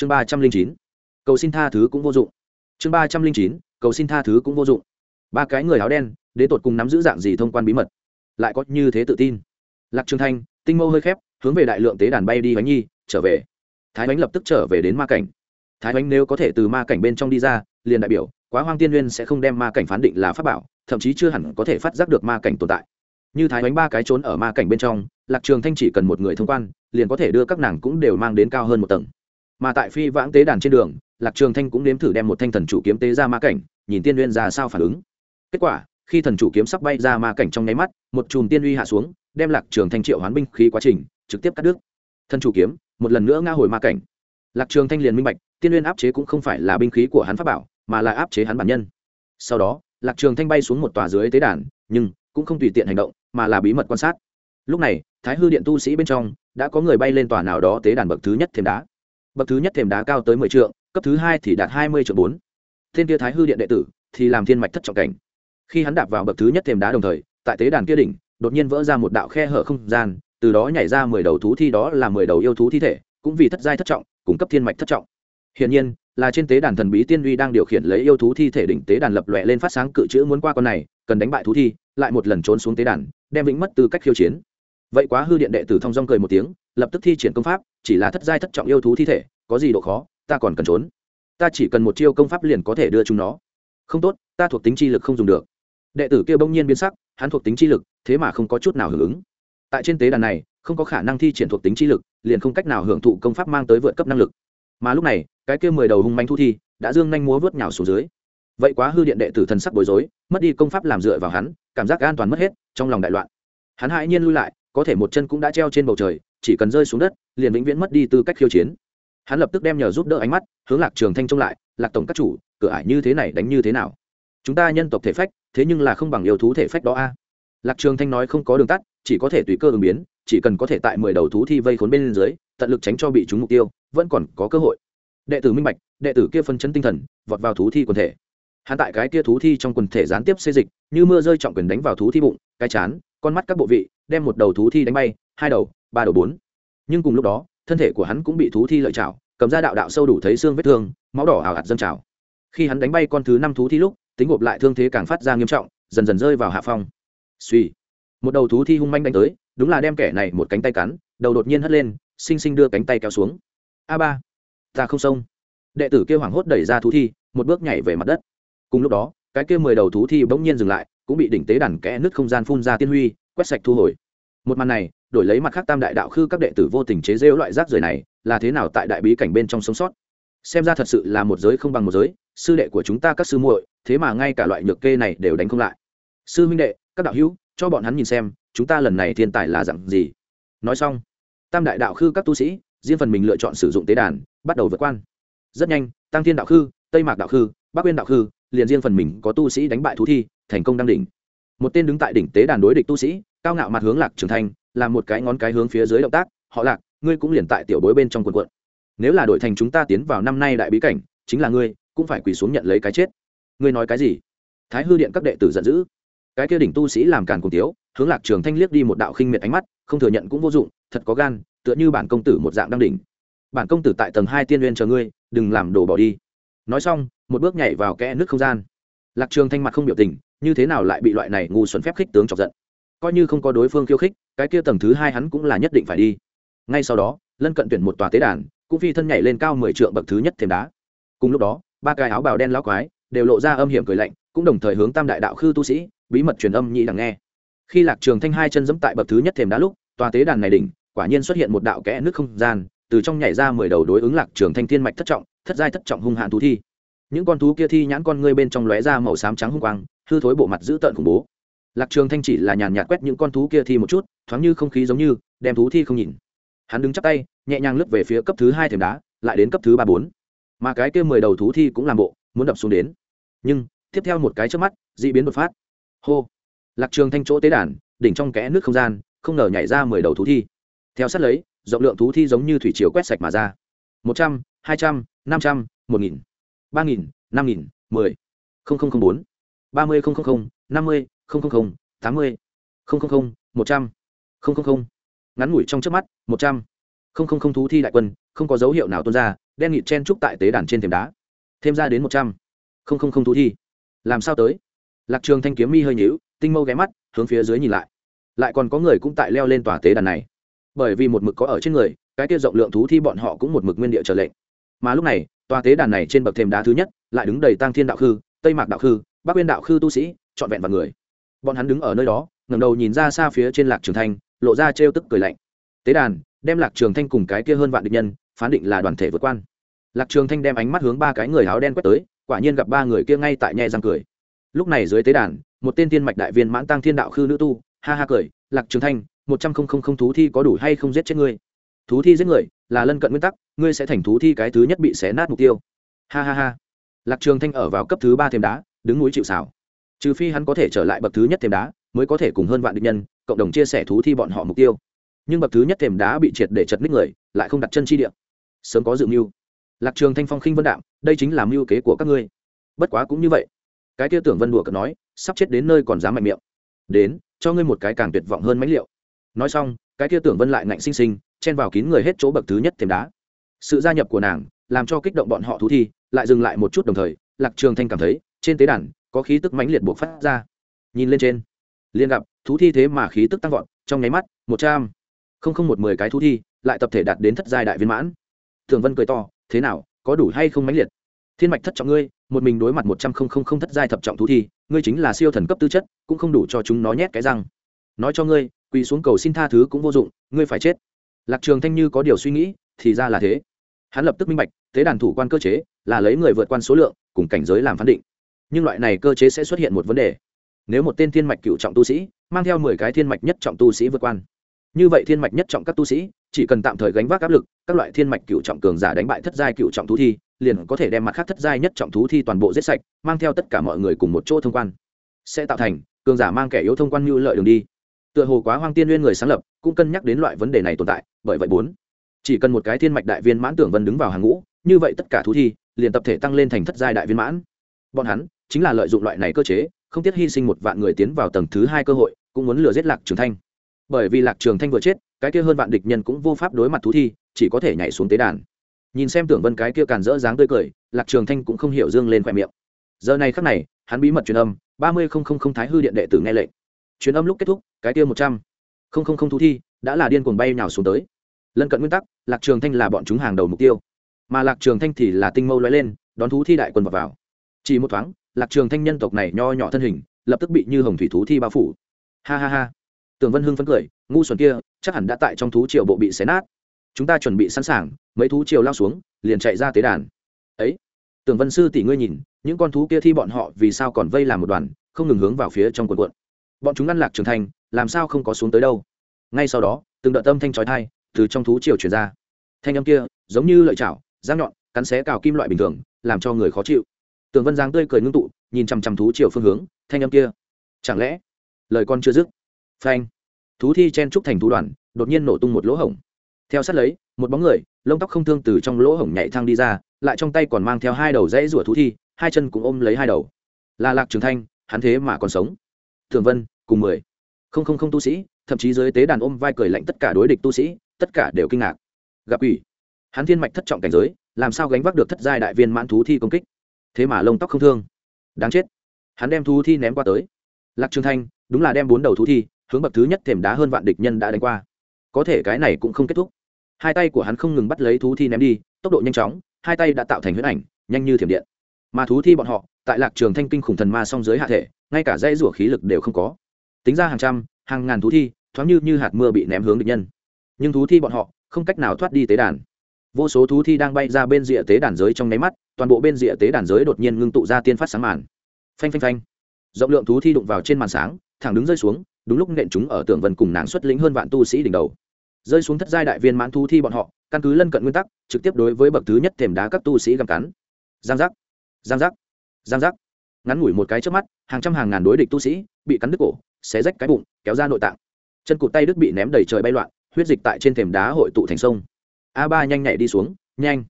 chương ba trăm linh chín, cầu xin tha thứ cũng vô dụng. Chương ba trăm linh chín, cầu xin tha thứ cũng vô dụng. Ba cái người áo đen đến tột cùng nắm giữ dạng gì thông quan bí mật? Lại có như thế tự tin. Lạc trường thanh, tinh mâu hơi khép, hướng về đại lượng tế đàn bay đi bánh nhi, trở về. Thái bánh lập tức trở về đến ma cảnh. Thái bánh nếu có thể từ ma cảnh bên trong đi ra, liền đại biểu, quá hoang tiên nguyên sẽ không đem ma cảnh phán định là pháp bảo, thậm chí chưa hẳn có thể phát giác được ma cảnh tồn tại. Như thái bánh ba cái trốn ở ma cảnh bên trong, lạc trường thanh chỉ cần một người thông quan, liền có thể đưa các nàng cũng đều mang đến cao hơn một tầng mà tại phi vãng tế đàn trên đường, lạc trường thanh cũng nếm thử đem một thanh thần chủ kiếm tế ra ma cảnh, nhìn tiên nguyên ra sao phản ứng. Kết quả, khi thần chủ kiếm sắp bay ra ma cảnh trong nháy mắt, một chùm tiên uy hạ xuống, đem lạc trường thanh triệu hoán binh khí quá trình, trực tiếp cắt đứt. Thần chủ kiếm, một lần nữa ngã hồi ma cảnh. Lạc trường thanh liền minh bạch, tiên uyên áp chế cũng không phải là binh khí của hắn pháp bảo, mà là áp chế hắn bản nhân. Sau đó, lạc trường thanh bay xuống một tòa dưới tế đàn, nhưng cũng không tùy tiện hành động, mà là bí mật quan sát. Lúc này, thái hư điện tu sĩ bên trong, đã có người bay lên tòa nào đó tế đàn bậc thứ nhất thêm đá bậc thứ nhất thềm đá cao tới mười trượng, cấp thứ hai thì đạt hai mươi triệu bốn. Thiên kia thái hư điện đệ tử thì làm thiên mạch thất trọng cảnh. Khi hắn đạp vào bậc thứ nhất thềm đá đồng thời, tại tế đàn kia đỉnh, đột nhiên vỡ ra một đạo khe hở không gian, từ đó nhảy ra mười đầu thú thi, đó là mười đầu yêu thú thi thể, cũng vì thất giai thất trọng cung cấp thiên mạch thất trọng. Hiển nhiên, là trên tế đàn thần bí tiên uy đang điều khiển lấy yêu thú thi thể đỉnh tế đàn lập lòe lên phát sáng cự chữ muốn qua con này, cần đánh bại thú thi, lại một lần trốn xuống tế đàn, đem vĩnh mất tư cách khiêu chiến. Vậy quá hư điện đệ tử thông dong cười một tiếng lập tức thi triển công pháp, chỉ là thất giai thất trọng yêu thú thi thể, có gì độ khó, ta còn cần trốn. Ta chỉ cần một chiêu công pháp liền có thể đưa chúng nó. Không tốt, ta thuộc tính chi lực không dùng được. Đệ tử kia bỗng nhiên biến sắc, hắn thuộc tính chi lực, thế mà không có chút nào hưởng ứng. Tại trên tế đàn này, không có khả năng thi triển thuộc tính chi lực, liền không cách nào hưởng thụ công pháp mang tới vượt cấp năng lực. Mà lúc này, cái kia mười đầu hung manh thu thi, đã dương nhanh múa vớt nhào xuống dưới. Vậy quá hư điện đệ tử thần sắc bối rối, mất đi công pháp làm dựa vào hắn, cảm giác an toàn mất hết, trong lòng đại loạn. Hắn hãi nhiên lui lại, có thể một chân cũng đã treo trên bầu trời chỉ cần rơi xuống đất, liền vĩnh viễn mất đi tư cách khiêu chiến. Hắn lập tức đem nhờ giúp đỡ ánh mắt, hướng lạc trường thanh trông lại, lạc tổng các chủ, cửa ải như thế này đánh như thế nào? Chúng ta nhân tộc thể phách, thế nhưng là không bằng yêu thú thể phách đó a. Lạc trường thanh nói không có đường tắt, chỉ có thể tùy cơ ứng biến, chỉ cần có thể tại mười đầu thú thi vây khốn bên dưới, tận lực tránh cho bị chúng mục tiêu, vẫn còn có cơ hội. Đệ tử minh bạch, đệ tử kia phân chấn tinh thần, vọt vào thú thi quần thể. Hắn tại cái kia thú thi trong quần thể gián tiếp xê dịch, như mưa rơi trọng quyền đánh vào thú thi bụng, cái chán, con mắt các bộ vị, đem một đầu thú thi đánh bay, hai đầu ba đầu bốn. Nhưng cùng lúc đó, thân thể của hắn cũng bị thú thi lợi chảo, cầm ra đạo đạo sâu đủ thấy xương vết thương, máu đỏ ảo ạt dâng trào. Khi hắn đánh bay con thứ năm thú thi lúc, tính gộp lại thương thế càng phát ra nghiêm trọng, dần dần rơi vào hạ phong. Suy một đầu thú thi hung manh đánh tới, đúng là đem kẻ này một cánh tay cắn, đầu đột nhiên hất lên, xinh xinh đưa cánh tay kéo xuống. A ba. Ta không xông. Đệ tử kêu hoảng hốt đẩy ra thú thi, một bước nhảy về mặt đất. Cùng lúc đó, cái kia mười đầu thú thi bỗng nhiên dừng lại, cũng bị đỉnh tế đàn kẽ nứt không gian phun ra tiên huy, quét sạch thu hồi. Một màn này đổi lấy mặt khác tam đại đạo khư các đệ tử vô tình chế rêu loại rác rưởi này, là thế nào tại đại bí cảnh bên trong sống sót? Xem ra thật sự là một giới không bằng một giới, sư đệ của chúng ta các sư muội, thế mà ngay cả loại nhược kê này đều đánh không lại. Sư huynh đệ, các đạo hữu, cho bọn hắn nhìn xem, chúng ta lần này thiên tài là dặn gì? Nói xong, tam đại đạo khư các tu sĩ, riêng phần mình lựa chọn sử dụng tế đàn, bắt đầu vượt quan. Rất nhanh, tăng thiên đạo khư, tây mạc đạo khư, bắc quyên đạo khư, liền riêng phần mình có tu sĩ đánh bại thú thi, thành công đăng đỉnh. Một tên đứng tại đỉnh tế đàn đối địch tu sĩ, cao ngạo mặt hướng lạc trường thành làm một cái ngón cái hướng phía dưới động tác, họ lạc, ngươi cũng liền tại tiểu bối bên trong quần quận. Nếu là đổi thành chúng ta tiến vào năm nay đại bí cảnh, chính là ngươi, cũng phải quỳ xuống nhận lấy cái chết. Ngươi nói cái gì? Thái hư điện các đệ tử giận dữ. Cái kia đỉnh tu sĩ làm càn cùng tiếu, hướng lạc trường thanh liếc đi một đạo khinh miệt ánh mắt, không thừa nhận cũng vô dụng, thật có gan, tựa như bản công tử một dạng đang đỉnh. Bản công tử tại tầng hai tiên uyên chờ ngươi, đừng làm đồ bỏ đi. Nói xong, một bước nhảy vào kẽ nước không gian. Lạc trường thanh mặt không biểu tình, như thế nào lại bị loại này ngu xuẩn phép khích tướng chọc giận? Coi như không có đối phương khiêu khích cái kia tầng thứ hai hắn cũng là nhất định phải đi. Ngay sau đó, lân cận tuyển một tòa tế đàn, cũng phi thân nhảy lên cao mười trượng bậc thứ nhất thềm đá. Cùng lúc đó, ba cái áo bào đen lão quái đều lộ ra âm hiểm cười lạnh, cũng đồng thời hướng tam đại đạo khư tu sĩ, bí mật truyền âm nhị đằng nghe. Khi lạc trường thanh hai chân dẫm tại bậc thứ nhất thềm đá lúc, tòa tế đàn này đỉnh, quả nhiên xuất hiện một đạo kẽ nước không gian, từ trong nhảy ra mười đầu đối ứng lạc trường thanh thiên mạch thất trọng, thất giai thất trọng hung hạn thú thi. Những con thú kia thi nhãn con ngươi bên trong lóe ra màu xám trắng hung quang, hư thối bộ mặt dữ tợn khủng bố lạc trường thanh chỉ là nhàn nhạt quét những con thú kia thi một chút, thoáng như không khí giống như, đem thú thi không nhìn. Hắn đứng chắp tay, nhẹ nhàng lướt về phía cấp thứ hai thềm đá, lại đến cấp thứ ba bốn. Mà cái kia mười đầu thú thi cũng làm bộ, muốn đập xuống đến. Nhưng, tiếp theo một cái trước mắt, d ị biến đột phát. Hô! Lạc trường thanh chỗ tế đàn, đỉnh trong kẽ nước không gian, không ngờ nhảy ra mười đầu thú thi. Theo sát lấy, rộng lượng thú thi giống như thủy chiều quét sạch mà ra. Một trăm, hai trăm, năm trăm, một nghìn, ba nghìn, năm nghìn, mười, không không không bốn, ba mươi không không không năm mươi, không không không, tám mươi, không không không, một trăm, không không không. Ngắn ngủi trong trước mắt, một trăm. Không không không thú thi đại quân, không có dấu hiệu nào tuôn ra, đen nghịt chen trúc tại tế đàn trên thềm đá. Thêm ra đến một trăm. Không không không thú thi. Làm sao tới? Lạc trường thanh kiếm mi hơi nhíu, tinh mâu ghé mắt, hướng phía dưới nhìn lại. Lại còn có người cũng tại leo lên tòa tế đàn này. Bởi vì một mực có ở trên người, cái kia rộng lượng thú thi bọn họ cũng một mực nguyên địa trở lệnh. Mà lúc này, tòa tế đàn này trên bậc thềm đá thứ nhất, lại đứng đầy tăng thiên đạo khư, tây mạc đạo khư, bắc uyên đạo khư tu sĩ trọn vẹn vào người. Bọn hắn đứng ở nơi đó, ngẩng đầu nhìn ra xa phía trên lạc trường thanh, lộ ra trêu tức cười lạnh. Tế đàn, đem lạc trường thanh cùng cái kia hơn vạn địch nhân, phán định là đoàn thể vượt quan. Lạc trường thanh đem ánh mắt hướng ba cái người áo đen quét tới, quả nhiên gặp ba người kia ngay tại nhe răng cười. Lúc này dưới tế đàn, một tên tiên mạch đại viên mãn tăng thiên đạo khư nữ tu, ha ha cười, lạc trường thanh, một trăm không không không thú thi có đủ hay không giết chết ngươi? Thú thi giết người, là lân cận nguyên tắc, ngươi sẽ thành thú thi cái thứ nhất bị xé nát mục tiêu. Ha ha ha. Lạc trường thanh ở vào cấp thứ ba thêm đá, đứng núi chịu xảo trừ phi hắn có thể trở lại bậc thứ nhất thềm đá, mới có thể cùng hơn vạn địch nhân, cộng đồng chia sẻ thú thi bọn họ mục tiêu. Nhưng bậc thứ nhất thềm đá bị triệt để chật ních người, lại không đặt chân chi địa. Sớm có dự mưu. Lạc trường thanh phong khinh vân đạm, đây chính là mưu kế của các ngươi. Bất quá cũng như vậy. Cái kia tưởng vân đùa cợt nói, sắp chết đến nơi còn dám mạnh miệng. Đến, cho ngươi một cái càng tuyệt vọng hơn mãnh liệu nói xong, cái kia tưởng vân lại ngạnh sinh sinh, chen vào kín người hết chỗ bậc thứ nhất thềm đá. Sự gia nhập của nàng, làm cho kích động bọn họ thú thi, lại dừng lại một chút đồng thời, lạc trường thanh cảm thấy, trên tế đàn có khí tức mãnh liệt buộc phát ra. Nhìn lên trên, liền gặp thú thi thế mà khí tức tăng vọt, trong nháy mắt, một trăm, không không một mười cái thú thi, lại tập thể đạt đến thất giai đại viên mãn. Thường vân cười to, thế nào, có đủ hay không mãnh liệt? Thiên mạch thất trọng ngươi, một mình đối mặt một trăm không không không thất giai thập trọng thú thi, ngươi chính là siêu thần cấp tư chất, cũng không đủ cho chúng nó nhét cái răng. Nói cho ngươi, quỳ xuống cầu xin tha thứ cũng vô dụng, ngươi phải chết. Lạc trường thanh như có điều suy nghĩ, thì ra là thế. Hắn lập tức minh bạch, thế đàn thủ quan cơ chế là lấy người vượt quan số lượng, cùng cảnh giới làm phán định nhưng loại này cơ chế sẽ xuất hiện một vấn đề. Nếu một tên thiên mạch cựu trọng tu sĩ, mang theo mười cái thiên mạch nhất trọng tu sĩ vượt quan. Như vậy thiên mạch nhất trọng các tu sĩ, chỉ cần tạm thời gánh vác áp lực, các loại thiên mạch cựu trọng cường giả đánh bại thất giai cựu trọng thú thi, liền có thể đem mặt khác thất giai nhất trọng thú thi toàn bộ giết sạch, mang theo tất cả mọi người cùng một chỗ thông quan. Sẽ tạo thành, cường giả mang kẻ yếu thông quan như lợi đường đi. Tựa hồ quá hoang tiên nguyên người sáng lập, cũng cân nhắc đến loại vấn đề này tồn tại, bởi vậy bốn, chỉ cần một cái thiên mạch đại viên mãn tưởng vân đứng vào hàng ngũ, như vậy tất cả thú thi, liền tập thể tăng lên thành thất giai đại viên mãn. Bọn hắn chính là lợi dụng loại này cơ chế không tiếc hy sinh một vạn người tiến vào tầng thứ hai cơ hội cũng muốn lừa giết lạc trường thanh. Bởi vì lạc trường thanh vừa chết cái kia hơn vạn địch nhân cũng vô pháp đối mặt thú thi chỉ có thể nhảy xuống tế đàn. Nhìn xem tưởng vân cái kia càn rỡ dáng tươi cười lạc trường thanh cũng không hiểu dương lên khoe miệng. Giờ này khắc này hắn bí mật truyền âm ba mươi không không không thái hư điện đệ tử nghe lệnh. Truyền âm lúc kết thúc cái kia một trăm không không không thú thi đã là điên cuồng bay nhào xuống tới. Lân cận nguyên tắc lạc trường thanh là bọn chúng hàng đầu mục tiêu. Mà lạc trường thanh thì là tinh mâu lóe lên đón thú thi đại quân vào, vào. chỉ một thoáng lạc trường thanh nhân tộc này nho nhỏ thân hình, lập tức bị như hồng thủy thú thi bao phủ. Ha ha ha. Tường vân hưng phấn cười, ngu xuẩn kia, chắc hẳn đã tại trong thú triều bộ bị xé nát. Chúng ta chuẩn bị sẵn sàng, mấy thú triều lao xuống, liền chạy ra tế đàn. Ấy, tường vân sư tỷ ngươi nhìn, những con thú kia thi bọn họ vì sao còn vây làm một đoàn, không ngừng hướng vào phía trong quần quận. Bọn chúng ngăn lạc trường thành làm sao không có xuống tới đâu? Ngay sau đó, từng đợt tâm thanh trói thai từ trong thú triều chuyển ra. Thanh âm kia, giống như lợi chảo giang nhọn, cắn xé cào kim loại bình thường, làm cho người khó chịu tường vân giang tươi cười ngưng tụ, nhìn chằm chằm thú triều phương hướng, thanh âm kia. Chẳng lẽ, lời con chưa dứt? Phanh. Thú thi chen trúc thành thú đoàn, đột nhiên nổ tung một lỗ hổng. Theo sát lấy, một bóng người, lông tóc không thương từ trong lỗ hổng nhảy thang đi ra, lại trong tay còn mang theo hai đầu dãy rủa thú thi, hai chân cũng ôm lấy hai đầu. Là lạc trường thanh, hắn thế mà còn sống. Thường vân, cùng mười. Không không không tu sĩ, thậm chí dưới tế đàn ôm vai cười lạnh tất cả đối địch tu sĩ, tất cả đều kinh ngạc. Gặp ủy hắn thiên mạch thất trọng cảnh giới, làm sao gánh vác được thất giai đại viên mãn thú thi công kích? Thế mà lông tóc không thương. Đáng chết. Hắn đem thú thi ném qua tới. Lạc trường thanh, đúng là đem bốn đầu thú thi, hướng bậc thứ nhất thềm đá hơn vạn địch nhân đã đánh qua. Có thể cái này cũng không kết thúc. Hai tay của hắn không ngừng bắt lấy thú thi ném đi, tốc độ nhanh chóng, hai tay đã tạo thành huyết ảnh, nhanh như thiểm điện. Mà thú thi bọn họ, tại lạc trường thanh kinh khủng thần ma song dưới hạ thể, ngay cả dây rủa khí lực đều không có. Tính ra hàng trăm, hàng ngàn thú thi, thoáng như như hạt mưa bị ném hướng địch nhân. Nhưng thú thi bọn họ, không cách nào thoát đi tế đàn. Vô số thú thi đang bay ra bên rìa tế đàn giới trong nháy mắt toàn bộ bên rìa tế đàn giới đột nhiên ngưng tụ ra tiên phát sáng màn. Phanh phanh phanh. Rộng lượng thú thi đụng vào trên màn sáng, thẳng đứng rơi xuống, đúng lúc nện chúng ở tường vân cùng nàng xuất lĩnh hơn vạn tu sĩ đỉnh đầu. Rơi xuống thất giai đại viên mãn thú thi bọn họ, căn cứ lân cận nguyên tắc, trực tiếp đối với bậc thứ nhất thềm đá các tu sĩ găm cắn. Giang giác. Giang giác. Giang giác. Ngắn ngủi một cái trước mắt, hàng trăm hàng ngàn đối địch tu sĩ bị cắn đứt cổ, xé rách cái bụng, kéo ra nội tạng. Chân cụt tay đứt bị ném đầy trời bay loạn, huyết dịch tại trên thềm đá hội tụ thành sông. A ba nhanh nhảy đi xuống, nhanh.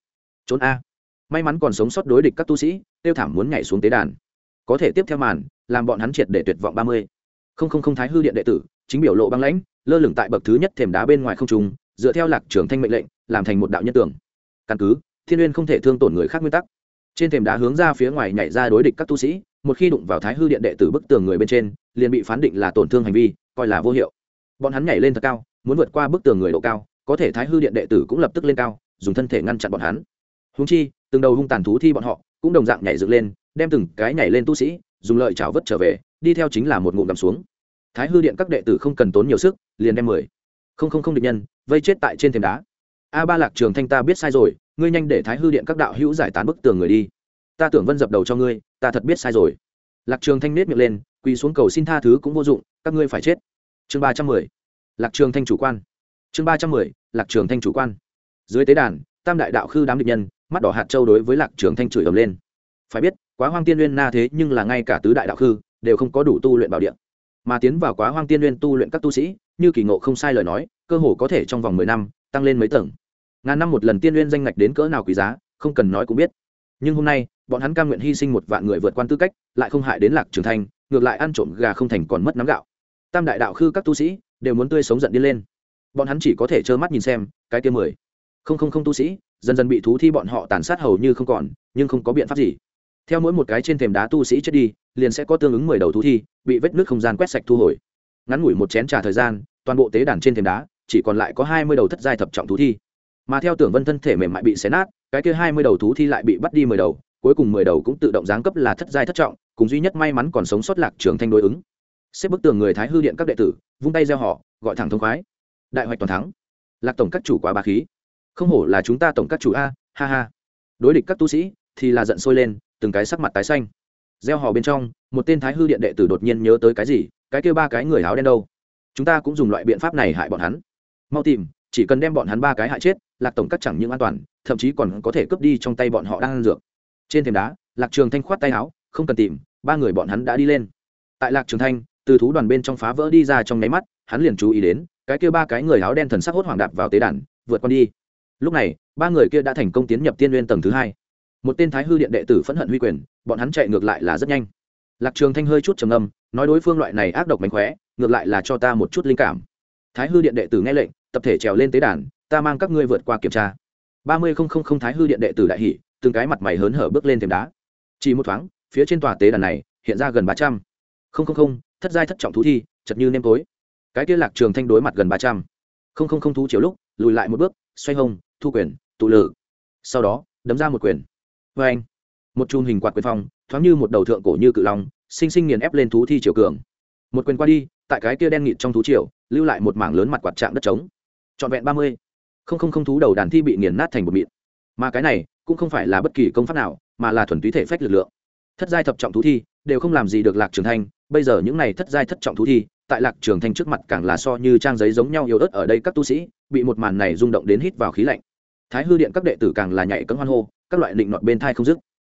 Trốn a may mắn còn sống sót đối địch các tu sĩ tiêu thảm muốn nhảy xuống tế đàn. Có thể tiếp theo màn làm bọn hắn triệt để tuyệt vọng ba mươi. Không không không thái hư điện đệ tử chính biểu lộ băng lãnh lơ lửng tại bậc thứ nhất thềm đá bên ngoài không trùng, dựa theo lạc trường thanh mệnh lệnh làm thành một đạo nhân tưởng căn cứ thiên uyên không thể thương tổn người khác nguyên tắc. Trên thềm đá hướng ra phía ngoài nhảy ra đối địch các tu sĩ một khi đụng vào thái hư điện đệ tử bức tường người bên trên liền bị phán định là tổn thương hành vi coi là vô hiệu. Bọn hắn nhảy lên thật cao muốn vượt qua bức tường người độ cao có thể thái hư điện đệ tử cũng lập tức lên cao dùng thân thể ngăn chặn bọn hắn. Húng chi từng đầu hung tàn thú thi bọn họ cũng đồng dạng nhảy dựng lên, đem từng cái nhảy lên tu sĩ, dùng lợi chảo vất trở về, đi theo chính là một ngụm gầm xuống. Thái hư điện các đệ tử không cần tốn nhiều sức, liền đem mười không không không địch nhân vây chết tại trên thềm đá. A ba lạc trường thanh ta biết sai rồi, ngươi nhanh để thái hư điện các đạo hữu giải tán bức tường người đi. Ta tưởng vân dập đầu cho ngươi, ta thật biết sai rồi. Lạc trường thanh nết miệng lên, quỳ xuống cầu xin tha thứ cũng vô dụng, các ngươi phải chết. Chương ba trăm mười lạc trường thanh chủ quan. Chương ba trăm mười lạc trường thanh chủ quan. Dưới tế đàn, tam đại đạo khư đám địch nhân mắt đỏ hạt châu đối với lạc trường thanh chửi ầm lên. Phải biết, quá hoang tiên nguyên na thế nhưng là ngay cả tứ đại đạo khư, đều không có đủ tu luyện bảo điện mà tiến vào quá hoang tiên nguyên tu luyện các tu sĩ, như kỳ ngộ không sai lời nói, cơ hồ có thể trong vòng mười năm, tăng lên mấy tầng. Ngàn năm một lần tiên nguyên danh ngạch đến cỡ nào quý giá, không cần nói cũng biết. Nhưng hôm nay, bọn hắn cam nguyện hy sinh một vạn người vượt qua tư cách, lại không hại đến lạc trường thanh, ngược lại ăn trộm gà không thành còn mất nắm gạo. Tam đại đạo khư các tu sĩ, đều muốn tươi sống giận đi lên. Bọn hắn chỉ có thể trơ mắt nhìn xem, cái kia mười không không không tu sĩ dần dần bị thú thi bọn họ tàn sát hầu như không còn, nhưng không có biện pháp gì. Theo mỗi một cái trên thềm đá tu sĩ chết đi, liền sẽ có tương ứng mười đầu thú thi bị vết nước không gian quét sạch thu hồi. Ngắn ngủi một chén trà thời gian, toàn bộ tế đàn trên thềm đá, chỉ còn lại có hai mươi đầu thất giai thập trọng thú thi. Mà theo tưởng vân thân thể mềm mại bị xé nát, cái kia hai mươi đầu thú thi lại bị bắt đi mười đầu, cuối cùng mười đầu cũng tự động giáng cấp là thất giai thất trọng, cùng duy nhất may mắn còn sống sót lạc trường thanh đối ứng. Xếp bức tường người thái hư điện các đệ tử, vung tay gieo họ, gọi thẳng thông khoái. Đại hoạch toàn thắng. Lạc tổng các chủ quá bà khí không hổ là chúng ta tổng các chủ a, ha ha. Đối địch các tu sĩ thì là giận sôi lên, từng cái sắc mặt tái xanh. Gieo hò bên trong, một tên thái hư điện đệ tử đột nhiên nhớ tới cái gì, cái kia ba cái người áo đen đâu? Chúng ta cũng dùng loại biện pháp này hại bọn hắn. Mau tìm, chỉ cần đem bọn hắn ba cái hại chết, lạc tổng các chẳng những an toàn, thậm chí còn có thể cướp đi trong tay bọn họ đang ăn dược. Trên thềm đá, lạc trường thanh khoát tay áo, không cần tìm, ba người bọn hắn đã đi lên. Tại lạc trường thanh, từ thú đoàn bên trong phá vỡ đi ra trong nháy mắt, hắn liền chú ý đến, cái kia ba cái người áo đen thần sắc hốt hoảng đạp vào tế đàn, vượt qua đi lúc này, ba người kia đã thành công tiến nhập tiên liên tầng thứ hai. Một tên thái hư điện đệ tử phẫn hận huy quyền, bọn hắn chạy ngược lại là rất nhanh. Lạc trường thanh hơi chút trầm âm nói đối phương loại này ác độc mánh khóe, ngược lại là cho ta một chút linh cảm. Thái hư điện đệ tử nghe lệnh, tập thể trèo lên tế đàn, ta mang các ngươi vượt qua kiểm tra. Ba mươi không không không thái hư điện đệ tử đại hỷ từng cái mặt mày hớn hở bước lên thềm đá. Chỉ một thoáng, phía trên tòa tế đàn này hiện ra gần ba trăm. Không không không, thất giai thất trọng thú thi, chật như nêm tối. Cái kia lạc trường thanh đối mặt gần ba trăm. Không không không thú chiều lúc, lùi lại một bước, xoay hông thu quyền, tụ lự. Sau đó, đấm ra một quyền. Vê anh. Một chùm hình quạt quyền phong, thoáng như một đầu thượng cổ như cự long, sinh sinh nghiền ép lên thú thi triều cường. Một quyền qua đi, tại cái kia đen nghịt trong thú triều, lưu lại một mảng lớn mặt quạt trạng đất trống. Trọn vẹn ba mươi. Không không không thú đầu đàn thi bị nghiền nát thành một mịn. Mà cái này, cũng không phải là bất kỳ công pháp nào, mà là thuần túy thể phách lực lượng. Thất giai thập trọng thú thi, đều không làm gì được lạc trường thanh. Bây giờ những này thất giai thất trọng thú thi, tại lạc trường thanh trước mặt càng là so như trang giấy giống nhau yếu ớt ở đây các tu sĩ bị một màn này rung động đến hít vào khí lạnh. Thái hư điện các đệ tử càng là nhảy cấm hoan hô, các loại định nọt bên thai không dứt.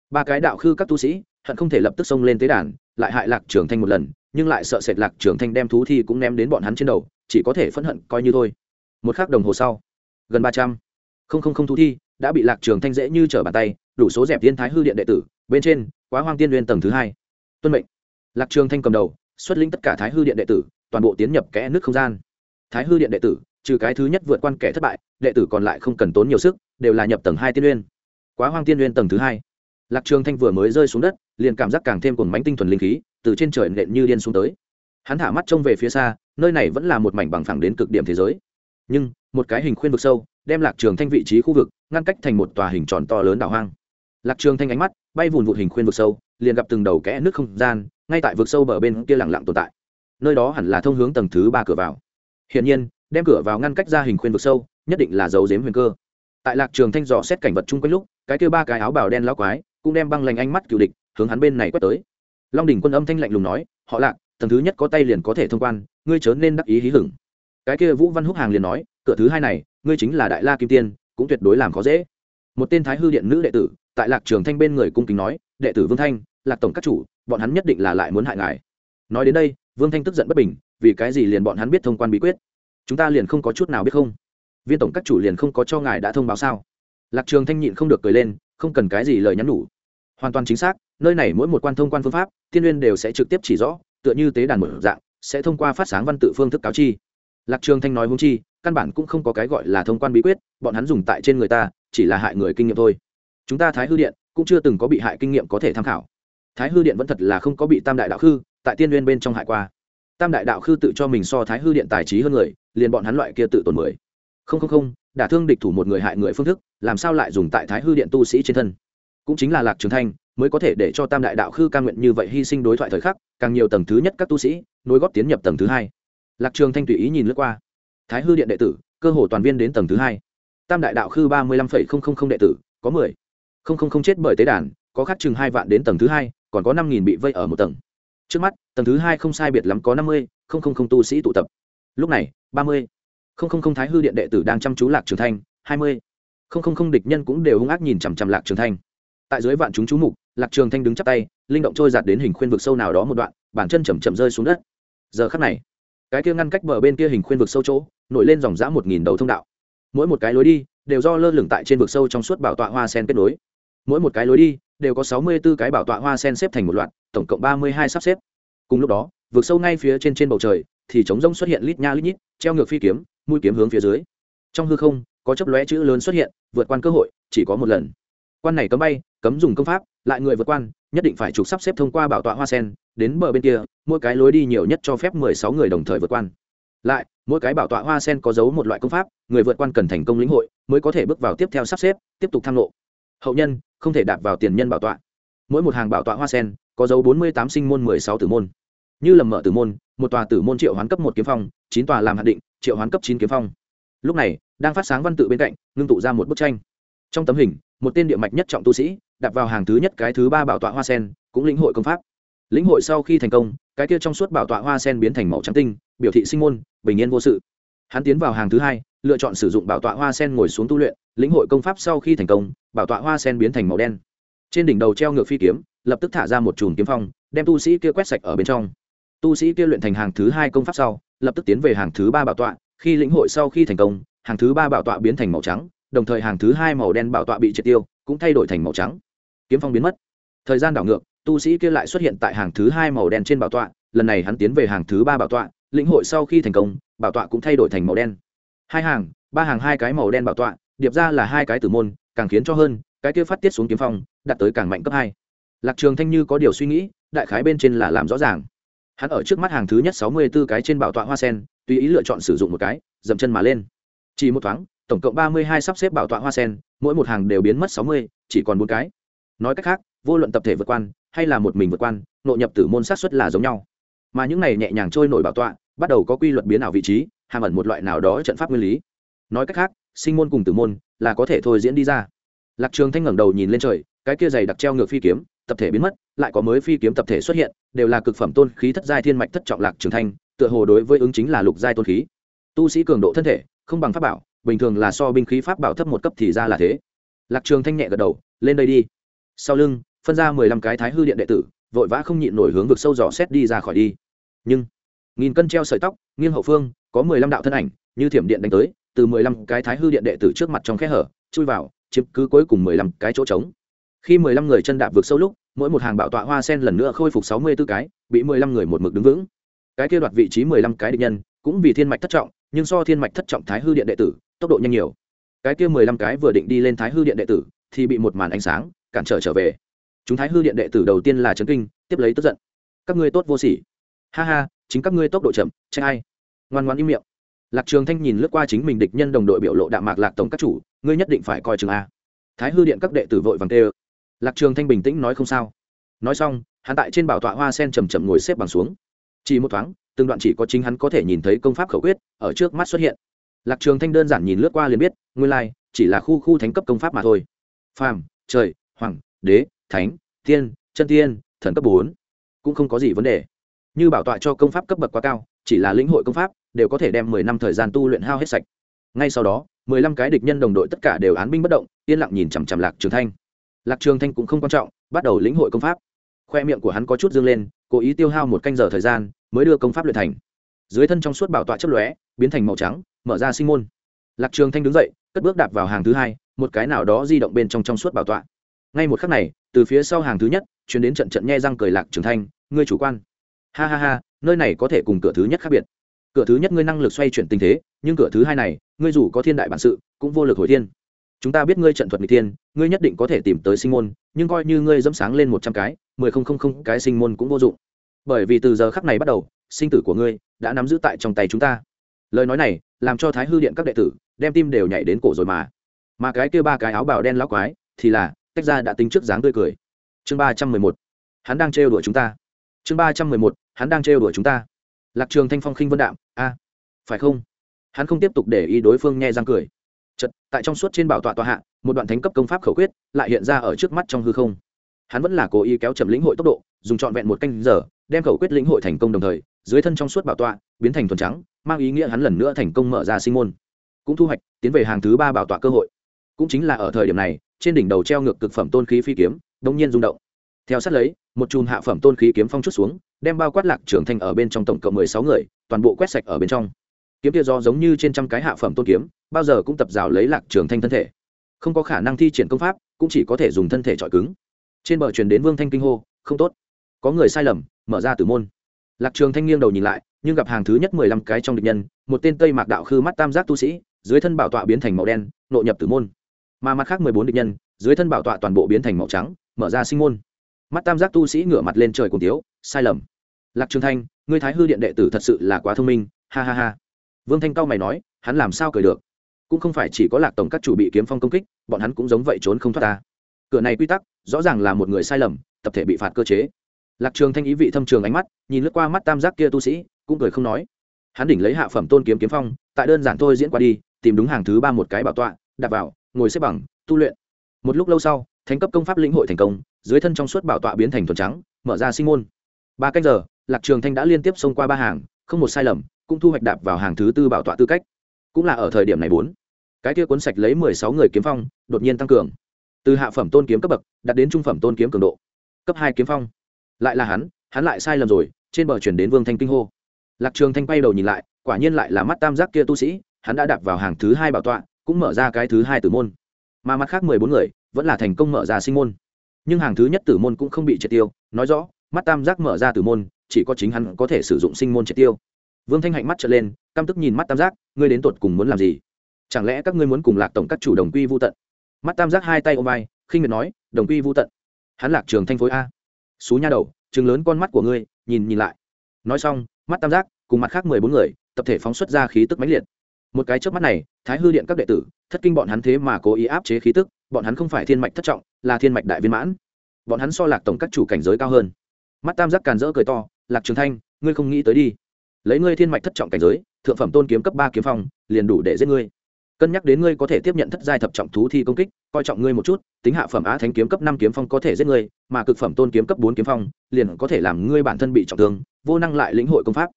Ba cái đạo khư các tu sĩ, hận không thể lập tức xông lên tế đàn, lại hại lạc trường thanh một lần, nhưng lại sợ sệt lạc trường thanh đem thú thi cũng ném đến bọn hắn trên đầu, chỉ có thể phẫn hận coi như thôi. Một khắc đồng hồ sau, gần ba trăm. Không không không thú thi đã bị lạc trường thanh dễ như trở bàn tay, đủ số dẹp thiên thái hư điện đệ tử, bên trên, quá hoang tiên liên tầng thứ hai. Tuân mệnh. Lạc trường thanh cầm đầu, xuất lĩnh tất cả thái hư điện đệ tử, toàn bộ tiến nhập kẽ nước không gian. Thái hư điện đệ tử trừ cái thứ nhất vượt qua kẻ thất bại, đệ tử còn lại không cần tốn nhiều sức, đều là nhập tầng hai tiên nguyên. Quá hoang tiên nguyên tầng thứ hai. Lạc trường thanh vừa mới rơi xuống đất, liền cảm giác càng thêm cuồng mánh tinh thuần linh khí từ trên trời nện như điên xuống tới. Hắn thả mắt trông về phía xa, nơi này vẫn là một mảnh bằng phẳng đến cực điểm thế giới. Nhưng, một cái hình khuyên vực sâu, đem lạc trường thanh vị trí khu vực ngăn cách thành một tòa hình tròn to lớn đảo hoang. Lạc trường thanh ánh mắt bay vùn vụt hình khuyên vực sâu, liền gặp từng đầu kẽ nước không gian, ngay tại vực sâu bờ bên kia lặng lặng tồn tại. Nơi đó hẳn là thông hướng tầng thứ ba cửa vào. Hiển nhiên đem cửa vào ngăn cách ra hình khuyên vực sâu, nhất định là dấu dếm huyền cơ. Tại lạc trường thanh dò xét cảnh vật chung quanh lúc, cái kia ba cái áo bào đen lão quái cũng đem băng lành ánh mắt cựu địch hướng hắn bên này quét tới. Long đỉnh quân âm thanh lạnh lùng nói, họ lạc, tầng thứ nhất có tay liền có thể thông quan, ngươi chớ nên đắc ý hí hửng. Cái kia vũ văn húc hàng liền nói, cửa thứ hai này, ngươi chính là đại la kim tiên, cũng tuyệt đối làm khó dễ. Một tên thái hư điện nữ đệ tử, tại lạc trường thanh bên người cung kính nói, đệ tử vương thanh, lạc tổng các chủ, bọn hắn nhất định là lại muốn hại ngài. Nói đến đây, vương thanh tức giận bất bình, vì cái gì liền bọn hắn biết thông quan bí quyết? Chúng ta liền không có chút nào biết không? Viên tổng các chủ liền không có cho ngài đã thông báo sao? Lạc trường thanh nhịn không được cười lên, không cần cái gì lời nhắn nhủ. Hoàn toàn chính xác, nơi này mỗi một quan thông quan phương pháp tiên uyên đều sẽ trực tiếp chỉ rõ, tựa như tế đàn mở dạng, sẽ thông qua phát sáng văn tự phương thức cáo chi. Lạc trường thanh nói hung chi, căn bản cũng không có cái gọi là thông quan bí quyết, bọn hắn dùng tại trên người ta, chỉ là hại người kinh nghiệm thôi. Chúng ta thái hư điện cũng chưa từng có bị hại kinh nghiệm có thể tham khảo. Thái hư điện vẫn thật là không có bị tam đại đạo khư tại tiên uyên bên trong hại qua. Tam đại đạo khư tự cho mình so thái hư điện tài trí hơn người liền bọn hắn loại kia tự tổn mười. Không không không, đả thương địch thủ một người hại người phương thức, làm sao lại dùng tại thái hư điện tu sĩ trên thân? Cũng chính là lạc trường thanh mới có thể để cho tam đại đạo khư ca nguyện như vậy hy sinh đối thoại thời khắc, càng nhiều tầng thứ nhất các tu sĩ, nối góp tiến nhập tầng thứ hai. Lạc trường thanh tùy ý nhìn lướt qua. Thái hư điện đệ tử, cơ hồ toàn viên đến tầng thứ hai. Tam đại đạo khư ba mươi lăm phẩy không không không đệ tử, có mười. Không không không chết bởi tế đàn, có khắc chừng hai vạn đến tầng thứ hai, còn có năm nghìn bị vây ở một tầng. Trước mắt, tầng thứ hai không sai biệt lắm có năm mươi, không không không tu sĩ tụ tập lúc này, ba mươi. Không không không thái hư điện đệ tử đang chăm chú lạc trường thanh, hai mươi. Không không không địch nhân cũng đều hung ác nhìn chằm chằm lạc trường thanh. Tại dưới vạn chúng chú mục, lạc trường thanh đứng chắp tay, linh động trôi giạt đến hình khuyên vực sâu nào đó một đoạn bản chân chầm chậm rơi xuống đất. Giờ khắc này, cái kia ngăn cách bờ bên kia hình khuyên vực sâu chỗ, nổi lên dòng dã một nghìn đầu thông đạo. Mỗi một cái lối đi, đều do lơ lửng tại trên vực sâu trong suốt bảo tọa hoa sen kết nối. Mỗi một cái lối đi, đều có sáu mươi 64 cái bảo tọa hoa sen xếp thành một loạt, tổng cộng ba mươi hai sắp xếp. Cùng lúc đó, vực sâu ngay phía trên trên bầu trời thì trống rông xuất hiện lít nha lít nhít, treo ngược phi kiếm, mũi kiếm hướng phía dưới. Trong hư không, có chấp lóe chữ lớn xuất hiện, vượt quan cơ hội, chỉ có một lần. Quan này cấm bay, cấm dùng công pháp, lại người vượt quan, nhất định phải trục sắp xếp thông qua bảo tọa hoa sen, đến bờ bên kia, mỗi cái lối đi nhiều nhất cho phép mười sáu người đồng thời vượt quan. Lại, mỗi cái bảo tọa hoa sen có dấu một loại công pháp, người vượt quan cần thành công lĩnh hội, mới có thể bước vào tiếp theo sắp xếp, tiếp tục tham lộ hậu nhân, không thể đạp vào tiền nhân bảo tọa. Mỗi một hàng bảo tọa hoa sen, có dấu bốn mươi tám sinh môn mười sáu tử môn. Như lầm mở tử môn một tòa tử môn triệu hoán cấp một kiếm phong, chín tòa làm hạn định, triệu hoán cấp chín kiếm phong. Lúc này, đang phát sáng văn tự bên cạnh, ngưng tụ ra một bức tranh. Trong tấm hình, một tên địa mạch nhất trọng tu sĩ, đặt vào hàng thứ nhất cái thứ ba bảo tọa hoa sen, cũng lĩnh hội công pháp. Lĩnh hội sau khi thành công, cái kia trong suốt bảo tọa hoa sen biến thành màu trắng tinh, biểu thị sinh môn, bình yên vô sự. Hắn tiến vào hàng thứ hai, lựa chọn sử dụng bảo tọa hoa sen ngồi xuống tu luyện, lĩnh hội công pháp sau khi thành công, bảo tọa hoa sen biến thành màu đen. Trên đỉnh đầu treo ngược phi kiếm, lập tức thả ra một chùm kiếm phong, đem tu sĩ kia quét sạch ở bên trong tu sĩ kia luyện thành hàng thứ hai công pháp sau, lập tức tiến về hàng thứ ba bảo tọa, khi lĩnh hội sau khi thành công, hàng thứ ba bảo tọa biến thành màu trắng, đồng thời hàng thứ hai màu đen bảo tọa bị triệt tiêu, cũng thay đổi thành màu trắng. Kiếm phong biến mất. Thời gian đảo ngược, tu sĩ kia lại xuất hiện tại hàng thứ hai màu đen trên bảo tọa, lần này hắn tiến về hàng thứ ba bảo tọa, lĩnh hội sau khi thành công, bảo tọa cũng thay đổi thành màu đen. Hai hàng, ba hàng hai cái màu đen bảo tọa, điệp ra là hai cái tử môn, càng khiến cho hơn, cái kia phát tiết xuống kiếm phong, đạt tới càng mạnh cấp hai. Lạc trường thanh như có điều suy nghĩ, đại khái bên trên là làm rõ ràng hắn ở trước mắt hàng thứ nhất sáu mươi 64 cái trên bảo tọa hoa sen, tùy ý lựa chọn sử dụng một cái, dậm chân mà lên. Chỉ một thoáng, tổng cộng ba mươi hai sắp xếp bảo tọa hoa sen, mỗi một hàng đều biến mất sáu mươi, chỉ còn bốn cái. Nói cách khác, vô luận tập thể vượt quan, hay là một mình vượt quan, nội nhập tử môn sát xuất là giống nhau. Mà những này nhẹ nhàng trôi nổi bảo tọa, bắt đầu có quy luật biến ảo vị trí, hàm ẩn một loại nào đó trận pháp nguyên lý. Nói cách khác, sinh môn cùng tử môn là có thể thôi diễn đi ra. Lạc trường thanh ngẩng đầu nhìn lên trời, cái kia dày đặc treo ngược phi kiếm tập thể biến mất, lại có mới phi kiếm tập thể xuất hiện, đều là cực phẩm tôn khí thất giai thiên mạch thất trọng lạc trường thanh, tựa hồ đối với ứng chính là lục giai tôn khí. Tu sĩ cường độ thân thể, không bằng pháp bảo, bình thường là so binh khí pháp bảo thấp một cấp thì ra là thế. Lạc trường thanh nhẹ gật đầu, lên đây đi. Sau lưng, phân ra mười lăm cái thái hư điện đệ tử, vội vã không nhịn nổi hướng vực sâu dò xét đi ra khỏi đi. Nhưng, nghìn cân treo sợi tóc, nghiêng hậu phương, có mười lăm đạo thân ảnh, như thiểm điện đánh tới, từ mười lăm cái thái hư điện đệ tử trước mặt trong khe hở, chui vào, chiếm cứ cuối cùng mười lăm cái chỗ trống khi mười lăm người chân đạp vượt sâu lúc, mỗi một hàng bảo tọa hoa sen lần nữa khôi phục sáu mươi 64 cái, bị mười lăm người một mực đứng vững. Cái kia đoạt vị trí mười lăm cái địch nhân, cũng vì thiên mạch thất trọng, nhưng so thiên mạch thất trọng thái hư điện đệ tử, tốc độ nhanh nhiều. Cái kia mười lăm cái vừa định đi lên thái hư điện đệ tử, thì bị một màn ánh sáng, cản trở trở về. Chúng thái hư điện đệ tử đầu tiên là trấn kinh, tiếp lấy tức giận. Các ngươi tốt vô sỉ. Ha ha, chính các ngươi tốc độ chậm tranh ai? Ngoan ngoan im miệng. Lạc trường thanh nhìn lướt qua chính mình địch nhân đồng đội biểu lộ đạm mạc lạc tổng các chủ, ngươi nhất định phải coi chừng a. Thái hư điện các đệ tử vội vàng tê lạc trường thanh bình tĩnh nói không sao. Nói xong, hắn tại trên bảo tọa hoa sen chầm chậm ngồi xếp bằng xuống. Chỉ một thoáng, từng đoạn chỉ có chính hắn có thể nhìn thấy công pháp khẩu quyết ở trước mắt xuất hiện. Lạc trường thanh đơn giản nhìn lướt qua liền biết, nguyên lai, chỉ là khu khu thánh cấp công pháp mà thôi. Phàm, trời, hoàng, đế, thánh, tiên, chân tiên, thần cấp bốn, cũng không có gì vấn đề. Như bảo tọa cho công pháp cấp bậc quá cao, chỉ là lĩnh hội công pháp, đều có thể đem mười năm thời gian tu luyện hao hết sạch. Ngay sau đó, mười lăm cái địch nhân đồng đội tất cả đều án binh bất động, yên lặng nhìn chằm chằm lạc trường thanh lạc trường thanh cũng không quan trọng, bắt đầu lĩnh hội công pháp. Khoe miệng của hắn có chút dương lên, cố ý tiêu hao một canh giờ thời gian, mới đưa công pháp luyện thành. Dưới thân trong suốt bảo tọa chấp lóe, biến thành màu trắng, mở ra sinh môn. Lạc trường thanh đứng dậy, cất bước đạp vào hàng thứ hai, một cái nào đó di động bên trong trong suốt bảo tọa. Ngay một khắc này, từ phía sau hàng thứ nhất chuyển đến trận trận nhe răng cười lạc trường thanh, ngươi chủ quan. Ha ha ha, nơi này có thể cùng cửa thứ nhất khác biệt. Cửa thứ nhất ngươi năng lực xoay chuyển tình thế, nhưng cửa thứ hai này, ngươi dù có thiên đại bản sự, cũng vô lực hồi thiên chúng ta biết ngươi trận thuật n g thiên, ngươi nhất định có thể tìm tới sinh môn, nhưng coi như ngươi dẫm sáng lên một trăm cái, mười không không không cái sinh môn cũng vô dụng. Bởi vì từ giờ khắc này bắt đầu, sinh tử của ngươi đã nắm giữ tại trong tay chúng ta. Lời nói này làm cho thái hư điện các đệ tử đem tim đều nhảy đến cổ rồi mà. Mà cái kia ba cái áo bào đen lão quái thì là, tách ra đã tính trước dáng tươi cười. Chương ba trăm mười một, hắn đang trêu đuổi chúng ta. Chương ba trăm mười một, hắn đang trêu đuổi chúng ta. Lạc trường thanh phong khinh vân đạm, a, phải không? Hắn không tiếp tục để ý đối phương nghe răng cười chật, tại trong suốt trên bảo tọa tọa hạ, một đoạn thánh cấp công pháp khẩu quyết lại hiện ra ở trước mắt trong hư không. Hắn vẫn là cố ý kéo chậm lĩnh hội tốc độ, dùng trọn vẹn một canh giờ, đem khẩu quyết lĩnh hội thành công đồng thời, dưới thân trong suốt bảo tọa biến thành thuần trắng, mang ý nghĩa hắn lần nữa thành công mở ra sinh môn. Cũng thu hoạch, tiến về hàng thứ ba bảo tọa cơ hội. Cũng chính là ở thời điểm này, trên đỉnh đầu treo ngược cực phẩm tôn khí phi kiếm đông nhiên rung động. Theo sát lấy, một chùm hạ phẩm tôn khí kiếm phong chút xuống, đem bao quát lạc trưởng thành ở bên trong tổng cộng mười sáu người, toàn bộ quét sạch ở bên trong. Kiếm kia do giống như trên trăm cái hạ phẩm tôn kiếm bao giờ cũng tập rào lấy lạc trường thanh thân thể. Không có khả năng thi triển công pháp, cũng chỉ có thể dùng thân thể trọi cứng. Trên bờ truyền đến vương thanh kinh hô, không tốt. Có người sai lầm, mở ra tử môn. Lạc trường thanh nghiêng đầu nhìn lại, nhưng gặp hàng thứ nhất mười lăm cái trong địch nhân, một tên tây mạc đạo khư mắt tam giác tu sĩ, dưới thân bảo tọa biến thành màu đen, nội nhập tử môn. Mà mặt khác mười bốn địch nhân, dưới thân bảo tọa toàn bộ biến thành màu trắng, mở ra sinh môn. Mắt tam giác tu sĩ ngửa mặt lên trời cùng tiếu, sai lầm. Lạc trường thanh, ngươi thái hư điện đệ tử thật sự là quá thông minh, ha ha ha. Vương thanh cao mày nói, hắn làm sao cười được? Cũng không phải chỉ có lạc tổng các chủ bị kiếm phong công kích, bọn hắn cũng giống vậy trốn không thoát ta. Cửa này quy tắc, rõ ràng là một người sai lầm, tập thể bị phạt cơ chế. Lạc trường thanh ý vị thâm trường ánh mắt, nhìn lướt qua mắt tam giác kia tu sĩ, cũng cười không nói. Hắn đỉnh lấy hạ phẩm tôn kiếm kiếm phong, tại đơn giản thôi diễn qua đi, tìm đúng hàng thứ ba một cái bảo tọa, đặt vào, ngồi xếp bằng, tu luyện. Một lúc lâu sau, thánh cấp công pháp lĩnh hội thành công, dưới thân trong suốt bảo tọa biến thành thuần trắng, mở ra sinh môn. Ba cách giờ, lạc trường thanh đã liên tiếp xông qua ba hàng, không một sai lầm, cũng thu hoạch đạp vào hàng thứ tư bảo tọa tư cách cũng là ở thời điểm này bốn. Cái kia cuốn sạch lấy mười sáu người kiếm phong, đột nhiên tăng cường. Từ hạ phẩm tôn kiếm cấp bậc, đạt đến trung phẩm tôn kiếm cường độ. Cấp hai kiếm phong. Lại là hắn hắn lại sai lầm rồi, trên bờ chuyển đến vương thanh kinh hô. Lạc trường thanh quay đầu nhìn lại, quả nhiên lại là mắt tam giác kia tu sĩ, hắn đã đạp vào hàng thứ hai bảo tọa, cũng mở ra cái thứ hai tử môn. Mà mặt khác mười bốn người, vẫn là thành công mở ra sinh môn. Nhưng hàng thứ nhất tử môn cũng không bị triệt tiêu, nói rõ, mắt tam giác mở ra tử môn, chỉ có chính hắn có thể sử dụng sinh môn triệt tiêu. Vương thanh hạnh mắt trở lên, căm tức nhìn mắt tam giác ngươi đến tột cùng muốn làm gì? Chẳng lẽ các ngươi muốn cùng lạc tổng các chủ đồng quy vô tận? Mắt tam giác hai tay ôm vai, khinh miệt nói, đồng quy vô tận. Hắn lạc trường thanh phối a. Xú nha đầu chừng lớn con mắt của ngươi, nhìn nhìn lại. Nói xong, mắt tam giác, cùng mặt khác mười bốn người, tập thể phóng xuất ra khí tức mãnh liệt. Một cái trước mắt này, thái hư điện các đệ tử, thất kinh bọn hắn thế mà cố ý áp chế khí tức, bọn hắn không phải thiên mạch thất trọng, là thiên mạch đại viên mãn. Bọn hắn so lạc tổng các chủ cảnh giới cao hơn. Mắt tam giác càn rỡ cười to, lạc trường thanh, ngươi không nghĩ tới đi lấy ngươi thiên mạch thất trọng cảnh giới, thượng phẩm tôn kiếm cấp ba kiếm phong, liền đủ để giết ngươi. Cân nhắc đến ngươi có thể tiếp nhận thất giai thập trọng thú thi công kích, coi trọng ngươi một chút, tính hạ phẩm á thánh kiếm cấp năm kiếm phong có thể giết ngươi, mà cực phẩm tôn kiếm cấp bốn kiếm phong, liền có thể làm ngươi bản thân bị trọng thương, vô năng lại lĩnh hội công pháp.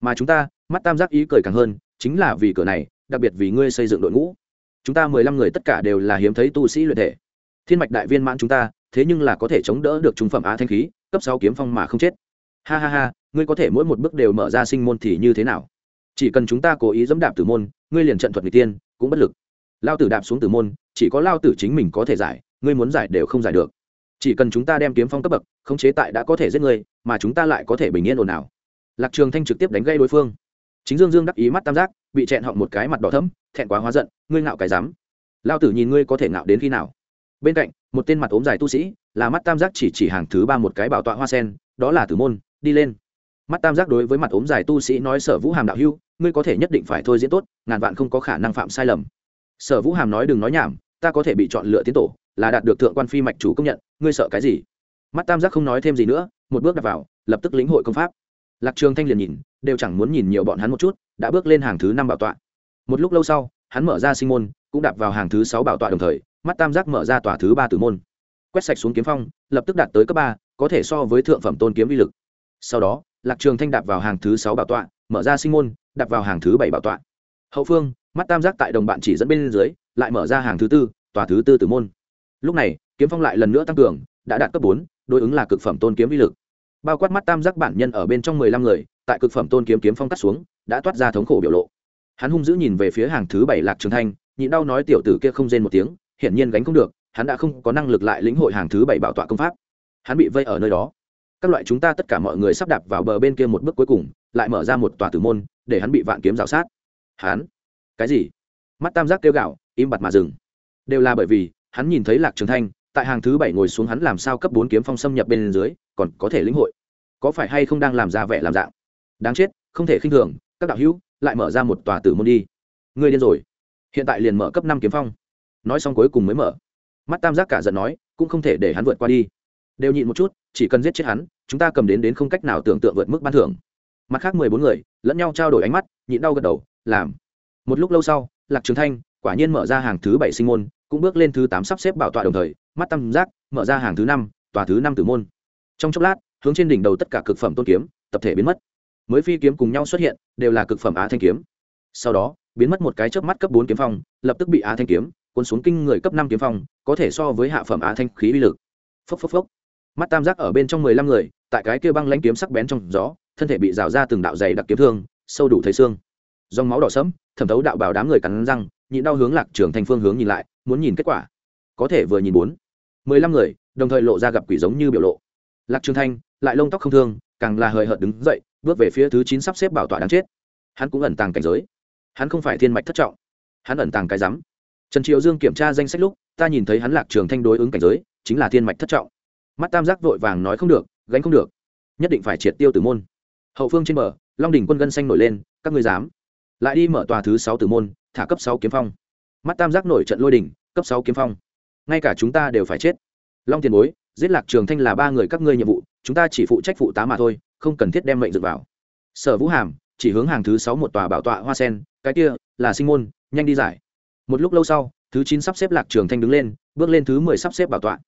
Mà chúng ta, mắt tam giác ý cười càng hơn, chính là vì cửa này, đặc biệt vì ngươi xây dựng đội ngũ. Chúng ta mười lăm người tất cả đều là hiếm thấy tu sĩ luyện thể. Thiên mạch đại viên mãn chúng ta, thế nhưng là có thể chống đỡ được trung phẩm á thanh khí, cấp sáu kiếm phong mà không chết ha ha ha, ngươi có thể mỗi một bước đều mở ra sinh môn thì như thế nào? Chỉ cần chúng ta cố ý dẫm đạp tử môn, ngươi liền trận thuật người tiên, cũng bất lực. Lao tử đạp xuống tử môn, chỉ có lao tử chính mình có thể giải, ngươi muốn giải đều không giải được. Chỉ cần chúng ta đem kiếm phong cấp bậc, khống chế tại đã có thể giết ngươi, mà chúng ta lại có thể bình yên ồn ào lạc trường thanh trực tiếp đánh gây đối phương. Chính dương dương đắc ý mắt tam giác, bị chẹn họng một cái mặt đỏ thẫm, thẹn quá hóa giận, ngươi ngạo cái dám. Lao tử nhìn ngươi có thể ngạo đến khi nào? Bên cạnh, một tên mặt ốm dài tu sĩ, là mắt tam giác chỉ chỉ hàng thứ ba một cái bảo tọa hoa sen, đó là tử môn đi lên. Mắt tam giác đối với mặt ốm dài tu sĩ nói, sở vũ hàm đạo hưu ngươi có thể nhất định phải thôi diễn tốt, ngàn vạn không có khả năng phạm sai lầm. Sở vũ hàm nói, đừng nói nhảm, ta có thể bị chọn lựa tiến tổ, là đạt được thượng quan phi mạch chủ công nhận, ngươi sợ cái gì? Mắt tam giác không nói thêm gì nữa, một bước đặt vào, lập tức lĩnh hội công pháp. Lạc trường thanh liền nhìn, đều chẳng muốn nhìn nhiều bọn hắn một chút, đã bước lên hàng thứ năm bảo tọa. Một lúc lâu sau, hắn mở ra sinh môn, cũng đạp vào hàng thứ sáu bảo tọa đồng thời, mắt tam giác mở ra tòa thứ ba tử môn. Quét sạch xuống kiếm phong, lập tức đạt tới cấp ba, có thể so với thượng phẩm tôn kiếm vi lực sau đó, lạc trường thanh đạp vào hàng thứ sáu bảo tọa, mở ra sinh môn, đạp vào hàng thứ bảy bảo tọa. Hậu phương, mắt tam giác tại đồng bạn chỉ dẫn bên dưới, lại mở ra hàng thứ tư, tòa thứ tư tử môn. Lúc này, kiếm phong lại lần nữa tăng cường, đã đạt cấp bốn, đối ứng là cực phẩm tôn kiếm vi lực. Bao quát mắt tam giác bản nhân ở bên trong mười lăm người, tại cực phẩm tôn kiếm kiếm phong cắt xuống, đã toát ra thống khổ biểu lộ. Hắn hung dữ nhìn về phía hàng thứ bảy lạc trường thanh, nhịn đau nói tiểu tử kia không rên một tiếng, hiển nhiên gánh không được, hắn đã không có năng lực lại lĩnh hội hàng thứ bảy bảo tọa công pháp. Hắn bị vây ở nơi đó các loại chúng ta tất cả mọi người sắp đạp vào bờ bên kia một bước cuối cùng, lại mở ra một tòa tử môn, để hắn bị vạn kiếm rào sát. Hắn? Cái gì? Mắt tam giác kêu gạo im bặt mà dừng. Đều là bởi vì, hắn nhìn thấy lạc trường thanh, tại hàng thứ bảy ngồi xuống hắn làm sao cấp bốn kiếm phong xâm nhập bên dưới, còn có thể lĩnh hội. Có phải hay không đang làm ra vẻ làm dạng? Đáng chết, không thể khinh thường, các đạo hữu, lại mở ra một tòa tử môn đi. Ngươi điên rồi. Hiện tại liền mở cấp năm kiếm phong. Nói xong cuối cùng mới mở. Mắt tam giác cả giận nói, cũng không thể để hắn vượt qua đi đều nhịn một chút, chỉ cần giết chết hắn, chúng ta cầm đến đến không cách nào tưởng tượng vượt mức ban thưởng. Mặt khác mười bốn người, lẫn nhau trao đổi ánh mắt, nhịn đau gật đầu, làm. Một lúc lâu sau, lạc trường thanh quả nhiên mở ra hàng thứ bảy sinh môn, cũng bước lên thứ tám sắp xếp bảo tọa đồng thời, mắt tam giác, mở ra hàng thứ năm, tòa thứ năm tử môn. Trong chốc lát, hướng trên đỉnh đầu tất cả cực phẩm tôn kiếm, tập thể biến mất. Mới phi kiếm cùng nhau xuất hiện, đều là cực phẩm á thanh kiếm. Sau đó, biến mất một cái chớp mắt cấp bốn kiếm phong, lập tức bị á thanh kiếm cuốn xuống kinh người cấp năm kiếm phong, có thể so với hạ phẩm á thanh khí uy lực. Phốc phốc phốc mắt tam giác ở bên trong mười lăm người, tại cái kia băng lãnh kiếm sắc bén trong gió, thân thể bị rào ra từng đạo dày đặc kiếm thương, sâu đủ thấy xương. Dòng máu đỏ sẫm, thẩm thấu đạo bảo đám người cắn răng, nhịn đau hướng lạc trường thành phương hướng nhìn lại, muốn nhìn kết quả. Có thể vừa nhìn bốn. Mười lăm người, đồng thời lộ ra gặp quỷ giống như biểu lộ. Lạc trường thanh lại lông tóc không thương, càng là hời hợt đứng dậy, bước về phía thứ chín sắp xếp bảo tọa đáng chết. Hắn cũng ẩn tàng cảnh giới. Hắn không phải thiên mạch thất trọng. Hắn ẩn tàng cái rắm. Trần triệu dương kiểm tra danh sách lúc, ta nhìn thấy hắn lạc trường thanh đối ứng cảnh giới, chính là thiên mạch thất trọng mắt tam giác vội vàng nói không được, gánh không được. Nhất định phải triệt tiêu tử môn. Hậu phương trên bờ, long đỉnh quân gân xanh nổi lên, các ngươi dám. Lại đi mở tòa thứ sáu tử môn, thả cấp sáu kiếm phong. Mắt tam giác nổi trận lôi đỉnh, cấp sáu kiếm phong. Ngay cả chúng ta đều phải chết. Long tiền bối, giết lạc trường thanh là ba người các ngươi nhiệm vụ, chúng ta chỉ phụ trách phụ tá mà thôi, không cần thiết đem mệnh dược vào. Sở vũ hàm, chỉ hướng hàng thứ sáu một tòa bảo tọa hoa sen, cái kia là sinh môn, nhanh đi giải. Một lúc lâu sau, thứ chín sắp xếp lạc trường thanh đứng lên, bước lên thứ mười sắp xếp bảo tọa.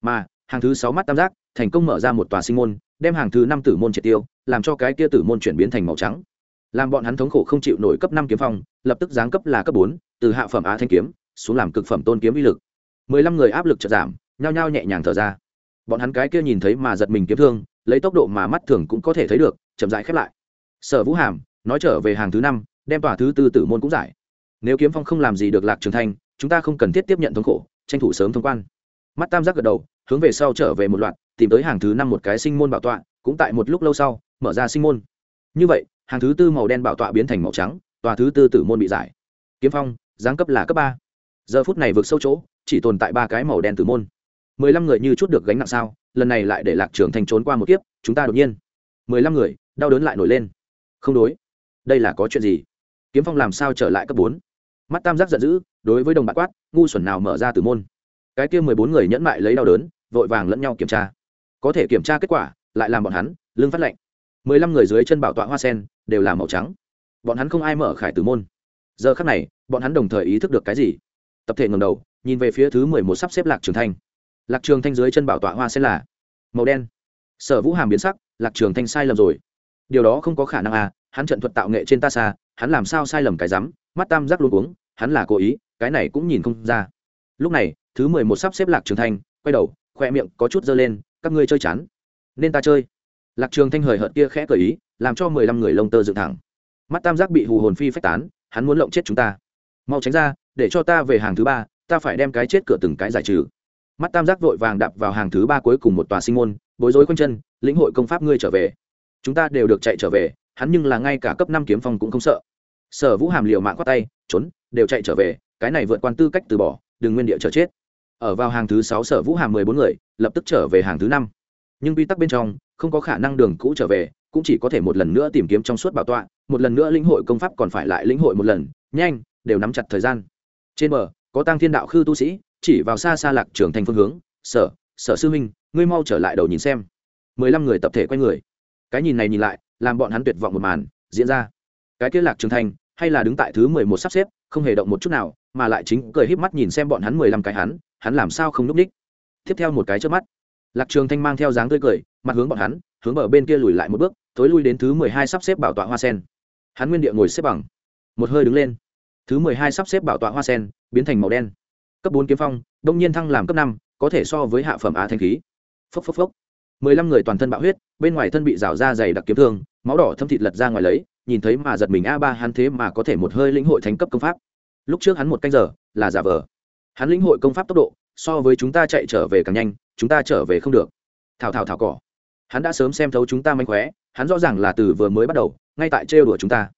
Mà hàng thứ sáu mắt tam giác, thành công mở ra một tòa sinh môn, đem hàng thứ năm tử môn triệt tiêu, làm cho cái kia tử môn chuyển biến thành màu trắng. Làm bọn hắn thống khổ không chịu nổi cấp năm kiếm phong, lập tức giáng cấp là cấp bốn, từ hạ phẩm á thanh kiếm, xuống làm cực phẩm tôn kiếm uy lực. Mười lăm người áp lực chợt giảm, nhao nhao nhẹ nhàng thở ra. Bọn hắn cái kia nhìn thấy mà giật mình kiếm thương, lấy tốc độ mà mắt thường cũng có thể thấy được, chậm rãi khép lại. Sở vũ hàm, nói trở về hàng thứ năm, đem tòa thứ tư tử môn cũng giải. Nếu kiếm phong không làm gì được lạc trường thanh, chúng ta không cần thiết tiếp nhận thống khổ, tranh thủ sớm thông quan. Mắt tam giác gật đầu hướng về sau trở về một loạt, tìm tới hàng thứ năm một cái sinh môn bảo tọa, cũng tại một lúc lâu sau, mở ra sinh môn. Như vậy, hàng thứ tư màu đen bảo tọa biến thành màu trắng, tòa thứ tư tử môn bị giải. Kiếm phong, giáng cấp là cấp ba. Giờ phút này vượt sâu chỗ, chỉ tồn tại ba cái màu đen tử môn. Mười lăm người như chút được gánh nặng sao, lần này lại để lạc trường thành trốn qua một kiếp, chúng ta đột nhiên. Mười lăm người, đau đớn lại nổi lên. Không đối. Đây là có chuyện gì? Kiếm phong làm sao trở lại cấp bốn? Mắt tam giác giận dữ, đối với đồng bạc quát, ngu xuẩn nào mở ra tử môn. Cái kia mười bốn người nhẫn mại lấy đau đớn vội vàng lẫn nhau kiểm tra. Có thể kiểm tra kết quả, lại làm bọn hắn lương phát lệnh mười lăm người dưới chân bảo tọa hoa sen, đều là màu trắng. Bọn hắn không ai mở khải tử môn. Giờ khắc này, bọn hắn đồng thời ý thức được cái gì? Tập thể ngầm đầu, nhìn về phía thứ mười một sắp xếp lạc trường thanh. Lạc trường thanh dưới chân bảo tọa hoa sen là màu đen. Sở vũ hàm biến sắc, lạc trường thanh sai lầm rồi. Điều đó không có khả năng à hắn trận thuật tạo nghệ trên ta xa, hắn làm sao sai lầm cái rắm, mắt tam giác luôn uống hắn là cố ý, cái này cũng nhìn không ra. Lúc này, thứ mười một sắp xếp lạc trường thanh, quay đầu khoe miệng có chút dơ lên, các ngươi chơi chán. Nên ta chơi. Lạc trường thanh hời hợt kia khẽ cởi ý, làm cho mười lăm người lông tơ dựng thẳng. Mắt tam giác bị hù hồn phi phách tán, hắn muốn lộng chết chúng ta. Mau tránh ra, để cho ta về hàng thứ ba, ta phải đem cái chết cửa từng cái giải trừ. Mắt tam giác vội vàng đạp vào hàng thứ ba cuối cùng một tòa sinh môn, bối rối quanh chân, lĩnh hội công pháp ngươi trở về. Chúng ta đều được chạy trở về, hắn nhưng là ngay cả cấp năm kiếm phong cũng không sợ. Sở vũ hàm liều mạng khoát tay, trốn, đều chạy trở về, cái này vượt quan tư cách từ bỏ, đừng nguyên địa chờ chết ở vào hàng thứ sáu sở vũ hàm mười bốn người, lập tức trở về hàng thứ năm. Nhưng quy tắc bên trong, không có khả năng đường cũ trở về, cũng chỉ có thể một lần nữa tìm kiếm trong suốt bảo tọa, một lần nữa lĩnh hội công pháp còn phải lại lĩnh hội một lần, nhanh, đều nắm chặt thời gian. Trên bờ, có tăng thiên đạo khư tu sĩ, chỉ vào xa xa lạc trường thành phương hướng, sở sở sư huynh, ngươi mau trở lại đầu nhìn xem. Mười lăm người tập thể quay người. Cái nhìn này nhìn lại, làm bọn hắn tuyệt vọng một màn, diễn ra. Cái kia lạc trường thành, hay là đứng tại thứ mười một sắp xếp, không hề động một chút nào, mà lại chính cười híp mắt nhìn xem bọn hắn mười lăm cái hắn hắn làm sao không núp ních? Tiếp theo một cái trước mắt, lạc trường thanh mang theo dáng tươi cười, mặt hướng bọn hắn, hướng bờ bên kia lùi lại một bước, thối lui đến thứ mười hai sắp xếp bảo tọa hoa sen. Hắn nguyên địa ngồi xếp bằng, một hơi đứng lên. Thứ mười hai sắp xếp bảo tọa hoa sen, biến thành màu đen. Cấp bốn kiếm phong, đông nhiên thăng làm cấp năm, có thể so với hạ phẩm á thanh khí. Phốc phốc phốc. Mười lăm người toàn thân bạo huyết, bên ngoài thân bị rào ra dày đặc kiếm thương, máu đỏ thâm thịt lật ra ngoài lấy, nhìn thấy mà giật mình a ba hắn thế mà có thể một hơi lĩnh hội thành cấp công pháp. Lúc trước hắn một canh giờ là giả vờ hắn lĩnh hội công pháp tốc độ, so với chúng ta chạy trở về càng nhanh, chúng ta trở về không được. Thảo thảo thảo cỏ. Hắn đã sớm xem thấu chúng ta manh khóe, hắn rõ ràng là từ vừa mới bắt đầu, ngay tại trêu đùa chúng ta.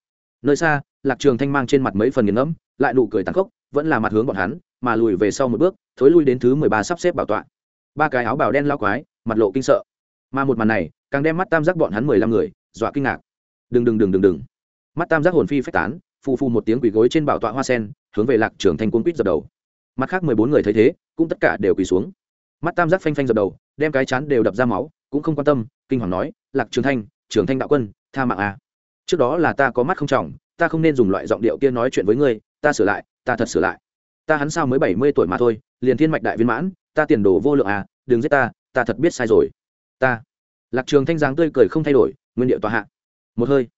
Nơi xa, lạc trường thanh mang trên mặt mấy phần nghiền ngẫm, lại nụ cười tàn khốc, vẫn là mặt hướng bọn hắn, mà lùi về sau một bước, thối lui đến thứ mười ba sắp xếp bảo tọa. Ba cái áo bào đen lao quái, mặt lộ kinh sợ. Mà một màn này, càng đem mắt tam giác bọn hắn mười lăm người, dọa kinh ngạc. Đừng đừng đừng đừng đừng. Mắt tam giác hồn phi phách tán, phù phù một tiếng quỳ gối trên bảo tọa hoa sen, hướng về lạc trường thanh cuốn quýt dập đầu mặt khác mười bốn người thấy thế, cũng tất cả đều quỳ xuống. Mắt tam giác phanh phanh dập đầu, đem cái chán đều đập ra máu, cũng không quan tâm, kinh hoàng nói, lạc trường thanh trường thanh đạo quân, tha mạng à. trước đó là ta có mắt không trọng, ta không nên dùng loại giọng điệu kia nói chuyện với ngươi, ta sửa lại, ta thật sửa lại. Ta hắn sao mới bảy mươi tuổi mà thôi, liền thiên mạch đại viên mãn, ta tiền đồ vô lượng à đừng giết ta ta thật biết sai rồi. Ta. Lạc trường thanh giáng tươi cười không thay đổi, nguyên điệu tòa hạ. Một hơi,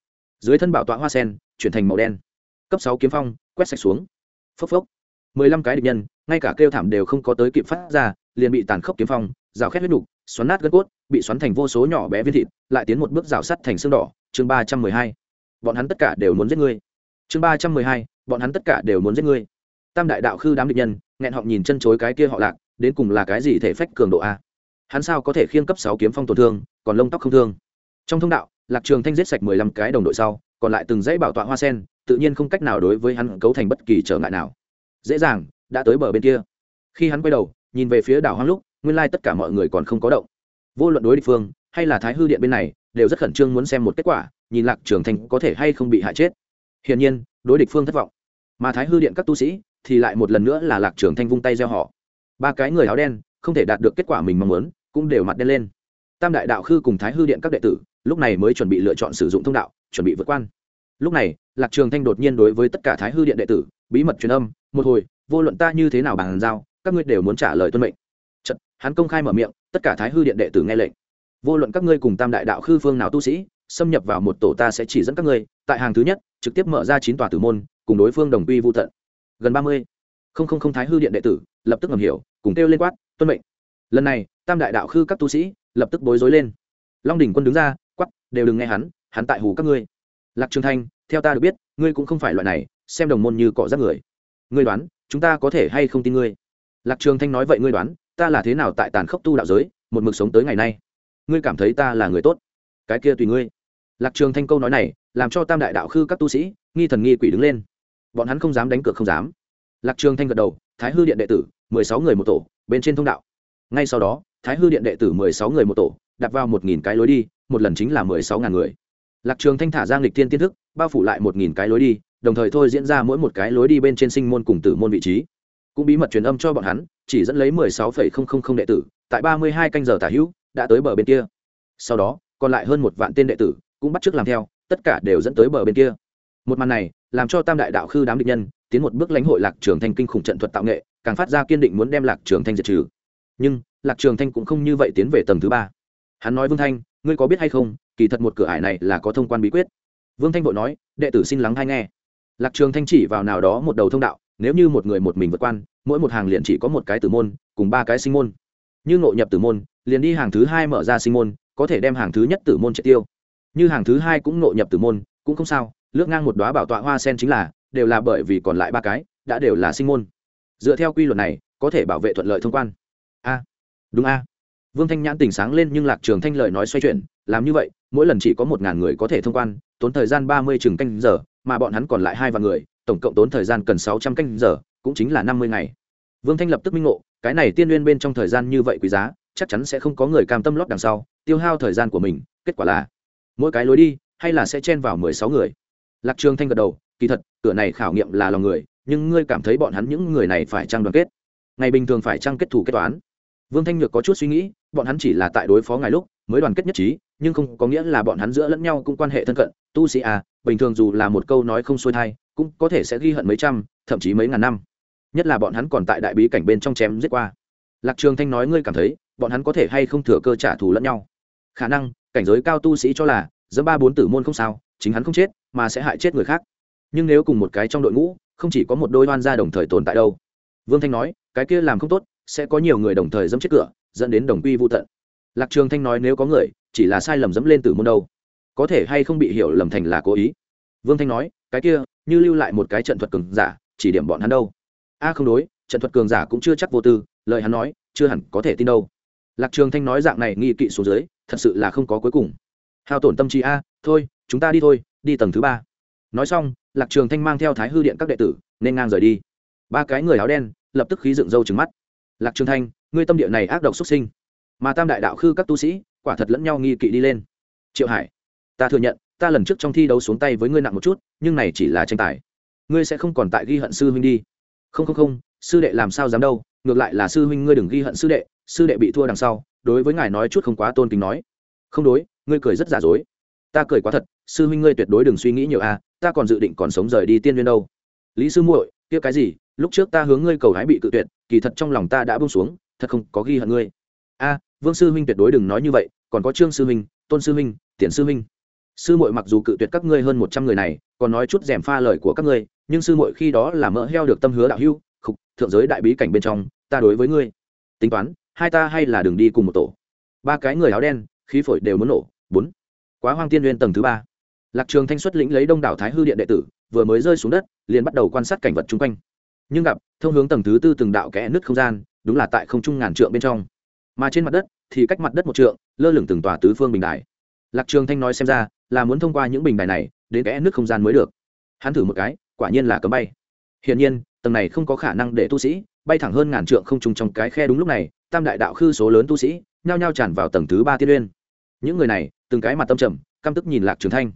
dưới thân bảo tọa hoa sen, chuyển thành màu đen. Cấp sáu kiếm phong, quét sạch xuống. Phốc phốc mười lăm cái địch nhân, ngay cả kêu thảm đều không có tới kịp phát ra, liền bị tàn khốc kiếm phong, rào khét huyết đục xoắn nát gân cốt, bị xoắn thành vô số nhỏ bé viên thịt, lại tiến một bước rào sắt thành xương đỏ. Chương ba trăm mười hai. Bọn hắn tất cả đều muốn giết ngươi. Chương ba trăm mười hai. Bọn hắn tất cả đều muốn giết ngươi. Tam đại đạo khư đám địch nhân, nghẹn họ nhìn chân chối cái kia họ lạc, đến cùng là cái gì thể phách cường độ a? Hắn sao có thể khiêng cấp sáu kiếm phong tổn thương, còn lông tóc không thương? Trong thông đạo, lạc trường thanh giết sạch mười lăm cái đồng đội sau, còn lại từng dãy bảo tọa hoa sen, tự nhiên không cách nào đối với hắn cấu thành bất kỳ trở ngại nào dễ dàng, đã tới bờ bên kia. Khi hắn quay đầu, nhìn về phía đảo hoang lúc, nguyên lai tất cả mọi người còn không có động. Vô luận đối địch phương, hay là thái hư điện bên này, đều rất khẩn trương muốn xem một kết quả, nhìn lạc trường thanh có thể hay không bị hại chết. Hiển nhiên, đối địch phương thất vọng. Mà thái hư điện các tu sĩ, thì lại một lần nữa là lạc trường thanh vung tay gieo họ. Ba cái người áo đen, không thể đạt được kết quả mình mong muốn, cũng đều mặt đen lên. Tam đại đạo khư cùng thái hư điện các đệ tử, lúc này mới chuẩn bị lựa chọn sử dụng thông đạo, chuẩn bị vượt quan. Lúc này, lạc trường thanh đột nhiên đối với tất cả thái hư điện đệ tử, bí mật truyền âm một hồi vô luận ta như thế nào bàn giao các ngươi đều muốn trả lời tuân mệnh. Chật, hắn công khai mở miệng tất cả thái hư điện đệ tử nghe lệnh. Vô luận các ngươi cùng tam đại đạo khư phương nào tu sĩ xâm nhập vào một tổ ta sẽ chỉ dẫn các ngươi tại hàng thứ nhất trực tiếp mở ra chín tòa tử môn cùng đối phương đồng quy vô tận. Gần ba mươi. Không không không thái hư điện đệ tử lập tức ngầm hiểu cùng kêu lên quát tuân mệnh. Lần này tam đại đạo khư các tu sĩ lập tức bối rối lên. Long đỉnh quân đứng ra quắp đều đừng nghe hắn hắn tại hù các ngươi. Lạc trường thanh theo ta được biết ngươi cũng không phải loại này xem đồng môn như cọ rác người ngươi đoán, chúng ta có thể hay không tin ngươi? Lạc trường thanh nói vậy ngươi đoán, ta là thế nào tại tàn khốc tu đạo giới, một mực sống tới ngày nay? Ngươi cảm thấy ta là người tốt? Cái kia tùy ngươi. Lạc trường thanh câu nói này, làm cho tam đại đạo khư các tu sĩ, nghi thần nghi quỷ đứng lên. Bọn hắn không dám đánh cược không dám. Lạc trường thanh gật đầu, thái hư điện đệ tử, mười sáu người một tổ, bên trên thông đạo. Ngay sau đó, thái hư điện đệ tử mười sáu người một tổ đặt vào một nghìn cái lối đi, một lần chính là mười sáu ngàn người. Lạc trường thanh thả giang lịch tiên tiên thức, bao phủ lại một nghìn cái lối đi đồng thời thôi diễn ra mỗi một cái lối đi bên trên sinh môn cùng tử môn vị trí. Cũng bí mật truyền âm cho bọn hắn, chỉ dẫn lấy mười sáu phẩy không không không đệ tử, tại ba mươi hai canh giờ tả hữu, đã tới bờ bên kia. Sau đó, còn lại hơn một vạn tên đệ tử, cũng bắt chước làm theo, tất cả đều dẫn tới bờ bên kia. Một màn này, làm cho tam đại đạo khư đám địch nhân, tiến một bước lãnh hội lạc trường thanh kinh khủng trận thuật tạo nghệ, càng phát ra kiên định muốn đem lạc trường thanh diệt trừ. Nhưng, lạc trường thanh cũng không như vậy tiến về tầng thứ ba. Hắn nói vương thanh, ngươi có biết hay không, kỳ thật một cửa ải này là có thông quan bí quyết. Vương thanh vội nói, đệ tử xin lắng hay nghe lạc trường thanh chỉ vào nào đó một đầu thông đạo, nếu như một người một mình vượt quan, mỗi một hàng liền chỉ có một cái tử môn, cùng ba cái sinh môn. Như ngộ nhập tử môn, liền đi hàng thứ hai mở ra sinh môn, có thể đem hàng thứ nhất tử môn triệt tiêu. Như hàng thứ hai cũng ngộ nhập tử môn, cũng không sao lướt ngang một đóa bảo tọa hoa sen chính là, đều là bởi vì còn lại ba cái, đã đều là sinh môn. Dựa theo quy luật này, có thể bảo vệ thuận lợi thông quan. A, đúng a. Vương thanh nhãn tỉnh sáng lên nhưng lạc trường thanh lợi nói xoay chuyển, làm như vậy, mỗi lần chỉ có một ngàn người có thể thông quan, tốn thời gian ba mươi chừng canh giờ mà bọn hắn còn lại hai vạn người, tổng cộng tốn thời gian cần sáu trăm canh giờ, cũng chính là năm mươi ngày. Vương thanh lập tức minh ngộ, cái này tiên liên bên trong thời gian như vậy quý giá, chắc chắn sẽ không có người cam tâm lót đằng sau, tiêu hao thời gian của mình, kết quả là mỗi cái lối đi, hay là sẽ chen vào mười sáu người. Lạc trường thanh gật đầu, kỳ thật, cửa này khảo nghiệm là lòng người, nhưng ngươi cảm thấy bọn hắn những người này phải trang đoàn kết. Ngày bình thường phải trang kết thủ kết toán. Vương thanh nhược có chút suy nghĩ, bọn hắn chỉ là tại đối phó ngài lúc, mới đoàn kết nhất trí nhưng không có nghĩa là bọn hắn giữa lẫn nhau cũng quan hệ thân cận. Tu sĩ à bình thường dù là một câu nói không xuôi thai, cũng có thể sẽ ghi hận mấy trăm, thậm chí mấy ngàn năm. Nhất là bọn hắn còn tại đại bí cảnh bên trong chém giết qua. Lạc trường thanh nói ngươi cảm thấy, bọn hắn có thể hay không thừa cơ trả thù lẫn nhau? Khả năng, cảnh giới cao tu sĩ cho là dẫm ba bốn tử môn không sao, chính hắn không chết, mà sẽ hại chết người khác. Nhưng nếu cùng một cái trong đội ngũ, không chỉ có một đôi oan gia đồng thời tồn tại đâu. Vương thanh nói, cái kia làm không tốt, sẽ có nhiều người đồng thời dẫm chết cửa, dẫn đến đồng quy vô tận lạc trường thanh nói nếu có người, chỉ là sai lầm dẫm lên tử môn đâu. Có thể hay không bị hiểu lầm thành là cố ý? Vương thanh nói, cái kia, như lưu lại một cái trận thuật cường giả, chỉ điểm bọn hắn đâu. A không đối, trận thuật cường giả cũng chưa chắc vô tư, lời hắn nói, chưa hẳn có thể tin đâu. Lạc trường thanh nói dạng này nghi kỵ xuống dưới, thật sự là không có cuối cùng. Hao tổn tâm trí a, thôi, chúng ta đi thôi, đi tầng thứ ba. Nói xong, lạc trường thanh mang theo thái hư điện các đệ tử, nên ngang rời đi. Ba cái người áo đen, lập tức khí dựng râu trừng mắt. Lạc trường thanh, ngươi tâm địa này ác độc xuất sinh mà tam đại đạo khư các tu sĩ quả thật lẫn nhau nghi kỵ đi lên. Triệu hải, ta thừa nhận, ta lần trước trong thi đấu xuống tay với ngươi nặng một chút, nhưng này chỉ là tranh tài. Ngươi sẽ không còn tại ghi hận sư huynh đi. Không không không, sư đệ làm sao dám đâu, ngược lại là sư huynh ngươi đừng ghi hận sư đệ sư đệ bị thua đằng sau, đối với ngài nói chút không quá tôn kính nói. Không đối, ngươi cười rất giả dối. Ta cười quá thật, sư huynh ngươi tuyệt đối đừng suy nghĩ nhiều a ta còn dự định còn sống rời đi tiên viên đâu. Lý sư muội, kia cái gì, lúc trước ta hướng ngươi cầu hái bị cự tuyệt, kỳ thật trong lòng ta đã bông xuống, thật không có ghi hận ngươi a, vương sư huynh tuyệt đối đừng nói như vậy, còn có trương sư huynh, tôn sư huynh tiền sư huynh. Sư muội mặc dù cự tuyệt các ngươi hơn một trăm người này, còn nói chút rèm pha lời của các ngươi, nhưng sư muội khi đó là mỡ heo được tâm hứa đạo hưu khục, thượng giới đại bí cảnh bên trong, ta đối với ngươi. Tính toán, hai ta hay là đường đi cùng một tổ. Ba cái người áo đen, khí phổi đều muốn nổ. Bốn. Quá hoang tiên nguyên tầng thứ ba. Lạc trường thanh xuất lĩnh lấy đông đảo thái hư điện đệ tử, vừa mới rơi xuống đất, liền bắt đầu quan sát cảnh vật chung quanh. Nhưng gặp thông hướng tầng thứ tư từng đạo kẽ nứt không gian, đúng là tại không trung ngàn trượng bên trong mà trên mặt đất thì cách mặt đất một trượng, lơ lửng từng tòa tứ phương bình đài. Lạc trường thanh nói xem ra là muốn thông qua những bình đài này đến kẽ nước không gian mới được. Hắn thử một cái, quả nhiên là cấm bay. Hiển nhiên, tầng này không có khả năng để tu sĩ bay thẳng hơn ngàn trượng không trùng trong cái khe đúng lúc này, tam đại đạo khư số lớn tu sĩ nhao nhao tràn vào tầng thứ ba tiên uyên. Những người này, từng cái mặt tâm trầm, căm tức nhìn lạc trường thanh.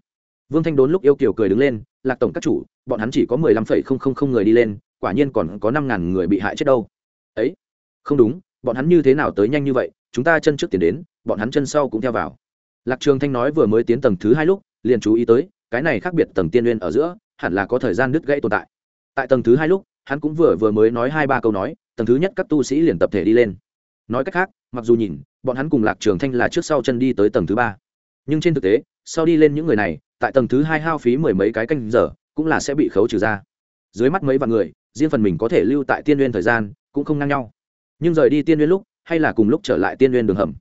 Vương thanh đốn lúc yêu kiều cười đứng lên, lạc tổng các chủ, bọn hắn chỉ có mười lăm phẩy không không không người đi lên, quả nhiên còn có năm ngàn người bị hại chết đâu. Ấy, không đúng bọn hắn như thế nào tới nhanh như vậy, chúng ta chân trước tiến đến, bọn hắn chân sau cũng theo vào. Lạc trường thanh nói vừa mới tiến tầng thứ hai lúc, liền chú ý tới, cái này khác biệt tầng tiên nguyên ở giữa, hẳn là có thời gian đứt gãy tồn tại. Tại tầng thứ hai lúc, hắn cũng vừa vừa mới nói hai ba câu nói, tầng thứ nhất các tu sĩ liền tập thể đi lên. Nói cách khác, mặc dù nhìn, bọn hắn cùng lạc trường thanh là trước sau chân đi tới tầng thứ ba. Nhưng trên thực tế, sau đi lên những người này, tại tầng thứ hai hao phí mười mấy cái canh giờ, cũng là sẽ bị khấu trừ ra. Dưới mắt mấy vạn người, riêng phần mình có thể lưu tại tiên nguyên thời gian, cũng không ngang nhau nhưng rời đi tiên nguyên lúc, hay là cùng lúc trở lại tiên nguyên đường hầm.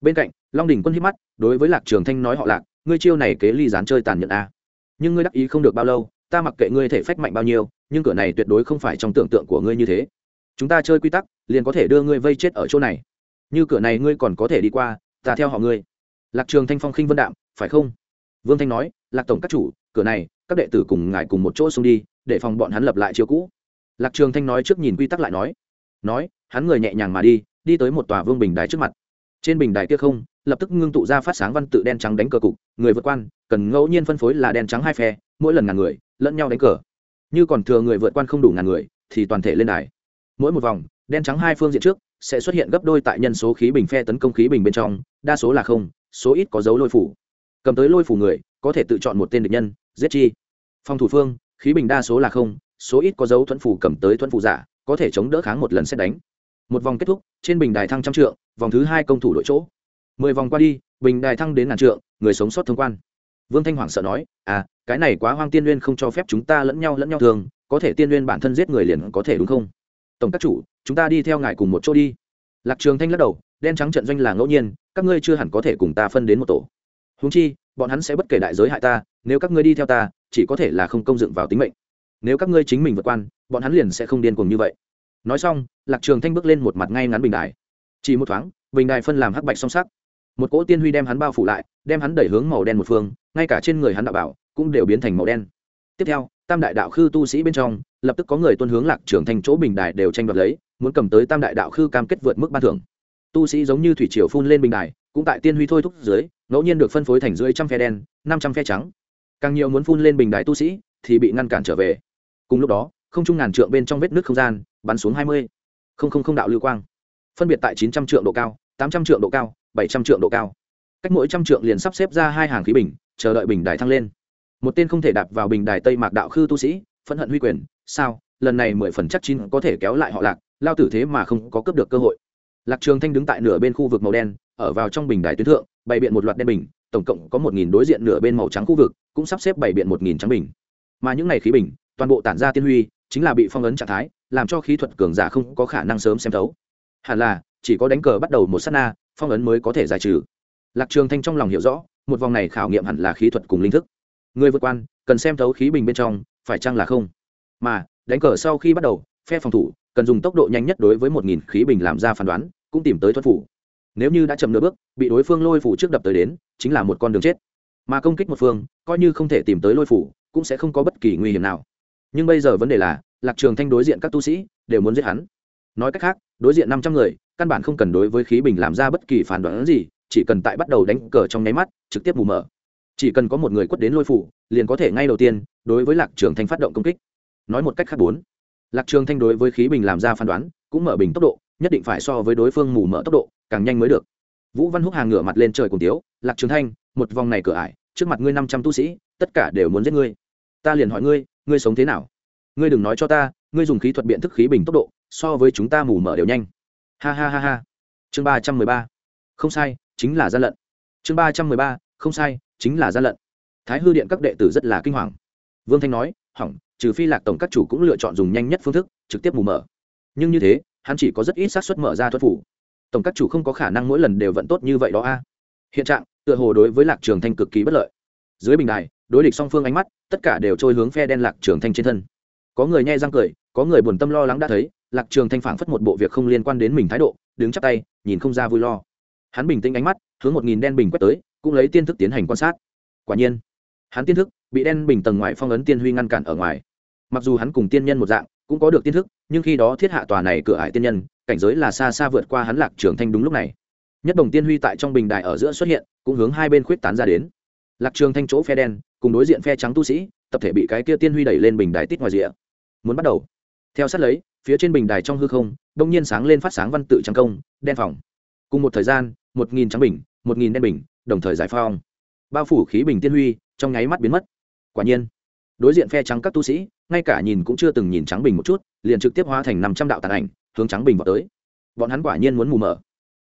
Bên cạnh, long đình quân hít mắt, đối với lạc trường thanh nói họ lạc, ngươi chiêu này kế ly dán chơi tàn nhẫn a. Nhưng ngươi đắc ý không được bao lâu, ta mặc kệ ngươi thể phách mạnh bao nhiêu, nhưng cửa này tuyệt đối không phải trong tưởng tượng của ngươi như thế. Chúng ta chơi quy tắc, liền có thể đưa ngươi vây chết ở chỗ này. Như cửa này ngươi còn có thể đi qua, ta theo họ ngươi. Lạc trường thanh phong khinh vân đạm, phải không? Vương thanh nói, lạc tổng các chủ, cửa này, các đệ tử cùng ngài cùng một chỗ xuống đi, để phòng bọn hắn lập lại chiều cũ. Lạc trường thanh nói trước nhìn quy tắc lại nói. Nói hắn người nhẹ nhàng mà đi đi tới một tòa vương bình đài trước mặt. Trên bình đài kia không, lập tức ngưng tụ ra phát sáng văn tự đen trắng đánh cờ cục, người vượt quan, cần ngẫu nhiên phân phối là đen trắng hai phe, mỗi lần ngàn người, lẫn nhau đánh cờ. Như còn thừa người vượt quan không đủ ngàn người, thì toàn thể lên đài. Mỗi một vòng, đen trắng hai phương diện trước, sẽ xuất hiện gấp đôi tại nhân số khí bình phe tấn công khí bình bên trong, đa số là không, số ít có dấu lôi phủ. Cầm tới lôi phủ người, có thể tự chọn một tên địch nhân, giết chi. Phòng thủ phương, khí bình đa số là không, số ít có dấu thuẫn phủ cầm tới thuẫn phủ giả, có thể chống đỡ kháng một lần xét đánh một vòng kết thúc, trên bình đài thăng trăm trượng, vòng thứ hai công thủ đội chỗ. Mười vòng qua đi, bình đài thăng đến ngàn trượng, người sống sót thông quan. Vương thanh hoàng sợ nói à cái này quá hoang tiên n không cho phép chúng ta lẫn nhau lẫn nhau thường có thể tiên n bản thân giết người liền có thể đúng không? Tổng các chủ, chúng ta đi theo ngài cùng một chỗ đi. Lạc trường thanh lắc đầu, đen trắng trận doanh là ngẫu nhiên, các ngươi chưa hẳn có thể cùng ta phân đến một tổ. Húng chi, bọn hắn sẽ bất kể đại giới hại ta, nếu các ngươi đi theo ta, chỉ có thể là không công dựng vào tính mệnh. Nếu các ngươi chính mình vượt quan, bọn hắn liền sẽ không điên cuồng như vậy nói xong, lạc trường thanh bước lên một mặt ngay ngắn bình đài. Chỉ một thoáng, bình đài phân làm hắc bạch song sắc. Một cỗ tiên huy đem hắn bao phủ lại, đem hắn đẩy hướng màu đen một phương, ngay cả trên người hắn đạo bảo cũng đều biến thành màu đen. Tiếp theo, tam đại đạo khư tu sĩ bên trong, lập tức có người tuân hướng lạc trường thanh chỗ bình đài đều tranh đoạt lấy, muốn cầm tới tam đại đạo khư cam kết vượt mức ban thưởng. Tu sĩ giống như thủy triều phun lên bình đài, cũng tại tiên huy thôi thúc dưới, ngẫu nhiên được phân phối thành dưới trăm phe đen, năm trăm phe trắng. Càng nhiều muốn phun lên bình đài tu sĩ, thì bị ngăn cản trở về. Cùng lúc đó không trung ngàn trượng bên trong vết nước không gian, bắn xuống hai mươi. Không không không đạo lưu quang. Phân biệt tại chín trăm trượng độ cao, tám trăm trượng độ cao, bảy trăm trượng độ cao. Cách mỗi trăm trượng liền sắp xếp ra hai hàng khí bình, chờ đợi bình đài thăng lên. Một tên không thể đạp vào bình đài tây mạc đạo khư tu sĩ, phẫn hận huy quyền, sao, lần này mười phần chắc chín có thể kéo lại họ lạc, lao tử thế mà không có cướp được cơ hội. Lạc trường thanh đứng tại nửa bên khu vực màu đen, ở vào trong bình đài tuyến thượng, bày biện một loạt đen bình, tổng cộng có một nghìn đối diện nửa bên màu trắng khu vực, cũng sắp xếp bày biện một nghìn trắng bình. Mà những này khí bình, toàn bộ tản ra tiên huy chính là bị phong ấn trạng thái, làm cho khí thuật cường giả không có khả năng sớm xem thấu. Hẳn là, chỉ có đánh cờ bắt đầu một s á t na, phong ấn mới có thể giải trừ. Lạc trường thanh trong lòng hiểu rõ, một vòng này khảo nghiệm hẳn là khí thuật cùng linh thức. Người vượt quan, cần xem thấu khí bình bên trong, phải chăng là không? Mà, đánh cờ sau khi bắt đầu, phe phòng thủ, cần dùng tốc độ nhanh nhất đối với một nghìn khí bình làm ra phán đoán, cũng tìm tới thuật phủ. Nếu như đã chậm nửa bước, bị đối phương lôi phủ trước đập tới đến, chính là một con đường chết. Mà công kích một phương, coi như không thể tìm tới lôi phủ, cũng sẽ không có bất kỳ nguy hiểm nào nhưng bây giờ vấn đề là, lạc trường thanh đối diện các tu sĩ đều muốn giết hắn. Nói cách khác, đối diện năm trăm người, căn bản không cần đối với khí bình làm ra bất kỳ phản đoán gì, chỉ cần tại bắt đầu đánh cờ trong nháy mắt, trực tiếp mù mở. Chỉ cần có một người quất đến lôi phủ, liền có thể ngay đầu tiên đối với lạc trường thanh phát động công kích. Nói một cách khác bốn, lạc trường thanh đối với khí bình làm ra phán đoán, cũng mở bình tốc độ, nhất định phải so với đối phương mù mở tốc độ, càng nhanh mới được. Vũ văn húc hàng ngửa mặt lên trời cùng tiếu, lạc trường thanh, một vòng này cửa ải, trước mặt ngươi năm trăm tu sĩ, tất cả đều muốn giết ngươi. Ta liền hỏi ngươi ngươi sống thế nào? Ngươi đừng nói cho ta, ngươi dùng khí thuật biện thức khí bình tốc độ, so với chúng ta mù mở đều nhanh. Ha ha ha ha. Chương ba trăm mười ba. Không sai, chính là gian lận. Chương ba trăm mười ba. Không sai, chính là gian lận. Thái hư điện các đệ tử rất là kinh hoàng. Vương thanh nói, hỏng, trừ phi lạc tổng các chủ cũng lựa chọn dùng nhanh nhất phương thức, trực tiếp mù mở nhưng như thế, hắn chỉ có rất ít xác suất mở ra thuật phủ. Tổng các chủ không có khả năng mỗi lần đều vận tốt như vậy đó a. Hiện trạng, tựa hồ đối với lạc trường thanh cực kỳ bất lợi. Dưới bình đài đối địch song phương ánh mắt, tất cả đều trôi hướng phe đen lạc trường thanh trên thân. Có người nhẹ răng cười, có người buồn tâm lo lắng đã thấy, lạc trường thanh phảng phất một bộ việc không liên quan đến mình thái độ, đứng chắp tay, nhìn không ra vui lo. Hắn bình tĩnh ánh mắt, hướng một nghìn đen bình quét tới, cũng lấy tiên thức tiến hành quan sát. Quả nhiên, hắn tiên thức bị đen bình tầng ngoài phong ấn tiên huy ngăn cản ở ngoài. Mặc dù hắn cùng tiên nhân một dạng, cũng có được tiên thức, nhưng khi đó thiết hạ tòa này cửa hải tiên nhân, cảnh giới là xa xa vượt qua hắn lạc trường thanh đúng lúc này. Nhất đồng tiên huy tại trong bình đài ở giữa xuất hiện, cũng hướng hai bên khuyết tán ra đến. Lạc trường thanh chỗ phe đen cùng đối diện phe trắng tu sĩ, tập thể bị cái kia tiên huy đẩy lên bình đài tít ngoài rìa. Muốn bắt đầu. Theo sát lấy, phía trên bình đài trong hư không, đông nhiên sáng lên phát sáng văn tự trắng công, đen phòng. Cùng một thời gian, một nghìn trắng bình, một nghìn đen bình, đồng thời giải phong bao phủ khí bình tiên huy, trong nháy mắt biến mất. Quả nhiên, đối diện phe trắng các tu sĩ, ngay cả nhìn cũng chưa từng nhìn trắng bình một chút, liền trực tiếp hóa thành năm trăm đạo tàn ảnh, hướng trắng bình vào tới. Bọn hắn quả nhiên muốn mù mờ.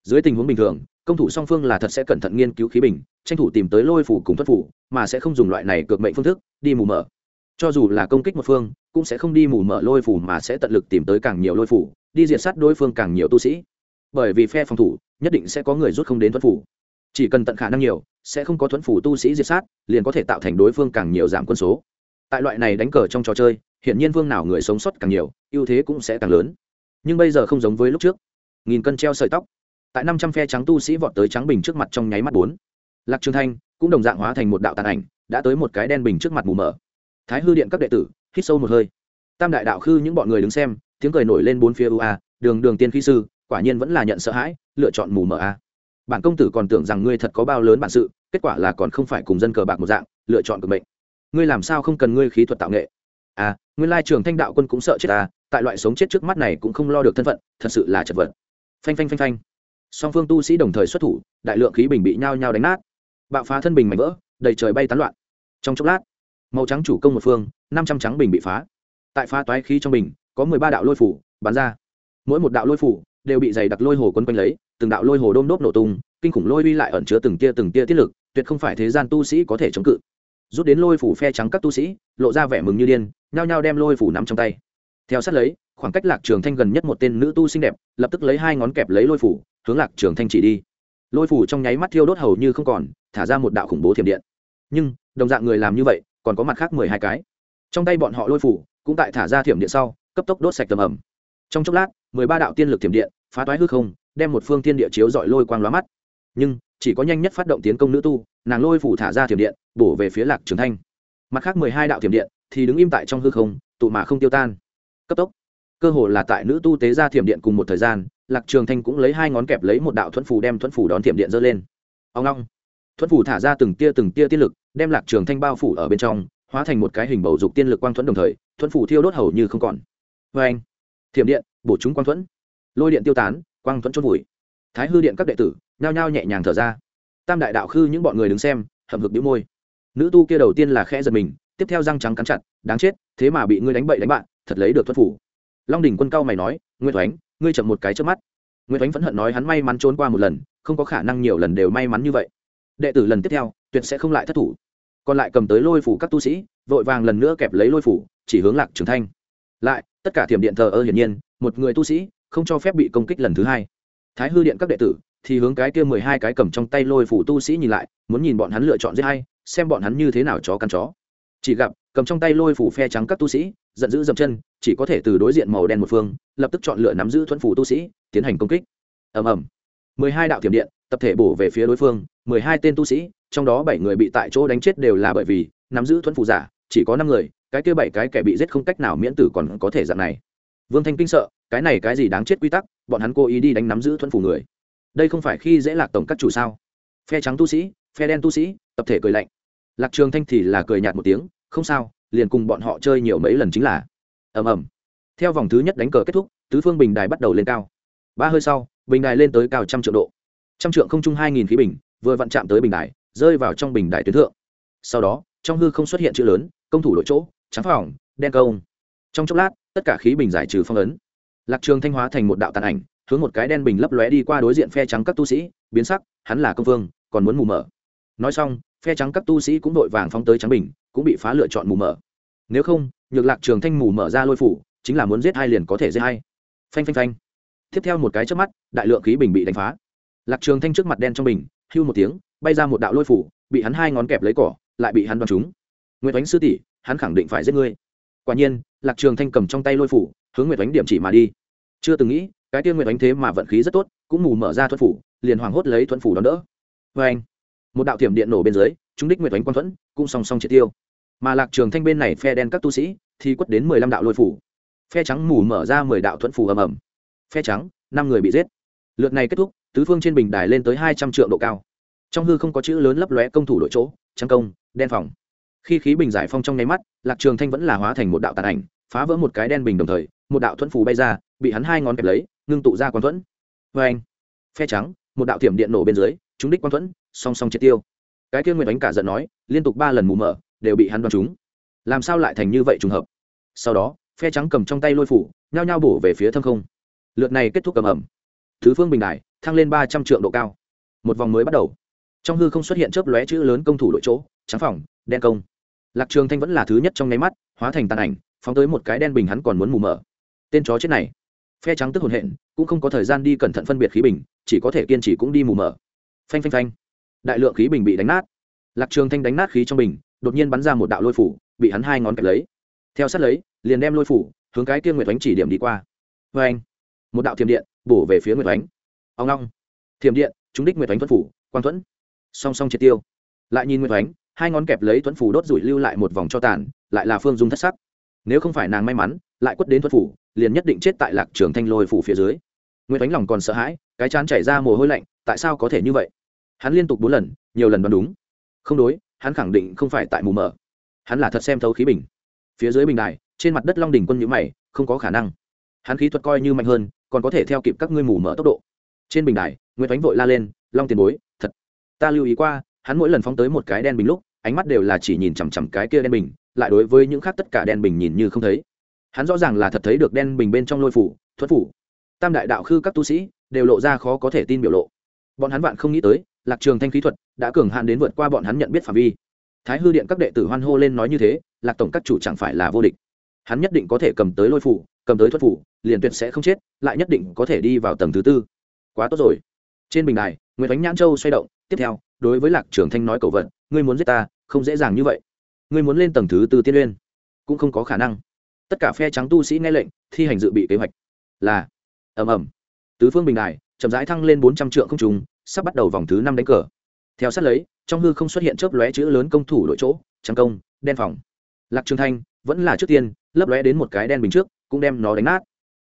Dưới tình huống bình thường công thủ song phương là thật sẽ cẩn thận nghiên cứu khí bình, tranh thủ tìm tới lôi phủ cùng thất phủ, mà sẽ không dùng loại này cược mệnh phương thức, đi mù mờ. Cho dù là công kích một phương, cũng sẽ không đi mù mờ lôi phủ mà sẽ tận lực tìm tới càng nhiều lôi phủ, đi diệt sát đối phương càng nhiều tu sĩ. Bởi vì phe phòng thủ, nhất định sẽ có người rút không đến thuẫn phủ. Chỉ cần tận khả năng nhiều, sẽ không có thuẫn phủ tu sĩ diệt sát, liền có thể tạo thành đối phương càng nhiều giảm quân số. Tại loại này đánh cờ trong trò chơi hiện nhiên vương nào người sống sót càng nhiều, ưu thế cũng sẽ càng lớn. Nhưng bây giờ không giống với lúc trước. Nghìn cân treo sợi tóc tại năm trăm phe trắng tu sĩ vọt tới trắng bình trước mặt trong nháy mắt bốn. Lạc trường thanh cũng đồng dạng hóa thành một đạo tàn ảnh, đã tới một cái đen bình trước mặt mù mờ. Thái hư điện các đệ tử, hít sâu một hơi. Tam đại đạo khư những bọn người đứng xem, tiếng cười nổi lên bốn phía ua đường đường tiên khí sư, quả nhiên vẫn là nhận sợ hãi, lựa chọn mù mờ a. Bản công tử còn tưởng rằng ngươi thật có bao lớn bản sự, kết quả là còn không phải cùng dân cờ bạc một dạng, lựa chọn cực mệnh. Ngươi làm sao không cần ngươi khí thuật tạo nghệ? À nguyên lai trường thanh đạo quân cũng sợ chết ta, tại loại sống chết trước mắt này cũng không lo được thân phận, thật sự là chật vật. Phanh phanh phanh phanh song phương tu sĩ đồng thời xuất thủ, đại lượng khí bình bị nhao nhao đánh nát. Bạo phá thân bình mảnh vỡ, đầy trời bay tán loạn. Trong chốc lát, màu trắng chủ công một phương, năm trăm trắng bình bị phá. Tại phá toái khí trong bình, có mười ba đạo lôi phủ bắn ra. Mỗi một đạo lôi phủ đều bị dày đặc lôi hồ quấn quanh lấy, từng đạo lôi hồ đôm đốp nổ tung, kinh khủng lôi uy lại ẩn chứa từng tia từng tia tiết lực, tuyệt không phải thế gian tu sĩ có thể chống cự. Rút đến lôi phủ phe trắng các tu sĩ, lộ ra vẻ mừng như điên, nhao nhao đem lôi phủ nắm trong tay. Theo sát lấy, khoảng cách lạc trường thanh gần nhất một tên nữ tu xinh đẹp, lập tức lấy hai ngón kẹp lấy lôi phủ hướng lạc trường thanh chỉ đi. Lôi phủ trong nháy mắt thiêu đốt hầu như không còn, thả ra một đạo khủng bố thiểm điện. Nhưng, đồng dạng người làm như vậy, còn có mặt khác mười hai cái. Trong tay bọn họ lôi phủ, cũng tại thả ra thiểm điện sau, cấp tốc đốt sạch tầm ẩm. Trong chốc lát, mười ba đạo tiên lực thiểm điện, phá toái hư không, đem một phương tiên địa chiếu dọi lôi quang lóa mắt. Nhưng, chỉ có nhanh nhất phát động tiến công nữ tu, nàng lôi phủ thả ra thiểm điện, bổ về phía lạc trường thanh. Mặt khác mười hai đạo thiểm điện, thì đứng im tại trong hư không, tụ mà không tiêu tan. Cấp tốc. Cơ hồ là tại nữ tu tế ra thiểm điện cùng một thời gian lạc trường thanh cũng lấy hai ngón kẹp lấy một đạo thuẫn phủ đem thuẫn phủ đón thiểm điện dơ lên. Ông long. Thuẫn phủ thả ra từng tia từng tia tiên lực, đem lạc trường thanh bao phủ ở bên trong, hóa thành một cái hình bầu dục tiên lực quang thuẫn đồng thời, thuẫn phủ thiêu đốt hầu như không còn. Vê anh, thiểm điện, bổ chúng quang thuẫn. Lôi điện tiêu tán, quang thuẫn chốt vùi. Thái hư điện các đệ tử, nhao nhao nhẹ nhàng thở ra. Tam đại đạo khư những bọn người đứng xem, hậm hực đĩu môi. Nữ tu kia đầu tiên là khẽ giật mình, tiếp theo răng trắng cắn chặt, đáng chết, thế mà bị ngươi đánh bậy đánh bạn, thật lấy được thuẫn phủ long đình quân cao mày nói Nguyên thoánh ngươi chậm một cái trước mắt. Nguyễn thoánh phẫn hận nói hắn may mắn trốn qua một lần, không có khả năng nhiều lần đều may mắn như vậy. Đệ tử lần tiếp theo, tuyệt sẽ không lại thất thủ. Còn lại cầm tới lôi phủ các tu sĩ, vội vàng lần nữa kẹp lấy lôi phủ, chỉ hướng lạc trường thanh. Lại, tất cả thiểm điện thờ ơ hiển nhiên, một người tu sĩ, không cho phép bị công kích lần thứ hai. Thái hư điện các đệ tử, thì hướng cái kia mười hai cái cầm trong tay lôi phủ tu sĩ nhìn lại, muốn nhìn bọn hắn lựa chọn giết hay xem bọn hắn như thế nào chó căn chó. Chỉ gặp cầm trong tay lôi phủ phe trắng các tu sĩ, giận dữ dậm chân, chỉ có thể từ đối diện màu đen một phương, lập tức chọn lựa nắm giữ thuẫn phủ tu sĩ, tiến hành công kích. Ầm ầm. Mười hai đạo thiểm điện, tập thể bổ về phía đối phương, mười hai tên tu sĩ, trong đó bảy người bị tại chỗ đánh chết đều là bởi vì nắm giữ thuẫn phủ giả, chỉ có năm người, cái kia bảy cái kẻ bị giết không cách nào miễn tử còn có thể dạng này. Vương thanh kinh sợ, cái này cái gì đáng chết quy tắc, bọn hắn cố ý đi đánh nắm giữ thuẫn phủ người. Đây không phải khi dễ lạc tổng các chủ sao? Phe trắng tu sĩ, phe đen tu sĩ, tập thể cười lạnh. Lạc trường thanh thì là cười nhạt một tiếng không sao, liền cùng bọn họ chơi nhiều mấy lần chính là, ầm ầm. Theo vòng thứ nhất đánh cờ kết thúc, tứ phương bình đài bắt đầu lên cao. Ba hơi sau, bình đài lên tới cao trăm triệu độ. Trăm trượng không trung hai nghìn khí bình, vừa vặn chạm tới bình đài, rơi vào trong bình đài tuyến thượng. Sau đó, trong hư không xuất hiện chữ lớn, công thủ đội chỗ, trắng phòng đen công trong chốc lát, tất cả khí bình giải trừ phong ấn. Lạc trường thanh hóa thành một đạo tàn ảnh, hướng một cái đen bình lấp lóe đi qua đối diện phe trắng các tu sĩ, biến sắc, hắn là công vương, còn muốn mù mở nói xong, phe trắng các tu sĩ cũng đội vàng phóng tới trắng bình cũng bị phá lựa chọn mù mở nếu không, nhược lạc trường thanh mù mở ra lôi phủ, chính là muốn giết hai liền có thể giết hai. Phanh phanh phanh. Tiếp theo một cái trước mắt, đại lượng khí bình bị đánh phá. Lạc trường thanh trước mặt đen trong bình, hưu một tiếng, bay ra một đạo lôi phủ, bị hắn hai ngón kẹp lấy cỏ, lại bị hắn đoán trúng nguyễn oánh sư tỷ, hắn khẳng định phải giết ngươi. Quả nhiên, lạc trường thanh cầm trong tay lôi phủ, hướng nguyệt oánh điểm chỉ mà đi. Chưa từng nghĩ, cái tiên nguyệt oánh thế mà vận khí rất tốt, cũng mù mở ra thuận phủ, liền hoàng hốt lấy thuận phủ đón đỡ. Vê anh một đạo thiểm điện nổ bên dưới, chúng đích nguyệt oánh quan thuẫn, cũng song song triệt tiêu mà lạc trường thanh bên này phe đen các tu sĩ thì quất đến mười lăm đạo lôi phủ. Phe trắng mù mở ra mười đạo thuận phủ ầm ầm. Phe trắng, năm người bị giết. Lượt này kết thúc, tứ phương trên bình đài lên tới hai trăm triệu độ cao. Trong hư không có chữ lớn lấp lóe công thủ đội chỗ trắng công, đen phòng. Khi khí bình giải phong trong nháy mắt, lạc trường thanh vẫn là hóa thành một đạo tàn ảnh, phá vỡ một cái đen bình đồng thời, một đạo thuẫn phù bay ra, bị hắn hai ngón kẹp lấy, ngưng tụ ra quang thuẫn. Vê anh. Phe trắng, một đạo thiểm điện nổ bên dưới chúng đích quang thuẫn, song song triệt tiêu. Cái kia nguyệt đánh cả giận nói, liên tục ba lần mù mở đều bị hắn đoán trúng làm sao lại thành như vậy trùng hợp? Sau đó, phe trắng cầm trong tay lôi phủ, nhao nhao bổ về phía thâm không. Lượt này kết thúc cầm ẩm thứ phương bình đại, thăng lên ba trăm triệu độ cao. Một vòng mới bắt đầu. Trong hư không xuất hiện chớp lóe chữ lớn công thủ đội chỗ, trắng phòng, đen công. Lạc trường thanh vẫn là thứ nhất trong nháy mắt, hóa thành tàn ảnh, phóng tới một cái đen bình hắn còn muốn mù mở tên chó chết này. Phe trắng tức hồn hện, cũng không có thời gian đi cẩn thận phân biệt khí bình, chỉ có thể kiên trì cũng đi mù mở phanh phanh phanh. Đại lượng khí bình bị đánh nát. Lạc trường thanh đánh nát khí trong bình đột nhiên bắn ra một đạo lôi phủ, bị hắn hai ngón kẹp lấy. Theo sát lấy, liền đem lôi phủ hướng cái kia nguyệt oánh chỉ điểm đi qua. Vê anh, một đạo thiềm điện bổ về phía nguyệt oánh ông long thiềm điện chúng đích nguyệt oánh thuẫn phủ, quang thuẫn. Song song triệt tiêu. Lại nhìn nguyệt oánh hai ngón kẹp lấy thuẫn phủ đốt rủi lưu lại một vòng cho tàn, lại là phương dung thất sắc. Nếu không phải nàng may mắn, lại quất đến thuẫn phủ, liền nhất định chết tại lạc trường thanh lôi phủ phía dưới. Nguyễn ánh lòng còn sợ hãi, cái chán chảy ra mồ hôi lạnh, tại sao có thể như vậy? Hắn liên tục bốn lần, nhiều lần đoán đúng. Không đối hắn khẳng định không phải tại mù mờ. Hắn là thật xem thấu khí bình. Phía dưới bình đài, trên mặt đất long đỉnh quân nhữ mày, không có khả năng. Hắn khí thuật coi như mạnh hơn, còn có thể theo kịp các ngươi mù mờ tốc độ. Trên bình đài nguyễn ánh vội la lên, long tiền bối, thật. Ta lưu ý qua, hắn mỗi lần phóng tới một cái đen bình lúc, ánh mắt đều là chỉ nhìn chằm chằm cái kia đen bình, lại đối với những khác tất cả đen bình nhìn như không thấy. Hắn rõ ràng là thật thấy được đen bình bên trong lôi phủ thuật phủ. Tam đại đạo khư các tu sĩ đều lộ ra khó có thể tin biểu lộ. Bọn hắn vạn không nghĩ tới lạc trường thanh khí thuật đã cường hạn đến vượt qua bọn hắn nhận biết phạm vi. Thái hư điện các đệ tử hoan hô lên nói như thế, lạc tổng các chủ chẳng phải là vô địch. Hắn nhất định có thể cầm tới lôi phủ, cầm tới thuật phủ, liền tuyệt sẽ không chết, lại nhất định có thể đi vào tầng thứ tư. Quá tốt rồi. Trên bình đài nguyễn thánh nhãn châu xoay động, tiếp theo, đối với lạc trường thanh nói cầu vận ngươi muốn giết ta, không dễ dàng như vậy. Ngươi muốn lên tầng thứ tư tiên uyên, cũng không có khả năng. Tất cả phe trắng tu sĩ nghe lệnh, thi hành dự bị kế hoạch. Là, ầm ầm. Tứ phương bình đài, chậm rãi thăng lên bốn trăm trượng không trùng sắp bắt đầu vòng thứ năm đánh cờ. Theo sát lấy, trong hư không xuất hiện chớp lóe chữ lớn công thủ đội chỗ, trắng công, đen phòng. Lạc trường thanh vẫn là trước tiên, lấp lóe đến một cái đen bình trước, cũng đem nó đánh nát.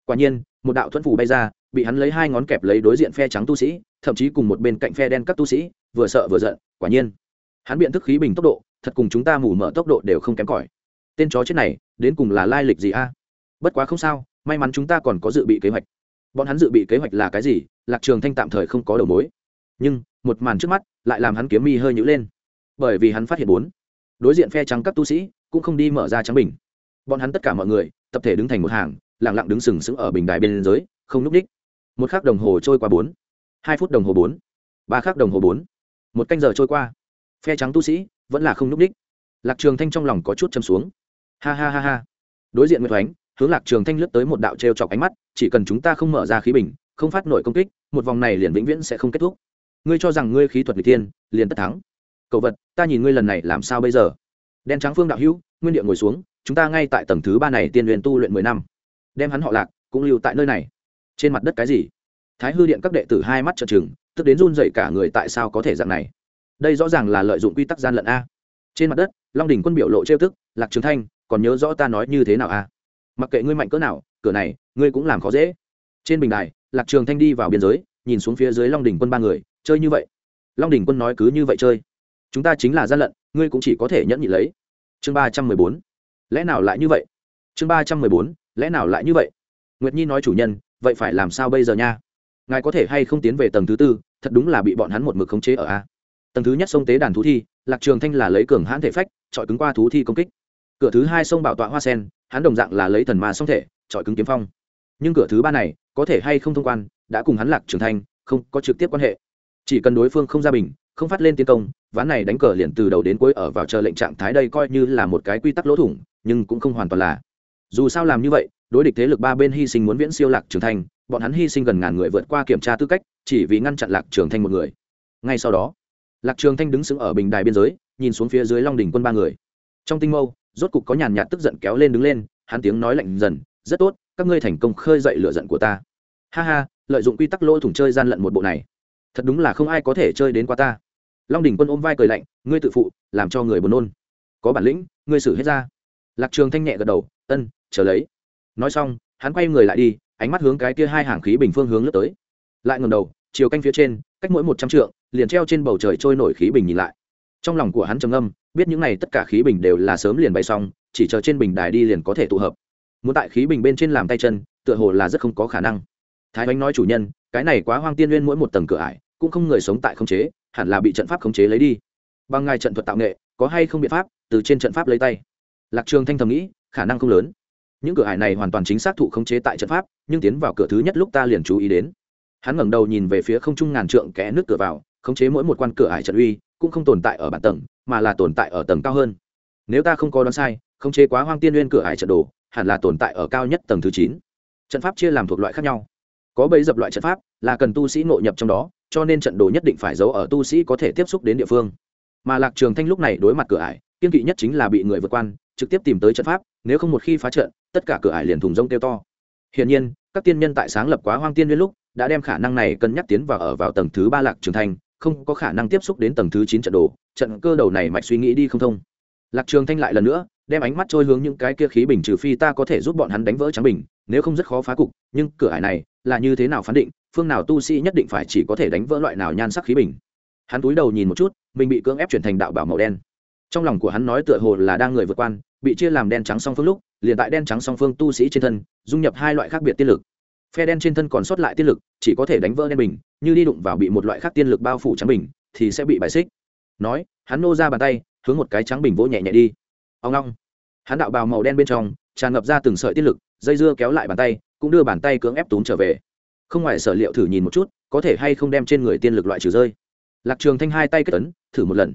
Quả nhiên, một đạo thuẫn phủ bay ra, bị hắn lấy hai ngón kẹp lấy đối diện phe trắng tu sĩ, thậm chí cùng một bên cạnh phe đen các tu sĩ, vừa sợ vừa giận, quả nhiên, hắn biện thức khí bình tốc độ, thật cùng chúng ta mù mở tốc độ đều không kém cỏi. Tên chó chết này, đến cùng là lai lịch gì a? Bất quá không sao, may mắn chúng ta còn có dự bị kế hoạch. Bọn hắn dự bị kế hoạch là cái gì? Lạc trường thanh tạm thời không có đầu mối nhưng một màn trước mắt lại làm hắn kiếm mi hơi nhữ lên. Bởi vì hắn phát hiện bốn, đối diện phe trắng các tu sĩ cũng không đi mở ra trắng bình. Bọn hắn tất cả mọi người, tập thể đứng thành một hàng, lặng lặng đứng sừng sững ở bình đài bên dưới, không núp đích. Một khắc đồng hồ trôi qua bốn, hai phút đồng hồ bốn, ba khắc đồng hồ bốn. Một canh giờ trôi qua, phe trắng tu sĩ vẫn là không núp đích. Lạc trường thanh trong lòng có chút châm xuống. Ha ha ha ha. Đối diện nguyễn thoánh, hướng lạc trường thanh lướt tới một đạo t chọc ánh mắt, chỉ cần chúng ta không mở ra khí bình, không phát nổi công kích, một vòng này liền vĩnh viễn sẽ không kết thúc ngươi cho rằng ngươi khí thuật người tiên, liền tất thắng. Cậu vật, ta nhìn ngươi lần này làm sao bây giờ? Đen trắng phương đạo hữu, nguyên địa ngồi xuống, chúng ta ngay tại tầng thứ ba này tiên luyện tu luyện mười năm. Đem hắn họ lạc, cũng lưu tại nơi này. Trên mặt đất cái gì? Thái hư điện các đệ tử hai mắt trợn trừng, tức đến run dậy cả người tại sao có thể dạng này? Đây rõ ràng là lợi dụng quy tắc gian lận a. Trên mặt đất, long đình quân biểu lộ trêu tức, lạc trường thanh, còn nhớ rõ ta nói như thế nào a? Mặc kệ ngươi mạnh cỡ nào, cửa này, ngươi cũng làm khó dễ. Trên bình đài, lạc trường thanh đi vào biên giới nhìn xuống phía dưới long đình quân ba người, chơi như vậy. Long đình quân nói cứ như vậy chơi. Chúng ta chính là gian lận, ngươi cũng chỉ có thể nhẫn nhị lấy. Chương ba trăm mười bốn. Lẽ nào lại như vậy? Chương ba trăm mười bốn. Lẽ nào lại như vậy? Nguyệt nhi nói chủ nhân, vậy phải làm sao bây giờ nha? Ngài có thể hay không tiến về tầng thứ tư, thật đúng là bị bọn hắn một mực khống chế ở a. Tầng thứ nhất sông tế đàn thú thi, lạc trường thanh là lấy cường hãn thể phách, chọi cứng qua thú thi công kích. Cửa thứ hai sông bảo tọa hoa sen, hắn đồng dạng là lấy thần ma song thể, chọi cứng kiếm phong. Nhưng cửa thứ ba này có thể hay không thông quan, đã cùng hắn lạc trường thanh không có trực tiếp quan hệ. Chỉ cần đối phương không ra bình, không phát lên tiến công, ván này đánh cờ liền từ đầu đến cuối ở vào chờ lệnh trạng thái đây coi như là một cái quy tắc lỗ thủng, nhưng cũng không hoàn toàn là. Dù sao làm như vậy, đối địch thế lực ba bên hy sinh muốn viễn siêu lạc trường thanh, bọn hắn hy sinh gần ngàn người vượt qua kiểm tra tư cách, chỉ vì ngăn chặn lạc trường thanh một người. Ngay sau đó, lạc trường thanh đứng sững ở bình đài biên giới, nhìn xuống phía dưới long đỉnh quân ba người. Trong tinh mâu, rốt cục có nhàn nhạt tức giận kéo lên đứng lên, hắn tiếng nói lạnh dần rất tốt, các ngươi thành công khơi dậy lửa giận của ta. Ha ha, lợi dụng quy tắc lỗ thủng chơi gian lận một bộ này. Thật đúng là không ai có thể chơi đến qua ta. Long đỉnh quân ôm vai cười lạnh, ngươi tự phụ, làm cho người buồn nôn. Có bản lĩnh, ngươi xử hết ra. Lạc trường thanh nhẹ gật đầu, ân, chờ lấy. Nói xong, hắn quay người lại đi, ánh mắt hướng cái kia hai hàng khí bình phương hướng lướt tới. Lại ngầm đầu, chiều canh phía trên, cách mỗi một trăm trượng, liền treo trên bầu trời trôi nổi khí bình nhìn lại. Trong lòng của hắn trầm âm biết những này tất cả khí bình đều là sớm liền bay xong, chỉ chờ trên bình đài đi liền có thể tụ hợp muốn tại khí bình bên trên làm tay chân, tựa hồ là rất không có khả năng. Thái bánh nói chủ nhân, cái này quá hoang tiên nguyên mỗi một tầng cửa ải, cũng không người sống tại khống chế, hẳn là bị trận pháp khống chế lấy đi. Bằng ngài trận thuật tạo nghệ, có hay không biện pháp, từ trên trận pháp lấy tay? Lạc trường thanh thầm nghĩ, khả năng không lớn. Những cửa ải này hoàn toàn chính xác thụ khống chế tại trận pháp, nhưng tiến vào cửa thứ nhất lúc ta liền chú ý đến. Hắn ngẩng đầu nhìn về phía không trung ngàn trượng kẽ nước cửa vào, khống chế mỗi một quan cửa ải trận uy, cũng không tồn tại ở bản tầng, mà là tồn tại ở tầng cao hơn. Nếu ta không có đoán sai, khống chế quá hoang tiên nguyên cửa ải trận đồ hẳn là tồn tại ở cao nhất tầng thứ chín. Trận pháp chia làm thuộc loại khác nhau. Có bấy dập loại trận pháp là cần tu sĩ nội nhập trong đó, cho nên trận đồ nhất định phải giấu ở tu sĩ có thể tiếp xúc đến địa phương. Mà lạc trường thanh lúc này đối mặt cửa ải, kiên kỵ nhất chính là bị người vượt quan trực tiếp tìm tới trận pháp, nếu không một khi phá trận, tất cả cửa ải liền thùng rông tiêu to. Hiển nhiên, các tiên nhân tại sáng lập quá hoang tiên nguyên lúc, đã đem khả năng này cân nhắc tiến vào ở vào tầng thứ ba lạc trường thanh, không có khả năng tiếp xúc đến tầng thứ chín trận đồ, trận cơ đầu này mạch suy nghĩ đi không thông. Lạc trường thanh lại lần nữa đem ánh mắt trôi hướng những cái kia khí bình trừ phi ta có thể giúp bọn hắn đánh vỡ trắng bình, nếu không rất khó phá cục, nhưng cửa ải này là như thế nào phán định, phương nào tu sĩ nhất định phải chỉ có thể đánh vỡ loại nào nhan sắc khí bình. Hắn túi đầu nhìn một chút, mình bị cưỡng ép chuyển thành đạo bảo màu đen. Trong lòng của hắn nói tựa hồ là đang người vượt quan, bị chia làm đen trắng song phương lúc, liền tại đen trắng song phương tu sĩ trên thân, dung nhập hai loại khác biệt tiên lực. Phe đen trên thân còn sót lại tiên lực, chỉ có thể đánh vỡ đen bình, như đi đụng vào bị một loại khác tiên lực bao phủ trắng bình, thì sẽ bị bài xích. Nói, hắn nô ra bàn tay, hướng một cái trắng bình vỗ nhẹ nhẹ đi ông long hắn đạo bào màu đen bên trong, tràn ngập ra từng sợi tiên lực, dây dưa kéo lại bàn tay, cũng đưa bàn tay cưỡng ép túm trở về. Không ngoài sở liệu thử nhìn một chút, có thể hay không đem trên người tiên lực loại trừ rơi. Lạc trường thanh hai tay kết tấn thử một lần.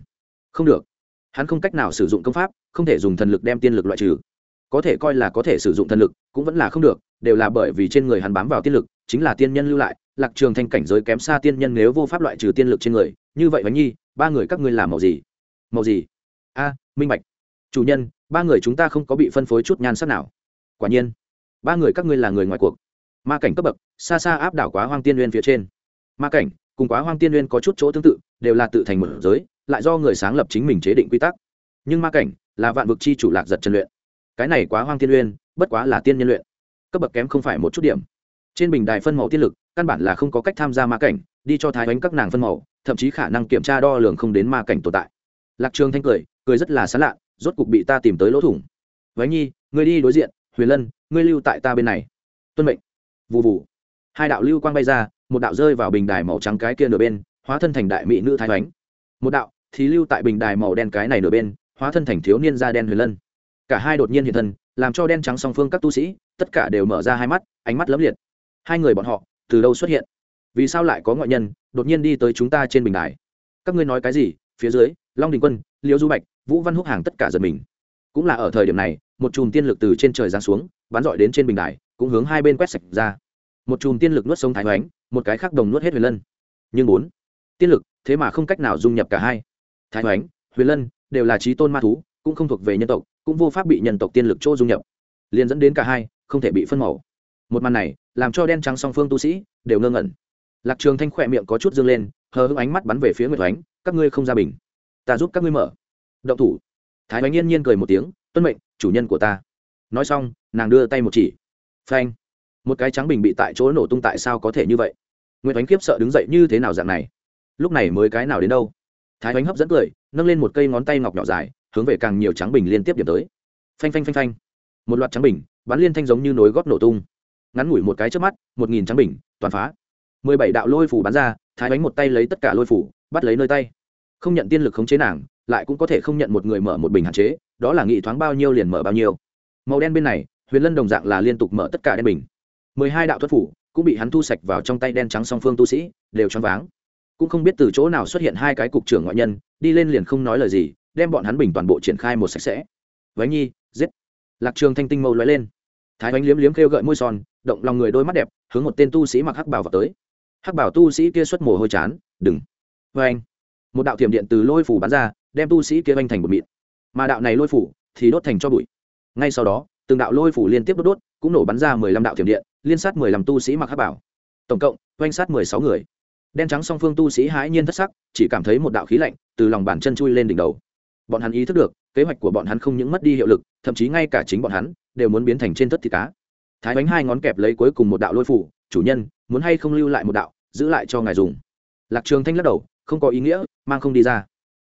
Không được. Hắn không cách nào sử dụng công pháp, không thể dùng thần lực đem tiên lực loại trừ. Có thể coi là có thể sử dụng thần lực, cũng vẫn là không được, đều là bởi vì trên người hắn bám vào tiên lực, chính là tiên nhân lưu lại, lạc trường thanh cảnh giới kém xa tiên nhân nếu vô pháp loại trừ tiên lực trên người, như vậy bánh nhi, ba người các ngươi làm màu gì? Màu gì? A, minh bạch chủ nhân, ba người chúng ta không có bị phân phối chút nhan sắc nào. Quả nhiên, ba người các ngươi là người ngoài cuộc. Ma cảnh cấp bậc, xa xa áp đảo quá hoang tiên nguyên phía trên. Ma cảnh, cùng quá hoang tiên nguyên có chút chỗ tương tự, đều là tự thành một giới, lại do người sáng lập chính mình chế định quy tắc. Nhưng ma cảnh là vạn vực chi chủ lạc giật chân luyện. Cái này quá hoang tiên uyên bất quá là tiên nhân luyện. Cấp bậc kém không phải một chút điểm. Trên bình đài phân màu tiên lực, căn bản là không có cách tham gia ma cảnh, đi cho thái bánh các nàng phân màu, thậm chí khả năng kiểm tra đo lường không đến ma cảnh tồn tại. Lạc trường thanh cười cười rất là xán lạ rốt cục bị ta tìm tới lỗ thủng. Váy nhi, ngươi đi đối diện, huyền lân, ngươi lưu tại ta bên này. Tuân mệnh. Vụ vụ hai đạo lưu quang bay ra, một đạo rơi vào bình đài màu trắng cái kia nửa bên, hóa thân thành đại mỹ nữ thái bánh một đạo thì lưu tại bình đài màu đen cái này nửa bên, hóa thân thành thiếu niên da đen huyền lân. Cả hai đột nhiên hiện thân, làm cho đen trắng song phương các tu sĩ, tất cả đều mở ra hai mắt, ánh mắt lấm liệt. Hai người bọn họ từ đâu xuất hiện? Vì sao lại có ngoại nhân đột nhiên đi tới chúng ta trên bình đài? Các ngươi nói cái gì? Phía dưới, long đình quân, liễu du bạch vũ văn húc hàng tất cả giật mình. Cũng là ở thời điểm này, một chùm tiên lực từ trên trời giáng xuống, bắn dọi đến trên bình đài, cũng hướng hai bên quét sạch ra. Một chùm tiên lực nuốt sông thái hoánh, một cái khác đồng nuốt hết huyền lân. Nhưng bốn tiên lực, thế mà không cách nào dung nhập cả hai. Thái hoánh, huyền lân đều là trí tôn ma thú, cũng không thuộc về nhân tộc, cũng vô pháp bị nhân tộc tiên lực chỗ dung nhập. Liền dẫn đến cả hai, không thể bị phân màu. Một màn này, làm cho đen trắng song phương tu sĩ đều ngơ ngẩn. Lạc trường thanh khỏe miệng có chút dương lên, hờ hững ánh mắt bắn về phía nguyệt oánh các ngươi không ra bình. Ta giúp các ngươi mở động thủ. Thái bánh yên nhiên cười một tiếng, tuân mệnh, chủ nhân của ta. Nói xong, nàng đưa tay một chỉ. Phanh. Một cái trắng bình bị tại chỗ nổ tung tại sao có thể như vậy? Nguyệt oánh Kiếp sợ đứng dậy như thế nào dạng này? Lúc này mới cái nào đến đâu? Thái oánh hấp dẫn cười, nâng lên một cây ngón tay ngọc nhỏ dài, hướng về càng nhiều trắng bình liên tiếp điểm tới. Phanh phanh phanh phanh. Một loạt trắng bình, bắn liên thanh giống như nối gót nổ tung. Ngắn ngủi một cái trước mắt, một nghìn trắng bình, toàn phá. Mười bảy đạo lôi phủ bắn ra, thái bánh một tay lấy tất cả lôi phủ, bắt lấy nơi tay. Không nhận tiên lực khống chế nàng lại cũng có thể không nhận một người mở một bình hạn chế, đó là nghị thoáng bao nhiêu liền mở bao nhiêu. Màu đen bên này, huyền lân đồng dạng là liên tục mở tất cả đen bình. Mười hai đạo thuật phủ cũng bị hắn thu sạch vào trong tay đen trắng song phương tu sĩ, đều choáng váng. Cũng không biết từ chỗ nào xuất hiện hai cái cục trưởng ngoại nhân, đi lên liền không nói lời gì, đem bọn hắn bình toàn bộ triển khai một sạch sẽ. Váy nhi, giết! Lạc trường thanh tinh mâu lóe lên. Thái bánh liếm liếm kêu gợi môi son, động lòng người đôi mắt đẹp, hướng một tên tu sĩ mặc hắc bảo vào tới. Hắc bảo tu sĩ kia xuất mồ hôi chán, đừng! Vê anh một đạo thiểm điện từ lôi phủ bắn ra đem tu sĩ kia anh thành một mịn. Mà đạo này lôi phủ thì đốt thành cho bụi. Ngay sau đó, từng đạo lôi phủ liên tiếp đốt đốt, cũng nổ bắn ra mười lăm đạo thiểm điện, liên sát mười lăm tu sĩ mặc hắc bảo. Tổng cộng oanh sát mười sáu người. Đen trắng song phương tu sĩ hãi nhiên thất sắc, chỉ cảm thấy một đạo khí lạnh từ lòng bàn chân chui lên đỉnh đầu. Bọn hắn ý thức được, kế hoạch của bọn hắn không những mất đi hiệu lực, thậm chí ngay cả chính bọn hắn đều muốn biến thành trên thất thịt cá. Thái bánh hai ngón kẹp lấy cuối cùng một đạo lôi phủ, chủ nhân, muốn hay không lưu lại một đạo, giữ lại cho ngài dùng. Lạc trường thanh lắc đầu, không có ý nghĩa, mang không đi ra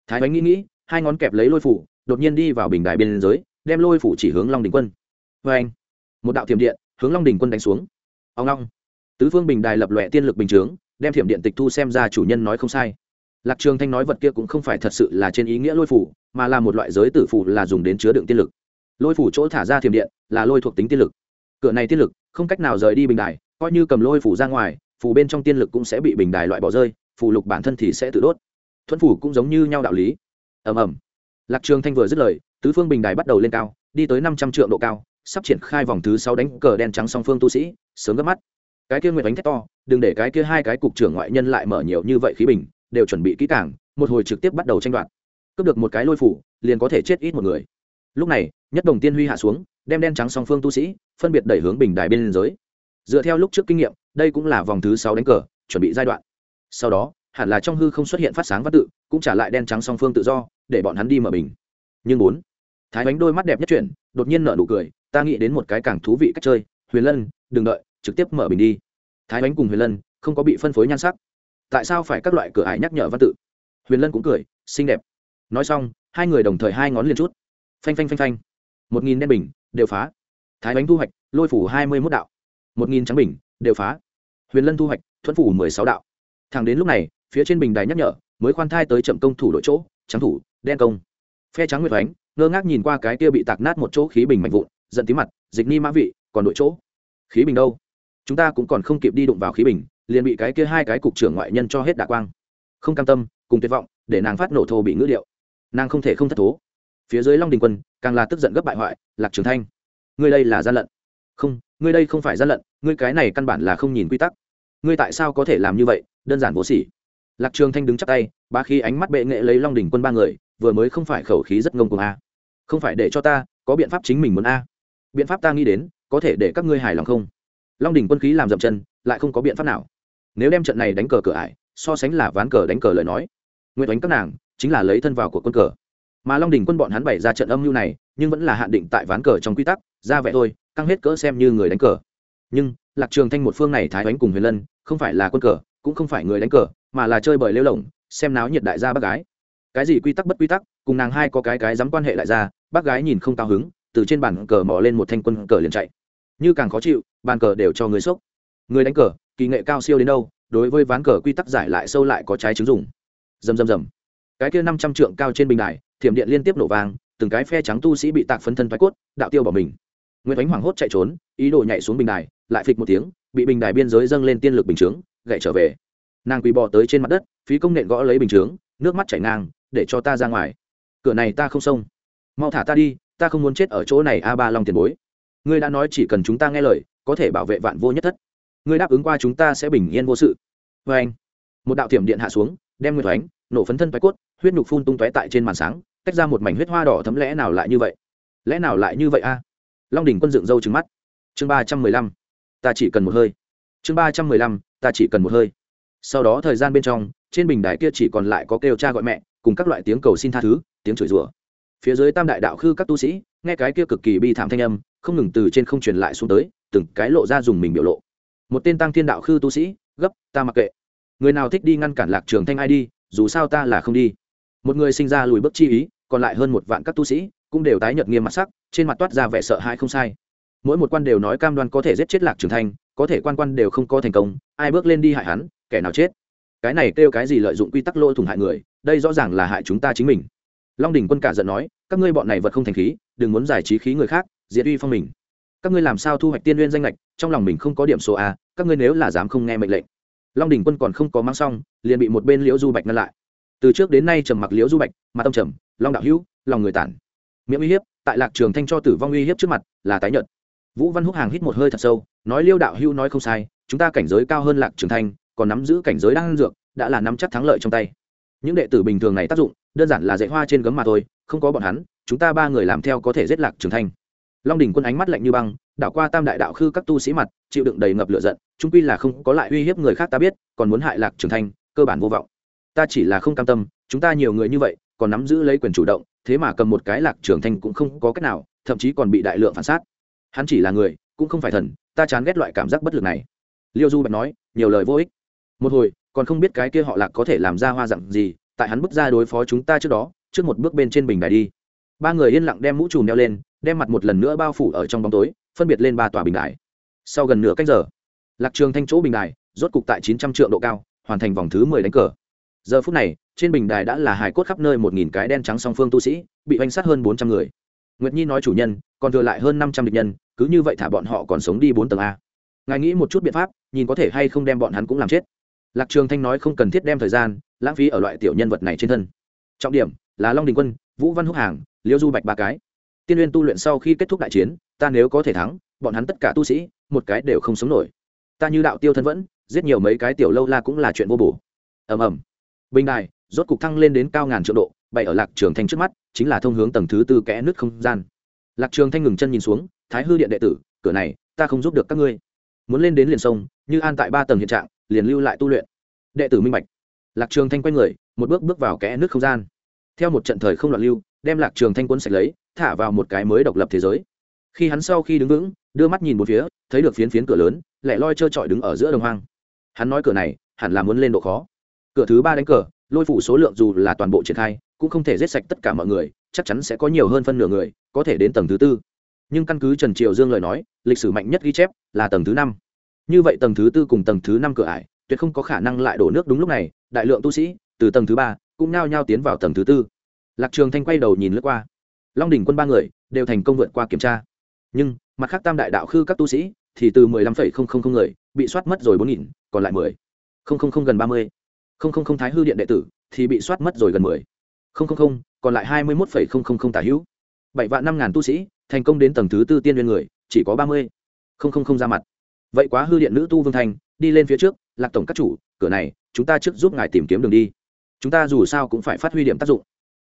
thái bánh nghĩ nghĩ, hai ngón kẹp lấy lôi phủ, đột nhiên đi vào bình đài bên dưới, đem lôi phủ chỉ hướng long đình quân. Vê anh, một đạo thiểm điện hướng long đình quân đánh xuống. Ông long. Tứ phương bình đài lập lòe tiên lực bình chướng, đem thiểm điện tịch thu xem ra chủ nhân nói không sai. Lạc trường thanh nói vật kia cũng không phải thật sự là trên ý nghĩa lôi phủ, mà là một loại giới tử phủ là dùng đến chứa đựng tiên lực. Lôi phủ chỗ thả ra thiểm điện là lôi thuộc tính tiên lực. Cửa này tiên lực không cách nào rời đi bình đài, coi như cầm lôi phủ ra ngoài, phủ bên trong tiên lực cũng sẽ bị bình đài loại bỏ rơi, phủ lục bản thân thì sẽ tự đốt thuẫn phủ cũng giống như nhau đạo lý. Ầm ầm. Lạc trường thanh vừa dứt lời, tứ phương bình đài bắt đầu lên cao, đi tới năm trăm trượng độ cao, sắp triển khai vòng thứ sáu đánh cờ đen trắng song phương tu sĩ, sớm gấp mắt. Cái kia nguyệt đánh thét to, đừng để cái kia hai cái cục trưởng ngoại nhân lại mở nhiều như vậy khí bình, đều chuẩn bị kỹ càng, một hồi trực tiếp bắt đầu tranh đoạt. Cướp được một cái lôi phủ, liền có thể chết ít một người. Lúc này, nhất đồng tiên huy hạ xuống, đem đen trắng song phương tu sĩ, phân biệt đẩy hướng bình đài bên giới dựa theo lúc trước kinh nghiệm, đây cũng là vòng thứ sáu đánh cờ, chuẩn bị giai đoạn. Sau đó hẳn là trong hư không xuất hiện phát sáng văn tự, cũng trả lại đen trắng song phương tự do, để bọn hắn đi mở bình. Nhưng bốn, thái bánh đôi mắt đẹp nhất chuyển, đột nhiên nở nụ cười, ta nghĩ đến một cái càng thú vị cách chơi, huyền lân, đừng đợi, trực tiếp mở bình đi. Thái bánh cùng huyền lân không có bị phân phối nhan sắc. Tại sao phải các loại cửa ải nhắc nhở văn tự? Huyền lân cũng cười, xinh đẹp. Nói xong, hai người đồng thời hai ngón liền chút. Phanh phanh phanh phanh. Một nghìn đen bình, đều phá. Thái bánh thu hoạch, lôi phủ hai mươi mốt đạo. Một nghìn trắng bình, đều phá. Huyền lân thu hoạch, thuẫn phủ mười sáu đạo. Thẳng đến lúc này phía trên bình đài nhắc nhở, mới khoan thai tới chậm công thủ đội chỗ, trắng thủ, đen công. Phe trắng nguyệt oánh ngơ ngác nhìn qua cái kia bị tạc nát một chỗ khí bình mạnh vụn, giận tí mặt, dịch ni mã vị, còn đội chỗ. Khí bình đâu? Chúng ta cũng còn không kịp đi đụng vào khí bình, liền bị cái kia hai cái cục trưởng ngoại nhân cho hết đạ quang. Không cam tâm, cùng tuyệt vọng, để nàng phát nổ thô bị ngữ liệu nàng không thể không thất thố. Phía dưới long đình quân, càng là tức giận gấp bại hoại, lạc trường thanh. Ngươi đây là gian lận. Không, ngươi đây không phải gian lận, ngươi cái này căn bản là không nhìn quy tắc. Ngươi tại sao có thể làm như vậy, đơn giản vô sỉ lạc trường thanh đứng chắp tay ba khi ánh mắt bệ nghệ lấy long Đỉnh quân ba người, vừa mới không phải khẩu khí rất ngông cuồng a. Không phải để cho ta có biện pháp chính mình muốn a. Biện pháp ta nghĩ đến, có thể để các ngươi hài lòng không? Long Đỉnh quân khí làm dậm chân, lại không có biện pháp nào. Nếu đem trận này đánh cờ cửa ải, so sánh là ván cờ đánh cờ lời nói nguyện đánh các nàng chính là lấy thân vào của quân cờ. Mà long Đỉnh quân bọn hắn bày ra trận âm mưu này, nhưng vẫn là hạn định tại ván cờ trong quy tắc, ra vẻ thôi, căng hết cỡ xem như người đánh cờ. Nhưng, lạc trường thanh một phương này thái đánh cùng huyền lân, không phải là quân cờ, cũng không phải người đánh cờ mà là chơi bời lêu lỏng xem náo nhiệt đại gia bác gái. Cái gì quy tắc bất quy tắc, cùng nàng hai có cái cái dám quan hệ lại ra, bác gái nhìn không cao hứng, từ trên bàn cờ mò lên một thanh quân cờ liền chạy. Như càng khó chịu, bàn cờ đều cho người sốc. Người đánh cờ, kỳ nghệ cao siêu đến đâu, đối với ván cờ quy tắc giải lại sâu lại có trái chứng dùng. Dầm dầm dầm cái kia năm trăm trượng cao trên bình đài, thiểm điện liên tiếp nổ vang, từng cái phe trắng tu sĩ bị tạc phân thân thoái cốt, đạo tiêu bỏ mình. Nguyễn ánh hoảng hốt chạy trốn, ý đồ nhảy xuống bình đài, lại phịch một tiếng, bị bình đài biên giới dâng lên tiên lực bình chướng, gậy trở về nàng quỳ bò tới trên mặt đất, phí công nện gõ lấy bình chướng, nước mắt chảy ngang, để cho ta ra ngoài. Cửa này ta không xông. Mau thả ta đi, ta không muốn chết ở chỗ này, a ba long tiền bối. Ngươi đã nói chỉ cần chúng ta nghe lời, có thể bảo vệ vạn vô nhất thất. Ngươi đáp ứng qua chúng ta sẽ bình yên vô sự. Vê anh, một đạo thiểm điện hạ xuống, đem nguyên thoánh nổ phấn thân toái cốt, huyết nhục phun tung tóe tại trên màn sáng, tách ra một mảnh huyết hoa đỏ thấm lẽ nào lại như vậy? Lẽ nào lại như vậy a? Long đỉnh quân dựng râu trứng mắt. Chương ba trăm mười lăm, ta chỉ cần một hơi. Chương ba trăm mười lăm, ta chỉ cần một hơi sau đó thời gian bên trong, trên bình đài kia chỉ còn lại có kêu cha gọi mẹ, cùng các loại tiếng cầu xin tha thứ, tiếng chửi rủa. Phía dưới tam đại đạo khư các tu sĩ, nghe cái kia cực kỳ bi thảm thanh âm, không ngừng từ trên không truyền lại xuống tới, từng cái lộ ra dùng mình biểu lộ. Một tên tăng thiên đạo khư tu sĩ, gấp, ta mặc kệ. Người nào thích đi ngăn cản lạc trường thanh ai đi, dù sao ta là không đi. Một người sinh ra lùi bước chi ý, còn lại hơn một vạn các tu sĩ, cũng đều tái nhợt nghiêm mặt sắc, trên mặt toát ra vẻ sợ hãi không sai. Mỗi một quan đều nói cam đoan có thể giết chết lạc trường thanh, có thể quan quan đều không có thành công, ai bước lên đi hại hắn kẻ nào chết? Cái này kêu cái gì lợi dụng quy tắc lỗ thủng hại người, đây rõ ràng là hại chúng ta chính mình. Long đình quân cả giận nói, các ngươi bọn này vật không thành khí, đừng muốn giải trí khí người khác, diệt uy phong mình. Các ngươi làm sao thu hoạch tiên nguyên danh lệch trong lòng mình không có điểm số a, các ngươi nếu là dám không nghe mệnh lệnh. Long đình quân còn không có mang xong, liền bị một bên liễu du bạch ngăn lại. Từ trước đến nay trầm mặc liễu du bạch mà tâm trầm, long đạo hữu, lòng người tản. Miệng uy hiếp, tại lạc trường thanh cho tử vong uy hiếp trước mặt, là tái nhợt. Vũ văn húc hàng hít một hơi thật sâu, nói liêu đạo hữu nói không sai, chúng ta cảnh giới cao hơn lạc trường thanh còn nắm giữ cảnh giới đang dược đã là nắm chắc thắng lợi trong tay. Những đệ tử bình thường này tác dụng đơn giản là dạy hoa trên gấm mà thôi không có bọn hắn chúng ta ba người làm theo có thể giết lạc trưởng thành. long đình quân ánh mắt lạnh như băng đảo qua tam đại đạo khư các tu sĩ mặt chịu đựng đầy ngập lửa giận trung quy là không có lại uy hiếp người khác ta biết còn muốn hại lạc trưởng thành, cơ bản vô vọng. Ta chỉ là không cam tâm chúng ta nhiều người như vậy còn nắm giữ lấy quyền chủ động thế mà cầm một cái lạc trưởng thành cũng không có cách nào thậm chí còn bị đại lượng phản sát. Hắn chỉ là người cũng không phải thần ta chán ghét loại cảm giác bất lực này. Liêu du bạch nói nhiều lời vô ích một hồi, còn không biết cái kia họ lạc có thể làm ra hoa dặn gì, tại hắn bước ra đối phó chúng ta trước đó, trước một bước bên trên bình đài đi. Ba người yên lặng đem mũ trùm đeo lên, đem mặt một lần nữa bao phủ ở trong bóng tối, phân biệt lên ba tòa bình đài. Sau gần nửa cách giờ, lạc trường thanh chỗ bình đài, rốt cục tại chín trăm triệu độ cao, hoàn thành vòng thứ mười đánh cờ. Giờ phút này, trên bình đài đã là hài cốt khắp nơi một nghìn cái đen trắng song phương tu sĩ, bị oanh sát hơn bốn trăm người. Nguyệt nhi nói chủ nhân, còn thừa lại hơn năm trăm địch nhân, cứ như vậy thả bọn họ còn sống đi bốn tầng a. Ngài nghĩ một chút biện pháp, nhìn có thể hay không đem bọn hắn cũng làm chết lạc trường thanh nói không cần thiết đem thời gian, lãng phí ở loại tiểu nhân vật này trên thân. Trọng điểm là long đình quân, vũ văn húc hàng, liêu du bạch ba cái. Tiên uyên tu luyện sau khi kết thúc đại chiến, ta nếu có thể thắng, bọn hắn tất cả tu sĩ, một cái đều không sống nổi. Ta như đạo tiêu thân vẫn, giết nhiều mấy cái tiểu lâu la cũng là chuyện vô bổ. Ầm ầm. Bình đài, rốt cục thăng lên đến cao ngàn triệu độ bày ở lạc trường thanh trước mắt, chính là thông hướng tầng thứ tư kẽ nứt không gian. Lạc trường thanh ngừng chân nhìn xuống, thái hư điện đệ tử, cửa này ta không giúp được các ngươi muốn lên đến liền sông, như an tại ba tầng hiện trạng, liền lưu lại tu luyện. Đệ tử minh bạch. Lạc trường thanh quay người, một bước bước vào kẽ nước không gian. Theo một trận thời không loạn lưu, đem lạc trường thanh quân sạch lấy, thả vào một cái mới độc lập thế giới. Khi hắn sau khi đứng vững, đưa mắt nhìn một phía, thấy được phiến phiến cửa lớn, lẻ loi trơ trọi đứng ở giữa đồng hoang. Hắn nói cửa này, hẳn là muốn lên độ khó. Cửa thứ ba đánh cờ, lôi phủ số lượng dù là toàn bộ triển khai, cũng không thể giết sạch tất cả mọi người, chắc chắn sẽ có nhiều hơn phân nửa người, có thể đến tầng thứ tư nhưng căn cứ trần triều dương lời nói, lịch sử mạnh nhất ghi chép là tầng thứ năm. Như vậy tầng thứ tư cùng tầng thứ năm cửa ải, tuyệt không có khả năng lại đổ nước đúng lúc này, đại lượng tu sĩ, từ tầng thứ ba cũng nao nhao tiến vào tầng thứ tư. Lạc trường thanh quay đầu nhìn lướt qua. Long đỉnh quân ba người đều thành công vượt qua kiểm tra. Nhưng, mặt khác tam đại đạo khư các tu sĩ thì từ mười lăm phẩy không không không người bị soát mất rồi bốn nghìn, còn lại mười. Không không không gần ba mươi. Không không không thái hư điện đệ tử thì bị soát mất rồi gần mười. Không không không, còn lại hai mươi mốt phẩy không không không tả hữu. Bảy vạn năm ngàn tu sĩ thành công đến tầng thứ tư tiên nguyên người, chỉ có ba mươi. Không không không ra mặt. Vậy quá hư điện nữ tu vương thành, đi lên phía trước, lạc tổng các chủ, cửa này, chúng ta trước giúp ngài tìm kiếm đường đi. Chúng ta dù sao cũng phải phát huy điểm tác dụng.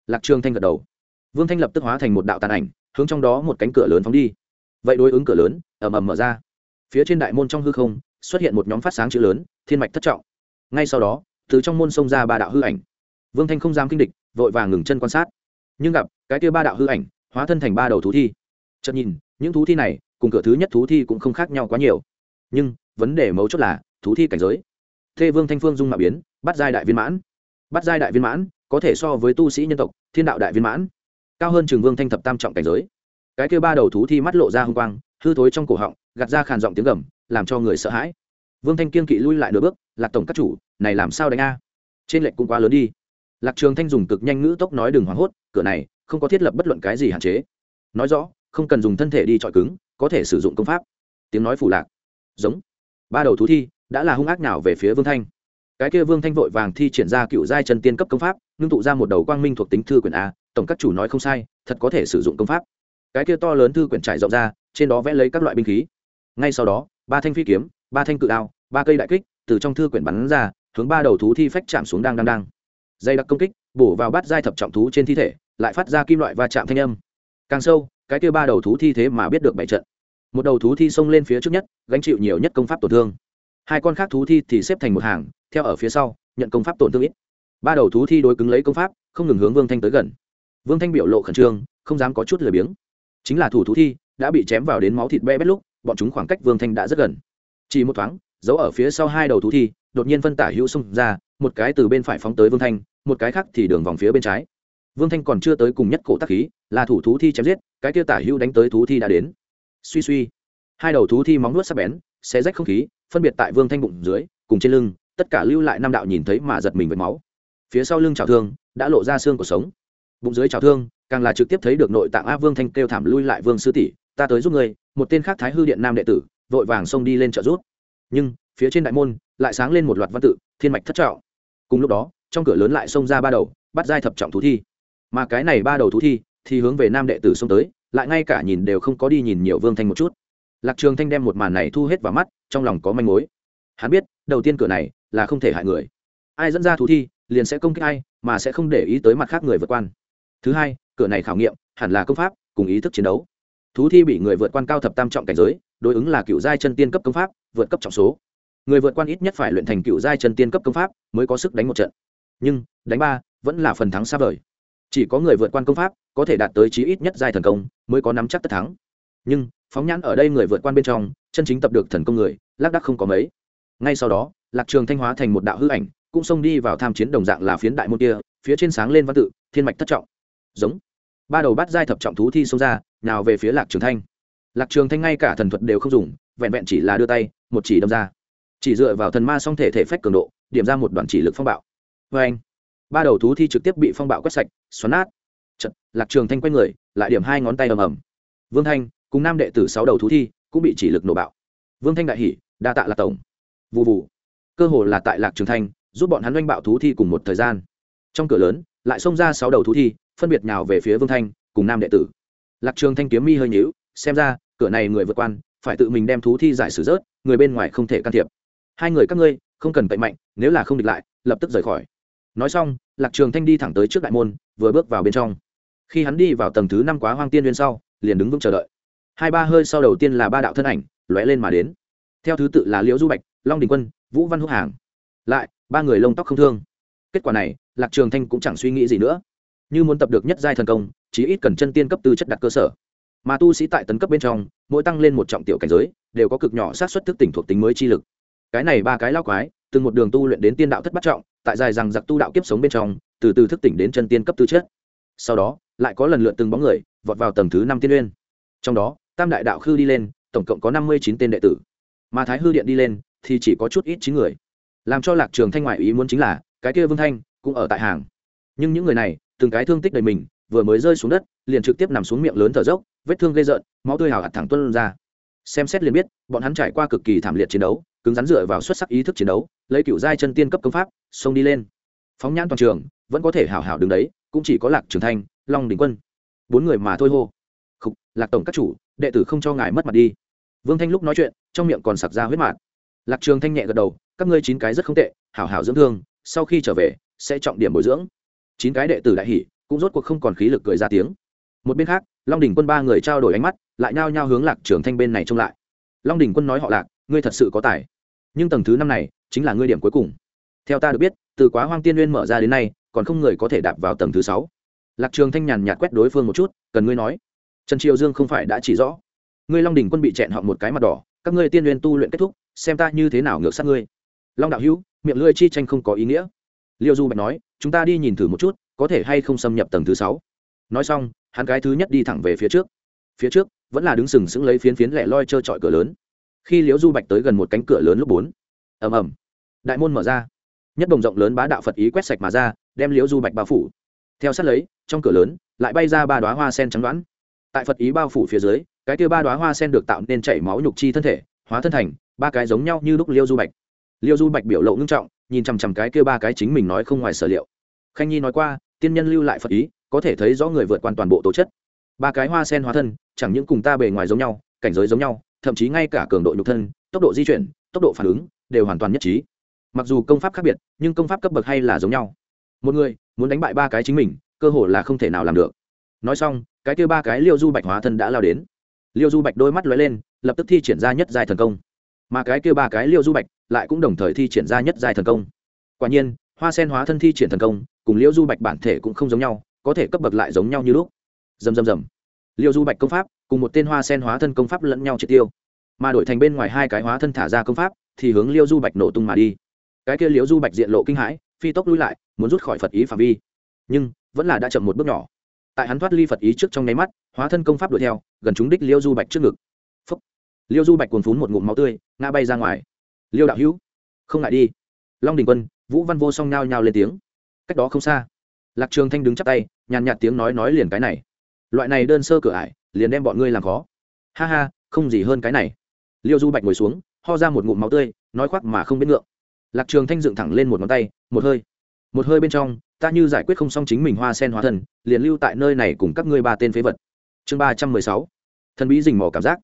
Lạc trường thanh gật đầu. Vương thanh lập tức hóa thành một đạo tàn ảnh, hướng trong đó một cánh cửa lớn phóng đi. Vậy đối ứng cửa lớn, ầm ầm mở ra. Phía trên đại môn trong hư không, xuất hiện một nhóm phát sáng chữ lớn, thiên mạch thất trọng. Ngay sau đó, từ trong môn xông ra ba đạo hư ảnh. Vương thanh không dám kinh địch, vội vàng ngừng chân quan sát. Nhưng gặp cái kia ba đạo hư ảnh, hóa thân thành ba đầu thú thi chợt nhìn, những thú thi này, cùng cửa thứ nhất thú thi cũng không khác nhau quá nhiều. Nhưng, vấn đề mấu chốt là, thú thi cảnh giới. Thê vương thanh phương dung mạ biến, bắt giai đại viên mãn. Bắt giai đại viên mãn, có thể so với tu sĩ nhân tộc, thiên đạo đại viên mãn. Cao hơn trường vương thanh thập tam trọng cảnh giới. Cái kêu ba đầu thú thi mắt lộ ra h ư n g quang, hư thối trong cổ họng, gạt ra khàn giọng tiếng gầm, làm cho người sợ hãi. Vương thanh kiên kỵ lui lại nửa bước, lạc tổng các chủ, này làm sao đánh a? Trên lệnh cũng quá lớn đi. Lạc trường thanh dùng cực nhanh ngữ tốc nói đừng hoảng hốt, cửa này, không có thiết lập bất luận cái gì hạn chế. Nói rõ không cần dùng thân thể đi chọi cứng, có thể sử dụng công pháp. Tiếng nói phủ lạc. Giống. Ba đầu thú thi, đã là hung ác nào về phía vương thanh? Cái kia vương thanh vội vàng thi triển ra cựu giai chân tiên cấp công pháp, ngưng tụ ra một đầu quang minh thuộc tính thư quyển a, tổng các chủ nói không sai, thật có thể sử dụng công pháp. Cái kia to lớn thư quyển trải rộng ra, trên đó vẽ lấy các loại binh khí. Ngay sau đó, ba thanh phi kiếm, ba thanh cự đao, ba cây đại kích, từ trong thư quyển bắn ra, hướng ba đầu thú thi phách chạm xuống đang đang đang. Dây đặc công kích, bổ vào bát giai thập trọng thú trên thi thể, lại phát ra kim loại va chạm thanh âm. Càng sâu cái kia ba đầu thú thi thế mà biết được bảy trận. Một đầu thú thi xông lên phía trước nhất, gánh chịu nhiều nhất công pháp tổn thương. Hai con khác thú thi thì xếp thành một hàng, theo ở phía sau, nhận công pháp tổn thương ít. Ba đầu thú thi đối cứng lấy công pháp, không ngừng hướng vương thanh tới gần. Vương thanh biểu lộ khẩn trương, không dám có chút lười biếng. Chính là thủ thú thi, đã bị chém vào đến máu thịt be bét lúc, bọn chúng khoảng cách vương thanh đã rất gần. Chỉ một thoáng giấu ở phía sau hai đầu thú thi, đột nhiên phân tả hữu xông ra, một cái từ bên phải phóng tới vương thanh, một cái khác thì đường vòng phía bên trái vương thanh còn chưa tới cùng nhất cổ tác khí, là thủ thú thi chém giết, cái kia tả hữu đánh tới thú thi đã đến. Suy suy. Hai đầu thú thi móng nuốt sắc bén, xé rách không khí, phân biệt tại vương thanh bụng dưới, cùng trên lưng, tất cả lưu lại năm đạo nhìn thấy mà giật mình với máu. Phía sau lưng trào thương, đã lộ ra xương của sống. Bụng dưới trào thương, càng là trực tiếp thấy được nội tạng a vương thanh kêu thảm lui lại vương sư tỷ, ta tới giúp người một tên khác thái hư điện nam đệ tử, vội vàng xông đi lên trợ rút nhưng, phía trên đại môn, lại sáng lên một loạt văn tự, thiên mạch thất trọng. Cùng lúc đó, trong cửa lớn lại xông ra ba đầu, bắt giai thập trọng thú thi mà cái này ba đầu thú thi thì hướng về nam đệ tử xông tới, lại ngay cả nhìn đều không có đi nhìn nhiều vương thanh một chút. Lạc trường thanh đem một màn này thu hết vào mắt, trong lòng có manh mối. Hắn biết, đầu tiên cửa này là không thể hại người. Ai dẫn ra thú thi, liền sẽ công kích ai, mà sẽ không để ý tới mặt khác người vượt quan. Thứ hai, cửa này khảo nghiệm hẳn là công pháp, cùng ý thức chiến đấu. Thú thi bị người vượt quan cao thập tam trọng cảnh giới, đối ứng là cựu giai chân tiên cấp công pháp, vượt cấp trọng số. Người vượt quan ít nhất phải luyện thành cựu giai chân tiên cấp công pháp mới có sức đánh một trận. Nhưng, đánh ba vẫn là phần thắng xa vời chỉ có người vượt quan công pháp, có thể đạt tới chí ít nhất giai thần công, mới có nắm chắc tất thắng. Nhưng, phóng nhãn ở đây người vượt quan bên trong, chân chính tập được thần công người, lác đắc không có mấy. Ngay sau đó, lạc trường thanh hóa thành một đạo hư ảnh, cũng xông đi vào tham chiến đồng dạng là phiến đại môn kia, phía trên sáng lên văn tự, thiên mạch thất trọng. Giống. Ba đầu bát giai thập trọng thú thi xông ra, nào về phía lạc trường thanh. Lạc trường thanh ngay cả thần thuật đều không dùng, vẹn vẹn chỉ là đưa tay, một chỉ đâm ra. Chỉ dựa vào thần ma song thể thể phách cường độ, điểm ra một đoạn chỉ lực phong bạo. Vê anh ba đầu thú thi trực tiếp bị phong bạo quét sạch xoắn nát. Chật, lạc trường thanh quay người lại điểm hai ngón tay ầm ầm. Vương thanh cùng nam đệ tử sáu đầu thú thi cũng bị chỉ lực nổ bạo. Vương thanh đại hỉ đa tạ lạc tổng. Vụ vụ cơ hồ là tại lạc trường thanh giúp bọn hắn oanh bạo thú thi cùng một thời gian. Trong cửa lớn lại xông ra sáu đầu thú thi phân biệt nhào về phía vương thanh cùng nam đệ tử. Lạc trường thanh kiếm mi hơi nhíu xem ra cửa này người vượt quan phải tự mình đem thú thi giải xử rớt người bên ngoài không thể can thiệp. Hai người các ngươi không cần cậy mạnh nếu là không địch lại lập tức rời khỏi. Nói xong lạc trường thanh đi thẳng tới trước đại môn vừa bước vào bên trong. Khi hắn đi vào tầng thứ năm quá hoang tiên liên sau, liền đứng vững chờ đợi. Hai ba hơi sau đầu tiên là ba đạo thân ảnh lóe lên mà đến. Theo thứ tự là liễu du bạch, long đình quân, vũ văn húc hàng. Lại, ba người lông tóc không thương. Kết quả này, lạc trường thanh cũng chẳng suy nghĩ gì nữa. Như muốn tập được nhất giai thần công, chí ít cần chân tiên cấp tư chất đặt cơ sở. Mà tu sĩ tại tấn cấp bên trong, mỗi tăng lên một trọng tiểu cảnh giới, đều có cực nhỏ sát xuất thức tỉnh thuộc tính mới chi lực cái này ba cái lao quái, từng một đường tu luyện đến tiên đạo thất bát trọng, tại dài rằng giặc tu đạo kiếp sống bên trong, từ từ thức tỉnh đến chân tiên cấp tư chất. Sau đó, lại có lần lượt từng bóng người, vọt vào tầng thứ năm tiên uyên trong đó, tam đại đạo khư đi lên, tổng cộng có năm mươi chín tên đệ tử. Mà thái hư điện đi lên, thì chỉ có chút ít chín người. Làm cho lạc trường thanh ngoại ý muốn chính là, cái kia vương thanh cũng ở tại hàng. Nhưng những người này, từng cái thương tích đầy mình, vừa mới rơi xuống đất, liền trực tiếp nằm xuống miệng lớn thở dốc, vết thương gây rợn, máu tươi hào hạt thẳng tuân ra. Xem xét liền biết, bọn hắn trải qua cực kỳ thảm liệt chiến đấu cứng rắn dựa vào xuất sắc ý thức chiến đấu lấy cựu giai chân tiên cấp công pháp xông đi lên. Phóng nhãn toàn trường vẫn có thể hảo hảo đứng đấy cũng chỉ có lạc trường thanh long đình quân. Bốn người mà thôi hô. Khục, lạc tổng các chủ đệ tử không cho ngài mất mặt đi. Vương thanh lúc nói chuyện trong miệng còn sặc ra huyết mạt. Lạc trường thanh nhẹ gật đầu các ngươi chín cái rất không tệ hảo hảo dưỡng thương sau khi trở về sẽ trọng điểm bồi dưỡng. Chín cái đệ tử đại hỉ cũng rốt cuộc không còn khí lực cười ra tiếng. Một bên khác long đình quân ba người trao đổi ánh mắt lại nhao nhao hướng lạc trường thanh bên này trông lại. Long đình quân nói họ lạc ngươi thật sự có tài. Nhưng tầng thứ năm này, chính là ngươi điểm cuối cùng. Theo ta được biết, từ quá hoang tiên nguyên mở ra đến nay, còn không người có thể đạp vào tầng thứ sáu. Lạc trường thanh nhàn nhạt quét đối phương một chút, cần ngươi nói. Trần triều dương không phải đã chỉ rõ. Ngươi long đình quân bị chẹn họ một cái mặt đỏ, các ngươi tiên nguyên tu luyện kết thúc, xem ta như thế nào ngược sát ngươi. Long đạo hữu, miệng lưỡi chi tranh không có ý nghĩa. Liêu du bạch nói, chúng ta đi nhìn thử một chút, có thể hay không xâm nhập tầng thứ sáu. Nói xong, hắn cái thứ nhất đi thẳng về phía trước. Phía trước, vẫn là đứng sừng sững lấy phiến phiến lẻ loi trơ trọi cửa lớn khi liễu du bạch tới gần một cánh cửa lớn lúc bốn, ầm ầm, đại môn mở ra, nhất đồng rộng lớn bá đạo phật ý quét sạch mà ra, đem liễu du bạch bao phủ. Theo sát lấy, trong cửa lớn, lại bay ra ba đoá hoa sen trắng đoán. Tại phật ý bao phủ phía dưới, cái kia ba đoá hoa sen được tạo nên chảy máu nhục chi thân thể, hóa thân thành ba cái giống nhau như lúc liêu du bạch. Liêu du bạch biểu lộ ngưng trọng, nhìn chằm chằm cái kia ba cái chính mình nói không ngoài sở liệu. Khanh nhi nói qua, tiên nhân lưu lại phật ý, có thể thấy rõ người vượt qua toàn bộ tố chất. Ba cái hoa sen hóa thân, chẳng những cùng ta bề ngoài giống nhau, cảnh giới giống nhau thậm chí ngay cả cường độ nhục thân, tốc độ di chuyển, tốc độ phản ứng đều hoàn toàn nhất trí. Mặc dù công pháp khác biệt, nhưng công pháp cấp bậc hay là giống nhau. Một người muốn đánh bại ba cái chính mình, cơ hội là không thể nào làm được. Nói xong, cái kia ba cái liêu du bạch hóa thân đã lao đến. Liêu du bạch đôi mắt lóe lên, lập tức thi triển ra nhất giai thần công. Mà cái kia ba cái liêu du bạch lại cũng đồng thời thi triển ra nhất giai thần công. Quả nhiên, hoa sen hóa thân thi triển thần công cùng liêu du bạch bản thể cũng không giống nhau, có thể cấp bậc lại giống nhau như lúc. Dầm dầm dầm liêu du bạch công pháp cùng một tên hoa sen hóa thân công pháp lẫn nhau triệt tiêu. Mà đổi thành bên ngoài hai cái hóa thân thả ra công pháp, thì hướng liêu du bạch nổ tung mà đi. Cái kia liêu du bạch diện lộ kinh hãi, phi tốc lui lại, muốn rút khỏi phật ý phạm vi. Nhưng, vẫn là đã chậm một bước nhỏ. Tại hắn thoát ly phật ý trước trong nháy mắt, hóa thân công pháp đuổi theo, gần chúng đích liêu du bạch trước ngực. Phúc. liêu du bạch cuồn phún một ngụm máu tươi, ngã bay ra ngoài. Liêu đạo hữu, không ngại đi. Long đình quân, vũ văn vô song nhao nhao lên tiếng. Cách đó không xa, lạc trường thanh đứng chắp tay, nhàn nhạt tiếng nói nói liền cái này. Loại này đơn sơ cửa ải liền đem bọn ngươi làm khó. Ha ha, không gì hơn cái này. Liêu du bạch ngồi xuống, ho ra một ngụm máu tươi, nói khoác mà không biết ngượng. Lạc trường thanh dựng thẳng lên một ngón tay, một hơi một hơi bên trong, ta như giải quyết không xong chính mình hoa sen hóa thần, liền lưu tại nơi này cùng các ngươi ba tên phế vật. Chương ba trăm mười sáu, thần bí rình mò cảm giác.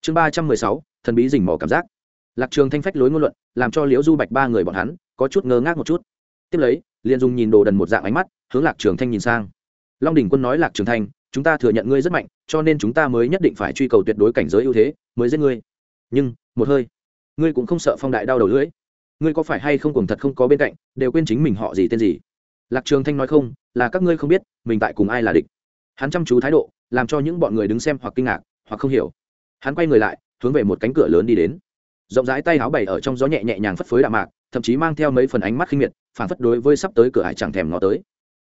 Chương ba trăm mười sáu, thần bí rình mò cảm giác. Lạc trường thanh phách lối ngôn luận, làm cho liễu du bạch ba người bọn hắn có chút ngơ ngác một chút. Tiếp lấy, liền dùng nhìn đồ đần một dạng ánh mắt hướng lạc trường thanh nhìn sang. Long đình quân nói lạc trường thanh chúng ta thừa nhận ngươi rất mạnh, cho nên chúng ta mới nhất định phải truy cầu tuyệt đối cảnh giới ưu thế, mới giết ngươi. Nhưng, một hơi, ngươi cũng không sợ phong đại đau đầu lưỡi. Ngươi có phải hay không cùng thật không có bên cạnh, đều quên chính mình họ gì tên gì? Lạc trường thanh nói không, là các ngươi không biết, mình tại cùng ai là địch. Hắn chăm chú thái độ, làm cho những bọn người đứng xem hoặc kinh ngạc, hoặc không hiểu. Hắn quay người lại, hướng về một cánh cửa lớn đi đến. Rộng rãi tay áo bày ở trong gió nhẹ nhẹ nhàng phất phới đạm mạc, thậm chí mang theo mấy phần ánh mắt khinh miệt, phản phất đối với sắp tới cửa hải chẳng thèm ngó tới.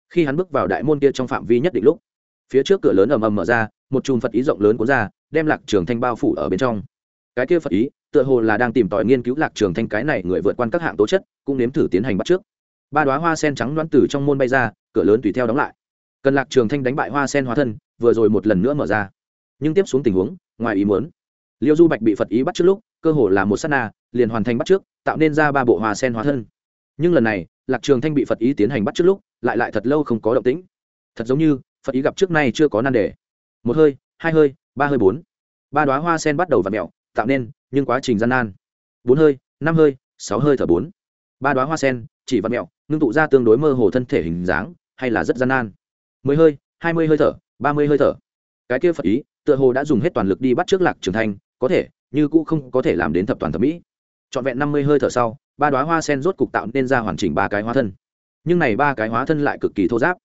Khi hắn bước vào đại môn kia trong phạm vi nhất định lúc phía trước cửa lớn ầm ầm mở ra, một chùm phật ý rộng lớn cuốn ra, đem lạc trường thanh bao phủ ở bên trong. Cái kia phật ý, tựa hồ là đang tìm tòi nghiên cứu lạc trường thanh cái này người vượt qua các hạng tố chất, cũng nếm thử tiến hành bắt trước. Ba đoá hoa sen trắng đoán từ trong môn bay ra, cửa lớn tùy theo đóng lại. Cần lạc trường thanh đánh bại hoa sen hóa thân, vừa rồi một lần nữa mở ra. Nhưng tiếp xuống tình huống, ngoài ý muốn, liêu du bạch bị phật ý bắt trước lúc, cơ hồ là một sát na, liền hoàn thành bắt trước, tạo nên ra ba bộ hoa sen hóa thân. Nhưng lần này, lạc trường thanh bị phật ý tiến hành bắt trước lúc, lại lại thật lâu không có động tĩnh. Thật giống như phật ý gặp trước nay chưa có nan đề. Một hơi hai hơi ba hơi bốn. Ba đoá hoa sen bắt đầu v ặ mẹo tạo nên nhưng quá trình gian nan. Bốn hơi năm hơi sáu hơi thở bốn. Ba đoá hoa sen chỉ v ặ mẹo ngưng tụ ra tương đối mơ hồ thân thể hình dáng hay là rất gian nan. Mười hơi hai mươi hơi thở ba mươi hơi thở. Cái kia phật ý tựa hồ đã dùng hết toàn lực đi bắt trước lạc trưởng thành, có thể như cũ không có thể làm đến thập toàn thẩm mỹ. Trọn vẹn năm mươi hơi thở sau ba đoá hoa sen rốt cục tạo nên ra hoàn chỉnh ba cái hóa thân. Nhưng này ba cái hóa thân lại cực kỳ thô giáp.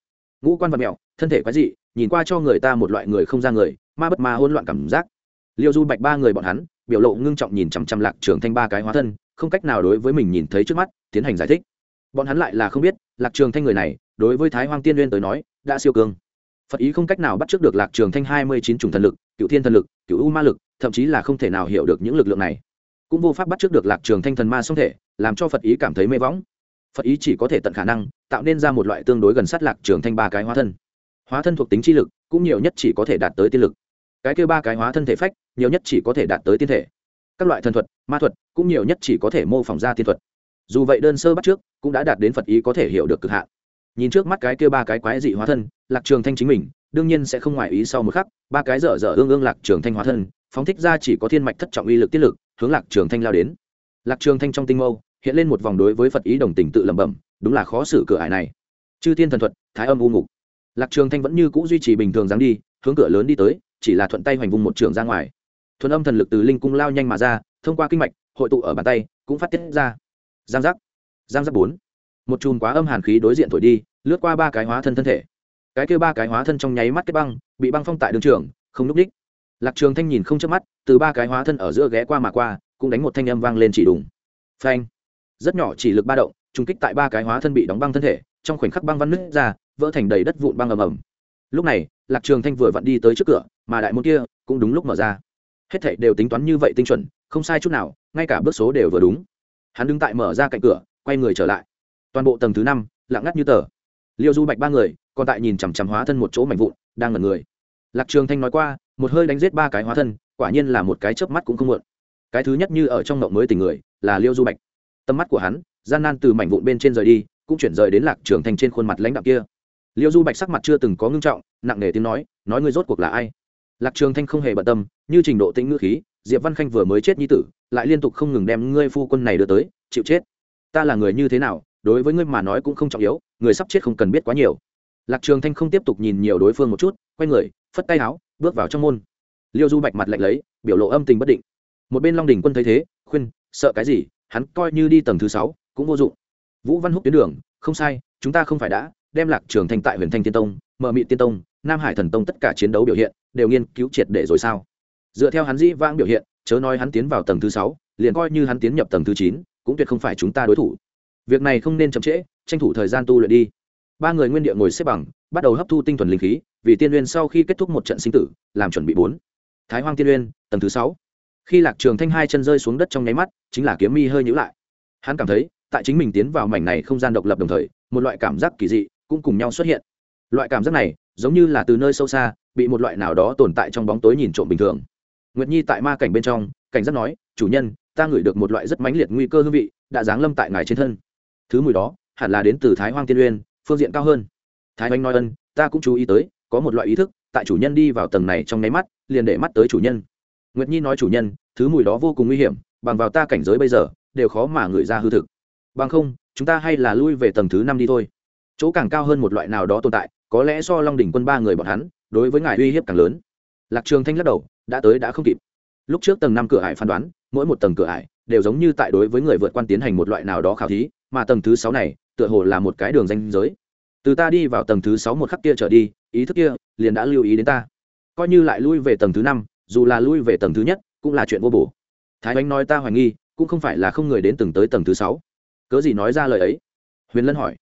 Ngũ quan vật mẹo thân thể quái dị, nhìn qua cho người ta một loại người không ra người, ma bất ma hỗn loạn cảm giác. Liêu du bạch ba người bọn hắn, biểu lộ ngưng trọng nhìn chằm chằm lạc trường thanh ba cái hóa thân, không cách nào đối với mình nhìn thấy trước mắt, tiến hành giải thích. Bọn hắn lại là không biết, lạc trường thanh người này, đối với thái hoang tiên liên tới nói, đã siêu cường. Phật ý không cách nào bắt trước được lạc trường thanh hai mươi chín chủng thần lực cựu thiên thần lực cựu u ma lực, thậm chí là không thể nào hiểu được những lực lượng này. Cũng vô pháp bắt trước được lạc trường thanh thần ma song thể, làm cho phật ý cảm thấy mê võng. Phật ý chỉ có thể tận khả năng, tạo nên ra một loại tương đối gần sát lạc trường thanh ba cái hóa thân hóa thân thuộc tính chi lực cũng nhiều nhất chỉ có thể đạt tới tiên lực. Cái kêu ba cái hóa thân thể phách, nhiều nhất chỉ có thể đạt tới tiên thể. Các loại thần thuật, ma thuật cũng nhiều nhất chỉ có thể mô phỏng ra tiên thuật. Dù vậy đơn sơ bắt trước cũng đã đạt đến phật ý có thể hiểu được cực hạn. Nhìn trước mắt cái kia ba cái quái dị hóa thân, lạc trường thanh chính mình, đương nhiên sẽ không ngoài ý sau một khắc, ba cái dở dở ương ương lạc trường thanh hóa thân, phóng thích ra chỉ có thiên mạch thất trọng uy lực tiết lực, hướng lạc trường thanh lao đến. Lạc trường thanh trong tinh mâu, hiện lên một vòng đối với phật ý đồng tình tự lẩm bẩm, đúng là khó xử cửa ải này. Chư thiên thần thuật, thái âm u ngục lạc trường thanh vẫn như cũ duy trì bình thường dáng đi, hướng cửa lớn đi tới, chỉ là thuận tay hoành vùng một trường ra ngoài. Thuần âm thần lực từ linh cung lao nhanh mà ra, thông qua kinh mạch, hội tụ ở bàn tay, cũng phát tiết ra. Giang giác. Giang giác bốn. Một chùm quá âm hàn khí đối diện thổi đi, lướt qua ba cái hóa thân thân thể. Cái kêu ba cái hóa thân trong nháy mắt kết băng, bị băng phong tại đường trường, không núp đích. Lạc trường thanh nhìn không chớp mắt, từ ba cái hóa thân ở giữa ghé qua mà qua, cũng đánh một thanh âm vang lên chỉ đùng. Phanh. Rất nhỏ chỉ lực ba động, trùng kích tại ba cái hóa thân bị đóng băng thân thể, trong khoảnh khắc băng văn nứt ra vỡ thành đầy đất vụn băng ầm ầm. Lúc này, lạc trường thanh vừa vặn đi tới trước cửa, mà đại môn kia cũng đúng lúc mở ra. Hết thảy đều tính toán như vậy tinh chuẩn, không sai chút nào, ngay cả bước số đều vừa đúng. Hắn đứng tại mở ra cạnh cửa, quay người trở lại. Toàn bộ tầng thứ năm, lặng ngắt như tờ. Liêu du bạch ba người, còn tại nhìn chằm chằm hóa thân một chỗ mảnh vụn, đang ngẩn người. Lạc trường thanh nói qua, một hơi đánh giết ba cái hóa thân, quả nhiên là một cái chớp mắt cũng không muộn. Cái thứ nhất như ở trong mộng mới tình người, là liêu du bạch. Tầm mắt của hắn, gian nan từ mảnh vụn bên trên rời đi, cũng chuyển rời đến lạc trường thanh trên khuôn mặt lãnh đạo kia liêu du bạch sắc mặt chưa từng có ngưng trọng, nặng nề tiếng nói nói ngươi rốt cuộc là ai? Lạc trường thanh không hề bận tâm, như trình độ tĩnh ngữ khí, diệp văn khanh vừa mới chết nhi tử, lại liên tục không ngừng đem ngươi phu quân này đưa tới, chịu chết. Ta là người như thế nào, đối với ngươi mà nói cũng không trọng yếu, người sắp chết không cần biết quá nhiều. Lạc trường thanh không tiếp tục nhìn nhiều đối phương một chút, quay người, phất tay áo bước vào trong môn. Liêu du bạch mặt lạnh lấy, biểu lộ âm tình bất định. Một bên long đình quân thấy thế, khuyên, sợ cái gì, hắn coi như đi tầng thứ sáu, cũng vô dụng. Vũ văn húc tuyến đường, không sai, chúng ta không phải đã đem lạc trường thanh tại huyền thanh tiên tông, mở mị tiên tông, nam hải thần tông tất cả chiến đấu biểu hiện đều nghiên cứu triệt để rồi sao? Dựa theo hắn dĩ vãng biểu hiện, chớ nói hắn tiến vào tầng thứ sáu, liền coi như hắn tiến nhập tầng thứ chín, cũng tuyệt không phải chúng ta đối thủ. Việc này không nên chậm trễ, tranh thủ thời gian tu luyện đi. Ba người nguyên địa ngồi xếp bằng, bắt đầu hấp thu tinh thuần linh khí, vì tiên uyên sau khi kết thúc một trận sinh tử, làm chuẩn bị bốn. Thái hoang tiên uyên tầng thứ sáu. Khi lạc trường thanh hai chân rơi xuống đất trong nháy mắt, chính là kiếm mi hơi nhữ lại. Hắn cảm thấy, tại chính mình tiến vào mảnh này không gian độc lập đồng thời, một loại cảm giác kỳ dị cũng cùng nhau xuất hiện. Loại cảm giác này, giống như là từ nơi sâu xa, bị một loại nào đó tồn tại trong bóng tối nhìn trộm bình thường. Nguyệt nhi tại ma cảnh bên trong, cảnh giác nói, chủ nhân, ta ngửi được một loại rất mãnh liệt nguy cơ hương vị, đã giáng lâm tại ngài trên thân. Thứ mùi đó, hẳn là đến từ thái hoang tiên uyên, phương diện cao hơn. Thái oanh nói ân, ta cũng chú ý tới, có một loại ý thức, tại chủ nhân đi vào tầng này trong nháy mắt, liền để mắt tới chủ nhân. Nguyệt nhi nói chủ nhân, thứ mùi đó vô cùng nguy hiểm, bằng vào ta cảnh giới bây giờ, đều khó mà ngửi ra hư thực. Bằng không, chúng ta hay là lui về tầng thứ năm đi thôi chỗ càng cao hơn một loại nào đó tồn tại, có lẽ so long đỉnh quân ba người bọn hắn, đối với ngài uy hiếp càng lớn. Lạc trường thanh lắc đầu, đã tới đã không kịp. Lúc trước tầng năm cửa hải phán đoán, mỗi một tầng cửa hải đều giống như tại đối với người vượt quan tiến hành một loại nào đó khảo thí, mà tầng thứ sáu này, tựa hồ là một cái đường danh giới. Từ ta đi vào tầng thứ sáu một khắc kia trở đi, ý thức kia liền đã lưu ý đến ta. Coi như lại lui về tầng thứ năm, dù là lui về tầng thứ nhất, cũng là chuyện vô bổ. Thái oanh nói ta hoài nghi, cũng không phải là không người đến từng tới tầng thứ sáu. Cớ gì nói ra lời ấy? Huyền lân hỏi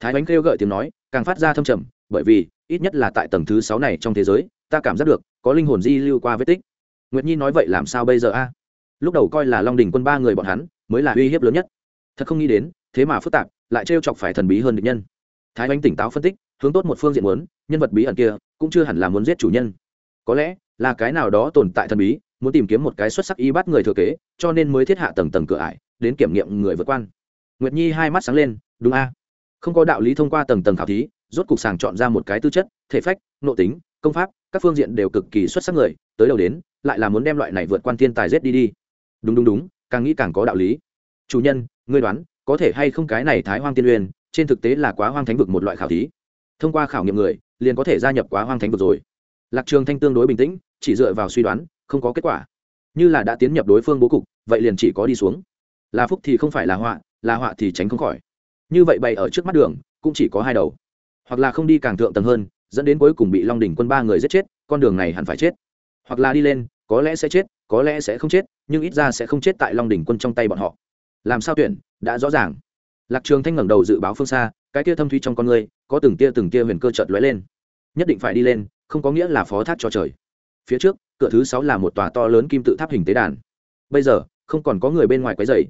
thái bánh kêu gợi tiếng nói, càng phát ra thâm trầm, bởi vì, ít nhất là tại tầng thứ sáu này trong thế giới, ta cảm giác được, có linh hồn di lưu qua vết tích. Nguyệt nhi nói vậy làm sao bây giờ a? Lúc đầu coi là long đình quân ba người bọn hắn, mới là uy hiếp lớn nhất. Thật không nghĩ đến, thế mà phức tạp, lại trêu chọc phải thần bí hơn địch nhân. Thái bánh tỉnh táo phân tích, hướng tốt một phương diện muốn, nhân vật bí ẩn kia, cũng chưa hẳn là muốn giết chủ nhân. Có lẽ, là cái nào đó tồn tại thần bí, muốn tìm kiếm một cái xuất sắc y bắt người thừa kế, cho nên mới thiết hạ tầng tầng cửa ải, đến kiểm nghiệm người vượt quan. Nguyệt nhi hai mắt sáng lên, đúng a? Không có đạo lý thông qua tầng tầng khảo thí, rốt cục sàng chọn ra một cái tư chất, thể phách, nội tính, công pháp, các phương diện đều cực kỳ xuất sắc người, tới đầu đến, lại là muốn đem loại này vượt quan thiên tài rét đi đi. Đúng đúng đúng, càng nghĩ càng có đạo lý. Chủ nhân, ngươi đoán, có thể hay không cái này thái hoang tiên uyên, trên thực tế là quá hoang thánh vực một loại khảo thí. Thông qua khảo nghiệm người, liền có thể gia nhập quá hoang thánh vực rồi. Lạc trường thanh tương đối bình tĩnh, chỉ dựa vào suy đoán, không có kết quả. Như là đã tiến nhập đối phương bố cục, vậy liền chỉ có đi xuống. Là phúc thì không phải là họa là họa thì tránh không khỏi như vậy bày ở trước mắt đường, cũng chỉ có hai đầu. Hoặc là không đi càng thượng tầng hơn, dẫn đến cuối cùng bị long đỉnh quân ba người giết chết, con đường này hẳn phải chết. Hoặc là đi lên, có lẽ sẽ chết, có lẽ sẽ không chết, nhưng ít ra sẽ không chết tại long đỉnh quân trong tay bọn họ. Làm sao tuyển, đã rõ ràng. Lạc trường thanh ngẩng đầu dự báo phương xa, cái kia thâm thuy trong con người, có từng tia từng tia huyền cơ chợt lóe lên. Nhất định phải đi lên, không có nghĩa là phó thác cho trời. Phía trước, cửa thứ sáu là một tòa to lớn kim tự tháp hình tế đàn. Bây giờ, không còn có người bên ngoài quấy rầy.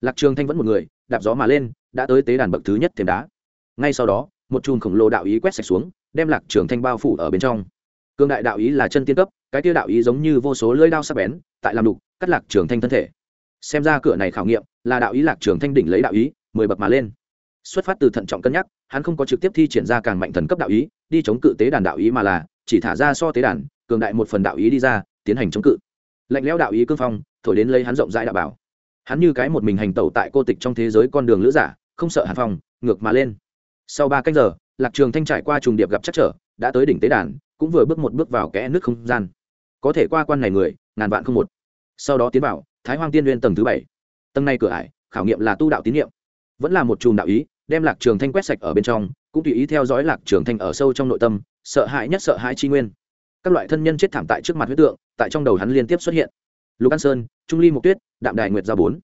Lạc trường thanh vẫn một người, đạp gió mà lên đã tới tế đàn bậc thứ nhất thêm đá. Ngay sau đó, một chùm khổng lồ đạo ý quét sạch xuống, đem lạc trường thanh bao phủ ở bên trong. Cương đại đạo ý là chân tiên cấp, cái tiêu đạo ý giống như vô số lưỡi đao sắc bén, tại làm đục, cắt lạc trường thanh thân thể. Xem ra cửa này khảo nghiệm là đạo ý lạc trường thanh đỉnh lấy đạo ý, mười bậc mà lên. Xuất phát từ thận trọng cân nhắc, hắn không có trực tiếp thi triển ra càng mạnh thần cấp đạo ý, đi chống cự tế đàn đạo ý mà là, chỉ thả ra so tế đàn, cường đại một phần đạo ý đi ra, tiến hành chống cự. Lạnh lẽo đạo ý cương phong, thổi đến lấy hắn rộng rãi đạo bảo. Hắn như cái một mình hành tẩu tại cô tịch trong thế giới con đường lữ giả không sợ hàn phong, ngược mà lên. Sau ba canh giờ, lạc trường thanh trải qua trùng điệp gặp chắc trở, đã tới đỉnh tế đàn, cũng vừa bước một bước vào kẽ nước không gian. Có thể qua quan này người, ngàn vạn không một. Sau đó tiến vào, thái hoang tiên nguyên tầng thứ bảy. Tầng này cửa ải, khảo nghiệm là tu đạo tín nhiệm vẫn là một chùm đạo ý, đem lạc trường thanh quét sạch ở bên trong, cũng tùy ý theo dõi lạc trường thanh ở sâu trong nội tâm, sợ hãi nhất sợ hãi chi nguyên. Các loại thân nhân chết thảm tại trước mặt huyết tượng, tại trong đầu hắn liên tiếp xuất hiện. Lục an sơn, trung ly mục tuyết, đạm đài nguyệt gia bốn.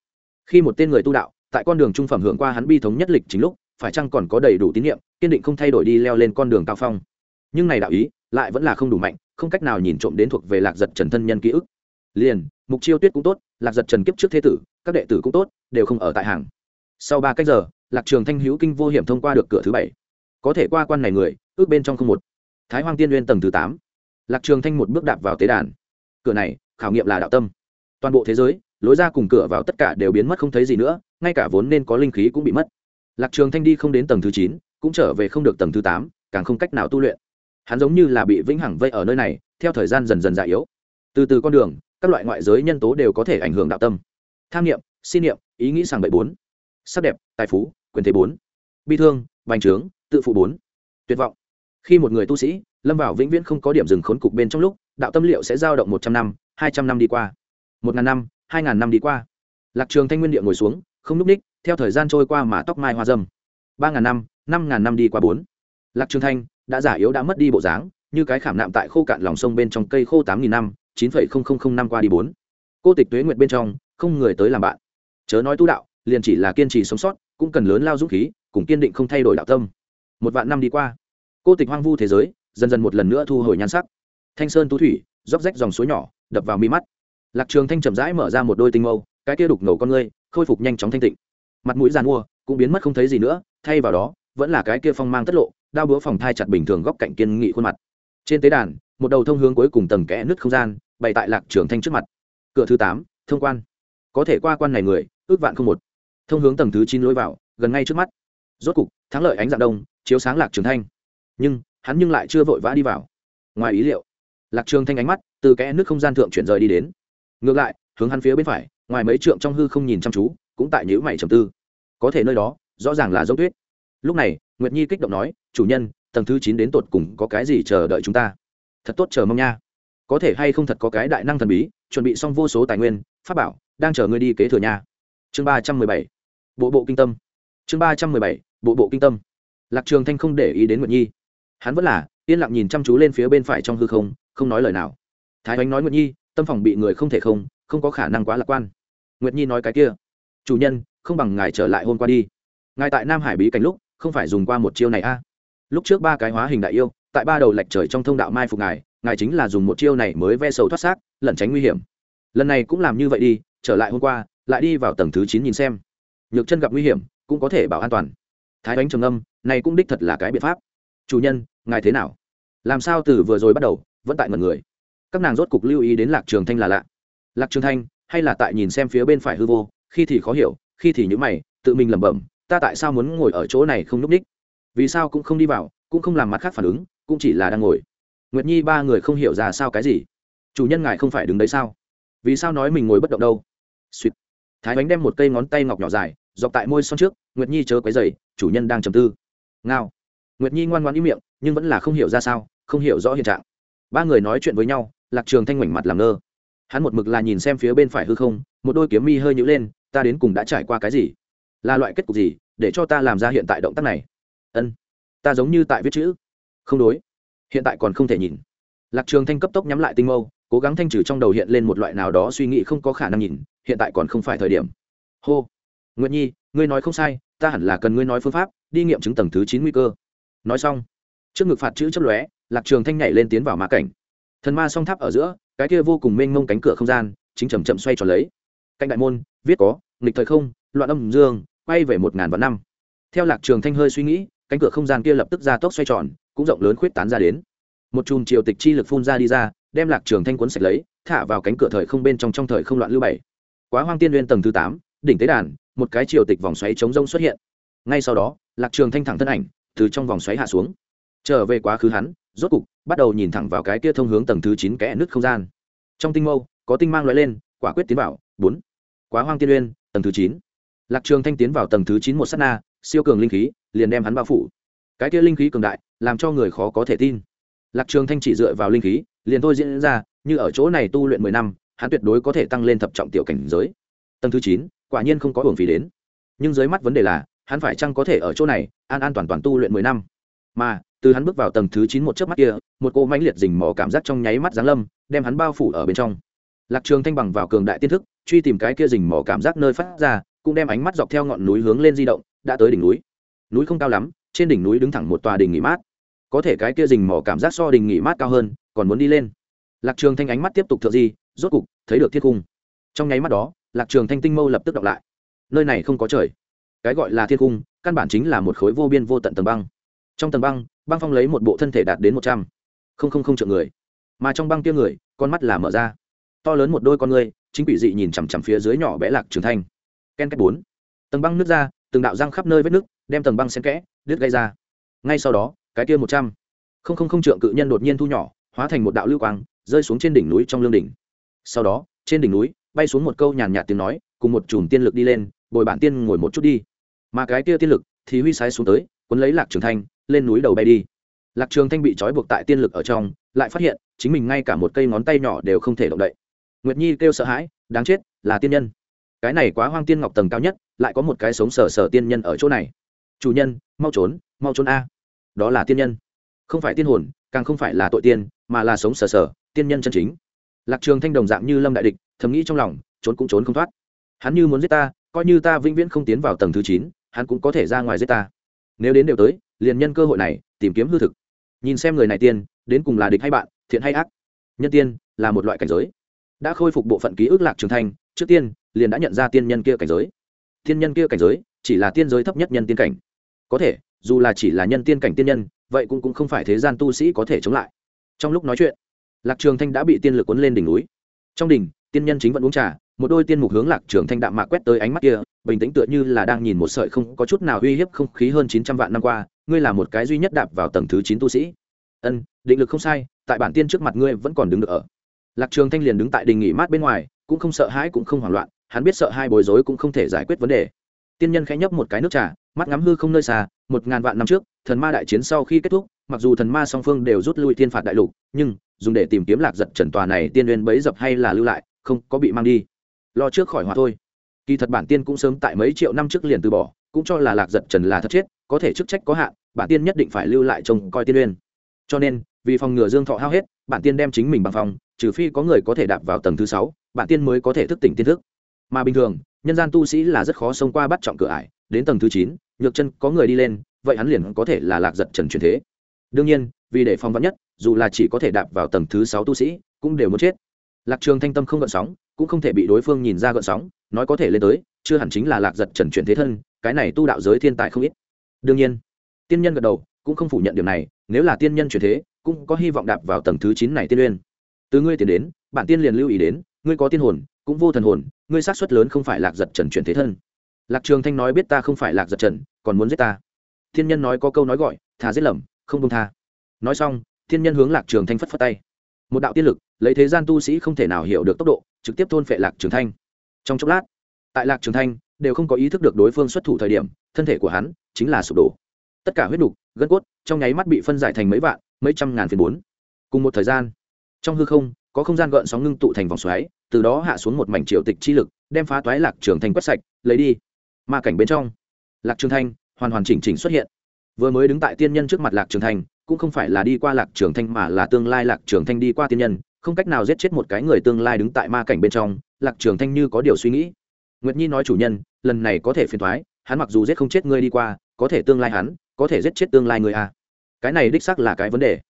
Khi một tên người tu đạo tại con đường trung phẩm hưởng qua hắn bi thống nhất lịch chính lúc, phải chăng còn có đầy đủ tín nhiệm, kiên định không thay đổi đi leo lên con đường cao phong. Nhưng này đạo ý, lại vẫn là không đủ mạnh, không cách nào nhìn trộm đến thuộc về lạc giật trần thân nhân ký ức. Liền, mục chiêu tuyết cũng tốt, lạc giật trần kiếp trước thế tử, các đệ tử cũng tốt, đều không ở tại hàng. Sau ba cách giờ, lạc trường thanh hữu kinh vô hiểm thông qua được cửa thứ bảy. Có thể qua quan này người, ước bên trong không một. Thái hoang tiên uyên tầng thứ tám. Lạc trường thanh một bước đạp vào tế đàn. Cửa này, khảo nghiệm là đạo tâm. Toàn bộ thế giới lối ra cùng cửa vào tất cả đều biến mất không thấy gì nữa, ngay cả vốn nên có linh khí cũng bị mất. Lạc trường thanh đi không đến tầng thứ chín, cũng trở về không được tầng thứ tám, càng không cách nào tu luyện. Hắn giống như là bị vĩnh hằng vây ở nơi này, theo thời gian dần dần già yếu. Từ từ con đường, các loại ngoại giới nhân tố đều có thể ảnh hưởng đạo tâm. Tham niệm xin niệm, ý nghĩ sàng bậy bốn. Sắc đẹp, tài phú, quyền thế bốn. Bi thương, bành trướng, tự phụ bốn. Tuyệt vọng. Khi một người tu sĩ, lâm vào vĩnh viễn không có điểm dừng khốn cục bên trong lúc, đạo tâm liệu sẽ dao động một trăm năm, hai trăm năm đi qua. Một ngàn năm hai ngàn năm đi qua. Lạc trường thanh nguyên địa ngồi xuống, không núp ních, theo thời gian trôi qua mà tóc mai hoa dâm. ba ngàn năm năm ngàn năm đi qua bốn. Lạc trường thanh, đã giả yếu đã mất đi bộ dáng, như cái khảm nạm tại khô cạn lòng sông bên trong cây khô tám nghìn năm, chín phẩy không không không năm qua đi bốn. Cô tịch tuế nguyệt bên trong, không người tới làm bạn. Chớ nói tu đạo, liền chỉ là kiên trì sống sót, cũng cần lớn lao dũng khí, cùng kiên định không thay đổi đạo tâm. Một vạn năm đi qua, cô tịch hoang vu thế giới, dần dần một lần nữa thu hồi nhan sắc. Thanh sơn tú thủy róc rách dòng suối nhỏ, đập vào mi mắt lạc trường thanh chậm rãi mở ra một đôi tinh mâu, cái kia đục ngầu con ngươi khôi phục nhanh chóng thanh tịnh. Mặt mũi giàn mua, cũng biến mất không thấy gì nữa, thay vào đó, vẫn là cái kia phong mang tất lộ, đao búa phòng thai chặt bình thường góc cạnh kiên nghị khuôn mặt. Trên tế đàn, một đầu thông hướng cuối cùng tầng kẽ nứt không gian, bày tại lạc trường thanh trước mặt. Cửa thứ tám, thông quan. Có thể qua quan này người, ước vạn không một. Thông hướng tầng thứ chín lối vào, gần ngay trước mắt. Rốt cục, thắng lợi ánh dạng đông, chiếu sáng lạc trường thanh. Nhưng, hắn nhưng lại chưa vội vã đi vào. Ngoài ý liệu, lạc trường thanh ánh mắt, từ kẽ nước không gian thượng chuyển rời đi đến ngược lại, hướng hắn phía bên phải, ngoài mấy trượng trong hư không nhìn chăm chú, cũng tại nhữ mày trầm tư. Có thể nơi đó, rõ ràng là dấu tuyết. Lúc này, nguyệt nhi kích động nói, chủ nhân, tầng thứ chín đến tột cùng có cái gì chờ đợi chúng ta? Thật tốt, chờ mong nha. Có thể hay không thật có cái đại năng thần bí, chuẩn bị xong vô số tài nguyên, pháp bảo, đang chờ ngươi đi kế thừa nha. Chương ba trăm mười bảy. Bộ bộ kinh tâm. Chương ba trăm mười bảy, bộ bộ kinh tâm. Lạc trường thanh không để ý đến nguyệt nhi. Hắn vẫn là yên lặng nhìn chăm chú lên phía bên phải trong hư không không nói lời nào. Thái oánh nói nguyệt nhi tâm phòng bị người không thể không không có khả năng quá lạc quan. Nguyệt nhi nói cái kia, chủ nhân, không bằng ngài trở lại hôm qua đi. Ngài tại nam hải bí cảnh lúc, không phải dùng qua một chiêu này a. À. lúc trước ba cái hóa hình đại yêu, tại ba đầu lệch trời trong thông đạo mai phục ngài ngài chính là dùng một chiêu này mới ve sầu thoát xác, lẩn tránh nguy hiểm. Lần này cũng làm như vậy đi, trở lại hôm qua, lại đi vào tầng thứ chín nhìn xem. Nhược chân gặp nguy hiểm, cũng có thể bảo an toàn. Thái bánh trầm âm này cũng đích thật là cái biện pháp. Chủ nhân, ngài thế nào? Làm sao từ vừa rồi bắt đầu, vẫn tại ngần người? Các nàng rốt cục lưu ý đến lạc trường thanh là lạ. Lạc trường thanh, hay là tại nhìn xem phía bên phải hư vô, khi thì khó hiểu, khi thì nhữ mày, tự mình lẩm bẩm, ta tại sao muốn ngồi ở chỗ này không núp ních? Vì sao cũng không đi vào, cũng không làm mặt khác phản ứng, cũng chỉ là đang ngồi. Nguyệt nhi ba người không hiểu ra sao cái gì. Chủ nhân ngài không phải đứng đấy sao? Vì sao nói mình ngồi bất động đâu? Suýt. Thái bánh đem một cây ngón tay ngọc nhỏ dài, dọc tại môi son trước, nguyệt nhi chớ quấy dày chủ nhân đang trầm tư. Ngao. Nguyệt nhi ngoan ngoan ý miệng, nhưng vẫn là không hiểu ra sao, không hiểu rõ hiện trạng. Ba người nói chuyện với nhau lạc trường thanh ngoảnh mặt làm ngơ. Hắn một mực là nhìn xem phía bên phải hư không, một đôi kiếm mi hơi nhữ lên, ta đến cùng đã trải qua cái gì? Là loại kết cục gì để cho ta làm ra hiện tại động tác này? Ân, ta giống như tại viết chữ. Không đối, hiện tại còn không thể nhìn. Lạc trường thanh cấp tốc nhắm lại tinh mâu, cố gắng thanh trừ trong đầu hiện lên một loại nào đó suy nghĩ không có khả năng nhìn, hiện tại còn không phải thời điểm. Hô, nguyệt nhi, ngươi nói không sai, ta hẳn là cần ngươi nói phương pháp, đi nghiệm chứng tầng thứ chín nguy cơ. Nói xong, trước ngực phạt chữ chấp lóe, lạc trường thanh nhảy lên tiến vào ma cảnh thần ma song tháp ở giữa, cái kia vô cùng mênh mông cánh cửa không gian, chính chậm chậm xoay tròn lấy. Cạnh đại môn, viết có, nghịch thời không, loạn âm dương, quay về một ngàn vạn năm. Theo lạc trường thanh hơi suy nghĩ, cánh cửa không gian kia lập tức ra tốc xoay tròn, cũng rộng lớn khuyết tán ra đến. Một chùm triều tịch chi lực phun ra đi ra, đem lạc trường thanh cuốn sạch lấy, thả vào cánh cửa thời không bên trong trong thời không loạn lưu bảy. Quá hoang tiên nguyên tầng thứ tám, đỉnh tế đàn, một cái triều tịch vòng xoáy chống rông xuất hiện. Ngay sau đó, lạc trường thanh thẳng thân ảnh, từ trong vòng xoáy hạ xuống. Trở về quá khứ hắn, rốt cục bắt đầu nhìn thẳng vào cái kia thông hướng tầng thứ chín kẽ nứt không gian. Trong tinh mâu, có tinh mang loại lên, quả quyết tiến vào, bốn. Quá hoang tiên uyên, tầng thứ chín. Lạc trường thanh tiến vào tầng thứ chín một sát na, siêu cường linh khí, liền đem hắn bao phủ. Cái kia linh khí cường đại, làm cho người khó có thể tin. Lạc trường thanh chỉ dựa vào linh khí, liền thôi diễn ra, như ở chỗ này tu luyện mười năm, hắn tuyệt đối có thể tăng lên thập trọng tiểu cảnh giới. Tầng thứ chín, quả nhiên không có hưởng phí đến. Nhưng dưới mắt vấn đề là, hắn phải chăng có thể ở chỗ này, an an toàn toàn tu luyện mười năm? Mà từ hắn bước vào tầng thứ chín một chớp mắt kia, một cô mãnh liệt dình mò cảm giác trong nháy mắt giáng lâm, đem hắn bao phủ ở bên trong. Lạc trường thanh bằng vào cường đại tiên thức, truy tìm cái kia dình mò cảm giác nơi phát ra, cũng đem ánh mắt dọc theo ngọn núi hướng lên di động, đã tới đỉnh núi. Núi không cao lắm, trên đỉnh núi đứng thẳng một tòa đình nghỉ mát. Có thể cái kia dình mò cảm giác so đình nghỉ mát cao hơn, còn muốn đi lên. Lạc trường thanh ánh mắt tiếp tục thượng di, rốt cục thấy được thiết cung. Trong nháy mắt đó, lạc trường thanh tinh mâu lập tức đọc lại. Nơi này không có trời. Cái gọi là thiên cung, căn bản chính là một khối vô biên vô tận tầng băng trong tầng băng băng phong lấy một bộ thân thể đạt đến một trăm. Không không không triệu người. Mà trong băng kia người, con mắt là mở ra. To lớn một đôi con người chính quỷ dị nhìn chằm chằm phía dưới nhỏ bé lạc trường thanh. Ken cách bốn. Tầng băng nứt ra, từng đạo răng khắp nơi vết nước đem tầng băng xen kẽ, đứt gây ra. Ngay sau đó, cái kia một trăm. Không không không trượng cự nhân đột nhiên thu nhỏ, hóa thành một đạo lưu quang, rơi xuống trên đỉnh núi trong lương đỉnh. Sau đó, trên đỉnh núi, bay xuống một câu nhàn nhạt tiếng nói, cùng một chùm tiên lực đi lên, bồi bản tiên ngồi một chút đi. Mà cái kia tiên lực thì huy sái xuống tới, cuốn lấy lạc trường thanh lên núi đầu bay đi. Lạc trường thanh bị trói buộc tại tiên lực ở trong, lại phát hiện chính mình ngay cả một cây ngón tay nhỏ đều không thể động đậy. Nguyệt nhi kêu sợ hãi, đáng chết, là tiên nhân. Cái này quá hoang tiên ngọc tầng cao nhất, lại có một cái sống sờ sờ tiên nhân ở chỗ này. Chủ nhân, mau trốn mau trốn a. Đó là tiên nhân. Không phải tiên hồn, càng không phải là tội tiên, mà là sống sờ sờ, tiên nhân chân chính. Lạc trường thanh đồng dạng như lâm đại địch, thầm nghĩ trong lòng, trốn cũng trốn không thoát. Hắn như muốn giết ta, coi như ta vĩnh viễn không tiến vào tầng thứ chín, hắn cũng có thể ra ngoài giết ta. Nếu đến đều tới liền nhân cơ hội này tìm kiếm hư thực. Nhìn xem người này tiên đến cùng là địch hay bạn thiện hay ác. Nhân tiên là một loại cảnh giới. Đã khôi phục bộ phận ký ức lạc trường thanh trước tiên liền đã nhận ra tiên nhân kia cảnh giới. Tiên nhân kia cảnh giới chỉ là tiên giới thấp nhất nhân tiên cảnh. Có thể dù là chỉ là nhân tiên cảnh tiên nhân vậy cũng, cũng không phải thế gian tu sĩ có thể chống lại. Trong lúc nói chuyện lạc trường thanh đã bị tiên lực cuốn lên đỉnh núi. Trong đỉnh tiên nhân chính vẫn uống trà một đôi tiên mục hướng lạc trường thanh đạm mạc quét tới ánh mắt kia, bình tĩnh tựa như là đang nhìn một sợi không có chút nào uy hiếp không khí hơn chín trăm vạn năm qua, ngươi là một cái duy nhất đạp vào tầng thứ chín tu sĩ. Ân, định lực không sai, tại bản tiên trước mặt ngươi vẫn còn đứng được ở. Lạc trường thanh liền đứng tại đình nghỉ mát bên ngoài, cũng không sợ hãi cũng không hoảng loạn, hắn biết sợ hai bối rối cũng không thể giải quyết vấn đề. Tiên nhân khẽ nhấp một cái nước trà, mắt ngắm hư không nơi xa, một ngàn vạn năm trước, thần ma đại chiến sau khi kết thúc, mặc dù thần ma song phương đều rút lui thiên phạt đại lục, nhưng, dùng để tìm kiếm lạc giật trần tòa này tiên nguyên bấy dập hay là lưu lại, không có bị mang đi lo trước khỏi hòa thôi. Kỳ thật bản tiên cũng sớm tại mấy triệu năm trước liền từ bỏ, cũng cho là lạc giật trần là thật chết, có thể chức trách có hạn, bản tiên nhất định phải lưu lại trông coi tiên uyên. Cho nên, vì phòng ngừa dương thọ hao hết, bản tiên đem chính mình bằng phòng, trừ phi có người có thể đạp vào tầng thứ sáu, bản tiên mới có thể thức tỉnh tiên thức. Mà bình thường, nhân gian tu sĩ là rất khó xông qua bắt trọng cửa ải, đến tầng thứ chín, nhược chân có người đi lên, vậy hắn liền có thể là lạc giật trần truyền thế. Đương nhiên, vì để phòng vắn nhất, dù là chỉ có thể đạp vào tầng thứ sáu tu sĩ, cũng đều muốn chết. Lạc trường thanh tâm không gợn sóng cũng không thể bị đối phương nhìn ra gợn sóng, nói có thể lên tới, chưa hẳn chính là lạc giật trần chuyển thế thân, cái này tu đạo giới thiên tài không ít. Đương nhiên, tiên nhân gật đầu, cũng không phủ nhận điều này, nếu là tiên nhân chuyển thế, cũng có hy vọng đạp vào tầng thứ chín này tiên uyên từ ngươi tiến đến, bản tiên liền lưu ý đến, ngươi có tiên hồn, cũng vô thần hồn, ngươi sát suất lớn không phải lạc giật trần chuyển thế thân. Lạc trường thanh nói biết ta không phải lạc giật trần, còn muốn giết ta. Thiên nhân nói có câu nói gọi, thà giết lầm, không công tha. Nói xong, thiên nhân hướng lạc trường thanh phất phất tay. Một đạo tiên lực, lấy thế gian tu sĩ không thể nào hiểu được tốc độ trực tiếp thôn phệ lạc trường thanh. Trong chốc lát, tại lạc trường thanh, đều không có ý thức được đối phương xuất thủ thời điểm, thân thể của hắn chính là sụp đổ. Tất cả huyết đục gân cốt trong nháy mắt bị phân giải thành mấy vạn, mấy trăm ngàn phiên bốn. Cùng một thời gian, trong hư không, có không gian gợn sóng ngưng tụ thành vòng xoáy, từ đó hạ xuống một mảnh triều tịch chi lực, đem phá toái lạc trường thanh quét sạch, lấy đi. Ma cảnh bên trong, lạc trường thanh hoàn hoàn chỉnh chỉnh xuất hiện. Vừa mới đứng tại tiên nhân trước mặt lạc trường thanh, cũng không phải là đi qua lạc trường thanh mà là tương lai lạc trường thanh đi qua tiên nhân không cách nào giết chết một cái người tương lai đứng tại ma cảnh bên trong, lạc trường thanh như có điều suy nghĩ. Nguyệt nhi nói chủ nhân, lần này có thể phiền thoái, hắn mặc dù giết không chết ngươi đi qua, có thể tương lai hắn, có thể giết chết tương lai người a à. cái này đích xác là cái vấn đề.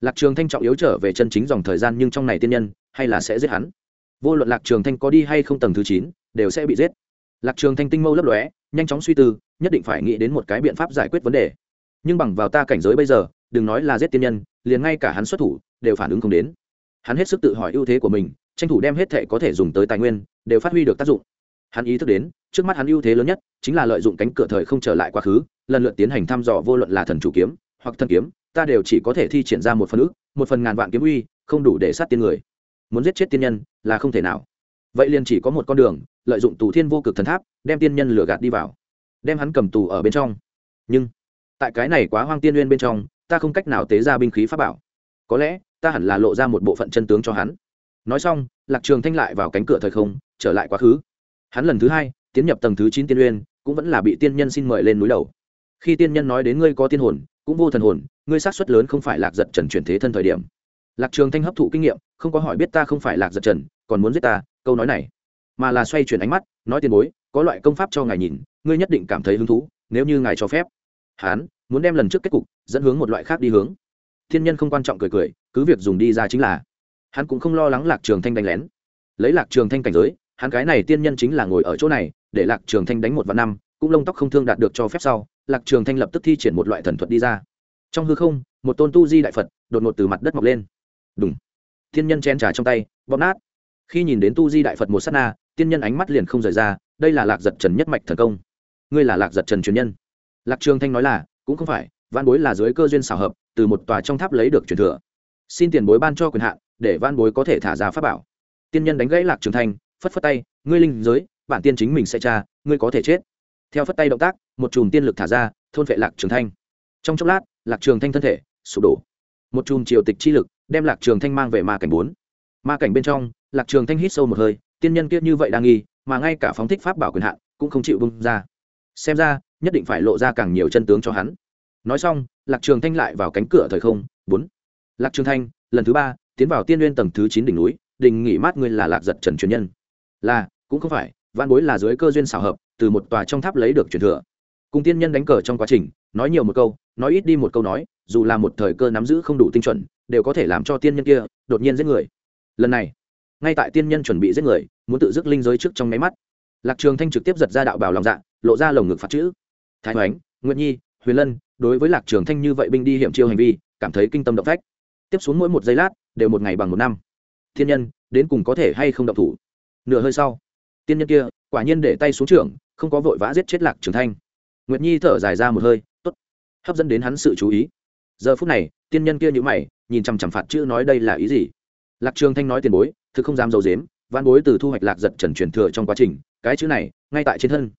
Lạc trường thanh trọng yếu trở về chân chính dòng thời gian nhưng trong này tiên nhân, hay là sẽ giết hắn? Vô luận lạc trường thanh có đi hay không tầng thứ chín, đều sẽ bị giết. Lạc trường thanh tinh mâu lấp lóe, nhanh chóng suy tư, nhất định phải nghĩ đến một cái biện pháp giải quyết vấn đề. Nhưng bằng vào ta cảnh giới bây giờ, đừng nói là giết tiên nhân, liền ngay cả hắn xuất thủ, đều phản ứng không đến hắn hết sức tự hỏi ưu thế của mình, tranh thủ đem hết thệ có thể dùng tới tài nguyên, đều phát huy được tác dụng. Hắn ý thức đến, trước mắt hắn ưu thế lớn nhất chính là lợi dụng cánh cửa thời không trở lại quá khứ, lần lượt tiến hành thăm dò vô luận là thần chủ kiếm hoặc thần kiếm, ta đều chỉ có thể thi triển ra một phần ước, một phần ngàn vạn kiếm uy, không đủ để sát tiên người. Muốn giết chết tiên nhân là không thể nào. Vậy liền chỉ có một con đường, lợi dụng tù thiên vô cực thần tháp, đem tiên nhân lửa gạt đi vào. Đem hắn cầm tù ở bên trong. Nhưng, tại cái này quá hoang tiên nguyên bên trong, ta không cách nào tế ra binh khí pháp bảo có lẽ ta hẳn là lộ ra một bộ phận chân tướng cho hắn. Nói xong, lạc trường thanh lại vào cánh cửa thời không, trở lại quá khứ. Hắn lần thứ hai tiến nhập tầng thứ chín tiên uyên, cũng vẫn là bị tiên nhân xin mời lên núi đầu. Khi tiên nhân nói đến ngươi có tiên hồn, cũng vô thần hồn, ngươi sát suất lớn không phải lạc giật trần chuyển thế thân thời điểm. Lạc trường thanh hấp thụ kinh nghiệm, không có hỏi biết ta không phải lạc giật trần, còn muốn giết ta, câu nói này. Mà là xoay chuyển ánh mắt, nói tiền bối, có loại công pháp cho ngài nhìn, ngươi nhất định cảm thấy hứng thú, nếu như ngài cho phép. Hán muốn đem lần trước kết cục, dẫn hướng một loại khác đi hướng thiên nhân không quan trọng cười cười, cứ việc dùng đi ra chính là. Hắn cũng không lo lắng lạc trường thanh đánh lén. Lấy lạc trường thanh cảnh giới, hắn cái này tiên nhân chính là ngồi ở chỗ này, để lạc trường thanh đánh một vạn năm, cũng lông tóc không thương đạt được cho phép sau, lạc trường thanh lập tức thi triển một loại thần thuật đi ra. Trong hư không, một tôn tu di đại phật, đột ngột từ mặt đất mọc lên. Đúng tiên nhân chen trà trong tay, bóp nát. Khi nhìn đến tu di đại phật một sát na, tiên nhân ánh mắt liền không rời ra, đây là lạc giật trần nhất mạch thần công. Ngươi là lạc giật trần truyền nhân. Lạc trường thanh nói là, cũng không phải văn bối là dưới cơ duyên xảo hợp từ một tòa trong tháp lấy được truyền thừa. Xin tiền bối ban cho quyền hạn, để văn bối có thể thả ra pháp bảo. Tiên nhân đánh gãy lạc trường thanh, phất phất tay, ngươi linh giới, bản tiên chính mình sẽ tra, ngươi có thể chết. Theo phất tay động tác, một chùm tiên lực thả ra, thôn vệ lạc trường thanh. Trong chốc lát, lạc trường thanh thân thể sụp đổ. Một chùm triều tịch chi lực đem lạc trường thanh mang về ma cảnh bốn. Ma cảnh bên trong, lạc trường thanh hít sâu một hơi, tiên nhân kiết như vậy đang nghi, mà ngay cả phóng thích pháp bảo quyền hạn cũng không chịu bung ra. Xem ra, nhất định phải lộ ra càng nhiều chân tướng cho hắn nói xong, lạc trường thanh lại vào cánh cửa thời không, bốn. Lạc trường thanh, lần thứ ba, tiến vào tiên nguyên tầng thứ chín đỉnh núi đình nghỉ mát ngươi là lạc giật trần truyền nhân. Là, cũng không phải văn bối là dưới cơ duyên xảo hợp, từ một tòa trong tháp lấy được truyền thừa. Cùng tiên nhân đánh cờ trong quá trình, nói nhiều một câu, nói ít đi một câu nói, dù là một thời cơ nắm giữ không đủ tinh chuẩn, đều có thể làm cho tiên nhân kia đột nhiên giết người. Lần này, ngay tại tiên nhân chuẩn bị giết người, muốn tự dứt linh giới trước trong máy mắt. Lạc trường thanh trực tiếp giật ra đạo bảo lòng dạ lộ ra lồng ngực phạt chữ. Thái hoánh, nguyệt nhi huyền lân, đối với lạc trường thanh như vậy binh đi hiểm chiêu hành vi, cảm thấy kinh tâm động phách. Tiếp xuống mỗi một giây lát, đều một ngày bằng một năm. Thiên nhân, đến cùng có thể hay không động thủ? Nửa hơi sau, tiên nhân kia, quả nhiên để tay xuống trường không có vội vã giết chết lạc trường thanh. Nguyệt nhi thở dài ra một hơi, tốt. Hấp dẫn đến hắn sự chú ý. Giờ phút này, tiên nhân kia nhữ mày, nhìn chằm chằm phạt chữ nói đây là ý gì? Lạc trường thanh nói tiền bối, thực không dám dầu dếm văn bối từ thu hoạch lạc giật trần truyền thừa trong quá trình, cái chữ này, ngay tại trên thân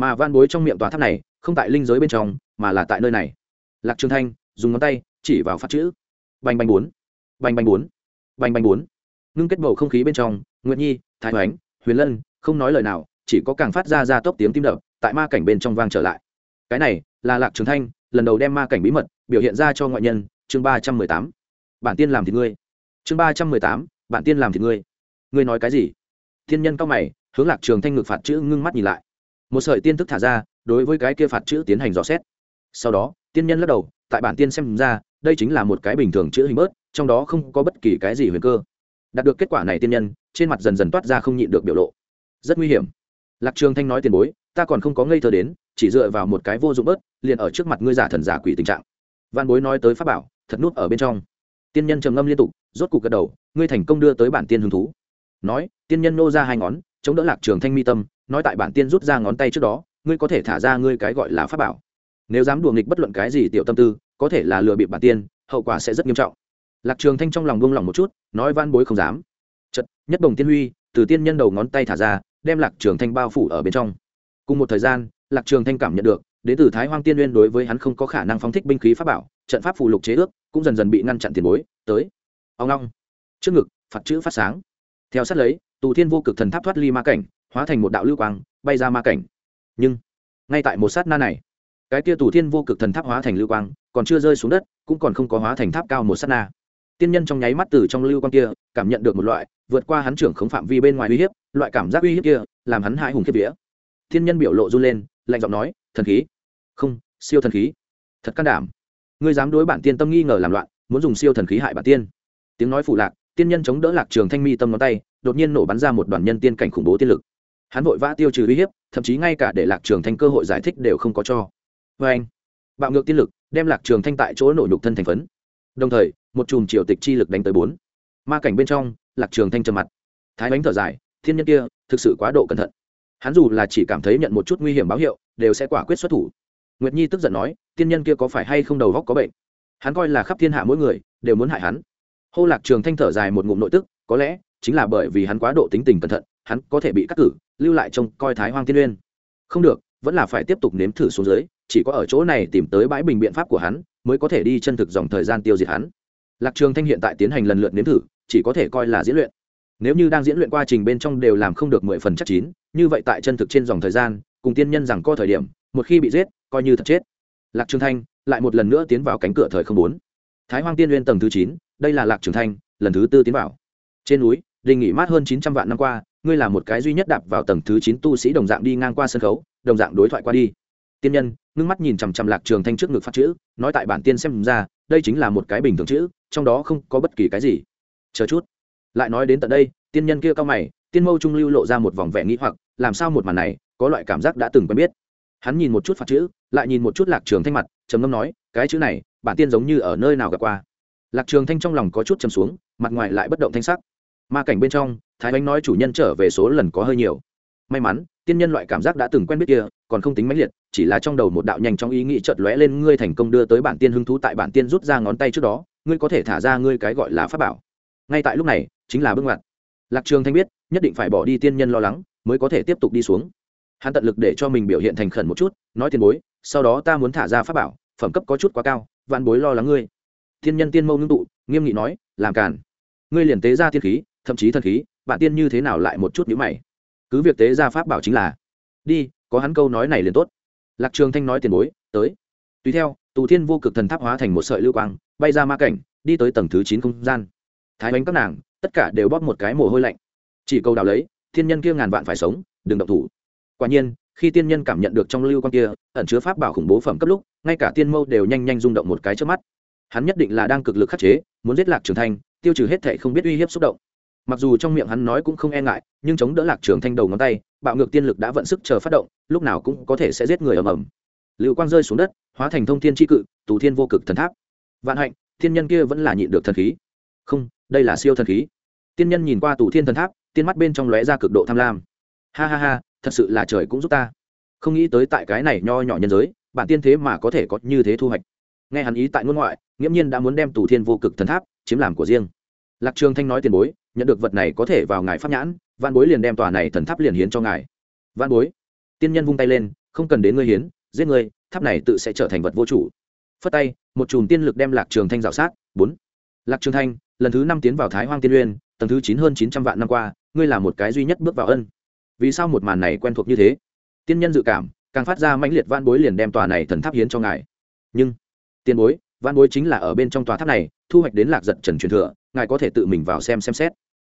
mà van bối trong miệng tòa tháp này không tại linh giới bên trong, mà là tại nơi này. Lạc trường thanh, dùng ngón tay chỉ vào phát chữ. Bành bành bốn, bành bành bốn, bành bành bốn. Ngưng kết bầu không khí bên trong, nguyệt nhi, thái hoánh, huyền lân, không nói lời nào, chỉ có càng phát ra ra tốc tiếng tim đập, tại ma cảnh bên trong vang trở lại. Cái này là lạc trường thanh lần đầu đem ma cảnh bí mật biểu hiện ra cho ngoại nhân, chương ba trăm mười tám. Bản tiên làm thì ngươi. Chương ba trăm mười tám, bản tiên làm thì ngươi. Ngươi nói cái gì? Thiên nhân cao mày, hướng lạc trường thanh ngược phạt chữ ngưng mắt nhìn lại một sợi tiên thức thả ra, đối với cái kia phạt chữ tiến hành dò xét. Sau đó, tiên nhân lắc đầu, tại bản tiên xem ra, đây chính là một cái bình thường chữ hình bớt, trong đó không có bất kỳ cái gì huyền cơ. Đạt được kết quả này tiên nhân, trên mặt dần dần toát ra không nhịn được biểu lộ. Rất nguy hiểm. Lạc trường thanh nói tiền bối, ta còn không có ngây thơ đến, chỉ dựa vào một cái vô dụng bớt, liền ở trước mặt ngươi giả thần giả quỷ tình trạng. Văn bối nói tới pháp bảo, thật nút ở bên trong. Tiên nhân trầm ngâm liên tục, rốt cục gật đầu, ngươi thành công đưa tới bản tiên hứng thú. Nói, tiên nhân nô ra hai ngón, chống đỡ lạc trường thanh mi tâm nói tại bản tiên rút ra ngón tay trước đó, ngươi có thể thả ra ngươi cái gọi là pháp bảo. Nếu dám đùa nghịch bất luận cái gì tiểu tâm tư, có thể là lừa bịp bản tiên, hậu quả sẽ rất nghiêm trọng. Lạc trường thanh trong lòng buông lòng một chút, nói van bối không dám. Chật nhất đồng tiên huy, từ tiên nhân đầu ngón tay thả ra, đem lạc trường thanh bao phủ ở bên trong. Cùng một thời gian, lạc trường thanh cảm nhận được, đến từ thái hoang tiên nguyên đối với hắn không có khả năng phóng thích binh khí pháp bảo, trận pháp phù lục chế ước, cũng dần dần bị ngăn chặn tiền bối, tới. Ông long. Trước ngực, phạt chữ phát sáng. Theo sát lấy, tù thiên vô cực thần tháp thoát ly ma cảnh hóa thành một đạo lưu quang, bay ra ma cảnh. Nhưng, ngay tại một sát na này, cái kia tù thiên vô cực thần tháp hóa thành lưu quang, còn chưa rơi xuống đất, cũng còn không có hóa thành tháp cao một sát na. Tiên nhân trong nháy mắt từ trong lưu quang kia, cảm nhận được một loại vượt qua hắn trưởng khống phạm vi bên ngoài uy hiếp, loại cảm giác uy hiếp kia, làm hắn hãi hùng kiếp vía. Thiên nhân biểu lộ run lên, lạnh giọng nói, thần khí? Không, siêu thần khí. Thật can đảm. Ngươi dám đối bản tiên tâm nghi ngờ làm loạn, muốn dùng siêu thần khí hại bản tiên. Tiếng nói phụ lạc, tiên nhân chống đỡ lạc trường thanh mi tâm ngón tay, đột nhiên nổ bắn ra một đoàn nhân tiên cảnh khủng bố tiên lực hắn vội vã tiêu trừ uy hiếp, thậm chí ngay cả để lạc trường thanh cơ hội giải thích đều không có cho. Vê anh, bạo ngược tiên lực, đem lạc trường thanh tại chỗ nổ nhục thân thành phấn. Đồng thời, một chùm triều tịch chi lực đánh tới bốn. Ma cảnh bên trong, lạc trường thanh trầm mặt. Thái bánh thở dài, thiên nhân kia, thực sự quá độ cẩn thận. Hắn dù là chỉ cảm thấy nhận một chút nguy hiểm báo hiệu, đều sẽ quả quyết xuất thủ. Nguyệt nhi tức giận nói, tiên nhân kia có phải hay không đầu góc có bệnh? Hắn coi là khắp thiên hạ mỗi người, đều muốn hại hắn. Hô lạc trường thanh thở dài một ngụm nội tức, có lẽ chính là bởi vì hắn quá độ tính tình cẩn thận, hắn có thể bị cắt cử lưu lại trông coi thái hoang tiên uyên. Không được, vẫn là phải tiếp tục nếm thử xuống dưới, chỉ có ở chỗ này tìm tới bãi bình biện pháp của hắn, mới có thể đi chân thực dòng thời gian tiêu diệt hắn. Lạc trường thanh hiện tại tiến hành lần lượt nếm thử, chỉ có thể coi là diễn luyện. Nếu như đang diễn luyện quá trình bên trong đều làm không được mười phần chắc chín, như vậy tại chân thực trên dòng thời gian, cùng tiên nhân rằng co thời điểm, một khi bị giết, coi như thật chết. Lạc trường thanh lại một lần nữa tiến vào cánh cửa thời không bốn. Thái hoang tiên nguyên tầng thứ chín, đây là lạc trường thanh, lần thứ tư tiến vào. Trên núi, đình nghỉ mát hơn chín trăm vạn năm qua ngươi là một cái duy nhất đạp vào tầng thứ chín tu sĩ đồng dạng đi ngang qua sân khấu, đồng dạng đối thoại qua đi. Tiên nhân, ngưng mắt nhìn chằm chằm lạc trường thanh trước ngực phát chữ, nói tại bản tiên xem ra, đây chính là một cái bình thường chữ, trong đó không có bất kỳ cái gì. Chờ chút. Lại nói đến tận đây, tiên nhân kia cao mày, tiên mâu trung lưu lộ ra một vòng vẻ nghĩ hoặc, làm sao một màn này, có loại cảm giác đã từng quen biết. Hắn nhìn một chút phạt chữ, lại nhìn một chút lạc trường thanh mặt, trầm ngâm nói, cái chữ này, bản tiên giống như ở nơi nào gặp qua. Lạc trường thanh trong lòng có chút trầm xuống, mặt ngoài lại bất động thanh sắc. Ma cảnh bên trong thái bánh nói chủ nhân trở về số lần có hơi nhiều. May mắn, tiên nhân loại cảm giác đã từng quen biết kia, còn không tính mãnh liệt, chỉ là trong đầu một đạo nhanh trong ý nghĩ chợt lóe lên ngươi thành công đưa tới bản tiên hứng thú tại bản tiên rút ra ngón tay trước đó, ngươi có thể thả ra ngươi cái gọi là pháp bảo. Ngay tại lúc này, chính là bước ngoặt. Lạc trường thanh biết, nhất định phải bỏ đi tiên nhân lo lắng, mới có thể tiếp tục đi xuống. Hắn tận lực để cho mình biểu hiện thành khẩn một chút, nói tiền bối, sau đó ta muốn thả ra pháp bảo, phẩm cấp có chút quá cao, vạn bối lo lắng ngươi. Thiên nhân tiên mâu ngưng tụ, nghiêm nghị nói, làm càn. Ngươi liền tế ra tiên khí, thậm chí thần khí bạn tiên như thế nào lại một chút nhữ mày? Cứ việc tế ra pháp bảo chính là. Đi, có hắn câu nói này liền tốt. Lạc trường thanh nói tiền bối, tới. Tùy theo, tù thiên vô cực thần tháp hóa thành một sợi lưu quang, bay ra ma cảnh, đi tới tầng thứ chín không gian. Thái bánh các nàng, tất cả đều bóp một cái mồ hôi lạnh. Chỉ câu đào lấy, thiên nhân kia ngàn vạn phải sống, đừng động thủ. Quả nhiên, khi tiên nhân cảm nhận được trong lưu quang kia, ẩn chứa pháp bảo khủng bố phẩm cấp lúc, ngay cả tiên mâu đều nhanh nhanh rung động một cái trước mắt. Hắn nhất định là đang cực lực khắc chế, muốn giết lạc trường thanh, tiêu trừ hết thệ không biết uy hiếp xúc động mặc dù trong miệng hắn nói cũng không e ngại, nhưng chống đỡ lạc trường thanh đầu ngón tay, bạo ngược tiên lực đã vận sức chờ phát động, lúc nào cũng có thể sẽ giết người ầm ầm. Lưu quang rơi xuống đất, hóa thành thông thiên tri cự, tù thiên vô cực thần tháp. Vạn hạnh, thiên nhân kia vẫn là nhịn được thần khí. Không, đây là siêu thần khí. Tiên nhân nhìn qua tù thiên thần tháp, tiên mắt bên trong lóe ra cực độ tham lam. Ha ha ha, thật sự là trời cũng giúp ta. Không nghĩ tới tại cái này nho nhỏ nhân giới, bản tiên thế mà có thể có như thế thu hoạch. Nghe hắn ý tại ngôn ngoại, nghiễm nhiên đã muốn đem tù thiên vô cực thần tháp chiếm làm của riêng. Lạc trường thanh nói tiền bối nhận được vật này có thể vào ngài pháp nhãn văn bối liền đem tòa này thần tháp liền hiến cho ngài. Văn bối, tiên nhân vung tay lên, không cần đến ngươi hiến, giết ngươi, tháp này tự sẽ trở thành vật vô chủ. Phất tay, một chùm tiên lực đem lạc trường thanh rào sát. Bốn. Lạc trường thanh, lần thứ năm tiến vào thái hoang tiên uyên, tầng thứ chín hơn chín trăm vạn năm qua, ngươi là một cái duy nhất bước vào ân. Vì sao một màn này quen thuộc như thế? Tiên nhân dự cảm, càng phát ra mãnh liệt van bối liền đem tòa này thần tháp hiến cho ngài. Nhưng tiền bối van bối chính là ở bên trong tòa tháp này, thu hoạch đến lạc giật trần truyền thừa ngài có thể tự mình vào xem xem xét.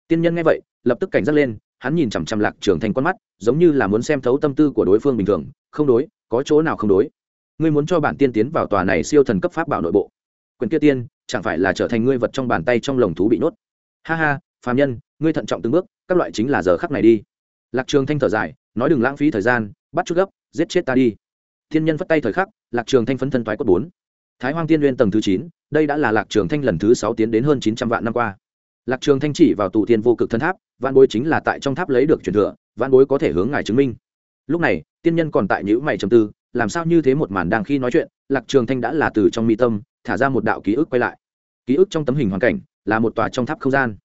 Tiên nhân nghe vậy, lập tức cảnh giác lên, hắn nhìn chằm chằm lạc trường thanh con mắt, giống như là muốn xem thấu tâm tư của đối phương bình thường, không đối, có chỗ nào không đối. Ngươi muốn cho bản tiên tiến vào tòa này siêu thần cấp pháp bảo nội bộ. Quyền kia tiên, chẳng phải là trở thành ngươi vật trong bàn tay trong lồng thú bị nhốt. Ha ha, phàm nhân, ngươi thận trọng từng bước, các loại chính là giờ khắc này đi. Lạc trường thanh thở dài, nói đừng lãng phí thời gian, bắt chút gấp, giết chết ta đi. Thiên nhân vất tay thời khắc, lạc trường thanh phấn thân thoái cốt bốn. Thái hoang tiên nguyên tầng thứ chín đây đã là lạc trường thanh lần thứ sáu tiến đến hơn chín trăm vạn năm qua. Lạc trường thanh chỉ vào tù thiên vô cực thân tháp văn bối chính là tại trong tháp lấy được truyền thừa văn bối có thể hướng ngài chứng minh. Lúc này, tiên nhân còn tại nhữ mày trầm tư, làm sao như thế một màn đang khi nói chuyện, lạc trường thanh đã là từ trong mi tâm, thả ra một đạo ký ức quay lại. Ký ức trong tấm hình hoàn cảnh, là một tòa trong tháp không gian.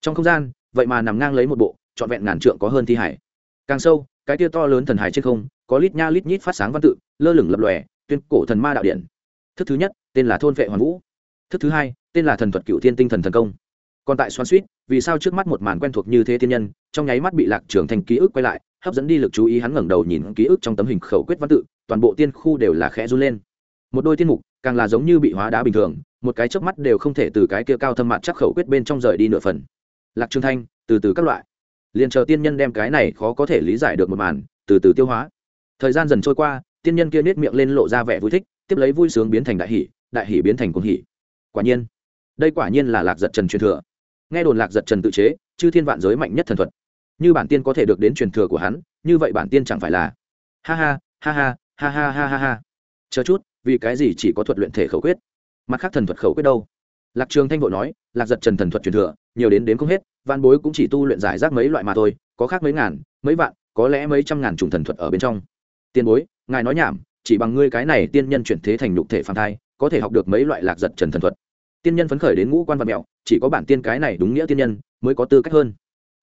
Trong không gian, vậy mà nằm ngang lấy một bộ, trọn vẹn ngàn trượng có hơn thi hải. Càng sâu, cái tia to lớn thần hải trên không, có lít nha lít nhít phát sáng văn tự, lơ lửng lập lòe, tuyên cổ thần ma đạo điện. Thức thứ nhất, tên là thôn vệ hoàn vũ thức thứ hai, tên là thần thuật cựu thiên tinh thần thần công. Còn tại xoan suýt, vì sao trước mắt một màn quen thuộc như thế thiên nhân, trong nháy mắt bị lạc trường thành ký ức quay lại, hấp dẫn đi lực chú ý hắn ngẩng đầu nhìn ký ức trong tấm hình khẩu quyết văn tự, toàn bộ tiên khu đều là khẽ run lên. Một đôi tiên mục, càng là giống như bị hóa đá bình thường, một cái chớp mắt đều không thể từ cái kia cao thâm mặt chắc khẩu quyết bên trong rời đi nửa phần. Lạc trường thanh, từ từ các loại. Liền chờ tiên nhân đem cái này khó có thể lý giải được một màn, từ từ tiêu hóa. Thời gian dần trôi qua, tiên nhân kia nết miệng lên lộ ra vẻ vui thích, tiếp lấy vui sướng biến thành đại hỷ đại hỷ biến thành cuồng hỷ quả nhiên, đây quả nhiên là lạc giật trần truyền thừa. Nghe đồn lạc giật trần tự chế, chư thiên vạn giới mạnh nhất thần thuật. Như bản tiên có thể được đến truyền thừa của hắn, như vậy bản tiên chẳng phải là ha ha ha ha ha ha ha ha ha. Chờ chút, vì cái gì chỉ có thuật luyện thể khẩu quyết? Mặt khác thần thuật khẩu quyết đâu? Lạc trường thanh vội nói, lạc giật trần thần thuật truyền thừa, nhiều đến đến không hết văn bối cũng chỉ tu luyện giải rác mấy loại mà thôi, có khác mấy ngàn, mấy vạn, có lẽ mấy trăm ngàn chủng thần thuật ở bên trong. Tiền bối, ngài nói nhảm, chỉ bằng ngươi cái này tiên nhân chuyển thế thành nhục thể phàm thai có thể học được mấy loại lạc giật trần thần thuật. Tiên nhân phấn khởi đến ngũ quan vật mẹo, chỉ có bản tiên cái này đúng nghĩa tiên nhân mới có tư cách hơn.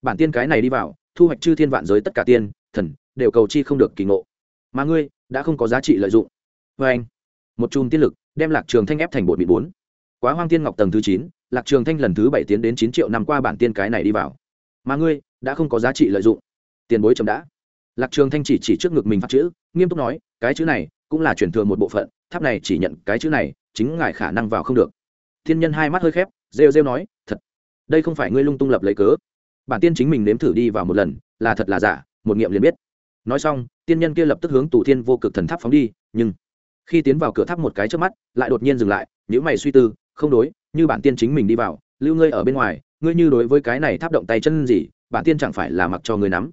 Bản tiên cái này đi vào, thu hoạch chư thiên vạn giới tất cả tiên, thần, đều cầu chi không được kỳ ngộ. Mà ngươi, đã không có giá trị lợi dụng. Vê anh, một chùm tiên lực, đem lạc trường thanh ép thành bột bị bốn. Quá hoang tiên ngọc tầng thứ chín, lạc trường thanh lần thứ bảy tiến đến chín triệu năm qua bản tiên cái này đi vào. Mà ngươi, đã không có giá trị lợi dụng. Tiền bối chậm đã. Lạc trường thanh chỉ chỉ trước ngực mình phát chữ, nghiêm túc nói, cái chữ này cũng là chuyển thừa một bộ phận tháp này chỉ nhận cái chữ này, chính ngài khả năng vào không được. Thiên nhân hai mắt hơi khép, rêu rêu nói, thật, đây không phải ngươi lung tung lập lấy cớ. Bản tiên chính mình nếm thử đi vào một lần, là thật là giả, một nghiệm liền biết. Nói xong, tiên nhân kia lập tức hướng tù thiên vô cực thần tháp phóng đi, nhưng khi tiến vào cửa tháp một cái trước mắt, lại đột nhiên dừng lại nếu mày suy tư, không đối, như bản tiên chính mình đi vào, lưu ngươi ở bên ngoài, ngươi như đối với cái này tháp động tay chân gì, bản tiên chẳng phải là mặc cho ngươi nắm.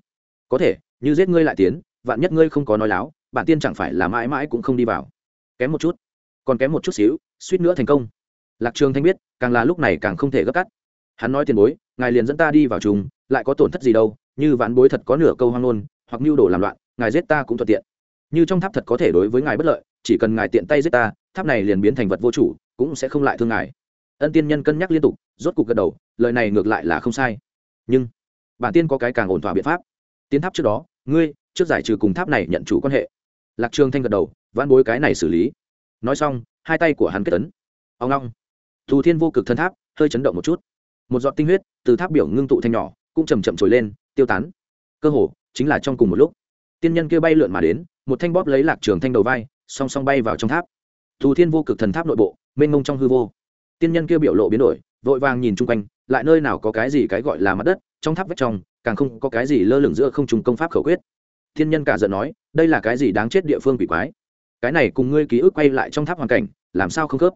Có thể, như giết ngươi lại tiến, vạn nhất ngươi không có nói láo, bản tiên chẳng phải là mãi mãi cũng không đi vào kém một chút. Còn kém một chút xíu, suýt nữa thành công. Lạc trường thanh biết, càng là lúc này càng không thể gấp cắt hắn nói tiền bối, ngài liền dẫn ta đi vào trùng, lại có tổn thất gì đâu, như vạn bối thật có nửa câu hoang ngôn, hoặc mưu đồ làm loạn, ngài giết ta cũng thuận tiện. Như trong tháp thật có thể đối với ngài bất lợi, chỉ cần ngài tiện tay giết ta, tháp này liền biến thành vật vô chủ, cũng sẽ không lại thương ngài. Ân tiên nhân cân nhắc liên tục, rốt cục gật đầu, lời này ngược lại là không sai. Nhưng, bản tiên có cái càng ổn thỏa biện pháp. Tiến tháp trước đó, ngươi, trước giải trừ cùng tháp này nhận chủ quan hệ. Lạc trường thanh gật đầu vãn bối cái này xử lý. Nói xong, hai tay của hắn kết tấn. Ông long thù thiên vô cực thân tháp, hơi chấn động một chút. Một giọt tinh huyết từ tháp biểu ngưng tụ thanh nhỏ, cũng chầm chậm trồi lên, tiêu tán. Cơ hồ, chính là trong cùng một lúc. Tiên nhân kia bay lượn mà đến, một thanh bóp lấy lạc trường thanh đầu vai, song song bay vào trong tháp. Thù thiên vô cực thần tháp nội bộ, mênh mông trong hư vô. Tiên nhân kia biểu lộ biến đổi, vội vàng nhìn chung quanh, lại nơi nào có cái gì cái gọi là mặt đất, trong tháp vách trong, càng không có cái gì lơ lửng giữa không trùng công pháp khẩu quyết. Thiên nhân cả giận nói, đây là cái gì đáng chết địa phương quỷ quái? Cái này cùng ngươi ký ức quay lại trong tháp hoàn cảnh, làm sao không khớp?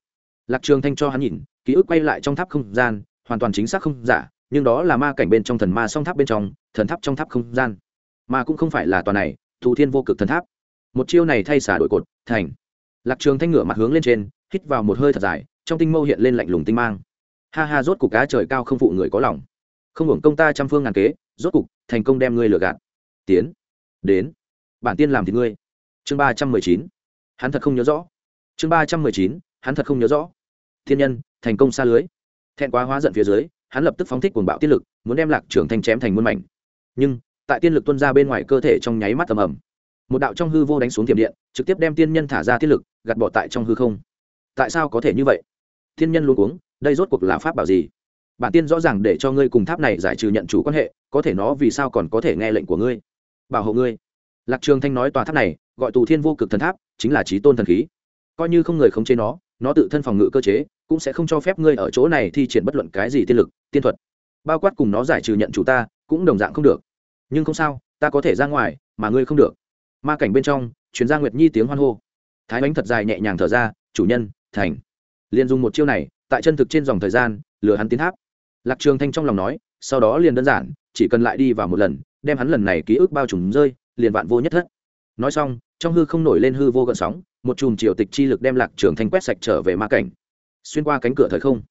Lạc trường thanh cho hắn nhìn, ký ức quay lại trong tháp không gian, hoàn toàn chính xác không giả, nhưng đó là ma cảnh bên trong thần ma song tháp bên trong, thần tháp trong tháp không gian. Mà cũng không phải là toàn này, thù thiên vô cực thần tháp. Một chiêu này thay xả đổi cột, thành. Lạc trường thanh ngửa mặt hướng lên trên, hít vào một hơi thật dài, trong tinh mâu hiện lên lạnh lùng tinh mang. Ha ha, rốt cục cá trời cao không phụ người có lòng. Không hưởng công ta trăm phương ngàn kế, rốt cục, thành công đem ngươi lừa gạt. Tiến. Đến. Bản tiên làm thì ngươi. Chương ba trăm mười chín hắn thật không nhớ rõ. Chương ba trăm mười chín, hắn thật không nhớ rõ. Thiên nhân, thành công xa lưới. Thẹn quá hóa giận phía dưới, hắn lập tức phóng thích cuồng bạo tiết lực, muốn đem lạc trưởng thanh chém thành muôn mảnh. Nhưng, tại tiên lực tuân ra bên ngoài cơ thể trong nháy mắt tầm ầm. Một đạo trong hư vô đánh xuống tiềm điện, trực tiếp đem tiên nhân thả ra tiết lực, gạt bỏ tại trong hư không. Tại sao có thể như vậy? Thiên nhân luôn uống đây rốt cuộc là pháp bảo gì? Bản tiên rõ ràng để cho ngươi cùng tháp này giải trừ nhận chủ quan hệ, có thể nó vì sao còn có thể nghe lệnh của ngươi? Bảo hộ ngươi. Lạc trường thanh nói tòa tháp này gọi tù thiên vô cực thần tháp, chính là trí tôn thần khí. Coi như không người khống chế nó nó tự thân phòng ngự cơ chế, cũng sẽ không cho phép ngươi ở chỗ này thi triển bất luận cái gì tiên lực, tiên thuật. Bao quát cùng nó giải trừ nhận chủ ta, cũng đồng dạng không được. Nhưng không sao, ta có thể ra ngoài, mà ngươi không được. Ma cảnh bên trong chuyến gia nguyệt nhi tiếng hoan hô. Thái bánh thật dài nhẹ nhàng thở ra, chủ nhân, thành. Liền dùng một chiêu này, tại chân thực trên dòng thời gian, lừa hắn tiến tháp. Lạc trường thanh trong lòng nói, sau đó liền đơn giản, chỉ cần lại đi vào một lần, đem hắn lần này ký ức bao trùm rơi, liền vạn vô nhất thất nói xong, trong hư không nổi lên hư vô gợn sóng, một chùm triều tịch chi lực đem lạc trường thanh quét sạch trở về ma cảnh. Xuyên qua cánh cửa thời không,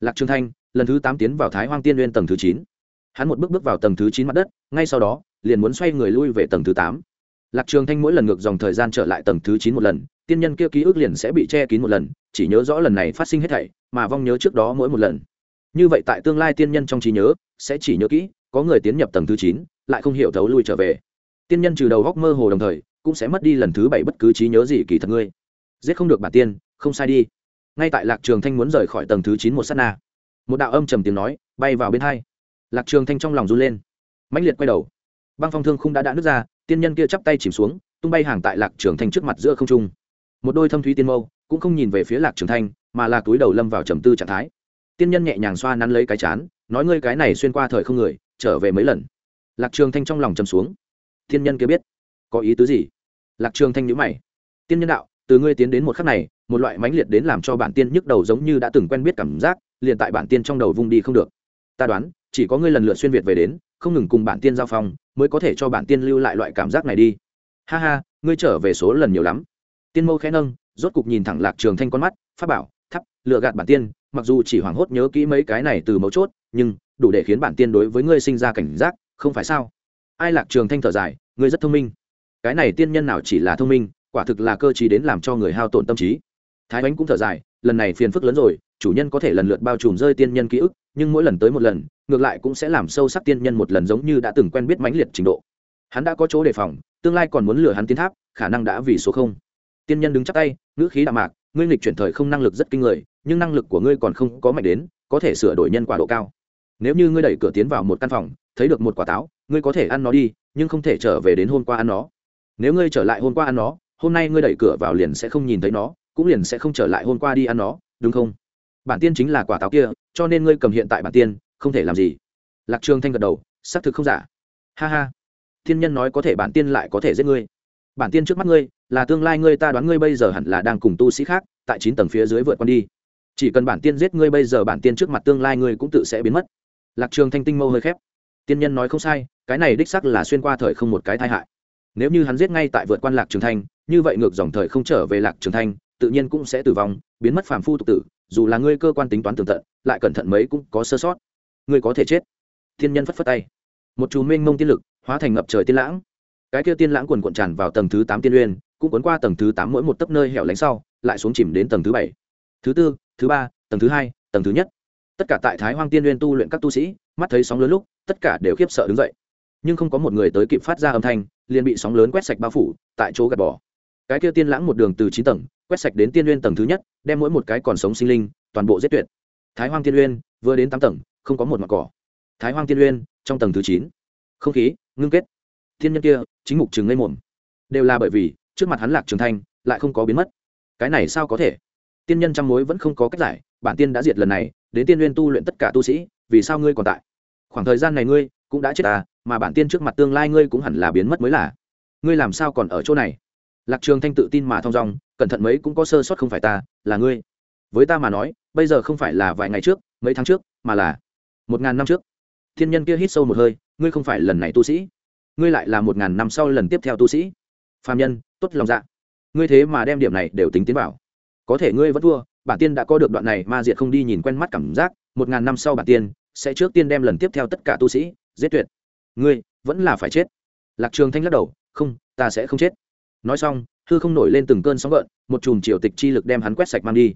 lạc trường thanh, lần thứ tám tiến vào thái hoang tiên nguyên tầng thứ chín. Hắn một bước bước vào tầng thứ chín mặt đất, ngay sau đó, liền muốn xoay người lui về tầng thứ tám. Lạc trường thanh mỗi lần ngược dòng thời gian trở lại tầng thứ chín một lần, tiên nhân kia ký ức liền sẽ bị che kín một lần, chỉ nhớ rõ lần này phát sinh hết thảy, mà vong nhớ trước đó mỗi một lần. Như vậy tại tương lai tiên nhân trong trí nhớ, sẽ chỉ nhớ kỹ, có người tiến nhập tầng thứ chín, lại không hiểu thấu lui trở về. Tiên nhân trừ đầu góc mơ hồ đồng thời cũng sẽ mất đi lần thứ bảy bất cứ trí nhớ gì kỳ thật ngươi. Giết không được bản tiên, không sai đi. Ngay tại lạc trường thanh muốn rời khỏi tầng thứ chín một s á t na, một đạo âm trầm tiếng nói bay vào bên hai. Lạc trường thanh trong lòng run lên, mãnh liệt quay đầu. Băng phong thương không đã đã nứt ra, tiên nhân kia chắp tay chìm xuống, tung bay hàng tại lạc trường thanh trước mặt giữa không trung. Một đôi thâm thúy tiên mâu cũng không nhìn về phía lạc trường thanh, mà là túi đầu lâm vào trầm tư trạng thái. Tiên nhân nhẹ nhàng xoa nắn lấy cái chán, nói ngươi cái này xuyên qua thời không người, trở về mấy lần. Lạc trường thanh trong lòng trầm xuống. Tiên nhân kia biết có ý tứ gì? Lạc trường thanh nhíu mày. Tiên nhân đạo, từ ngươi tiến đến một khắc này, một loại mãnh liệt đến làm cho bản tiên nhức đầu giống như đã từng quen biết cảm giác, liền tại bản tiên trong đầu vung đi không được. Ta đoán, chỉ có ngươi lần lượt xuyên việt về đến, không ngừng cùng bản tiên giao phong, mới có thể cho bản tiên lưu lại loại cảm giác này đi. Ha ha, ngươi trở về số lần nhiều lắm. Tiên mâu khẽ nâng, rốt cục nhìn thẳng lạc trường thanh con mắt, phát bảo, thắp lựa gạt bản tiên, mặc dù chỉ hoảng hốt nhớ kỹ mấy cái này từ mấu chốt, nhưng đủ để khiến bản tiên đối với ngươi sinh ra cảnh giác, không phải sao? Ai lạc trường thanh thở dài, ngươi rất thông minh cái này tiên nhân nào chỉ là thông minh, quả thực là cơ chí đến làm cho người hao tổn tâm trí. Thái bánh cũng thở dài, lần này phiền phức lớn rồi, chủ nhân có thể lần lượt bao trùm rơi tiên nhân ký ức, nhưng mỗi lần tới một lần, ngược lại cũng sẽ làm sâu sắc tiên nhân một lần giống như đã từng quen biết mãnh liệt trình độ. Hắn đã có chỗ đề phòng, tương lai còn muốn lừa hắn tiến tháp, khả năng đã vì số không. Tiên nhân đứng chắc tay, ngữ khí đạm mạc, ngươi nghịch chuyển thời không năng lực rất kinh người, nhưng năng lực của ngươi còn không có mạnh đến, có thể sửa đổi nhân quả độ cao. Nếu như ngươi đẩy cửa tiến vào một căn phòng, thấy được một quả táo, ngươi có thể ăn nó đi, nhưng không thể trở về đến hôm qua ăn nó nếu ngươi trở lại hôm qua ăn nó, hôm nay ngươi đẩy cửa vào liền sẽ không nhìn thấy nó, cũng liền sẽ không trở lại hôm qua đi ăn nó, đúng không? Bản tiên chính là quả táo kia, cho nên ngươi cầm hiện tại bản tiên, không thể làm gì. Lạc trường thanh gật đầu, xác thực không giả. Ha ha. Thiên nhân nói có thể bản tiên lại có thể giết ngươi. Bản tiên trước mắt ngươi, là tương lai ngươi ta đoán ngươi bây giờ hẳn là đang cùng tu sĩ khác, tại chín tầng phía dưới vượt qua đi. Chỉ cần bản tiên giết ngươi bây giờ bản tiên trước mặt tương lai ngươi cũng tự sẽ biến mất. Lạc trường thanh tinh mâu hơi khép. Tiên nhân nói không sai, cái này đích xác là xuyên qua thời không một cái tai hại nếu như hắn giết ngay tại vượt quan lạc trường thanh, như vậy ngược dòng thời không trở về lạc trường thanh, tự nhiên cũng sẽ tử vong, biến mất phàm phu tục tử, dù là ngươi cơ quan tính toán tường tận, lại cẩn thận mấy cũng có sơ sót. Ngươi có thể chết. Thiên nhân phất phất tay. Một chú mênh mông tiên lực, hóa thành ngập trời tiên lãng. Cái kia tiên lãng quần cuộn tràn vào tầng thứ tám tiên uyên, cũng cuốn qua tầng thứ tám mỗi một tấc nơi hẻo lánh sau, lại xuống chìm đến tầng thứ bảy, thứ tư, thứ ba, tầng thứ hai, tầng thứ nhất. Tất cả tại thái hoang tiên uyên tu luyện các tu sĩ, mắt thấy sóng lớn lúc, tất cả đều khiếp sợ đứng dậy. Nhưng không có một người tới kịp phát ra âm thanh liền bị sóng lớn quét sạch bao phủ, tại chỗ gạt bỏ. Cái kia tiên lãng một đường từ chín tầng, quét sạch đến tiên uyên tầng thứ nhất, đem mỗi một cái còn sống sinh linh, toàn bộ giết tuyệt. Thái hoang tiên uyên vừa đến tám tầng, không có một mặt cỏ. Thái hoang tiên uyên trong tầng thứ chín. Không khí, ngưng kết. Thiên nhân kia, chính mục trường ngây mồm. Đều là bởi vì, trước mặt hắn lạc trường thanh, lại không có biến mất. Cái này sao có thể? Tiên nhân trăm mối vẫn không có cách giải, bản tiên đã diệt lần này, đến tiên nguyên tu luyện tất cả tu sĩ, vì sao ngươi còn tại? Khoảng thời gian này ngươi, cũng đã chết à mà bản tiên trước mặt tương lai ngươi cũng hẳn là biến mất mới là. Ngươi làm sao còn ở chỗ này? Lạc trường thanh tự tin mà thong dong, cẩn thận mấy cũng có sơ sót không phải ta, là ngươi. Với ta mà nói, bây giờ không phải là vài ngày trước, mấy tháng trước, mà là một ngàn năm trước. Thiên nhân kia hít sâu một hơi, ngươi không phải lần này tu sĩ. Ngươi lại là một ngàn năm sau lần tiếp theo tu sĩ. Phạm nhân, tốt lòng dạ. Ngươi thế mà đem điểm này đều tính tiến vào. Có thể ngươi vẫn thua, bản tiên đã có được đoạn này mà diệt không đi nhìn quen mắt cảm giác, một ngàn năm sau bản tiên sẽ trước tiên đem lần tiếp theo tất cả tu sĩ giết tuyệt ngươi, vẫn là phải chết. Lạc trường thanh lắc đầu, không, ta sẽ không chết. Nói xong, hư không nổi lên từng cơn sóng gợn, một chùm triều tịch chi lực đem hắn quét sạch mang đi.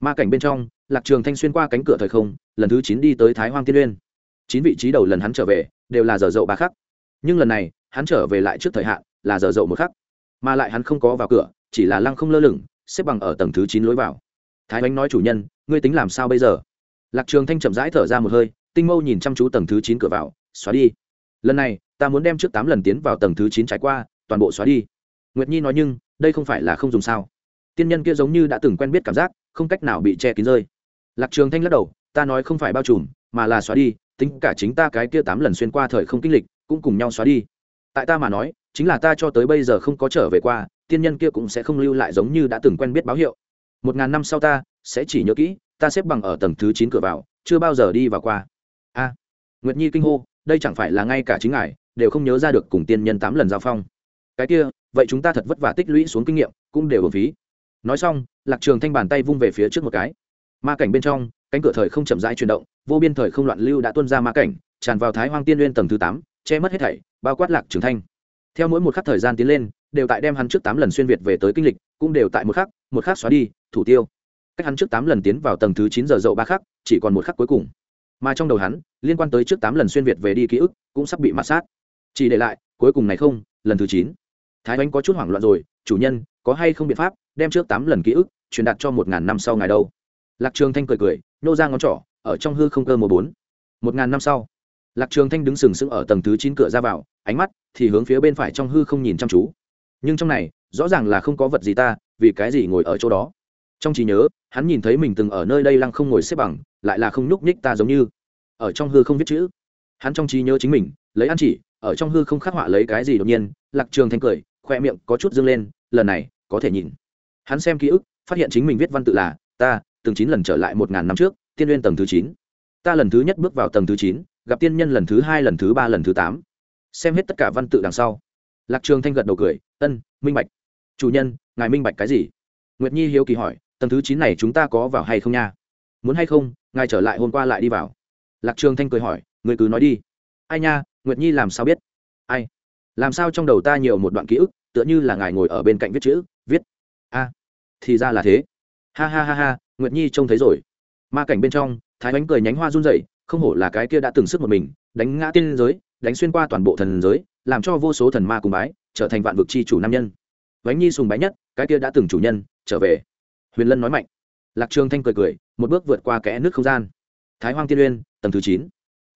Ma cảnh bên trong, lạc trường thanh xuyên qua cánh cửa thời không, lần thứ chín đi tới thái hoang tiên uyên chín vị trí đầu lần hắn trở về, đều là giờ dậu ba khắc. Nhưng lần này, hắn trở về lại trước thời hạn, là giờ dậu một khắc. Mà lại hắn không có vào cửa, chỉ là lăng không lơ lửng, xếp bằng ở tầng thứ chín lối vào. Thái bánh nói chủ nhân, ngươi tính làm sao bây giờ? Lạc trường thanh chậm rãi thở ra một hơi, tinh mâu nhìn chăm chú tầng thứ chín cửa vào, xóa đi lần này, ta muốn đem trước tám lần tiến vào tầng thứ chín trải qua, toàn bộ xóa đi. Nguyệt nhi nói nhưng, đây không phải là không dùng sao? Tiên nhân kia giống như đã từng quen biết cảm giác, không cách nào bị che kín rơi. Lạc trường thanh lắc đầu, ta nói không phải bao trùm, mà là xóa đi, tính cả chính ta cái kia tám lần xuyên qua thời không kinh lịch, cũng cùng nhau xóa đi. Tại ta mà nói, chính là ta cho tới bây giờ không có trở về qua, tiên nhân kia cũng sẽ không lưu lại giống như đã từng quen biết báo hiệu. Một ngàn năm sau ta, sẽ chỉ nhớ kỹ, ta xếp bằng ở tầng thứ chín cửa vào, chưa bao giờ đi vào qua. A. Nguyệt nhi kinh hô đây chẳng phải là ngay cả chính ngài, đều không nhớ ra được cùng tiên nhân tám lần giao phong. Cái kia, vậy chúng ta thật vất vả tích lũy xuống kinh nghiệm, cũng đều ở phí. Nói xong, lạc trường thanh bàn tay vung về phía trước một cái. Ma cảnh bên trong, cánh cửa thời không chậm rãi chuyển động, vô biên thời không loạn lưu đã tuôn ra ma cảnh, tràn vào thái hoang tiên nguyên tầng thứ tám, che mất hết thảy, bao quát lạc trường thanh. Theo mỗi một khắc thời gian tiến lên, đều tại đem hắn trước tám lần xuyên việt về tới kinh lịch, cũng đều tại một khắc một khắc xóa đi, thủ tiêu. Cách hắn trước tám lần tiến vào tầng thứ chín giờ dậu ba khắc, chỉ còn một khắc cuối cùng mà trong đầu hắn, liên quan tới trước tám lần xuyên việt về đi ký ức, cũng sắp bị mặt sát. Chỉ để lại, cuối cùng này không, lần thứ chín. Thái oanh có chút hoảng loạn rồi, chủ nhân, có hay không biện pháp đem trước tám lần ký ức truyền đạt cho một ngàn năm sau ngày đâu? Lạc trường thanh cười cười nô ra ngón trỏ, ở trong hư không cơ mùa bốn. Một ngàn năm sau, lạc trường thanh đứng sừng sững ở tầng thứ chín cửa ra vào, ánh mắt thì hướng phía bên phải trong hư không nhìn chăm chú. Nhưng trong này, rõ ràng là không có vật gì ta, vì cái gì ngồi ở chỗ đó? Trong trí nhớ, hắn nhìn thấy mình từng ở nơi đây lăng không ngồi xếp bằng lại là không nhúc nhích ta giống như. Ở trong hư không viết chữ. Hắn trong trí nhớ chính mình, lấy ăn chỉ, ở trong hư không khắc họa lấy cái gì đột nhiên, lạc trường thanh cười, khoe miệng có chút dương lên, lần này, có thể nhìn. Hắn xem ký ức, phát hiện chính mình viết văn tự là, ta, từng chín lần trở lại một ngàn năm trước, tiên nguyên tầng thứ chín. Ta lần thứ nhất bước vào tầng thứ chín, gặp tiên nhân lần thứ hai, lần thứ ba, lần thứ tám. Xem hết tất cả văn tự đằng sau. Lạc trường thanh gật đầu cười, ân, minh bạch. Chủ nhân, ngài minh bạch cái gì? Nguyệt nhi hiếu kỳ hỏi, tầng thứ chín này chúng ta có vào hay không nha? Muốn hay không, ngài trở lại hôm qua lại đi vào. Lạc trường thanh cười hỏi, người cứ nói đi. Ai nha, nguyệt nhi làm sao biết? Ai? Làm sao trong đầu ta nhiều một đoạn ký ức, tựa như là ngài ngồi ở bên cạnh viết chữ, viết. A, thì ra là thế. Ha ha ha ha, nguyệt nhi trông thấy rồi. Ma cảnh bên trong, thái bánh cười nhánh hoa run rẩy, không hổ là cái kia đã từng sức một mình, đánh ngã tiên giới, đánh xuyên qua toàn bộ thần giới, làm cho vô số thần ma cùng bái, trở thành vạn vực chi chủ nam nhân. Bánh nhi sùng bái nhất, cái kia đã từng chủ nhân, trở về. Huyền lân nói mạnh. Lạc trường thanh cười cười một bước vượt qua kẽ nước không gian. Thái hoang tiên uyên tầng thứ chín.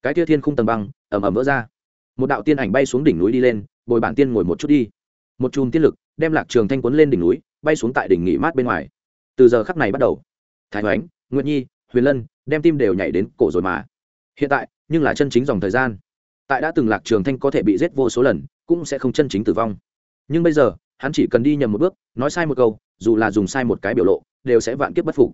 Cái kia thiên khung tầng băng ẩm ẩm vỡ ra. Một đạo tiên ảnh bay xuống đỉnh núi đi lên, bồi bản tiên ngồi một chút đi. Một chùm tiên lực đem lạc trường thanh cuốn lên đỉnh núi, bay xuống tại đỉnh nghỉ mát bên ngoài. Từ giờ khắc này bắt đầu, thái hoánh, nguyệt nhi, huyền lân đem tim đều nhảy đến cổ rồi mà. Hiện tại, nhưng là chân chính dòng thời gian. Tại đã từng lạc trường thanh có thể bị giết vô số lần, cũng sẽ không chân chính tử vong. Nhưng bây giờ, hắn chỉ cần đi nhầm một bước, nói sai một câu, dù là dùng sai một cái biểu lộ, đều sẽ vạn kiếp bất phục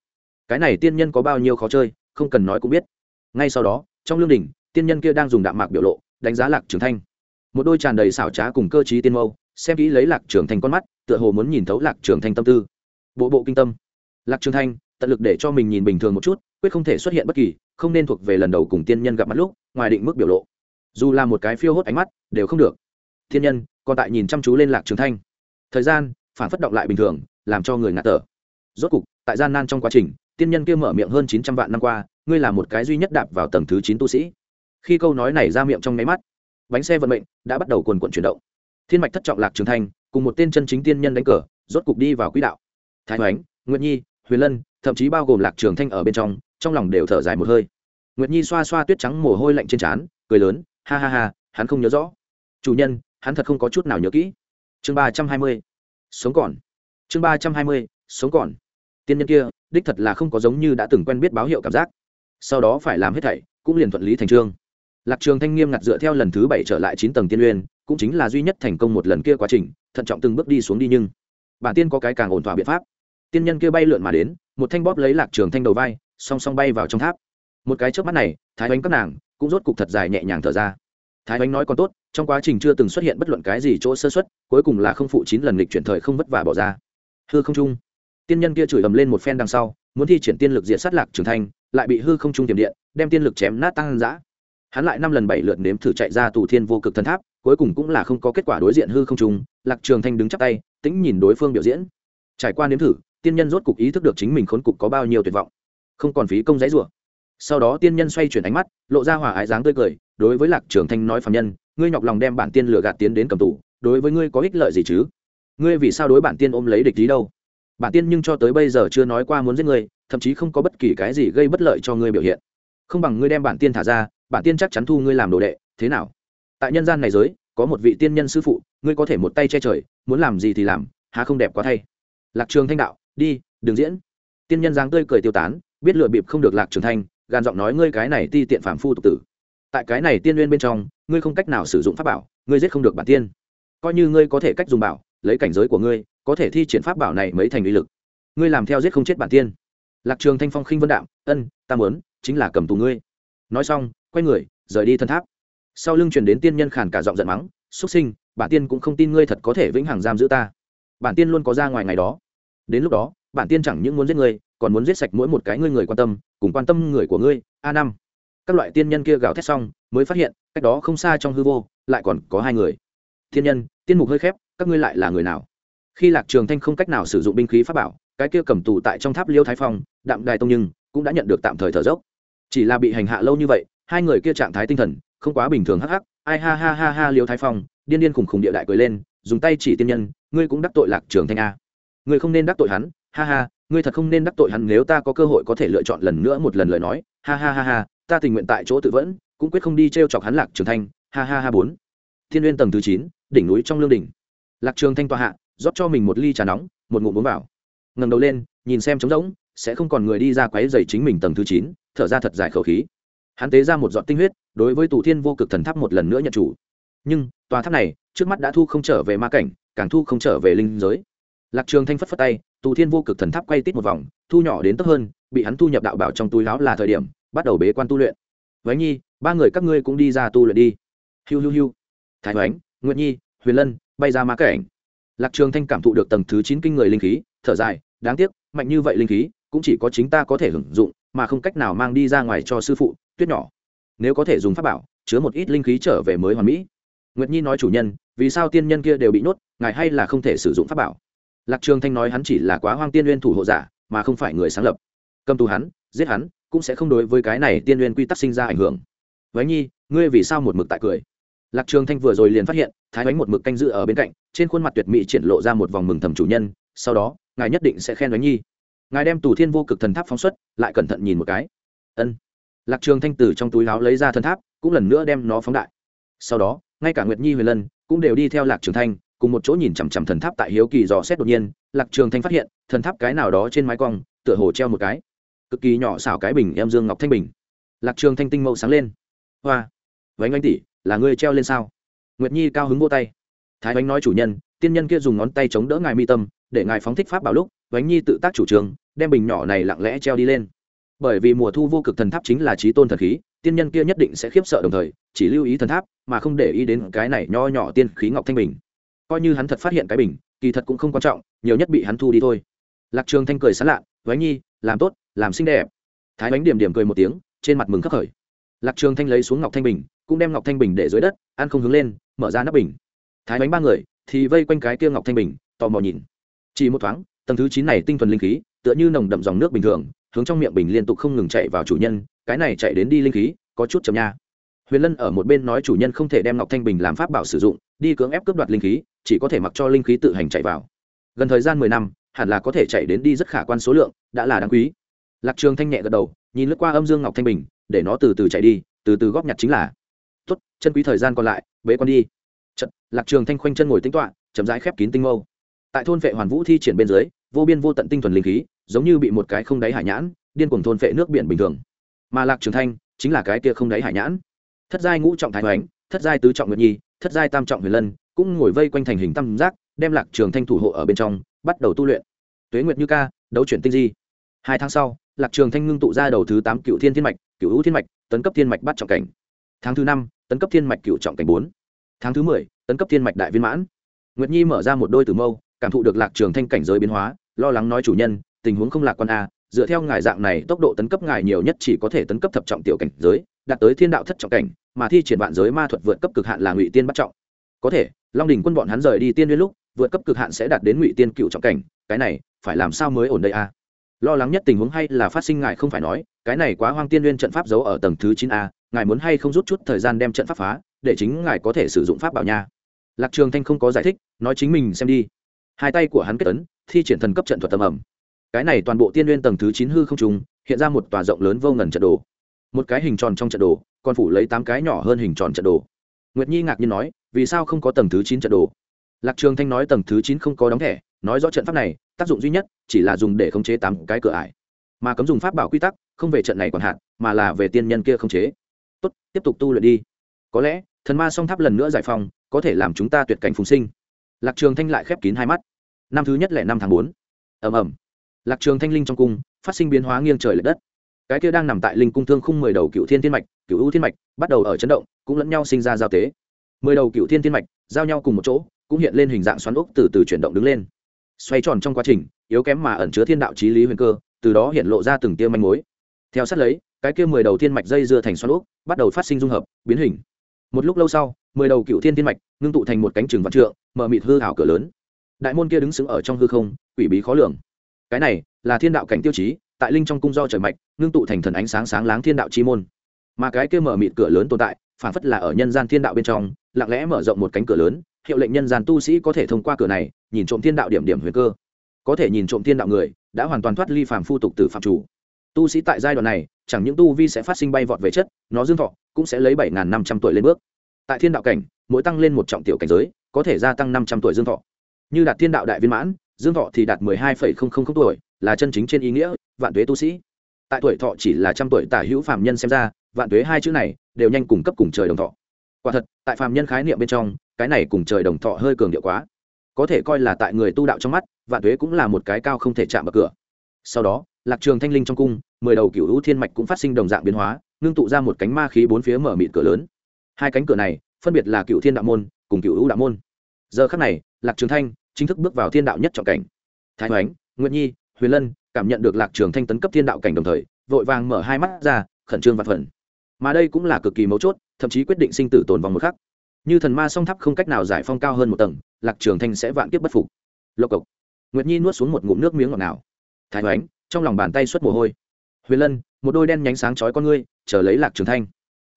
cái này tiên nhân có bao nhiêu khó chơi, không cần nói cũng biết. Ngay sau đó, trong lương đình tiên nhân kia đang dùng đạm mạc biểu lộ, đánh giá lạc trường thanh. Một đôi tràn đầy xảo trá cùng cơ trí tiên mâu, xem kỹ lấy lạc trường thanh con mắt, tựa hồ muốn nhìn thấu lạc trường thanh tâm tư. Bộ bộ kinh tâm. Lạc trường thanh, tận lực để cho mình nhìn bình thường một chút, quyết không thể xuất hiện bất kỳ, không nên thuộc về lần đầu cùng tiên nhân gặp mặt lúc, ngoài định mức biểu lộ. Dù là một cái phiêu hốt ánh mắt, đều không được. Thiên nhân, còn tại nhìn chăm chú lên lạc trường thanh. Thời gian, phản phất động lại bình thường, làm cho người ngạt thở. Rốt cục, tại gian nan trong quá trình tiên nhân kia mở miệng hơn chín trăm vạn năm qua, ngươi là một cái duy nhất đạp vào tầng thứ chín tu sĩ. Khi câu nói này ra miệng trong nháy mắt, bánh xe vận mệnh đã bắt đầu cuồn cuộn chuyển động. Thiên mạch thất trọng lạc trường thành, cùng một tên chân chính tiên nhân đánh cờ, rốt cục đi vào quỹ đạo. Thái hoánh, nguyệt nhi, huyền lân, thậm chí bao gồm lạc trường thanh ở bên trong trong lòng đều thở dài một hơi. Nguyệt nhi xoa xoa tuyết trắng mồ hôi lạnh trên trán, cười lớn, ha ha ha, hắn không nhớ rõ. Chủ nhân, hắn thật không có chút nào nhớ kỹ. Chương ba trăm hai mươi, sống còn. Chương ba trăm hai mươi, sống còn. Tiên nhân kia đích thật là không có giống như đã từng quen biết báo hiệu cảm giác. Sau đó phải làm hết thảy, cũng liền thuận lý thành trương. Lạc trường thanh nghiêm ngặt dựa theo lần thứ bảy trở lại chín tầng tiên uyên, cũng chính là duy nhất thành công một lần kia quá trình, thận trọng từng bước đi xuống đi nhưng, bản tiên có cái càng ổn thỏa biện pháp. Tiên nhân kia bay lượn mà đến, một thanh bóp lấy lạc trường thanh đầu vai, song song bay vào trong tháp. Một cái trước mắt này, thái bánh các nàng cũng rốt cục thật dài nhẹ nhàng thở ra. Thái bánh nói còn tốt, trong quá trình chưa từng xuất hiện bất luận cái gì chỗ sơ xuất cuối cùng là không phụ chín lần lịch chuyển thời không vất vả bỏ ra. Hư không trung tiên nhân kia chửi ầm lên một phen đằng sau, muốn thi triển tiên lực diện sát lạc trường thanh, lại bị hư không trung tiềm điện, đem tiên lực chém nát tăng giã hắn lại năm lần bảy lượt nếm thử chạy ra tù thiên vô cực thần tháp, cuối cùng cũng là không có kết quả đối diện hư không trung, lạc trường thanh đứng chắp tay, tĩnh nhìn đối phương biểu diễn. Trải qua nếm thử, tiên nhân rốt cục ý thức được chính mình khốn cục có bao nhiêu tuyệt vọng. Không còn phí công giấy rủa. Sau đó tiên nhân xoay chuyển ánh mắt, lộ ra hòa ái dáng tươi cười, đối với lạc trường thanh nói phạm nhân, ngươi nhọc lòng đem bản tiên lừa gạt tiến đến cầm tù, đối với ngươi có ích lợi gì chứ? Ngươi vì sao đối bản tiên ôm lấy địch ý đâu? Bản tiên nhưng cho tới bây giờ chưa nói qua muốn giết ngươi thậm chí không có bất kỳ cái gì gây bất lợi cho ngươi biểu hiện. Không bằng ngươi đem bản tiên thả ra, bản tiên chắc chắn thu ngươi làm đồ đệ, thế nào? Tại nhân gian này giới, có một vị tiên nhân sư phụ, ngươi có thể một tay che trời, muốn làm gì thì làm, há không đẹp quá thay. Lạc trường thanh đạo, đi, đừng diễn. Tiên nhân dáng tươi cười tiêu tán, biết lựa bịp không được lạc trường thanh gan giọng nói, ngươi cái này ti tiện phạm phu tục tử. Tại cái này tiên nguyên bên trong, ngươi không cách nào sử dụng pháp bảo, ngươi giết không được bản tiên. Coi như ngươi có thể cách dùng bảo, lấy cảnh giới của ngươi có thể thi triển pháp bảo này mấy thành uy lực. Ngươi làm theo giết không chết bản tiên. Lạc trường thanh phong khinh vân đạm ân, ta muốn, chính là cầm tù ngươi. Nói xong, quay người, rời đi thân tháp. Sau lưng truyền đến tiên nhân khàn cả giọng giận mắng xuất sinh, bản tiên cũng không tin ngươi thật có thể vĩnh hằng giam giữ ta. Bản tiên luôn có ra ngoài ngày đó. Đến lúc đó, bản tiên chẳng những muốn giết ngươi, còn muốn giết sạch mỗi một cái ngươi người quan tâm, cùng quan tâm người của ngươi, a năm. Các loại tiên nhân kia gào thét xong, mới phát hiện, cách đó không xa trong hư vô, lại còn có hai người. Thiên nhân, tiên mục hơi khép, các ngươi lại là người nào? Khi lạc trường thanh không cách nào sử dụng binh khí pháp bảo, cái kia cầm tù tại trong tháp liêu thái phong, đạm đài tông nhưng cũng đã nhận được tạm thời thở dốc. Chỉ là bị hành hạ lâu như vậy, hai người kia trạng thái tinh thần không quá bình thường hắc hắc, ai ha ha ha ha liêu thái phong, điên điên khùng khùng địa đại cười lên, dùng tay chỉ tiên nhân, ngươi cũng đắc tội lạc trường thanh a. Ngươi không nên đắc tội hắn, ha ha, ngươi thật không nên đắc tội hắn, nếu ta có cơ hội có thể lựa chọn lần nữa một lần lời nói, ha ha ha ha, ta tình nguyện tại chỗ tự vẫn, cũng quyết không đi trêu chọc hắn lạc trường thanh, ha ha ha bốn. Thiên nguyên tầng thứ chín, đỉnh núi trong lương đỉnh. Lạc trường thanh tòa hạ rót cho mình một ly trà nóng, một ngụm uống vào. Ngẩng đầu lên, nhìn xem trống rỗng, sẽ không còn người đi ra quấy dày chính mình tầng thứ chín, thở ra thật dài khẩu khí. Hắn tế ra một giọt tinh huyết, đối với tù thiên vô cực thần tháp một lần nữa nhận chủ. Nhưng, tòa tháp này, trước mắt đã thu không trở về ma cảnh, càng thu không trở về linh giới. Lạc trường thanh phất phất tay, tù thiên vô cực thần tháp quay tít một vòng, thu nhỏ đến tấp hơn, bị hắn thu nhập đạo bảo trong túi láo là thời điểm, bắt đầu bế quan tu luyện. Với nhi, ba người các ngươi cũng đi ra tu luyện đi. Hiu hiu hiu. Thái vánh, nguyệt nhi, huyền lân, bay ra ma cảnh lạc trường thanh cảm thụ được tầng thứ chín kinh người linh khí, thở dài, đáng tiếc, mạnh như vậy linh khí, cũng chỉ có chính ta có thể hưởng dụng, mà không cách nào mang đi ra ngoài cho sư phụ, tuyết nhỏ. Nếu có thể dùng pháp bảo, chứa một ít linh khí trở về mới hoàn mỹ. Nguyệt nhi nói chủ nhân, vì sao tiên nhân kia đều bị nhốt, ngài hay là không thể sử dụng pháp bảo? Lạc trường thanh nói hắn chỉ là quá hoang tiên nguyên thủ hộ giả, mà không phải người sáng lập. Cầm tù hắn, giết hắn, cũng sẽ không đối với cái này tiên nguyên quy tắc sinh ra ảnh hưởng. Vánh nhi, ngươi vì sao một mực tại cười? Lạc trường thanh vừa rồi liền phát hiện, thái ánh một mực canh dự ở bên cạnh, trên khuôn mặt tuyệt mỹ triển lộ ra một vòng mừng thầm chủ nhân, sau đó, ngài nhất định sẽ khen Ánh nhi. Ngài đem tù thiên vô cực thần tháp phóng xuất, lại cẩn thận nhìn một cái. Ân. Lạc trường thanh từ trong túi áo lấy ra thần tháp, cũng lần nữa đem nó phóng đại. Sau đó, ngay cả nguyệt nhi huyền lân cũng đều đi theo lạc trường thanh, cùng một chỗ nhìn chằm chằm thần tháp tại hiếu kỳ dò xét đột nhiên, lạc trường thanh phát hiện, thần tháp cái nào đó trên mái cong, tựa hồ treo một cái. Cực kỳ nhỏ xảo cái bình em dương ngọc thanh bình. Lạc trường thanh tinh mâu sáng lên. Hoa vánh anh tỷ, là ngươi treo lên sao? Nguyệt nhi cao hứng vô tay. Thái vánh nói chủ nhân, tiên nhân kia dùng ngón tay chống đỡ ngài mi tâm, để ngài phóng thích pháp bảo lúc, vánh nhi tự tác chủ trương, đem bình nhỏ này lặng lẽ treo đi lên. Bởi vì mùa thu vô cực thần tháp chính là trí tôn thần khí, tiên nhân kia nhất định sẽ khiếp sợ đồng thời, chỉ lưu ý thần tháp, mà không để ý đến cái này nho nhỏ tiên khí ngọc thanh bình. Coi như hắn thật phát hiện cái bình, kỳ thật cũng không quan trọng, nhiều nhất bị hắn thu đi thôi. Lạc trường thanh cười sán lạ, vánh nhi, làm tốt, làm xinh đẹp. Thái bánh điểm điểm cười một tiếng, trên mặt mừng khắc khởi. Lạc trường thanh lấy xuống ngọc thanh bình cũng đem ngọc thanh bình để dưới đất, ăn không hướng lên, mở ra nắp bình. Thái bánh ba người thì vây quanh cái kia ngọc thanh bình, tò mò nhìn. Chỉ một thoáng, tầng thứ chín này tinh thuần linh khí, tựa như nồng đậm dòng nước bình thường, hướng trong miệng bình liên tục không ngừng chạy vào chủ nhân, cái này chạy đến đi linh khí, có chút chậm nha. Huyền lân ở một bên nói chủ nhân không thể đem ngọc thanh bình làm pháp bảo sử dụng, đi cưỡng ép cướp đoạt linh khí, chỉ có thể mặc cho linh khí tự hành chạy vào. Gần thời gian mười năm, hẳn là có thể chạy đến đi rất khả quan số lượng, đã là đáng quý. Lạc trường thanh nhẹ gật đầu, nhìn lướt qua âm dương ngọc thanh bình, để nó từ từ chạy đi, từ từ góp nhặt chính là tốt chân quý thời gian còn lại bế con đi. Chật, lạc trường thanh khoanh chân ngồi tính toạ chậm rãi khép kín tinh mâu. Tại thôn vệ hoàn vũ thi triển bên dưới vô biên vô tận tinh thuần linh khí giống như bị một cái không đáy hải nhãn điên cuồng thôn vệ nước biển bình thường. Mà lạc trường thanh chính là cái kia không đáy hải nhãn. Thất giai ngũ trọng thái hoánh thất giai tứ trọng nguyệt nhi thất giai tam trọng huyền lân cũng ngồi vây quanh thành hình tam giác đem lạc trường thanh thủ hộ ở bên trong bắt đầu tu luyện. Tuế nguyệt như ca đấu chuyển tinh di. Hai tháng sau lạc trường thanh ngưng tụ ra đầu thứ tám cựu thiên thiên mạch cựu hữu thiên mạch tấn cấp thiên mạch bắt trọng cảnh tháng thứ năm, tấn cấp thiên mạch cựu trọng cảnh bốn. Tháng thứ mười, tấn cấp thiên mạch đại viên mãn. Nguyệt nhi mở ra một đôi tử mâu, cảm thụ được lạc trường thanh cảnh giới biến hóa, lo lắng nói chủ nhân, tình huống không lạc quan a, dựa theo ngài dạng này, tốc độ tấn cấp ngài nhiều nhất chỉ có thể tấn cấp thập trọng tiểu cảnh giới, đạt tới thiên đạo thất trọng cảnh, mà thi triển vạn giới ma thuật vượt cấp cực hạn là ngụy tiên bắt trọng. Có thể, long đình quân bọn hắn rời đi tiên liên lúc, vượt cấp cực hạn sẽ đạt đến ngụy tiên cựu trọng cảnh, cái này, phải làm sao mới ổn đây a? Lo lắng nhất tình huống hay là phát sinh ngài không phải nói, cái này quá hoang tiên nguyên trận pháp giấu ở tầng thứ chín a ngài muốn hay không rút chút thời gian đem trận pháp phá, để chính ngài có thể sử dụng pháp bảo nha. Lạc trường thanh không có giải thích, nói chính mình xem đi. Hai tay của hắn kết ấn, thi triển thần cấp trận thuật tâm ẩm. Cái này toàn bộ tiên nguyên tầng thứ chín hư không trùng, hiện ra một tòa rộng lớn vô ngần trận đồ. Một cái hình tròn trong trận đồ, còn phủ lấy tám cái nhỏ hơn hình tròn trận đồ. Nguyệt nhi ngạc nhiên nói, vì sao không có tầng thứ chín trận đồ? Lạc trường thanh nói tầng thứ chín không có đóng thẻ, nói rõ trận pháp này, tác dụng duy nhất chỉ là dùng để khống chế tám cái cửa ải. Mà cấm dùng pháp bảo quy tắc, không về trận này còn hạn, mà là về tiên nhân kia khống chế tốt, tiếp tục tu luyện đi. Có lẽ, thần ma song tháp lần nữa giải phóng, có thể làm chúng ta tuyệt cảnh phùng sinh. Lạc trường thanh lại khép kín hai mắt. Năm thứ nhất lẻ năm tháng bốn. Ầm ầm. Lạc trường thanh linh trong cung, phát sinh biến hóa nghiêng trời lệch đất. Cái kia đang nằm tại linh cung thương khung mười đầu cựu thiên thiên mạch, cựu ưu thiên mạch, bắt đầu ở chấn động, cũng lẫn nhau sinh ra giao tế. Mười đầu cựu thiên thiên mạch, giao nhau cùng một chỗ, cũng hiện lên hình dạng xoắn ốc từ từ chuyển động đứng lên. Xoay tròn trong quá trình, yếu kém mà ẩn chứa thiên đạo trí lý huyền cơ, từ đó hiện lộ ra từng tia manh mối. Theo sát lấy cái kia mười đầu thiên mạch dây dưa thành xoắn ốc, bắt đầu phát sinh dung hợp, biến hình. Một lúc lâu sau, mười đầu cựu thiên thiên mạch ngưng tụ thành một cánh trường vạn trượng, mở mịt hư hảo cửa lớn. Đại môn kia đứng sững ở trong hư không, quỷ bí khó lường. Cái này là thiên đạo cảnh tiêu chí, tại linh trong cung do trời mạch, ngưng tụ thành thần ánh sáng sáng láng thiên đạo chi môn. Mà cái kia mở mịt cửa lớn tồn tại, phản phất là ở nhân gian thiên đạo bên trong, lặng lẽ mở rộng một cánh cửa lớn, hiệu lệnh nhân gian tu sĩ có thể thông qua cửa này, nhìn trộm thiên đạo điểm điểm huyền cơ. Có thể nhìn trộm thiên đạo người, đã hoàn toàn thoát ly phàm phu tục từ phạm chủ tu sĩ tại giai đoạn này, chẳng những tu vi sẽ phát sinh bay vọt về chất, nó dương thọ cũng sẽ lấy bảy năm trăm tuổi lên bước. Tại thiên đạo cảnh, mỗi tăng lên một trọng tiểu cảnh giới, có thể gia tăng năm trăm tuổi dương thọ. Như đạt thiên đạo đại viên mãn, dương thọ thì đạt mười hai phẩy không không không tuổi, là chân chính trên ý nghĩa, vạn tuế tu sĩ. Tại tuổi thọ chỉ là trăm tuổi tả hữu phạm nhân xem ra, vạn tuế hai chữ này đều nhanh cùng cấp cùng trời đồng thọ. Quả thật, tại phạm nhân khái niệm bên trong, cái này cùng trời đồng thọ hơi cường điệu quá. Có thể coi là tại người tu đạo trong mắt, vạn tuế cũng là một cái cao không thể chạm bậc cửa sau đó, lạc trường thanh linh trong cung, mười đầu cựu hữu thiên mạch cũng phát sinh đồng dạng biến hóa, ngưng tụ ra một cánh ma khí bốn phía mở mịt cửa lớn. Hai cánh cửa này, phân biệt là cựu thiên đạo môn cùng cựu hữu đạo môn. Giờ khắc này, lạc trường thanh chính thức bước vào thiên đạo nhất trọng cảnh. Thái hoánh nguyễn nhi, huyền lân cảm nhận được lạc trường thanh tấn cấp thiên đạo cảnh đồng thời, vội vàng mở hai mắt ra, khẩn trương và phần mà đây cũng là cực kỳ mấu chốt, thậm chí quyết định sinh tử tồn vòng một khắc. Như thần ma song tháp không cách nào giải phong cao hơn một tầng, lạc trường thanh sẽ vạn kiếp bất phục. Lộc cộc. Nguyệt nhi nuốt xuống một ngụm nước miếng ngọt nào thái hoánh, trong lòng bàn tay xuất mồ hôi. Huyền lân, một đôi đen nhánh sáng chói con ngươi, chờ lấy lạc trường thanh.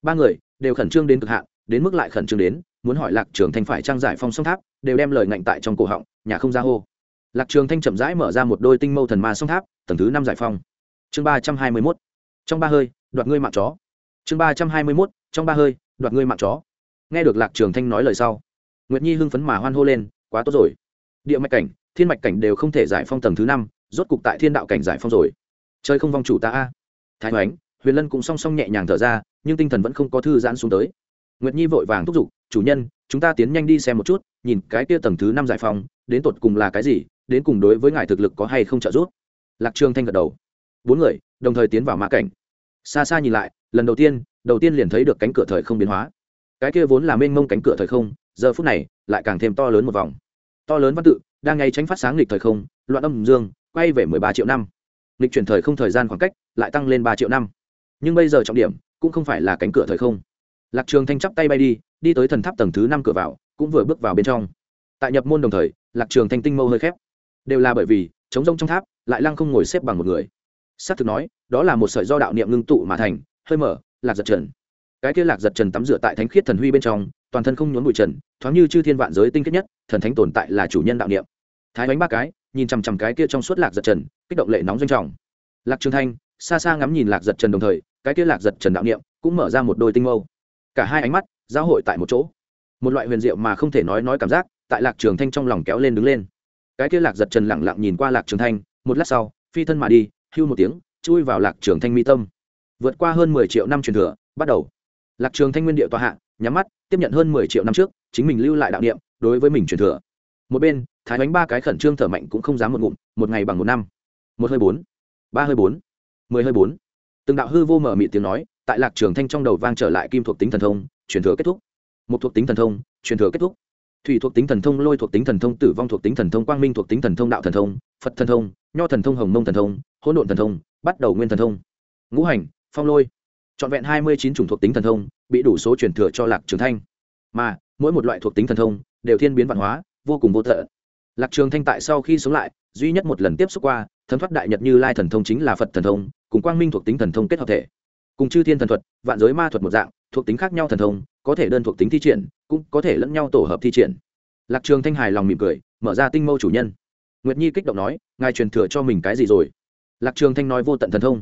Ba người đều khẩn trương đến cực hạn, đến mức lại khẩn trương đến, muốn hỏi lạc trường thanh phải trang giải phong song tháp, đều đem lời ngạnh tại trong cổ họng, nhà không ra hô. Lạc trường thanh chậm rãi mở ra một đôi tinh mâu thần ma song tháp, tầng thứ năm giải phong. Chương ba trăm hai mươi mốt. Trong ba hơi, đoạt ngươi mạng chó. Chương ba trăm hai mươi mốt, trong ba hơi, đoạt ngươi mạng chó. Nghe được lạc trường thanh nói lời sau, nguyệt nhi hưng phấn mà hoan hô lên, quá tốt rồi. Địa mạch cảnh, thiên mạch cảnh đều không thể giải phong tầng thứ năm rốt cục tại thiên đạo cảnh giải phong rồi. Chơi không vong chủ ta a. Thái hoánh, huyền lân cũng song song nhẹ nhàng thở ra, nhưng tinh thần vẫn không có thư giãn xuống tới. Nguyệt nhi vội vàng thúc giục, chủ nhân, chúng ta tiến nhanh đi xem một chút, nhìn cái kia tầng thứ năm giải phong đến tột cùng là cái gì, đến cùng đối với ngài thực lực có hay không trợ giúp? Lạc trường thanh gật đầu. Bốn người, đồng thời tiến vào mã cảnh. Xa xa nhìn lại, lần đầu tiên đầu tiên liền thấy được cánh cửa thời không biến hóa. Cái kia vốn là mênh mông cánh cửa thời không, giờ phút này, lại càng thêm to lớn một vòng. To lớn văn tự, đang ngay tránh phát sáng lịch thời không, loạn âm dương quay về mười ba triệu năm. Lịch chuyển thời không thời gian khoảng cách lại tăng lên ba triệu năm. Nhưng bây giờ trọng điểm cũng không phải là cánh cửa thời không. Lạc trường thanh chắp tay bay đi đi tới thần tháp tầng thứ năm cửa vào, cũng vừa bước vào bên trong. Tại nhập môn đồng thời, lạc trường thanh tinh mâu hơi khép. Đều là bởi vì chống rông trong tháp, lại lăng không ngồi xếp bằng một người. Sát thực nói, đó là một sợi do đạo niệm ngưng tụ mà thành, hơi mở, lạc giật trần. Cái kia lạc giật trần tắm rửa tại thánh khiết thần huy bên trong, toàn thân không nhốn bụi trần, thoáng như chư thiên vạn giới tinh kết nhất, thần thánh tồn tại là chủ nhân đạo niệm. Thái bánh ba cái nhìn chằm chằm cái kia trong suốt lạc giật trần, kích động lệ nóng doanh trọng. Lạc trường thanh, xa xa ngắm nhìn lạc giật trần đồng thời, cái kia lạc giật trần đạo niệm cũng mở ra một đôi tinh mâu. Cả hai ánh mắt giao hội tại một chỗ. Một loại huyền diệu mà không thể nói nói cảm giác tại lạc trường thanh trong lòng kéo lên đứng lên. Cái kia lạc giật trần lẳng lặng nhìn qua lạc trường thanh, một lát sau, phi thân mà đi, hưu một tiếng, chui vào lạc trường thanh mi tâm. Vượt qua hơn mười triệu năm truyền thừa, bắt đầu. Lạc trường thanh nguyên địa tòa hạ, nhắm mắt, tiếp nhận hơn mười triệu năm trước, chính mình lưu lại đạo niệm đối với mình truyền thừa. Một bên thái bánh ba cái khẩn trương thở mạnh cũng không dám một ngụm một ngày bằng một năm một hơi bốn ba hơi bốn mười hơi bốn từng đạo hư vô mở mị tiếng nói tại lạc trường thanh trong đầu vang trở lại kim thuộc tính thần thông truyền thừa kết thúc một thuộc tính thần thông truyền thừa kết thúc thủy thuộc tính thần thông lôi thuộc tính thần thông tử vong thuộc tính thần thông quang minh thuộc tính thần thông đạo thần thông phật thần thông nho thần thông hồng mông thần thông hỗn độn thần thông bắt đầu nguyên thần thông ngũ hành phong lôi trọn vẹn hai mươi chín chủng thuộc tính thần thông bị đủ số truyền thừa cho lạc trường thanh mà mỗi một loại thuộc tính thần thông đều thiên biến văn hóa vô cùng vô tận lạc trường thanh tại sau khi sống lại, duy nhất một lần tiếp xúc qua thần thoát đại nhật như lai thần thông chính là phật thần thông, cùng quang minh thuộc tính thần thông kết hợp thể. Cùng chư thiên thần thuật, vạn giới ma thuật một dạng, thuộc tính khác nhau thần thông, có thể đơn thuộc tính thi triển, cũng có thể lẫn nhau tổ hợp thi triển. Lạc trường thanh hài lòng mỉm cười, mở ra tinh mâu chủ nhân. Nguyệt nhi kích động nói, ngài truyền thừa cho mình cái gì rồi? Lạc trường thanh nói vô tận thần thông.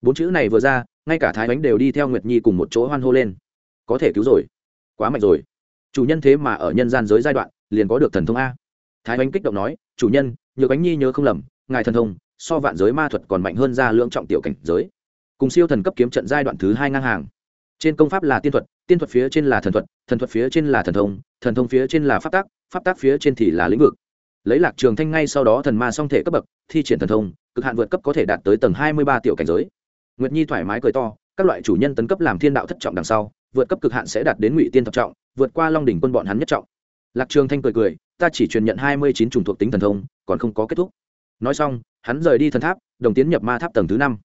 Bốn chữ này vừa ra, ngay cả thái bánh đều đi theo nguyệt nhi cùng một chỗ hoan hô lên. Có thể cứu rồi. Quá mạnh rồi. Chủ nhân thế mà ở nhân gian giới giai đoạn, liền có được thần thông a thái bánh kích động nói, chủ nhân nhờ bánh nhi nhớ không lầm, ngài thần thông, so vạn giới ma thuật còn mạnh hơn ra lưỡng trọng tiểu cảnh giới. Cùng siêu thần cấp kiếm trận giai đoạn thứ hai ngang hàng. Trên công pháp là tiên thuật tiên thuật phía trên là thần thuật thần thuật phía trên là thần thông thần thông phía trên là pháp tác pháp tác phía trên thì là lĩnh vực. Lấy lạc trường thanh ngay sau đó thần ma song thể cấp bậc, thi triển thần thông, cực hạn vượt cấp có thể đạt tới tầng hai mươi ba tiểu cảnh giới. Nguyệt nhi thoải mái cười to, các loại chủ nhân tấn cấp làm thiên đạo thất trọng đằng sau, vượt cấp cực hạn sẽ đạt đến ngụy tiên thập trọng, vượt qua long đỉnh quân bọn hắn nhất trọng. Lạc trường thanh cười cười ta chỉ truyền nhận hai mươi chín chủng thuộc tính thần thông, còn không có kết thúc. Nói xong, hắn rời đi thần tháp, đồng tiến nhập ma tháp tầng thứ năm.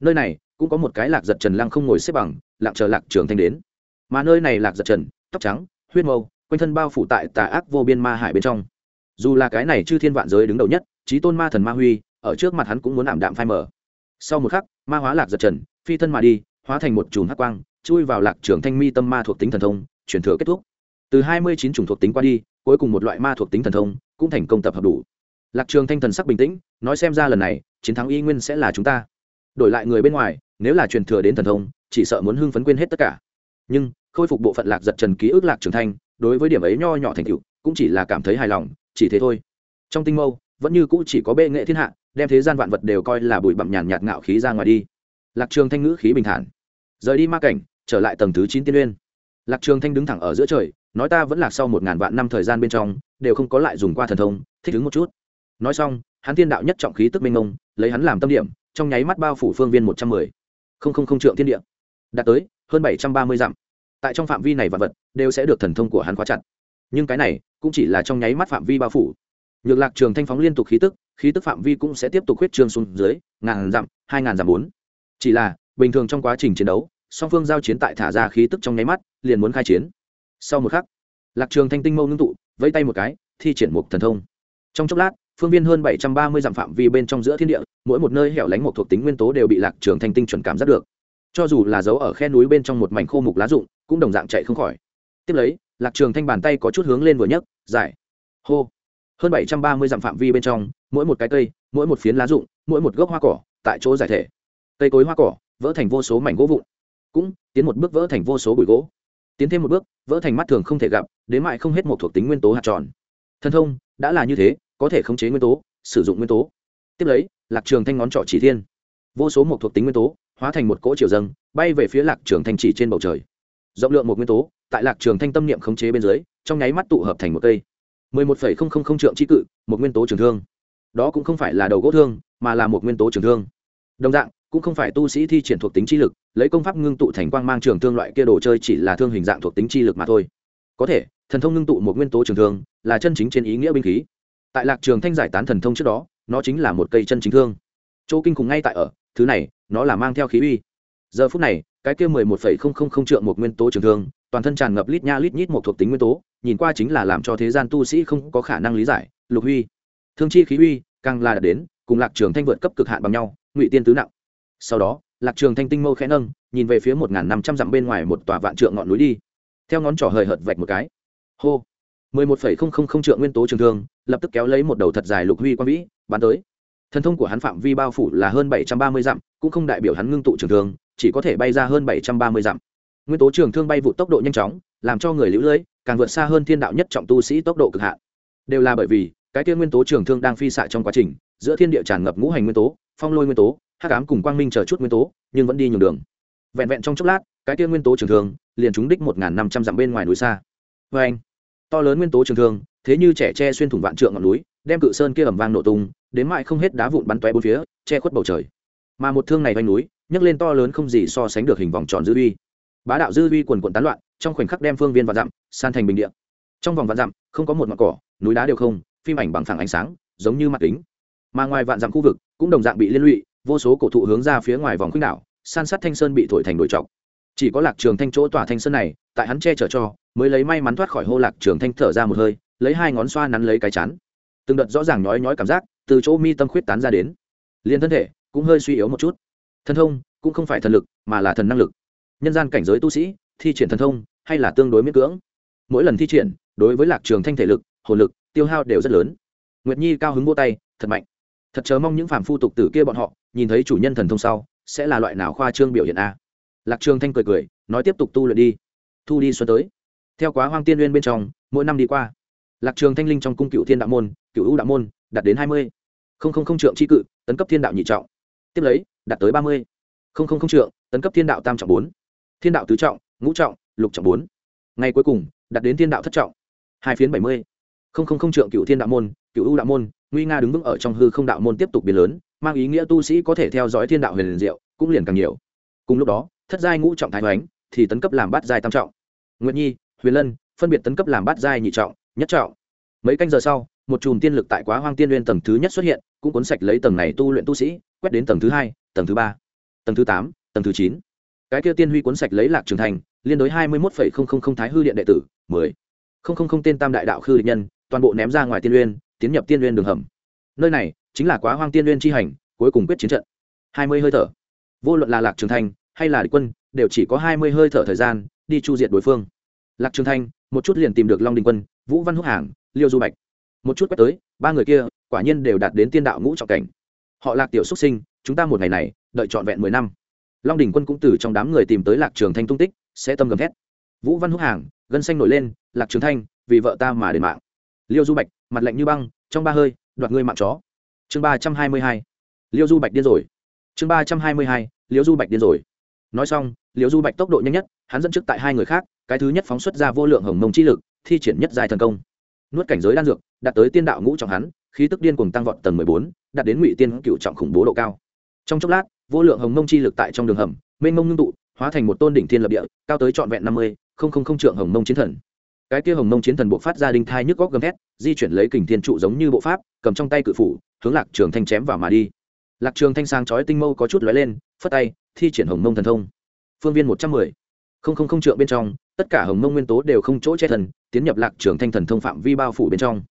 Nơi này, cũng có một cái lạc giật trần lăng không ngồi xếp bằng, lặng chờ lạc trường thanh đến. Mà nơi này lạc giật trần, tóc trắng, huyết mâu, quanh thân bao phủ tại tà ác vô biên ma hải bên trong. Dù là cái này chư thiên vạn giới đứng đầu nhất trí tôn ma thần ma huy, ở trước mặt hắn cũng muốn ảm đạm phai mở sau một khắc, ma hóa lạc giật trần, phi thân mà đi, hóa thành một chùm hắc quang, chui vào lạc trường thanh mi tâm ma thuộc tính thần thông, truyền thừa kết thúc. Từ hai mươi chín chủng thuộc tính qua đi cuối cùng một loại ma thuộc tính thần thông, cũng thành công tập hợp đủ. Lạc trường thanh thần sắc bình tĩnh, nói xem ra lần này, chiến thắng y nguyên sẽ là chúng ta. Đổi lại người bên ngoài, nếu là truyền thừa đến thần thông, chỉ sợ muốn hưng phấn quên hết tất cả. Nhưng, khôi phục bộ phận lạc giật trần ký ức lạc trường thanh, đối với điểm ấy nho nhỏ thành tựu, cũng chỉ là cảm thấy hài lòng, chỉ thế thôi. Trong tinh mâu, vẫn như cũ chỉ có bệ nghệ thiên hạ, đem thế gian vạn vật đều coi là bụi bặm nhàn nhạt ngạo khí ra ngoài đi. Lạc trường thanh ngữ khí bình thản. Rời đi ma cảnh, trở lại tầng thứ chín tiên uyên lạc trường thanh đứng thẳng ở giữa trời nói ta vẫn lạc sau một ngàn vạn năm thời gian bên trong, đều không có lại dùng qua thần thông, thích ứng một chút. Nói xong, hắn thiên đạo nhất trọng khí tức minh ngông lấy hắn làm tâm điểm, trong nháy mắt bao phủ phương viên một trăm mười. Không không không trượng thiên địa. Đạt tới hơn bảy trăm ba mươi dặm. Tại trong phạm vi này vạn vật, đều sẽ được thần thông của hắn khóa chặt. Nhưng cái này, cũng chỉ là trong nháy mắt phạm vi bao phủ. Nhược lạc trường thanh phóng liên tục khí tức khí tức phạm vi cũng sẽ tiếp tục huyết trương xuống dưới, ngàn dặm, hai ngàn dặm bốn. Chỉ là, bình thường trong quá trình chiến đấu, song phương giao chiến tại thả ra khí tức trong nháy mắt, liền muốn khai chiến sau một khắc, lạc trường thanh tinh mâu ngưng tụ, vẫy tay một cái, thi triển một thần thông. Trong chốc lát, phương viên hơn bảy trăm ba mươi dặm phạm vi bên trong giữa thiên địa, mỗi một nơi hẻo lánh một thuộc tính nguyên tố đều bị lạc trường thanh tinh chuẩn cảm giác được. Cho dù là dấu ở khe núi bên trong một mảnh khô mục lá rụng, cũng đồng dạng chạy không khỏi. Tiếp lấy, lạc trường thanh bàn tay có chút hướng lên vừa nhấc, giải. Hô. Hơn bảy trăm ba mươi dặm phạm vi bên trong, mỗi một cái cây, mỗi một phiến lá rụng, mỗi một gốc hoa cỏ, tại chỗ giải thể. Cây cối hoa cỏ, vỡ thành vô số mảnh gỗ vụn. Cũng tiến một bước vỡ thành vô số bụi gỗ tiến thêm một bước, vỡ thành mắt thường không thể gặp, đến mại không hết một thuộc tính nguyên tố hạt tròn. Thân thông, đã là như thế, có thể khống chế nguyên tố, sử dụng nguyên tố. Tiếp lấy, lạc trường thanh ngón trỏ chỉ thiên. Vô số một thuộc tính nguyên tố, hóa thành một cỗ chiều dâng, bay về phía lạc trường thanh chỉ trên bầu trời. Rộng lượng một nguyên tố, tại lạc trường thanh tâm niệm khống chế bên dưới, trong nháy mắt tụ hợp thành một cây. mười một phẩy không không không trượng chi cự, một nguyên tố trường thương. Đó cũng không phải là đầu gỗ thương, mà là một nguyên tố trường thương. Đồng dạng cũng không phải tu sĩ thi triển thuộc tính chi lực, lấy công pháp ngưng tụ thành quang mang trường thương loại kia đồ chơi chỉ là thương hình dạng thuộc tính chi lực mà thôi. Có thể, thần thông ngưng tụ một nguyên tố trường thương là chân chính trên ý nghĩa binh khí. Tại lạc trường thanh giải tán thần thông trước đó, nó chính là một cây chân chính thương. Chỗ kinh khủng ngay tại ở, thứ này, nó là mang theo khí uy. Giờ phút này, cái kia mười một phẩy không không không trượng một nguyên tố trường thương, toàn thân tràn ngập lít nha lít nhít một thuộc tính nguyên tố, nhìn qua chính là làm cho thế gian tu sĩ không có khả năng lý giải, lục huy. Thương chi khí uy, càng là đạt đến, cùng lạc trường thanh vượt cấp cực hạn bằng nhau, ngụy tiên tứ nặng sau đó, lạc trường thanh tinh mâu khẽ nâng, nhìn về phía một ngàn năm trăm dặm bên ngoài một tòa vạn trượng ngọn núi đi. Theo ngón trỏ hời hợt vạch một cái. Hô. mười một phẩy không không không trượng nguyên tố trường thương, lập tức kéo lấy một đầu thật dài lục huy quang vĩ, bắn tới. Thần thông của hắn phạm vi bao phủ là hơn bảy trăm ba mươi dặm, cũng không đại biểu hắn ngưng tụ trường thương, chỉ có thể bay ra hơn bảy trăm ba mươi dặm. Nguyên tố trường thương bay vụ tốc độ nhanh chóng, làm cho người lũ lưỡi, càng vượt xa hơn thiên đạo nhất trọng tu sĩ tốc độ cực hạn. Đều là bởi vì, cái kia nguyên tố trường thương đang phi xạ trong quá trình, giữa thiên địa tràn ngập ngũ hành nguyên tố, phong lôi nguyên tố hắc ám cùng quang minh chờ chút nguyên tố, nhưng vẫn đi nhường đường. Vẹn vẹn trong chốc lát, cái kia nguyên tố trường thương liền trúng đích một năm trăm dặm bên ngoài núi xa. Vê anh, to lớn nguyên tố trường thương, thế như trẻ tre xuyên thủng vạn trượng ngọn núi, đem cự sơn kia ẩm vang nổ tung, đến mại không hết đá vụn bắn toe bốn phía, che khuất bầu trời. Mà một thương này vanh núi, nhấc lên to lớn không gì so sánh được hình vòng tròn dư uy bá đạo dư uy quần quần tán loạn, trong khoảnh khắc đem phương viên và dặm, san thành bình địa. Trong vòng vạn dặm, không có một mặt cỏ, núi đá đều không, phim ảnh bằng phẳng ánh sáng, giống như mặt kính. Mà ngoài vạn dặm khu vực, cũng đồng dạng bị liên lụy vô số cổ thụ hướng ra phía ngoài vòng khuynh đảo, san sát thanh sơn bị thổi thành đồi trọc chỉ có lạc trường thanh chỗ tỏa thanh sơn này, tại hắn che chở cho, mới lấy may mắn thoát khỏi hô lạc trường thanh thở ra một hơi, lấy hai ngón xoa nắn lấy cái chán. Từng đợt rõ ràng nhói nhói cảm giác từ chỗ mi tâm khuyết tán ra đến. Liền thân thể cũng hơi suy yếu một chút. Thần thông cũng không phải thần lực, mà là thần năng lực. Nhân gian cảnh giới tu sĩ, thi triển thần thông hay là tương đối miễn cưỡng. Mỗi lần thi triển, đối với lạc trường thanh thể lực, hồn lực, tiêu hao đều rất lớn. Nguyệt nhi cao hứng vô tay, thật mạnh. Thật chớ mong những phàm phu tục tử kia bọn họ nhìn thấy chủ nhân thần thông sau, sẽ là loại nào khoa trương biểu hiện a? Lạc trường thanh cười cười, nói tiếp tục tu luyện đi. Thu đi xuân tới. Theo quá hoang tiên nguyên bên trong, mỗi năm đi qua. Lạc trường thanh linh trong cung cựu thiên đạo môn, cựu ưu đạo môn, đạt đến hai mươi. Không không không trượng chi cự, tấn cấp thiên đạo nhị trọng. Tiếp lấy, đạt tới ba mươi. Không không không trượng, tấn cấp thiên đạo tam trọng bốn. Thiên đạo tứ trọng, ngũ trọng, lục trọng bốn. Ngày cuối cùng, đạt đến thiên đạo thất trọng. Hai phiến bảy mươi. Không không không trượng cựu thiên đạo môn, cựu ưu đạo môn, nguy nga đứng vững ở trong hư không đạo môn tiếp tục biến lớn mang ý nghĩa tu sĩ có thể theo dõi thiên đạo huyền diệu, cũng liền càng nhiều. Cùng lúc đó, thất giai ngũ trọng thái hoánh thì tấn cấp làm bát giai tam trọng. Nguyện nhi, huyền lân phân biệt tấn cấp làm bát giai nhị trọng, nhất trọng. Mấy canh giờ sau, một chùm tiên lực tại quá hoang tiên nguyên tầng thứ nhất xuất hiện, cũng cuốn sạch lấy tầng này tu luyện tu sĩ, quét đến tầng thứ hai, tầng thứ ba, tầng thứ tám, tầng thứ chín. Cái kia tiên huy cuốn sạch lấy lạc trường thành, liên đối hai mươi một thái hư điện đệ tử, mười. Không không không tên tam đại đạo khư địch nhân, toàn bộ ném ra ngoài tiên uyên tiến nhập tiên uyên đường hầm. Nơi này chính là quá hoang tiên liên chi hành, cuối cùng quyết chiến trận. Hai mươi hơi thở. Vô luận là lạc trường thành hay là địch quân, đều chỉ có hai mươi hơi thở thời gian đi chu diệt đối phương. Lạc trường thanh, một chút liền tìm được long đình quân, vũ văn húc hàng, liêu du bạch. Một chút quét tới, ba người kia quả nhiên đều đạt đến tiên đạo ngũ trọng cảnh. Họ lạc tiểu xuất sinh, chúng ta một ngày này, đợi trọn vẹn mười năm. Long đình quân cũng từ trong đám người tìm tới lạc trường thanh tung tích, sẽ tâm gầm thét. Vũ văn húc hàng, gân xanh nổi lên, lạc trường thanh, vì vợ ta mà đền mạng. Liêu du bạch, mặt lạnh như băng, trong ba hơi, đoạt ngươi mạng chó chương ba trăm hai mươi hai, liêu du bạch điên rồi. Chương ba trăm hai mươi hai, liêu du bạch điên rồi. Nói xong, liêu du bạch tốc độ nhanh nhất, hắn dẫn trước tại hai người khác, cái thứ nhất phóng xuất ra vô lượng hồng mông chi lực, thi triển nhất dài thần công. Nuốt cảnh giới đan dược, đạt tới tiên đạo ngũ trọng hắn, khí tức điên cùng tăng vọt tầng mười bốn, đạt đến ngụy tiên cựu trọng khủng bố độ cao. Trong chốc lát, vô lượng hồng mông chi lực tại trong đường hầm, mênh mông ngưng tụ, hóa thành một tôn đỉnh thiên lập địa, cao tới trọn vẹn năm mươi, không không không trượng hồng mông chiến thần. Cái kia hồng mông chiến thần buộc phát ra đinh thai nhức góc gầm thét, di chuyển lấy kình thiên trụ giống như bộ pháp, cầm trong tay cự phủ hướng lạc trường thanh chém vào mà đi. Lạc trường thanh sang chói tinh mâu có chút lóe lên, phất tay, thi triển hồng mông thần thông. Phương viên một trăm mười. Không không không trượng bên trong, tất cả hồng mông nguyên tố đều không chỗ che thần, tiến nhập lạc trường thanh thần thông phạm vi bao phủ bên trong.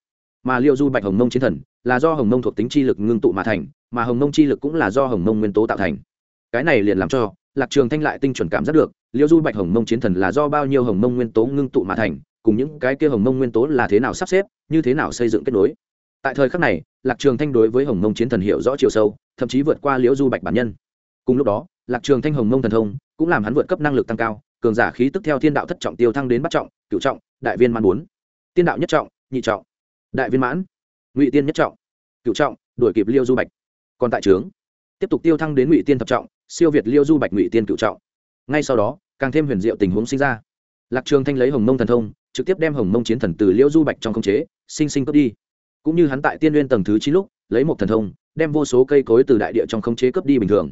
Mà liệu du bạch hồng mông chiến thần, là do hồng mông thuộc tính chi lực ngưng tụ mà thành, mà hồng mông chi lực cũng là do hồng mông nguyên tố tạo thành. Cái này liền làm cho, lạc trường thanh lại tinh chuẩn cảm giác được liệu du bạch hồng mông chiến thần là do bao nhiêu hồng mông nguyên tố ngưng tụ mà thành, cùng những cái kia hồng mông nguyên tố là thế nào sắp xếp, như thế nào xây dựng kết nối tại thời khắc này, lạc trường thanh đối với hồng mông chiến thần hiểu rõ chiều sâu, thậm chí vượt qua liễu du bạch bản nhân. Cùng lúc đó, lạc trường thanh hồng mông thần thông cũng làm hắn vượt cấp năng lực tăng cao, cường giả khí tức theo thiên đạo thất trọng tiêu thăng đến bắt trọng cựu trọng, đại viên mãn bốn. Tiên đạo nhất trọng, nhị trọng, đại viên mãn, ngụy tiên nhất trọng cựu trọng, đuổi kịp liêu du bạch. Còn tại trướng, tiếp tục tiêu thăng đến ngụy tiên thập trọng, siêu việt liêu du bạch ngụy tiên cựu trọng. Ngay sau đó, càng thêm huyền diệu tình huống sinh ra. Lạc trường thanh lấy hồng mông thần thông, trực tiếp đem hồng mông chiến thần từ liêu du bạch trong khống chế, sinh sinh cướp đi cũng như hắn tại tiên nguyên tầng thứ chín lúc, lấy một thần thông, đem vô số cây cối từ đại địa trong khống chế cấp đi bình thường.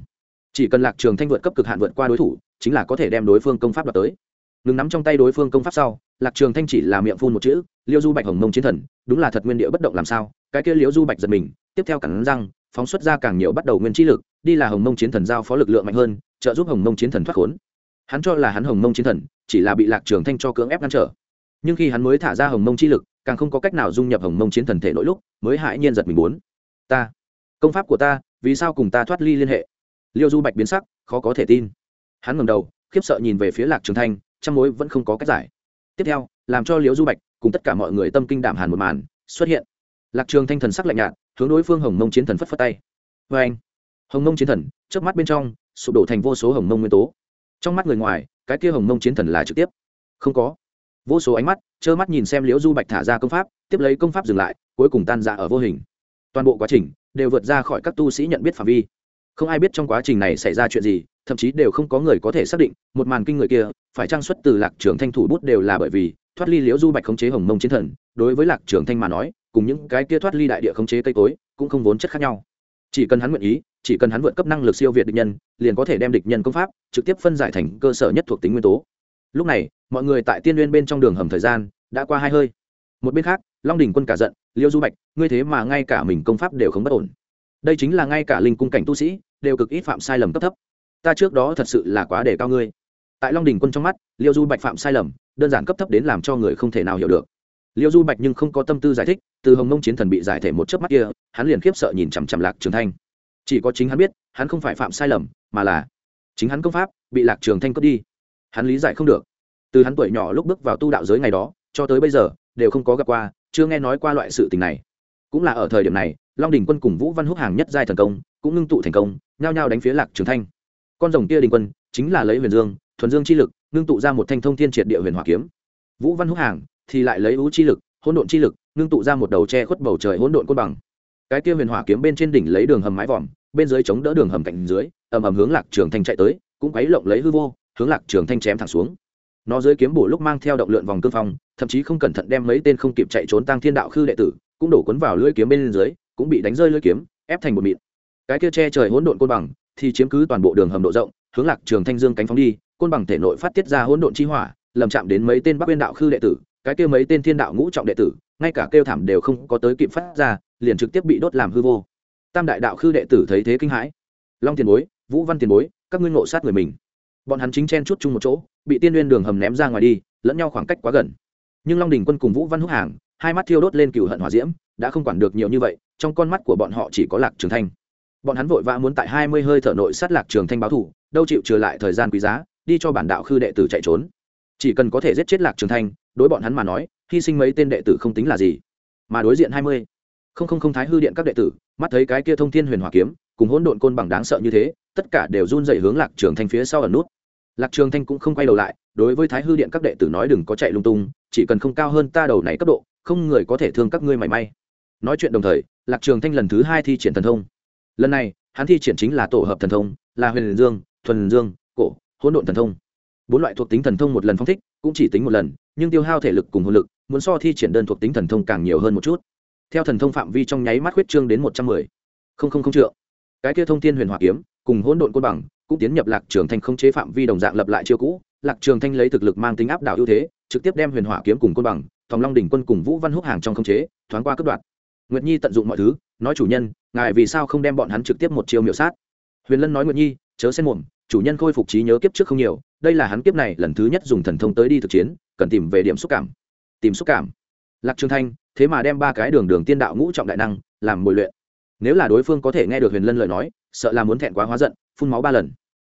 Chỉ cần lạc trường thanh vượt cấp cực hạn vượt qua đối thủ, chính là có thể đem đối phương công pháp đoạt tới. Ngừng nắm trong tay đối phương công pháp sau, lạc trường thanh chỉ là miệng phun một chữ, liêu du bạch hồng mông chiến thần, đúng là thật nguyên địa bất động làm sao? Cái kia liêu du bạch giật mình, tiếp theo cản răng, phóng xuất ra càng nhiều bắt đầu nguyên trí lực, đi là hồng mông chiến thần giao phó lực lượng mạnh hơn, trợ giúp hồng mông chiến thần thoát khốn. Hắn cho là hắn hồng mông chiến thần chỉ là bị lạc trường thanh cho cưỡng ép ngăn trở. Nhưng khi hắn mới thả ra hồng mông chi lực càng không có cách nào dung nhập hồng mông chiến thần thể nội lúc, mới hãi nhiên giật mình muốn. Ta, công pháp của ta, vì sao cùng ta thoát ly liên hệ? Liêu du bạch biến sắc, khó có thể tin. Hắn ngẩng đầu, khiếp sợ nhìn về phía lạc trường thanh trong mối vẫn không có cách giải. Tiếp theo, làm cho liêu du bạch cùng tất cả mọi người tâm kinh đảm hàn một màn, xuất hiện. Lạc trường thanh thần sắc lạnh nhạt, hướng đối phương hồng mông chiến thần phất phất tay. Vê anh, hồng mông chiến thần trước mắt bên trong, sụp đổ thành vô số hồng mông nguyên tố. Trong mắt người ngoài, cái kia hồng mông chiến thần là trực tiếp. Không có vô số ánh mắt, trơ mắt nhìn xem liễu du bạch thả ra công pháp, tiếp lấy công pháp dừng lại, cuối cùng tan ra ở vô hình. Toàn bộ quá trình đều vượt ra khỏi các tu sĩ nhận biết phạm vi. Không ai biết trong quá trình này xảy ra chuyện gì, thậm chí đều không có người có thể xác định, một màn kinh người kia phải trang xuất từ lạc trường thanh thủ bút đều là bởi vì thoát ly liễu du bạch khống chế hồng mông chiến thần, đối với lạc trường thanh mà nói, cùng những cái kia thoát ly đại địa khống chế cây cối cũng không vốn chất khác nhau. Chỉ cần hắn nguyện ý, chỉ cần hắn vượt cấp năng lực siêu việt địch nhân, liền có thể đem địch nhân công pháp trực tiếp phân giải thành cơ sở nhất thuộc tính nguyên tố lúc này, mọi người tại tiên nguyên bên trong đường hầm thời gian đã qua hai hơi. Một bên khác, long đình quân cả giận, liêu du bạch, ngươi thế mà ngay cả mình công pháp đều không bất ổn. Đây chính là ngay cả linh cung cảnh tu sĩ đều cực ít phạm sai lầm cấp thấp. Ta trước đó thật sự là quá đề cao ngươi. Tại long đình quân trong mắt, liêu du bạch phạm sai lầm, đơn giản cấp thấp đến làm cho người không thể nào hiểu được. Liêu du bạch nhưng không có tâm tư giải thích, từ hồng mông chiến thần bị giải thể một chớp mắt kia, hắn liền khiếp sợ nhìn chằm chằm lạc trường thanh. Chỉ có chính hắn biết, hắn không phải phạm sai lầm, mà là chính hắn công pháp bị lạc trường thanh cướp đi hắn lý giải không được. Từ hắn tuổi nhỏ lúc bước vào tu đạo giới ngày đó, cho tới bây giờ, đều không có gặp qua, chưa nghe nói qua loại sự tình này. Cũng là ở thời điểm này, long đình quân cùng vũ văn húc hàng nhất giai thần công, cũng ngưng tụ thành công, nhao nhao đánh phía lạc trường thanh. Con rồng kia đình quân, chính là lấy huyền dương, thuần dương chi lực, ngưng tụ ra một thanh thông thiên triệt địa huyền hỏa kiếm. Vũ văn húc hàng, thì lại lấy ú chi lực, hỗn độn chi lực, ngưng tụ ra một đầu tre khuất bầu trời hỗn độn côn bằng. Cái kia huyền hỏa kiếm bên trên đỉnh lấy đường hầm mái vòm, bên dưới chống đỡ đường hầm cạnh dưới, ầm ầm hướng lạc trường thanh chạy tới, cũng quấy lộng lấy hư vô hướng lạc trường thanh chém thẳng xuống. Nó dưới kiếm bổ lúc mang theo động lượn vòng cương phong, thậm chí không cẩn thận đem mấy tên không kịp chạy trốn tăng thiên đạo khư đệ tử, cũng đổ cuốn vào lưỡi kiếm bên dưới, cũng bị đánh rơi lưỡi kiếm, ép thành một mịn. Cái kia che trời hỗn độn côn bằng thì chiếm cứ toàn bộ đường hầm độ rộng, hướng lạc trường thanh dương cánh phóng đi, côn bằng thể nội phát tiết ra hỗn độn chi hỏa, lầm chạm đến mấy tên bắc biên đạo khư đệ tử, cái kia mấy tên thiên đạo ngũ trọng đệ tử, ngay cả kêu thảm đều không có tới kịp phát ra, liền trực tiếp bị đốt làm hư vô. Tam đại đạo khư đệ tử thấy thế kinh hãi. Long tiền bối, vũ văn tiền bối, các ngươi ngộ sát người mình bọn hắn chính chen chút chung một chỗ, bị tiên nguyên đường hầm ném ra ngoài đi, lẫn nhau khoảng cách quá gần. Nhưng long đình quân cùng vũ văn húc hàng, hai mắt thiêu đốt lên cựu hận hỏa diễm, đã không quản được nhiều như vậy, trong con mắt của bọn họ chỉ có lạc trường thanh. Bọn hắn vội vã muốn tại hai mươi hơi thở nội sát lạc trường thanh báo thủ đâu chịu trừ lại thời gian quý giá, đi cho bản đạo khư đệ tử chạy trốn. Chỉ cần có thể giết chết lạc trường thanh, đối bọn hắn mà nói, hy sinh mấy tên đệ tử không tính là gì. Mà đối diện hai mươi, không không không thái hư điện các đệ tử, mắt thấy cái kia thông thiên huyền hỏa kiếm, cùng hỗn độn côn bằng đáng sợ như thế, tất cả đều run dậy hướng lạc trường thanh phía sau ẩn nút lạc trường thanh cũng không quay đầu lại, đối với thái hư điện các đệ tử nói đừng có chạy lung tung, chỉ cần không cao hơn ta đầu này cấp độ, không người có thể thương các ngươi mảy may. Nói chuyện đồng thời, lạc trường thanh lần thứ hai thi triển thần thông. Lần này, hắn thi triển chính là tổ hợp thần thông, là huyền dương, thuần dương, cổ, hỗn độn thần thông. Bốn loại thuộc tính thần thông một lần phong thích, cũng chỉ tính một lần, nhưng tiêu hao thể lực cùng hồn lực, muốn so thi triển đơn thuộc tính thần thông càng nhiều hơn một chút. Theo thần thông phạm vi trong nháy mắt huyết trương đến một trăm mười. Không không không trượng. Cái kia thông thiên huyền hỏa kiếm, cùng hỗn độn côn bằng cũng tiến nhập lạc trường thanh không chế phạm vi đồng dạng lập lại chiêu cũ. Lạc trường thanh lấy thực lực mang tính áp đảo ưu thế, trực tiếp đem huyền hỏa kiếm cùng côn bằng, thòng long đỉnh quân cùng vũ văn húc hàng trong không chế, thoáng qua cướp đoạt. Nguyệt nhi tận dụng mọi thứ, nói chủ nhân, ngài vì sao không đem bọn hắn trực tiếp một chiêu miểu sát? Huyền lân nói nguyệt nhi, chớ xen muộn chủ nhân khôi phục trí nhớ kiếp trước không nhiều, đây là hắn kiếp này lần thứ nhất dùng thần thông tới đi thực chiến, cần tìm về điểm xúc cảm. Tìm xúc cảm. Lạc trường thanh, thế mà đem ba cái đường đường tiên đạo ngũ trọng đại năng làm mồi luyện. Nếu là đối phương có thể nghe được huyền lân lời nói sợ là muốn thẹn quá hóa giận, phun máu ba lần.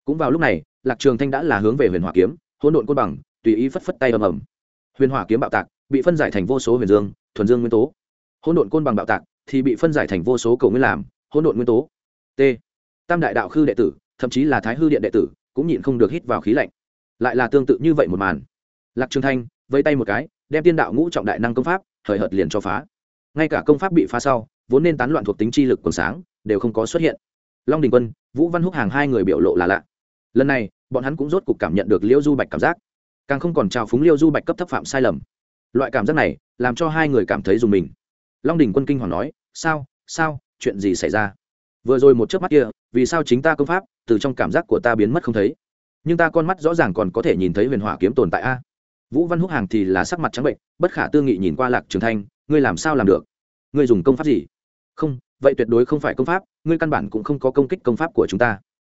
Cũng vào lúc này, lạc trường thanh đã là hướng về huyền hỏa kiếm, hỗn độn côn bằng, tùy ý phất phất tay ầm ầm. Huyền hỏa kiếm bạo tạc, bị phân giải thành vô số huyền dương, thuần dương nguyên tố. Hỗn độn côn bằng bạo tạc, thì bị phân giải thành vô số cầu nguyên làm, hỗn độn nguyên tố. T. Tam đại đạo khư đệ tử, thậm chí là thái hư điện đệ tử, cũng nhịn không được hít vào khí lạnh. Lại là tương tự như vậy một màn. Lạc trường thanh vây tay một cái, đem tiên đạo ngũ trọng đại năng công pháp thời hợt liền cho phá. Ngay cả công pháp bị phá sau, vốn nên tán loạn thuộc tính chi lực còn sáng, đều không có xuất hiện long đình quân, vũ văn húc hàng hai người biểu lộ là lạ. Lần này, bọn hắn cũng rốt cuộc cảm nhận được liêu du bạch cảm giác. Càng không còn trào phúng liêu du bạch cấp thấp phạm sai lầm. Loại cảm giác này, làm cho hai người cảm thấy dùng mình. Long đình quân kinh hoàng nói, sao sao, chuyện gì xảy ra? Vừa rồi một chớp mắt kia, vì sao chính ta công pháp, từ trong cảm giác của ta biến mất không thấy? Nhưng ta con mắt rõ ràng còn có thể nhìn thấy huyền hỏa kiếm tồn tại a. Vũ văn húc hàng thì là sắc mặt trắng bệnh, bất khả tư nghị nhìn qua lạc trường thanh, ngươi làm sao làm được? Ngươi dùng công pháp gì? Không vậy tuyệt đối không phải công pháp, ngươi căn bản cũng không có công kích công pháp của chúng ta.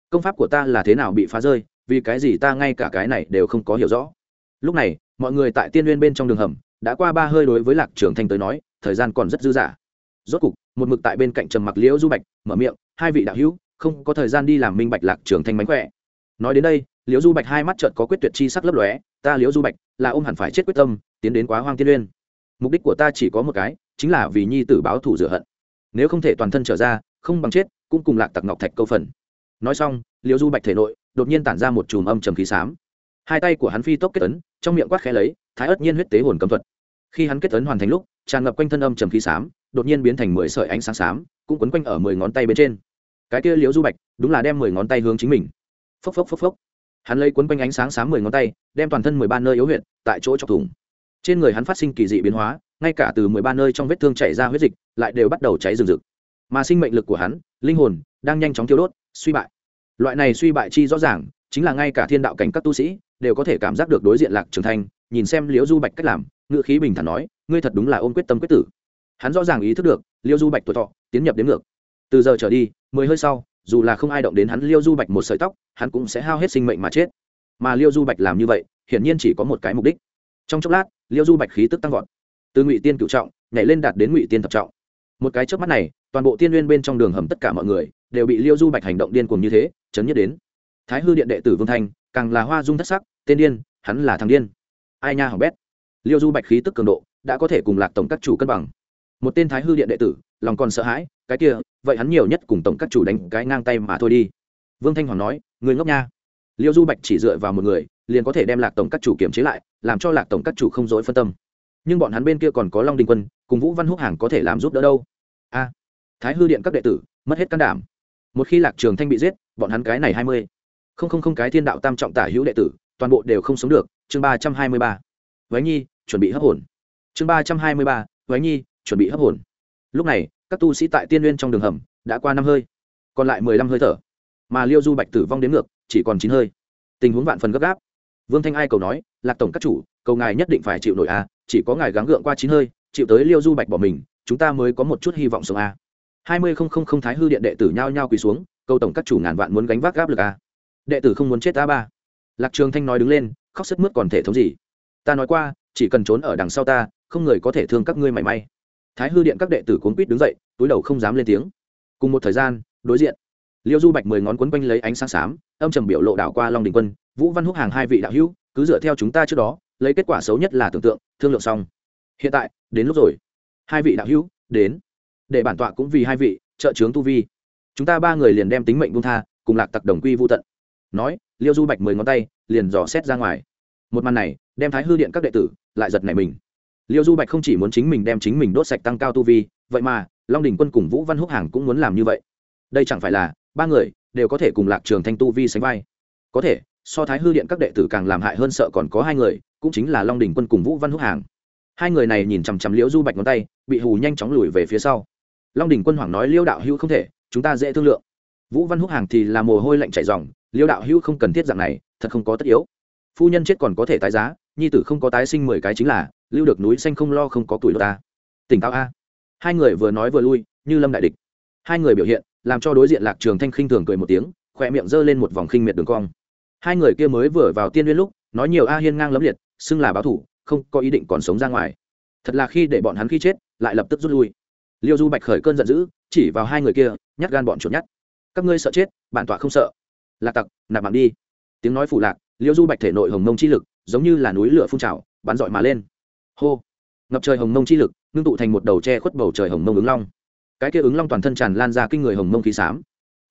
Công pháp của ta là thế nào bị phá rơi, vì cái gì ta ngay cả cái này đều không có hiểu rõ. Lúc này, mọi người tại tiên nguyên bên trong đường hầm, đã qua ba hơi đối với lạc trường thanh tới nói, thời gian còn rất dư dả. Rốt cục, một mực tại bên cạnh trầm mặc liễu du bạch, mở miệng, hai vị đạo hữu, không có thời gian đi làm minh bạch lạc trường thanh mánh khỏe. Nói đến đây, liễu du bạch hai mắt trợn có quyết tuyệt chi sắc lấp lóe, ta liễu du bạch, là ôm hẳn phải chết quyết tâm, tiến đến quá hoang tiên uyên mục đích của ta chỉ có một cái, chính là vì nhi tử báo thủ rửa hận nếu không thể toàn thân trở ra, không bằng chết, cũng cùng lạc tặc ngọc thạch câu phần. Nói xong, liễu du bạch thể nội, đột nhiên tản ra một chùm âm trầm khí xám. Hai tay của hắn phi tốc kết ấn, trong miệng quát khẽ lấy, thái ất nhiên huyết tế hồn cấm thuật. Khi hắn kết ấn hoàn thành lúc, tràn ngập quanh thân âm trầm khí xám, đột nhiên biến thành mười sợi ánh sáng xám, cũng quấn quanh ở mười ngón tay bên trên. Cái kia liễu du bạch, đúng là đem mười ngón tay hướng chính mình. Phốc phốc phốc phốc. Hắn lấy quấn quanh ánh sáng xám mười ngón tay, đem toàn thân mười ba nơi yếu huyệt, tại chỗ chọc thủng trên người hắn phát sinh kỳ dị biến hóa, ngay cả từ mười ba nơi trong vết thương chảy ra huyết dịch, lại đều bắt đầu cháy rừng rực. Mà sinh mệnh lực của hắn, linh hồn, đang nhanh chóng tiêu đốt, suy bại. Loại này suy bại chi rõ ràng, chính là ngay cả thiên đạo cảnh các tu sĩ, đều có thể cảm giác được đối diện lạc trường thanh, nhìn xem liễu du bạch cách làm ngựa khí bình thản nói, ngươi thật đúng là ôm quyết tâm quyết tử. Hắn rõ ràng ý thức được, liễu du bạch tuổi thọ, tiến nhập đến ngược. Từ giờ trở đi, mười hơi sau, dù là không ai động đến hắn liêu du bạch một sợi tóc, hắn cũng sẽ hao hết sinh mệnh mà chết. Mà liêu du bạch làm như vậy, hiển nhiên chỉ có một cái mục đích trong chốc lát, liêu du bạch khí tức tăng vọt. Từ ngụy tiên cựu trọng, nhảy lên đạt đến ngụy tiên thập trọng. Một cái trước mắt này, toàn bộ tiên nguyên bên trong đường hầm tất cả mọi người đều bị liêu du bạch hành động điên cuồng như thế, chấn nhất đến. Thái hư điện đệ tử vương thanh, càng là hoa dung thất sắc, tên điên, hắn là thằng điên. Ai nha hỏng bét. Liêu du bạch khí tức cường độ đã có thể cùng lạc tổng các chủ cân bằng. Một tên thái hư điện đệ tử, lòng còn sợ hãi, cái kia, vậy hắn nhiều nhất cùng tổng các chủ đánh cái ngang tay mà thôi đi. Vương thanh hoàng nói, người ngốc nha. Liêu du bạch chỉ dựa vào một người liền có thể đem lạc tổng các chủ kiểm chế lại, làm cho lạc tổng các chủ không dối phân tâm. Nhưng bọn hắn bên kia còn có long đình quân, cùng vũ văn húc hàng có thể làm giúp đỡ đâu? A, thái hư điện các đệ tử, mất hết can đảm. Một khi lạc trường thanh bị giết, bọn hắn cái này hai mươi. Không không không, cái thiên đạo tam trọng tả hữu đệ tử, toàn bộ đều không sống được. Chương ba trăm hai mươi ba. Váy nhi, chuẩn bị hấp hồn. Chương ba trăm hai mươi ba. Váy nhi, chuẩn bị hấp hồn. Lúc này, các tu sĩ tại tiên nguyên trong đường hầm, đã qua năm hơi. Còn lại mười lăm hơi thở. Mà liêu du bạch tử vong đến ngược, chỉ còn chín hơi. Tình huống vạn phần gấp gáp vương thanh ai cầu nói, lạc tổng các chủ, cầu ngài nhất định phải chịu nổi a, chỉ có ngài gắng gượng qua chín hơi, chịu tới liêu du bạch bỏ mình, chúng ta mới có một chút hy vọng sống a. Hai mươi không không không thái hư điện đệ tử nhao nhao quỳ xuống, cầu tổng các chủ ngàn vạn muốn gánh vác gáp lực a. Đệ tử không muốn chết a ba. Lạc trường thanh nói đứng lên, khóc sức mướt còn thể thống gì? Ta nói qua, chỉ cần trốn ở đằng sau ta, không người có thể thương các ngươi mảy may. Thái hư điện các đệ tử cuốn quýt đứng dậy, túi đầu không dám lên tiếng. Cùng một thời gian, đối diện, liêu du bạch mười ngón quấn quanh lấy ánh sáng xám, âm trầm biểu lộ đảo qua long đình quân vũ văn húc hàng hai vị đạo hữu, cứ dựa theo chúng ta trước đó, lấy kết quả xấu nhất là tưởng tượng, thương lượng xong. Hiện tại, đến lúc rồi. Hai vị đạo hữu, đến. Để bản tọa cũng vì hai vị, trợ trướng tu vi. Chúng ta ba người liền đem tính mệnh buông tha, cùng lạc tặc đồng quy vô tận. Nói, liêu du bạch mười ngón tay, liền dò xét ra ngoài. Một màn này, đem thái hư điện các đệ tử, lại giật nảy mình. Liêu du bạch không chỉ muốn chính mình đem chính mình đốt sạch tăng cao tu vi, vậy mà, long đình quân cùng vũ văn húc hàng cũng muốn làm như vậy. Đây chẳng phải là, ba người, đều có thể cùng lạc trường thanh tu vi sánh vai. Có thể so thái hư điện các đệ tử càng làm hại hơn sợ còn có hai người, cũng chính là long đình quân cùng vũ văn húc hàng. Hai người này nhìn chằm chằm liễu du bạch ngón tay, bị hù nhanh chóng lùi về phía sau. Long đình quân hoảng nói Liễu đạo hữu không thể, chúng ta dễ thương lượng. Vũ văn húc hàng thì là mồ hôi lạnh chảy dòng Liễu đạo hữu không cần thiết dạng này, thật không có tất yếu. Phu nhân chết còn có thể tái giá, nhi tử không có tái sinh mười cái chính là, lưu được núi xanh không lo không có tuổi ta. Tỉnh táo a. Hai người vừa nói vừa lui, như lâm đại địch. Hai người biểu hiện, làm cho đối diện lạc trường thanh khinh thường cười một tiếng, khỏe miệng giơ lên một vòng khinh miệt đường cong hai người kia mới vừa vào tiên liên lúc, nói nhiều a hiên ngang lấm liệt, xưng là báo thủ, không có ý định còn sống ra ngoài. Thật là khi để bọn hắn khi chết, lại lập tức rút lui. Liêu du bạch khởi cơn giận dữ, chỉ vào hai người kia, nhát gan bọn chuột nhát. Các ngươi sợ chết, bản tọa không sợ. Lạc tặc, nạp mạng đi. Tiếng nói phủ lạc, liêu du bạch thể nội hồng mông chi lực, giống như là núi lửa phun trào, bắn dọi mà lên. Hô! Ngập trời hồng mông chi lực, ngưng tụ thành một đầu tre khuất bầu trời hồng mông ứng long. Cái kia ứng long toàn thân tràn lan ra kinh người hồng mông khí xám.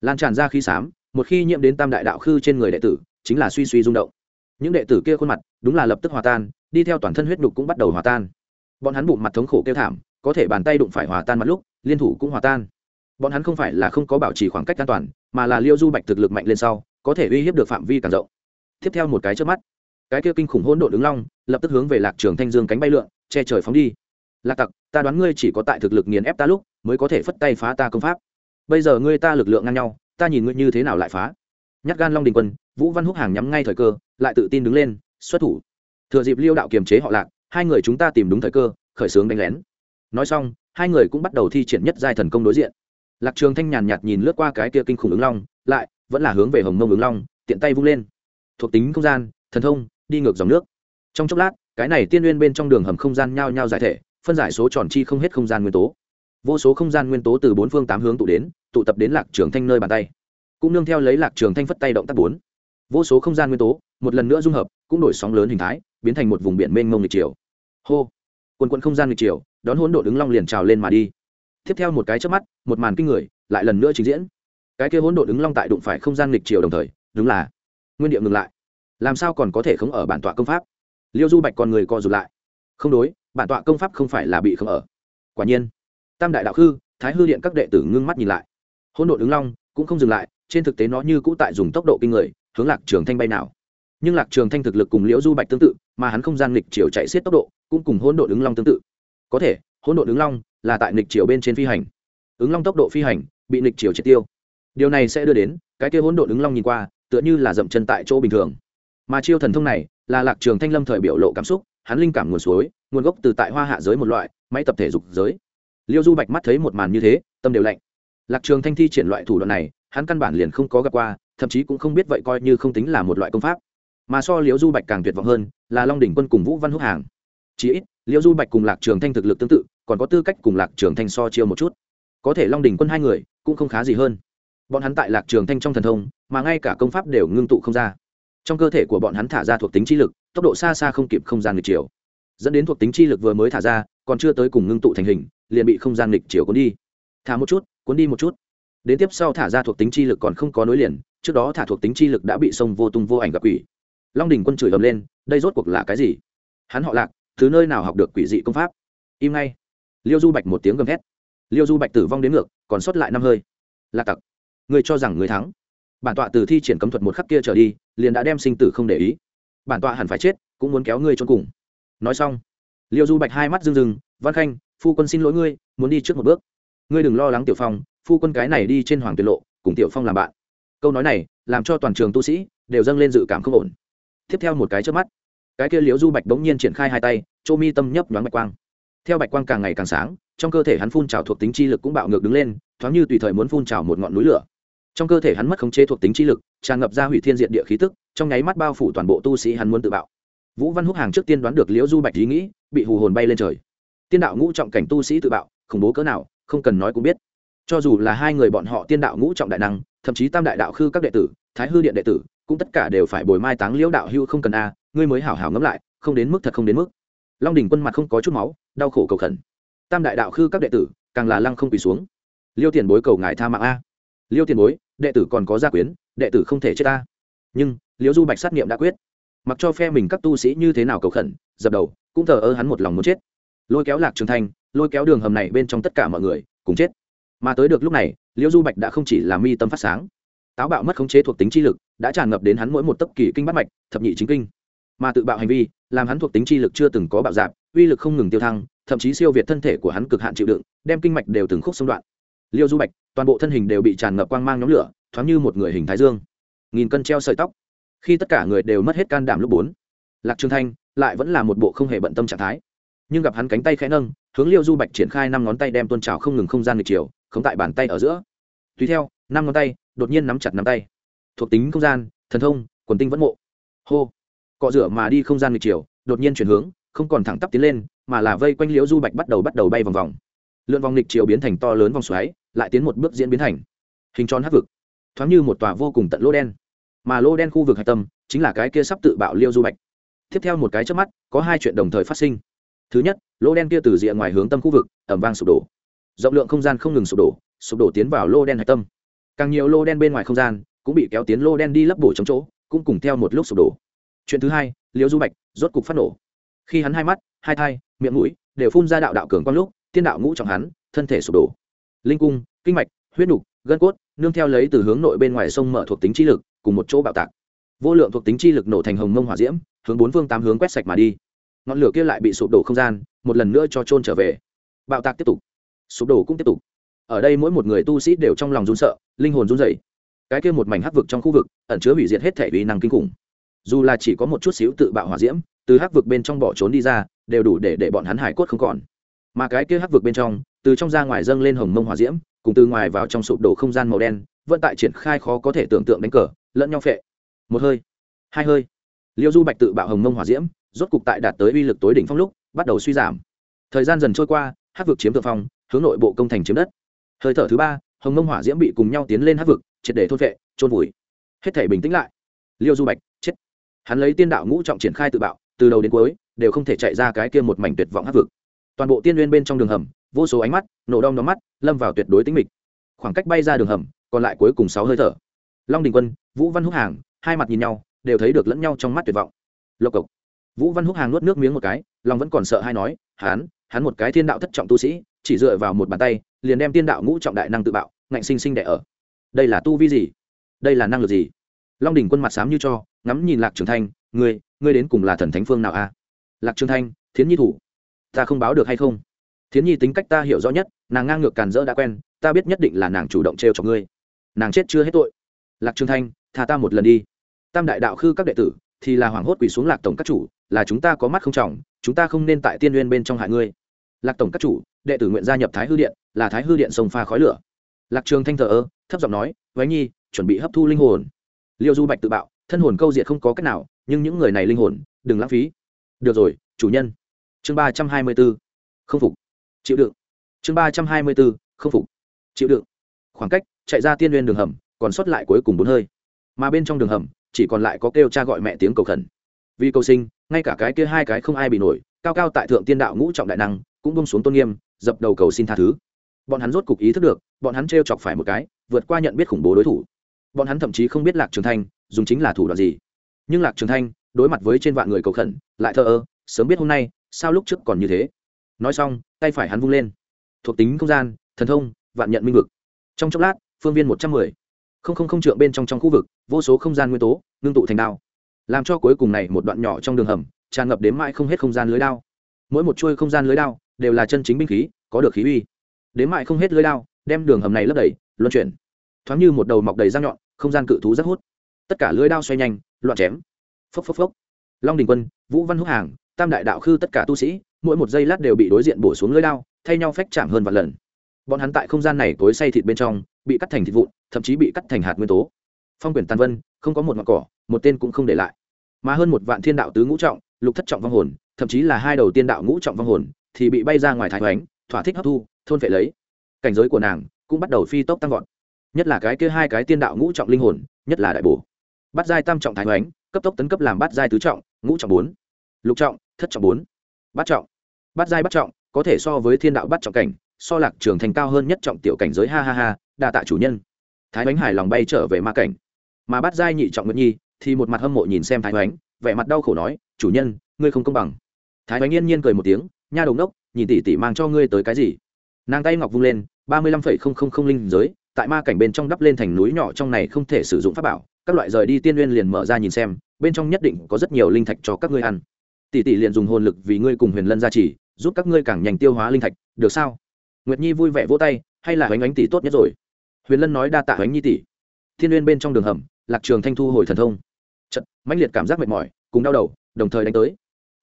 Lan tràn ra khí xám, một khi nhiễm đến tam đại đạo khư trên người đệ tử chính là suy suy rung động. Những đệ tử kia khuôn mặt đúng là lập tức hòa tan, đi theo toàn thân huyết đục cũng bắt đầu hòa tan. Bọn hắn bụng mặt thống khổ kêu thảm, có thể bàn tay đụng phải hòa tan mặt lúc, liên thủ cũng hòa tan. Bọn hắn không phải là không có bảo trì khoảng cách an toàn, mà là liêu du bạch thực lực mạnh lên sau, có thể uy hiếp được phạm vi càng rộng. Tiếp theo một cái trước mắt, cái kia kinh khủng hỗn độn ứng long lập tức hướng về lạc trường thanh dương cánh bay lượn, che trời phóng đi. Lạc tặc, ta đoán ngươi chỉ có tại thực lực nghiền ép ta lúc, mới có thể phất tay phá ta công pháp. Bây giờ ngươi ta lực lượng ngang nhau, ta nhìn ngươi như thế nào lại phá? Nhát gan long đình quân, vũ văn húc hàng nhắm ngay thời cơ, lại tự tin đứng lên, xuất thủ. Thừa dịp liêu đạo kiềm chế họ lạc, hai người chúng ta tìm đúng thời cơ, khởi xướng đánh lén. Nói xong, hai người cũng bắt đầu thi triển nhất giai thần công đối diện. Lạc trường thanh nhàn nhạt nhìn lướt qua cái kia kinh khủng ứng long, lại vẫn là hướng về hồng mông ứng long, tiện tay vung lên. Thuộc tính không gian, thần thông, đi ngược dòng nước. Trong chốc lát, cái này tiên nguyên bên trong đường hầm không gian nhao nhao giải thể, phân giải số tròn chi không hết không gian nguyên tố. Vô số không gian nguyên tố từ bốn phương tám hướng tụ đến, tụ tập đến lạc trường thanh nơi bàn tay cũng nương theo lấy lạc trường thanh phất tay động tác bốn. Vô số không gian nguyên tố, một lần nữa dung hợp, cũng đổi sóng lớn hình thái, biến thành một vùng biển mênh mông lịch chiều hô! Quần quận không gian lịch chiều đón hỗn độ ứng long liền trào lên mà đi. Tiếp theo một cái chớp mắt, một màn kinh người, lại lần nữa trình diễn. Cái kia hỗn độ ứng long tại đụng phải không gian lịch chiều đồng thời, đúng là nguyên địa ngừng lại. Làm sao còn có thể không ở bản tọa công pháp? Liêu du bạch con người co rụt lại. Không đối, bản tọa công pháp không phải là bị không ở. Quả nhiên, tam đại đạo hư thái hư điện các đệ tử ngưng mắt nhìn lại. Hỗn độn ứng long cũng không dừng lại trên thực tế nó như cũ tại dùng tốc độ kinh người, hướng lạc trường thanh bay nào. Nhưng lạc trường thanh thực lực cùng liễu du bạch tương tự, mà hắn không gian nghịch chiều chạy xiết tốc độ, cũng cùng hỗn độn ứng long tương tự. Có thể, hỗn độn ứng long là tại nghịch chiều bên trên phi hành. Ứng long tốc độ phi hành, bị nghịch chiều triệt tiêu. Điều này sẽ đưa đến, cái kia hỗn độn ứng long nhìn qua, tựa như là dậm chân tại chỗ bình thường. Mà chiêu thần thông này, là lạc trường thanh lâm thời biểu lộ cảm xúc, hắn linh cảm nguồn suối, nguồn gốc từ tại hoa hạ giới một loại, máy tập thể dục giới. Liêu du bạch mắt thấy một màn như thế, tâm đều lạnh. Lạc trường thanh thi triển loại thủ đoạn này hắn căn bản liền không có gặp qua, thậm chí cũng không biết vậy coi như không tính là một loại công pháp. Mà so liễu du bạch càng tuyệt vọng hơn, là long đỉnh quân cùng vũ văn húc hàng. Chỉ ít, liễu du bạch cùng lạc trường thanh thực lực tương tự, còn có tư cách cùng lạc trường thanh so chiêu một chút. Có thể long đỉnh quân hai người, cũng không khá gì hơn. Bọn hắn tại lạc trường thanh trong thần thông, mà ngay cả công pháp đều ngưng tụ không ra. Trong cơ thể của bọn hắn thả ra thuộc tính chi lực, tốc độ xa xa không kịp không gian nghịch chiều. Dẫn đến thuộc tính chi lực vừa mới thả ra, còn chưa tới cùng ngưng tụ thành hình, liền bị không gian nghịch chiều cuốn đi. Thả một chút, cuốn đi một chút đến tiếp sau thả ra thuộc tính chi lực còn không có nối liền, trước đó thả thuộc tính chi lực đã bị sông vô tung vô ảnh gặp quỷ. Long đình quân chửi ầm lên, đây rốt cuộc là cái gì? Hắn họ lạc thứ nơi nào học được quỷ dị công pháp? Im ngay. Liêu du bạch một tiếng gầm thét. Liêu du bạch tử vong đến ngược, còn sót lại năm hơi. Lạc tặc người cho rằng người thắng. Bản tọa từ thi triển cấm thuật một khắc kia trở đi, liền đã đem sinh tử không để ý. Bản tọa hẳn phải chết, cũng muốn kéo ngươi cho cùng. Nói xong, liêu du bạch hai mắt rưng rưng, văn khanh, phu quân xin lỗi ngươi, muốn đi trước một bước ngươi đừng lo lắng tiểu phong, phu quân cái này đi trên hoàng tuyệt lộ, cùng tiểu phong làm bạn. Câu nói này, làm cho toàn trường tu sĩ đều dâng lên dự cảm không ổn. Tiếp theo một cái trước mắt, cái kia liếu du bạch bỗng nhiên triển khai hai tay chỗ mi tâm nhấp nhoáng bạch quang. Theo bạch quang càng ngày càng sáng, trong cơ thể hắn phun trào thuộc tính chi lực cũng bạo ngược đứng lên, thoáng như tùy thời muốn phun trào một ngọn núi lửa. Trong cơ thể hắn mất khống chế thuộc tính chi lực, tràn ngập ra hủy thiên diện địa khí tức, trong nháy mắt bao phủ toàn bộ tu sĩ hắn muốn tự bạo. Vũ văn húc hàng trước tiên đoán được liễu du bạch ý nghĩ, bị hù hồn bay lên trời. Tiên đạo ngũ trọng cảnh tu sĩ tự bạo, khủng bố cỡ nào không cần nói cũng biết. Cho dù là hai người bọn họ tiên đạo ngũ trọng đại năng, thậm chí tam đại đạo khư các đệ tử, thái hư điện đệ tử, cũng tất cả đều phải bồi mai táng liễu đạo hưu không cần a, ngươi mới hảo hảo ngẫm lại, không đến mức thật không đến mức. Long đình quân mặt không có chút máu, đau khổ cầu khẩn. Tam đại đạo khư các đệ tử, càng là lăng không quỳ xuống. Liêu tiền bối cầu ngài tha mạng a. Liêu tiền bối, đệ tử còn có gia quyến, đệ tử không thể chết ta. Nhưng, liễu du bạch sát nghiệm đã quyết. Mặc cho phe mình các tu sĩ như thế nào cầu khẩn, dập đầu, cũng thờ ơ hắn một lòng muốn chết. Lôi kéo lạc trường thanh lôi kéo đường hầm này bên trong tất cả mọi người, cùng chết. Mà tới được lúc này, liễu du bạch đã không chỉ là mi tâm phát sáng, táo bạo mất khống chế thuộc tính chi lực, đã tràn ngập đến hắn mỗi một tấc kỳ kinh bắt mạch, thập nhị chính kinh. Mà tự bạo hành vi, làm hắn thuộc tính chi lực chưa từng có bạo dạp uy lực không ngừng tiêu thăng, thậm chí siêu việt thân thể của hắn cực hạn chịu đựng, đem kinh mạch đều từng khúc xung đoạn. Liêu du bạch, toàn bộ thân hình đều bị tràn ngập quang mang nhóm lửa, thoáng như một người hình thái dương. Nghìn cân treo sợi tóc. Khi tất cả người đều mất hết can đảm lúc bốn, lạc trường thanh lại vẫn là một bộ không hề bận tâm trạng thái. Nhưng gặp hắn cánh tay khẽ nâng hướng liêu du bạch triển khai năm ngón tay đem tôn trào không ngừng không gian nghịch chiều không tại bàn tay ở giữa. Tùy theo, năm ngón tay đột nhiên nắm chặt nắm tay. Thuộc tính không gian, thần thông, quần tinh vẫn mộ. Hô. Cọ rửa mà đi không gian nghịch chiều, đột nhiên chuyển hướng, không còn thẳng tắp tiến lên, mà là vây quanh liễu du bạch bắt đầu bắt đầu bay vòng vòng. Lượn vòng nghịch chiều biến thành to lớn vòng xoáy, lại tiến một bước diễn biến thành hình tròn hắc vực, thoáng như một tòa vô cùng tận lô đen. Mà lô đen khu vực hạch tâm chính là cái kia sắp tự bạo liêu du bạch. Tiếp theo một cái trước mắt, có hai chuyện đồng thời phát sinh thứ nhất, lô đen kia từ rìa ngoài hướng tâm khu vực, ẩm vang sụp đổ. Rộng lượng không gian không ngừng sụp đổ sụp đổ tiến vào lô đen hạch tâm. Càng nhiều lô đen bên ngoài không gian cũng bị kéo tiến lô đen đi lấp bổ trong chỗ, cũng cùng theo một lúc sụp đổ. Chuyện thứ hai, liễu du bạch rốt cục phát nổ. Khi hắn hai mắt, hai thai, miệng mũi đều phun ra đạo đạo cường quang lúc, tiên đạo ngũ trọng hắn, thân thể sụp đổ. Linh cung, kinh mạch, huyết nục, gân cốt, nương theo lấy từ hướng nội bên ngoài sông mở thuộc tính chi lực, cùng một chỗ bạo tạc. Vô lượng thuộc tính chi lực nổ thành hồng mông hỏa diễm, hướng bốn phương tám hướng quét sạch mà đi ngọn lửa kia lại bị sụp đổ không gian, một lần nữa cho trôn trở về. Bạo tạc tiếp tục. Sụp đổ cũng tiếp tục. Ở đây mỗi một người tu sĩ đều trong lòng run sợ, linh hồn run rẩy. Cái kia một mảnh hắc vực trong khu vực ẩn chứa hủy diệt hết thể uy năng kinh khủng. Dù là chỉ có một chút xíu tự bạo hỏa diễm, từ hắc vực bên trong bỏ trốn đi ra, đều đủ để để bọn hắn hải cốt không còn. Mà cái kia hắc vực bên trong, từ trong ra ngoài dâng lên hồng mông hỏa diễm, cùng từ ngoài vào trong sụp đổ không gian màu đen vận tại triển khai khó có thể tưởng tượng đánh cờ, lẫn nhau phệ. Một hơi, hai hơi, liêu du bạch tự bạo hồng mông hỏa diễm rốt cục tại đạt tới uy lực tối đỉnh phong lúc, bắt đầu suy giảm. Thời gian dần trôi qua hát vực chiếm thượng phong, hướng nội bộ công thành chiếm đất. Hơi thở thứ ba, hồng mông hỏa diễm bị cùng nhau tiến lên hát vực, triệt để thôn vệ trôn vùi. Hết thể bình tĩnh lại. Liêu du bạch, chết. Hắn lấy tiên đạo ngũ trọng triển khai tự bạo, từ đầu đến cuối, đều không thể chạy ra cái kia một mảnh tuyệt vọng hát vực. Toàn bộ tiên nguyên bên trong đường hầm, vô số ánh mắt, nổ đom đóm mắt, lâm vào tuyệt đối tính mịch. Khoảng cách bay ra đường hầm, còn lại cuối cùng sáu hơi thở. Long đình quân, vũ văn húc hàng, hai mặt nhìn nhau, đều thấy được lẫn nhau trong mắt tuyệt vọng. Lộc cộc vũ văn húc hàng nuốt nước miếng một cái, lòng vẫn còn sợ hay nói hắn hắn một cái thiên đạo thất trọng tu sĩ, chỉ dựa vào một bàn tay, liền đem tiên đạo ngũ trọng đại năng tự bạo, ngạnh sinh sinh đẻ ở. Đây là tu vi gì? Đây là năng lực gì? Long đỉnh quân mặt sám như cho, ngắm nhìn lạc trường thanh, ngươi ngươi đến cùng là thần thánh phương nào a? Lạc trường thanh, thiến nhi thủ, ta không báo được hay không? Thiến nhi tính cách ta hiểu rõ nhất, nàng ngang ngược càn rỡ đã quen, ta biết nhất định là nàng chủ động trêu cho ngươi. Nàng chết chưa hết tội. Lạc trường thanh, tha ta một lần đi. Tam đại đạo khư các đệ tử thì là hoảng hốt quỳ xuống lạc tổng các chủ, là chúng ta có mắt không trọng, chúng ta không nên tại tiên uyên bên trong hại ngươi. Lạc tổng các chủ, đệ tử nguyện gia nhập thái hư điện, là thái hư điện sông pha khói lửa. Lạc trường thanh thờ ơ, thấp giọng nói váy nhi, chuẩn bị hấp thu linh hồn. Liêu du bạch tự bạo, thân hồn câu diệt không có cách nào, nhưng những người này linh hồn, đừng lãng phí. Được rồi, chủ nhân. Chương ba trăm hai mươi b ố không phục. Chịu đựng. Chương ba trăm hai mươi b ố không phục. Chịu đựng. Khoảng cách chạy ra tiên liên đường hầm, còn sót lại cuối cùng bốn hơi. Mà bên trong đường hầm chỉ còn lại có kêu cha gọi mẹ tiếng cầu khẩn. Vì cầu sinh, ngay cả cái kia hai cái không ai bị nổi, cao cao tại thượng tiên đạo ngũ trọng đại năng, cũng bông xuống tôn nghiêm, dập đầu cầu xin tha thứ. Bọn hắn rốt cục ý thức được, bọn hắn t chọc phải một cái, vượt qua nhận biết khủng bố đối thủ. Bọn hắn thậm chí không biết lạc trường thanh, dùng chính là thủ đoạn gì. Nhưng lạc trường thanh, đối mặt với trên vạn người cầu khẩn, lại thờ ơ, sớm biết hôm nay, sao lúc trước còn như thế. Nói xong, tay phải hắn vung lên. Thuộc tính không gian, thần thông, vạn nhận minh vực. Trong chốc lát, phương viên một trăm mười không không không trượng bên trong trong khu vực, vô số không gian nguyên tố, ngưng tụ thành đao. Làm cho cuối cùng này một đoạn nhỏ trong đường hầm, tràn ngập đến mãi không hết không gian lưới đao. Mỗi một chuôi không gian lưới đao, đều là chân chính binh khí, có được khí uy. Đến mãi không hết lưới đao, đem đường hầm này lấp đầy, luân chuyển. Thoáng như một đầu mọc đầy răng nhọn, không gian cự thú rất hút. Tất cả lưới đao xoay nhanh, loạn chém. Phốc phốc phốc. Long đình quân, vũ văn húc hàng, tam đại đạo khư tất cả tu sĩ, mỗi một giây lát đều bị đối diện bổ xuống lưới đao, thay nhau phách chạm hơn vài lần bọn hắn tại không gian này tối say thịt bên trong, bị cắt thành thịt vụn, thậm chí bị cắt thành hạt nguyên tố. Phong quyển tàn vân, không có một ngọn cỏ, một tên cũng không để lại. Mà hơn một vạn thiên đạo tứ ngũ trọng, lục thất trọng vong hồn, thậm chí là hai đầu tiên đạo ngũ trọng vong hồn, thì bị bay ra ngoài thái hoánh thỏa thích hấp thu, thôn vệ lấy. Cảnh giới của nàng cũng bắt đầu phi tốc tăng vọt. Nhất là cái kia hai cái tiên đạo ngũ trọng linh hồn, nhất là đại bổ. Bắt giai tam trọng thái hoánh cấp tốc tấn cấp làm bắt giai tứ trọng, ngũ trọng bốn. Lục trọng, thất trọng bốn. Bát trọng. Bát giai bắt trọng có thể so với thiên đạo bắt trọng cảnh so lạc trường thành cao hơn nhất trọng tiểu cảnh giới, ha ha ha, đa tạ chủ nhân. Thái bánh hài lòng bay trở về ma cảnh. Mà bắt giai nhị trọng nguyệt nhi, thì một mặt hâm mộ nhìn xem thái bánh, vẻ mặt đau khổ nói, chủ nhân, ngươi không công bằng. Thái bánh yên nhiên cười một tiếng, nha đầu đốc nhìn tỷ tỷ mang cho ngươi tới cái gì? Nàng tay ngọc vung lên, ba mươi lăm phẩy không không không linh giới, tại ma cảnh bên trong đắp lên thành núi nhỏ trong này không thể sử dụng pháp bảo, các loại rời đi tiên nguyên liền mở ra nhìn xem, bên trong nhất định có rất nhiều linh thạch cho các ngươi ăn. Tỷ tỷ liền dùng hồn lực vì ngươi cùng huyền lân gia trì, giúp các ngươi càng nhanh tiêu hóa linh thạch, được sao? Nguyệt nhi vui vẻ vỗ tay, hay là hoánh ánh tỷ tốt nhất rồi? Huyền lân nói đa tạ hoánh nhi tỷ. Thiên liên bên trong đường hầm, lạc trường thanh thu hồi thần thông. Chật mãnh liệt cảm giác mệt mỏi, cùng đau đầu, đồng thời đánh tới.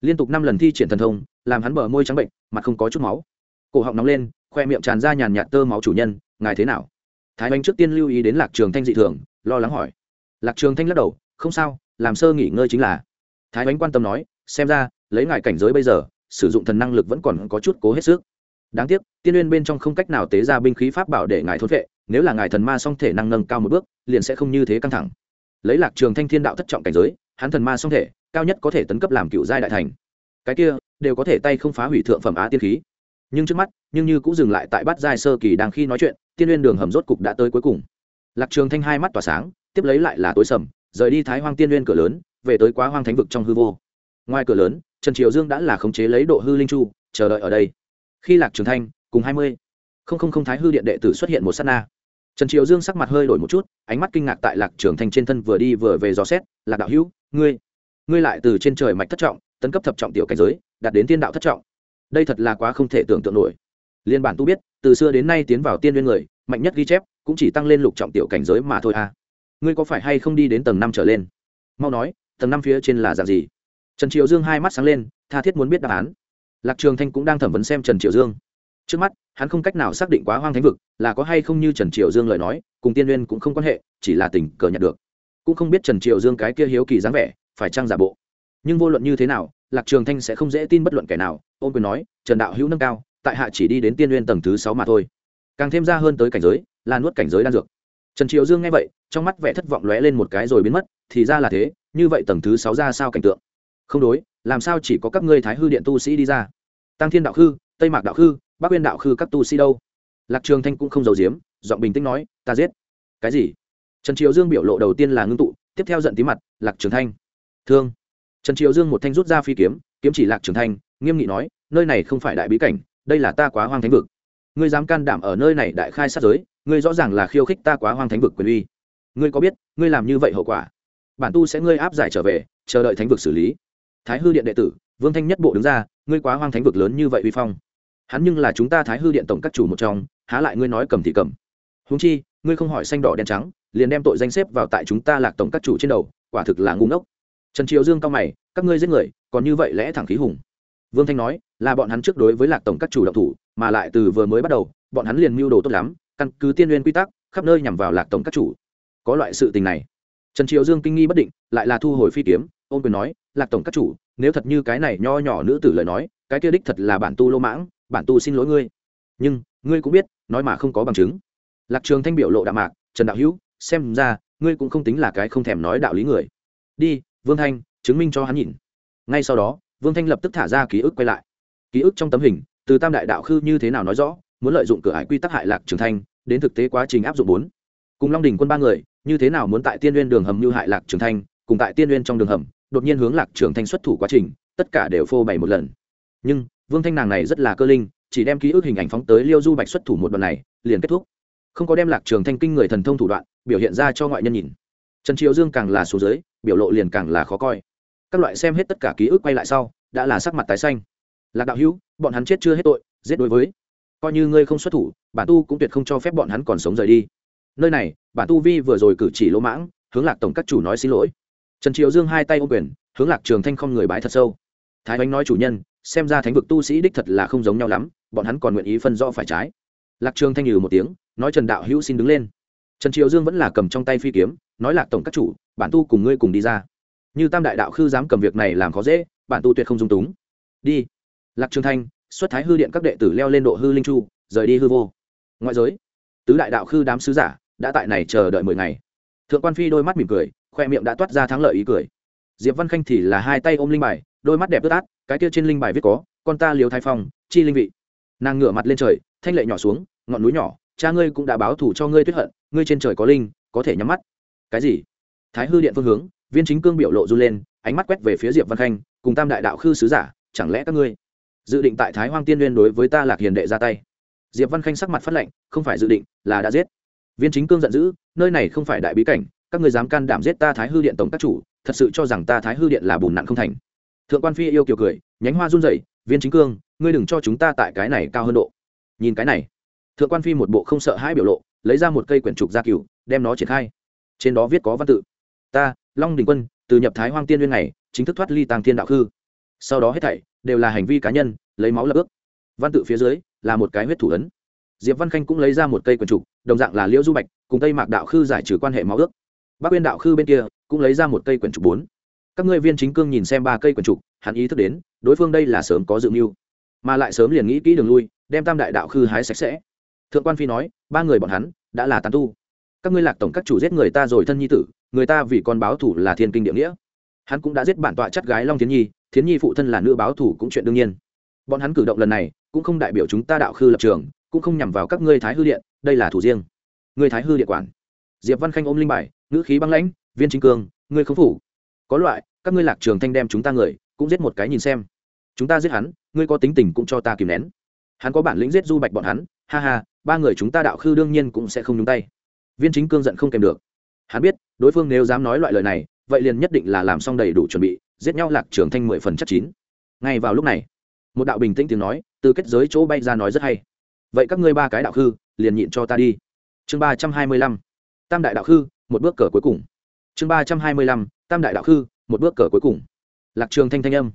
Liên tục năm lần thi triển thần thông, làm hắn bờ môi trắng bệnh, mặt không có chút máu. Cổ họng nóng lên, khoe miệng tràn ra nhàn nhạt tơ máu chủ nhân, ngài thế nào? Thái Anh trước tiên lưu ý đến lạc trường thanh dị thường, lo lắng hỏi. Lạc trường thanh lắc đầu, không sao, làm sơ nghỉ ngơi chính là. Thái Anh quan tâm nói, xem ra, lấy ngài cảnh giới bây giờ, sử dụng thần năng lực vẫn còn có chút cố hết sức đáng tiếc, tiên nguyên bên trong không cách nào tế ra binh khí pháp bảo để ngài thốn vệ, nếu là ngài thần ma song thể năng nâng cao một bước, liền sẽ không như thế căng thẳng. Lấy lạc trường thanh thiên đạo thất trọng cảnh giới, hắn thần ma song thể, cao nhất có thể tấn cấp làm cựu giai đại thành. Cái kia, đều có thể tay không phá hủy thượng phẩm á tiên khí. Nhưng trước mắt, nhưng như cũng dừng lại tại bát giai sơ kỳ đang khi nói chuyện, tiên liên đường hầm rốt cục đã tới cuối cùng. Lạc trường thanh hai mắt tỏa sáng, tiếp lấy lại là tối sầm, rời đi thái hoang tiên liên cửa lớn, về tới quá hoang thánh vực trong hư vô. Ngoài cửa lớn, trần triều dương đã là khống chế lấy độ hư linh chu, chờ đợi ở đây khi lạc trường thanh cùng hai mươi không không không thái hư điện đệ tử xuất hiện một s á t na trần triều dương sắc mặt hơi đổi một chút ánh mắt kinh ngạc tại lạc trường thanh trên thân vừa đi vừa về dò xét lạc đạo hữu ngươi ngươi lại từ trên trời mạch thất trọng tấn cấp thập trọng tiểu cảnh giới đạt đến tiên đạo thất trọng đây thật là quá không thể tưởng tượng nổi liên bản tu biết từ xưa đến nay tiến vào tiên nguyên người mạnh nhất ghi chép cũng chỉ tăng lên lục trọng tiểu cảnh giới mà thôi à. ngươi có phải hay không đi đến tầng năm trở lên mau nói tầng năm phía trên là dạng gì trần triều dương hai mắt sáng lên tha thiết muốn biết đáp án lạc trường thanh cũng đang thẩm vấn xem trần Triệu dương. Trước mắt, hắn không cách nào xác định quá hoang thánh vực, là có hay không như trần Triệu dương lời nói, cùng tiên nguyên cũng không quan hệ, chỉ là tình cờ nhận được. Cũng không biết trần Triệu dương cái kia hiếu kỳ dáng vẻ, phải trang giả bộ. Nhưng vô luận như thế nào, lạc trường thanh sẽ không dễ tin bất luận kẻ nào ôm quyền nói, trần đạo hữu nâng cao, tại hạ chỉ đi đến tiên nguyên tầng thứ sáu mà thôi. Càng thêm ra hơn tới cảnh giới, là nuốt cảnh giới đan dược. Trần Triệu dương nghe vậy, trong mắt vẻ thất vọng lóe lên một cái rồi biến mất, thì ra là thế, như vậy tầng thứ sáu ra sao cảnh tượng? Không đối, làm sao chỉ có các ngươi thái hư điện tu sĩ đi ra? Tăng thiên đạo khư, tây mạc đạo khư, bắc uyên đạo khư các tu sĩ đâu? Lạc trường thanh cũng không giấu giếm, giọng bình tĩnh nói, ta giết. Cái gì? Trần triều dương biểu lộ đầu tiên là ngưng tụ, tiếp theo giận tí mặt, lạc trường thanh. Thương. Trần triều dương một thanh rút ra phi kiếm kiếm chỉ lạc trường thanh, nghiêm nghị nói, nơi này không phải đại bí cảnh, đây là ta quá hoang thánh vực. Ngươi dám can đảm ở nơi này đại khai sát giới, ngươi rõ ràng là khiêu khích ta quá hoang thánh vực quyền uy. Ngươi có biết, ngươi làm như vậy hậu quả? Bản tu sẽ ngươi áp giải trở về, chờ đợi thánh vực xử lý. Thái hư điện đệ tử vương thanh nhất bộ đứng ra, ngươi quá hoang thánh vực lớn như vậy uy phong. Hắn nhưng là chúng ta thái hư điện tổng các chủ một trong, há lại ngươi nói cầm thì cầm. Húng chi, ngươi không hỏi xanh đỏ đen trắng, liền đem tội danh xếp vào tại chúng ta lạc tổng các chủ trên đầu, quả thực là ngu ngốc. Trần triều dương cao mày, các ngươi giết người, còn như vậy lẽ thẳng khí hùng. Vương thanh nói, là bọn hắn trước đối với lạc tổng các chủ động thủ, mà lại từ vừa mới bắt đầu, bọn hắn liền mưu đồ tốt lắm, căn cứ tiên liên quy tắc, khắp nơi nhằm vào lạc tổng các chủ. Có loại sự tình này. Trần triều dương kinh nghi bất định, lại là thu hồi phi kiếm, ôn quyền nói, lạc tổng các chủ nếu thật như cái này nho nhỏ nữ tử lời nói, cái kia đích thật là bản tu lô mãng, bản tu xin lỗi ngươi. Nhưng, ngươi cũng biết, nói mà không có bằng chứng. Lạc trường thanh biểu lộ đạm mạc, trần đạo hữu, xem ra, ngươi cũng không tính là cái không thèm nói đạo lý người. Đi, vương thanh, chứng minh cho hắn nhìn. Ngay sau đó, vương thanh lập tức thả ra ký ức quay lại. Ký ức trong tấm hình, từ tam đại đạo khư như thế nào nói rõ, muốn lợi dụng cửa hải quy tắc hại lạc trường thanh, đến thực tế quá trình áp dụng bốn. Cùng long đình quân ba người, như thế nào muốn tại tiên nguyên đường hầm như hại lạc trường thanh, cùng tại tiên nguyên trong đường hầm đột nhiên hướng lạc trường thanh xuất thủ quá trình, tất cả đều phô bày một lần. Nhưng, vương thanh nàng này rất là cơ linh, chỉ đem ký ức hình ảnh phóng tới liêu du bạch xuất thủ một đoạn này, liền kết thúc. Không có đem lạc trường thanh kinh người thần thông thủ đoạn, biểu hiện ra cho ngoại nhân nhìn. Trần triều dương càng là số dưới, biểu lộ liền càng là khó coi. Các loại xem hết tất cả ký ức quay lại sau, đã là sắc mặt tái xanh. Lạc đạo hữu, bọn hắn chết chưa hết tội, giết đối với. Coi như ngươi không xuất thủ, bản tu cũng tuyệt không cho phép bọn hắn còn sống rời đi. Nơi này, bản tu vi vừa rồi cử chỉ lỗ mãng, hướng lạc tổng các chủ nói xin lỗi trần triều dương hai tay ô quyền, hướng lạc trường thanh không người bái thật sâu. Thái ánh nói chủ nhân, xem ra thánh vực tu sĩ đích thật là không giống nhau lắm, bọn hắn còn nguyện ý phân rõ phải trái. Lạc trường thanh nhừ một tiếng, nói trần đạo hữu xin đứng lên. Trần triều dương vẫn là cầm trong tay phi kiếm, nói lạc tổng các chủ, bản tu cùng ngươi cùng đi ra. Như tam đại đạo khư dám cầm việc này làm khó dễ, bản tu tuyệt không dung túng. Đi. Lạc trường thanh, xuất thái hư điện các đệ tử leo lên độ hư linh chu, rời đi hư vô. Ngoại giới, tứ đại đạo khư đám sứ giả đã tại này chờ đợi mười ngày. Thượng quan phi đôi mắt mỉm cười khoe miệng đã toát ra thắng lợi ý cười. Diệp văn khanh thì là hai tay ôm linh bài, đôi mắt đẹp ướt át, cái kia trên linh bài viết có, con ta liều thái phong, chi linh vị. Nàng ngửa mặt lên trời, thanh lệ nhỏ xuống, ngọn núi nhỏ, cha ngươi cũng đã báo thủ cho ngươi tuyết hận, ngươi trên trời có linh, có thể nhắm mắt. Cái gì? Thái hư điện phương hướng, viên chính cương biểu lộ du lên, ánh mắt quét về phía diệp văn khanh, cùng tam đại đạo khư sứ giả, chẳng lẽ các ngươi dự định tại thái hoang tiên liên đối với ta lạc hiền đệ ra tay? Diệp văn khanh sắc mặt phát lệnh không phải dự định, là đã giết. Viên chính cương giận dữ, nơi này không phải đại bí cảnh các ngươi dám can đảm giết ta thái hư điện tổng các chủ, thật sự cho rằng ta thái hư điện là bùn nặn không thành. Thượng quan phi yêu kiều cười, nhánh hoa run rẩy, viên chính cương, ngươi đừng cho chúng ta tại cái này cao hơn độ. Nhìn cái này, thượng quan phi một bộ không sợ hãi biểu lộ, lấy ra một cây quyển trục gia cửu, đem nó triển khai. Trên đó viết có văn tự. Ta, long đình quân, từ nhập thái hoang tiên nguyên này, chính thức thoát ly tàng thiên đạo khư. Sau đó hết thảy, đều là hành vi cá nhân, lấy máu lập ước. Văn tự phía dưới, là một cái huyết thủ ấn. Diệp văn khanh cũng lấy ra một cây quyển trục, đồng dạng là liễu du bạch, cùng tây mạc đạo khư giải trừ quan hệ máu ước bắc uyên đạo khư bên kia cũng lấy ra một cây quyển trục bốn. Các ngươi viên chính cương nhìn xem ba cây quyển trục, hắn ý thức đến, đối phương đây là sớm có dự mưu, mà lại sớm liền nghĩ kỹ đường lui, đem tam đại đạo khư hái sạch sẽ. Thượng quan phi nói, ba người bọn hắn đã là tàn tu. Các ngươi lạc tổng các chủ giết người ta rồi thân nhi tử, người ta vì con báo thủ là thiên kinh địa nghĩa. Hắn cũng đã giết bản tọa chắt gái long thiến nhi thiến nhi phụ thân là nữ báo thủ cũng chuyện đương nhiên. Bọn hắn cử động lần này cũng không đại biểu chúng ta đạo khư lập trường, cũng không nhằm vào các ngươi thái hư điện, đây là thủ riêng. Người thái hư điện quản diệp văn khanh ôm linh bài, ngữ khí băng lãnh, viên chính cương, ngươi không phủ. Có loại, các ngươi lạc trường thanh đem chúng ta người, cũng giết một cái nhìn xem. Chúng ta giết hắn, ngươi có tính tình cũng cho ta kìm nén. Hắn có bản lĩnh giết du bạch bọn hắn, ha ha, ba người chúng ta đạo khư đương nhiên cũng sẽ không nhúng tay. Viên chính cương giận không kèm được. Hắn biết, đối phương nếu dám nói loại lời này, vậy liền nhất định là làm xong đầy đủ chuẩn bị, giết nhau lạc trường thanh mười phần chất chín. Ngay vào lúc này, một đạo bình tĩnh tiếng nói, từ kết giới chỗ bay ra nói rất hay. Vậy các ngươi ba cái đạo khư, liền nhịn cho ta đi. Chương ba trăm hai mươi lăm tam đại đạo khư, một bước cờ cuối cùng. Chương ba trăm hai mươi lăm, tam đại đạo khư, một bước cờ cuối cùng. Lạc trường thanh thanh âm.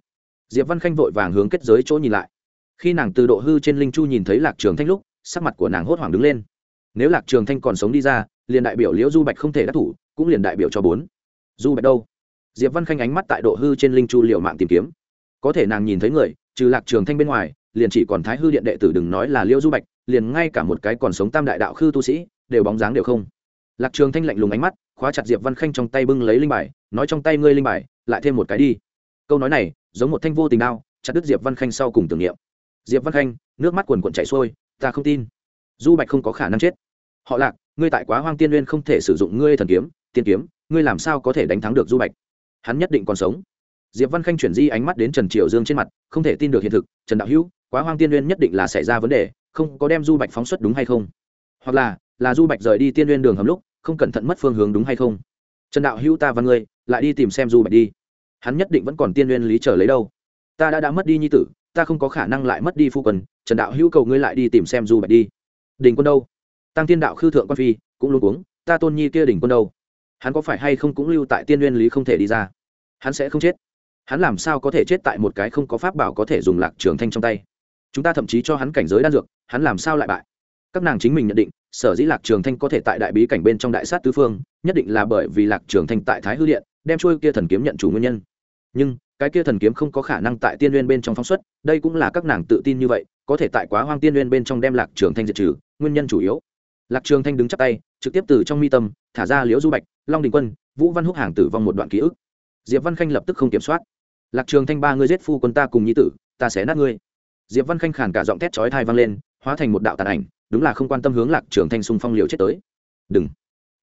Diệp văn khanh vội vàng hướng kết giới chỗ nhìn lại. Khi nàng từ độ hư trên linh chu nhìn thấy lạc trường thanh lúc, sắc mặt của nàng hốt hoảng đứng lên. Nếu lạc trường thanh còn sống đi ra, liền đại biểu liễu du bạch không thể đắc thủ, cũng liền đại biểu cho bốn. Du bạch đâu? Diệp văn khanh ánh mắt tại độ hư trên linh chu liệu mạng tìm kiếm. Có thể nàng nhìn thấy người, trừ lạc trường thanh bên ngoài, liền chỉ còn thái hư điện đệ tử đừng nói là liễu du bạch, liền ngay cả một cái còn sống tam đại đạo khư tu sĩ, đều bóng dáng đều không lạc trường thanh lạnh lùng ánh mắt, khóa chặt diệp văn khanh trong tay bưng lấy linh bài, nói trong tay ngươi linh bài, lại thêm một cái đi. Câu nói này, giống một thanh vô tình đao, chặt đứt diệp văn khanh sau cùng tưởng niệm. Diệp văn khanh, nước mắt quần quần chảy xuôi, ta không tin. Du bạch không có khả năng chết. Họ lạc, ngươi tại quá hoang tiên nguyên không thể sử dụng ngươi thần kiếm, tiên kiếm, ngươi làm sao có thể đánh thắng được du bạch? Hắn nhất định còn sống. Diệp văn khanh chuyển di ánh mắt đến trần triều dương trên mặt, không thể tin được hiện thực. Trần đạo hữu, quá hoang tiên nguyên nhất định là xảy ra vấn đề, không có đem du bạch phóng xuất đúng hay không? Hoặc là là du bạch rời đi tiên nguyên đường hầm lúc không cẩn thận mất phương hướng đúng hay không? Trần đạo hữu ta và ngươi, lại đi tìm xem du bạch đi. Hắn nhất định vẫn còn tiên nguyên lý trở lấy đâu. Ta đã đã mất đi nhi tử, ta không có khả năng lại mất đi phu quần trần đạo hữu cầu ngươi lại đi tìm xem du bạch đi. Đình quân đâu? Tăng tiên đạo khư thượng quan phi, cũng luôn uống, ta tôn nhi kia đỉnh quân đâu? Hắn có phải hay không cũng lưu tại tiên nguyên lý không thể đi ra? Hắn sẽ không chết. Hắn làm sao có thể chết tại một cái không có pháp bảo có thể dùng lạc trường thanh trong tay? Chúng ta thậm chí cho hắn cảnh giới đan dược, hắn làm sao lại bại? Các nàng chính mình nhận định, sở dĩ lạc trường thanh có thể tại đại bí cảnh bên trong đại sát tứ phương, nhất định là bởi vì lạc trường thanh tại thái hư điện, đem trôi kia thần kiếm nhận chủ nguyên nhân. Nhưng, cái kia thần kiếm không có khả năng tại tiên nguyên bên trong phóng xuất, đây cũng là các nàng tự tin như vậy, có thể tại quá hoang tiên nguyên bên trong đem lạc trường thanh diệt trừ, nguyên nhân chủ yếu. Lạc trường thanh đứng chắp tay, trực tiếp từ trong mi tâm, thả ra liễu du bạch, long đình quân, vũ văn húc hàng tử vong một đoạn ký ức. Diệp văn khanh lập tức không kiểm soát. Lạc trường thanh ba ngươi giết phu quân ta cùng nhi tử, ta sẽ nát ngươi. Diệp văn khanh khàn cả giọng thét chói thai vang lên, hóa thành một đạo tàn ảnh đúng là không quan tâm hướng lạc trường thanh xung phong liều chết tới. Đừng.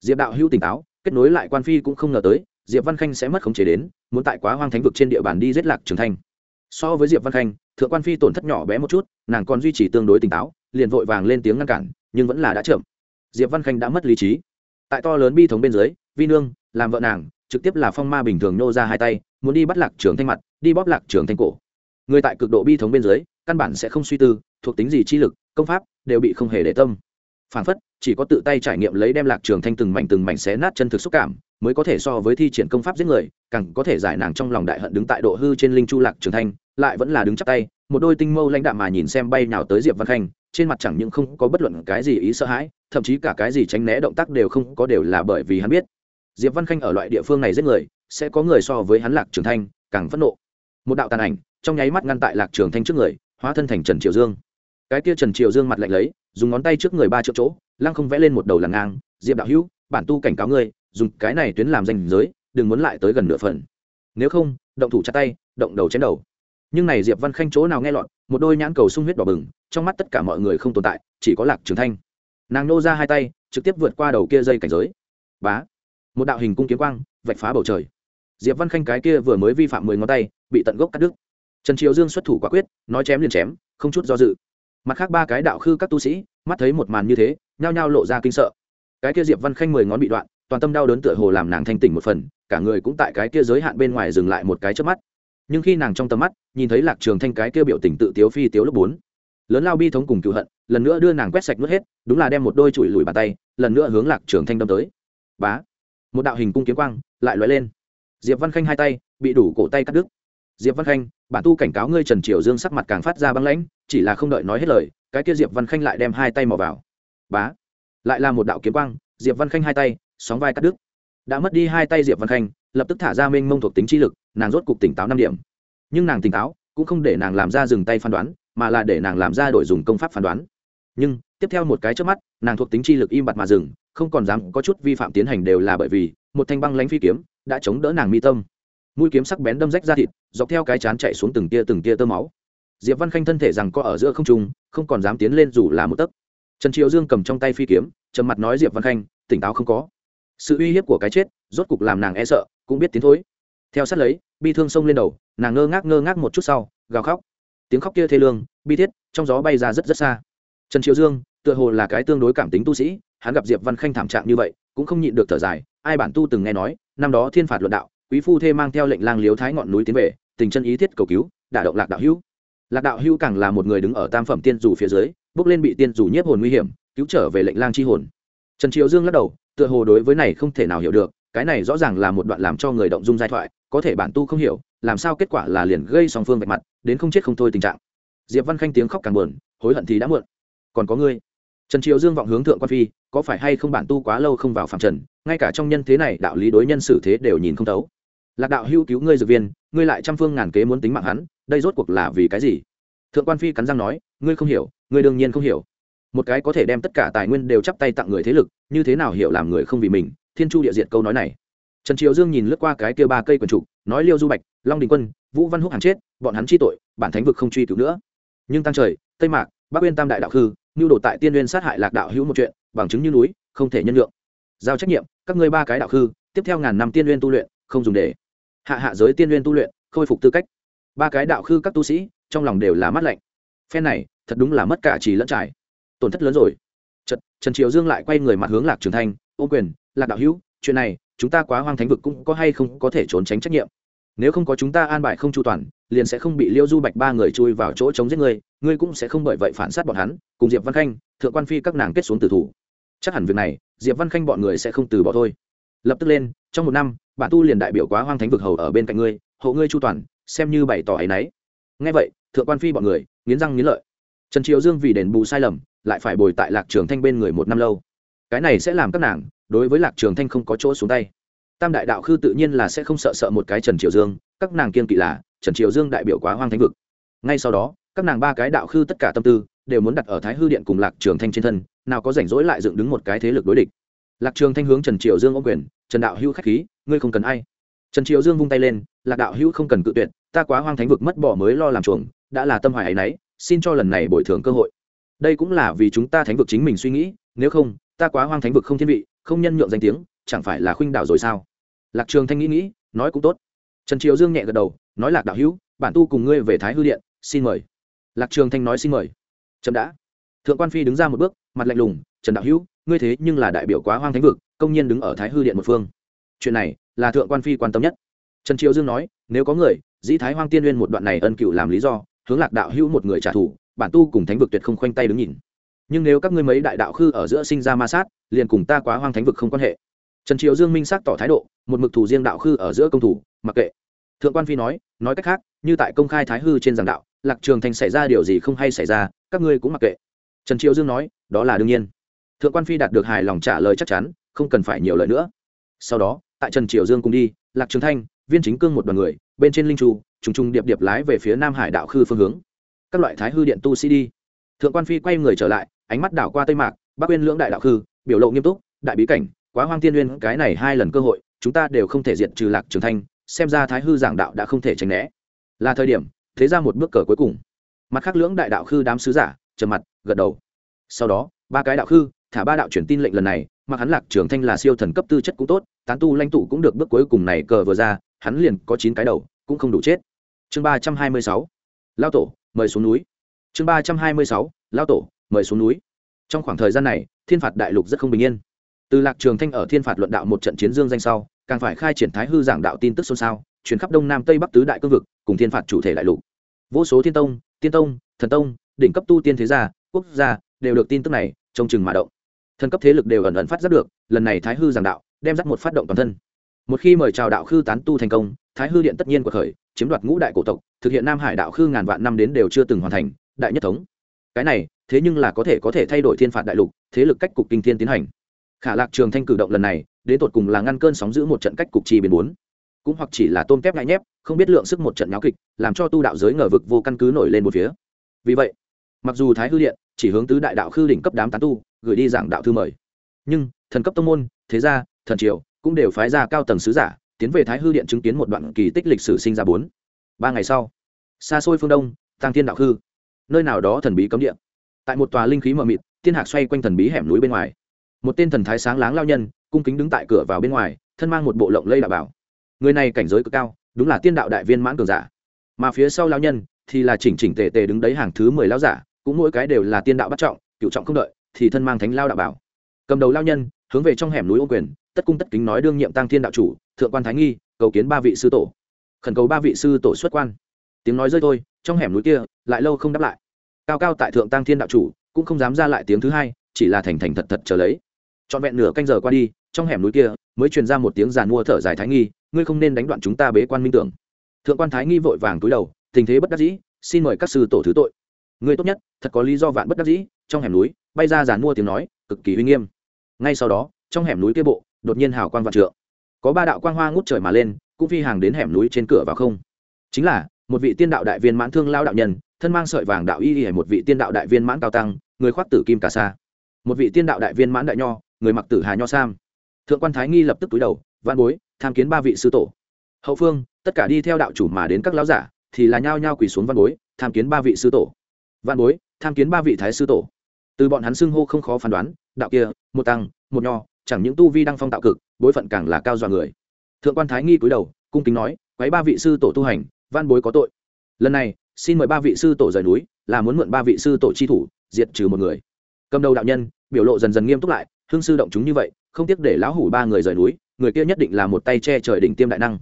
Diệp đạo hữu tỉnh táo, kết nối lại quan phi cũng không ngờ tới, diệp văn khanh sẽ mất khống chế đến, muốn tại quá hoang thánh vực trên địa bàn đi giết lạc trường thanh. So với diệp văn khanh, thượng quan phi tổn thất nhỏ bé một chút, nàng còn duy trì tương đối tỉnh táo, liền vội vàng lên tiếng ngăn cản, nhưng vẫn là đã chậm. Diệp văn khanh đã mất lý trí. Tại to lớn bi thống bên dưới, vi nương, làm vợ nàng, trực tiếp là phong ma bình thường nô ra hai tay, muốn đi bắt lạc trường thanh mặt, đi bóp lạc trường thanh cổ. Người tại cực độ bi thống bên dưới, căn bản sẽ không suy tư, thuộc tính gì chi lực công pháp đều bị không hề để tâm. Phản phất, chỉ có tự tay trải nghiệm lấy đem lạc trường thanh từng mảnh từng mảnh xé nát chân thực xúc cảm, mới có thể so với thi triển công pháp giết người, càng có thể giải nàng trong lòng đại hận đứng tại độ hư trên linh chu lạc trường thanh, lại vẫn là đứng chắp tay, một đôi tinh mâu lãnh đạm mà nhìn xem bay nào tới diệp văn khanh, trên mặt chẳng những không có bất luận cái gì ý sợ hãi, thậm chí cả cái gì tránh né động tác đều không có đều là bởi vì hắn biết. Diệp văn khanh ở loại địa phương này giết người, sẽ có người so với hắn lạc trường thanh càng phẫn nộ. Một đạo tàn ảnh, trong nháy mắt ngăn tại lạc trường thanh trước người, hóa thân thành trần triều dương cái kia trần triều dương mặt lạnh lấy, dùng ngón tay trước người ba triệu chỗ, lăng không vẽ lên một đầu làng ngang, diệp đạo hữu, bản tu cảnh cáo ngươi, dùng cái này tuyến làm danh giới, đừng muốn lại tới gần nửa phần. Nếu không, động thủ chặt tay, động đầu chém đầu. Nhưng này diệp văn khanh chỗ nào nghe lọt, một đôi nhãn cầu sung huyết đỏ bừng, trong mắt tất cả mọi người không tồn tại, chỉ có lạc trường thanh. Nàng nô ra hai tay, trực tiếp vượt qua đầu kia dây cảnh giới. Bá! Một đạo hình cung kiếm quang, vạch phá bầu trời. Diệp văn khanh cái kia vừa mới vi phạm mười ngón tay, bị tận gốc cắt đứt. Trần triều dương xuất thủ quả quyết, nói chém liền chém, không chút do dự mặt khác ba cái đạo khư các tu sĩ, mắt thấy một màn như thế, nhao nhao lộ ra kinh sợ. Cái kia diệp văn khanh mười ngón bị đoạn, toàn tâm đau đớn tựa hồ làm nàng thanh tỉnh một phần, cả người cũng tại cái kia giới hạn bên ngoài dừng lại một cái trước mắt. Nhưng khi nàng trong tầm mắt, nhìn thấy lạc trường thanh cái kia biểu tình tự tiếu phi tiếu lớp bốn. Lớn lao bi thống cùng cựu hận, lần nữa đưa nàng quét sạch nước hết, đúng là đem một đôi chùi lùi bàn tay, lần nữa hướng lạc trường thanh đâm tới. Bá! Một đạo hình cung kiếm quang, lại lóe lên. Diệp văn khanh hai tay, bị đủ cổ tay cắt đứt diệp văn khanh, bản tu cảnh cáo ngươi trần triều dương sắc mặt càng phát ra băng lãnh, chỉ là không đợi nói hết lời, cái kia diệp văn khanh lại đem hai tay mò vào. Bá! Lại là một đạo kiếm quang, diệp văn khanh hai tay, sóng vai cắt đứt. Đã mất đi hai tay diệp văn khanh, lập tức thả ra mênh mông thuộc tính chi lực, nàng rốt cục tỉnh táo năm điểm. Nhưng nàng tỉnh táo, cũng không để nàng làm ra dừng tay phán đoán, mà là để nàng làm ra đổi dùng công pháp phán đoán. Nhưng, tiếp theo một cái trước mắt, nàng thuộc tính chi lực im bặt mà dừng, không còn dám có chút vi phạm tiến hành đều là bởi vì, một thanh băng lãnh phi kiếm, đã chống đỡ nàng mi tâm mũi kiếm sắc bén đâm rách ra thịt, dọc theo cái chán chạy xuống từng tia từng tia tơ máu. Diệp văn khanh thân thể rằng có ở giữa không trung, không còn dám tiến lên dù là một tấc. Trần triệu dương cầm trong tay phi kiếm, trầm mặt nói diệp văn khanh, tỉnh táo không có. Sự uy hiếp của cái chết, rốt cục làm nàng e sợ, cũng biết tiến thối. Theo sát lấy, bi thương xông lên đầu, nàng ngơ ngác ngơ ngác một chút sau, gào khóc. Tiếng khóc kia thê lương, bi thiết, trong gió bay ra rất rất xa. Trần triệu dương, tựa hồ là cái tương đối cảm tính tu sĩ, hắn gặp diệp văn khanh thảm trạng như vậy, cũng không nhịn được thở dài, ai bản tu từng nghe nói, năm đó thiên phạt luận đạo quý phu thê mang theo lệnh lang liếu thái ngọn núi tiến về, tình chân ý thiết cầu cứu, đả động lạc đạo hữu. Lạc đạo hữu càng là một người đứng ở tam phẩm tiên dù phía dưới, bước lên bị tiên dù nhiếp hồn nguy hiểm, cứu trở về lệnh lang chi hồn. Trần triều dương lắc đầu, tựa hồ đối với này không thể nào hiểu được, cái này rõ ràng là một đoạn làm cho người động dung giai thoại, có thể bản tu không hiểu, làm sao kết quả là liền gây song phương vạch mặt, đến không chết không thôi tình trạng. Diệp văn khanh tiếng khóc càng buồn, hối hận thì đã muộn. Còn có ngươi. Trần triều dương vọng hướng thượng quan phi, có phải hay không bản tu quá lâu không vào phạm trần, ngay cả trong nhân thế này đạo lý đối nhân xử thế đều nhìn không thấu lạc đạo hưu cứu ngươi dược viên, ngươi lại trăm phương ngàn kế muốn tính mạng hắn, đây rốt cuộc là vì cái gì? Thượng quan phi cắn răng nói, ngươi không hiểu, ngươi đương nhiên không hiểu. Một cái có thể đem tất cả tài nguyên đều chắp tay tặng người thế lực, như thế nào hiểu làm người không vì mình? Thiên chu địa diện câu nói này. Trần triều dương nhìn lướt qua cái kia ba cây quần trục, nói liêu du bạch, long đình quân, vũ văn húc hàng chết, bọn hắn chi tội, bản thánh vực không truy cứu nữa. Nhưng tăng trời, tây mạc, bắc uyên tam đại đạo khư nhu đồ tại tiên uyên sát hại lạc đạo hữu một chuyện, bằng chứng như núi, không thể nhân lượng giao trách nhiệm, các ngươi ba cái đạo khư, tiếp theo ngàn năm tiên uyên tu luyện, không dùng để hạ hạ giới tiên nguyên tu luyện khôi phục tư cách. Ba cái đạo khư các tu sĩ trong lòng đều là mắt lạnh. Phen này thật đúng là mất cả trì lẫn trải. Tổn thất lớn rồi. Trật, trần triều dương lại quay người mặt hướng lạc trường thanh ô quyền lạc đạo hữu chuyện này chúng ta quá hoang thánh vực cũng có hay không có thể trốn tránh trách nhiệm. Nếu không có chúng ta an bài không chu toàn liền sẽ không bị liêu du bạch ba người chui vào chỗ chống giết người ngươi cũng sẽ không bởi vậy phản sát bọn hắn cùng diệp văn khanh thượng quan phi các nàng kết xuống tử thủ. Chắc hẳn việc này diệp văn khanh bọn người sẽ không từ bỏ thôi. Lập tức lên trong một năm bản tu liền đại biểu quá hoang thánh vực hầu ở bên cạnh ngươi, hộ ngươi chu toàn, xem như bày tỏ ấ y n ấ y ngay vậy, thượng quan phi bọn người, nghiến răng nghiến lợi. Trần triều dương vì đền bù sai lầm, lại phải bồi tại lạc trường thanh bên người một năm lâu. Cái này sẽ làm các nàng, đối với lạc trường thanh không có chỗ xuống tay. Tam đại đạo khư tự nhiên là sẽ không sợ sợ một cái trần triều dương, các nàng kiên kỵ là, trần triều dương đại biểu quá hoang thánh vực. Ngay sau đó, các nàng ba cái đạo khư tất cả tâm tư, đều muốn đặt ở thái hư điện cùng lạc trường thanh trên thân, nào có rảnh rỗi lại dựng đứng một cái thế lực đối địch. Lạc trường thanh hướng trần triều dương ô quyền, trần đạo hữu khách khí ngươi không cần ai. Trần triều dương vung tay lên, lạc đạo hữu không cần cự tuyệt, ta quá hoang thánh vực mất bỏ mới lo làm chuồng, đã là tâm hoài ấy y xin cho lần này bồi thường cơ hội. Đây cũng là vì chúng ta thánh vực chính mình suy nghĩ, nếu không, ta quá hoang thánh vực không thiên vị, không nhân nhượng danh tiếng, chẳng phải là khuynh đảo rồi sao? Lạc trường thanh nghĩ nghĩ, nói cũng tốt. Trần triều dương nhẹ gật đầu, nói, lạc đạo hữu, bản tu cùng ngươi về thái hư điện, xin mời. Lạc trường thanh nói, xin mời. Chậm đã. Thượng quan phi đứng ra một bước, mặt lạnh lùng, trần đạo hữu, ngươi thế nhưng là đại biểu quá hoang thánh vực, công nhiên đứng ở thái hư điện một phương chuyện này là thượng quan phi quan tâm nhất. Trần triệu dương nói, nếu có người, dĩ thái hoang tiên nguyên một đoạn này ân cựu làm lý do, hướng lạc đạo hữu một người trả thù, bản tu cùng thánh vực tuyệt không khoanh tay đứng nhìn. Nhưng nếu các ngươi mấy đại đạo khư ở giữa sinh ra ma sát, liền cùng ta quá hoang thánh vực không quan hệ. Trần triệu dương minh xác tỏ thái độ, một mực thủ riêng đạo khư ở giữa công thủ, mặc kệ. Thượng quan phi nói nói cách khác, như tại công khai thái hư trên giảng đạo, lạc trường thành xảy ra điều gì không hay xảy ra, các ngươi cũng mặc kệ. Trần triệu dương nói, đó là đương nhiên. Thượng quan phi đạt được hài lòng trả lời chắc chắn, không cần phải nhiều lời nữa. Sau đó tại trần triều dương cùng đi, lạc trường thanh, viên chính cương một đoàn người, bên trên linh tru trùng trùng điệp điệp lái về phía nam hải đạo khư phương hướng. Các loại thái hư điện tu sĩ đi. Thượng quan phi quay người trở lại, ánh mắt đảo qua tây mạc, bắc uyên lưỡng đại đạo khư, biểu lộ nghiêm túc, đại bí cảnh, quá hoang tiên uyên cái này hai lần cơ hội, chúng ta đều không thể diệt trừ lạc trường thanh, xem ra thái hư giảng đạo đã không thể tránh né. Là thời điểm, thế ra một bước cờ cuối cùng. Mặt khác lưỡng đại đạo khư đám sứ giả, trầm mặt, gật đầu. Sau đó, ba cái đạo khư, thả ba đạo truyền tin lệnh lần này mặc hắn lạc trường thanh là siêu thần cấp tư chất cũng tốt, tán tu lãnh tụ cũng được bước cuối cùng này cờ vừa ra, hắn liền có chín cái đầu, cũng không đủ chết. Chương ba trăm hai mươi sáu, lao tổ, mời xuống núi. Chương ba trăm hai mươi sáu, lao tổ, mời xuống núi. Trong khoảng thời gian này, thiên phạt đại lục rất không bình yên. Từ lạc trường thanh ở thiên phạt luận đạo một trận chiến dương danh sau, càng phải khai triển thái hư giảng đạo tin tức xôn xao, chuyển khắp đông nam tây bắc tứ đại cương vực, cùng thiên phạt chủ thể đại lục. Vô số thiên tông, tiên tông, thần tông, đỉnh cấp tu tiên thế gia, quốc gia đều được tin tức này trông chừng mà động thần cấp thế lực đều ẩn ẩn phát giác được, lần này thái hư giảng đạo, đem dắt một phát động toàn thân. Một khi mời chào đạo khư tán tu thành công, thái hư điện tất nhiên của khởi, chiếm đoạt ngũ đại cổ tộc, thực hiện nam hải đạo khư ngàn vạn năm đến đều chưa từng hoàn thành, đại nhất thống. Cái này, thế nhưng là có thể có thể thay đổi thiên phạt đại lục, thế lực cách cục kinh thiên tiến hành. Khả lạc trường thanh cử động lần này, đến tột cùng là ngăn cơn sóng giữ một trận cách cục trì biến bốn. Cũng hoặc chỉ là tôm kép ngại nhép, không biết lượng sức một trận nháo kịch, làm cho tu đạo giới ngờ vực vô căn cứ nổi lên một phía. Vì vậy, mặc dù thái hư điện chỉ hướng tứ đại đạo khư đỉnh cấp đám tán tu gửi đi giảng đạo thư mời. Nhưng thần cấp tông môn thế gia thần triều cũng đều phái ra cao tầng sứ giả tiến về thái hư điện chứng kiến một đoạn kỳ tích lịch sử sinh ra bốn. Ba ngày sau xa xôi phương đông tăng thiên đạo hư, nơi nào đó thần bí cấm địa. Tại một tòa linh khí mờ mịt thiên hạc xoay quanh thần bí hẻm núi bên ngoài. Một tên thần thái sáng láng lao nhân cung kính đứng tại cửa vào bên ngoài thân mang một bộ lộng lây đạo bảo. Người này cảnh giới cực cao đúng là tiên đạo đại viên mãn cường giả. Mà phía sau lao nhân thì là chỉnh chỉnh tề tề đứng đấy hàng thứ mười lao giả cũng mỗi cái đều là tiên đạo bắt trọng cựu trọng không đợi thì thân mang thánh lao đạo bảo. Cầm đầu lao nhân, hướng về trong hẻm núi ô quyền, tất cung tất kính nói đương nhiệm tăng thiên đạo chủ, thượng quan thái nghi, cầu kiến ba vị sư tổ. Khẩn cầu ba vị sư tổ xuất quan. Tiếng nói rơi thôi, trong hẻm núi kia, lại lâu không đáp lại. Cao cao tại thượng tăng thiên đạo chủ, cũng không dám ra lại tiếng thứ hai, chỉ là thành thành thật thật chờ lấy. Trọn vẹn nửa canh giờ qua đi, trong hẻm núi kia, mới truyền ra một tiếng giàn mua thở dài thái nghi, ngươi không nên đánh đoạn chúng ta bế quan minh tưởng. Thượng quan thái nghi vội vàng túi đầu, tình thế bất đắc dĩ, xin mời các sư tổ thứ tội. Ngươi tốt nhất, thật có lý do vạn bất đắc dĩ trong hẻm núi, bay ra giàn mua tiếng nói, cực kỳ uy nghiêm. Ngay sau đó, trong hẻm núi kia bộ, đột nhiên hào quang vạn trượng. Có ba đạo quang hoa ngút trời mà lên, cũng phi hàng đến hẻm núi trên cửa vào không. Chính là, một vị tiên đạo đại viên mãn thương lao đạo nhân, thân mang sợi vàng đạo y y một vị tiên đạo đại viên mãn cao tăng, người khoác tử kim cà sa. Một vị tiên đạo đại viên mãn đại nho, người mặc tử hà nho sam. Thượng quan thái nghi lập tức túi đầu văn bối, tham kiến ba vị sư tổ. Hậu phương, tất cả đi theo đạo chủ mà đến các lão giả, thì là nhao nhao quỳ xuống văn bối, tham kiến ba vị sư tổ. Văn bối, tham kiến ba vị thái sư tổ từ bọn hắn xưng hô không khó phán đoán, đạo kia, một tăng, một nho, chẳng những tu vi đăng phong tạo cực, bối phận càng là cao dọa người. Thượng quan thái nghi cúi đầu, cung kính nói, quấy ba vị sư tổ tu hành, van bối có tội. Lần này, xin mời ba vị sư tổ rời núi, là muốn mượn ba vị sư tổ chi thủ, diệt trừ một người. Cầm đầu đạo nhân, biểu lộ dần dần nghiêm túc lại, hương sư động chúng như vậy, không tiếc để lão hủ ba người rời núi, người kia nhất định là một tay che trời đỉnh tiêm đại năng.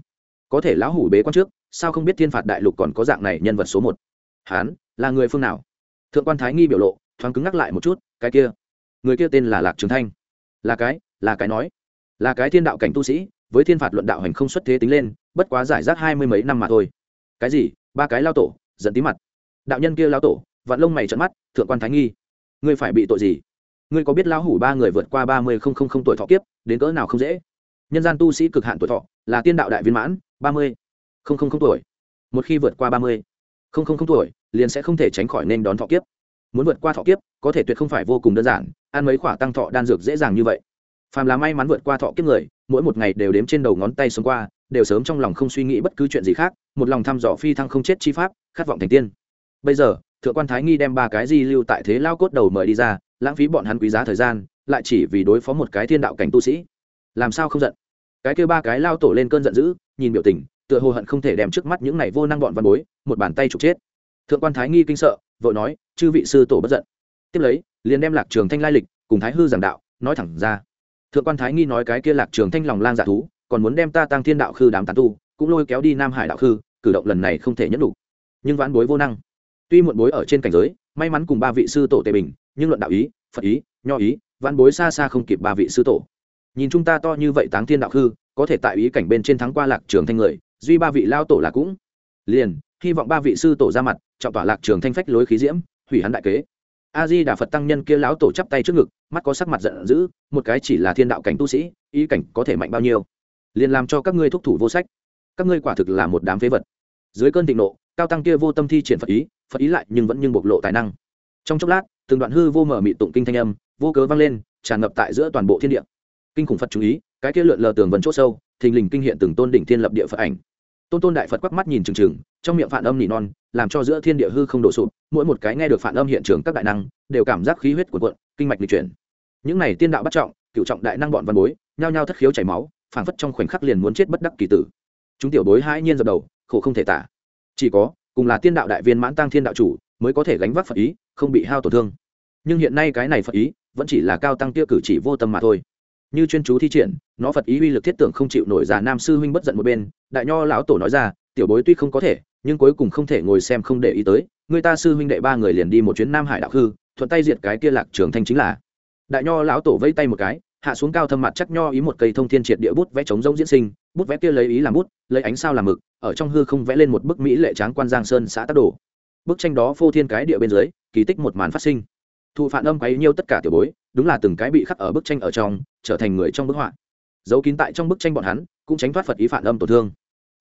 Có thể lão hủ bế quan trước, sao không biết thiên phạt đại lục còn có dạng này nhân vật số một? Hán, là người phương nào? Thượng quan thái nghi biểu lộ thoáng cứng ngắc lại một chút, cái kia, người kia tên là lạc trường thanh. Là cái là cái nói, là cái thiên đạo cảnh tu sĩ, với thiên phạt luận đạo hành không xuất thế tính lên, bất quá giải rác hai mươi mấy năm mà thôi. Cái gì? Ba cái lao tổ, giận tí mặt. Đạo nhân kia lao tổ vạn lông mày trận mắt, thượng quan thái nghi, ngươi phải bị tội gì? Ngươi có biết lão hủ ba người vượt qua ba mươi không không không tuổi thọ kiếp, đến cỡ nào không dễ? Nhân gian tu sĩ cực hạn tuổi thọ, là tiên đạo đại viên mãn, ba mươi không không không tuổi. Một khi vượt qua ba mươi không không không tuổi, liền sẽ không thể tránh khỏi nên đón thọ kiếp muốn vượt qua thọ kiếp, có thể tuyệt không phải vô cùng đơn giản, ăn mấy khoả tăng thọ đan dược dễ dàng như vậy. Phàm là may mắn vượt qua thọ kiếp người, mỗi một ngày đều đếm trên đầu ngón tay sống qua, đều sớm trong lòng không suy nghĩ bất cứ chuyện gì khác, một lòng thăm dò phi thăng không chết chi pháp, khát vọng thành tiên. Bây giờ, thượng quan thái nghi đem ba cái di lưu tại thế lao cốt đầu mời đi ra, lãng phí bọn hắn quý giá thời gian, lại chỉ vì đối phó một cái thiên đạo cảnh tu sĩ. Làm sao không giận? Cái kêu ba cái lao tổ lên cơn giận dữ, nhìn biểu tình, tựa hồ hận không thể đem trước mắt những này vô năng bọn văn bối, một bàn tay trục chết. Thượng quan thái nghi kinh sợ vội nói, chư vị sư tổ bất giận. Tiếp lấy, liền đem lạc trường thanh lai lịch cùng thái hư giảng đạo, nói thẳng ra. Thượng quan thái nghi nói cái kia lạc trường thanh lòng lang dạ thú, còn muốn đem ta tăng thiên đạo khư đám tán tu, cũng lôi kéo đi nam hải đạo khư, cử động lần này không thể nhẫn đủ. Nhưng vãn bối vô năng. Tuy muộn bối ở trên cảnh giới, may mắn cùng ba vị sư tổ tề bình, nhưng luận đạo ý, phật ý, nho ý, vãn bối xa xa không kịp ba vị sư tổ. Nhìn chúng ta to như vậy táng thiên đạo khư, có thể tại ý cảnh bên trên thắng qua lạc trường thanh người, duy ba vị lao tổ là cũng. Liền, hy vọng ba vị sư tổ ra mặt trọng tỏa lạc trường thanh phách lối khí diễm, hủy hắn đại kế. A di đà phật tăng nhân kia lão tổ chắp tay trước ngực, mắt có sắc mặt giận dữ, một cái chỉ là thiên đạo cảnh tu sĩ, ý cảnh có thể mạnh bao nhiêu? Liền làm cho các ngươi thúc thủ vô sách. Các ngươi quả thực là một đám phế vật. Dưới cơn thịnh nộ, cao tăng kia vô tâm thi triển phật ý phật ý lại nhưng vẫn nhưng bộc lộ tài năng. Trong chốc lát, từng đoạn hư vô mở mị tụng kinh thanh âm, vô cớ vang lên, tràn ngập tại giữa toàn bộ thiên địa. Kinh khủng phật chú ý, cái kia lượn lờ tường vần chỗ sâu, thình lình kinh hiện từng tôn đỉnh thiên lập địa phật ảnh tôn tôn đại phật quắc mắt nhìn trừng trừng trong miệng phản âm nỉ non làm cho giữa thiên địa hư không đổ sụp mỗi một cái nghe được phản âm hiện trường các đại năng đều cảm giác khí huyết của cuộn kinh mạch lịch chuyển những này tiên đạo bắt trọng cựu trọng đại năng bọn văn bối nhao nhao thất khiếu chảy máu phảng phất trong khoảnh khắc liền muốn chết bất đắc kỳ tử chúng tiểu bối hai nhiên dập đầu khổ không thể tả chỉ có cùng là tiên đạo đại viên mãn tăng thiên đạo chủ mới có thể gánh vác phật ý không bị hao tổn thương nhưng hiện nay cái này phật ý vẫn chỉ là cao tăng tiêu cử chỉ vô tâm mà thôi như chuyên chú thi triển, nó phật ý uy lực thiết tưởng không chịu nổi già nam sư huynh bất giận một bên, đại nho lão tổ nói ra, tiểu bối tuy không có thể, nhưng cuối cùng không thể ngồi xem không để ý tới, người ta sư huynh đệ ba người liền đi một chuyến nam hải đạo hư, thuận tay diệt cái kia lạc trường thanh chính là. Đại nho lão tổ vây tay một cái, hạ xuống cao thâm mặt chắc nho ý một cây thông thiên triệt địa bút vẽ chống rỗng diễn sinh, bút vẽ kia lấy ý làm bút, lấy ánh sao làm mực, ở trong hư không vẽ lên một bức mỹ lệ tráng quan giang sơn xã tác đồ. Bức tranh đó phô thiên cái địa bên dưới, kỳ tích một màn phát sinh. Thụ phản âm quấy nhiêu tất cả tiểu bối đúng là từng cái bị khắc ở bức tranh ở trong, trở thành người trong bức họa. Giấu kín tại trong bức tranh bọn hắn, cũng tránh thoát phật ý phản âm tổn thương.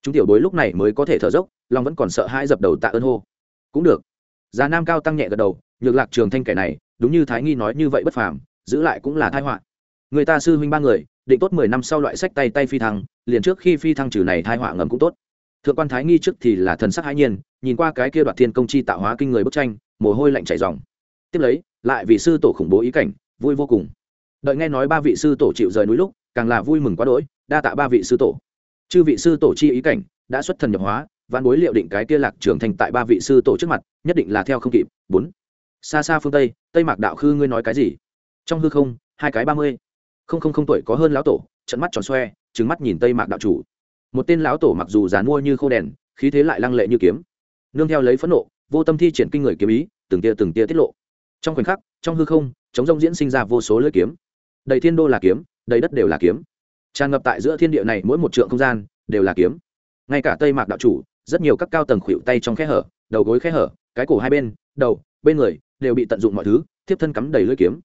Chúng tiểu bối lúc này mới có thể thở dốc long vẫn còn sợ hãi dập đầu tạ ơn hô. Cũng được. Già nam cao tăng nhẹ gật đầu, nhược lạc trường thanh kẻ này, đúng như thái nghi nói như vậy bất phàm, giữ lại cũng là thái họa. Người ta sư huynh ba người, định tốt mười năm sau loại sách tay tay phi thăng, liền trước khi phi thăng trừ này thái họa ngầm cũng tốt. Thượng quan thái nghi trước thì là thần sắc hãi nhiên, nhìn qua cái kia đoạt thiên công chi tạo hóa kinh người bức tranh, mồ hôi lạnh chảy ròng. Tiếp lấy, lại vì sư tổ khủng bố ý cảnh vui vô cùng. Đợi nghe nói ba vị sư tổ chịu rời núi lúc, càng là vui mừng quá đỗi, đa tạ ba vị sư tổ. Chư vị sư tổ chi ý cảnh, đã xuất thần nhập hóa văn bối liệu định cái kia lạc trưởng thành tại ba vị sư tổ trước mặt, nhất định là theo không kịp. Bốn. Xa xa phương tây tây mạc đạo khư ngươi nói cái gì? Trong hư không, hai cái ba mươi. Không không không tuổi có hơn lão tổ, trận mắt tròn xoe trứng mắt nhìn tây mạc đạo chủ. Một tên lão tổ mặc dù dán mua như khô đèn, khí thế lại lăng lệ như kiếm. Nương theo lấy phẫn nộ, vô tâm thi triển kinh người kiếm ý, từng tia từng tia tiết lộ. Trong khoảnh khắc, trong hư không chống rông diễn sinh ra vô số lưỡi kiếm. Đầy thiên đô là kiếm, đầy đất đều là kiếm. Tràn ngập tại giữa thiên địa này mỗi một trượng không gian, đều là kiếm. Ngay cả tây mạc đạo chủ, rất nhiều các cao tầng khuỵu tay trong khe hở, đầu gối khe hở, cái cổ hai bên, đầu, bên người, đều bị tận dụng mọi thứ, thiếp thân cắm đầy lưỡi kiếm.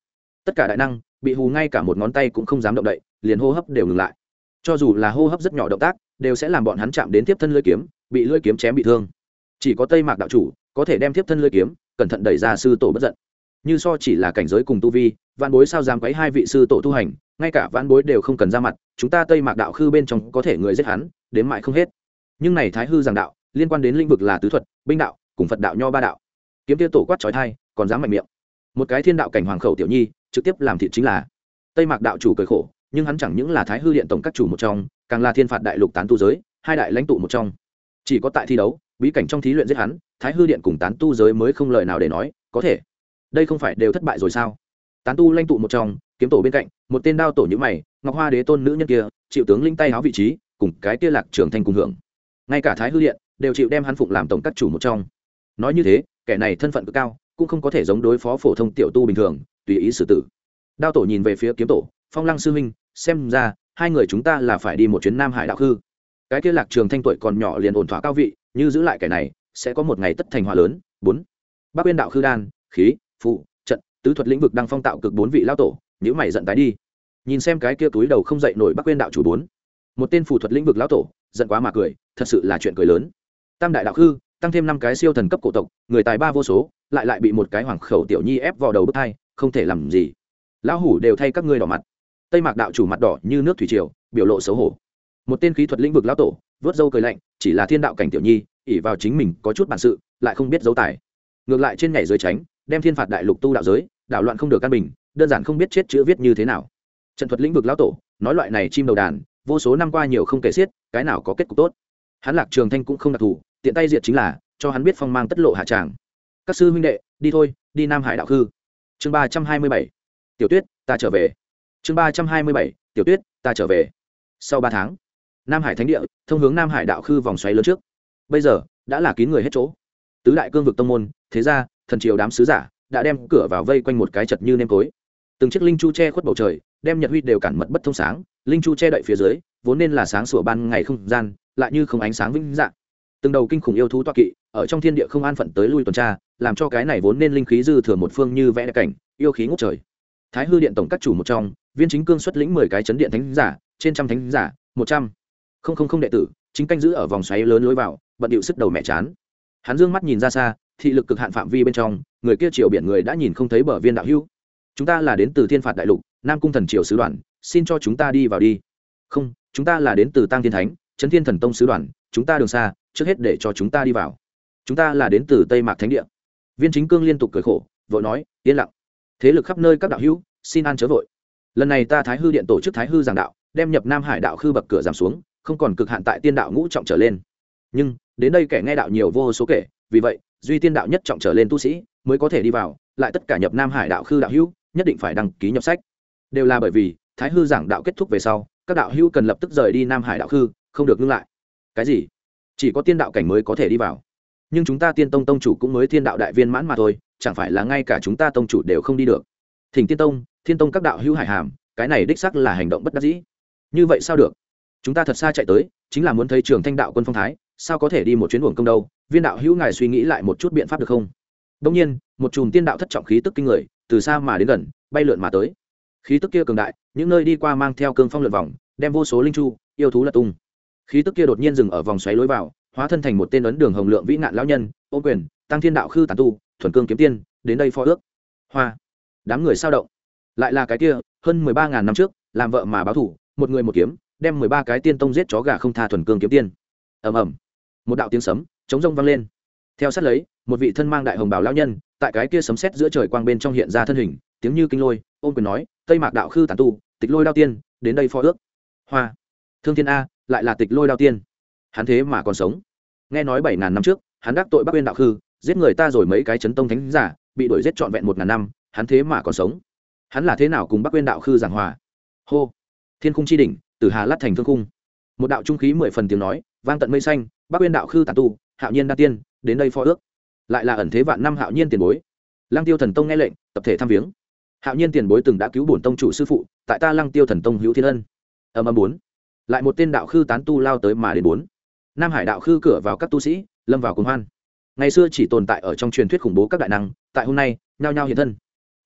Tất cả đại năng, bị hù ngay cả một ngón tay cũng không dám động đậy, liền hô hấp đều ngừng lại. Cho dù là hô hấp rất nhỏ động tác, đều sẽ làm bọn hắn chạm đến tiếp thân lưỡi kiếm, bị lưỡi kiếm chém bị thương. Chỉ có tây mạc đạo chủ có thể đem tiếp thân lưỡi kiếm cẩn thận đẩy ra sư tổ bất giận như so chỉ là cảnh giới cùng tu vi vạn bối sao dám quấy hai vị sư tổ tu hành, ngay cả vạn bối đều không cần ra mặt, chúng ta tây mạc đạo khư bên trong có thể người giết hắn, đến mãi không hết. Nhưng này thái hư giảng đạo, liên quan đến lĩnh vực là tứ thuật, binh đạo, cùng phật đạo nho ba đạo. Kiếm tiêu tổ quát trói thai, còn dám mạnh miệng. Một cái thiên đạo cảnh hoàng khẩu tiểu nhi, trực tiếp làm thịt chính là. Tây mạc đạo chủ cười khổ, nhưng hắn chẳng những là thái hư điện tổng các chủ một trong, càng là thiên phạt đại lục tán tu giới, hai đại lãnh tụ một trong. Chỉ có tại thi đấu, bí cảnh trong thí luyện giết hắn, thái hư điện cùng tán tu giới mới không lời nào để nói, có thể đây không phải đều thất bại rồi sao? Tán tu lanh tụ một trong, kiếm tổ bên cạnh, một tên đao tổ nhữ mày, ngọc hoa đế tôn nữ nhân kia, chịu tướng linh tay háo vị trí, cùng cái kia lạc trưởng thanh cùng hưởng. Ngay cả thái hư điện, đều chịu đem hắn phụng làm tổng các chủ một trong. Nói như thế, kẻ này thân phận cực cao, cũng không có thể giống đối phó phổ thông tiểu tu bình thường, tùy ý xử tử. Đao tổ nhìn về phía kiếm tổ, phong lăng sư huynh, xem ra, hai người chúng ta là phải đi một chuyến nam hải đạo khư cái kia lạc trường thanh tuổi còn nhỏ liền ổn thỏa cao vị, như giữ lại kẻ này, sẽ có một ngày tất thành hòa lớn. Bốn. Bác uyên đạo khư đan, khí phụ, trận, tứ thuật lĩnh vực đang phong tạo cực bốn vị lao tổ nhữ mày giận tái đi. Nhìn xem cái kia túi đầu không dậy nổi bắc quên đạo chủ bốn. Một tên phù thuật lĩnh vực lão tổ, giận quá mà cười, thật sự là chuyện cười lớn. Tam đại đạo khư, tăng thêm năm cái siêu thần cấp cổ tộc, người tài ba vô số, lại lại bị một cái hoàng khẩu tiểu nhi ép vào đầu bức thai, không thể làm gì. Lão hủ đều thay các ngươi đỏ mặt. Tây mạc đạo chủ mặt đỏ như nước thủy triều, biểu lộ xấu hổ. Một tên khí thuật lĩnh vực lão tổ, vớt dâu cười lạnh, chỉ là thiên đạo cảnh tiểu nhi ỉ vào chính mình có chút bản sự, lại không biết dấu tài. Ngược lại trên nhảy dưới tránh đem thiên phạt đại lục tu đạo giới đạo loạn không được căn bình, đơn giản không biết chết chữ viết như thế nào. Trận thuật lĩnh vực lão tổ, nói loại này chim đầu đàn, vô số năm qua nhiều không kể xiết, cái nào có kết cục tốt? Hắn lạc trường thanh cũng không đặc thù, tiện tay diệt chính là, cho hắn biết phong mang tất lộ hạ tràng. Các sư huynh đệ, đi thôi, đi nam hải đạo khư. Chương ba trăm hai mươi bảy. Tiểu tuyết, ta trở về. Chương ba trăm hai mươi bảy. Tiểu tuyết, ta trở về. Sau ba tháng, nam hải thánh địa, thông hướng nam hải đạo khư vòng xoáy lớn trước. Bây giờ, đã là kín người hết chỗ. Tứ đại cương vực tông môn, thế ra thần triều đám sứ giả đã đem cửa vào vây quanh một cái chật như nêm tối từng chiếc linh chu che khuất bầu trời, đem nhật huy đều cản mật bất thông sáng. Linh chu che đậy phía dưới, vốn nên là sáng sủa ban ngày không gian, lại như không ánh sáng vĩnh dạng. Từng đầu kinh khủng yêu thú toa kỵ, ở trong thiên địa không an phận tới lui tuần tra, làm cho cái này vốn nên linh khí dư thừa một phương như vẽ đẹp cảnh, yêu khí ngút trời. Thái hư điện tổng các chủ một trong, viên chính cương xuất lĩnh mười cái chấn điện thánh giả, trên trăm thánh giả, một trăm. Không không không đệ tử, chính canh giữ ở vòng xoáy lớn lối vào, bận điệu sức đầu mẹ chán. Hắn dương mắt nhìn ra xa thị lực cực hạn phạm vi bên trong, người kia triều biển người đã nhìn không thấy bờ viên đạo hữu. Chúng ta là đến từ thiên phạt đại lục, nam cung thần triều sứ đoàn, xin cho chúng ta đi vào đi. Không, chúng ta là đến từ tăng thiên thánh trấn thiên thần tông sứ đoàn, chúng ta đường xa, trước hết để cho chúng ta đi vào. Chúng ta là đến từ tây mạc thánh địa. Viên chính cương liên tục cười khổ, vội nói, yên lặng. Thế lực khắp nơi các đạo hữu, xin an chớ vội. Lần này ta thái hư điện tổ chức thái hư giảng đạo, đem nhập nam hải đạo khư bậc cửa giảm xuống, không còn cực hạn tại tiên đạo ngũ trọng trở lên. Nhưng, đến đây kẻ nghe đạo nhiều vô số kể, vì vậy duy tiên đạo nhất trọng trở lên tu sĩ mới có thể đi vào, lại tất cả nhập nam hải đạo khư đạo hữu nhất định phải đăng ký nhập sách. Đều là bởi vì thái hư giảng đạo kết thúc về sau, các đạo hữu cần lập tức rời đi nam hải đạo khư, không được ngưng lại. Cái gì? Chỉ có tiên đạo cảnh mới có thể đi vào. Nhưng chúng ta tiên tông tông chủ cũng mới thiên đạo đại viên mãn mà thôi, chẳng phải là ngay cả chúng ta tông chủ đều không đi được. Thỉnh tiên tông, thiên tông các đạo hữu hải hàm, cái này đích sắc là hành động bất đắc dĩ. Như vậy sao được? Chúng ta thật xa chạy tới, chính là muốn thấy trường thanh đạo quân phong thái, sao có thể đi một chuyến buồng công đâu? Viên đạo hữu ngài suy nghĩ lại một chút biện pháp được không? Đông nhiên, một chùm tiên đạo thất trọng khí tức kinh người, từ xa mà đến gần, bay lượn mà tới. Khí tức kia cường đại, những nơi đi qua mang theo cương phong lượn vòng, đem vô số linh chu, yêu thú lật tung. Khí tức kia đột nhiên dừng ở vòng xoáy lối vào, hóa thân thành một tên ấn đường hồng lượng vĩ nạn lão nhân ô quyền, tăng thiên đạo khư tàn tu, thuần cương kiếm tiên, đến đây phó ước. Hoa! Đám người sao động? Lại là cái kia, hơn mười ba ngàn năm trước, làm vợ mà báo thủ, một người một kiếm, đem mười ba cái tiên tông giết chó gà không tha thuần cương kiếm tiên. Ầm ầm. Một đạo tiếng sấm chống rông vang lên. Theo sát lấy, một vị thân mang đại hồng bào lão nhân, tại cái kia sấm sét giữa trời quang bên trong hiện ra thân hình, tiếng như kinh lôi, ôm quyền nói, tây mạc đạo khư tàn tu, tịch lôi đao tiên, đến đây phó ước. Hoa. Thương thiên a, lại là tịch lôi đao tiên. Hắn thế mà còn sống. Nghe nói bảy ngàn năm trước, hắn đắc tội bắc uyên đạo khư, giết người ta rồi mấy cái chấn tông thánh giả, bị đuổi giết trọn vẹn một ngàn năm, hắn thế mà còn sống. Hắn là thế nào cùng bắc uyên đạo khư giảng hòa? Hô. Thiên khung chi đỉnh, tử hà lát thành thương khung. Một đạo trung khí mười phần tiếng nói, vang tận mây xanh, bắc uyên đạo khư tàn tu hạo nhiên đa tiên, đến đây phó ước. Lại là ẩn thế vạn năm hạo nhiên tiền bối. Lăng tiêu thần tông nghe lệnh, tập thể tham viếng. Hạo nhiên tiền bối từng đã cứu bổn tông chủ sư phụ, tại ta lăng tiêu thần tông hữu thiên ân. Âm âm bốn. Lại một tên đạo khư tán tu lao tới mà đến bốn. Nam hải đạo khư cửa vào các tu sĩ, lâm vào cùng hoan. Ngày xưa chỉ tồn tại ở trong truyền thuyết khủng bố các đại năng, tại hôm nay, nhao nhao hiện thân.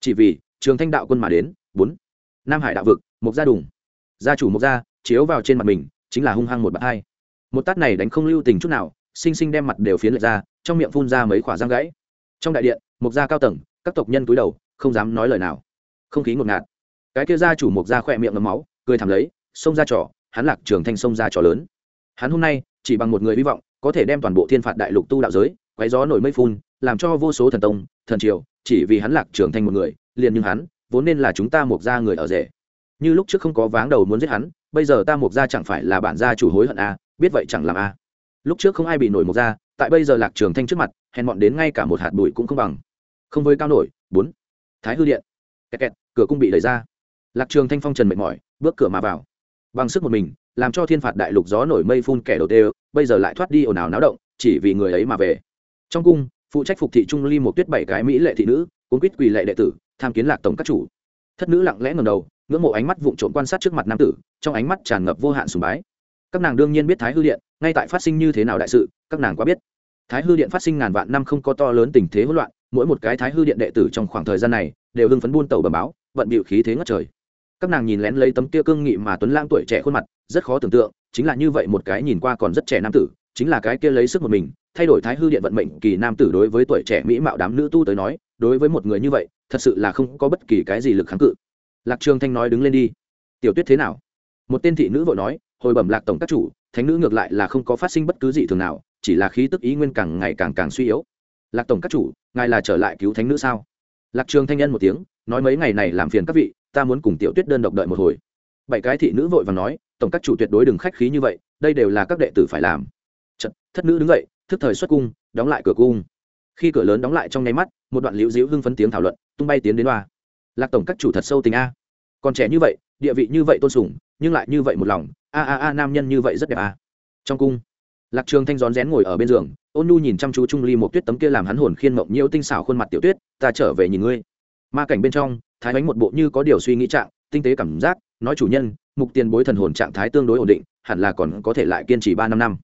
Chỉ vì, trường thanh đạo quân mà đến, bốn. Nam hải đạo vực mục gia đùng. Gia chủ mục gia, chiếu vào trên mặt mình, chính là hung hăng một bạt hai. Một tát này đánh không lưu tình chút nào sinh sinh đem mặt đều phiến lệch ra trong miệng phun ra mấy khỏa răng gãy. Trong đại điện mục gia cao tầng các tộc nhân cúi đầu không dám nói lời nào. Không khí ngột ngạt. Cái kia gia chủ mục gia khỏe miệng ngấm máu cười thảm lấy xông ra trò hắn lạc trường thanh xông ra trò lớn. Hắn hôm nay chỉ bằng một người hy vọng có thể đem toàn bộ thiên phạt đại lục tu đạo giới quấy gió nổi mây phun làm cho vô số thần tông thần triều chỉ vì hắn lạc trường thanh một người liền như hắn vốn nên là chúng ta mục gia người ở rể. Như lúc trước không có váng đầu muốn giết hắn bây giờ ta mục gia chẳng phải là bản gia chủ hối hận a à, biết vậy chẳng làm a à lúc trước không ai bị nổi một ra, tại bây giờ lạc trường thanh trước mặt hèn bọn đến ngay cả một hạt bụi cũng không bằng. Không với cao nổi bốn. Thái hư điện. Kẹt kẹt cửa cung bị đẩy ra. Lạc trường thanh phong trần mệt mỏi bước cửa mà vào. Bằng sức một mình làm cho thiên phạt đại lục gió nổi mây phun kẻ đầu tê bây giờ lại thoát đi ồn ào náo động chỉ vì người ấy mà về. Trong cung phụ trách phục thị trung ly một tuyết bảy cái mỹ lệ thị nữ cuốn quýt quỳ lệ đệ tử tham kiến lạc tổng các chủ. Thất nữ lặng lẽ ngầm đầu ngưỡng mộ ánh mắt vụng trộm quan sát trước mặt nam tử trong ánh mắt tràn ngập vô hạn sùng bái các nàng đương nhiên biết thái hư điện ngay tại phát sinh như thế nào đại sự các nàng quá biết thái hư điện phát sinh ngàn vạn năm không có to lớn tình thế hỗn loạn mỗi một cái thái hư điện đệ tử trong khoảng thời gian này đều hưng phấn buôn tàu bờ báo vận bịu khí thế ngất trời các nàng nhìn lén lấy tấm kia cương nghị mà tuấn lang tuổi trẻ khuôn mặt rất khó tưởng tượng chính là như vậy một cái nhìn qua còn rất trẻ nam tử chính là cái kia lấy sức một mình thay đổi thái hư điện vận mệnh kỳ nam tử đối với tuổi trẻ mỹ mạo đám nữ tu tới nói đối với một người như vậy thật sự là không có bất kỳ cái gì lực kháng cự lạc trường thanh nói đứng lên đi tiểu tuyết thế nào một tên thị nữ vội nói hồi bẩm lạc tổng các chủ thánh nữ ngược lại là không có phát sinh bất cứ gì thường nào chỉ là khí tức ý nguyên càng ngày càng càng suy yếu. Lạc tổng các chủ ngài là trở lại cứu thánh nữ sao? Lạc trường thanh nhân một tiếng nói mấy ngày này làm phiền các vị ta muốn cùng tiểu tuyết đơn độc đợi một hồi. Bảy cái thị nữ vội và nói tổng các chủ tuyệt đối đừng khách khí như vậy đây đều là các đệ tử phải làm. Chật, thất nữ đứng dậy thức thời xuất cung đóng lại cửa cung. Khi cửa lớn đóng lại trong nháy mắt một đoạn liễu diễu hưng phấn tiếng thảo luận tung bay tiến đến loa lạc tổng các chủ thật sâu tình a. Còn trẻ như vậy địa vị như vậy tôn sùng nhưng lại như vậy một lòng, a a a, nam nhân như vậy rất đẹp a trong cung, lạc trường thanh rón rén ngồi ở bên giường, ôn nu nhìn chăm chú trung ly một tuyết tấm kia làm hắn hồn khiên mộng nhiễu tinh xảo khuôn mặt tiểu tuyết, ta trở về nhìn ngươi. Ma cảnh bên trong, thái bánh một bộ như có điều suy nghĩ trạng, tinh tế cảm giác, nói chủ nhân, mục tiền bối thần hồn trạng thái tương đối ổn định, hẳn là còn có thể lại kiên trì ba năm năm.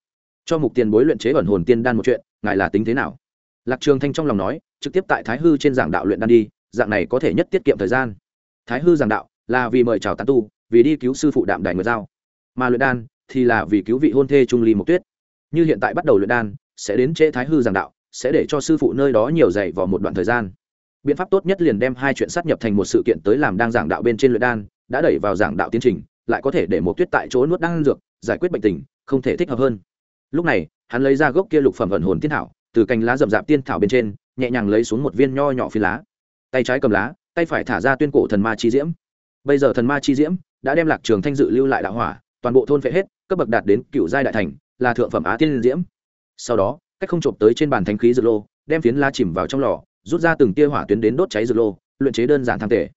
Cho mục tiền bối luyện chế ẩn hồn tiên đan một chuyện, ngài là tính thế nào? Lạc trường thanh trong lòng nói, trực tiếp tại thái hư trên giảng đạo luyện đan đi, dạng này có thể nhất tiết kiệm thời gian. Thái hư giảng đạo là vì mời chào tán tu vì đi cứu sư phụ đạm đài nguyệt giao. Mà luyện đan thì là vì cứu vị hôn thê trung ly mộc tuyết. Như hiện tại bắt đầu luyện đan, sẽ đến trễ thái hư giảng đạo, sẽ để cho sư phụ nơi đó nhiều dạy vào một đoạn thời gian. Biện pháp tốt nhất liền đem hai chuyện sát nhập thành một sự kiện tới làm đang giảng đạo bên trên luyện đan, đã đẩy vào giảng đạo tiến trình, lại có thể để một tuyết tại chỗ nuốt đan dược, giải quyết bệnh tình, không thể thích hợp hơn. Lúc này, hắn lấy ra gốc kia lục phẩm ẩn hồn tiên thảo, từ cành lá rậm rạp tiên thảo bên trên, nhẹ nhàng lấy xuống một viên nho nhỏ phi lá. Tay trái cầm lá, tay phải thả ra tuyên cổ thần ma chi diễm. Bây giờ thần ma chi diễm đã đem lạc trường thanh dự lưu lại đạo hỏa, toàn bộ thôn phệ hết, cấp bậc đạt đến cựu giai đại thành, là thượng phẩm á tiên diễm. Sau đó, cách không chộp tới trên bàn thánh khí dược lô, đem phiến lá chìm vào trong lò, rút ra từng tia hỏa tuyến đến đốt cháy dược lô, luyện chế đơn giản thang thể.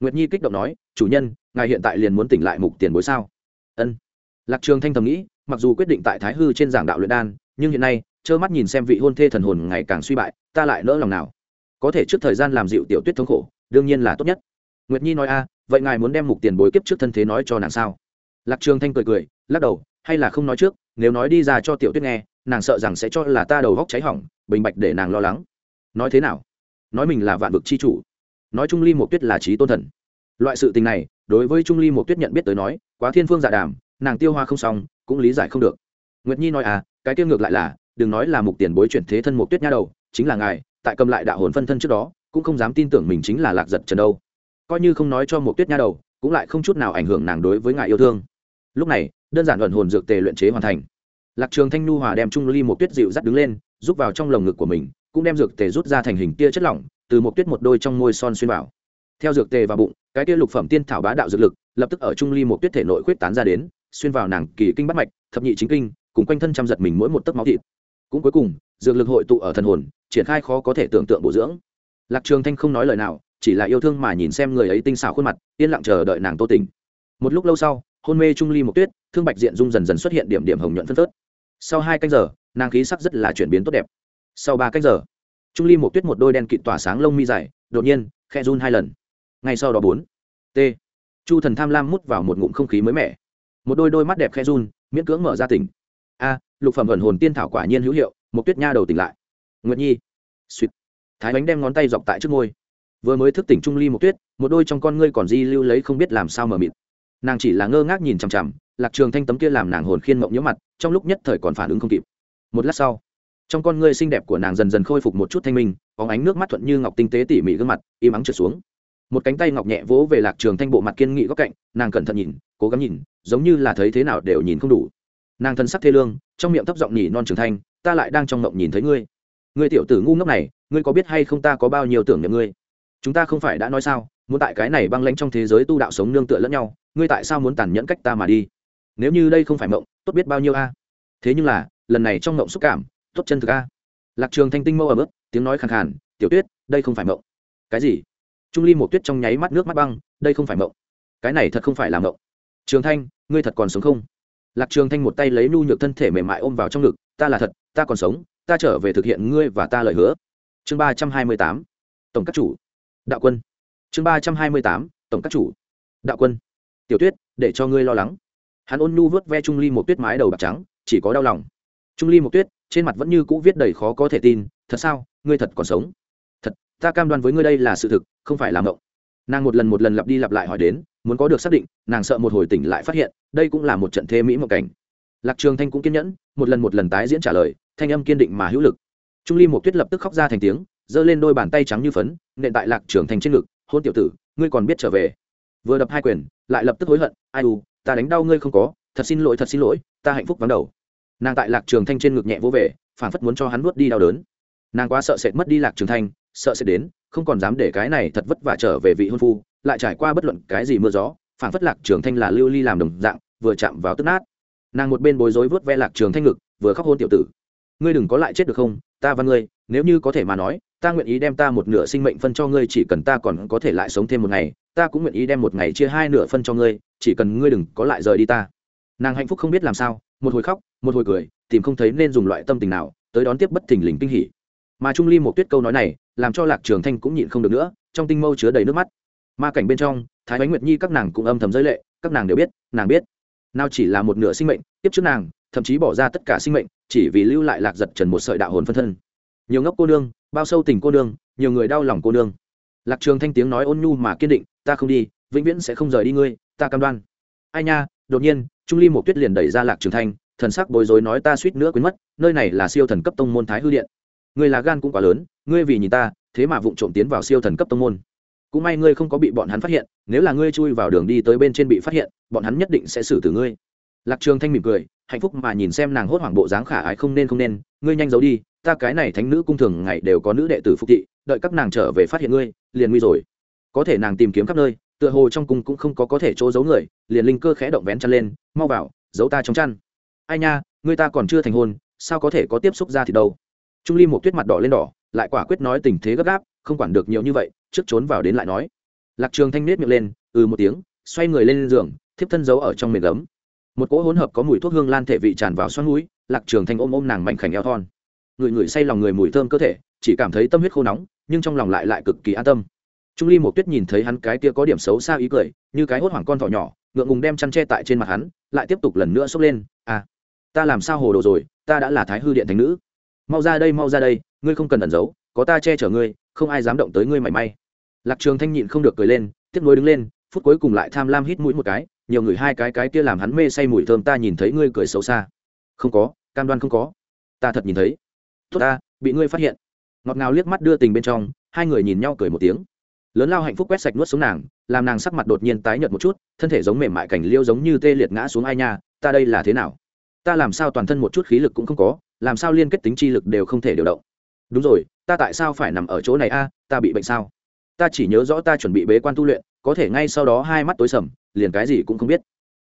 Nguyệt nhi kích động nói, chủ nhân, ngài hiện tại liền muốn tỉnh lại mục tiền bối sao? Ân. Lạc trường thanh thầm nghĩ, mặc dù quyết định tại thái hư trên giảng đạo luyện đan, nhưng hiện nay, trơ mắt nhìn xem vị hôn thê thần hồn ngày càng suy bại, ta lại nỡ lòng nào? Có thể trước thời gian làm dịu tiểu tuyết thống khổ, đương nhiên là tốt nhất. Nguyệt nhi nói, a vậy ngài muốn đem mục tiền bối kiếp trước thân thế nói cho nàng sao? Lạc trường thanh cười cười, lắc đầu, hay là không nói trước, nếu nói đi ra cho tiểu tuyết nghe, nàng sợ rằng sẽ cho là ta đầu góc cháy hỏng, bình bạch để nàng lo lắng. Nói thế nào? Nói mình là vạn vực chi chủ. Nói trung ly một tuyết là trí tôn thần. Loại sự tình này, đối với trung ly một tuyết nhận biết tới nói, quá thiên phương dạ đàm, nàng tiêu hoa không xong, cũng lý giải không được. Nguyệt nhi nói à cái tiêu ngược lại là, đừng nói là mục tiền bối chuyển thế thân một tuyết nha đầu, chính là ngài, tại cầm lại đạo hồn phân thân trước đó, cũng không dám tin tưởng mình chính là lạc giật trần đâu coi như không nói cho một tuyết nha đầu, cũng lại không chút nào ảnh hưởng nàng đối với ngài yêu thương. Lúc này, đơn giản luận hồn dược tề luyện chế hoàn thành. Lạc trường thanh nu hòa đem trung ly một tuyết dịu dắt đứng lên, rút vào trong lồng ngực của mình, cũng đem dược tề rút ra thành hình tia chất lỏng, từ một tuyết một đôi trong môi son xuyên vào. Theo dược tề vào bụng, cái tia lục phẩm tiên thảo bá đạo dược lực, lập tức ở trung ly một tuyết thể nội khuyết tán ra đến, xuyên vào nàng kỳ kinh bắt mạch, thập nhị chính kinh, cùng quanh thân chăm giật mình mỗi một tấc máu thịt. Cũng cuối cùng, dược lực hội tụ ở thần hồn, triển khai khó có thể tưởng tượng bổ dưỡng. Lạc trường thanh không nói lời nào chỉ là yêu thương mà nhìn xem người ấy tinh xảo khuôn mặt, yên lặng chờ đợi nàng tô tình. Một lúc lâu sau, hôn mê trung ly một tuyết, thương bạch diện dung dần dần xuất hiện điểm điểm hồng nhuận phân phớt. Sau hai canh giờ, nàng khí sắc rất là chuyển biến tốt đẹp. Sau ba canh giờ, trung ly một tuyết một đôi đen kịt tỏa sáng lông mi dài, đột nhiên khe run hai lần. Ngay sau đó bốn, t. Chu thần tham lam mút vào một ngụm không khí mới mẻ. Một đôi đôi mắt đẹp khe run, miễn cưỡng mở ra tỉnh. A, lục phẩm ẩn hồn tiên thảo quả nhiên hữu hiệu một tuyết nha đầu tỉnh lại. Nguyệt nhi. Suýt thái bánh đem ngón tay dọc tại trước môi vừa mới thức tỉnh trung ly một tuyết, một đôi trong con ngươi còn di lưu lấy không biết làm sao mờ mịt. Nàng chỉ là ngơ ngác nhìn chằm chằm, lạc trường thanh tấm kia làm nàng hồn khiên mộng nhớ mặt, trong lúc nhất thời còn phản ứng không kịp. Một lát sau, trong con ngươi xinh đẹp của nàng dần dần khôi phục một chút thanh minh có ánh nước mắt thuận như ngọc tinh tế tỉ mỉ gương mặt, im ắng trượt xuống. Một cánh tay ngọc nhẹ vỗ về lạc trường thanh bộ mặt kiên nghị góc cạnh, nàng cẩn thận nhìn, cố gắng nhìn, giống như là thấy thế nào đều nhìn không đủ. Nàng thân sắc thê lương, trong miệng thấp giọng nhỉ non trường thanh ta lại đang trong mộng nhìn thấy ngươi. Ngươi tiểu tử ngu ngốc này, ngươi có biết hay không ta có bao nhiêu tưởng niệm ngươi? Chúng ta không phải đã nói sao muốn tại cái này băng lãnh trong thế giới tu đạo sống nương tựa lẫn nhau ngươi tại sao muốn tàn nhẫn cách ta mà đi? Nếu như đây không phải mộng tốt biết bao nhiêu a. Thế nhưng là lần này trong mộng xúc cảm tốt chân thực a. Lạc trường thanh tinh mâu ở bước, tiếng nói khàn khàn tiểu tuyết đây không phải mộng. Cái gì? Trung ly một tuyết trong nháy mắt nước mắt băng đây không phải mộng. Cái này thật không phải là mộng. Trường thanh ngươi thật còn sống không? Lạc trường thanh một tay lấy nu nhược thân thể mềm mại ôm vào trong ngực ta là thật ta còn sống ta trở về thực hiện ngươi và ta lời hứa. Chương ba trăm hai mươi tám. Tổng các chủ đạo quân. Chương ba trăm hai mươi tám, tổng các chủ. Đạo quân. Tiểu tuyết, để cho ngươi lo lắng. Hắn ôn nhu vớt ve trung ly một tuyết mái đầu bạc trắng, chỉ có đau lòng. Trung ly một tuyết, trên mặt vẫn như cũ viết đầy khó có thể tin, thật sao? Ngươi thật còn sống? Thật, ta cam đoan với ngươi đây là sự thực, không phải là mộng. Nàng một lần một lần lặp đi lặp lại hỏi đến, muốn có được xác định, nàng sợ một hồi tỉnh lại phát hiện, đây cũng là một trận thê mỹ mộng cảnh. Lạc trường thanh cũng kiên nhẫn, một lần một lần tái diễn trả lời, thanh âm kiên định mà hữu lực. Trung ly một tuyết lập tức khóc ra thành tiếng giơ lên đôi bàn tay trắng như phấn, nện tại lạc trường thanh trên ngực, hôn tiểu tử, ngươi còn biết trở về. Vừa đập hai quyền, lại lập tức hối hận, ai u, ta đánh đau ngươi không có, thật xin lỗi, thật xin lỗi, ta hạnh phúc vắng đầu. Nàng tại lạc trường thanh trên ngực nhẹ vô về phản phất muốn cho hắn nuốt đi đau đớn. Nàng quá sợ sệt mất đi lạc trường thanh sợ sẽ đến, không còn dám để cái này thật vất vả trở về vị hôn phu, lại trải qua bất luận cái gì mưa gió phản phất lạc trường thanh là lưu ly làm đồng dạng, vừa chạm vào tức nát. Nàng một bên bối rối vớt ve lạc trường thanh ngực, vừa khóc hôn tiểu tử. Ngươi đừng có lại chết được không? Ta và ngươi, nếu như có thể mà nói, ta nguyện ý đem ta một nửa sinh mệnh phân cho ngươi, chỉ cần ta còn có thể lại sống thêm một ngày, ta cũng nguyện ý đem một ngày chia hai nửa phân cho ngươi, chỉ cần ngươi đừng có lại rời đi ta. Nàng hạnh phúc không biết làm sao, một hồi khóc, một hồi cười, tìm không thấy nên dùng loại tâm tình nào, tới đón tiếp bất thình lình kinh hỉ. Mà trung ly một tuyết câu nói này, làm cho lạc trường thanh cũng nhịn không được nữa, trong tinh mâu chứa đầy nước mắt. Ma cảnh bên trong, thái bánh nguyệt nhi các nàng cũng âm thầm giới lệ, các nàng đều biết, nàng biết. Nào chỉ là một nửa sinh mệnh, tiếp trước nàng thậm chí bỏ ra tất cả sinh mệnh, chỉ vì lưu lại lạc giật trần một sợi đạo hồn phân thân. Nhiều ngốc cô nương, bao sâu tình cô nương, nhiều người đau lòng cô nương. Lạc trường thanh tiếng nói ôn nhu mà kiên định, ta không đi, vĩnh viễn sẽ không rời đi ngươi, ta cam đoan. Ai nha, đột nhiên, trung ly một tuyết liền đẩy ra lạc trường thanh, thần sắc bối rối nói, ta suýt nữa quên mất, nơi này là siêu thần cấp tông môn thái hư điện. Ngươi là gan cũng quá lớn, ngươi vì nhìn ta, thế mà vụng trộm tiến vào siêu thần cấp tông môn. Cũng may ngươi không có bị bọn hắn phát hiện, nếu là ngươi chui vào đường đi tới bên trên bị phát hiện, bọn hắn nhất định sẽ xử tử ngươi lạc trường thanh mỉm cười, hạnh phúc mà nhìn xem nàng hốt hoảng bộ dáng khả ái không nên không nên, ngươi nhanh giấu đi, ta cái này thánh nữ cung thường ngày đều có nữ đệ tử phục thị, đợi các nàng trở về phát hiện ngươi, liền nguy rồi. Có thể nàng tìm kiếm khắp nơi, tựa hồ trong cung cũng không có có thể chỗ giấu người, liền linh cơ khẽ động vén chăn lên, mau vào, giấu ta trong chăn. Ai nha, ngươi ta còn chưa thành hôn, sao có thể có tiếp xúc ra thì đâu? Trung ly một tuyết mặt đỏ lên đỏ, lại quả quyết nói tình thế gấp gáp, không quản được nhiều như vậy, trước trốn vào đến lại nói. Lạc trường thanh nết miệng lên ừ một tiếng, xoay người lên giường, thiếp thân giấu ở trong miệng gấm một cỗ hỗn hợp có mùi thuốc hương lan thể vị tràn vào xoắn mũi lạc trường thanh ôm ôm nàng mạnh khảnh eo thon. Người người say lòng người mùi thơm cơ thể, chỉ cảm thấy tâm huyết khô nóng, nhưng trong lòng lại lại cực kỳ an tâm. Trung ly một tuyết nhìn thấy hắn cái kia có điểm xấu xa ý cười, như cái hốt hoảng con thỏ nhỏ, ngượng ngùng đem chăn che tại trên mặt hắn, lại tiếp tục lần nữa xốc lên. À ta làm sao hồ đồ rồi, ta đã là thái hư điện thành nữ. Mau ra đây, mau ra đây, ngươi không cần ẩn giấu, có ta che chở ngươi, không ai dám động tới ngươi mảy may. Lạc trường thanh nhịn không được cười lên, tiếp nối đứng lên, phút cuối cùng lại tham lam hít mũi một cái nhiều người hai cái cái kia làm hắn mê say mùi thơm ta nhìn thấy ngươi cười xấu xa. Không có, cam đoan không có. Ta thật nhìn thấy. Tốt ta, bị ngươi phát hiện. Ngọt ngào liếc mắt đưa tình bên trong, hai người nhìn nhau cười một tiếng. Lớn lao hạnh phúc quét sạch nuốt xuống nàng, làm nàng sắc mặt đột nhiên tái nhợt một chút, thân thể giống mềm mại cảnh liêu giống như tê liệt ngã xuống ai nha, ta đây là thế nào? Ta làm sao toàn thân một chút khí lực cũng không có, làm sao liên kết tính chi lực đều không thể điều động? Đúng rồi, ta tại sao phải nằm ở chỗ này a, ta bị bệnh sao? Ta chỉ nhớ rõ ta chuẩn bị bế quan tu luyện, có thể ngay sau đó hai mắt tối sầm liền cái gì cũng không biết.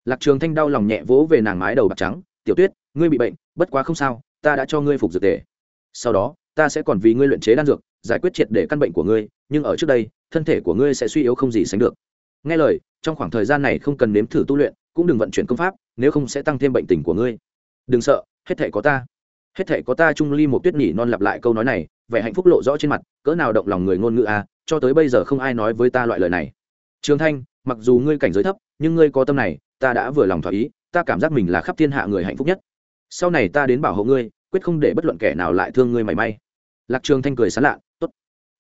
Lạc trường thanh đau lòng nhẹ vỗ về nàng mái đầu bạc trắng, tiểu tuyết, ngươi bị bệnh, bất quá không sao, ta đã cho ngươi phục dược tề. Sau đó, ta sẽ còn vì ngươi luyện chế đan dược, giải quyết triệt để căn bệnh của ngươi, nhưng ở trước đây, thân thể của ngươi sẽ suy yếu không gì sánh được. Nghe lời, trong khoảng thời gian này không cần nếm thử tu luyện, cũng đừng vận chuyển công pháp, nếu không sẽ tăng thêm bệnh tình của ngươi. Đừng sợ, hết thể có ta. Hết thể có ta trung ly một tuyết nhỉ non lặp lại câu nói này, vẻ hạnh phúc lộ rõ trên mặt, cỡ nào động lòng người ngôn ngữ à cho tới bây giờ không ai nói với ta loại lời này. Trường thanh mặc dù ngươi cảnh giới thấp, nhưng ngươi có tâm này, ta đã vừa lòng thỏa ý, ta cảm giác mình là khắp thiên hạ người hạnh phúc nhất. Sau này ta đến bảo hộ ngươi, quyết không để bất luận kẻ nào lại thương ngươi mảy may. Lạc trường thanh cười sán lạ, tốt.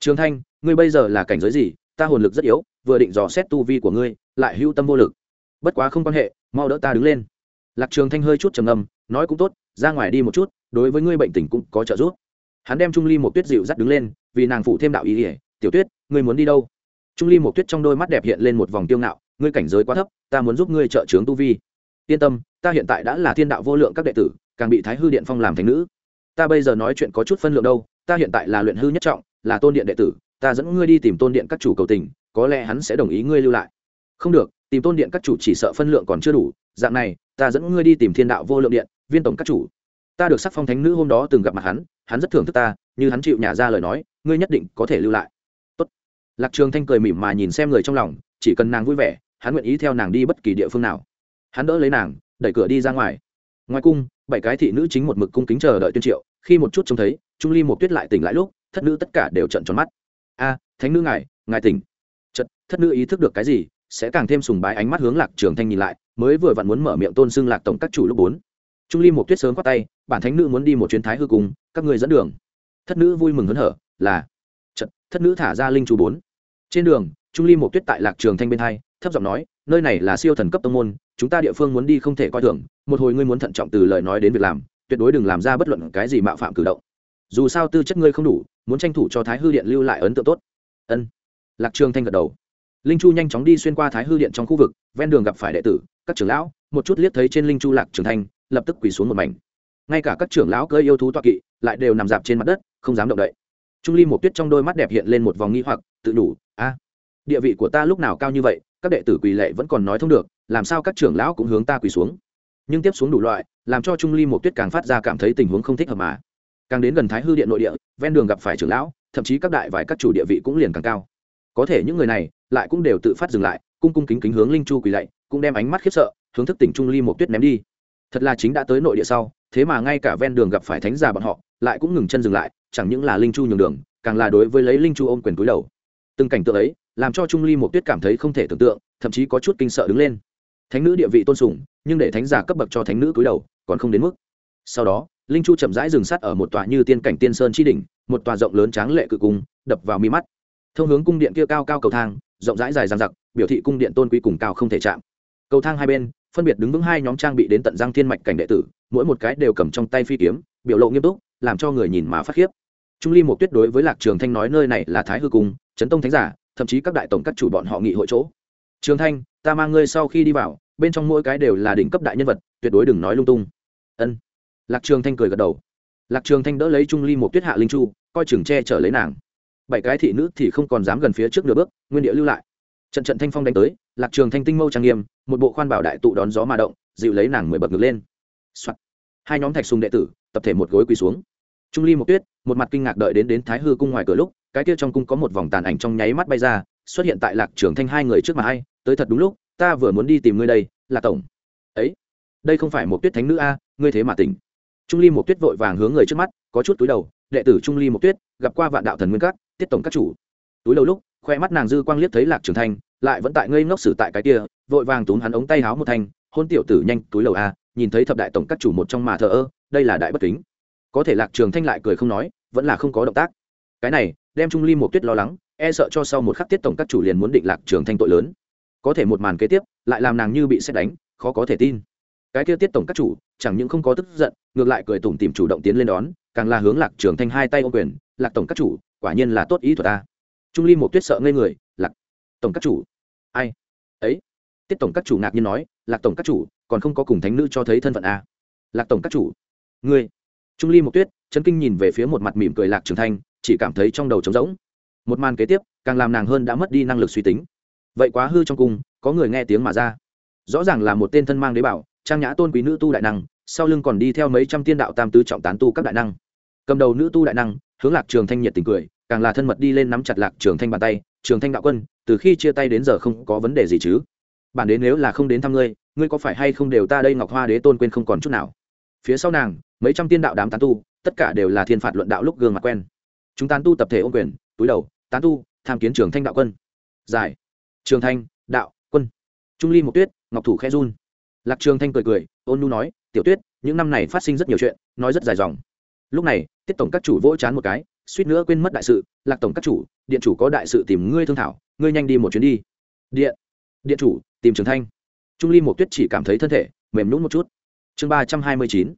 Trường thanh, ngươi bây giờ là cảnh giới gì? Ta hồn lực rất yếu, vừa định dò xét tu vi của ngươi, lại hữu tâm vô lực. Bất quá không quan hệ, mau đỡ ta đứng lên. Lạc trường thanh hơi chút trầm ngâm, nói cũng tốt, ra ngoài đi một chút, đối với ngươi bệnh tình cũng có trợ giúp. Hắn đem trung ly một tuyết dịu dắt đứng lên, vì nàng phụ thêm đạo ý ỉa tiểu tuyết, ngươi muốn đi đâu? Trung ly một tuyết trong đôi mắt đẹp hiện lên một vòng tiêu ngạo, ngươi cảnh giới quá thấp, ta muốn giúp ngươi trợ trướng tu vi. Yên tâm, ta hiện tại đã là thiên đạo vô lượng các đệ tử, càng bị thái hư điện phong làm thành nữ. Ta bây giờ nói chuyện có chút phân lượng đâu, ta hiện tại là luyện hư nhất trọng, là tôn điện đệ tử, ta dẫn ngươi đi tìm tôn điện các chủ cầu tình, có lẽ hắn sẽ đồng ý ngươi lưu lại. Không được, tìm tôn điện các chủ chỉ sợ phân lượng còn chưa đủ, dạng này, ta dẫn ngươi đi tìm thiên đạo vô lượng điện, viên tổng các chủ. Ta được sắc phong thánh nữ hôm đó từng gặp mặt hắn hắn rất thưởng thức ta, như hắn chịu nhà ra lời nói, ngươi nhất định có thể lưu lại lạc trường thanh cười mỉm mà nhìn xem người trong lòng, chỉ cần nàng vui vẻ, hắn nguyện ý theo nàng đi bất kỳ địa phương nào. Hắn đỡ lấy nàng, đẩy cửa đi ra ngoài. Ngoài cung, bảy cái thị nữ chính một mực cung kính chờ đợi tuyên triệu, khi một chút trông thấy, trung ly một tuyết lại tỉnh lại lúc, thất nữ tất cả đều trận tròn mắt. A, thánh nữ ngài ngài tỉnh. Chật thất nữ ý thức được cái gì, sẽ càng thêm sùng bái ánh mắt hướng lạc trường thanh nhìn lại, mới vừa vặn muốn mở miệng tôn xưng lạc tổng các chủ lúc bốn. Trung ly một tuyết sớm quát tay, bản thánh nữ muốn đi một chuyến thái hư cung, các người dẫn đường. Thất nữ vui mừng hớn hở, là chật thất nữ thả ra linh chú bốn trên đường, trung ly một tuyết tại lạc trường thanh bên hai, thấp giọng nói, nơi này là siêu thần cấp tông môn, chúng ta địa phương muốn đi không thể coi thường. Một hồi ngươi muốn thận trọng từ lời nói đến việc làm, tuyệt đối đừng làm ra bất luận cái gì mạo phạm cử động. Dù sao tư chất ngươi không đủ, muốn tranh thủ cho thái hư điện lưu lại ấn tượng tốt. Ân. Lạc trường thanh gật đầu. Linh chu nhanh chóng đi xuyên qua thái hư điện trong khu vực, ven đường gặp phải đệ tử, các trưởng lão, một chút liếc thấy trên linh chu lạc trường thanh, lập tức quỳ xuống một mảnh. Ngay cả các trưởng lão cơ yêu thú toa kỵ, lại đều nằm dạp trên mặt đất, không dám động đậy. Trung ly một tuyết trong đôi mắt đẹp hiện lên một vòng nghi hoặc, tự đủ a địa vị của ta lúc nào cao như vậy, các đệ tử quỳ lệ vẫn còn nói thông được, làm sao các trưởng lão cũng hướng ta quỳ xuống. Nhưng tiếp xuống đủ loại, làm cho trung ly một tuyết càng phát ra cảm thấy tình huống không thích hợp mà. Càng đến gần thái hư điện nội địa, ven đường gặp phải trưởng lão, thậm chí các đại vài các chủ địa vị cũng liền càng cao. Có thể những người này lại cũng đều tự phát dừng lại, cung cung kính kính hướng linh chu quỳ lạy, cũng đem ánh mắt khiếp sợ, hướng thức tỉnh trung ly một tuyết ném đi. Thật là chính đã tới nội địa sau, thế mà ngay cả ven đường gặp phải thánh già bọn họ, lại cũng ngừng chân dừng lại, chẳng những là linh chu nhường đường, càng là đối với lấy linh chu ôm quyền túi đầu từng cảnh tượng ấy làm cho trung ly một tuyết cảm thấy không thể tưởng tượng, thậm chí có chút kinh sợ đứng lên. Thánh nữ địa vị tôn sùng, nhưng để thánh giả cấp bậc cho thánh nữ cúi đầu còn không đến mức. Sau đó, linh chu chậm rãi dừng sắt ở một tòa như tiên cảnh tiên sơn chi đỉnh, một tòa rộng lớn tráng lệ cự cung, đập vào mi mắt. Thông hướng cung điện kia cao cao cầu thang, rộng rãi dài dằng dặc, biểu thị cung điện tôn quý cùng cao không thể chạm. Cầu thang hai bên, phân biệt đứng vững hai nhóm trang bị đến tận giang thiên mạch cảnh đệ tử, mỗi một cái đều cầm trong tay phi kiếm, biểu lộ nghiêm túc, làm cho người nhìn mà phát khiếp. Trung ly một tuyết đối với lạc trường thanh nói nơi này là thái hư cung chấn tông thánh giả, thậm chí các đại tổng các chủ bọn họ nghị hội chỗ. Trường thanh, ta mang ngươi sau khi đi vào, bên trong mỗi cái đều là đỉnh cấp đại nhân vật, tuyệt đối đừng nói lung tung. Ân. Lạc trường thanh cười gật đầu. Lạc trường thanh đỡ lấy trung ly một tuyết hạ linh chu, coi chừng che chở lấy nàng. Bảy cái thị nữ thì không còn dám gần phía trước nửa bước, nguyên địa lưu lại. Trận trận thanh phong đánh tới, lạc trường thanh tinh mâu trang nghiêm, một bộ khoan bảo đại tụ đón gió mà động, dịu lấy nàng mười bậc ngược lên、Soạn. hai nhóm thạch sùng đệ tử, tập thể một gối quỳ xuống. Trung ly một tuyết, một mặt kinh ngạc đợi đến đến thái hư cung ngoài cửa lúc cái kia trong cung có một vòng tàn ảnh trong nháy mắt bay ra, xuất hiện tại lạc trường thanh hai người trước mặt hay, tới thật đúng lúc, ta vừa muốn đi tìm ngươi đây là tổng. Ấy, đây không phải một tuyết thánh nữ a, ngươi thế mà tỉnh. Trung ly một tuyết vội vàng hướng người trước mắt, có chút túi đầu, đệ tử trung ly một tuyết, gặp qua vạn đạo thần nguyên các tiết tổng các chủ. Túi đầu lúc, khoe mắt nàng dư quang liếc thấy lạc trường thanh, lại vẫn tại ngây ngốc xử tại cái kia, vội vàng túm hắn ống tay háo một thanh, hôn tiểu tử nhanh, túi lầu a, nhìn thấy thập đại tổng các chủ một trong mà thờ ơ, đây là đại bất kính. Có thể lạc trường thanh lại cười không nói, vẫn là không có động tác cái này, đem trung ly một tuyết lo lắng e sợ cho sau một khắc tiết tổng các chủ liền muốn định lạc trường thanh tội lớn. Có thể một màn kế tiếp, lại làm nàng như bị xét đánh, khó có thể tin. Cái kia tiết tổng các chủ, chẳng những không có tức giận, ngược lại cười tủm tìm chủ động tiến lên đón, càng là hướng lạc trường thanh hai tay ô quyền, lạc tổng các chủ, quả nhiên là tốt ý thuật ta trung ly một tuyết sợ ngây người, lạc tổng các chủ. Ai? Ấy. Tiết tổng các chủ ngạc nhiên nói, lạc tổng các chủ, còn không có cùng thánh nữ cho thấy thân phận a. Lạc tổng các chủ. Ngươi. Trung ly một tuyết chân kinh nhìn về phía một mặt mỉm cười lạc trường thanh chỉ cảm thấy trong đầu trống rỗng. Một màn kế tiếp, càng làm nàng hơn đã mất đi năng lực suy tính. Vậy quá hư trong cung, có người nghe tiếng mà ra. Rõ ràng là một tên thân mang đế bảo, trang nhã tôn quý nữ tu đại năng, sau lưng còn đi theo mấy trăm tiên đạo tam tứ trọng tán tu các đại năng. Cầm đầu nữ tu đại năng, hướng lạc trường thanh nhiệt tình cười, càng là thân mật đi lên nắm chặt lạc trường thanh bàn tay, trường thanh đạo quân, từ khi chia tay đến giờ không có vấn đề gì chứ? Bản đến nếu là không đến thăm ngươi ngươi có phải hay không đều ta đây ngọc hoa đế tôn quên không còn chút nào? Phía sau nàng, mấy trăm tiên đạo đám tán tu, tất cả đều là thiên phạt luận đạo lúc gương mặt quen chúng tán tu tập thể ô quyền, túi đầu, tán tu, tham kiến trường thanh đạo quân. Giải. Trường thanh, đạo, quân. Trung ly một tuyết, ngọc thủ khe run. Lạc trường thanh cười cười, ôn nu nói, tiểu tuyết, những năm này phát sinh rất nhiều chuyện, nói rất dài dòng. Lúc này, tiết tổng các chủ vỗ chán một cái, suýt nữa quên mất đại sự, lạc tổng các chủ, điện chủ có đại sự tìm ngươi thương thảo, ngươi nhanh đi một chuyến đi. Điện điện chủ, tìm trường thanh. Trung ly một tuyết chỉ cảm thấy thân thể mềm nhún một chút. Chương ba trăm hai mươi chín,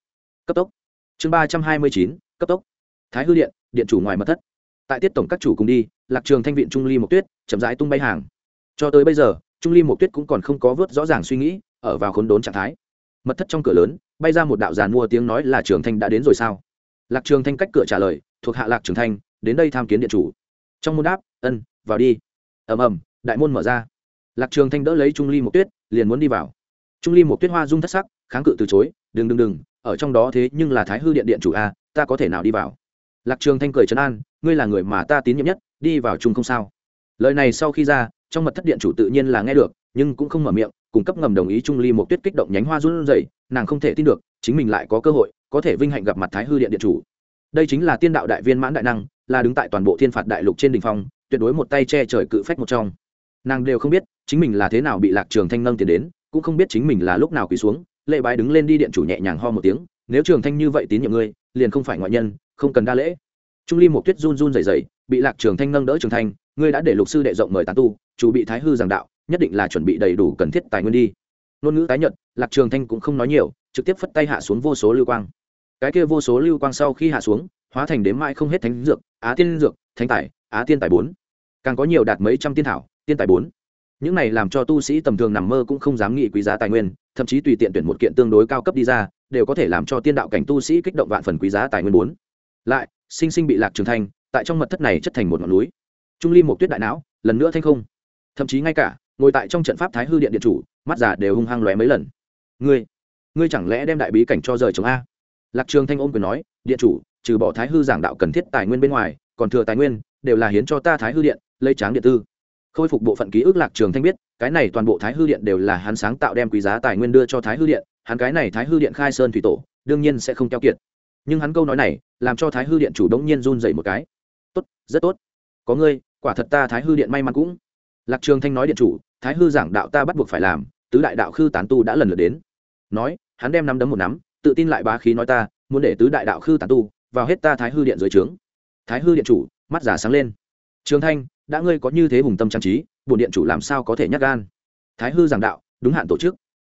cấp tốc. Chương ba trăm hai mươi chín, cấp tốc thái hư điện điện chủ ngoài mật thất. Tại tiết tổng các chủ cùng đi, lạc trường thanh viện trung ly một tuyết, chậm rãi tung bay hàng. Cho tới bây giờ, trung ly một tuyết cũng còn không có vớt rõ ràng suy nghĩ, ở vào khốn đốn trạng thái. Mật thất trong cửa lớn, bay ra một đạo giàn mua tiếng nói là trường thanh đã đến rồi sao? Lạc trường thanh cách cửa trả lời, thuộc hạ lạc trường thanh, đến đây tham kiến điện chủ. Trong môn đáp, ân, vào đi. Ầm ầm, đại môn mở ra. Lạc trường thanh đỡ lấy trung ly một tuyết, liền muốn đi vào. Trung ly một tuyết hoa dung thất sắc, kháng cự từ chối, đừng đừng đừng, ở trong đó thế nhưng là thái hư điện điện chủ a, ta có thể nào đi vào? Lạc trường thanh cười trấn an, ngươi là người mà ta tín nhiệm nhất, đi vào chung không sao? Lời này sau khi ra, trong mật thất điện chủ tự nhiên là nghe được, nhưng cũng không mở miệng cung cấp ngầm đồng ý trung ly một tuyết kích động nhánh hoa run rẩy, nàng không thể tin được, chính mình lại có cơ hội, có thể vinh hạnh gặp mặt thái hư điện điện chủ. Đây chính là tiên đạo đại viên mãn đại năng, là đứng tại toàn bộ thiên phạt đại lục trên đỉnh phong, tuyệt đối một tay che trời cự phách một trong. Nàng đều không biết, chính mình là thế nào bị lạc trường thanh nâng tiền đến, cũng không biết chính mình là lúc nào quỳ xuống lệ bái đứng lên đi điện chủ nhẹ nhàng ho một tiếng, nếu trường thanh như vậy tín nhiệm ngươi, liền không phải ngoại nhân không cần đa lễ. Trung ly một tuyết run run rẩy rẩy, bị lạc trường thanh nâng đỡ trường thanh, ngươi đã để lục sư đệ rộng mời tán tu, chủ bị thái hư giảng đạo, nhất định là chuẩn bị đầy đủ cần thiết tài nguyên đi. Ngôn ngữ tái nhận lạc trường thanh cũng không nói nhiều, trực tiếp phất tay hạ xuống vô số lưu quang. Cái kia vô số lưu quang sau khi hạ xuống, hóa thành đến mãi không hết thánh dược, á tiên dược, thánh tài, á tiên tài bốn. Càng có nhiều đạt mấy trăm tiên thảo, tiên tài bốn. Những này làm cho tu sĩ tầm thường nằm mơ cũng không dám nghĩ quý giá tài nguyên, thậm chí tùy tiện tuyển một kiện tương đối cao cấp đi ra, đều có thể làm cho tiên đạo cảnh tu sĩ kích động vạn phần quý giá tài nguyên bốn lại sinh sinh bị lạc trường thành, tại trong mật thất này chất thành một ngọn núi. Trung ly một tuyết đại não lần nữa thanh không. Thậm chí ngay cả ngồi tại trong trận pháp thái hư điện điện chủ mắt giả đều hung hăng lóe mấy lần. Ngươi ngươi chẳng lẽ đem đại bí cảnh cho rời chống a? Lạc trường thanh ôm quyền nói điện chủ trừ bỏ thái hư giảng đạo cần thiết tài nguyên bên ngoài còn thừa tài nguyên đều là hiến cho ta thái hư điện lấy tráng điện tư. Khôi phục bộ phận ký ức lạc trường thanh biết cái này toàn bộ thái hư điện đều là hắn sáng tạo đem quý giá tài nguyên đưa cho thái hư điện hắn cái này thái hư điện khai sơn thủy tổ đương nhiên sẽ không keo kiệt. Nhưng hắn câu nói này làm cho thái hư điện chủ đống nhiên run dậy một cái. Tốt, rất tốt. Có ngươi, quả thật ta thái hư điện may mắn cũng. Lạc trường thanh nói điện chủ, thái hư giảng đạo ta bắt buộc phải làm, tứ đại đạo khư tán tu đã lần lượt đến. Nói, hắn đem nắm đấm một nắm, tự tin lại bá khí nói ta, muốn để tứ đại đạo khư tán tu vào hết ta thái hư điện dưới trướng. Thái hư điện chủ, mắt giả sáng lên. Trường thanh, đã ngươi có như thế hùng tâm trang trí, bổn điện chủ làm sao có thể nhắc gan? Thái hư giảng đạo, đúng hạn tổ chức.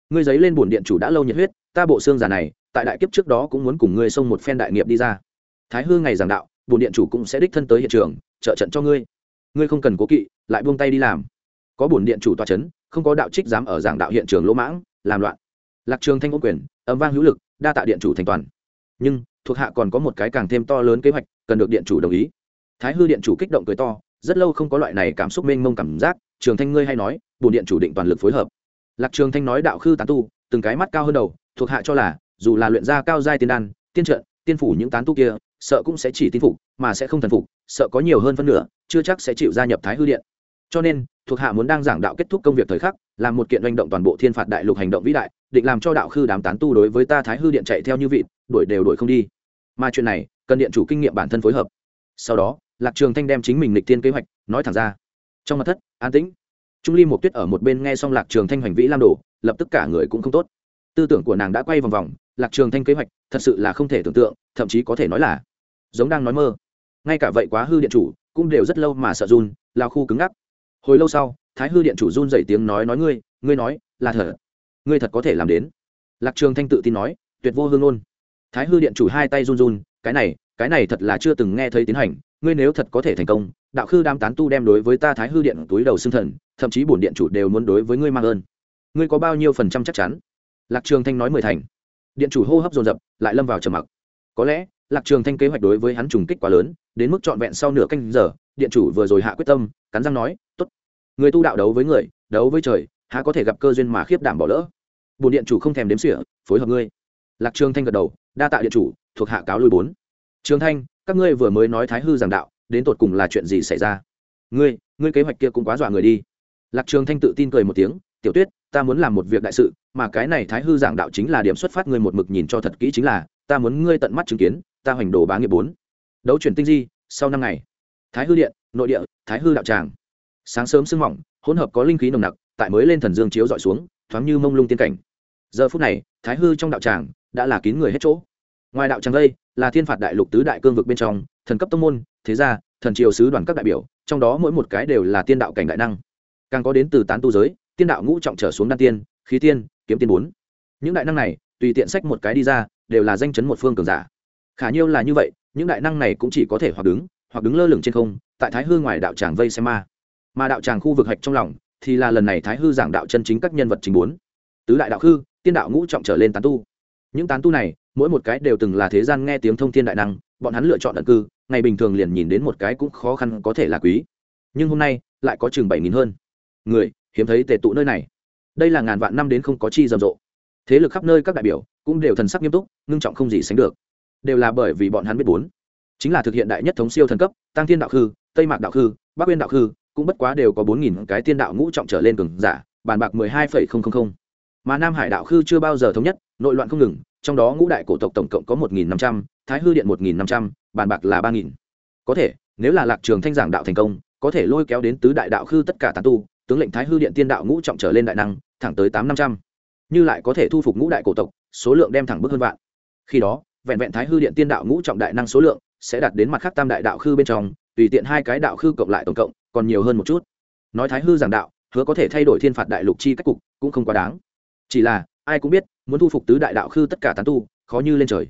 Ngươi giấy lên bổn điện chủ đã lâu nhiệt huyết, ta bộ xương giả này, tại đại kiếp trước đó cũng muốn cùng ngươi xông một phen đại nghiệp đi ra thái hư ngày giảng đạo bồn điện chủ cũng sẽ đích thân tới hiện trường, trợ trận cho ngươi. Ngươi không cần cố kỵ, lại buông tay đi làm. Có bổn điện chủ tòa chấn, không có đạo trích dám ở giảng đạo hiện trường lỗ mãng, làm loạn. Lạc trường thanh ô quyền ấm vang hữu lực, đa tạ điện chủ thành toàn. Nhưng, thuộc hạ còn có một cái càng thêm to lớn kế hoạch, cần được điện chủ đồng ý. Thái hư điện chủ kích động cười to, rất lâu không có loại này cảm xúc mênh mông cảm giác, trường thanh ngươi hay nói, bổn điện chủ định toàn lực phối hợp. Lạc trường thanh nói đạo khư tán tu, từng cái mắt cao hơn đầu, thuộc hạ cho là, dù là luyện gia cao giai tiên đan, tiên trận, tiên phủ những tán tu kia sợ cũng sẽ chỉ tin phục, mà sẽ không thần phục, sợ có nhiều hơn phân nửa, chưa chắc sẽ chịu gia nhập thái hư điện. Cho nên, thuộc hạ muốn đang giảng đạo kết thúc công việc thời khắc, làm một kiện hành động toàn bộ thiên phạt đại lục hành động vĩ đại, định làm cho đạo khư đám tán tu đối với ta thái hư điện chạy theo như vị đuổi đều đuổi không đi. Mà chuyện này, cần điện chủ kinh nghiệm bản thân phối hợp. Sau đó, lạc trường thanh đem chính mình lịch tiên kế hoạch, nói thẳng ra. Trong mặt thất, an tĩnh. Trung ly một tuyết ở một bên nghe xong lạc trường thanh hành vĩ lam đổ lập tức cả người cũng không tốt. Tư tưởng của nàng đã quay vòng vòng, lạc trường thanh kế hoạch thật sự là không thể tưởng tượng, thậm chí có thể nói là giống đang nói mơ. Ngay cả vậy quá hư điện chủ cũng đều rất lâu mà sợ run, lao khu cứng ngắc. Hồi lâu sau, thái hư điện chủ run dậy tiếng nói nói ngươi ngươi nói, là thật. Ngươi thật có thể làm đến. Lạc trường thanh tự tin nói, tuyệt vô hương ôn thái hư điện chủ hai tay run run, cái này cái này thật là chưa từng nghe thấy tiến hành, ngươi nếu thật có thể thành công, đạo khư đam tán tu đem đối với ta thái hư điện túi đầu xương thần, thậm chí bổn điện chủ đều muốn đối với ngươi mang ơn. Ngươi có bao nhiêu phần trăm chắc chắn? Lạc trường thanh nói mười thành. Điện chủ hô hấp dồn dập, lại lâm vào trầm mặc. Có lẽ lạc trường thanh kế hoạch đối với hắn trùng kích quá lớn, đến mức trọn vẹn sau nửa canh giờ, điện chủ vừa rồi hạ quyết tâm, cắn răng nói, tốt, người tu đạo đấu với người, đấu với trời, há có thể gặp cơ duyên mà khiếp đảm bỏ lỡ? Bồn điện chủ không thèm đếm xỉa, phối hợp ngươi. Lạc trường thanh gật đầu, đa tạ điện chủ, thuộc hạ cáo lui bốn. Trường thanh, các ngươi vừa mới nói thái hư giảng đạo, đến tột cùng là chuyện gì xảy ra? Ngươi ngươi kế hoạch kia cũng quá dọa người đi. Lạc trường thanh tự tin cười một tiếng, tiểu tuyết, ta muốn làm một việc đại sự, mà cái này thái hư giảng đạo chính là điểm xuất phát ngươi một mực nhìn cho thật kỹ chính là, ta muốn ngươi tận mắt chứng kiến ta hoành đồ bá nghiệp bốn. Đấu chuyển tinh di, sau năm ngày. Thái hư điện, nội địa, thái hư đạo tràng. Sáng sớm sương mỏng, hỗn hợp có linh khí nồng nặc, tại mới lên thần dương chiếu dọi xuống, thoáng như mông lung tiên cảnh. Giờ phút này, thái hư trong đạo tràng đã là kín người hết chỗ. Ngoài đạo tràng đây, là thiên phạt đại lục tứ đại cương vực bên trong, thần cấp tông môn, thế gia, thần triều sứ đoàn các đại biểu, trong đó mỗi một cái đều là tiên đạo cảnh đại năng. Càng có đến từ tán tu giới, tiên đạo ngũ trọng trở xuống đan tiên, khí tiên, kiếm tiên bốn. Những đại năng này, tùy tiện sách một cái đi ra, đều là danh chấn một phương cường giả khả nhiêu là như vậy, những đại năng này cũng chỉ có thể hoặc đứng hoặc đứng lơ lửng trên không, tại thái hư ngoài đạo tràng vây xem ma. Mà đạo tràng khu vực hạch trong lòng, thì là lần này thái hư giảng đạo chân chính các nhân vật chính bốn. Tứ đại đạo hư tiên đạo ngũ trọng trở lên tán tu. Những tán tu này, mỗi một cái đều từng là thế gian nghe tiếng thông thiên đại năng, bọn hắn lựa chọn ẩn cư, ngày bình thường liền nhìn đến một cái cũng khó khăn có thể là quý. Nhưng hôm nay, lại có chừng bảy nghìn hơn. Người, hiếm thấy tề tụ nơi này. Đây là ngàn vạn năm đến không có chi rầm rộ. Thế lực khắp nơi các đại biểu, cũng đều thần sắc nghiêm túc, ngưng trọng không gì sánh được đều là bởi vì bọn hắn biết bốn. Chính là thực hiện đại nhất thống siêu thần cấp, tăng thiên đạo khư, tây mạc đạo khư, bắc uyên đạo khư, cũng bất quá đều có bốn nghìn cái tiên đạo ngũ trọng trở lên cường giả, bàn bạc mười hai phẩy không không không. Mà nam hải đạo khư chưa bao giờ thống nhất, nội loạn không ngừng, trong đó ngũ đại cổ tộc tổng cộng có một nghìn năm trăm, thái hư điện một nghìn năm trăm, bàn bạc là ba nghìn. Có thể, nếu là lạc trường thanh giảng đạo thành công, có thể lôi kéo đến tứ đại đạo khư tất cả tán tu, tướng lệnh thái hư điện tiên đạo ngũ trọng trở lên đại năng, thẳng tới tám năm trăm. Như lại có thể thu phục ngũ đại cổ tộc, số lượng đem thẳng bước hơn vạn. Khi đó vẹn vẹn thái hư điện tiên đạo ngũ trọng đại năng số lượng sẽ đạt đến mặt khác tam đại đạo khư bên trong, tùy tiện hai cái đạo khư cộng lại tổng cộng, còn nhiều hơn một chút. Nói thái hư giảng đạo, hứa có thể thay đổi thiên phạt đại lục chi cách cục cũng không quá đáng. Chỉ là, ai cũng biết, muốn thu phục tứ đại đạo khư tất cả tán tu, khó như lên trời.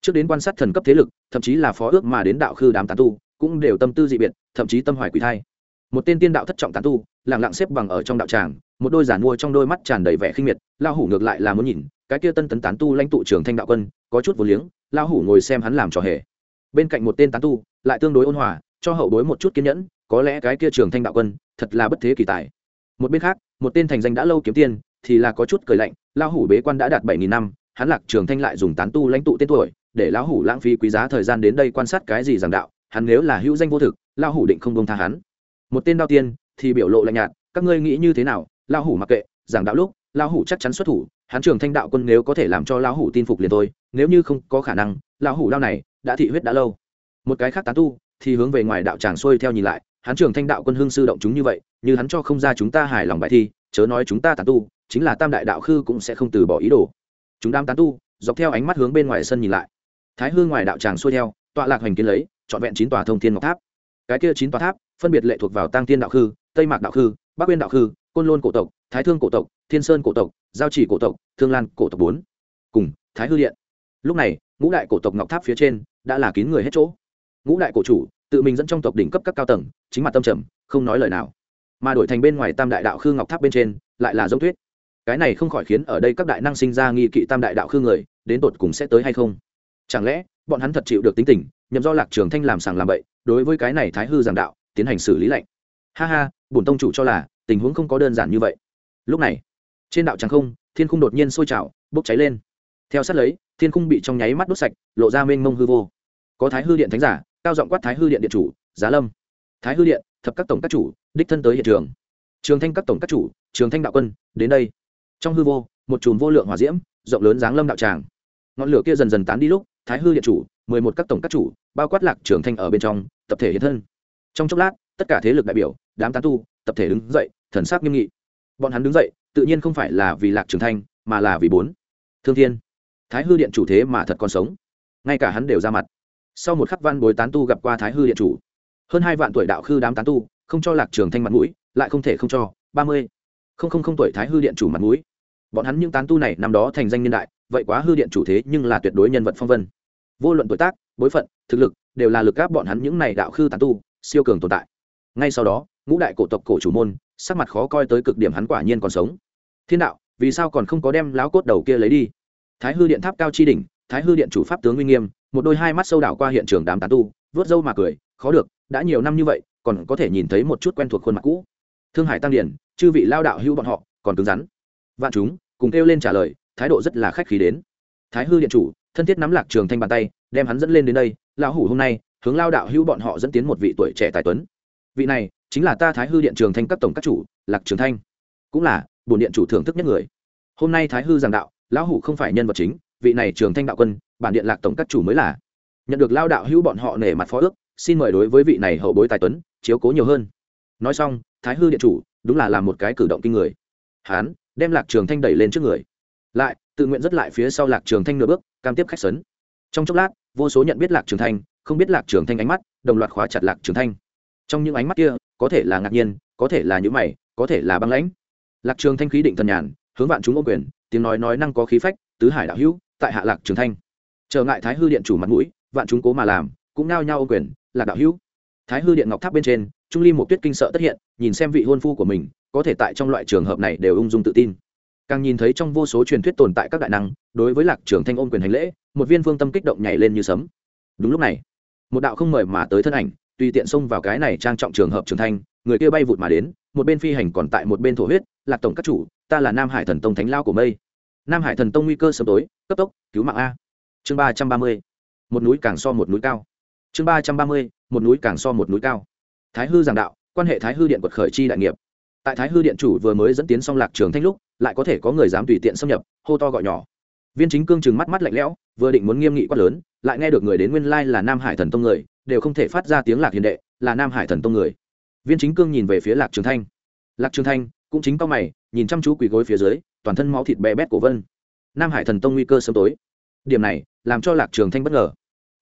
Trước đến quan sát thần cấp thế lực, thậm chí là phó ước mà đến đạo khư đám tán tu, cũng đều tâm tư dị biệt, thậm chí tâm hoài quỷ thai một tên tiên đạo thất trọng tán tu lẳng lặng xếp bằng ở trong đạo tràng, một đôi giản mua trong đôi mắt tràn đầy vẻ khinh miệt lao hủ ngược lại là muốn nhìn, cái kia tân tấn tán tu lãnh tụ trưởng thanh đạo quân, có chút vô liếng lao hủ ngồi xem hắn làm trò hề. Bên cạnh một tên tán tu, lại tương đối ôn hòa, cho hậu bối một chút kiên nhẫn, có lẽ cái kia trưởng thanh đạo quân, thật là bất thế kỳ tài. Một bên khác, một tên thành danh đã lâu kiếm tiên, thì là có chút cười lạnh lao hủ bế quan đã đạt bảy nghìn năm, hắn lạc trường thanh lại dùng tán tu lãnh tụ tên tuổi, để lão hủ lãng phí quý giá thời gian đến đây quan sát cái gì giảng đạo, hắn nếu là hữu danh vô thực lao hủ định không công tha hắn một tên đao tiên, thì biểu lộ lạnh nhạt, các ngươi nghĩ như thế nào? Lao hủ mặc kệ, giảng đạo lúc lao hủ chắc chắn xuất thủ Hán trường thanh đạo quân nếu có thể làm cho lao hủ tin phục liền thôi, nếu như không có khả năng lao hủ đao này đã thị huyết đã lâu. Một cái khác tán tu, thì hướng về ngoài đạo tràng xuôi theo nhìn lại Hán trường thanh đạo quân hương sư động chúng như vậy, như hắn cho không ra chúng ta hài lòng bài thi, chớ nói chúng ta tán tu, chính là tam đại đạo khư cũng sẽ không từ bỏ ý đồ. Chúng đang tán tu, dọc theo ánh mắt hướng bên ngoài sân nhìn lại. Thái hư ngoài đạo tràng xuôi theo, tọa lạc hoành kiến lấy, trọn vẹn chín tòa thông thiên ngọc tháp. Cái kia chín tòa tháp phân biệt lệ thuộc vào tăng tiên đạo khư, tây mạc đạo khư, bắc uyên đạo khư, côn lôn cổ tộc, thái thương cổ tộc, thiên sơn cổ tộc, giao chỉ cổ tộc, thương lan cổ tộc bốn. Cùng thái hư điện. Lúc này, ngũ đại cổ tộc ngọc tháp phía trên đã là kín người hết chỗ. Ngũ đại cổ chủ tự mình dẫn trong tộc đỉnh cấp các cao tầng, chính mặt tâm trầm, không nói lời nào. Mà đổi thành bên ngoài tam đại đạo khư ngọc tháp bên trên, lại là giống thuyết cái này không khỏi khiến ở đây các đại năng sinh ra nghi kỵ tam đại đạo khư người, đến tột cùng sẽ tới hay không? Chẳng lẽ, bọn hắn thật chịu được tính tình nhằm do lạc trường thanh làm sàng làm bậy, đối với cái này thái hư giảng đạo tiến hành xử lý lệnh ha ha, bổn tông chủ cho là, tình huống không có đơn giản như vậy. Lúc này, trên đạo tràng không, thiên khung đột nhiên sôi trào, bốc cháy lên. Theo sát lấy, thiên khung bị trong nháy mắt đốt sạch, lộ ra mênh mông hư vô. Có thái hư điện thánh giả, cao giọng quát thái hư điện điện chủ, giá lâm. Thái hư điện, thập các tổng các chủ, đích thân tới hiện trường. Trường thanh các tổng các chủ, trường thanh đạo quân, đến đây. Trong hư vô, một chùm vô lượng hỏa diễm, rộng lớn giáng lâm đạo tràng. Ngọn lửa kia dần dần tán đi lúc, thái hư điện chủ, mười một các tổng các chủ, bao quát lạc trường thanh ở bên trong, tập thể hiện thân trong chốc lát, tất cả thế lực đại biểu, đám tán tu, tập thể đứng dậy, thần sắc nghiêm nghị. Bọn hắn đứng dậy, tự nhiên không phải là vì lạc trường thanh, mà là vì bốn. Thương thiên, thái hư điện chủ thế mà thật còn sống. Ngay cả hắn đều ra mặt. Sau một khắc văn bối tán tu gặp qua thái hư điện chủ. Hơn hai vạn tuổi đạo khư đám tán tu, không cho lạc trường thanh mặt mũi, lại không thể không cho, ba mươi. Không không không tuổi thái hư điện chủ mặt mũi. Bọn hắn những tán tu này năm đó thành danh niên đại, vậy quá hư điện chủ thế nhưng là tuyệt đối nhân vật phong vân. Vô luận tuổi tác, bối phận, thực lực, đều là lực áp bọn hắn những này đạo khư tán tu siêu cường tồn tại. Ngay sau đó, ngũ đại cổ tộc cổ chủ môn, sắc mặt khó coi tới cực điểm hắn quả nhiên còn sống. Thiên đạo, vì sao còn không có đem láo cốt đầu kia lấy đi? Thái hư điện tháp cao chi đỉnh, thái hư điện chủ pháp tướng uy nghiêm, một đôi hai mắt sâu đảo qua hiện trường đám tán tu vớt râu mà cười, khó được, đã nhiều năm như vậy, còn có thể nhìn thấy một chút quen thuộc khuôn mặt cũ. Thương hải tăng điển, chư vị lao đạo hữu bọn họ, còn cứng rắn. Vạn chúng, cùng kêu lên trả lời, thái độ rất là khách khí đến. Thái hư điện chủ, thân thiết nắm lạc trường thanh bàn tay, đem hắn dẫn lên đến đây, lão hủ hôm nay hướng lao đạo hữu bọn họ dẫn tiến một vị tuổi trẻ tài tuấn. Vị này chính là ta thái hư điện trường thanh các tổng các chủ, lạc trường thanh. Cũng là bổn điện chủ thưởng thức nhất người. Hôm nay thái hư giảng đạo, lão hủ không phải nhân vật chính, vị này trường thanh đạo quân, bản điện lạc tổng các chủ mới là. Nhận được lao đạo hữu bọn họ nể mặt phó ước, xin mời đối với vị này hậu bối tài tuấn, chiếu cố nhiều hơn. Nói xong, thái hư điện chủ, đúng là làm một cái cử động kinh người. Hán, đem lạc trường thanh đẩy lên trước người. Lại, tự nguyện dứt lại phía sau lạc trường thanh nửa bước, cam tiếp khách sấn. Trong chốc lát, vô số nhận biết lạc trường thanh không biết lạc trường thanh ánh mắt, đồng loạt khóa chặt lạc trường thanh. Trong những ánh mắt kia, có thể là ngạc nhiên, có thể là những mày, có thể là băng lãnh. Lạc trường thanh khí định thần nhàn, hướng vạn chúng ô quyền, tiếng nói nói năng có khí phách, tứ hải đạo hữu, tại hạ lạc trường thanh. Trở ngại thái hư điện chủ mặt mũi, vạn chúng cố mà làm, cũng nao nhao ô quyền, lạc đạo hữu. Thái hư điện ngọc tháp bên trên, trung ly một tuyết kinh sợ tất hiện, nhìn xem vị hôn phu của mình, có thể tại trong loại trường hợp này đều ung dung tự tin. Càng nhìn thấy trong vô số truyền thuyết tồn tại các đại năng, đối với lạc trường thanh ôm quyền hành lễ, một viên phương tâm kích động nhảy lên như sấm. Đúng lúc này một đạo không mời mà tới thân ảnh, tùy tiện xông vào cái này trang trọng trường hợp trường thanh người kia bay vụt mà đến, một bên phi hành còn tại một bên thổ huyết, lạc tổng các chủ, ta là nam hải thần tông thánh lao của mây. Nam hải thần tông nguy cơ sớm tối, cấp tốc, cứu mạng a. Chương ba trăm ba mươi, một núi càng so một núi cao. Chương ba trăm ba mươi, một núi càng so một núi cao. Thái hư giảng đạo, quan hệ thái hư điện quật khởi chi đại nghiệp. Tại thái hư điện chủ vừa mới dẫn tiến xong lạc trường thanh lúc, lại có thể có người dám tùy tiện xâm nhập, hô to gọi nhỏ. Viên chính cương chừng mắt mắt lạnh lẽo, vừa định muốn nghiêm nghị quát lớn lại nghe được người đến nguyên lai là nam hải thần tông người, đều không thể phát ra tiếng lạc hiền đệ, là nam hải thần tông người. Viên chính cương nhìn về phía lạc trường thanh. Lạc trường thanh cũng chính cao mày, nhìn chăm chú quỳ gối phía dưới, toàn thân máu thịt bé bét của vân. Nam hải thần tông nguy cơ sớm tối. Điểm này, làm cho lạc trường thanh bất ngờ.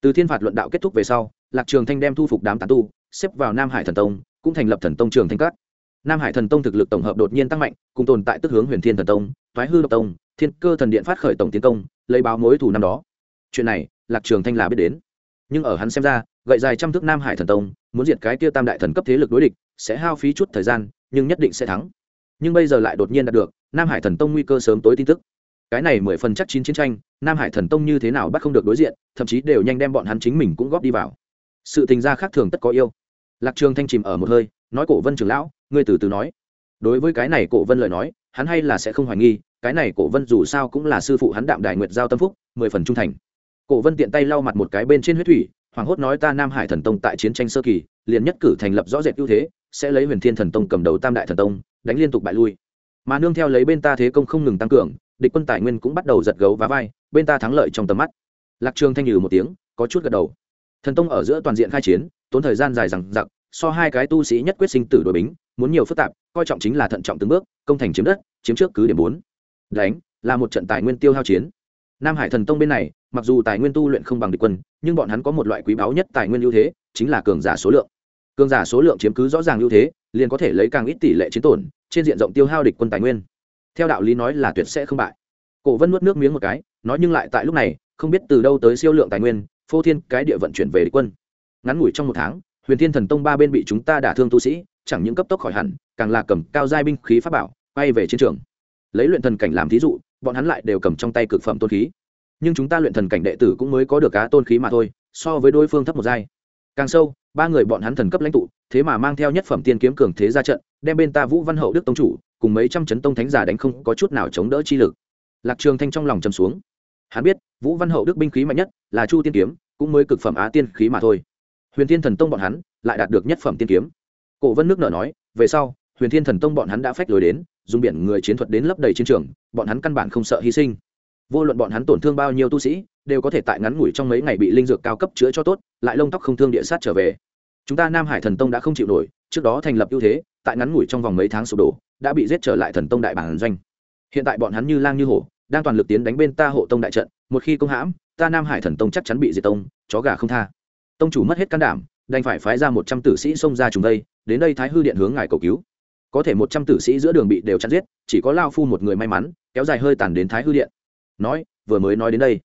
Từ thiên phạt luận đạo kết thúc về sau, lạc trường thanh đem thu phục đám tán tu, xếp vào nam hải thần tông, cũng thành lập thần tông trường thanh cát nam hải thần tông thực lực tổng hợp đột nhiên tăng mạnh, cùng tồn tại tức hướng huyền thiên thần tông thoái hư độc tông, thiên cơ thần điện phát khởi tổng tiến công, lấy báo mối thù năm đó. Chuyện này lạc trường thanh là biết đến. Nhưng ở hắn xem ra, gậy dài trăm thước nam hải thần tông, muốn diệt cái kia tam đại thần cấp thế lực đối địch, sẽ hao phí chút thời gian, nhưng nhất định sẽ thắng. Nhưng bây giờ lại đột nhiên đạt được, nam hải thần tông nguy cơ sớm tối tin tức. Cái này mười phần chắc chín chiến tranh, nam hải thần tông như thế nào bắt không được đối diện, thậm chí đều nhanh đem bọn hắn chính mình cũng góp đi vào. Sự tình gia khác thường tất có yêu. Lạc trường thanh chìm ở một hơi, nói cổ vân trưởng lão, ngươi từ từ nói. Đối với cái này cổ vân lời nói, hắn hay là sẽ không hoài nghi, cái này cổ vân dù sao cũng là sư phụ hắn đạm đại nguyệt giao tâm phúc, mười phần trung thành cổ vân tiện tay lau mặt một cái bên trên huyết thủy hoàng hốt nói ta nam hải thần tông tại chiến tranh sơ kỳ, liền nhất cử thành lập rõ rệt ưu thế, sẽ lấy huyền thiên thần tông cầm đầu tam đại thần tông, đánh liên tục bại lui. Mà nương theo lấy bên ta thế công không ngừng tăng cường, địch quân tài nguyên cũng bắt đầu giật gấu và vai, bên ta thắng lợi trong tầm mắt. Lạc trường thanh nhừ một tiếng, có chút gật đầu. Thần tông ở giữa toàn diện khai chiến, tốn thời gian dài rằng giặc so hai cái tu sĩ nhất quyết sinh tử đội bính, muốn nhiều phức tạp, coi trọng chính là thận trọng từng bước, công thành chiếm đất, chiếm trước cứ điểm bốn. Đánh, là một trận tài nguyên tiêu hao chiến. Nam hải thần tông bên này mặc dù tài nguyên tu luyện không bằng địch quân, nhưng bọn hắn có một loại quý báu nhất tài nguyên ưu thế, chính là cường giả số lượng. Cường giả số lượng chiếm cứ rõ ràng ưu thế, liền có thể lấy càng ít tỷ lệ chiến tổn, trên diện rộng tiêu hao địch quân tài nguyên. Theo đạo lý nói là tuyệt sẽ không bại. Cổ vân nuốt nước miếng một cái, nói nhưng lại tại lúc này, không biết từ đâu tới siêu lượng tài nguyên, phô thiên cái địa vận chuyển về địch quân. Ngắn ngủi trong một tháng, huyền thiên thần tông ba bên bị chúng ta đả thương tu sĩ, chẳng những cấp tốc khỏi hẳn, càng là cầm cao giai binh khí pháp bảo, bay về chiến trường. Lấy luyện thần cảnh làm thí dụ, bọn hắn lại đều cầm trong tay cực phẩm tôn khí nhưng chúng ta luyện thần cảnh đệ tử cũng mới có được cá tôn khí mà thôi, so với đối phương thấp một giai. Càng sâu, ba người bọn hắn thần cấp lãnh tụ, thế mà mang theo nhất phẩm tiên kiếm cường thế ra trận, đem bên ta vũ văn hậu đức tông chủ, cùng mấy trăm chấn tông thánh giả đánh không có chút nào chống đỡ chi lực. Lạc trường thanh trong lòng trầm xuống. Hắn biết, vũ văn hậu đức binh khí mạnh nhất, là chu tiên kiếm, cũng mới cực phẩm á tiên khí mà thôi. Huyền thiên thần tông bọn hắn, lại đạt được nhất phẩm tiên kiếm. Cổ vân nước nở nói, về sau, huyền thiên thần tông bọn hắn đã phách lối đến, dùng biển người chiến thuật đến lấp đầy chiến trường, bọn hắn căn bản không sợ hy sinh vô luận bọn hắn tổn thương bao nhiêu tu sĩ, đều có thể tại ngắn ngủi trong mấy ngày bị linh dược cao cấp chữa cho tốt, lại lông tóc không thương địa sát trở về. Chúng ta nam hải thần tông đã không chịu nổi, trước đó thành lập ưu thế, tại ngắn ngủi trong vòng mấy tháng sụp đổ, đã bị giết trở lại thần tông đại bản doanh. Hiện tại bọn hắn như lang như hổ, đang toàn lực tiến đánh bên ta hộ tông đại trận, một khi công hãm, ta nam hải thần tông chắc chắn bị diệt tông, chó gà không tha. Tông chủ mất hết can đảm, đành phải phái ra một trăm tử sĩ xông ra chúng đây, đến đây thái hư điện hướng ngài cầu cứu. Có thể một trăm tử sĩ giữa đường bị đều chặn giết, chỉ có lao phu một người may mắn, kéo dài hơi tàn đến thái hư điện nói, vừa mới nói đến đây.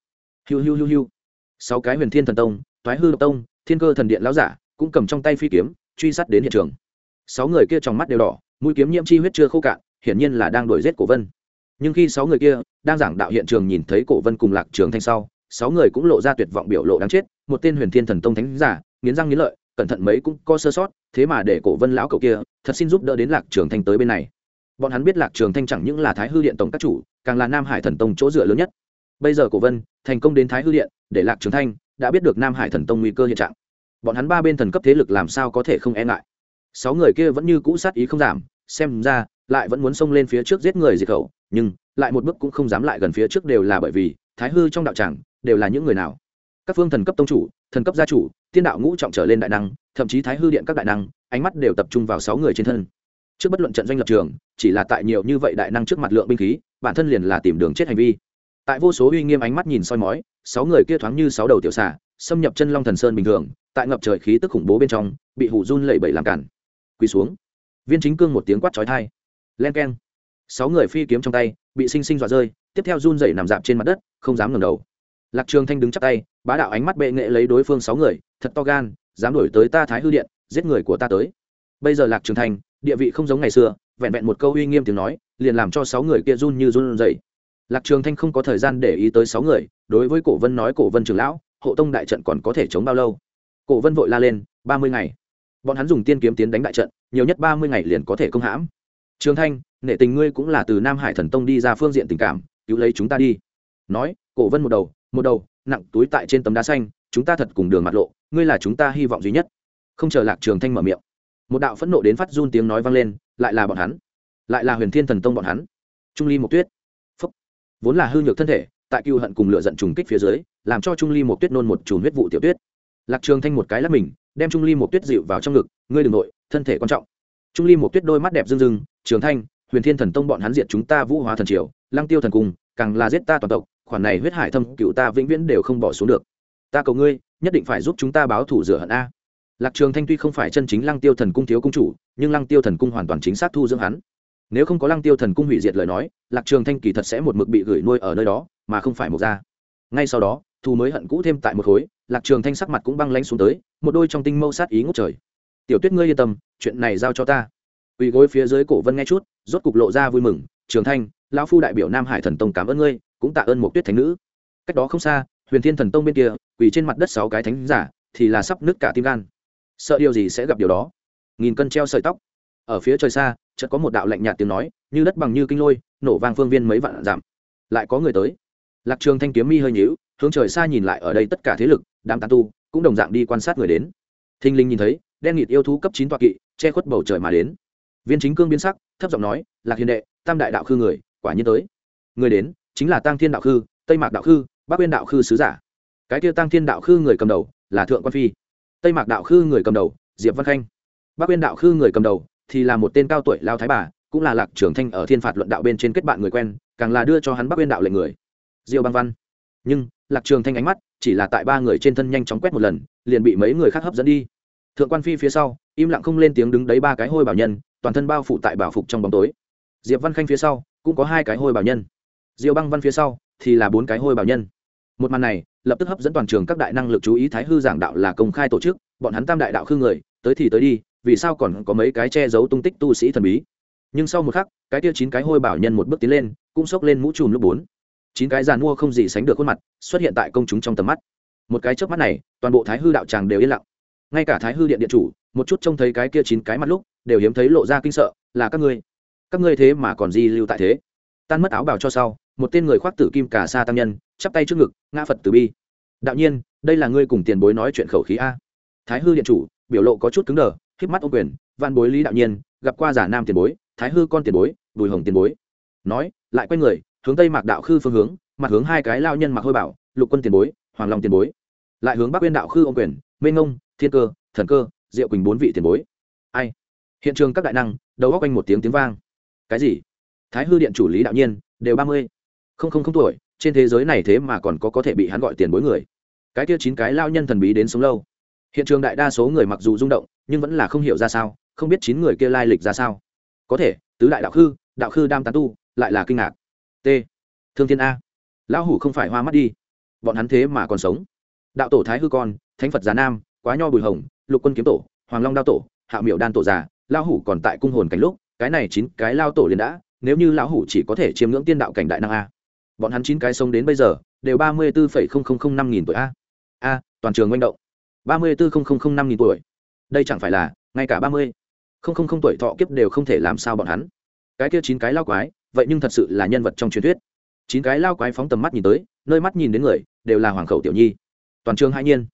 Hiu hiu hiu hiu. Sáu cái huyền thiên thần tông thoái hư độc tông, thiên cơ thần điện lão giả, cũng cầm trong tay phi kiếm, truy sát đến hiện trường. Sáu người kia trong mắt đều đỏ, mũi kiếm nhiễm chi huyết chưa khô cạn, hiển nhiên là đang đuổi giết cổ vân. Nhưng khi sáu người kia đang giảng đạo hiện trường nhìn thấy cổ vân cùng lạc trường thanh sau, sáu người cũng lộ ra tuyệt vọng biểu lộ đáng chết, một tên huyền thiên thần tông thánh giả, nghiến răng nghiến lợi, cẩn thận mấy cũng có sơ sót, thế mà để cổ vân lão cậu kia thật xin giúp đỡ đến lạc trường thanh tới bên này bọn hắn biết lạc trường thanh chẳng những là thái hư điện tổng các chủ, càng là nam hải thần tông chỗ dựa lớn nhất. Bây giờ cổ vân thành công đến thái hư điện, để lạc trường thanh đã biết được nam hải thần tông nguy cơ hiện trạng. Bọn hắn ba bên thần cấp thế lực làm sao có thể không e ngại? Sáu người kia vẫn như cũ sát ý không giảm, xem ra lại vẫn muốn xông lên phía trước giết người diệt khẩu, nhưng lại một bước cũng không dám lại gần phía trước đều là bởi vì thái hư trong đạo tràng đều là những người nào. Các phương thần cấp tông chủ, thần cấp gia chủ, tiên đạo ngũ trọng trở lên đại năng, thậm chí thái hư điện các đại năng, ánh mắt đều tập trung vào sáu người trên thân trước bất luận trận doanh lập trường, chỉ là tại nhiều như vậy đại năng trước mặt lượng binh khí, bản thân liền là tìm đường chết hành vi. Tại vô số uy nghiêm ánh mắt nhìn soi mói, sáu người kia thoáng như sáu đầu tiểu xà, xâm nhập chân long thần sơn bình thường, tại ngập trời khí tức khủng bố bên trong, bị hủ run lẩy bẩy làm cản. Quỳ xuống. Viên chính cương một tiếng quát trói thai len k e n sáu người phi kiếm trong tay, bị sinh sinh dọa rơi, tiếp theo run dậy nằm dạp trên mặt đất, không dám ngẩng đầu. Lạc trường thanh đứng chắp tay, bá đạo ánh mắt bệ nghệ lấy đối phương sáu người, thật to gan, dám đổi tới ta thái hư điện, giết người của ta tới. Bây giờ lạc trường thanh địa vị không giống ngày xưa, vẹn vẹn một câu uy nghiêm tiếng nói, liền làm cho sáu người kia run như run dậy lạc trường thanh không có thời gian để ý tới sáu người, đối với cổ vân nói cổ vân trường lão, hộ tông đại trận còn có thể chống bao lâu? Cổ vân vội la lên, ba mươi ngày. Bọn hắn dùng tiên kiếm tiến đánh đại trận, nhiều nhất ba mươi ngày liền có thể công hãm. Trường thanh, nể tình ngươi cũng là từ nam hải thần tông đi ra phương diện tình cảm, cứu lấy chúng ta đi. Nói, cổ vân một đầu một đầu, nặng túi tại trên tấm đá xanh, chúng ta thật cùng đường mặt lộ, ngươi là chúng ta hy vọng duy nhất. Không chờ lạc trường thanh mở miệng một đạo phẫn nộ đến phát run tiếng nói vang lên, lại là bọn hắn, lại là huyền thiên thần tông bọn hắn. Trung ly một tuyết. Phúc. vốn là hư nhược thân thể, tại cựu hận cùng lửa giận trùng kích phía dưới, làm cho trung ly một tuyết nôn một chùm huyết vụ tiểu tuyết. Lạc trường thanh một cái lắp mình, đem trung ly một tuyết dịu vào trong ngực, ngươi đ ừ n g nội, thân thể quan trọng. Trung ly một tuyết đôi mắt đẹp rưng rưng, trường thanh, huyền thiên thần tông bọn hắn diệt chúng ta vũ hóa thần triều, lăng tiêu thần cung, càng là giết ta toàn tộc, khoản này huyết hải thâm cựu ta vĩnh viễn đều không bỏ xuống được. Ta cầu ngươi, nhất định phải giúp chúng ta báo thủ rửa hận a lạc trường thanh tuy không phải chân chính lăng tiêu thần cung thiếu công chủ, nhưng lăng tiêu thần cung hoàn toàn chính xác thu dưỡng hắn. Nếu không có lăng tiêu thần cung hủy diệt lời nói, lạc trường thanh kỳ thật sẽ một mực bị gửi nuôi ở nơi đó, mà không phải một ra ngay sau đó thu mới hận cũ thêm tại một khối, lạc trường thanh sắc mặt cũng băng lãnh xuống tới, một đôi trong tinh mâu sát ý ngút trời. Tiểu tuyết ngươi yên tâm, chuyện này giao cho ta. Ủy gối phía dưới cổ vân nghe chút, rốt cục lộ ra vui mừng, trường thanh, lão phu đại biểu nam hải thần tông cảm ơn ngươi, cũng tạ ơn một tuyết thánh nữ. Cách đó không xa, huyền thiên thần tông bên kia, quỳ trên mặt đất sáu cái thánh giả, thì là sắp nứt cả tim gan sợ điều gì sẽ gặp điều đó. Nghìn cân treo sợi tóc. Ở phía trời xa, chợt có một đạo lạnh nhạt tiếng nói, như đất bằng như kinh lôi, nổ vang phương viên mấy vạn giảm lại có người tới. Lạc trường thanh kiếm mi hơi nhíu, hướng trời xa nhìn lại ở đây tất cả thế lực, đám tán tu, cũng đồng dạng đi quan sát người đến. Thinh linh nhìn thấy, đen nghịt yêu thú cấp chín tọa kỵ, che khuất bầu trời mà đến. Viên chính cương biến sắc, thấp giọng nói, lạc hiền đệ, tam đại đạo khư người, quả nhiên tới. Người đến, chính là tăng thiên đạo khư, tây mạc đạo khư, bắc uyên đạo khư sứ giả. Cái kia tăng thiên đạo khư người cầm đầu, là thượng quan phi tây mạc đạo khư người cầm đầu, diệp văn khanh. Bắc uyên đạo khư người cầm đầu thì là một tên cao tuổi lao thái bà, cũng là lạc trưởng thanh ở thiên phạt luận đạo bên trên kết bạn người quen, càng là đưa cho hắn bắc uyên đạo lệnh người. Diêu băng văn. Nhưng, lạc trường thanh ánh mắt chỉ là tại ba người trên thân nhanh chóng quét một lần, liền bị mấy người khác hấp dẫn đi. Thượng quan phi phía sau, im lặng không lên tiếng đứng đấy ba cái hôi bảo nhân, toàn thân bao phủ tại bảo phục trong bóng tối. Diệp văn khanh phía sau, cũng có hai cái hôi bảo nhân. Diêu băng văn phía sau thì là bốn cái hôi bảo nhân. Một màn này lập tức hấp dẫn toàn trường các đại năng lực chú ý thái hư giảng đạo là công khai tổ chức, bọn hắn tam đại đạo khư người, tới thì tới đi, vì sao còn có mấy cái che giấu tung tích tu sĩ thần bí? Nhưng sau một khắc, cái tia chín cái hôi bảo nhân một bước tiến lên, cũng xốc lên mũ chùm lúc bốn. Chín cái giàn mua không gì sánh được khuôn mặt, xuất hiện tại công chúng trong tầm mắt. Một cái trước mắt này, toàn bộ thái hư đạo tràng đều yên lặng. Ngay cả thái hư điện điện chủ, một chút trông thấy cái kia chín cái mặt lúc, đều hiếm thấy lộ ra kinh sợ, là các ngươi. Các ngươi thế mà còn di lưu tại thế? Tan mất áo bào cho sau, một tên người khoác tử kim cả sa tăng nhân chắp tay trước ngực, ngã phật từ bi. Đạo nhiên, đây là ngươi cùng tiền bối nói chuyện khẩu khí a. Thái hư điện chủ, biểu lộ có chút cứng đờ híp mắt ô quyền văn bối lý đạo nhiên, gặp qua giả nam tiền bối, thái hư con tiền bối, bùi hồng tiền bối. Nói, lại quay người, hướng tây mạc đạo khư phương hướng, mặt hướng hai cái lao nhân mặc hôi bảo, lục quân tiền bối, hoàng long tiền bối. Lại hướng bắc uyên đạo khư ô quyền, mê ngông, thiên cơ, thần cơ, diệu quỳnh bốn vị tiền bối. Ai? Hiện trường các đại năng, đầu góc quanh một tiếng tiếng vang. Cái gì? Thái hư điện chủ lý đạo nhiên, đều ba mươi. Không không không tuổi trên thế giới này thế mà còn có có thể bị hắn gọi tiền bối người. Cái kia chín cái lao nhân thần bí đến sống lâu. Hiện trường đại đa số người mặc dù rung động, nhưng vẫn là không hiểu ra sao, không biết chín người kia lai lịch ra sao. Có thể, tứ đại đạo khư đạo khư đam tán tu, lại là kinh ngạc. T. Thương thiên a. Lão hủ không phải hoa mắt đi. Bọn hắn thế mà còn sống. Đạo tổ thái hư con, thánh phật già nam, quá nho bùi hồng, lục quân kiếm tổ, hoàng long đao tổ, hạ miệu đan tổ già, lão hủ còn tại cung hồn cảnh lúc, cái này chín cái lao tổ liền đã, nếu như lão hủ chỉ có thể chiêm ngưỡng tiên đạo cảnh đại năng a bọn hắn chín cái sống đến bây giờ, đều ba mươi bốn năm nghìn tuổi a. A, toàn trường manh động. ba mươi bốn năm nghìn tuổi. Đây chẳng phải là, ngay cả ba mươi. Tuổi thọ kiếp đều không thể làm sao bọn hắn. Cái kia chín cái lao quái, vậy nhưng thật sự là nhân vật trong truyền thuyết. Chín cái lao quái phóng tầm mắt nhìn tới, nơi mắt nhìn đến người, đều là hoàng khẩu tiểu nhi. Toàn trường hai nhiên.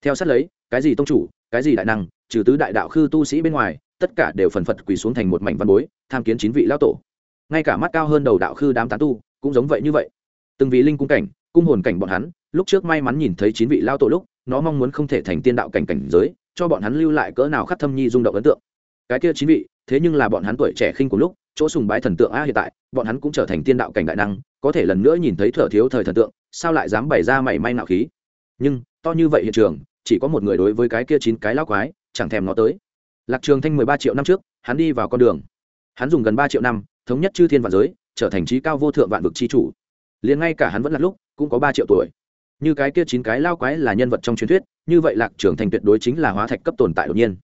Theo sát lấy, cái gì tông chủ, cái gì đại năng, trừ tứ đại đạo khư tu sĩ bên ngoài, tất cả đều phần phật quỳ xuống thành một mảnh văn bối, tham kiến chín vị lao tổ. Ngay cả mắt cao hơn đầu đạo khư đám tán tu cũng giống vậy như vậy. Từng vị linh cung cảnh, cung hồn cảnh bọn hắn, lúc trước may mắn nhìn thấy chín vị lao tổ lúc, nó mong muốn không thể thành tiên đạo cảnh cảnh giới, cho bọn hắn lưu lại cỡ nào khắc thâm nhi rung động ấn tượng. Cái kia chín vị, thế nhưng là bọn hắn tuổi trẻ khinh của lúc, chỗ sùng bái thần tượng a hiện tại, bọn hắn cũng trở thành tiên đạo cảnh đại năng, có thể lần nữa nhìn thấy thở thiếu thời thần tượng, sao lại dám bày ra mảy may nạo khí? Nhưng, to như vậy hiện trường, chỉ có một người đối với cái kia chín cái lao quái, chẳng thèm nó tới. Lạc trường thanh mười ba triệu năm trước, hắn đi vào con đường. Hắn dùng gần ba triệu năm, thống nhất chư thiên vạn giới trở thành trí cao vô thượng vạn vực chi chủ. Liền ngay cả hắn vẫn là lúc, cũng có ba triệu tuổi. Như cái kia chín cái lao quái là nhân vật trong truyền thuyết, như vậy lạc trường thành tuyệt đối chính là hóa thạch cấp tồn tại đột nhiên.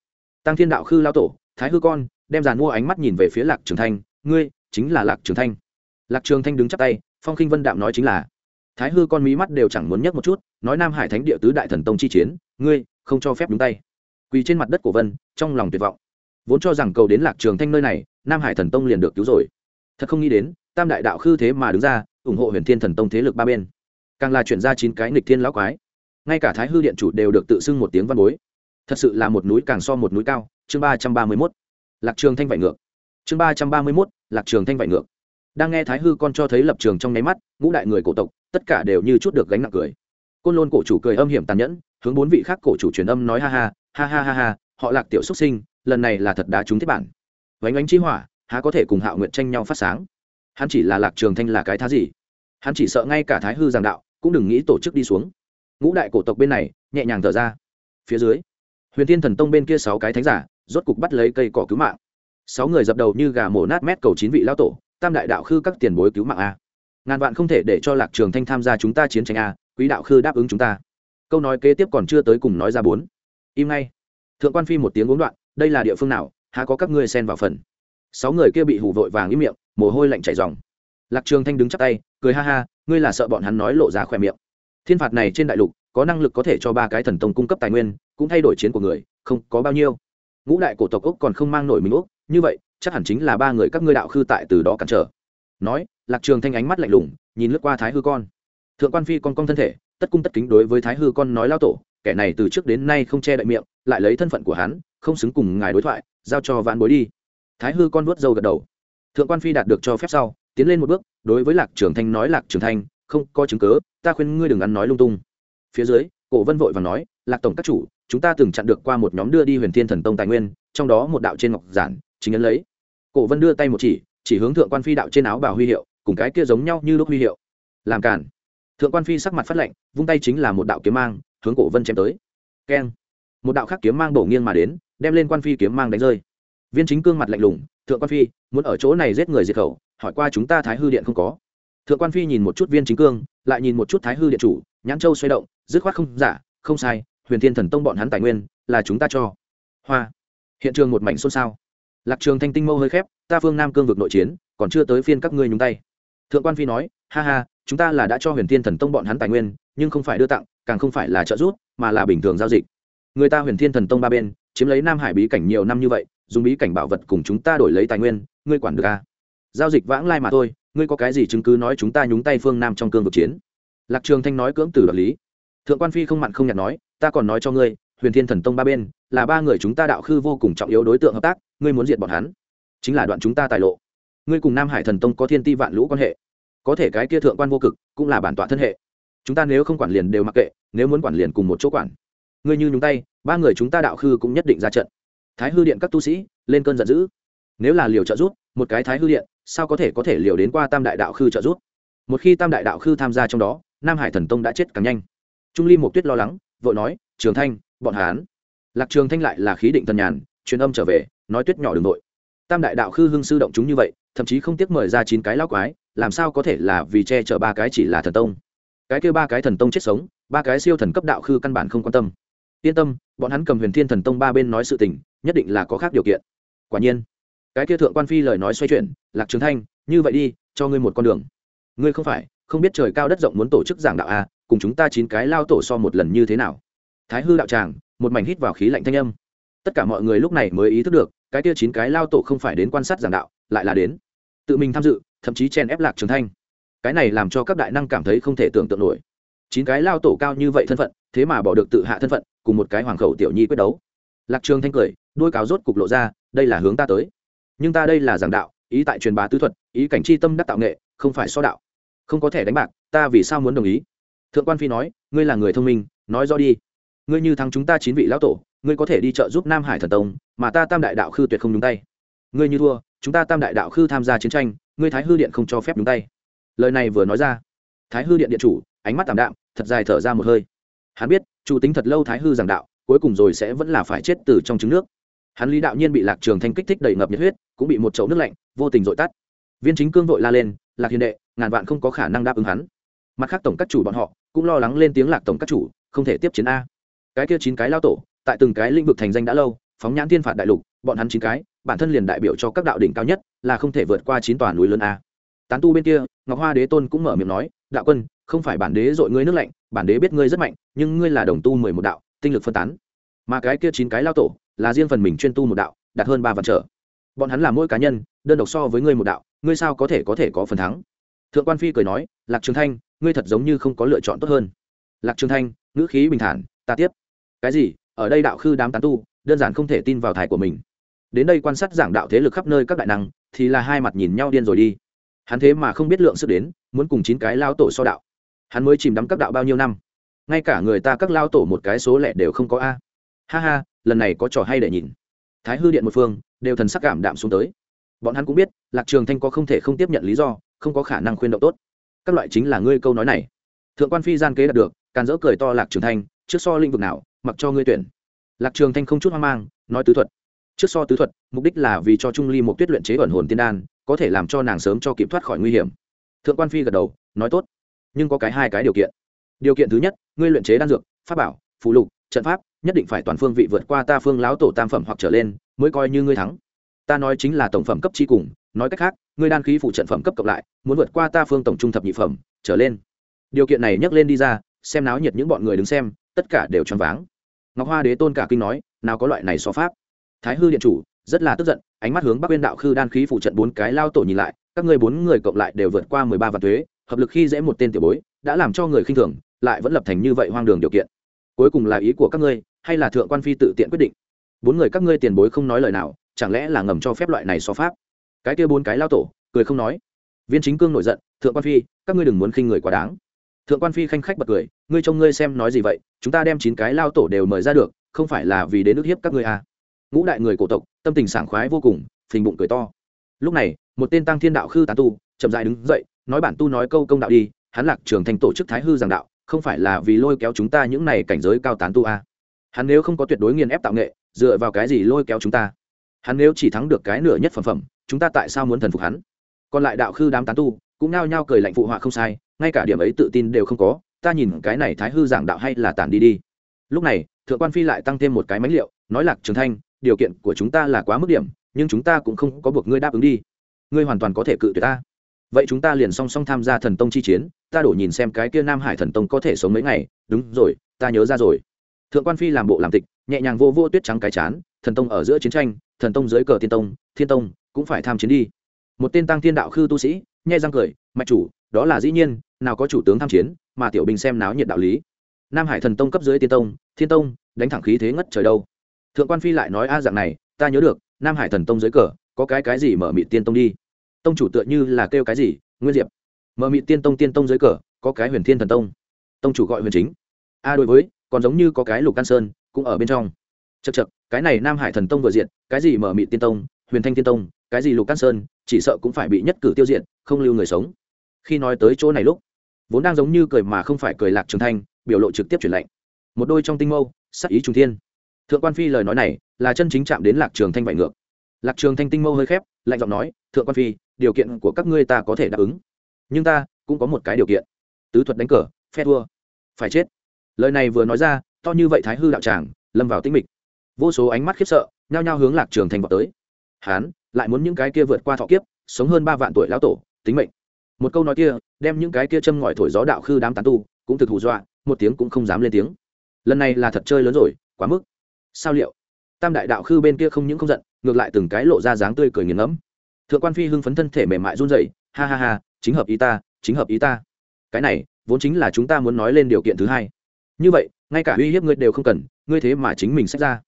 Tăng thiên đạo khư lao tổ, thái hư con, đem giàn mua ánh mắt nhìn về phía lạc trường thanh ngươi, chính là lạc trường thanh lạc trường thanh đứng chắp tay, phong khinh vân đạm nói chính là, thái hư con mí mắt đều chẳng muốn nhấc một chút, nói nam hải thánh địa tứ đại thần tông chi chiến, ngươi, không cho phép đúng tay. Quỳ trên mặt đất của vân, trong lòng tuyệt vọng. Vốn cho rằng cầu đến lạc trường thanh nơi này, nam hải thần tông liền được cứu rồi. Thật không nghĩ đến tam đại đạo khư thế mà đứng ra, ủng hộ huyền thiên thần tông thế lực ba bên. Càng là chuyển ra chín cái nghịch thiên lão quái. Ngay cả thái hư điện chủ đều được tự xưng một tiếng văn bối. Thật sự là một núi càng so một núi cao. Chương ba trăm ba mươi mốt. Lạc trường thanh vạy ngược. Chương ba trăm ba mươi mốt. Lạc trường thanh vạy ngược. Đang nghe thái hư con cho thấy lập trường trong nháy mắt, ngũ đại người cổ tộc, tất cả đều như chút được gánh nặng cười. Côn lôn cổ chủ cười âm hiểm tàn nhẫn, hướng bốn vị khác cổ chủ truyền âm nói ha ha ha ha ha ha, họ lạc tiểu xuất sinh, lần này là thật đá trúng thiết bản. Vánh ánh chi hỏa, há có thể cùng hạo nguyện tranh nhau phát sáng? Hắn chỉ là lạc trường thanh là cái thá gì? Hắn chỉ sợ ngay cả thái hư giảng đạo cũng đừng nghĩ tổ chức đi xuống. Ngũ đại cổ tộc bên này, nhẹ nhàng thở ra. Phía dưới, huyền thiên thần tông bên kia sáu cái thánh giả, rốt cục bắt lấy cây cỏ cứu mạng. Sáu người dập đầu như gà mổ nát mét cầu chín vị lao tổ, tam đại đạo khư các tiền bối cứu mạng a. Ngàn vạn không thể để cho lạc trường thanh tham gia chúng ta chiến tranh a, quý đạo khư đáp ứng chúng ta. Câu nói kế tiếp còn chưa tới cùng nói ra bốn. Im ngay. Thượng quan phi một tiếng uống đoạn, đây là địa phương nào? Há có các ngươi xen vào phần sáu người kia bị hù vội vàng im miệng, mồ hôi lạnh chảy ròng lạc trường thanh đứng chắp tay, cười ha ha, ngươi là sợ bọn hắn nói lộ ra khỏe miệng. Thiên phạt này trên đại lục, có năng lực có thể cho ba cái thần tông cung cấp tài nguyên, cũng thay đổi chiến của người, không có bao nhiêu. Ngũ đại cổ tộc úc còn không mang nổi mình úc như vậy, chắc hẳn chính là ba người các ngươi đạo khư tại từ đó cản trở. Nói, lạc trường thanh ánh mắt lạnh lùng, nhìn lướt qua thái hư con. Thượng quan phi con con thân thể, tất cung tất kính đối với thái hư con nói lao tổ, kẻ này từ trước đến nay không che đậy miệng, lại lấy thân phận của hắn, không xứng cùng ngài đối thoại, giao cho vãn bối đi thái hư con vuốt dâu gật đầu. Thượng quan phi đạt được cho phép sau, tiến lên một bước, đối với lạc trường thanh nói, lạc trường thanh, không có chứng cớ ta khuyên ngươi đừng ăn nói lung tung. Phía dưới, cổ vân vội và nói, lạc tổng các chủ, chúng ta từng chặn được qua một nhóm đưa đi huyền thiên thần tông tài nguyên, trong đó một đạo trên ngọc giản, chính ấn lấy. Cổ vân đưa tay một chỉ chỉ hướng thượng quan phi đạo trên áo bảo huy hiệu, cùng cái kia giống nhau như lúc huy hiệu. Làm cản thượng quan phi sắc mặt phát lệnh vung tay chính là một đạo kiếm mang, hướng cổ vân chém tới. Keng. Một đạo khác kiếm mang đổ nghiêng mà đến, đem lên quan phi kiếm mang đánh rơi viên chính cương mặt lạnh lùng, thượng quan phi, muốn ở chỗ này giết người diệt khẩu, hỏi qua chúng ta thái hư điện không có? Thượng quan phi nhìn một chút viên chính cương, lại nhìn một chút thái hư điện chủ, nhãn châu xoay động, dứt khoát không giả không sai, huyền thiên thần tông bọn hắn tài nguyên, là chúng ta cho. Hoa. Hiện trường một mảnh xôn xao. Lạc trường thanh tinh mâu hơi khép, ta phương nam cương vực nội chiến, còn chưa tới phiên các ngươi nhúng tay. Thượng quan phi nói, ha ha, chúng ta là đã cho huyền thiên thần tông bọn hắn tài nguyên, nhưng không phải đưa tặng, càng không phải là trợ giúp, mà là bình thường giao dịch. Người ta huyền thiên thần tông ba bên, chiếm lấy nam hải bí cảnh nhiều năm như vậy dùng bí cảnh bảo vật cùng chúng ta đổi lấy tài nguyên, ngươi quản được à? giao dịch vãng lai mà thôi, ngươi có cái gì chứng cứ nói chúng ta nhúng tay phương nam trong cương vực chiến? Lạc trường thanh nói cưỡng từ đoạt lý. Thượng quan phi không mặn không nhạt nói, ta còn nói cho ngươi, huyền thiên thần tông ba bên, là ba người chúng ta đạo khư vô cùng trọng yếu đối tượng hợp tác, ngươi muốn diệt bọn hắn. Chính là đoạn chúng ta tài lộ. Ngươi cùng nam hải thần tông có thiên ti vạn lũ quan hệ. Có thể cái kia thượng quan vô cực, cũng là bản tọa thân hệ. Chúng ta nếu không quản liền đều mặc kệ, nếu muốn quản liền cùng một chỗ quản. Ngươi như nhúng tay, ba người chúng ta đạo khư cũng nhất định ra trận thái hư điện các tu sĩ, lên cơn giận dữ. Nếu là liều trợ giúp, một cái thái hư điện, sao có thể có thể liều đến qua tam đại đạo khư trợ giúp? Một khi tam đại đạo khư tham gia trong đó, nam hải thần tông đã chết càng nhanh. Trung ly một tuyết lo lắng, vội nói, trường thanh, bọn hán lạc trường thanh lại là khí định thần nhàn, truyền âm trở về, nói tuyết nhỏ đường nội. Tam đại đạo khư hưng sư động chúng như vậy, thậm chí không tiếc mời ra chín cái lao quái, làm sao có thể là vì che chở ba cái chỉ là thần tông? Cái kêu ba cái thần tông chết sống, ba cái siêu thần cấp đạo khư căn bản không quan tâm. Yên tâm, bọn hắn cầm huyền thiên thần tông ba bên nói sự tình nhất định là có khác điều kiện. Quả nhiên cái kia thượng quan phi lời nói xoay chuyển lạc trường thanh như vậy đi cho ngươi một con đường. Ngươi không phải không biết trời cao đất rộng muốn tổ chức giảng đạo a à, cùng chúng ta chín cái lao tổ so một lần như thế nào? Thái hư đạo tràng một mảnh hít vào khí lạnh thanh âm. Tất cả mọi người lúc này mới ý thức được cái kia chín cái lao tổ không phải đến quan sát giảng đạo lại là đến tự mình tham dự thậm chí chen ép lạc trường thanh. Cái này làm cho các đại năng cảm thấy không thể tưởng tượng nổi. Chín cái lao tổ cao như vậy thân phận thế mà bỏ được tự hạ thân phận cùng một cái hoàng khẩu tiểu nhi quyết đấu. Lạc trường thanh cười đôi cáo rốt cục lộ ra, đây là hướng ta tới. Nhưng ta đây là giảng đạo, ý tại truyền bá tứ thuật, ý cảnh chi tâm đắc tạo nghệ, không phải so đạo. Không có thể đánh bạc, ta vì sao muốn đồng ý? Thượng quan phi nói, ngươi là người thông minh, nói rõ đi. Ngươi như thắng chúng ta chín vị lão tổ, ngươi có thể đi trợ giúp nam hải thần tông, mà ta tam đại đạo khư tuyệt không nhúng tay. Ngươi như thua, chúng ta tam đại đạo khư tham gia chiến tranh, ngươi thái hư điện không cho phép nhúng tay. Lời này vừa nói ra, thái hư điện điện chủ, ánh mắt tảm đạm, thật dài thở ra một hơi. Hắn biết, chủ tính thật lâu thái hư giảng đạo, cuối cùng rồi sẽ vẫn là phải chết từ trong trứng nước hắn lý đạo nhiên bị lạc trường thanh kích thích đầy ngập nhiệt huyết, cũng bị một chậu nước lạnh, vô tình dội tắt. Viên chính cương vội la lên, lạc hiền đệ, ngàn vạn không có khả năng đáp ứng hắn. Mặt khác tổng các chủ bọn họ cũng lo lắng lên tiếng lạc tổng các chủ, không thể tiếp chiến a. Cái kia chín cái lao tổ, tại từng cái lĩnh vực thành danh đã lâu, phóng nhãn thiên phạt đại lục, bọn hắn chín cái, bản thân liền đại biểu cho các đạo đỉnh cao nhất, là không thể vượt qua chín tòa núi lớn a. Tán tu bên kia, ngọc hoa đế tôn cũng mở miệng nói, đạo quân, không phải bản đế dội ngươi nước lạnh, bản đế biết ngươi rất mạnh, nhưng ngươi là đồng tu mười một đạo, tinh lực phân tán. Mà cái kia chín cái lao tổ là riêng phần mình chuyên tu một đạo, đạt hơn ba vạn trở. Bọn hắn là mỗi cá nhân, đơn độc so với ngươi một đạo, ngươi sao có thể có thể có phần thắng? Thượng quan phi cười nói, lạc trường thanh, ngươi thật giống như không có lựa chọn tốt hơn. Lạc trường thanh, ngữ khí bình thản, ta tiếp. Cái gì? Ở đây đạo khư đám tán tu, đơn giản không thể tin vào thải của mình. Đến đây quan sát giảng đạo thế lực khắp nơi các đại năng, thì là hai mặt nhìn nhau điên rồi đi. Hắn thế mà không biết lượng sức đến, muốn cùng chín cái lao tổ so đạo. Hắn mới chìm đắm các đạo bao nhiêu năm. Ngay cả người ta các lao tổ một cái số lẻ đều không có a. Ha ha lần này có trò hay để nhìn. Thái hư điện một phương, đều thần sắc cảm đạm xuống tới. Bọn hắn cũng biết, lạc trường thanh có không thể không tiếp nhận lý do, không có khả năng khuyên động tốt. Các loại chính là ngươi câu nói này. Thượng quan phi gian kế đạt được, càn dỡ cười to lạc trường thanh, trước so lĩnh vực nào, mặc cho ngươi tuyển. Lạc trường thanh không chút hoang mang, nói tứ thuật. Trước so tứ thuật, mục đích là vì cho trung ly một tuyết luyện chế ẩn hồn tiên đan, có thể làm cho nàng sớm cho kịp thoát khỏi nguy hiểm. Thượng quan phi gật đầu, nói tốt. Nhưng có cái hai cái điều kiện. Điều kiện thứ nhất, ngươi luyện chế đan dược, pháp bảo phụ lục, trận pháp nhất định phải toàn phương vị vượt qua ta phương lão tổ tam phẩm hoặc trở lên, mới coi như ngươi thắng. Ta nói chính là tổng phẩm cấp chi cùng, nói cách khác, ngươi đan khí phụ trận phẩm cấp cộng lại, muốn vượt qua ta phương tổng trung thập nhị phẩm, trở lên. Điều kiện này nhắc lên đi ra, xem náo nhiệt những bọn người đứng xem, tất cả đều choáng váng. Ngọc hoa đế tôn cả kinh nói, nào có loại này so pháp. Thái hư điện chủ, rất là tức giận, ánh mắt hướng bắc bên đạo khư đan khí phụ trận bốn cái lao tổ nhìn lại, các ngươi bốn người cộng lại đều vượt qua mười ba vạn thuế, hợp lực khi dễ một tên tiểu bối, đã làm cho người khinh thường, lại vẫn lập thành như vậy hoang đường điều kiện cuối cùng là ý của các ngươi, hay là thượng quan phi tự tiện quyết định? Bốn người các ngươi tiền bối không nói lời nào, chẳng lẽ là ngầm cho phép loại này so pháp? Cái kia bốn cái lao tổ, cười không nói. Viên chính cương nổi giận, thượng quan phi, các ngươi đừng muốn khinh người quá đáng. Thượng quan phi khanh khách bật cười, ngươi trông ngươi xem nói gì vậy, chúng ta đem chín cái lao tổ đều mời ra được, không phải là vì đến nước hiếp các ngươi à. ngũ đại người cổ tộc, tâm tình sảng khoái vô cùng, phình bụng cười to. Lúc này, một tên tăng thiên đạo khư tán tu, chậm dại đứng dậy, nói bản tu nói câu công đạo đi, hắn lạc trường thành tổ chức thái hư giảng đạo không phải là vì lôi kéo chúng ta những này cảnh giới cao tán tu à. hắn nếu không có tuyệt đối nghiền ép tạo nghệ, dựa vào cái gì lôi kéo chúng ta? Hắn nếu chỉ thắng được cái nửa nhất phẩm phẩm, chúng ta tại sao muốn thần phục hắn? Còn lại đạo khư đám tán tu, cũng nao nhao cười lạnh phụ họa không sai, ngay cả điểm ấy tự tin đều không có, ta nhìn cái này thái hư giảng đạo hay là tản đi đi. Lúc này, thượng quan phi lại tăng thêm một cái mánh liệu, nói lạc trường thanh, điều kiện của chúng ta là quá mức điểm, nhưng chúng ta cũng không có buộc ngươi đáp ứng đi. Ngươi hoàn toàn có thể cự tuyệt ta. Vậy chúng ta liền song song tham gia thần tông chi chiến ta đổ nhìn xem cái kia nam hải thần tông có thể sống mấy ngày, đúng rồi, ta nhớ ra rồi. Thượng quan phi làm bộ làm tịch, nhẹ nhàng vô vô tuyết trắng cái chán, thần tông ở giữa chiến tranh, thần tông dưới cờ tiên tông, thiên tông cũng phải tham chiến đi. Một tên tăng thiên đạo khư tu sĩ, nhai răng cười, mạch chủ, đó là dĩ nhiên, nào có chủ tướng tham chiến, mà tiểu binh xem náo nhiệt đạo lý. Nam hải thần tông cấp dưới tiên tông, thiên tông, đánh thẳng khí thế ngất trời đâu. Thượng quan phi lại nói, a, dạng này, ta nhớ được, nam hải thần tông dưới cờ, có cái cái gì mở mị tiên tông đi? Tông chủ tựa như là kêu cái gì, nguyên diệp mở mị tiên tông tiên tông dưới cờ, có cái huyền thiên thần tông. Tông chủ gọi huyền chính. A đối với, còn giống như có cái lục can sơn, cũng ở bên trong. Chật chật cái này nam hải thần tông vừa diện, cái gì mở mị tiên tông, huyền thanh tiên tông, cái gì lục can sơn, chỉ sợ cũng phải bị nhất cử tiêu diệt, không lưu người sống. Khi nói tới chỗ này lúc, vốn đang giống như cười mà không phải cười lạc trường thanh, biểu lộ trực tiếp chuyển lệnh một đôi trong tinh mâu, sắc ý trung thiên. Thượng quan phi lời nói này, là chân chính chạm đến lạc trường thanh vạy ngược. Lạc trường thanh tinh mâu hơi khép, lạnh giọng nói, thượng quan phi, điều kiện của các ngươi ta có thể đáp ứng nhưng ta cũng có một cái điều kiện. Tứ thuật đánh cờ, phe thua. Phải chết. Lời này vừa nói ra, to như vậy thái hư đạo tràng, lâm vào tĩnh mịch. Vô số ánh mắt khiếp sợ, nhao nhao hướng lạc trường thành vào tới. Hán, lại muốn những cái kia vượt qua thọ kiếp, sống hơn ba vạn tuổi lão tổ, tính mệnh. Một câu nói kia, đem những cái kia châm ngòi thổi gió đạo khư đám tán tu, cũng thực hù dọa, một tiếng cũng không dám lên tiếng. Lần này là thật chơi lớn rồi, quá mức. Sao liệu? Tam đại đạo khư bên kia không những không giận, ngược lại từng cái lộ ra dáng tươi cười nghiền ngẫm. Thượng quan phi hưng phấn thân thể mềm mại run rẩy, ha ha ha chính hợp ý ta, chính hợp ý ta. Cái này, vốn chính là chúng ta muốn nói lên điều kiện thứ hai. Như vậy, ngay cả uy hiếp ngươi đều không cần, ngươi thế mà chính mình xét ra.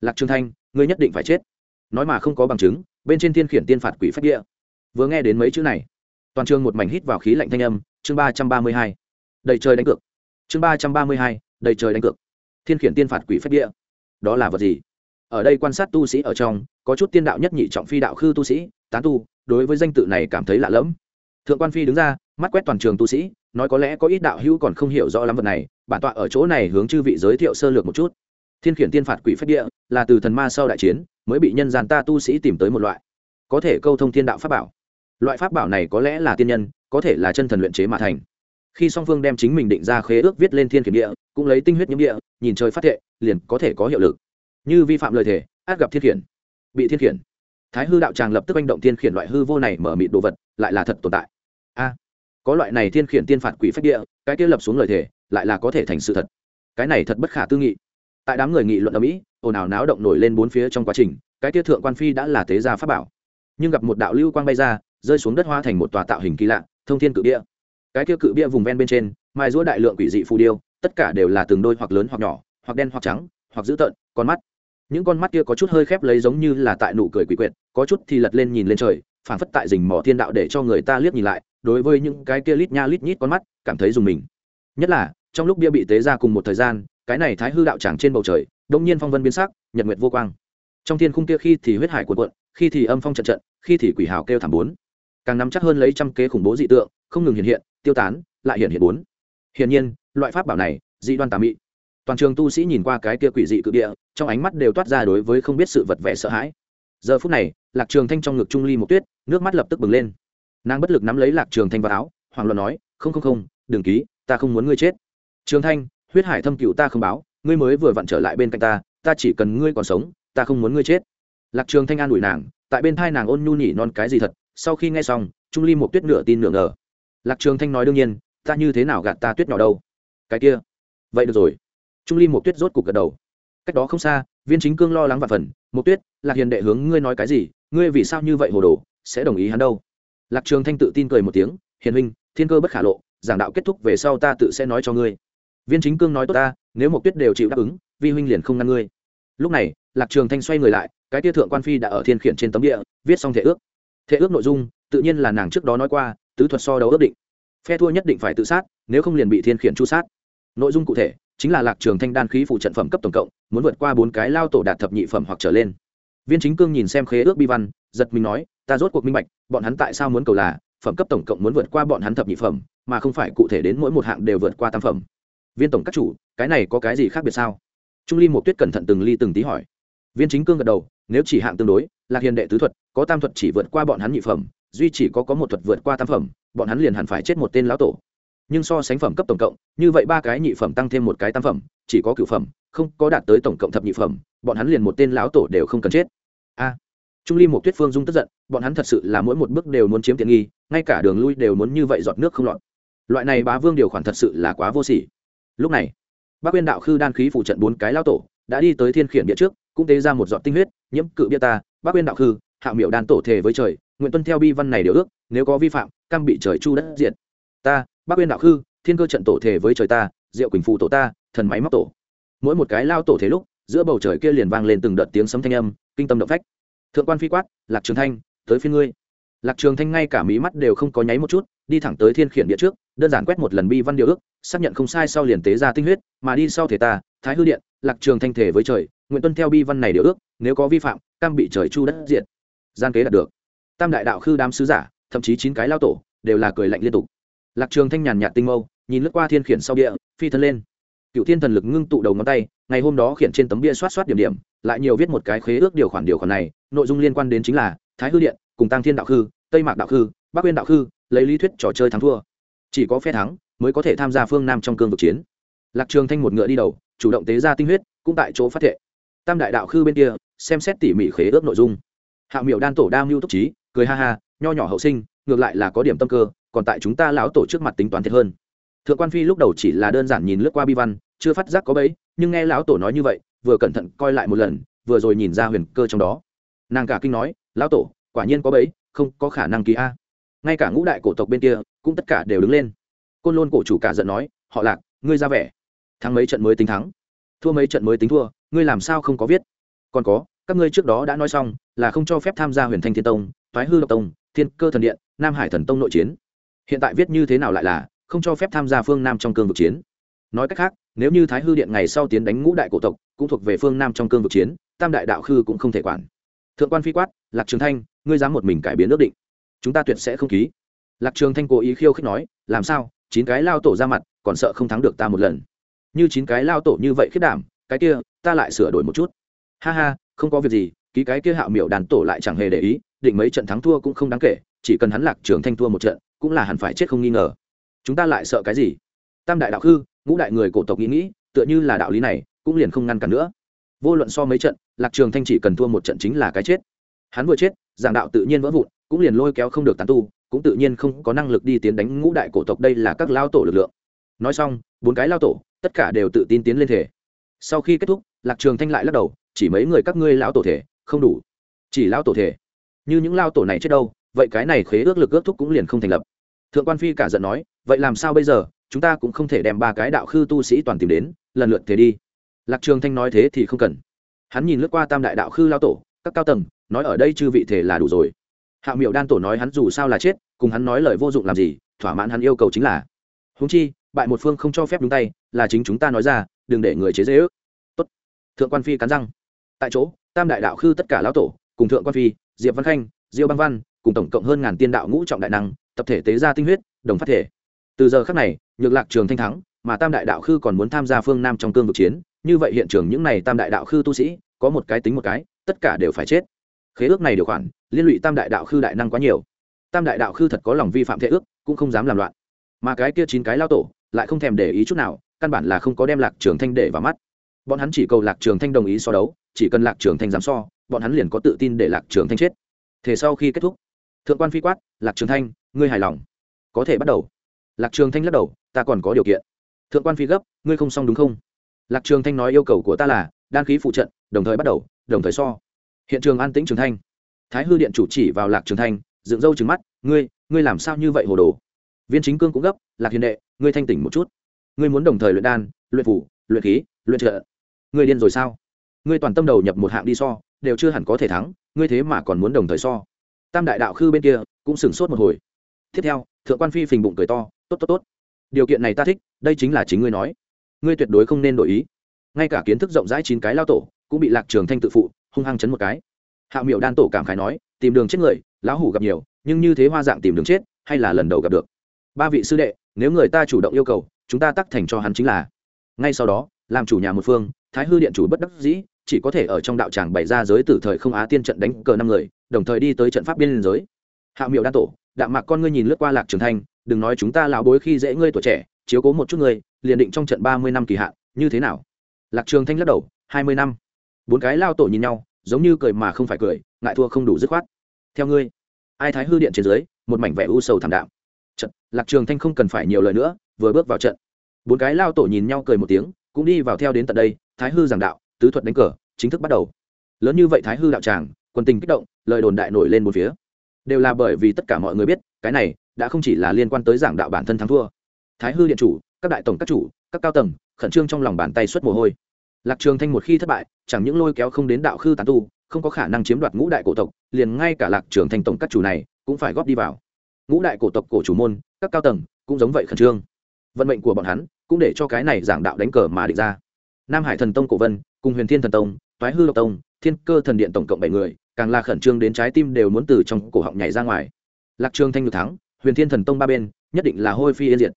Lạc trường thanh, ngươi nhất định phải chết. Nói mà không có bằng chứng, bên trên thiên khiển tiên phạt quỷ phách địa. Vừa nghe đến mấy chữ này, toàn trường một mảnh hít vào khí lạnh thanh âm, chương ba trăm ba mươi hai. Đầy trời đánh cược. Chương ba trăm ba mươi hai, đầy trời đánh cược. Thiên khiển tiên phạt quỷ phách địa. Đó là vật gì? Ở đây quan sát tu sĩ ở trong, có chút tiên đạo nhất nhị trọng phi đạo khư tu sĩ, tán tu, đối với danh tự này cảm thấy lạ lẫm thượng quan phi đứng ra, mắt quét toàn trường tu sĩ, nói có lẽ có ít đạo hữu còn không hiểu rõ lắm vật này, bản tọa ở chỗ này hướng chư vị giới thiệu sơ lược một chút. Thiên khiển tiên phạt quỷ phách địa, là từ thần ma sau đại chiến, mới bị nhân gian ta tu sĩ tìm tới một loại. Có thể câu thông thiên đạo pháp bảo. Loại pháp bảo này có lẽ là tiên nhân, có thể là chân thần luyện chế mà thành. Khi song phương đem chính mình định ra khế ước viết lên thiên khiển địa, cũng lấy tinh huyết nhiễm địa, nhìn trời phát thệ, liền có thể có hiệu lực. Như vi phạm lời thề, át gặp thiên khiển. Bị thiên khiển. Thái hư đạo tràng lập tức manh động thiên khiển loại hư vô này mở mịt đồ vật, lại là thật tồn tại a, có loại này thiên khiển tiên phạt quỷ phách địa, cái kia lập xuống lời thề, lại là có thể thành sự thật. Cái này thật bất khả tư nghị. Tại đám người nghị luận ở mỹ, ồn ào náo động nổi lên bốn phía trong quá trình, cái kia thượng quan phi đã là tế gia pháp bảo. Nhưng gặp một đạo lưu quang bay ra, rơi xuống đất hoa thành một tòa tạo hình kỳ lạ, thông thiên cự bia. Cái kia cự bia vùng ven bên trên, mai rũa đại lượng quỷ dị phù điêu, tất cả đều là từng đôi hoặc lớn hoặc nhỏ, hoặc đen hoặc trắng, hoặc dữ tợn, con mắt. Những con mắt kia có chút hơi khép lấy giống như là tại nụ cười quỷ quyệt, có chút thì lật lên nhìn lên trời phản phất tại rình mỏ thiên đạo để cho người ta liếc nhìn lại đối với những cái kia lít nha lít nhít con mắt, cảm thấy dùng mình. Nhất là, trong lúc bia bị tế ra cùng một thời gian, cái này thái hư đạo tràng trên bầu trời, đông nhiên phong vân biến sắc, nhật nguyệt vô quang. Trong thiên khung kia khi thì huyết hải cuộn cuộn, khi thì âm phong trận trận, khi thì quỷ hào kêu thảm bốn. Càng nắm chắc hơn lấy trăm kế khủng bố dị tượng, không ngừng hiện hiện, tiêu tán, lại hiện hiện bốn. Hiển nhiên, loại pháp bảo này, dị đoan tà mị. Toàn trường tu sĩ nhìn qua cái kia quỷ dị cự địa, trong ánh mắt đều toát ra đối với không biết sự vật vẻ sợ hãi. Giờ phút này, lạc trường thanh trong ngực trung ly một tuyết, nước mắt lập tức bừng lên nàng bất lực nắm lấy lạc trường thanh vào áo hoàng luận nói, không không không, đừng ký, ta không muốn ngươi chết. Trường thanh, huyết hải thâm cựu ta không báo, ngươi mới vừa vặn trở lại bên cạnh ta ta chỉ cần ngươi còn sống, ta không muốn ngươi chết. Lạc trường thanh an ủi nàng, tại bên thai nàng ôn nhu nhỉ non cái gì thật, sau khi nghe xong, trung ly một tuyết nửa tin nửa ngờ. Lạc trường thanh nói đương nhiên, ta như thế nào gạt ta tuyết nhỏ đâu? Cái kia. Vậy được rồi. Trung ly một tuyết rốt cục gật đầu. Cách đó không xa, viên chính cương lo lắng và phần, một tuyết, lạc hiền đệ hướng ngươi nói cái gì? Ngươi vì sao như vậy hồ đồ? Sẽ đồng ý hắn đâu? Lạc trường thanh tự tin cười một tiếng, hiền huynh, thiên cơ bất khả lộ, giảng đạo kết thúc về sau ta tự sẽ nói cho ngươi. Viên chính cương nói tốt ta, nếu một tuyết đều chịu đáp ứng, vi huynh liền không ngăn ngươi. Lúc này, lạc trường thanh xoay người lại, cái tia thượng quan phi đã ở thiên khiển trên tấm địa, viết xong thể ước. Thể ước nội dung, tự nhiên là nàng trước đó nói qua, tứ thuật so đấu ước định. Phe thua nhất định phải tự sát, nếu không liền bị thiên khiển chu sát. Nội dung cụ thể, chính là lạc trường thanh đan khí phụ trận phẩm cấp tổng cộng, muốn vượt qua bốn cái lao tổ đạt thập nhị phẩm hoặc trở lên. Viên chính cương nhìn xem khế ước bi văn, giật mình nói ta rốt cuộc minh bạch, bọn hắn tại sao muốn cầu là, phẩm cấp tổng cộng muốn vượt qua bọn hắn thập nhị phẩm, mà không phải cụ thể đến mỗi một hạng đều vượt qua tam phẩm. Viên tổng các chủ, cái này có cái gì khác biệt sao? Trung ly một tuyết cẩn thận từng ly từng tí hỏi. Viên chính cương gật đầu, nếu chỉ hạng tương đối, lạc hiền đệ tứ thuật, có tam thuật chỉ vượt qua bọn hắn nhị phẩm, duy chỉ có có một thuật vượt qua tam phẩm, bọn hắn liền hẳn phải chết một tên lão tổ. Nhưng so sánh phẩm cấp tổng cộng, như vậy ba cái nhị phẩm tăng thêm một cái tam phẩm, chỉ có cửu phẩm, không có đạt tới tổng cộng thập nhị phẩm, bọn hắn liền một tên lão tổ đều không cần chết. A trung ly một tuyết phương dung tức giận, bọn hắn thật sự là mỗi một bước đều muốn chiếm tiện nghi, ngay cả đường lui đều muốn như vậy giọt nước không lọt. Loại này bá vương điều khoản thật sự là quá vô sỉ. Lúc này bác quyên đạo khư đan khí phụ trận bốn cái lao tổ đã đi tới thiên khiển địa trước, cũng tế ra một giọt tinh huyết, nhiễm cự bia ta bác quyên đạo khư hạ miệu đan tổ thể với trời, nguyện tuân theo bi văn này điều ước, nếu có vi phạm, cam bị trời chu đất diện ta bác uyên đạo khư, thiên cơ trận tổ thể với trời ta, diệu quỳnh phụ tổ ta, thần máy móc tổ. Mỗi một cái lao tổ thế lúc, giữa bầu trời kia liền vang lên từng đợt tiếng sấm thanh âm, kinh tâm động phách thượng quan phi quát, lạc trường thanh, tới phiên ngươi. Lạc trường thanh ngay cả mí mắt đều không có nháy một chút, đi thẳng tới thiên khiển địa trước, đơn giản quét một lần bi văn điều ước, xác nhận không sai sau liền tế ra tinh huyết, mà đi sau thể ta, thái hư điện, lạc trường thanh thể với trời, nguyện tuân theo bi văn này điều ước, nếu có vi phạm, cam bị trời chu đất diện gian kế đạt được. Tam đại đạo khư đám sứ giả, thậm chí chín cái lao tổ, đều là cười lạnh liên tục. Lạc trường thanh nhàn nhạt tinh mâu, nhìn lướt qua thiên khiển sau địa phi thân lên. Cựu thiên thần lực ngưng tụ đầu ngón tay, ngày hôm đó khiển trên tấm bia xoát xoát điểm điểm lại nhiều viết một cái khế ước điều khoản điều khoản này, nội dung liên quan đến chính là thái hư điện, cùng tăng thiên đạo khư, tây mạc đạo khư, bắc uyên đạo khư, lấy lý thuyết trò chơi thắng thua. Chỉ có phe thắng mới có thể tham gia phương nam trong cương vực chiến. Lạc trường thanh một ngựa đi đầu, chủ động tế ra tinh huyết, cũng tại chỗ phát thệ. Tam đại đạo khư bên kia, xem xét tỉ mỉ khế ước nội dung. Hạ miệu đan tổ đa mưu túc trí, cười ha ha, nho nhỏ hậu sinh, ngược lại là có điểm tâm cơ, còn tại chúng ta lão tổ trước mặt tính toán thiệt hơn. Thượng quan phi lúc đầu chỉ là đơn giản nhìn lướt qua bi văn, chưa phát giác có bấy nhưng nghe lão tổ nói như vậy vừa cẩn thận coi lại một lần, vừa rồi nhìn ra huyền cơ trong đó. Nàng cả kinh nói, lão tổ, quả nhiên có bấy không có khả năng ký a. Ngay cả ngũ đại cổ tộc bên kia, cũng tất cả đều đứng lên. Côn lôn cổ chủ cả giận nói, họ lạc, ngươi ra vẻ. Thắng mấy trận mới tính thắng. Thua mấy trận mới tính thua, ngươi làm sao không có viết? Còn có, các ngươi trước đó đã nói xong, là không cho phép tham gia huyền thanh thiên tông thoái hư độc tông, thiên cơ thần điện, nam hải thần tông nội chiến. Hiện tại viết như thế nào lại là, không cho phép tham gia phương nam trong cương vực chiến? Nói cách khác, nếu như thái hư điện ngày sau tiến đánh ngũ đại cổ tộc cũng thuộc về phương nam trong cương vực chiến, tam đại đạo khư cũng không thể quản. Thượng quan phi quát, lạc trường thanh, ngươi dám một mình cải biến ước định. Chúng ta tuyệt sẽ không ký. Lạc trường thanh cố ý khiêu khích nói, làm sao, chín cái lao tổ ra mặt, còn sợ không thắng được ta một lần. Như chín cái lao tổ như vậy khiết đảm, cái kia, ta lại sửa đổi một chút. Ha ha, không có việc gì, ký cái kia hạo miểu đàn tổ lại chẳng hề để ý, định mấy trận thắng thua cũng không đáng kể, chỉ cần hắn lạc trường thanh thua một trận, cũng là hẳn phải chết không nghi ngờ. Chúng ta lại sợ cái gì? Tam đại đạo khư, ngũ đại người cổ tộc nghĩ nghĩ, tựa như là đạo lý này cũng liền không ngăn cản nữa. Vô luận so mấy trận, lạc trường thanh chỉ cần thua một trận chính là cái chết. Hắn vừa chết, giảng đạo tự nhiên vỡ vụn, cũng liền lôi kéo không được tán tu, cũng tự nhiên không có năng lực đi tiến đánh ngũ đại cổ tộc đây là các lao tổ lực lượng. Nói xong, bốn cái lao tổ, tất cả đều tự tin tiến lên thể. Sau khi kết thúc, lạc trường thanh lại lắc đầu, chỉ mấy người các ngươi lão tổ thể, không đủ. Chỉ lao tổ thể. Như những lao tổ này chết đâu, vậy cái này khế ước lực ước thúc cũng liền không thành lập. Thượng quan phi cả giận nói, vậy làm sao bây giờ? Chúng ta cũng không thể đem ba cái đạo khư tu sĩ toàn tìm đến, lần lượt thế đi lạc trường thanh nói thế thì không cần. Hắn nhìn lướt qua tam đại đạo khư lao tổ, các cao tầng, nói ở đây chư vị thể là đủ rồi. Hạ miệu đan tổ nói hắn dù sao là chết, cùng hắn nói lời vô dụng làm gì, thỏa mãn hắn yêu cầu chính là. Húng chi, bại một phương không cho phép đúng tay, là chính chúng ta nói ra, đừng để người chế dễ ước Tốt. thượng quan phi cắn răng. Tại chỗ, tam đại đạo khư tất cả lão tổ, cùng thượng quan phi, diệp văn khanh, diêu băng văn, cùng tổng cộng hơn ngàn tiên đạo ngũ trọng đại năng, tập thể tế gia tinh huyết, đồng phát thể. Từ giờ khắc này, nhược lạc trường thanh thắng, mà tam đại đạo khư còn muốn tham gia phương nam trong cương vực chiến như vậy hiện trường những này tam đại đạo khư tu sĩ, có một cái tính một cái, tất cả đều phải chết. Khế ước này điều khoản, liên lụy tam đại đạo khư đại năng quá nhiều. Tam đại đạo khư thật có lòng vi phạm thế ước, cũng không dám làm loạn. Mà cái kia chín cái lao tổ, lại không thèm để ý chút nào, căn bản là không có đem lạc trường thanh để vào mắt. Bọn hắn chỉ cầu lạc trường thanh đồng ý so đấu, chỉ cần lạc trường thanh dám so, bọn hắn liền có tự tin để lạc trường thanh chết. Thế sau khi kết thúc, thượng quan phi quát, lạc trường thanh, ngươi hài lòng? Có thể bắt đầu. Lạc trường thanh lắc đầu, ta còn có điều kiện. Thượng quan phi gấp, ngươi không xong đúng không? Lạc trường thanh nói yêu cầu của ta là, đan khí phụ trận, đồng thời bắt đầu, đồng thời so. Hiện trường an tĩnh trường thanh. Thái hư điện chủ chỉ vào lạc trường thanh, dựng râu trừng mắt, ngươi ngươi làm sao như vậy hồ đồ? Viên chính cương cũng gấp, lạc hiền đệ, ngươi thanh tỉnh một chút. Ngươi muốn đồng thời luyện đan, luyện phủ, luyện khí, luyện trợ. Ngươi điên rồi sao? Ngươi toàn tâm đầu nhập một hạng đi so, đều chưa hẳn có thể thắng, ngươi thế mà còn muốn đồng thời so. Tam đại đạo khư bên kia cũng sửng sốt một hồi. Tiếp theo, thượng quan phi phình bụng cười to, tốt tốt tốt. Điều kiện này ta thích, đây chính là chính ngươi nói ngươi tuyệt đối không nên đổi ý. Ngay cả kiến thức rộng rãi chín cái lao tổ, cũng bị lạc trường thanh tự phụ, hung hăng chấn một cái. Hạ miệu đan tổ cảm khái nói, tìm đường chết người, lão hủ gặp nhiều, nhưng như thế hoa dạng tìm đường chết, hay là lần đầu gặp được. Ba vị sư đệ, nếu người ta chủ động yêu cầu, chúng ta tắc thành cho hắn chính là. Ngay sau đó, làm chủ nhà một phương, thái hư điện chủ bất đắc dĩ, chỉ có thể ở trong đạo tràng bày ra giới tử thời không á tiên trận đánh cờ năm người, đồng thời đi tới trận pháp biên giới. Hạ miệu đan tổ, đạm mạc con ngươi nhìn lướt qua lạc trường thanh, đừng nói chúng ta lão bối khi dễ ngươi tuổi trẻ chiếu cố một chút người, liền định trong trận ba mươi năm kỳ hạn như thế nào? Lạc trường thanh lắc đầu hai mươi năm. Bốn cái lao tổ nhìn nhau giống như cười mà không phải cười ngại thua không đủ dứt khoát. Theo ngươi ai thái hư điện trên dưới một mảnh vẻ u sầu thảm đạm. Trận lạc trường thanh không cần phải nhiều lời nữa vừa bước vào trận. Bốn cái lao tổ nhìn nhau cười một tiếng cũng đi vào theo đến tận đây thái hư giảng đạo tứ thuật đánh cờ chính thức bắt đầu. Lớn như vậy thái hư đạo tràng quân tình kích động lời đồn đại nổi lên một phía. Đều là bởi vì tất cả mọi người biết cái này đã không chỉ là liên quan tới giảng đạo bản thân thắng thua thái hư điện chủ, các đại tổng các chủ, các cao tầng, khẩn trương trong lòng bàn tay xuất mồ hôi. Lạc trường thanh một khi thất bại, chẳng những lôi kéo không đến đạo khư tán tu, không có khả năng chiếm đoạt ngũ đại cổ tộc, liền ngay cả lạc trường thanh tổng các chủ này cũng phải góp đi vào. Ngũ đại cổ tộc cổ chủ môn, các cao tầng cũng giống vậy khẩn trương. Vận mệnh của bọn hắn cũng để cho cái này giảng đạo đánh cờ mà định ra. Nam hải thần tông cổ vân, cùng huyền thiên thần tông, toái hư độc tông, thiên cơ thần điện tổng cộng bảy người, càng là khẩn trương đến trái tim đều muốn từ trong cổ họng nhảy ra ngoài. Lạc trường thanh được thắng, huyền thiên thần tông ba bên, nhất định là hôi phi yên diệt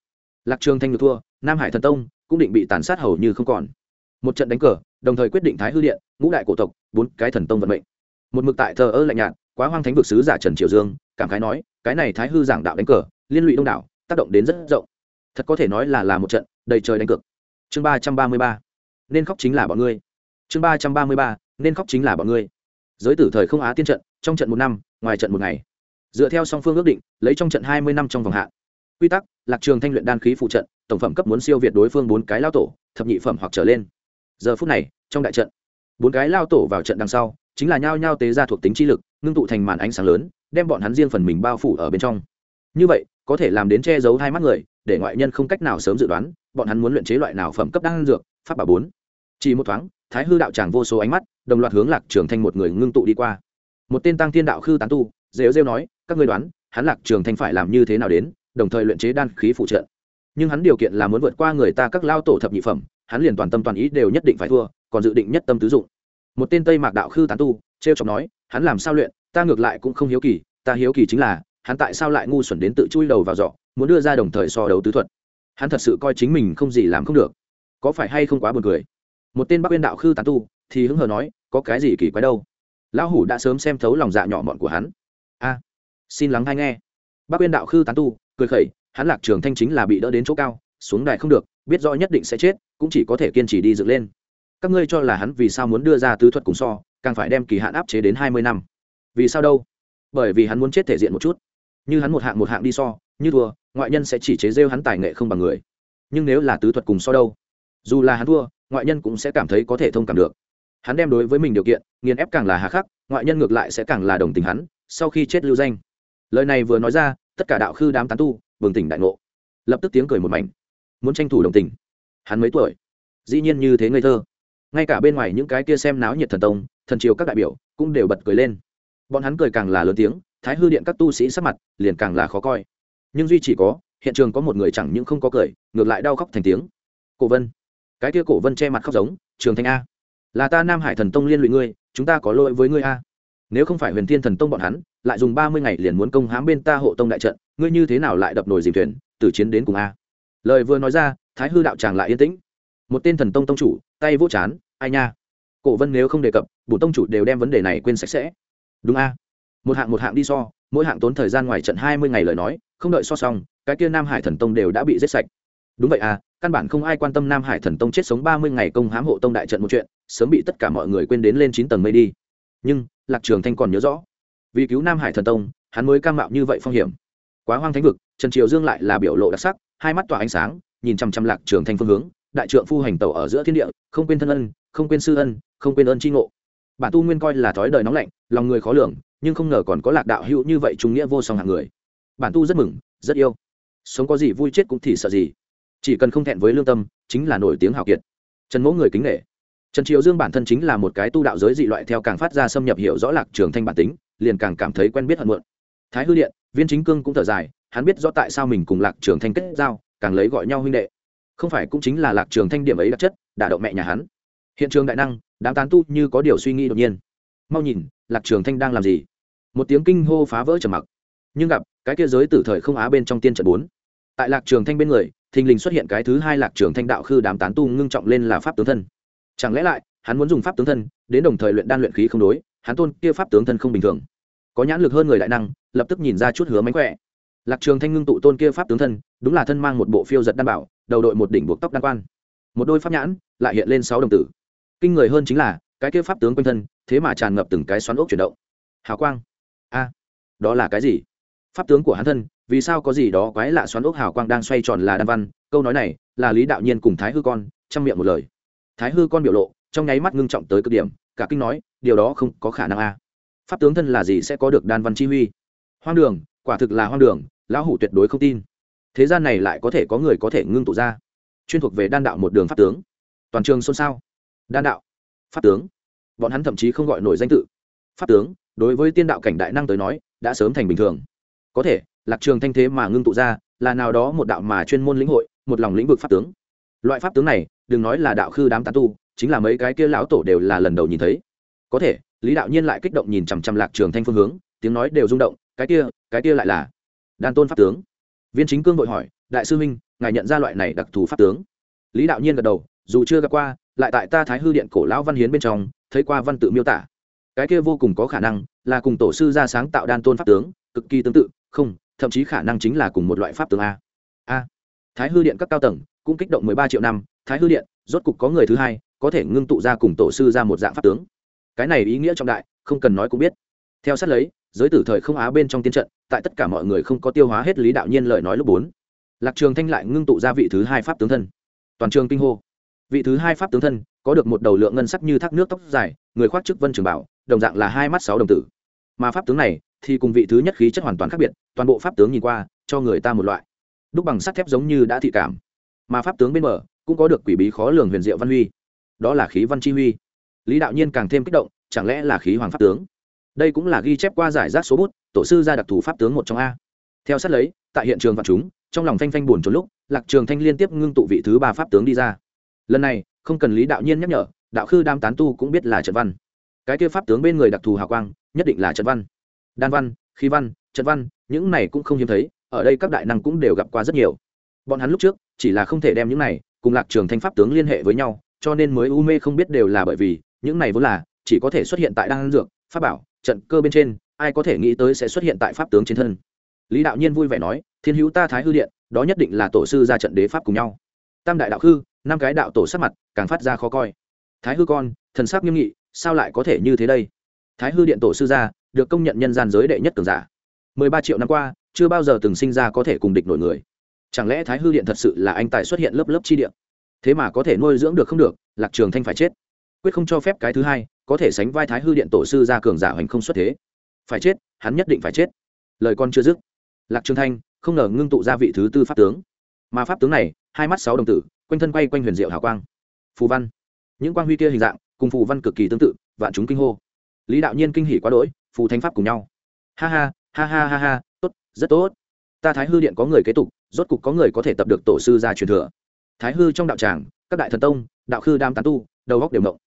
lạc trường thanh được thua, nam hải thần tông cũng định bị tàn sát hầu như không còn. Một trận đánh cờ, đồng thời quyết định thái hư điện, ngũ đại cổ tộc, bốn cái thần tông vận mệnh. Một mực tại thờ ơ lạnh nhạt, quá hoang thánh vực sứ giả trần triều dương, cảm khái nói, cái này thái hư giảng đạo đánh cờ, liên lụy đông đảo, tác động đến rất rộng. Thật có thể nói là là một trận đầy trời đánh cược. Chương ba trăm ba mươi ba, nên khóc chính là bọn ngươi. Chương ba trăm ba mươi ba, nên khóc chính là bọn ngươi. Giới tử thời không á tiên trận, trong trận một năm, ngoài trận một ngày. Dựa theo song phương ước định, lấy trong trận hai mươi năm trong vòng hạn quy tắc, lạc trường thanh luyện đan khí phụ trận, tổng phẩm cấp muốn siêu việt đối phương bốn cái lao tổ, thập nhị phẩm hoặc trở lên. Giờ phút này, trong đại trận, bốn cái lao tổ vào trận đằng sau, chính là nhao nhao tế ra thuộc tính chi lực, ngưng tụ thành màn ánh sáng lớn, đem bọn hắn riêng phần mình bao phủ ở bên trong. Như vậy, có thể làm đến che giấu hai mắt người, để ngoại nhân không cách nào sớm dự đoán, bọn hắn muốn luyện chế loại nào phẩm cấp đan dược, pháp bảo bốn. Chỉ một thoáng, thái hư đạo tràng vô số ánh mắt, đồng loạt hướng lạc trường thanh một người ngưng tụ đi qua. Một tên tăng thiên đạo khư tán tu, rêu rêu nói, các ngươi đoán, hắn lạc trường thanh phải làm như thế nào đến? Đồng thời luyện chế đan khí phụ trợ. Nhưng hắn điều kiện là muốn vượt qua người ta các lao tổ thập nhị phẩm, hắn liền toàn tâm toàn ý đều nhất định phải thua, còn dự định nhất tâm tứ dụng. Một tên tây mạc đạo khư tán tu, trêu chọc nói, hắn làm sao luyện, ta ngược lại cũng không hiếu kỳ, ta hiếu kỳ chính là, hắn tại sao lại ngu xuẩn đến tự chui đầu vào giỏ, muốn đưa ra đồng thời so đấu tứ thuật. Hắn thật sự coi chính mình không gì làm không được. Có phải hay không quá buồn cười? Một tên bắc uyên đạo khư tán tu, thì hứng hờ nói, có cái gì kỳ quái đâu? Lão hủ đã sớm xem thấu lòng dạ nhỏ mọn của hắn. A, xin lắng hay nghe bác uyên đạo khư tán tu, cười khẩy, hắn lạc trường thanh chính là bị đỡ đến chỗ cao, xuống đài không được, biết rõ nhất định sẽ chết, cũng chỉ có thể kiên trì đi dựng lên. Các ngươi cho là hắn vì sao muốn đưa ra tứ thuật cùng so, càng phải đem kỳ hạn áp chế đến hai mươi năm. Vì sao đâu? Bởi vì hắn muốn chết thể diện một chút. Như hắn một hạng một hạng đi so, như thua, ngoại nhân sẽ chỉ chế rêu hắn tài nghệ không bằng người. Nhưng nếu là tứ thuật cùng so đâu? Dù là hắn thua, ngoại nhân cũng sẽ cảm thấy có thể thông cảm được. Hắn đem đối với mình điều kiện, nghiền ép càng là hà khắc, ngoại nhân ngược lại sẽ càng là đồng tình hắn, sau khi chết lưu danh lời này vừa nói ra, tất cả đạo khư đám tán tu, bừng tỉnh đại ngộ. Lập tức tiếng cười một mảnh. Muốn tranh thủ đồng tình. Hắn mấy tuổi? Dĩ nhiên như thế ngây thơ. Ngay cả bên ngoài những cái kia xem náo nhiệt thần tông, thần triều các đại biểu cũng đều bật cười lên. Bọn hắn cười càng là lớn tiếng, thái hư điện các tu sĩ sắc mặt liền càng là khó coi. Nhưng duy chỉ có, hiện trường có một người chẳng những không có cười, ngược lại đau khóc thành tiếng. Cổ vân. Cái kia cổ vân che mặt khóc giống, trường thanh a, là ta nam hải thần tông liên lụy ngươi, chúng ta có lỗi với ngươi a nếu không phải huyền thiên thần tông bọn hắn, lại dùng ba mươi ngày liền muốn công hãm bên ta hộ tông đại trận, ngươi như thế nào lại đập nồi dìm thuyền từ chiến đến cùng a? Lời vừa nói ra, thái hư đạo tràng lại yên tĩnh. Một tên thần tông tông chủ, tay vỗ chán, ai nha? Cổ vân nếu không đề cập, bổ tông chủ đều đem vấn đề này quên sạch sẽ. Đúng a. Một hạng một hạng đi so, mỗi hạng tốn thời gian ngoài trận hai mươi ngày lời nói, không đợi so xong, cái kia nam hải thần tông đều đã bị giết sạch. Đúng vậy à căn bản không ai quan tâm nam hải thần tông chết sống ba mươi ngày công hãm hộ tông đại trận một chuyện, sớm bị tất cả mọi người quên đến lên chín tầng mây đi nhưng lạc trường thanh còn nhớ rõ vì cứu nam hải thần tông hắn mới cam mạo như vậy phong hiểm quá hoang thánh vực trần triều dương lại là biểu lộ đặc sắc hai mắt tỏa ánh sáng nhìn chăm chăm lạc trường thanh phương hướng đại trượng phu hành tẩu ở giữa thiên địa không quên thân ân không quên sư ân không quên ơn tri ngộ bản tu nguyên coi là thói đời nóng lạnh lòng người khó lường nhưng không ngờ còn có lạc đạo hữu như vậy trung nghĩa vô song hạng người bản tu rất mừng rất yêu sống có gì vui chết cũng thì sợ gì chỉ cần không thẹn với lương tâm chính là nổi tiếng hào kiệt trần mẫu người kính nghệ trần triều dương bản thân chính là một cái tu đạo giới dị loại, theo càng phát ra xâm nhập hiểu rõ lạc trường thanh bản tính, liền càng cảm thấy quen biết hận mượn thái hư điện, viên chính cương cũng thở dài, hắn biết rõ tại sao mình cùng lạc trường thanh kết giao, càng lấy gọi nhau huynh đệ. Không phải cũng chính là lạc trường thanh điểm ấy đặc chất, đả động mẹ nhà hắn. Hiện trường đại năng, đám tán tu như có điều suy nghĩ đột nhiên. Mau nhìn, lạc trường thanh đang làm gì? Một tiếng kinh hô phá vỡ trầm mặc. Nhưng gặp, cái kia giới tử thời không á bên trong tiên trận bốn. Tại lạc trường thanh bên người, thình lình xuất hiện cái thứ hai lạc trường thanh đạo khư đám tán tu ngưng trọng lên là pháp tướng thân chẳng lẽ lại, hắn muốn dùng pháp tướng thân, đến đồng thời luyện đan luyện khí không đối, hắn tôn kia pháp tướng thân không bình thường. Có nhãn lực hơn người đại năng, lập tức nhìn ra chút hứa mánh khỏe. Lạc trường thanh ngưng tụ tôn kia pháp tướng thân, đúng là thân mang một bộ phiêu giật đan bảo, đầu đội một đỉnh buộc tóc đan quan. Một đôi pháp nhãn, lại hiện lên sáu đồng tử. Kinh người hơn chính là, cái kia pháp tướng quanh thân, thế mà tràn ngập từng cái xoắn ốc chuyển động. Hào quang. A, đó là cái gì? Pháp tướng của hắn thân, vì sao có gì đó quái lạ xoắn ốc hào quang đang xoay tròn là đan văn? Câu nói này là lý đạo nhiên cùng thái hư con trong miệng một lời thái hư con biểu lộ, trong nháy mắt ngưng trọng tới cực điểm, cả kinh nói, điều đó không có khả năng a. Pháp tướng thân là gì sẽ có được đan văn chi huy? Hoang đường, quả thực là hoang đường, lão hủ tuyệt đối không tin. Thế gian này lại có thể có người có thể ngưng tụ ra, chuyên thuộc về đan đạo một đường pháp tướng. Toàn trường xôn xao. Đan đạo, pháp tướng. Bọn hắn thậm chí không gọi nổi danh tự. Pháp tướng, đối với tiên đạo cảnh đại năng tới nói, đã sớm thành bình thường. Có thể, lạc trường thanh thế mà ngưng tụ ra, là nào đó một đạo mà chuyên môn lĩnh hội, một lòng lĩnh vực pháp tướng. Loại pháp tướng này đừng nói là đạo khư đám tán tu, chính là mấy cái kia lão tổ đều là lần đầu nhìn thấy. Có thể, lý đạo nhiên lại kích động nhìn chằm chằm lạc trường thanh phương hướng, tiếng nói đều rung động, cái kia cái kia lại là đan tôn pháp tướng. Viên chính cương vội hỏi, đại sư minh ngài nhận ra loại này đặc thù pháp tướng? Lý đạo nhiên gật đầu, dù chưa gặp qua, lại tại ta thái hư điện cổ lão văn hiến bên trong, thấy qua văn tự miêu tả. Cái kia vô cùng có khả năng là cùng tổ sư ra sáng tạo đan tôn pháp tướng, cực kỳ tương tự, không, thậm chí khả năng chính là cùng một loại pháp tướng a. A. Thái hư điện các cao tầng cũng kích động mười ba triệu năm thái hư điện, rốt cục có người thứ hai, có thể ngưng tụ ra cùng tổ sư ra một dạng pháp tướng. Cái này ý nghĩa trọng đại, không cần nói cũng biết. Theo sát lấy, giới tử thời không á bên trong tiên trận, tại tất cả mọi người không có tiêu hóa hết lý đạo nhiên lời nói lúc bốn. Lạc trường thanh lại ngưng tụ ra vị thứ hai pháp tướng thân. Toàn trường kinh hô. Vị thứ hai pháp tướng thân, có được một đầu lượng ngân sắc như thác nước tóc dài, người khoác chức vân trường bảo, đồng dạng là hai mắt sáu đồng tử. Mà pháp tướng này, thì cùng vị thứ nhất khí chất hoàn toàn khác biệt, toàn bộ pháp tướng nhìn qua, cho người ta một loại. Đúc bằng sắt thép giống như đã thị cảm. Mà pháp tướng bên mở cũng có được quỷ bí khó lường huyền diệu văn huy. Đó là khí văn chi huy. Lý đạo nhiên càng thêm kích động, chẳng lẽ là khí hoàng pháp tướng? Đây cũng là ghi chép qua giải rác số bút, tổ sư ra đặc thù pháp tướng một trong a. Theo sát lấy, tại hiện trường vạn chúng, trong lòng phanh phanh buồn trốn lúc, lạc trường thanh liên tiếp ngưng tụ vị thứ ba pháp tướng đi ra. Lần này, không cần lý đạo nhiên nhắc nhở, đạo khư đam tán tu cũng biết là trận văn. Cái kia pháp tướng bên người đặc thù hào quang, nhất định là trận văn. Đan văn, khí văn, trận văn, những này cũng không hiếm thấy, ở đây các đại năng cũng đều gặp qua rất nhiều. Bọn hắn lúc trước, chỉ là không thể đem những này cùng lạc trường thanh pháp tướng liên hệ với nhau, cho nên mới u mê không biết đều là bởi vì, những này vốn là, chỉ có thể xuất hiện tại đan dược, pháp bảo, trận cơ bên trên, ai có thể nghĩ tới sẽ xuất hiện tại pháp tướng trên thân. Lý đạo nhiên vui vẻ nói, thiên hữu ta thái hư điện, đó nhất định là tổ sư ra trận đế pháp cùng nhau. Tam đại đạo hư năm cái đạo tổ sắc mặt càng phát ra khó coi. Thái hư con, thần sắc nghiêm nghị, sao lại có thể như thế đây? Thái hư điện tổ sư gia được công nhận nhân gian giới đệ nhất cường giả. Mười ba triệu năm qua, chưa bao giờ từng sinh ra có thể cùng địch nổi người chẳng lẽ thái hư điện thật sự là anh tài xuất hiện lớp lớp chi điện thế mà có thể nuôi dưỡng được không được, lạc trường thanh phải chết. Quyết không cho phép cái thứ hai, có thể sánh vai thái hư điện tổ sư gia cường giả hoành không xuất thế. Phải chết, hắn nhất định phải chết. Lời con chưa dứt, lạc trường thanh không ngờ ngưng tụ ra vị thứ tư pháp tướng. Mà pháp tướng này, hai mắt sáu đồng tử, quanh thân quay quanh huyền diệu hào quang. Phù văn. Những quang huy kia hình dạng, cùng phù văn cực kỳ tương tự, vạn chúng kinh hô. Lý đạo nhiên kinh hỉ quá đỗi, phù thanh pháp cùng nhau. Ha ha ha ha ha ha, tốt, rất tốt. Ta thái hư điện có người kế tục rốt cục có người có thể tập được tổ sư gia truyền thừa. Thái hư trong đạo tràng, các đại thần tông, đạo khư đam tán tu, đầu góc đều mộng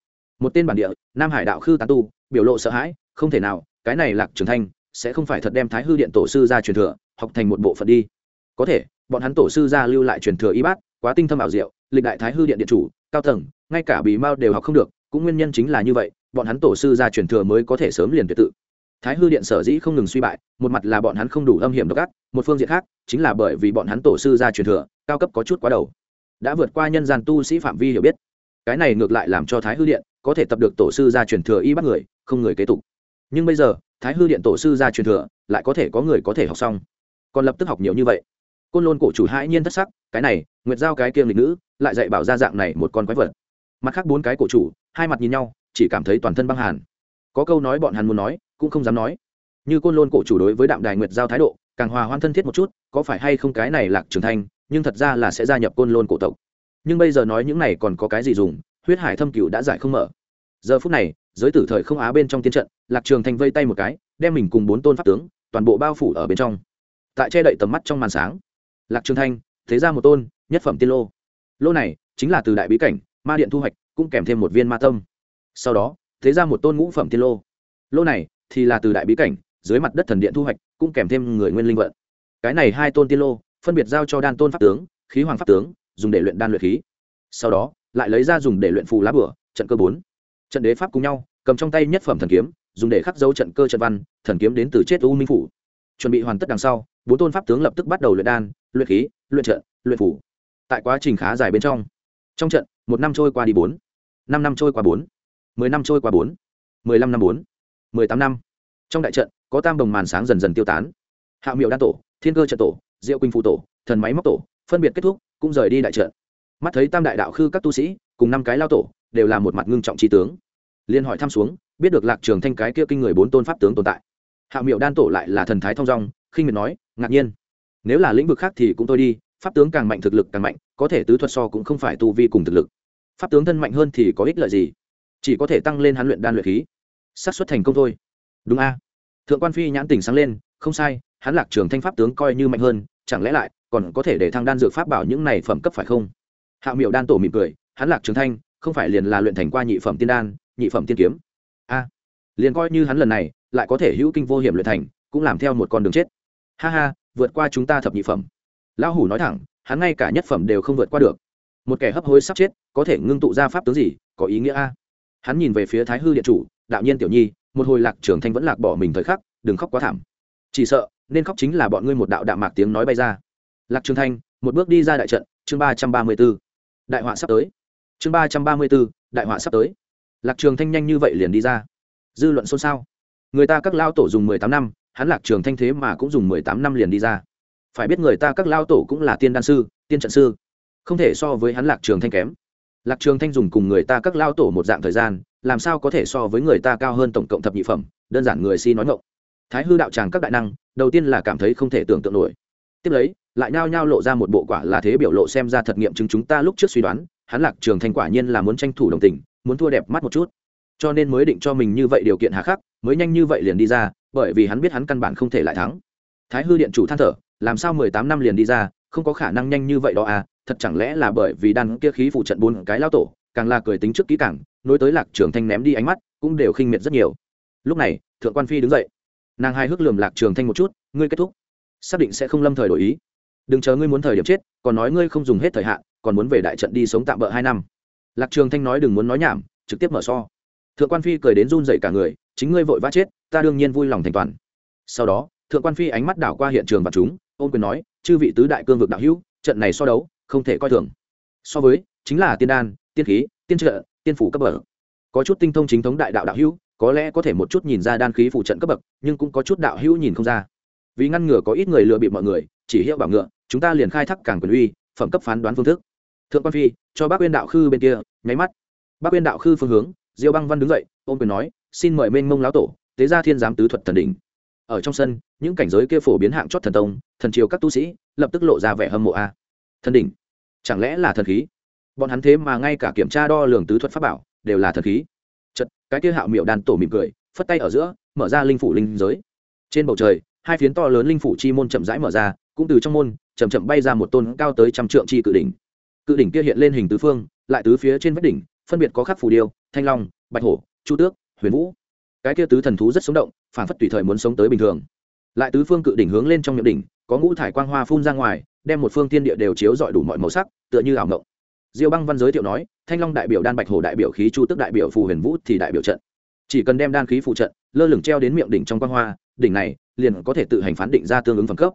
một tên bản địa, nam hải đạo khư tán tu, biểu lộ sợ hãi, không thể nào, cái này lạc trường thanh sẽ không phải thật đem thái hư điện tổ sư ra truyền thừa, học thành một bộ phận đi. Có thể, bọn hắn tổ sư ra lưu lại truyền thừa y bát, quá tinh thâm ảo diệu, lịch đại thái hư điện điện chủ, cao tầng, ngay cả bì mao đều học không được, cũng nguyên nhân chính là như vậy, bọn hắn tổ sư ra truyền thừa mới có thể sớm liền tuyệt tự thái hư điện sở dĩ không ngừng suy bại, một mặt là bọn hắn không đủ âm hiểm độc ác, một phương diện khác, chính là bởi vì bọn hắn tổ sư ra truyền thừa, cao cấp có chút quá đầu. Đã vượt qua nhân gian tu sĩ phạm vi hiểu biết. Cái này ngược lại làm cho thái hư điện có thể tập được tổ sư ra truyền thừa y bắt người, không người kế tục. Nhưng bây giờ, thái hư điện tổ sư ra truyền thừa, lại có thể có người có thể học xong. Còn lập tức học nhiều như vậy. Côn lôn cổ chủ hãi nhiên thất sắc, cái này, nguyệt giao cái kiêng lịch nữ, lại dạy bảo ra dạng này một con quái vật. Mặt khác bốn cái cổ chủ, hai mặt nhìn nhau, chỉ cảm thấy toàn thân băng hàn. Có câu nói bọn hắn muốn nói cũng không dám nói. Như côn lôn cổ chủ đối với đạm đài nguyệt giao thái độ càng hòa hoan thân thiết một chút có phải hay không cái này lạc trường thành, nhưng thật ra là sẽ gia nhập côn lôn cổ tộc. Nhưng bây giờ nói những này còn có cái gì dùng huyết hải thâm cửu đã giải không mở. Giờ phút này giới tử thời không á bên trong tiên trận lạc trường thành vây tay một cái đem mình cùng bốn tôn pháp tướng toàn bộ bao phủ ở bên trong. Tại che đậy tầm mắt trong màn sáng lạc trường thanh thế ra một tôn nhất phẩm tiên lô. Lô này chính là từ đại bí cảnh ma điện thu hoạch cũng kèm thêm một viên ma tâm. Sau đó thế ra một tôn ngũ phẩm tiên lô. Lô này thì là từ đại bí cảnh, dưới mặt đất thần điện thu hoạch, cũng kèm thêm người nguyên linh vận. Cái này hai tôn tiên lô, phân biệt giao cho đan tôn pháp tướng, khí hoàng pháp tướng, dùng để luyện đan luyện khí. Sau đó, lại lấy ra dùng để luyện phù lá bửa, trận cơ bốn. Trận đế pháp cùng nhau, cầm trong tay nhất phẩm thần kiếm, dùng để khắc dấu trận cơ trận văn, thần kiếm đến từ chết u minh phủ. Chuẩn bị hoàn tất đằng sau, bốn tôn pháp tướng lập tức bắt đầu luyện đan, luyện khí, luyện trận, luyện phủ tại quá trình khá dài bên trong trong trận, một năm trôi qua đi bốn. Năm năm trôi qua bốn. Mười năm trôi qua bốn. Mười lăm năm bốn mười tám năm. Trong đại trận, có tam đồng màn sáng dần dần tiêu tán. Hạ miệu đan tổ, thiên cơ trận tổ, diệu quỳnh phụ tổ, thần máy móc tổ, phân biệt kết thúc, cũng rời đi đại trận. Mắt thấy tam đại đạo khư các tu sĩ, cùng năm cái lao tổ, đều là một mặt ngưng trọng trí tướng. Liên hỏi thăm xuống, biết được lạc trường thanh cái kia kinh người bốn tôn pháp tướng tồn tại. Hạ miệu đan tổ lại là thần thái thong dong, khinh miệt nói, ngạc nhiên. Nếu là lĩnh vực khác thì cũng tôi đi, pháp tướng càng mạnh thực lực càng mạnh, có thể tứ thuật so cũng không phải tu vi cùng thực lực. Pháp tướng thân mạnh hơn thì có ích lợi gì? Chỉ có thể tăng lên hắn luyện đan luyện khí xác suất thành công thôi. Đúng a. Thượng quan phi nhãn tình sáng lên, không sai, hắn lạc trường thanh pháp tướng coi như mạnh hơn, chẳng lẽ lại còn có thể để thăng đan dược pháp bảo những này phẩm cấp phải không? Hạ miệu đan tổ mỉm cười, hắn lạc trường thanh, không phải liền là luyện thành qua nhị phẩm tiên đan, nhị phẩm tiên kiếm. A. Liền coi như hắn lần này, lại có thể hữu kinh vô hiểm luyện thành, cũng làm theo một con đường chết. Ha ha, vượt qua chúng ta thập nhị phẩm. Lão hủ nói thẳng, hắn ngay cả nhất phẩm đều không vượt qua được. Một kẻ hấp hối sắp chết, có thể ngưng tụ ra pháp tướng gì, có ý nghĩa a? Hắn nhìn về phía thái hư điện chủ đạo nhiên tiểu nhi, một hồi lạc trưởng thanh vẫn lạc bỏ mình thời khắc, đừng khóc quá thảm. Chỉ sợ, nên khóc chính là bọn ngươi một đạo đạo mạc tiếng nói bay ra. Lạc trường thanh, một bước đi ra đại trận, chương ba trăm ba mươi b ố đại họa sắp tới. Chương ba trăm ba mươi b ố đại họa sắp tới. Lạc trường thanh nhanh như vậy liền đi ra. Dư luận xôn xao. Người ta các lao tổ dùng mười tám năm, hắn lạc trường thanh thế mà cũng dùng mười tám năm liền đi ra. Phải biết người ta các lao tổ cũng là tiên đan sư, tiên trận sư. Không thể so với hắn lạc trường thanh kém lạc trường thanh dùng cùng người ta các lao tổ một dạng thời gian, làm sao có thể so với người ta cao hơn tổng cộng thập nhị phẩm, đơn giản người si nói ngộng thái hư đạo tràng các đại năng, đầu tiên là cảm thấy không thể tưởng tượng nổi. Tiếp lấy, lại nhao nhao lộ ra một bộ quả là thế biểu lộ xem ra thật nghiệm chứng chúng ta lúc trước suy đoán, hắn lạc trường thanh quả nhiên là muốn tranh thủ đồng tình, muốn thua đẹp mắt một chút. Cho nên mới định cho mình như vậy điều kiện hà khắc, mới nhanh như vậy liền đi ra, bởi vì hắn biết hắn căn bản không thể lại thắng. Thái hư điện chủ than thở, làm sao mười tám năm liền đi ra, không có khả năng nhanh như vậy đó à thật chẳng lẽ là bởi vì đan kia khí phụ trận bốn cái lao tổ, càng là cười tính trước kỹ càng, nối tới lạc trường thanh ném đi ánh mắt, cũng đều khinh miệt rất nhiều. Lúc này, thượng quan phi đứng dậy. Nàng hai hước lườm lạc trường thanh một chút, ngươi kết thúc, xác định sẽ không lâm thời đổi ý. Đừng chờ ngươi muốn thời điểm chết, còn nói ngươi không dùng hết thời hạn, còn muốn về đại trận đi sống tạm bỡ hai năm. Lạc trường thanh nói đừng muốn nói nhảm, trực tiếp mở so. Thượng quan phi cười đến run dậy cả người, chính ngươi vội vã chết, ta đương nhiên vui lòng thành toàn. Sau đó, thượng quan phi ánh mắt đảo qua hiện trường và chúng, ôn quyền nói, chư vị tứ đại cương vực đạo hữu, trận này so đấu không thể coi thường. So với, chính là tiên đan, tiên khí, tiên trợ, tiên phủ cấp bậc. Có chút tinh thông chính thống đại đạo đạo hữu, có lẽ có thể một chút nhìn ra đan khí phụ trận cấp bậc, nhưng cũng có chút đạo hữu nhìn không ra. Vì ngăn ngừa có ít người lừa bịp mọi người, chỉ hiệu bảo ngựa, chúng ta liền khai thác càng quyền uy, phẩm cấp phán đoán phương thức. Thượng quan phi, cho bác quyên đạo khư bên kia, nháy mắt. Bác quyên đạo khư phương hướng, diêu băng văn đứng dậy, ôm quyền nói, xin mời mênh mông lão tổ, tế gia thiên giám tứ thuật thần đỉnh. Ở trong sân, những cảnh giới kia phổ biến hạng chót thần tông, thần triều các tu sĩ, lập tức lộ ra vẻ hâm mộ a. Thần đỉnh chẳng lẽ là thần khí? Bọn hắn thế mà ngay cả kiểm tra đo lường tứ thuật pháp bảo, đều là thần khí. Chật cái kia hạo miệu đàn tổ mỉm cười, phất tay ở giữa, mở ra linh phủ linh giới. Trên bầu trời, hai phiến to lớn linh phủ chi môn chậm rãi mở ra, cũng từ trong môn, chậm chậm bay ra một tôn cao tới trăm trượng chi cự đỉnh. Cự đỉnh kia hiện lên hình tứ phương, lại tứ phía trên vách đỉnh, phân biệt có khắc phù điêu, thanh long, bạch hổ, chu tước, huyền vũ. Cái kia tứ thần thú rất sống động, phản phất tùy thời muốn sống tới bình thường. Lại tứ phương cự đỉnh hướng lên trong miệng đỉnh có ngũ thải quang hoa phun ra ngoài, đem một phương tiên địa đều chiếu dọi đủ mọi màu sắc, tựa như ảo ngộng. Diêu băng văn giới thiệu nói, thanh long đại biểu đan bạch hồ đại biểu khí chu tức đại biểu phù huyền vũ thì đại biểu trận. Chỉ cần đem đan khí phụ trận, lơ lửng treo đến miệng đỉnh trong quang hoa, đỉnh này liền có thể tự hành phán định ra tương ứng phẩm cấp.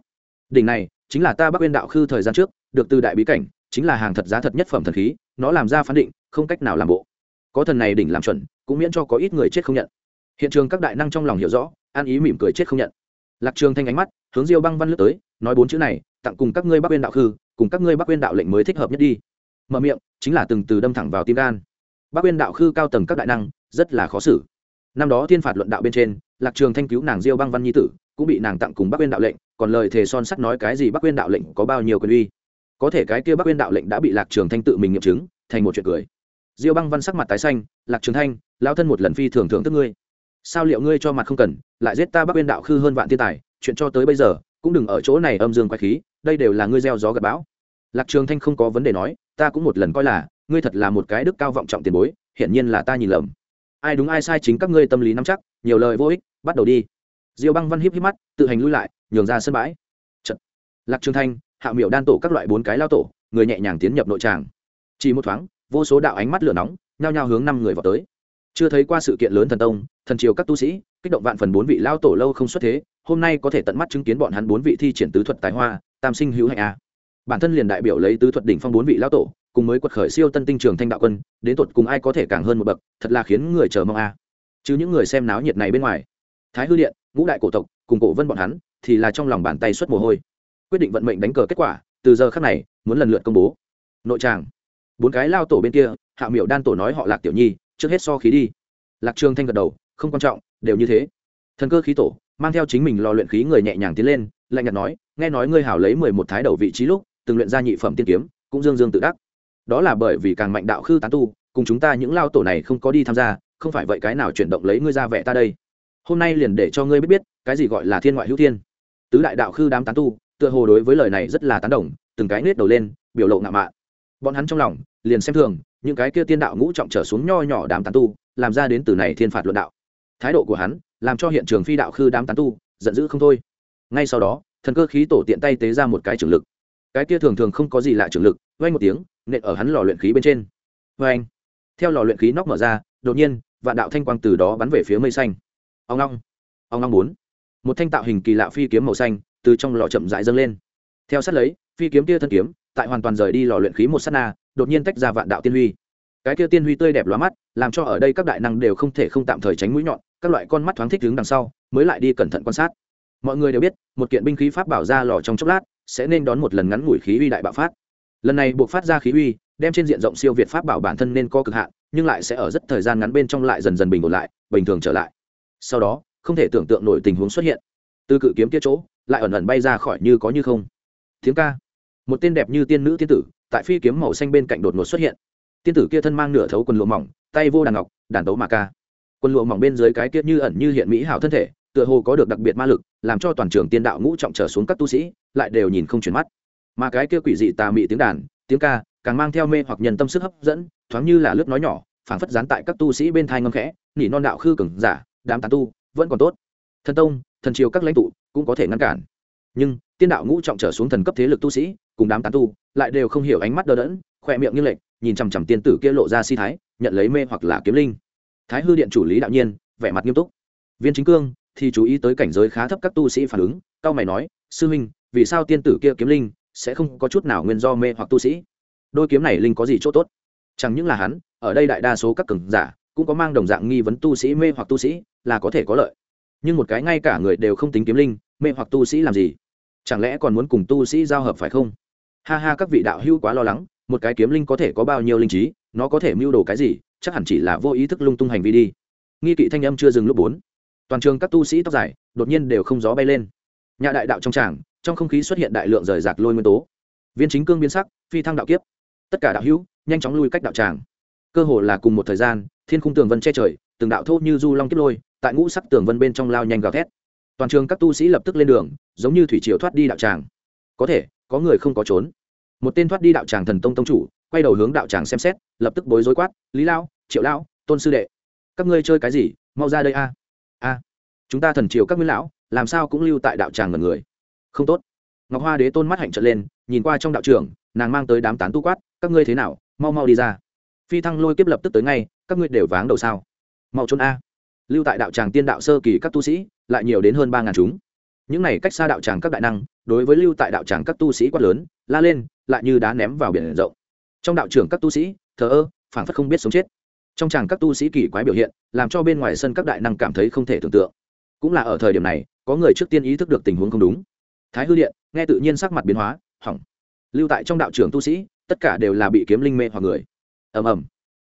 Đỉnh này chính là ta bắc uyên đạo khư thời gian trước, được từ đại bí cảnh, chính là hàng thật giá thật nhất phẩm thần khí, nó làm ra phán định, không cách nào làm bộ. Có thần này đỉnh làm chuẩn, cũng miễn cho có ít người chết không nhận. Hiện trường các đại năng trong lòng hiểu rõ, an ý mỉm cười chết không nhận. Lạc trường thanh ánh mắt hướng diêu băng văn lướt tới nói bốn chữ này, tặng cùng các ngươi bắc uyên đạo khư, cùng các ngươi bắc uyên đạo lệnh mới thích hợp nhất đi. Mở miệng, chính là từng từ đâm thẳng vào tim gan. Bắc uyên đạo khư cao tầng các đại năng, rất là khó xử. Năm đó thiên phạt luận đạo bên trên, lạc trường thanh cứu nàng diêu băng văn nhi tử, cũng bị nàng tặng cùng bắc uyên đạo lệnh, còn lời thề son sắt nói cái gì bắc uyên đạo lệnh có bao nhiêu quyền uy. Có thể cái kia bắc uyên đạo lệnh đã bị lạc trường thanh tự mình nghiệm chứng, thành một chuyện cười. Diêu băng văn sắc mặt tái xanh, lạc trường thanh lao thân một lần phi thường thưởng thức ngươi. Sao liệu ngươi cho mặt không cần, lại giết ta bắc uyên đạo khư hơn vạn thiên tài, chuyện cho tới bây giờ cũng đừng ở chỗ này âm dương quái khí, đây đều là ngươi gieo gió gặp bão. Lạc trường thanh không có vấn đề nói, ta cũng một lần coi là, ngươi thật là một cái đức cao vọng trọng tiền bối, hiển nhiên là ta nhìn lầm. Ai đúng ai sai chính các ngươi tâm lý nắm chắc, nhiều lời vô ích, bắt đầu đi. Diêu băng văn híp híp mắt, tự hành lui lại, nhường ra sân bãi. Chật. lạc trường thanh, hạ miệu đan tổ các loại bốn cái lao tổ, người nhẹ nhàng tiến nhập nội tràng. Chỉ một thoáng, vô số đạo ánh mắt lửa nóng, nhao nhao hướng năm người vào tới chưa thấy qua sự kiện lớn thần tông, thần triều các tu sĩ, kích động vạn phần bốn vị lao tổ lâu không xuất thế, hôm nay có thể tận mắt chứng kiến bọn hắn bốn vị thi triển tứ thuật tài hoa, tam sinh hữu hạnh a. Bản thân liền đại biểu lấy tứ thuật đỉnh phong bốn vị lao tổ, cùng mới quật khởi siêu tân tinh trường thanh đạo quân, đến tột cùng ai có thể càng hơn một bậc, thật là khiến người chờ mong a. Chứ những người xem náo nhiệt này bên ngoài. Thái hư điện, ngũ đại cổ tộc, cùng cổ vân bọn hắn, thì là trong lòng bàn tay xuất mồ hôi. Quyết định vận mệnh đánh cờ kết quả, từ giờ khác này, muốn lần lượt công bố. Nội tràng. Bốn cái lao tổ bên kia, hạ miểu đan tổ nói họ lạc tiểu nhi trước hết so khí đi. Lạc trường thanh gật đầu, không quan trọng, đều như thế. Thần cơ khí tổ, mang theo chính mình lò luyện khí người nhẹ nhàng tiến lên, lạnh nhạt nói, nghe nói ngươi hảo lấy mười một thái đầu vị trí lúc, từng luyện ra nhị phẩm tiên kiếm, cũng dương dương tự đắc. Đó là bởi vì càng mạnh đạo khư tán tu, cùng chúng ta những lao tổ này không có đi tham gia, không phải vậy cái nào chuyển động lấy ngươi ra vẻ ta đây. Hôm nay liền để cho ngươi biết biết, cái gì gọi là thiên ngoại hữu thiên. Tứ đại đạo khư đám tán tu, tựa hồ đối với lời này rất là tán đồng, từng cái nết đầu lên, biểu lộ ngạo mạn. Bọn hắn trong lòng, liền xem thường những cái kia tiên đạo ngũ trọng trở xuống nho nhỏ đám tán tu, làm ra đến từ này thiên phạt luận đạo. Thái độ của hắn, làm cho hiện trường phi đạo khư đám tán tu, giận dữ không thôi. Ngay sau đó, thần cơ khí tổ tiện tay tế ra một cái trường lực. Cái kia thường thường không có gì lạ trường lực vay một tiếng, nện ở hắn lò luyện khí bên trên. Vang anh theo lò luyện khí nóc mở ra, đột nhiên, vạn đạo thanh quang từ đó bắn về phía mây xanh. Ông long. Ông long bốn. Một thanh tạo hình kỳ lạ phi kiếm màu xanh, từ trong lò chậm rãi dâng lên. Theo sát lấy, phi kiếm kia thân kiếm, tại hoàn toàn rời đi lò luyện khí một sát na đột nhiên tách ra vạn đạo tiên huy. Cái kia tiên huy tươi đẹp lóa mắt, làm cho ở đây các đại năng đều không thể không tạm thời tránh mũi nhọn, các loại con mắt thoáng thích đứng đằng sau, mới lại đi cẩn thận quan sát. Mọi người đều biết, một kiện binh khí pháp bảo ra lò trong chốc lát, sẽ nên đón một lần ngắn ngủi khí uy đại bạo phát. Lần này buộc phát ra khí uy, đem trên diện rộng siêu việt pháp bảo bản thân nên có cực hạn, nhưng lại sẽ ở rất thời gian ngắn bên trong lại dần dần bình ổn lại, bình thường trở lại. Sau đó, không thể tưởng tượng nổi tình huống xuất hiện. Từ cự kiếm kia chỗ, lại ẩn ẩn bay ra khỏi như có như không. Tiếng ca. Một tên đẹp như tiên nữ tiên tử tại phi kiếm màu xanh bên cạnh đột ngột xuất hiện. Tiên tử kia thân mang nửa thấu quần lụa mỏng, tay vô đàn ngọc, đàn tấu mà ca. Quần lụa mỏng bên dưới cái kiết như ẩn như hiện mỹ hảo thân thể, tựa hồ có được đặc biệt ma lực, làm cho toàn trường tiên đạo ngũ trọng trở xuống các tu sĩ, lại đều nhìn không chuyển mắt. Mà cái kia quỷ dị tà mị tiếng đàn, tiếng ca, càng mang theo mê hoặc nhân tâm sức hấp dẫn, thoáng như là lướt nói nhỏ, phảng phất dán tại các tu sĩ bên thai ngâm khẽ, nỉ non đạo khư cường giả, đám tán tu, vẫn còn tốt. Thần tông, thần triều các lãnh tụ cũng có thể ngăn cản. Nhưng, tiên đạo ngũ trọng trở xuống thần cấp thế lực tu sĩ cùng đám tán tu, lại đều không hiểu ánh mắt đờ đẫn, khoe miệng như lệnh nhìn chằm chằm tiên tử kia lộ ra si thái, nhận lấy mê hoặc là kiếm linh. Thái hư điện chủ lý đạo nhiên, vẻ mặt nghiêm túc. Viên chính cương thì chú ý tới cảnh giới khá thấp các tu sĩ phản ứng, cao mày nói, sư huynh, vì sao tiên tử kia kiếm linh sẽ không có chút nào nguyên do mê hoặc tu sĩ? Đôi kiếm này linh có gì chỗ tốt? Chẳng những là hắn, ở đây đại đa số các cường giả cũng có mang đồng dạng nghi vấn tu sĩ mê hoặc tu sĩ, là có thể có lợi. Nhưng một cái ngay cả người đều không tính kiếm linh, mê hoặc tu sĩ làm gì? Chẳng lẽ còn muốn cùng tu sĩ giao hợp phải không? Ha ha, các vị đạo hữu quá lo lắng, một cái kiếm linh có thể có bao nhiêu linh trí, nó có thể mưu đồ cái gì, chắc hẳn chỉ là vô ý thức lung tung hành vi đi. Nghi kỵ thanh âm chưa dừng lúc bốn. Toàn trường các tu sĩ tóc dài, đột nhiên đều không gió bay lên. Nhà đại đạo trong tràng, trong không khí xuất hiện đại lượng rời rạc lôi nguyên tố. Viên chính cương biến sắc, phi thăng đạo kiếp. Tất cả đạo hữu, nhanh chóng lui cách đạo tràng. Cơ hồ là cùng một thời gian, thiên khung tường vân che trời, từng đạo thô như du long kiếp lôi, tại ngũ sắc tường vân bên trong lao nhanh gào thét. Toàn trường các tu sĩ lập tức lên đường, giống như thủy triều thoát đi đạo tràng. Có thể, có người không có trốn một tên thoát đi đạo tràng thần tông tông chủ, quay đầu hướng đạo tràng xem xét, lập tức bối rối quát, lý lao triệu lao tôn sư đệ, các ngươi chơi cái gì? Mau ra đây a. A, chúng ta thần triều các nguyên lão, làm sao cũng lưu tại đạo tràng ngần người. Không tốt. Ngọc hoa đế tôn mắt hạnh trận lên, nhìn qua trong đạo trường nàng mang tới đám tán tu quát, các ngươi thế nào? Mau mau đi ra. Phi thăng lôi kiếp lập tức tới ngay, các ngươi đều váng đầu sao? Mau trốn a. Lưu tại đạo tràng tiên đạo sơ kỳ các tu sĩ, lại nhiều đến hơn ba ngàn chúng. Những này cách xa đạo tràng các đại năng, đối với lưu tại đạo tràng các tu sĩ quát lớn, la lên lại như đá ném vào biển rộng. Trong đạo trưởng các tu sĩ, thờ ơ, phảng phất không biết sống chết. Trong tràng các tu sĩ kỳ quái biểu hiện, làm cho bên ngoài sân các đại năng cảm thấy không thể tưởng tượng. Cũng là ở thời điểm này, có người trước tiên ý thức được tình huống không đúng. Thái hư điện, nghe tự nhiên sắc mặt biến hóa, hỏng. Lưu tại trong đạo trưởng tu sĩ, tất cả đều là bị kiếm linh mê hoặc người. Ầm ầm.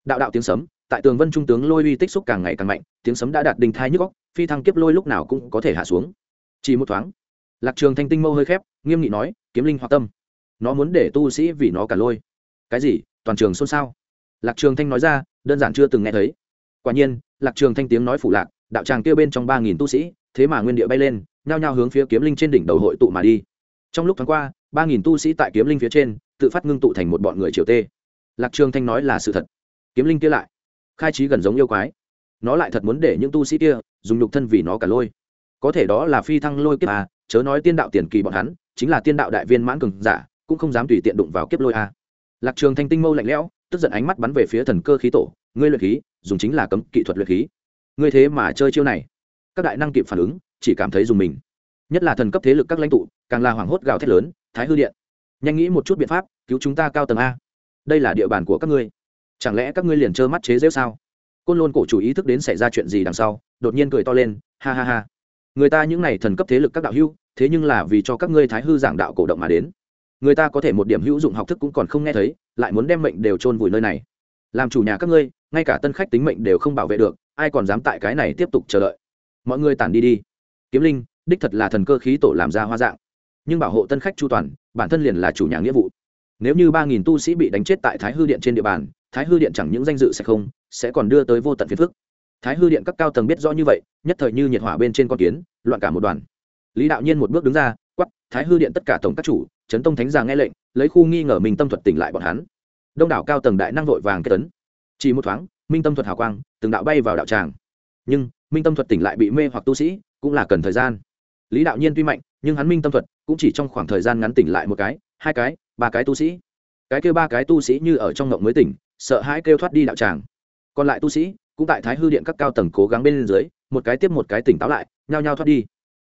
Đạo đạo tiếng sấm, tại tường vân trung tướng lôi uy tích xúc càng ngày càng mạnh, tiếng sấm đã đạt đình thai nhức góc phi thăng kiếp lôi lúc nào cũng có thể hạ xuống. Chỉ một thoáng, lạc trường thanh tinh mâu hơi khép, nghiêm nghị nói, kiếm linh hoặc tâm nó muốn để tu sĩ vì nó cả lôi. Cái gì? Toàn trường xôn xao? Lạc trường thanh nói ra, đơn giản chưa từng nghe thấy. Quả nhiên, lạc trường thanh tiếng nói phụ lạc, đạo tràng kia bên trong ba nghìn tu sĩ, thế mà nguyên địa bay lên, nhao nhao hướng phía kiếm linh trên đỉnh đầu hội tụ mà đi. Trong lúc tháng qua, ba nghìn tu sĩ tại kiếm linh phía trên, tự phát ngưng tụ thành một bọn người triều tê. Lạc trường thanh nói là sự thật. Kiếm linh kia lại, khai trí gần giống yêu quái. Nó lại thật muốn để những tu sĩ kia dùng nhục thân vì nó cả lôi. Có thể đó là phi thăng lôi kiếp à chớ nói tiên đạo tiền kỳ bọn hắn, chính là tiên đạo đại viên mãn cường giả cũng không dám tùy tiện đụng vào kiếp lôi à. lạc trường thanh tinh mâu lạnh lẽo, tức giận ánh mắt bắn về phía thần cơ khí tổ, ngươi luyện khí, dùng chính là cấm kỹ thuật luyện khí. Ngươi thế mà chơi chiêu này. Các đại năng kịp phản ứng, chỉ cảm thấy dùng mình. Nhất là thần cấp thế lực các lãnh tụ, càng là hoảng hốt gào thét lớn, thái hư điện, nhanh nghĩ một chút biện pháp, cứu chúng ta cao tầng a. Đây là địa bàn của các ngươi. Chẳng lẽ các ngươi liền trơ mắt chế rêu sao? Côn lôn cổ chủ ý thức đến xảy ra chuyện gì đằng sau, đột nhiên cười to lên, ha ha ha. Người ta những n à y thần cấp thế lực các đạo hữu, thế nhưng là vì cho các ngươi thái hư giảng đạo cổ động mà đến người ta có thể một điểm hữu dụng học thức cũng còn không nghe thấy, lại muốn đem mệnh đều chôn vùi nơi này. Làm chủ nhà các ngươi, ngay cả tân khách tính mệnh đều không bảo vệ được, ai còn dám tại cái này tiếp tục chờ đợi? Mọi người tản đi đi. Kiếm linh, đích thật là thần cơ khí tổ làm ra hoa dạng. Nhưng bảo hộ tân khách chu toàn, bản thân liền là chủ nhà nghĩa vụ. Nếu như ba nghìn tu sĩ bị đánh chết tại thái hư điện trên địa bàn, thái hư điện chẳng những danh dự sẽ không, sẽ còn đưa tới vô tận phiền phức. Thái hư điện các cao tầng biết rõ như vậy, nhất thời như nhiệt hỏa bên trên con kiến, loạn cả một đoàn lý đạo nhiên một bước đứng ra quắp thái hư điện tất cả tổng các chủ trấn tông thánh già nghe lệnh, lấy khu nghi ngờ minh tâm thuật tỉnh lại bọn hắn. Đông đảo cao tầng đại năng vội vàng kết tấn. Chỉ một thoáng, minh tâm thuật hào quang, từng đạo bay vào đạo tràng. Nhưng, minh tâm thuật tỉnh lại bị mê hoặc tu sĩ, cũng là cần thời gian. Lý đạo nhiên tuy mạnh, nhưng hắn minh tâm thuật cũng chỉ trong khoảng thời gian ngắn tỉnh lại một cái, hai cái, ba cái tu sĩ. Cái kêu ba cái tu sĩ như ở trong ngộng mới tỉnh, sợ hãi kêu thoát đi đạo tràng. Còn lại tu sĩ, cũng tại thái hư điện các cao tầng cố gắng bên dưới, một cái tiếp một cái tỉnh táo lại, nhao nhao thoát đi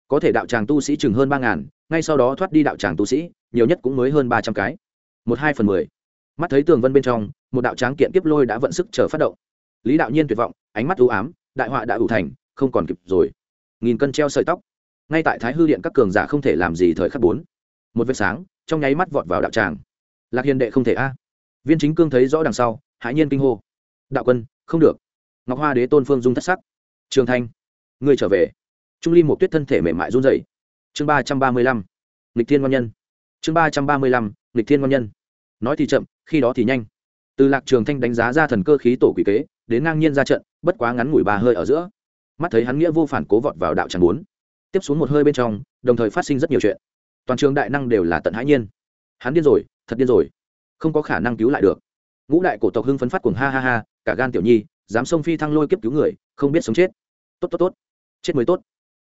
có thể đạo tràng tu sĩ chừng hơn ba ngàn, ngay sau đó thoát đi đạo tràng tu sĩ, nhiều nhất cũng mới hơn ba trăm cái. Một hai phần mười. Mắt thấy tường vân bên trong, một đạo tráng kiện kiếp lôi đã vận sức chờ phát động. Lý đạo nhiên tuyệt vọng, ánh mắt ưu ám, đại họa đã ủ thành, không còn kịp rồi. Nghìn cân treo sợi tóc. Ngay tại thái hư điện các cường giả không thể làm gì thời khắc bốn. Một vệt sáng, trong nháy mắt vọt vào đạo tràng. Lạc hiền đệ không thể a. Viên chính cương thấy rõ đằng sau, hãi nhiên kinh hô. Đạo quân, không được. Ngọc hoa đế tôn phương dung thất sắc. Trường thanh người trở về trung ly một tuyết thân thể mềm mại run dậy chương ba trăm ba mươi lăm lịch thiên quan nhân. Chương ba trăm ba mươi lăm lịch thiên quan nhân. Nói thì chậm, khi đó thì nhanh. Từ lạc trường thanh đánh giá ra thần cơ khí tổ quỷ kế, đến ngang nhiên ra trận, bất quá ngắn ngủi ba hơi ở giữa. Mắt thấy hắn nghĩa vô phản cố vọt vào đạo tràng bốn. Tiếp xuống một hơi bên trong, đồng thời phát sinh rất nhiều chuyện. Toàn trường đại năng đều là tận hãi nhiên. Hắn điên rồi, thật điên rồi. Không có khả năng cứu lại được. Ngũ đại cổ tộc hưng phấn phát cuồng ha ha ha, cả gan tiểu nhi, dám xông phi thăng lôi kiếp cứu người, không biết sống chết. Tốt tốt tốt. Chết mới tốt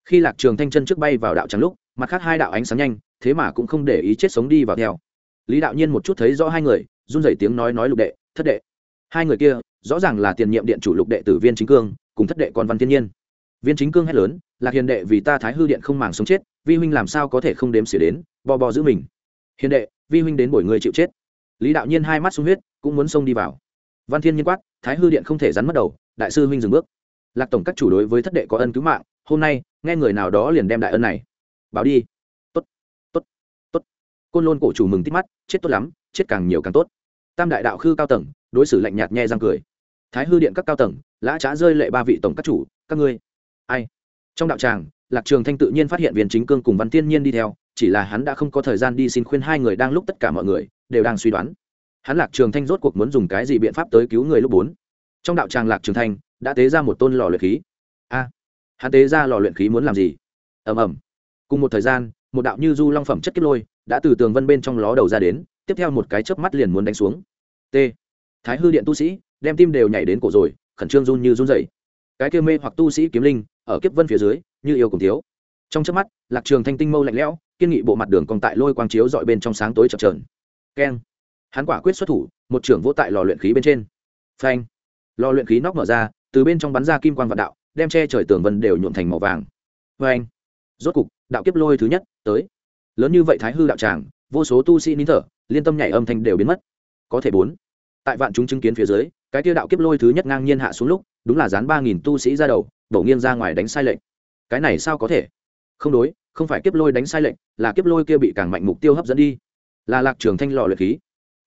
khi lạc trường thanh chân trước bay vào đạo trắng lúc, mặt khác hai đạo ánh sáng nhanh, thế mà cũng không để ý chết sống đi vào theo. Lý đạo nhiên một chút thấy rõ hai người, run rẩy tiếng nói nói lục đệ, thất đệ. Hai người kia, rõ ràng là tiền nhiệm điện chủ lục đệ tử viên chính cương, cùng thất đệ con văn thiên nhiên. Viên chính cương hét lớn, lạc hiền đệ, vì ta thái hư điện không màng sống chết, vi huynh làm sao có thể không đếm xỉa đến bò bò giữ mình. Hiền đệ, vi huynh đến bổi người chịu chết. Lý đạo nhiên hai mắt sung huyết, cũng muốn xông đi vào. Văn thiên nhiên quát, thái hư điện không thể rắn mất đầu, đại sư huynh dừng bước. Lạc tổng các chủ đối với thất đệ có ân cứu mạng hôm nay, nghe người nào đó liền đem đại ân này. Báo đi. Tốt tốt tốt. Côn lôn cổ chủ mừng tít mắt, chết tốt lắm, chết càng nhiều càng tốt. Tam đại đạo khư cao tầng, đối xử lạnh nhạt nhe răng cười. Thái hư điện các cao tầng, lã trá rơi lệ ba vị tổng các chủ, các ngươi. Ai? Trong đạo tràng, lạc trường thanh tự nhiên phát hiện viên chính cương cùng văn tiên nhiên đi theo, chỉ là hắn đã không có thời gian đi xin khuyên hai người đang lúc tất cả mọi người, đều đang suy đoán. Hắn lạc trường thanh rốt cuộc muốn dùng cái gì biện pháp tới cứu người lúc bốn. Trong đạo tràng lạc trường thanh, đã tế ra một tôn lò luyện khí. A! Hắn tế ra lò luyện khí muốn làm gì? Ầm ầm. Cùng một thời gian, một đạo như du long phẩm chất kết lôi đã từ tường vân bên trong ló đầu ra đến, tiếp theo một cái chớp mắt liền muốn đánh xuống. T. Thái hư điện tu sĩ, đem tim đều nhảy đến cổ rồi, khẩn trương run như run dậy cái kia mê hoặc tu sĩ kiếm linh, ở kiếp vân phía dưới, như yêu cùng thiếu. Trong chớp mắt, lạc trường thanh tinh mâu lạnh lẽo, kiên nghị bộ mặt đường còn tại lôi quang chiếu dọi bên trong sáng tối chập trờn keng. Hắn quả quyết xuất thủ, một trưởng vỗ tại lò luyện khí bên trên. Phanh. Lò luyện khí nóc mở ra, từ bên trong bắn ra kim quang vạn đạo đem che trời tường vân đều nhuộm thành màu vàng. Anh, rốt cục đạo kiếp lôi thứ nhất tới. Lớn như vậy thái hư đạo tràng vô số tu sĩ nín thở liên tâm nhảy âm thanh đều biến mất. Có thể bốn tại vạn chúng chứng kiến phía dưới cái tiêu đạo kiếp lôi thứ nhất ngang nhiên hạ xuống lúc đúng là dán ba nghìn tu sĩ ra đầu đổ nghiêng ra ngoài đánh sai lệnh cái này sao có thể? Không đối không phải kiếp lôi đánh sai lệnh là kiếp lôi kia bị càng mạnh mục tiêu hấp dẫn đi. Là lạc trường thanh lò luyện khí.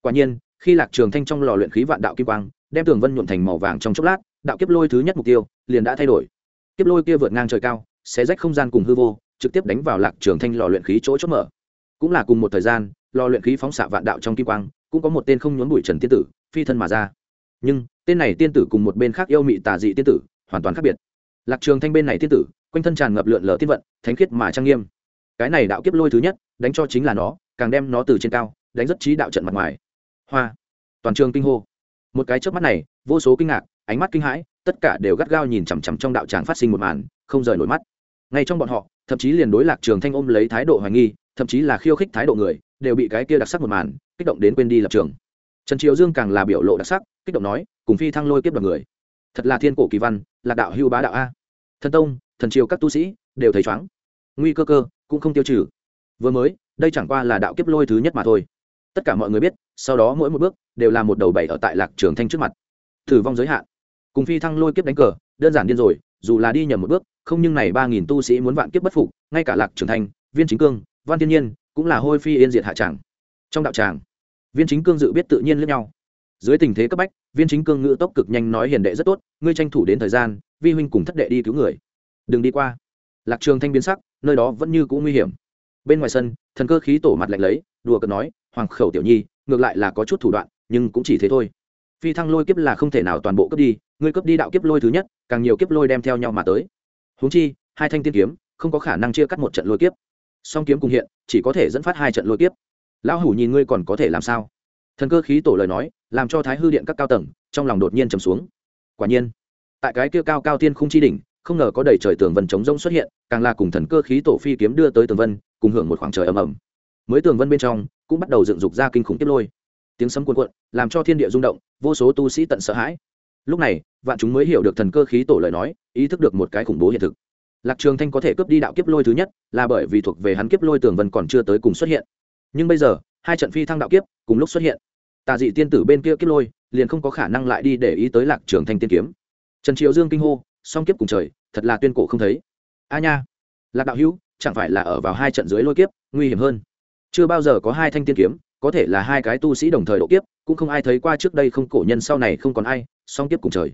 Quả nhiên khi lạc trường thanh trong lò luyện khí vạn đạo kim quang đem tường vân nhuộm thành màu vàng trong chốc lát đạo kiếp lôi thứ nhất mục tiêu liền đã thay đổi. Kiếp lôi kia vượt ngang trời cao, xé rách không gian cùng hư vô, trực tiếp đánh vào lạc trường thanh lò luyện khí chỗ chốt mở. Cũng là cùng một thời gian, lò luyện khí phóng xạ vạn đạo trong kim quang, cũng có một tên không nhốn bụi trần tiên tử, phi thân mà ra. Nhưng, tên này tiên tử cùng một bên khác yêu mị tà dị tiên tử, hoàn toàn khác biệt. Lạc trường thanh bên này tiên tử, quanh thân tràn ngập lượn lờ tiên vận, thánh khiết mà trang nghiêm. Cái này đạo kiếp lôi thứ nhất, đánh cho chính là nó, càng đem nó từ trên cao, đánh rất trí đạo trận mặt ngoài. Hoa! Toàn trường kinh hô. Một cái chớp mắt này, vô số kinh ngạc, ánh mắt kinh hãi tất cả đều gắt gao nhìn chằm chằm trong đạo tràng phát sinh một màn, không rời nổi mắt. Ngay trong bọn họ, thậm chí liền đối lạc trường thanh ôm lấy thái độ hoài nghi, thậm chí là khiêu khích thái độ người, đều bị cái kia đặc sắc một màn kích động đến quên đi lập trường. Trần triều dương càng là biểu lộ đặc sắc, kích động nói, cùng phi thăng lôi kiếp đoàn người. Thật là thiên cổ kỳ văn là đạo hưu bá đạo a. Thần tông, thần triều các tu sĩ đều thấy chóng nguy cơ cơ, cũng không tiêu trừ. Vừa mới, đây chẳng qua là đạo kiếp lôi thứ nhất mà thôi. Tất cả mọi người biết, sau đó mỗi một bước đều là một đầu bảy ở tại lạc trường thanh trước mặt. Thử vong giới hạn cùng phi thăng lôi kiếp đánh cờ đơn giản điên rồi dù là đi nhầm một bước không nhưng này ba nghìn tu sĩ muốn vạn kiếp bất phục ngay cả lạc trường thành, viên chính cương văn thiên nhiên cũng là hôi phi yên diệt hạ tràng. Trong đạo tràng viên chính cương dự biết tự nhiên lẫn nhau. Dưới tình thế cấp bách viên chính cương ngữ tốc cực nhanh nói hiền đệ rất tốt ngươi tranh thủ đến thời gian vi huynh cùng thất đệ đi cứu người. Đừng đi qua. Lạc trường thanh biến sắc nơi đó vẫn như cũ nguy hiểm. Bên ngoài sân thần cơ khí tổ mặt lạnh lấy đùa cợt nói hoàng khẩu tiểu nhi ngược lại là có chút thủ đoạn nhưng cũng chỉ thế thôi. Phi thăng lôi kiếp là không thể nào toàn bộ cướp đi ngươi cướp đi đạo kiếp lôi thứ nhất, càng nhiều kiếp lôi đem theo nhau mà tới. Huống chi, hai thanh tiên kiếm, không có khả năng chia cắt một trận lôi kiếp. Song kiếm cùng hiện, chỉ có thể dẫn phát hai trận lôi kiếp. Lão hủ nhìn ngươi còn có thể làm sao? Thần cơ khí tổ lời nói, làm cho thái hư điện các cao tầng, trong lòng đột nhiên trầm xuống. Quả nhiên, tại cái kia cao cao tiên không chi đỉnh, không ngờ có đầy trời tường vân chống rông xuất hiện, càng là cùng thần cơ khí tổ phi kiếm đưa tới tường vân, cùng hưởng một khoảng trời ầm ầm. Mới tường vân bên trong, cũng bắt đầu dựng dục ra kinh khủng tiếp lôi. Tiếng sấm cuồn cuộn, làm cho thiên địa rung động, vô số tu sĩ tận sợ hãi lúc này, vạn chúng mới hiểu được thần cơ khí tổ lời nói, ý thức được một cái khủng bố hiện thực. Lạc trường thanh có thể cướp đi đạo kiếp lôi thứ nhất, là bởi vì thuộc về hắn kiếp lôi tường vân còn chưa tới cùng xuất hiện. Nhưng bây giờ, hai trận phi thăng đạo kiếp cùng lúc xuất hiện. Tà dị tiên tử bên kia kiếp lôi, liền không có khả năng lại đi để ý tới lạc trường thanh tiên kiếm. Trần triệu dương kinh hô, song kiếp cùng trời, thật là tuyên cổ không thấy. A nha! Lạc đạo hữu, chẳng phải là ở vào hai trận dưới lôi kiếp, nguy hiểm hơn. Chưa bao giờ có hai thanh tiên kiếm, có thể là hai cái tu sĩ đồng thời độ kiếp, cũng không ai thấy qua trước đây không cổ nhân sau này không còn ai song tiếp cùng trời.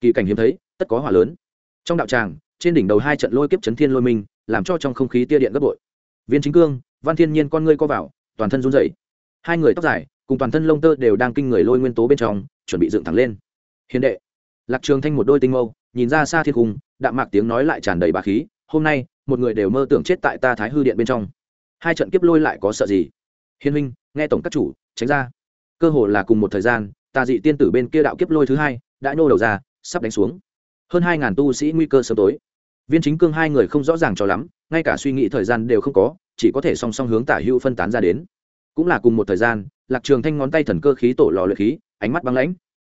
Kỳ cảnh hiếm thấy, tất có hỏa lớn. Trong đạo tràng, trên đỉnh đầu hai trận lôi kiếp chấn thiên lôi minh, làm cho trong không khí tia điện gấp bội. Viên chính cương, văn thiên nhiên con ngươi co vào, toàn thân run rẩy. Hai người tóc dài, cùng toàn thân lông tơ đều đang kinh người lôi nguyên tố bên trong, chuẩn bị dựng thẳng lên. Hiền đệ. Lạc trường thanh một đôi tinh mâu, nhìn ra xa thiên cung đạm mạc tiếng nói lại tràn đầy bà khí, hôm nay, một người đều mơ tưởng chết tại ta thái hư điện bên trong. Hai trận kiếp lôi lại có sợ gì? Hiên minh nghe tổng các chủ, tránh ra. Cơ hồ là cùng một thời gian tà dị tiên tử bên kia đạo kiếp lôi thứ hai, đã nhô đầu ra, sắp đánh xuống. Hơn hai ngàn tu sĩ nguy cơ sớm tối. Viên chính cương hai người không rõ ràng cho lắm, ngay cả suy nghĩ thời gian đều không có, chỉ có thể song song hướng tả hữu phân tán ra đến. Cũng là cùng một thời gian, lạc trường thanh ngón tay thần cơ khí tổ lò luyện khí, ánh mắt băng lãnh.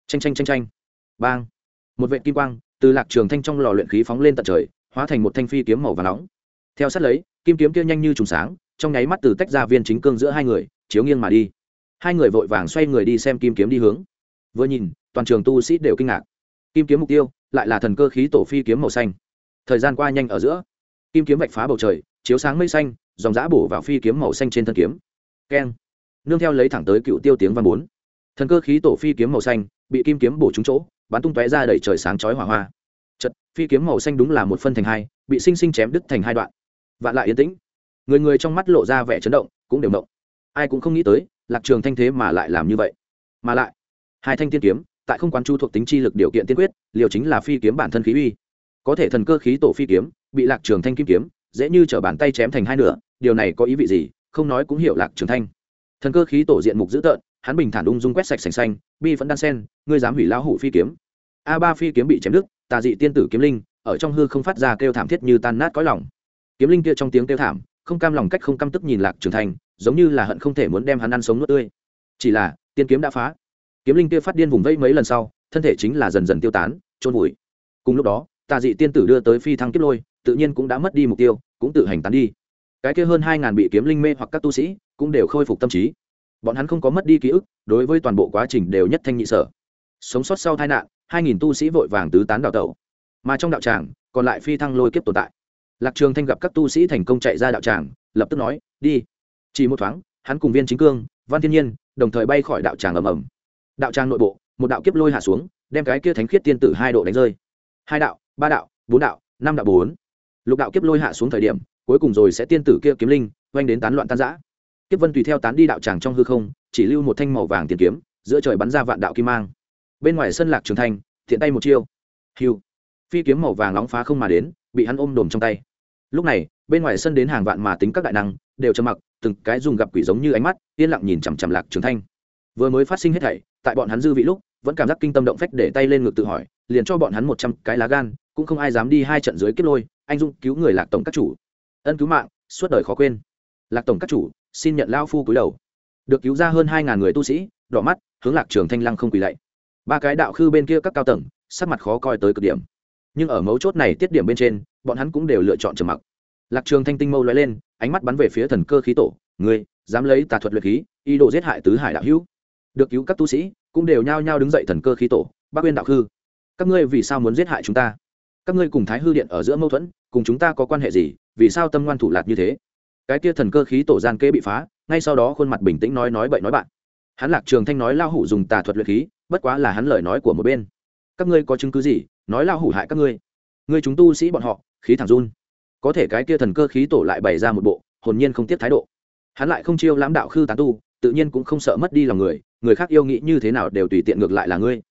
Tranh tranh tranh tranh bang. Một vệ kim quang từ lạc trường thanh trong lò luyện khí phóng lên tận trời, hóa thành một thanh phi kiếm màu và nóng. Theo sát lấy, kim kiếm kia nhanh như trùng sáng, trong nháy mắt từ tách ra viên chính cương giữa hai người, chiếu nghiêng mà đi hai người vội vàng xoay người đi xem kim kiếm đi hướng. Vừa nhìn, toàn trường tu sĩ đều kinh ngạc. Kim kiếm mục tiêu, lại là thần cơ khí tổ phi kiếm màu xanh. Thời gian qua nhanh ở giữa, kim kiếm vạch phá bầu trời, chiếu sáng mây xanh, dòng giã bổ vào phi kiếm màu xanh trên thân kiếm. Keng. Nương theo lấy thẳng tới cựu tiêu tiếng văn bốn. Thần cơ khí tổ phi kiếm màu xanh, bị kim kiếm bổ trúng chỗ, bắn tung tóe ra đẩy trời sáng chói hỏa hoa. Chật, phi kiếm màu xanh đúng là một phân thành hai, bị sinh sinh chém đứt thành hai đoạn. Vạn lại yên tĩnh. Người người trong mắt lộ ra vẻ chấn động, cũng đều động. Ai cũng không nghĩ tới lạc trường thanh thế mà lại làm như vậy. Mà lại, hai thanh tiên kiếm, tại không quán chu thuộc tính chi lực điều kiện tiên quyết, liều chính là phi kiếm bản thân khí uy. Có thể thần cơ khí tổ phi kiếm, bị lạc trường thanh kim kiếm, dễ như trở bàn tay chém thành hai nửa, điều này có ý vị gì, không nói cũng hiểu lạc trường thanh. Thần cơ khí tổ diện mục dữ tợn, hắn bình thản ung dung quét sạch sành xanh, bi vẫn đan sen, ngươi dám hủy lão hủ phi kiếm. A ba phi kiếm bị chém đứt, tà dị tiên tử kiếm linh, ở trong hư không phát ra kêu thảm thiết như tan nát cõi lòng. Kiếm linh kia trong tiếng kêu thảm, không cam lòng cách không căm tức nhìn lạc trường thanh giống như là hận không thể muốn đem hắn ăn sống nuốt tươi. Chỉ là, tiên kiếm đã phá. Kiếm linh kia phát điên vùng vẫy mấy lần sau, thân thể chính là dần dần tiêu tán trôn vùi. Cùng lúc đó, tà dị tiên tử đưa tới phi thăng kiếp lôi, tự nhiên cũng đã mất đi mục tiêu, cũng tự hành tán đi. Cái kia hơn hai ngàn bị kiếm linh mê hoặc các tu sĩ, cũng đều khôi phục tâm trí. Bọn hắn không có mất đi ký ức, đối với toàn bộ quá trình đều nhất thanh nhị sở. Sống sót sau tai nạn, hai nghìn tu sĩ vội vàng tứ tán đào tẩu. Mà trong đạo tràng, còn lại phi thăng lôi kiếp tồn tại. Lạc trường thanh gặp các tu sĩ thành công chạy ra đạo tràng, lập tức nói, đi chỉ một thoáng, hắn cùng viên chính cương, văn thiên nhiên đồng thời bay khỏi đạo tràng ầm ầm. Đạo tràng nội bộ, một đạo kiếp lôi hạ xuống, đem cái kia thánh khiết tiên tử hai độ đánh rơi. Hai đạo, ba đạo, bốn đạo, năm đạo, bốn. Lục đạo kiếp lôi hạ xuống thời điểm, cuối cùng rồi sẽ tiên tử kia kiếm linh, oanh đến tán loạn tan giã kiếp vân tùy theo tán đi đạo tràng trong hư không, chỉ lưu một thanh màu vàng tiền kiếm, giữa trời bắn ra vạn đạo kim mang. Bên ngoài sân lạc trường thanh thiện tay một chiêu. Hiu. Phi kiếm màu vàng nóng phá không mà đến, bị hắn ôm đồm trong tay. Lúc này bên ngoài sân đến hàng vạn mà tính các đại năng, đều trầm mặc, từng cái dùng gặp quỷ giống như ánh mắt, yên lặng nhìn chằm chằm lạc trường thanh. Vừa mới phát sinh hết thảy, tại bọn hắn dư vị lúc, vẫn cảm giác kinh tâm động phách để tay lên ngực tự hỏi, liền cho bọn hắn một trăm cái lá gan, cũng không ai dám đi hai trận dưới kết lôi, anh dung cứu người lạc tổng các chủ. Ân cứu mạng, suốt đời khó quên. Lạc tổng các chủ, xin nhận lao phu cúi đầu. Được cứu ra hơn hai ngàn người tu sĩ, đỏ mắt, hướng lạc trường thanh lăng không quỳ lạy. Ba cái đạo khư bên kia các cao tầng, sắc mặt khó coi tới cực điểm. Nhưng ở mấu chốt này tiết điểm bên trên, bọn hắn cũng đều lựa chọn trầm mặc lạc trường thanh tinh mâu lóe lên ánh mắt bắn về phía thần cơ khí tổ. Người dám lấy tà thuật luyện khí ý đồ giết hại tứ hải đạo hữu. Được cứu các tu sĩ cũng đều nhao nhao đứng dậy thần cơ khí tổ. Bác Nguyên đạo hư, các ngươi vì sao muốn giết hại chúng ta? Các ngươi cùng thái hư điện ở giữa mâu thuẫn cùng chúng ta có quan hệ gì? Vì sao tâm ngoan thủ lạt như thế? Cái kia thần cơ khí tổ gian kế bị phá ngay sau đó khuôn mặt bình tĩnh nói nói bậy nói bạn. Hắn lạc trường thanh nói lao hủ dùng tà thuật luyện khí bất quá là hắn lời nói của một bên. Các ngươi có chứng cứ gì nói lao hủ hại các ngươi? Ngươi chúng tu sĩ bọn họ khí thẳng run có thể cái kia thần cơ khí tổ lại bày ra một bộ, hồn nhiên không tiếp thái độ. Hắn lại không chiêu lãm đạo khư tán tu, tự nhiên cũng không sợ mất đi lòng người người khác yêu nghĩ như thế nào đều tùy tiện ngược lại là ngươi.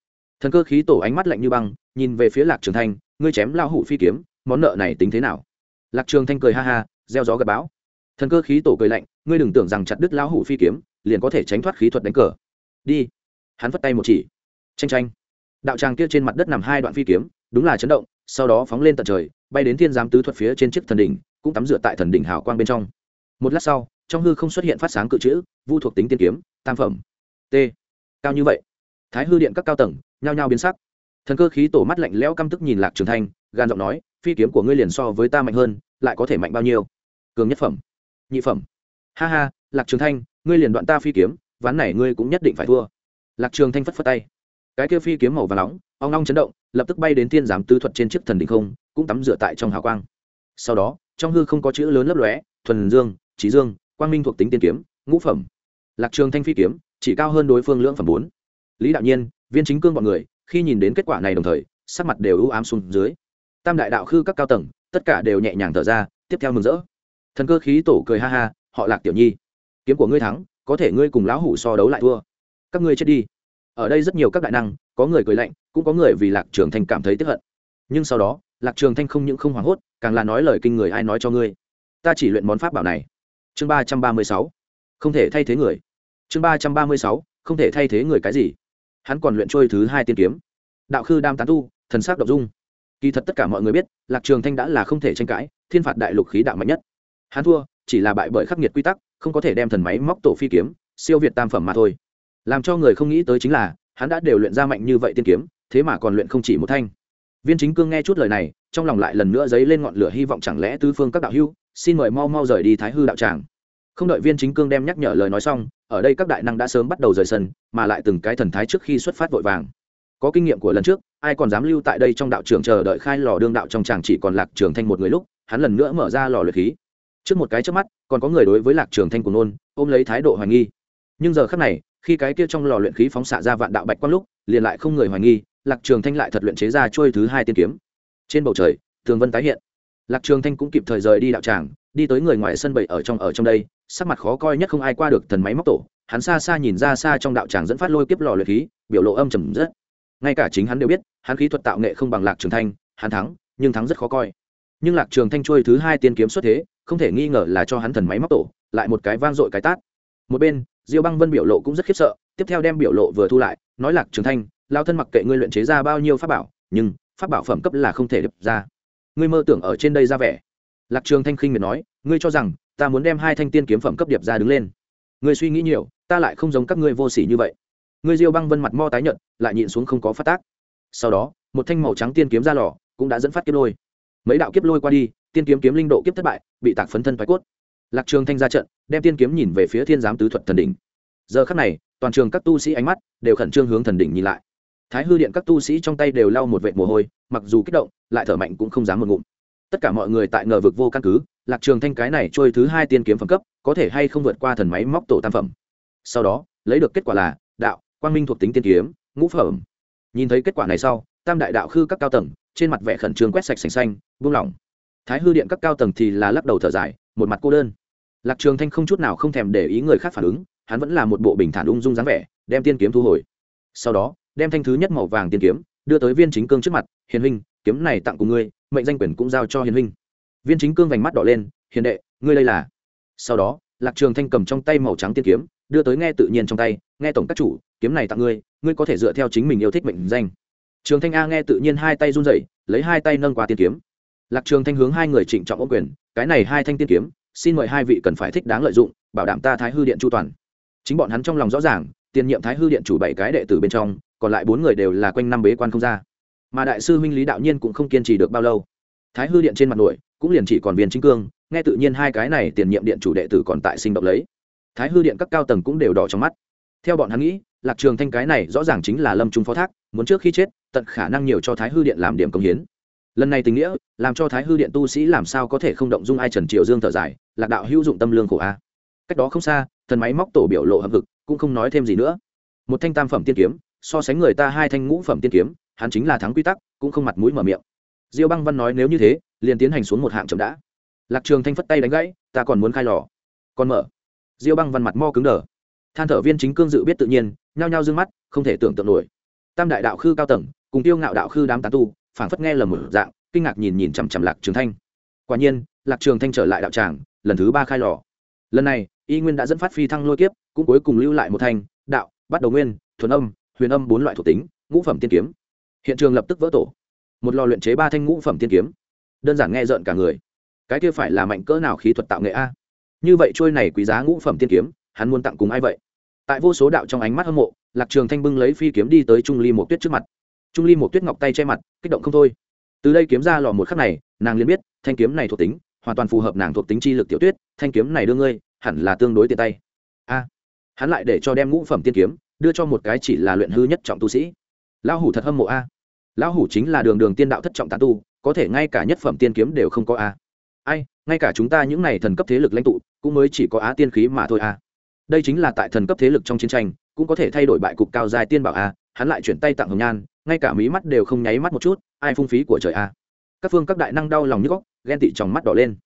Thần cơ khí tổ ánh mắt lạnh như băng, nhìn về phía lạc trường thanh, ngươi chém lao hủ phi kiếm, món nợ này tính thế nào? Lạc trường thanh cười ha ha, gieo gió gặp bão. Thần cơ khí tổ cười lạnh, ngươi đừng tưởng rằng chặt đứt lao hủ phi kiếm, liền có thể tránh thoát khí thuật đánh cờ. Đi. Hắn vất tay một chỉ. Tranh tranh đạo tràng kia trên mặt đất nằm hai đoạn phi kiếm, đúng là chấn động, sau đó phóng lên tận trời bay đến thiên giám tứ thuật phía trên chiếc thần đỉnh, cũng tắm rửa tại thần đỉnh hào quang bên trong. Một lát sau, trong hư không xuất hiện phát sáng cự chữ, vu thuộc tính tiên kiếm, tam phẩm. T. Cao như vậy. Thái hư điện các cao tầng, nhao nhao biến sắc. Thần cơ khí tổ mắt lạnh lẽo căm tức nhìn lạc trường thanh, gan giọng nói, phi kiếm của ngươi liền so với ta mạnh hơn, lại có thể mạnh bao nhiêu? Cường nhất phẩm. Nhị phẩm. Ha ha, lạc trường thanh, ngươi liền đoạn ta phi kiếm, ván này ngươi cũng nhất định phải thua. Lạc trường thanh phất phất tay. Cái kia phi kiếm màu và nóng, ong long chấn động, lập tức bay đến thiên giám tứ thuật trên chiếc thần đỉnh không cũng tắm rửa tại trong hào quang. Sau đó, trong hư không có chữ lớn lấp lóe, thuần dương, trí dương, quang minh thuộc tính tiên kiếm, ngũ phẩm. Lạc trường thanh phi kiếm, chỉ cao hơn đối phương lưỡng phẩm bốn. Lý đạo nhiên, viên chính cương bọn người, khi nhìn đến kết quả này đồng thời, sắc mặt đều ưu ám xuống dưới. Tam đại đạo khư các cao tầng, tất cả đều nhẹ nhàng thở ra, tiếp theo mừng rỡ. Thần cơ khí tổ cười ha ha, họ lạc tiểu nhi, kiếm của ngươi thắng, có thể ngươi cùng lão hủ so đấu lại thua. Các ngươi chết đi. Ở đây rất nhiều các đại năng, có người cười lạnh, cũng có người vì lạc trường thanh cảm thấy tiếp hận. Nhưng sau đó lạc trường thanh không những không hoảng hốt, càng là nói lời kinh người ai nói cho ngươi. Ta chỉ luyện món pháp bảo này. Chương ba trăm ba mươi sáu. Không thể thay thế người. Chương ba trăm ba mươi sáu. Không thể thay thế người cái gì. Hắn còn luyện trôi thứ hai tiên kiếm. Đạo khư đam tán tu, thần sắc đ dung. Kỳ thật tất cả mọi người biết, lạc trường thanh đã là không thể tranh cãi, thiên phạt đại lục khí đạo mạnh nhất. Hắn thua, chỉ là bại bởi khắc nghiệt quy tắc, không có thể đem thần máy móc tổ phi kiếm, siêu việt tam phẩm mà thôi. Làm cho người không nghĩ tới chính là, hắn đã đều luyện ra mạnh như vậy tiên kiếm, thế mà còn luyện không chỉ một thanh viên chính cương nghe chút lời này, trong lòng lại lần nữa dấy lên ngọn lửa hy vọng chẳng lẽ tứ phương các đạo hưu xin mời mau mau rời đi thái hư đạo tràng. Không đợi viên chính cương đem nhắc nhở lời nói xong, ở đây các đại năng đã sớm bắt đầu rời sân, mà lại từng cái thần thái trước khi xuất phát vội vàng. Có kinh nghiệm của lần trước, ai còn dám lưu tại đây trong đạo trường chờ đợi khai lò đương đạo trong tràng chỉ còn lạc trường thanh một người lúc, hắn lần nữa mở ra lò luyện khí. Trước một cái trước mắt, còn có người đối với lạc trường thanh của nôn, ôm lấy thái độ hoài nghi. Nhưng giờ khắc này, khi cái kia trong lò luyện khí phóng xạ ra vạn đạo bạch quang lúc, liền lại không người hoài nghi lạc trường thanh lại thật luyện chế ra trôi thứ hai tiên kiếm. Trên bầu trời, tường vân tái hiện. Lạc trường thanh cũng kịp thời rời đi đạo tràng, đi tới người ngoài sân bậy ở trong ở trong đây, sắc mặt khó coi nhất không ai qua được thần máy móc tổ. Hắn xa xa nhìn ra xa trong đạo tràng dẫn phát lôi kiếp lò luyện khí, biểu lộ âm trầm rất. Ngay cả chính hắn đều biết, hắn khí thuật tạo nghệ không bằng lạc trường thanh, hắn thắng, nhưng thắng rất khó coi. Nhưng lạc trường thanh trôi thứ hai tiên kiếm xuất thế, không thể nghi ngờ là cho hắn thần máy móc tổ, lại một cái vang dội cái tát. Một bên, diêu băng vân biểu lộ cũng rất khiếp sợ, tiếp theo đem biểu lộ vừa thu lại, nói lạc trường thanh lao thân mặc kệ ngươi luyện chế ra bao nhiêu pháp bảo, nhưng pháp bảo phẩm cấp là không thể đập ra. Ngươi mơ tưởng ở trên đây ra vẻ. Lạc trường thanh khinh miệt nói, ngươi cho rằng ta muốn đem hai thanh tiên kiếm phẩm cấp điệp ra đứng lên. Ngươi suy nghĩ nhiều, ta lại không giống các ngươi vô sỉ như vậy. Ngươi diêu băng vân mặt mo tái nhợt, lại nhịn xuống không có phát tác. Sau đó, một thanh màu trắng tiên kiếm ra lò cũng đã dẫn phát kiếp lôi. Mấy đạo kiếp lôi qua đi, tiên kiếm kiếm linh độ kiếp thất bại, bị tạc phấn thân thoái cốt. Lạc trường thanh ra trận, đem tiên kiếm nhìn về phía thiên giám tứ thuật thần đỉnh. Giờ khắc này, toàn trường các tu sĩ ánh mắt đều khẩn trương hướng thần đỉnh nhìn lại thái hư điện các tu sĩ trong tay đều lau một vệt mồ hôi, mặc dù kích động, lại thở mạnh cũng không dám một ngụm. Tất cả mọi người tại ngờ vực vô căn cứ, lạc trường thanh cái này trôi thứ hai tiên kiếm phẩm cấp, có thể hay không vượt qua thần máy móc tổ tam phẩm. Sau đó, lấy được kết quả là, đạo, quang minh thuộc tính tiên kiếm, ngũ phẩm. Nhìn thấy kết quả này sau, tam đại đạo khư các cao tầng, trên mặt vẻ khẩn trương quét sạch sành xanh, buông lỏng. Thái hư điện các cao tầng thì là lắc đầu thở dài, một mặt cô đơn. Lạc trường thanh không chút nào không thèm để ý người khác phản ứng, hắn vẫn là một bộ bình thản ung dung dáng vẻ, đem tiên kiếm thu hồi. Sau đó đem thanh thứ nhất màu vàng tiên kiếm đưa tới viên chính cương trước mặt, hiền huynh, kiếm này tặng cùng ngươi, mệnh danh quyền cũng giao cho hiền huynh. Viên chính cương vành mắt đỏ lên, hiền đệ, ngươi đây là? Sau đó, lạc trường thanh cầm trong tay màu trắng tiên kiếm, đưa tới nghe tự nhiên trong tay, nghe tổng các chủ, kiếm này tặng ngươi ngươi có thể dựa theo chính mình yêu thích mệnh danh. Trường thanh a nghe tự nhiên hai tay run rẩy, lấy hai tay nâng qua tiên kiếm. Lạc trường thanh hướng hai người trịnh trọng ô quyền, cái này hai thanh tiên kiếm, xin mời hai vị cần phải thích đáng lợi dụng, bảo đảm ta thái hư điện chu toàn. Chính bọn hắn trong lòng rõ ràng, tiền nhiệm thái hư điện chủ bảy cái đệ tử bên trong còn lại bốn người đều là quanh năm bế quan không ra. Mà đại sư huynh lý đạo nhiên cũng không kiên trì được bao lâu. Thái hư điện trên mặt nổi cũng liền chỉ còn viên chính cương, nghe tự nhiên hai cái này tiền nhiệm điện chủ đệ tử còn tại sinh động lấy. Thái hư điện các cao tầng cũng đều đỏ trong mắt. Theo bọn hắn nghĩ, lạc trường thanh cái này rõ ràng chính là lâm trung phó thác, muốn trước khi chết, tận khả năng nhiều cho thái hư điện làm điểm công hiến. Lần này tình nghĩa, làm cho thái hư điện tu sĩ làm sao có thể không động dung ai trần triều dương thở dài, lạc đạo hữu dụng tâm lương khổ a. Cách đó không xa, thần máy móc tổ biểu lộ hậm hực, cũng không nói thêm gì nữa. Một thanh tam phẩm tiên kiếm so sánh người ta hai thanh ngũ phẩm tiên kiếm, hắn chính là thắng quy tắc, cũng không mặt mũi mở miệng. Diêu băng văn nói nếu như thế, liền tiến hành xuống một hạng chậm đã. Lạc trường thanh phất tay đánh gãy, ta còn muốn khai lò. Còn mở. Diêu băng văn mặt mo cứng đờ. Than thở viên chính cương dự biết tự nhiên, nhao nhao dương mắt, không thể tưởng tượng nổi. Tam đại đạo khư cao tầng, cùng tiêu ngạo đạo khư đám tán tu, phảng phất nghe lầm một dạng, kinh ngạc nhìn nhìn chằm chằm lạc trường thanh. Quả nhiên, lạc trường thanh trở lại đạo tràng, lần thứ ba khai lò. Lần này, y nguyên đã dẫn phát phi thăng lôi kiếp, cũng cuối cùng lưu lại một thành đạo, bắt đầu nguyên, thuần âm huyền âm bốn loại thuộc tính, ngũ phẩm tiên kiếm. Hiện trường lập tức vỡ tổ. Một lò luyện chế ba thanh ngũ phẩm tiên kiếm. Đơn giản nghe rợn cả người. Cái kia phải là mạnh cỡ nào khí thuật tạo nghệ a? Như vậy trôi này quý giá ngũ phẩm tiên kiếm, hắn muốn tặng cùng ai vậy? Tại vô số đạo trong ánh mắt hâm mộ, lạc trường thanh bưng lấy phi kiếm đi tới trung ly một tuyết trước mặt. Trung ly một tuyết ngọc tay che mặt, kích động không thôi. Từ đây kiếm ra lò một khắc này, nàng liền biết, thanh kiếm này thuộc tính, hoàn toàn phù hợp nàng thuộc tính chi lực tiểu tuyết, thanh kiếm này đưa ngươi, hẳn là tương đối tiện tay. A. Hắn lại để cho đem ngũ phẩm tiên kiếm đưa cho một cái chỉ là luyện hư nhất trọng tu sĩ. Lão hủ thật hâm mộ a. Lão hủ chính là đường đường tiên đạo thất trọng tán tu, có thể ngay cả nhất phẩm tiên kiếm đều không có a. Ai, ngay cả chúng ta những này thần cấp thế lực lãnh tụ, cũng mới chỉ có á tiên khí mà thôi a. Đây chính là tại thần cấp thế lực trong chiến tranh, cũng có thể thay đổi bại cục cao dài tiên bảo a, hắn lại chuyển tay tặng hồng nhan, ngay cả mí mắt đều không nháy mắt một chút, ai phung phí của trời a. Các phương các đại năng đau lòng như góc, ghen tị trong mắt đỏ lên.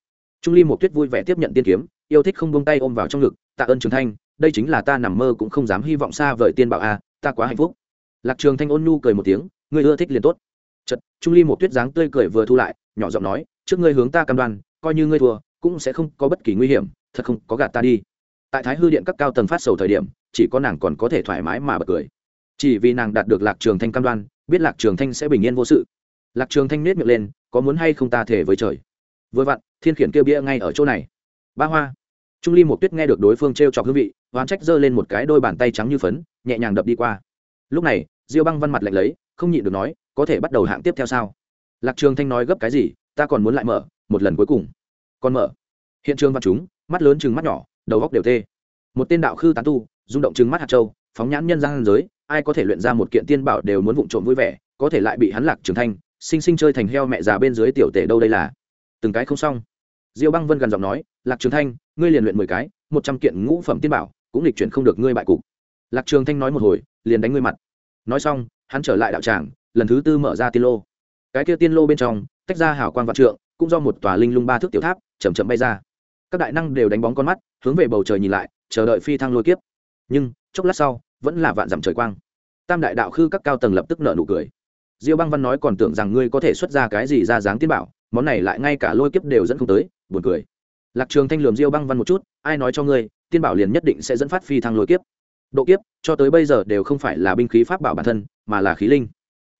Trung ly một tuyết vui vẻ tiếp nhận tiên kiếm, yêu thích không buông tay ôm vào trong ngực, tạ ơn trường thanh đây chính là ta nằm mơ cũng không dám hy vọng xa vời tiên bảo a, ta quá hạnh phúc. Lạc trường thanh ôn nhu cười một tiếng, người ưa thích liền tốt. Chật trung ly một tuyết dáng tươi cười vừa thu lại, nhỏ giọng nói, trước ngươi hướng ta cam đoan, coi như ngươi thua, cũng sẽ không có bất kỳ nguy hiểm, thật không có gạt ta đi. Tại thái hư điện các cao tầng phát sầu thời điểm, chỉ có nàng còn có thể thoải mái mà bật cười. Chỉ vì nàng đạt được lạc trường thanh cam đoan, biết lạc trường thanh sẽ bình yên vô sự. Lạc trường thanh nết miệng lên, có muốn hay không ta thể với trời. Vừa vặn, thiên khiển kêu bia ngay ở chỗ này. Ba hoa. Trung ly một tuyết nghe được đối phương t r e o chọc hương vị hoán trách giơ lên một cái đôi bàn tay trắng như phấn, nhẹ nhàng đập đi qua. Lúc này, diêu băng văn mặt lạnh lấy, không nhịn được nói, có thể bắt đầu hạng tiếp theo sao? Lạc trường thanh nói gấp cái gì, ta còn muốn lại mở, một lần cuối cùng. Còn mở? Hiện trường văn chúng, mắt lớn chừng mắt nhỏ, đầu góc đều tê. Một tên đạo khư tán tu, rung động chừng mắt hạt châu, phóng nhãn nhân gian giới, ai có thể luyện ra một kiện tiên bảo đều muốn vụng trộm vui vẻ, có thể lại bị hắn lạc trường thanh, sinh sinh chơi thành heo mẹ già bên dưới tiểu tể đâu đây là? Từng cái không xong. Diêu băng vân gần giọng nói, lạc trường thanh, ngươi liền luyện mười cái, một trăm kiện ngũ phẩm tiên bảo cũng lịch chuyển không được ngươi bại cục. Lạc trường thanh nói một hồi, liền đánh ngươi mặt. Nói xong, hắn trở lại đạo tràng, lần thứ tư mở ra tiên lô. Cái kia tiên lô bên trong, tách ra hào quang vạn trượng, cũng do một tòa linh lung ba thước tiểu tháp, chậm chậm bay ra. Các đại năng đều đánh bóng con mắt, hướng về bầu trời nhìn lại, chờ đợi phi thăng lôi kiếp. Nhưng, chốc lát sau, vẫn là vạn dặm trời quang. Tam đại đạo khư các cao tầng lập tức nở nụ cười. Diêu băng văn nói còn tưởng rằng ngươi có thể xuất ra cái gì ra dáng tiên bảo, món này lại ngay cả lôi kiếp đều dẫn không tới, buồn cười. Lạc trường thanh lườm diêu băng văn một chút, ai nói cho ngươi tiên bảo liền nhất định sẽ dẫn phát phi thăng lôi kiếp. Độ kiếp, cho tới bây giờ đều không phải là binh khí pháp bảo bản thân, mà là khí linh.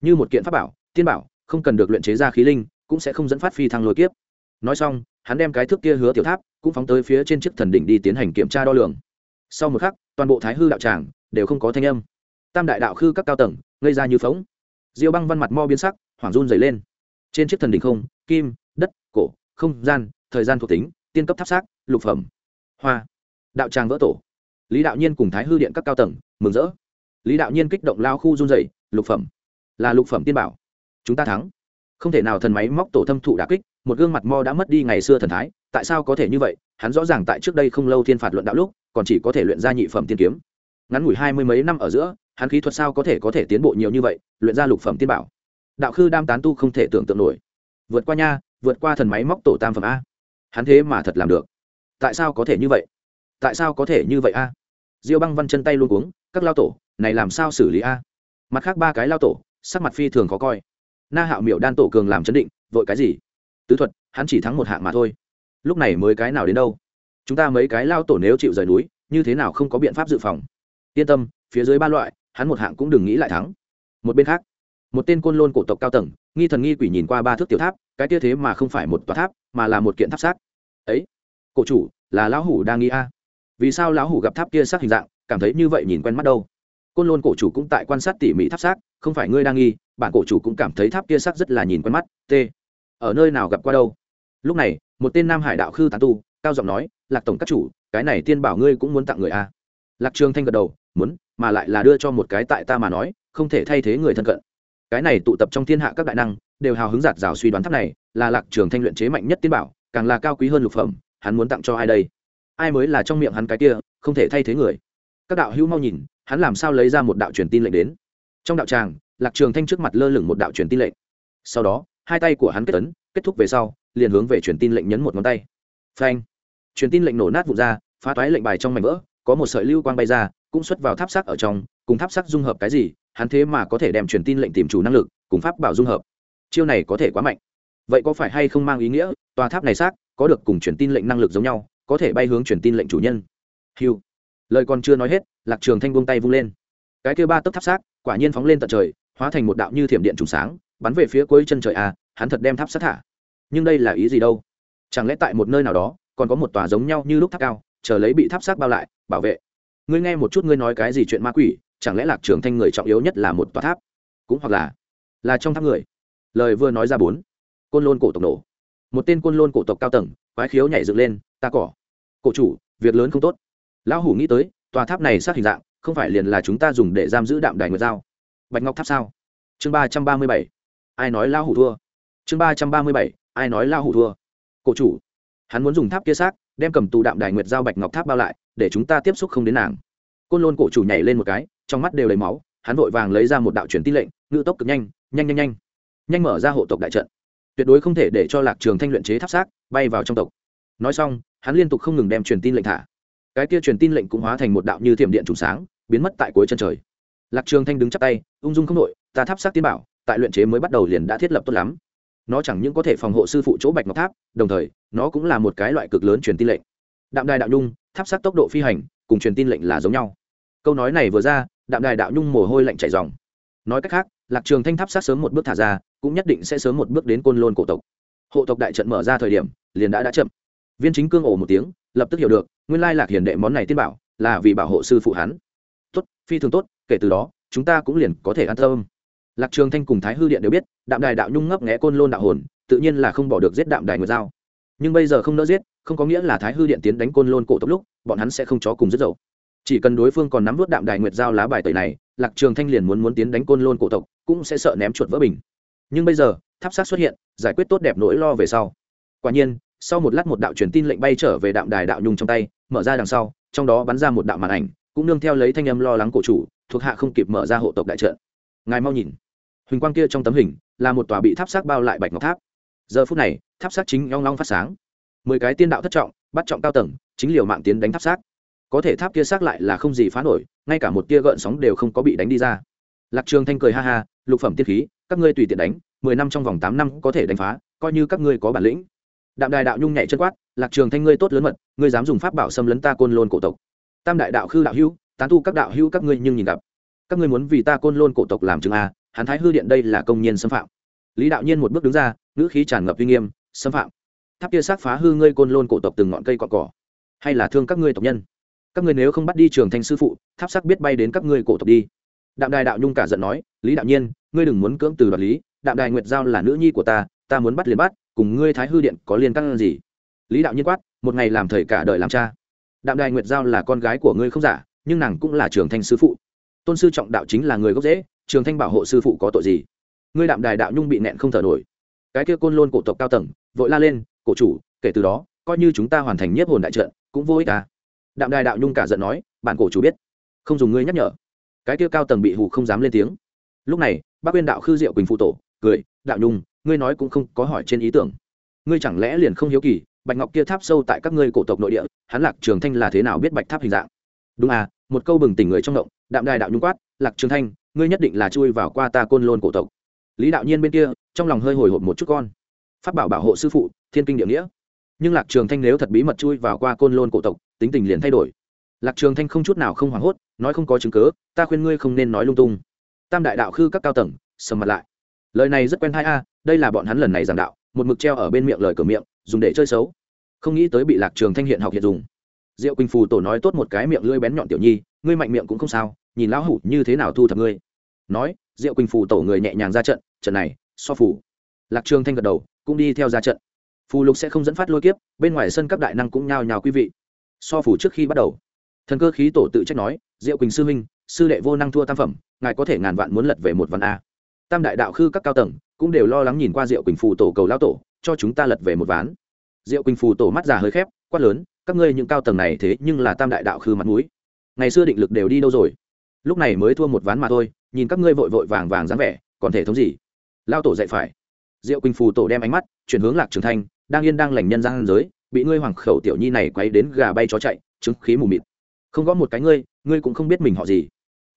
Như một kiện pháp bảo, tiên bảo, không cần được luyện chế ra khí linh, cũng sẽ không dẫn phát phi thăng lôi kiếp. Nói xong, hắn đem cái thước kia hứa tiểu tháp, cũng phóng tới phía trên chiếc thần đỉnh đi tiến hành kiểm tra đo lường. Sau một khắc, toàn bộ thái hư đạo tràng đều không có thanh âm. Tam đại đạo khư các cao tầng gây ra như phóng diêu băng văn mặt mo biến sắc, hoảng run dày lên. Trên chiếc thần đỉnh không, kim, đất, cổ, không gian, thời gian thuộc tính, tiên cấp tháp xác, lục phẩm. Hoa đạo tràng vỡ tổ. Lý đạo nhiên cùng thái hư điện các cao tầng, mừng rỡ. Lý đạo nhiên kích động lao khu run dày lục phẩm, là lục phẩm tiên bảo. Chúng ta thắng. Không thể nào thần máy móc tổ thâm thụ đà kích, một gương mặt mo đã mất đi ngày xưa thần thái, tại sao có thể như vậy? Hắn rõ ràng tại trước đây không lâu thiên phạt luận đạo lúc, còn chỉ có thể luyện ra nhị phẩm tiên kiếm. Ngắn ngủi hai mươi mấy năm ở giữa, hắn khí thuật sao có thể có thể tiến bộ nhiều như vậy, luyện ra lục phẩm tiên bảo. Đạo khư đam tán tu không thể tưởng tượng nổi. Vượt qua nha, vượt qua thần máy móc tổ tam phẩm a. Hắn thế mà thật làm được. Tại sao có thể như vậy? Tại sao có thể như vậy a? Diêu băng văn chân tay luôn cuống, các lao tổ, này làm sao xử lý a? Mặt khác ba cái lao tổ, sắc mặt phi thường khó coi. Na hạo miệu đan tổ cường làm chấn định, vội cái gì? Tứ thuật, hắn chỉ thắng một hạng mà thôi. Lúc này mới cái nào đến đâu? Chúng ta mấy cái lao tổ nếu chịu rời núi, như thế nào không có biện pháp dự phòng? Yên tâm, phía dưới ba loại, hắn một hạng cũng đừng nghĩ lại thắng. Một bên khác, một tên côn lôn cổ tộc cao tầng, nghi thần nghi quỷ nhìn qua ba thước tiểu tháp, cái kia thế mà không phải một tòa tháp, mà là một kiện tháp xác. Ấy, cổ chủ, là lão hủ đang nghĩ a vì sao lão hủ gặp tháp kia xác hình dạng, cảm thấy như vậy nhìn quen mắt đâu? Côn lôn cổ chủ cũng tại quan sát tỉ mỉ tháp xác, không phải ngươi đang nghi, bản cổ chủ cũng cảm thấy tháp kia xác rất là nhìn quen mắt, t. Ở nơi nào gặp qua đâu? Lúc này, một tên nam hải đạo khư tán tu, cao giọng nói, lạc tổng các chủ, cái này tiên bảo ngươi cũng muốn tặng người a lạc trường thanh gật đầu, muốn, mà lại là đưa cho một cái tại ta mà nói, không thể thay thế người thân cận. Cái này tụ tập trong thiên hạ các đại năng, đều hào hứng giạt rào suy đoán tháp này, là lạc trường thanh luyện chế mạnh nhất tiên bảo, càng là cao quý hơn lục phẩm, hắn muốn tặng cho ai đây? Ai mới là trong miệng hắn cái kia, không thể thay thế người. Các đạo hữu mau nhìn, hắn làm sao lấy ra một đạo truyền tin lệnh đến? Trong đạo tràng, lạc trường thanh trước mặt lơ lửng một đạo truyền tin lệnh. Sau đó, hai tay của hắn kết tấn kết thúc về sau, liền hướng về truyền tin lệnh nhấn một ngón tay. Phanh! Truyền tin lệnh nổ nát vụn ra, phá toái lệnh bài trong mảnh vỡ, có một sợi lưu quang bay ra, cũng xuất vào tháp sắc ở trong, cùng tháp sắc dung hợp cái gì, hắn thế mà có thể đem truyền tin lệnh tìm chủ năng lực, cùng pháp bảo dung hợp. Chiêu này có thể quá mạnh. Vậy có phải hay không mang ý nghĩa, tòa tháp này xác, có được cùng truyền tin lệnh năng lực giống nhau có thể bay hướng truyền tin lệnh chủ nhân. Hiu lời còn chưa nói hết lạc trường thanh buông tay vung lên. Cái kia ba tấc tháp sắt quả nhiên phóng lên tận trời hóa thành một đạo như thiểm điện trùng sáng bắn về phía cuối chân trời a à, hắn thật đem tháp sát thả. Nhưng đây là ý gì đâu? Chẳng lẽ tại một nơi nào đó còn có một tòa giống nhau như lúc tháp cao chờ lấy bị tháp sát bao lại bảo vệ. Ngươi nghe một chút ngươi nói cái gì chuyện ma quỷ chẳng lẽ lạc trường thanh người trọng yếu nhất là một tòa tháp? Cũng hoặc là là trong tháp người. Lời vừa nói ra bốn. Côn lôn cổ tộc nổ. Một tên côn lôn cổ tộc cao tầng quái khiếu nhảy dựng lên ta cỏ cổ chủ, việc lớn không tốt. Lão hủ nghĩ tới, tòa tháp này sát hình dạng, không phải liền là chúng ta dùng để giam giữ đạm đài nguyệt giao. Bạch ngọc tháp sao? Chương ba trăm ba mươi bảy. Ai nói lão hủ thua? Chương ba trăm ba mươi bảy. Ai nói lão hủ thua? Cổ chủ, hắn muốn dùng tháp kia xác, đem cầm tù đạm đài nguyệt giao bạch ngọc tháp bao lại, để chúng ta tiếp xúc không đến nàng. Côn lôn cổ chủ nhảy lên một cái, trong mắt đều lấy máu, hắn vội vàng lấy ra một đạo truyền tin lệnh, ngự tốc cực nhanh nhanh nhanh nhanh. Nhanh mở ra hộ tộc đại trận. Tuyệt đối không thể để cho lạc trường thanh luyện chế tháp xác, bay vào trong tộc. Nói xong hắn liên tục không ngừng đem truyền tin lệnh thả. Cái kia truyền tin lệnh cũng hóa thành một đạo như thiểm điện trùng sáng, biến mất tại cuối chân trời. Lạc trường thanh đứng chắp tay, ung dung không nội ta tháp sát tiên bảo, tại luyện chế mới bắt đầu liền đã thiết lập tốt lắm. Nó chẳng những có thể phòng hộ sư phụ chỗ bạch ngọc tháp, đồng thời, nó cũng là một cái loại cực lớn truyền tin lệnh. Đạm đài đạo nhung, tháp sát tốc độ phi hành, cùng truyền tin lệnh là giống nhau. Câu nói này vừa ra, đạm đài đạo nhung mồ hôi lạnh chảy ròng. nói cách khác, lạc trường thanh tháp sát sớm một bước thả ra, cũng nhất định sẽ sớm một bước đến côn lôn cổ tộc. Hộ tộc đại trận mở ra thời điểm, liền đã đã chậm viên chính cương ổ một tiếng, lập tức hiểu được, nguyên lai lạc hiền đệ món này tiên bảo là vì bảo hộ sư phụ hắn. Tốt, phi thường tốt, kể từ đó, chúng ta cũng liền có thể an tâm. Lạc trường thanh cùng thái hư điện đều biết, đạm đài đạo nhung ngấp nghẽ côn lôn đạo hồn, tự nhiên là không bỏ được giết đạm đài nguyệt giao. Nhưng bây giờ không nỡ giết, không có nghĩa là thái hư điện tiến đánh côn lôn cổ tộc lúc, bọn hắn sẽ không chó cùng rất dậu chỉ cần đối phương còn nắm vút đạm đài nguyệt giao lá bài tẩy này, lạc trường thanh liền muốn muốn tiến đánh côn lôn cổ tộc, cũng sẽ sợ ném chuột vỡ bình. Nhưng bây giờ, tháp sát xuất hiện, giải quyết tốt đẹp nỗi lo về sau. Quả nhiên sau một lát một đạo truyền tin lệnh bay trở về đạm đài đạo nhung trong tay, mở ra đằng sau, trong đó bắn ra một đạo màn ảnh, cũng nương theo lấy thanh âm lo lắng cổ chủ, thuộc hạ không kịp mở ra hộ tộc đại trận. Ngài mau nhìn. Huỳnh quang kia trong tấm hình, là một tòa bị tháp xác bao lại bạch ngọc tháp. Giờ phút này, tháp sát chính long long phát sáng. Mười cái tiên đạo thất trọng, bắt trọng cao tầng, chính liều mạng tiến đánh tháp sát có thể tháp kia xác lại là không gì phá nổi, ngay cả một tia gợn sóng đều không có bị đánh đi ra. Lạc trường thanh cười ha ha, lục phẩm tiên khí, các ngươi tùy tiện đánh, mười năm trong vòng tám năm có thể đánh phá, coi như các ngươi có bản lĩnh đạm đài đạo nhung nhảy chân quát, lạc trường thanh ngươi tốt lớn mật, ngươi dám dùng pháp bảo xâm lấn ta côn lôn cổ tộc. Tam đại đạo khư đạo hữu, tán tu các đạo hữu các ngươi nhưng nhìn gặp. Các ngươi muốn vì ta côn lôn cổ tộc làm chứng a, hắn thái hư điện đây là công nhân xâm phạm. Lý đạo nhiên một bước đứng ra, ngữ khí tràn ngập uy nghiêm, xâm phạm? Tháp kia sát phá hư ngươi côn lôn cổ tộc từng ngọn cây cọn cỏ hay là thương các ngươi tộc nhân? Các ngươi nếu không bắt đi trường thanh sư phụ, tháp sắc biết bay đến các ngươi cổ tộc đi. Đạm đài đạo nhung cả giận nói, lý đạo nhiên, ngươi đừng muốn cưỡng từ đoạt lý. Đạm đài nguyệt giao là nữ nhi của ta ta muốn bắt liền bắt cùng ngươi thái hư điện có liên căn gì? Lý đạo nhiên quát, một ngày làm thầy cả đời làm cha. Đạm đài nguyệt giao là con gái của ngươi không giả, nhưng nàng cũng là trường thanh sư phụ. Tôn sư trọng đạo chính là người gốc dễ trường thanh bảo hộ sư phụ có tội gì? Ngươi đạm đài đạo nhung bị nẹn không thở nổi. Cái kia côn lôn cổ tộc cao tầng, vội la lên, cổ chủ, kể từ đó, coi như chúng ta hoàn thành nhiếp hồn đại trận, cũng vô ích à? Đạm đài đạo nhung cả giận nói bạn cổ chủ biết, không dùng ngươi nhắc nhở. Cái kia cao tầng bị hù không dám lên tiếng. Lúc này, bác quyên đạo khư diệu quỳnh phụ tổ cười, đạo nhung ngươi nói cũng không có hỏi trên ý tưởng. Ngươi chẳng lẽ liền không hiếu kỳ, bạch ngọc kia tháp sâu tại các ngươi cổ tộc nội địa, hắn lạc trường thanh là thế nào biết bạch tháp hình dạng? Đúng à một câu bừng tỉnh người trong động, đạm đài đạo nhung quát, lạc trường thanh, ngươi nhất định là chui vào qua ta côn lôn cổ tộc. Lý đạo nhiên bên kia, trong lòng hơi hồi hộp một chút con. Phát bảo bảo hộ sư phụ, thiên kinh địa nghĩa. Nhưng lạc trường thanh nếu thật bí mật chui vào qua côn lôn cổ tộc, tính tình liền thay đổi. Lạc trường thanh không chút nào không hoảng hốt, nói không có chứng cớ ta khuyên ngươi không nên nói lung tung. Tam đại đạo khư các cao tầng, sầm mặt lại lời này rất quen hai a, đây là bọn hắn lần này giảng đạo, một mực treo ở bên miệng lời cửa miệng, dùng để chơi xấu. Không nghĩ tới bị lạc trường thanh hiện học hiện dùng. Diệu quỳnh phù tổ nói tốt một cái miệng lưỡi bén nhọn tiểu nhi, ngươi mạnh miệng cũng không sao, nhìn lão hủ như thế nào thu thập ngươi. Nói, diệu quỳnh phù tổ người nhẹ nhàng ra trận trận này, so phủ lạc trường thanh gật đầu, cũng đi theo ra trận. Phù lục sẽ không dẫn phát lôi kiếp, bên ngoài sân các đại năng cũng nhào nhào quý vị. So phủ trước khi bắt đầu. Thần cơ khí tổ tự trách nói, diệu quỳnh sư minh sư đệ vô năng thua tam phẩm, ngài có thể ngàn vạn muốn lật về một vạn a tam đại đạo khư các cao tầng cũng đều lo lắng nhìn qua diệu quỳnh phù tổ cầu lao tổ, cho chúng ta lật về một ván. Diệu quỳnh phù tổ mắt già hơi khép, quát lớn, các ngươi những cao tầng này thế nhưng là tam đại đạo khư mặt mũi. Ngày xưa định lực đều đi đâu rồi? Lúc này mới thua một ván mà thôi, nhìn các ngươi vội vội vàng vàng dáng vẻ, còn thể thống gì? Lao tổ dạy phải. Diệu quỳnh phù tổ đem ánh mắt chuyển hướng lạc trường thanh, đang yên đang lành nhân gian giới, bị ngươi hoàng khẩu tiểu nhi này quay đến gà bay chó chạy, chứng khí mù mịt. Không có một cái ngươi ngươi cũng không biết mình họ gì.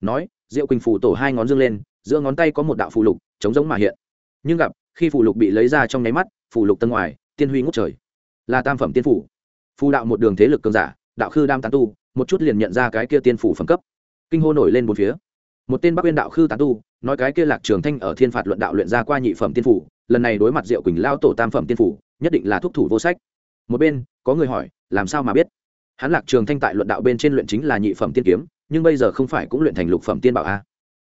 Nói, diệu quỳnh phù tổ hai ngón dương lên giữa ngón tay có một đạo phù lục chống giống mà hiện. Nhưng gặp, khi phù lục bị lấy ra trong nháy mắt, phù lục tân ngoài, tiên huy ngút trời. Là tam phẩm tiên phủ. Phù đạo một đường thế lực cường giả, đạo khư đam tán tu, một chút liền nhận ra cái kia tiên phủ phẩm cấp. Kinh hô nổi lên bốn phía. Một tên bắc uyên đạo khư tán tu, nói cái kia lạc trường thanh ở thiên phạt luận đạo luyện ra qua nhị phẩm tiên phủ, lần này đối mặt diệu quỳnh lao tổ tam phẩm tiên phủ, nhất định là thúc thủ vô sách. Một bên, có người hỏi, làm sao mà biết? Hắn lạc trường thanh tại luận đạo bên trên luyện chính là nhị phẩm tiên kiếm, nhưng bây giờ không phải cũng luyện thành lục phẩm tiên bảo a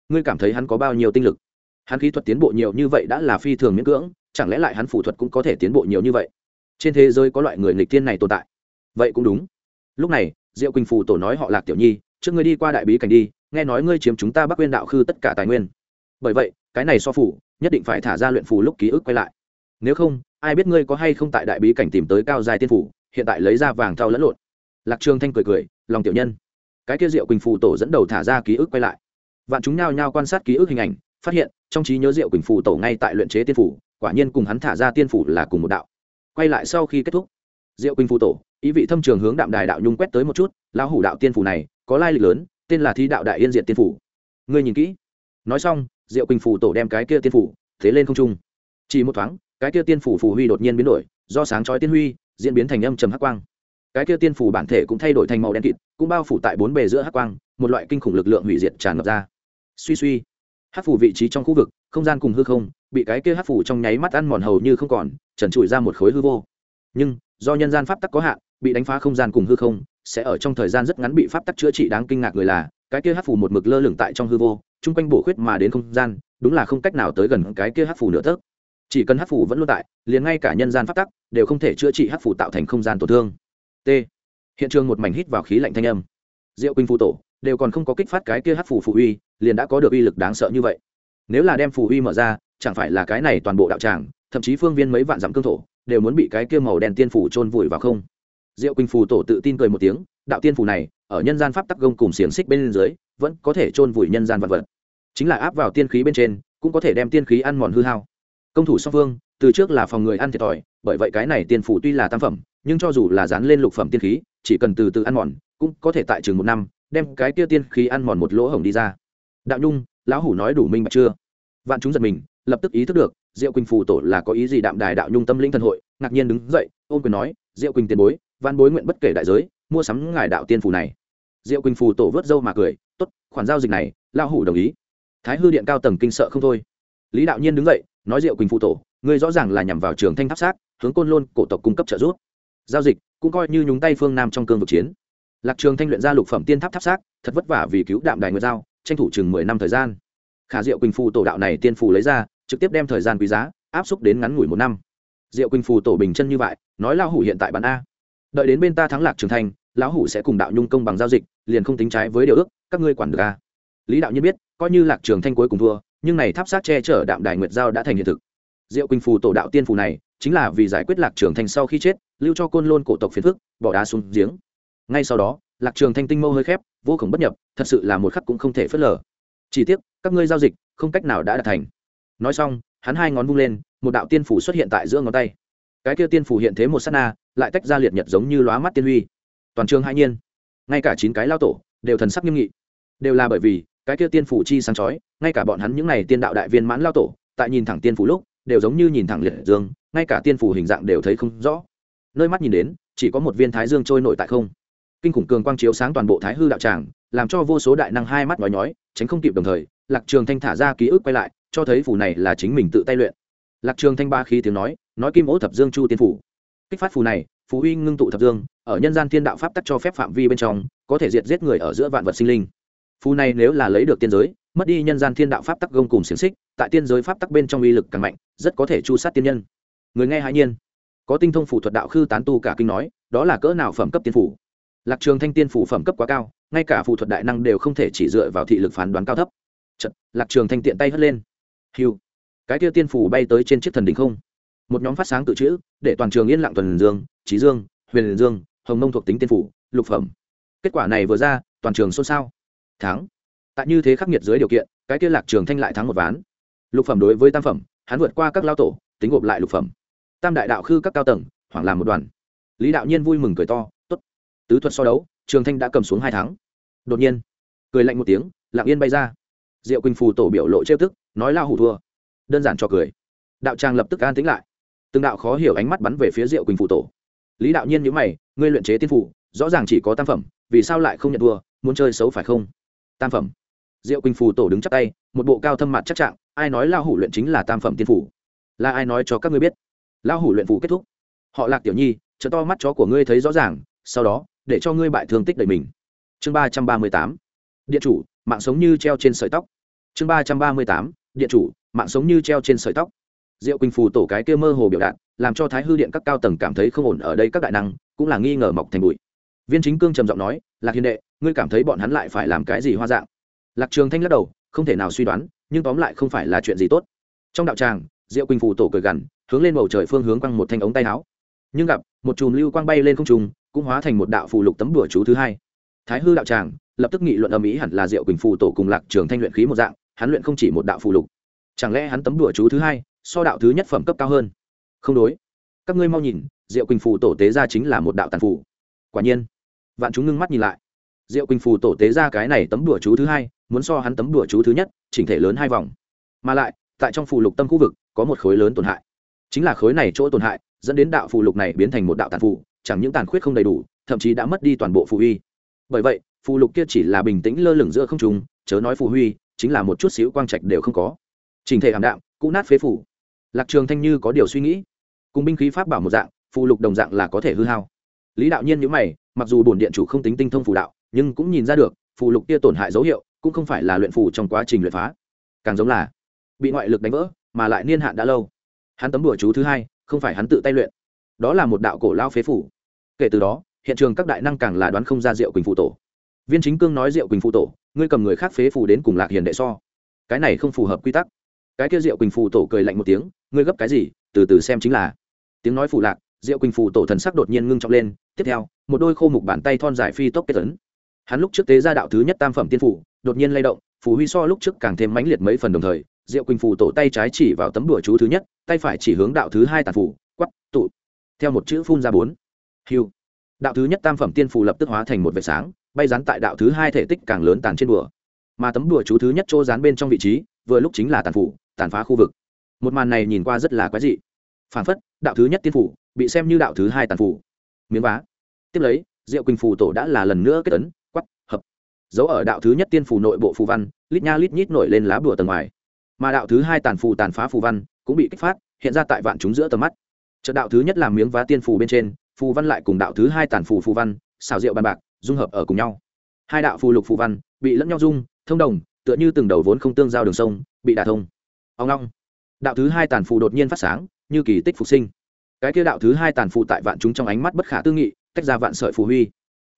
ngươi cảm thấy hắn có bao nhiêu tinh lực? Hắn kỹ thuật tiến bộ nhiều như vậy đã là phi thường miễn cưỡng, chẳng lẽ lại hắn phủ thuật cũng có thể tiến bộ nhiều như vậy? Trên thế giới có loại người nghịch tiên này tồn tại. Vậy cũng đúng. Lúc này, diệu quỳnh phù tổ nói họ lạc tiểu nhi, trước ngươi đi qua đại bí cảnh đi, nghe nói ngươi chiếm chúng ta bắc quyên đạo khư tất cả tài nguyên. Bởi vậy, cái này so phủ nhất định phải thả ra luyện phù lúc ký ức quay lại. Nếu không, ai biết ngươi có hay không tại đại bí cảnh tìm tới cao dài tiên phủ hiện tại lấy ra vàng thau lẫn lộn. Lạc trường thanh cười cười, lòng tiểu nhân. Cái kia diệu quỳnh phù tổ dẫn đầu thả ra ký ức quay lại vạn chúng nhao nhao quan sát ký ức hình ảnh, phát hiện, trong trí nhớ diệu quỳnh phù tổ ngay tại luyện chế tiên phủ, quả nhiên cùng hắn thả ra tiên phủ là cùng một đạo. Quay lại sau khi kết thúc, diệu quỳnh phù tổ, ý vị thâm trường hướng đạm đài đạo nhung quét tới một chút, lão hủ đạo tiên phủ này, có lai lịch lớn, tên là thi đạo đại yên diện tiên phủ. Ngươi nhìn kỹ. Nói xong, diệu quỳnh phù tổ đem cái kia tiên phủ, thế lên không trung. Chỉ một thoáng, cái kia tiên phủ phù huy đột nhiên biến đổi, do sáng chói tiên huy, diễn biến thành âm trầm hắc quang. Cái kia tiên phủ bản thể cũng thay đổi thành màu đen kịt, cũng bao phủ tại bốn bề giữa hắc quang, một loại kinh khủng lực lượng hủy diệt tràn ngập ra suy suy. Hắc phủ vị trí trong khu vực, không gian cùng hư không, bị cái kia hắc phủ trong nháy mắt ăn mòn hầu như không còn, trần trụi ra một khối hư vô. Nhưng, do nhân gian pháp tắc có hạn, bị đánh phá không gian cùng hư không, sẽ ở trong thời gian rất ngắn bị pháp tắc chữa trị đáng kinh ngạc người là, cái kia hắc phủ một mực lơ lửng tại trong hư vô, chung quanh bổ khuyết mà đến không gian, đúng là không cách nào tới gần cái kia hắc phủ nữa tớp chỉ cần hắc phủ vẫn luôn tại, liền ngay cả nhân gian pháp tắc đều không thể chữa trị hắc phủ tạo thành không gian tổn thương. T. Hiện trường một mảnh hít vào khí lạnh thanh âm. Diệu quỳnh phụ tổ đều còn không có kích phát cái kia hắc phù phù uy, liền đã có được uy lực đáng sợ như vậy. Nếu là đem phù uy mở ra, chẳng phải là cái này toàn bộ đạo tràng, thậm chí phương viên mấy vạn dặm cương thổ, đều muốn bị cái kia màu đen tiên phủ trôn vùi vào không? Diệu quỳnh phù tổ tự tin cười một tiếng, đạo tiên phủ này, ở nhân gian pháp tắc gông cùng xiềng xích bên dưới, vẫn có thể trôn vùi nhân gian vật vật. Chính là áp vào tiên khí bên trên, cũng có thể đem tiên khí ăn mòn hư hao. Công thủ song phương, từ trước là phòng người ăn thiệt thòi, bởi vậy cái này tiên phủ tuy là tam phẩm, nhưng cho dù là dán lên lục phẩm tiên khí, chỉ cần từ từ ăn mòn, cũng có thể tại trường một năm đem cái kia tiên khí ăn mòn một lỗ hổng đi ra. Đạo nhung, lão hủ nói đủ minh bạch chưa? Vạn chúng giật mình, lập tức ý thức được, diệu quỳnh phù tổ là có ý gì đạm đài đạo nhung tâm linh thần hội, ngạc nhiên đứng dậy ôm quyền nói, diệu quỳnh tiền bối văn bối nguyện bất kể đại giới, mua sắm ngài đạo tiên phù này. Diệu quỳnh phù tổ vớt dâu mà cười t ố t khoản giao dịch này, lão hủ đồng ý. Thái hư điện cao tầng kinh sợ không thôi. Lý đạo nhiên đứng dậy, nói diệu quỳnh phù tổ, ngươi rõ ràng là nhằm vào trường thanh tháp sát hướng côn lôn cổ tộc cung cấp trợ giúp. Giao dịch, cũng coi như nhúng tay phương nam trong cương vực chiến lạc trường thanh luyện ra lục phẩm tiên tháp tháp xác, thật vất vả vì cứu đạm đài nguyệt giao, tranh thủ chừng mười năm thời gian. Khả diệu quỳnh phù tổ đạo này tiên phù lấy ra, trực tiếp đem thời gian quý giá, áp xúc đến ngắn ngủi một năm. Diệu quỳnh phù tổ bình chân như vậy, nói lão hủ hiện tại bán a. Đợi đến bên ta thắng lạc trường thành lão hủ sẽ cùng đạo nhung công bằng giao dịch, liền không tính trái với điều ước, các ngươi quản được a. Lý đạo nhiên biết, coi như lạc trường thanh cuối cùng thua, nhưng này tháp sát che chở đạm đài nguyệt giao đã thành hiện thực. Diệu quỳnh phù tổ đạo tiên phù này, chính là vì giải quyết lạc trường thanh sau khi chết, lưu cho côn lôn cổ tộc phiền phức, bỏ đá xuống giếng ngay sau đó, lạc trường thanh tinh mâu hơi khép, vô cùng bất nhập, thật sự là một khắc cũng không thể phớt lờ. Chỉ tiếc, các ngươi giao dịch, không cách nào đã đạt thành. Nói xong, hắn hai ngón vung lên, một đạo tiên phủ xuất hiện tại giữa ngón tay. Cái kia tiên phủ hiện thế một sát na, lại tách ra liệt nhật giống như lóa mắt tiên huy. Toàn trường hai nhiên, ngay cả chín cái lao tổ, đều thần sắc nghiêm nghị. Đều là bởi vì, cái kia tiên phủ chi sáng chói, ngay cả bọn hắn những này tiên đạo đại viên mãn lao tổ, tại nhìn thẳng tiên phủ lúc, đều giống như nhìn thẳng liệt dương, ngay cả tiên phủ hình dạng đều thấy không rõ. Nơi mắt nhìn đến, chỉ có một viên thái dương trôi nổi tại không kinh khủng cường quang chiếu sáng toàn bộ thái hư đạo tràng, làm cho vô số đại năng hai mắt nói nhói, tránh không kịp đồng thời, lạc trường thanh thả ra ký ức quay lại, cho thấy phù này là chính mình tự tay luyện. Lạc trường thanh ba khí tiếng nói nói kim ố thập dương chu tiên phủ. Kích phát phù này, phù uy ngưng tụ thập dương, ở nhân gian thiên đạo pháp tắc cho phép phạm vi bên trong, có thể diệt giết người ở giữa vạn vật sinh linh. Phù này nếu là lấy được tiên giới, mất đi nhân gian thiên đạo pháp tắc gông cùng xiềng xích, tại tiên giới pháp tắc bên trong uy lực càng mạnh, rất có thể chu sát tiên nhân. Người nghe hãi nhiên. Có tinh thông phù thuật đạo khư tán tu cả kinh nói, đó là cỡ nào phẩm cấp tiên phủ? Lạc trường thanh tiên phủ phẩm cấp quá cao ngay cả phù thuật đại năng đều không thể chỉ dựa vào thị lực phán đoán cao thấp. Chật, lạc trường thanh tiện tay hất lên. Hiu cái kia tiên phủ bay tới trên chiếc thần đỉnh không. Một nhóm phát sáng tự chữ để toàn trường yên lặng tuần dương trí dương huyền dương hồng mông thuộc tính tiên phủ lục phẩm. Kết quả này vừa ra toàn trường xôn xao. Thắng. Tại như thế khắc nghiệt dưới điều kiện cái kia lạc trường thanh lại thắng một ván. Lục phẩm đối với tam phẩm hắn vượt qua các lao tổ tính gộp lại lục phẩm. Tam đại đạo khư các cao tầng hoảng làm một đoàn. Lý đạo nhiên vui mừng cười to tứ thuật so đấu, trường thanh đã cầm xuống hai tháng. Đột nhiên, cười lạnh một tiếng lạng yên bay ra. Diệu quỳnh phù tổ biểu lộ trêu tức, nói lao hủ thua. Đơn giản cho cười. Đạo tràng lập tức an tĩnh lại. Từng đạo khó hiểu ánh mắt bắn về phía diệu quỳnh phù tổ. Lý đạo nhiên nhữ mày, ngươi luyện chế tiên phủ rõ ràng chỉ có tam phẩm, vì sao lại không nhận thua, muốn chơi xấu phải không? Tam phẩm. Diệu quỳnh phù tổ đứng chắc tay, một bộ cao thâm mặt chắc trạng, ai nói lao hủ luyện chính là tam phẩm tiên phủ là ai nói cho các ngươi biết? Lao hủ luyện phủ kết thúc. Họ lạc tiểu nhi chợ to mắt chó của ngươi thấy rõ ràng, sau đó để cho ngươi bại thương tích đầy mình. Chương ba trăm ba mươi tám. Điện chủ, mạng sống như treo trên sợi tóc. Chương ba trăm ba mươi tám. Điện chủ, mạng sống như treo trên sợi tóc. Diệu quỳnh phù tổ cái kia mơ hồ biểu đạt, làm cho thái hư điện các cao tầng cảm thấy không ổn ở đây các đại năng, cũng là nghi ngờ mọc thành bụi. Viên chính cương trầm giọng nói, lạc hiền đệ, ngươi cảm thấy bọn hắn lại phải làm cái gì hoa dạng? Lạc trường thanh lắc đầu, không thể nào suy đoán, nhưng tóm lại không phải là chuyện gì tốt. Trong đạo tràng, diệu quỳnh phù tổ cười gằn, hướng lên bầu trời phương hướng quăng một thanh ống tay áo. Nhưng gặp, một chùm lưu quang bay lên không trung cũng hóa thành một đạo phù lục tấm đùa chú thứ hai. Thái hư đạo tràng lập tức nghị luận âm ý hẳn là diệu quỳnh phù tổ cùng lạc trường thanh luyện khí một dạng, hắn luyện không chỉ một đạo phù lục. Chẳng lẽ hắn tấm đùa chú thứ hai so đạo thứ nhất phẩm cấp cao hơn? Không đối. Các ngươi mau nhìn, diệu quỳnh phù tổ tế ra chính là một đạo tàn phù. Quả nhiên, vạn chúng ngưng mắt nhìn lại. Diệu quỳnh phù tổ tế ra cái này tấm đùa chú thứ hai, muốn so hắn tấm đùa chú thứ nhất, chỉnh thể lớn hai vòng. Mà lại, tại trong phù lục tâm khu vực, có một khối lớn tổn hại. Chính là khối này chỗ tổn hại, dẫn đến đạo phù lục này biến thành một đạo tàn phù chẳng những tàn khuyết không đầy đủ, thậm chí đã mất đi toàn bộ phù huy. bởi vậy, phù lục kia chỉ là bình tĩnh lơ lửng giữa không trùng chớ nói phù huy, chính là một chút xíu quang trạch đều không có. Trình thể ảm đạm, cũ nát phế phủ. Lạc trường thanh như có điều suy nghĩ. Cùng binh khí pháp bảo một dạng, phù lục đồng dạng là có thể hư hao. Lý đạo nhiên nhíu mày, mặc dù bổn điện chủ không tính tinh thông phù đạo, nhưng cũng nhìn ra được, phù lục kia tổn hại dấu hiệu, cũng không phải là luyện phù trong quá trình luyện phá. Càng giống là, bị ngoại lực đánh vỡ, mà lại niên hạn đã lâu. Hắn tấm đùa chú thứ hai, không phải hắn tự tay luyện. Đó là một đạo cổ lao phế phủ kể từ đó hiện trường các đại năng càng là đoán không ra diệu quỳnh phụ tổ. Viên chính cương nói diệu quỳnh phụ tổ ngươi cầm người khác phế phù đến cùng lạc hiền đệ so. Cái này không phù hợp quy tắc. Cái kia diệu quỳnh phù tổ cười lạnh một tiếng ngươi gấp cái gì từ từ xem chính là. Tiếng nói phù lạc diệu quỳnh phù tổ thần sắc đột nhiên ngưng trọng lên tiếp theo một đôi khô mục bàn tay thon dài phi tốc kết tấn hắn lúc trước tế ra đạo thứ nhất tam phẩm tiên phủ đột nhiên lay động phù huy so lúc trước càng thêm mãnh liệt mấy phần đồng thời diệu quỳnh phù tổ tay trái chỉ vào tấm đùa chú thứ nhất tay phải chỉ hướng đạo thứ hai tàn phủ, quắp tụ. Theo một chữ phun ra bốn hiu đạo thứ nhất tam phẩm tiên phù lập tức hóa thành một vệt sáng, bay rán tại đạo thứ hai thể tích càng lớn tàn trên đùa mà tấm đùa chú thứ nhất chỗ dán bên trong vị trí, vừa lúc chính là tàn phủ tàn phá khu vực. Một màn này nhìn qua rất là quái dị. Phản phất, đạo thứ nhất tiên phủ bị xem như đạo thứ hai tàn phủ miếng vá. Tiếp lấy, diệu quỳnh phù tổ đã là lần nữa kết tấn quắp hợp. Dấu ở đạo thứ nhất tiên phủ nội bộ phù văn, lít nha lít nhít nổi lên lá bùa tầng ngoài. Mà đạo thứ hai tàn phù tàn phá phù văn cũng bị kích phát, hiện ra tại vạn chúng giữa tầm mắt. Chợ đạo thứ nhất làm miếng vá tiên phù bên trên phù văn lại cùng đạo thứ hai tàn phù phù văn, xào rượu bàn bạc, dung hợp ở cùng nhau. Hai đạo phù lục phù văn bị lẫn nhau dung, thông đồng, tựa như từng đầu vốn không tương giao đường sông, bị đả thông. Ông long. Đạo thứ hai tàn phù đột nhiên phát sáng, như kỳ tích phục sinh. Cái kia đạo thứ hai tàn phù tại vạn chúng trong ánh mắt bất khả tư nghị, tách ra vạn sợi phù huy.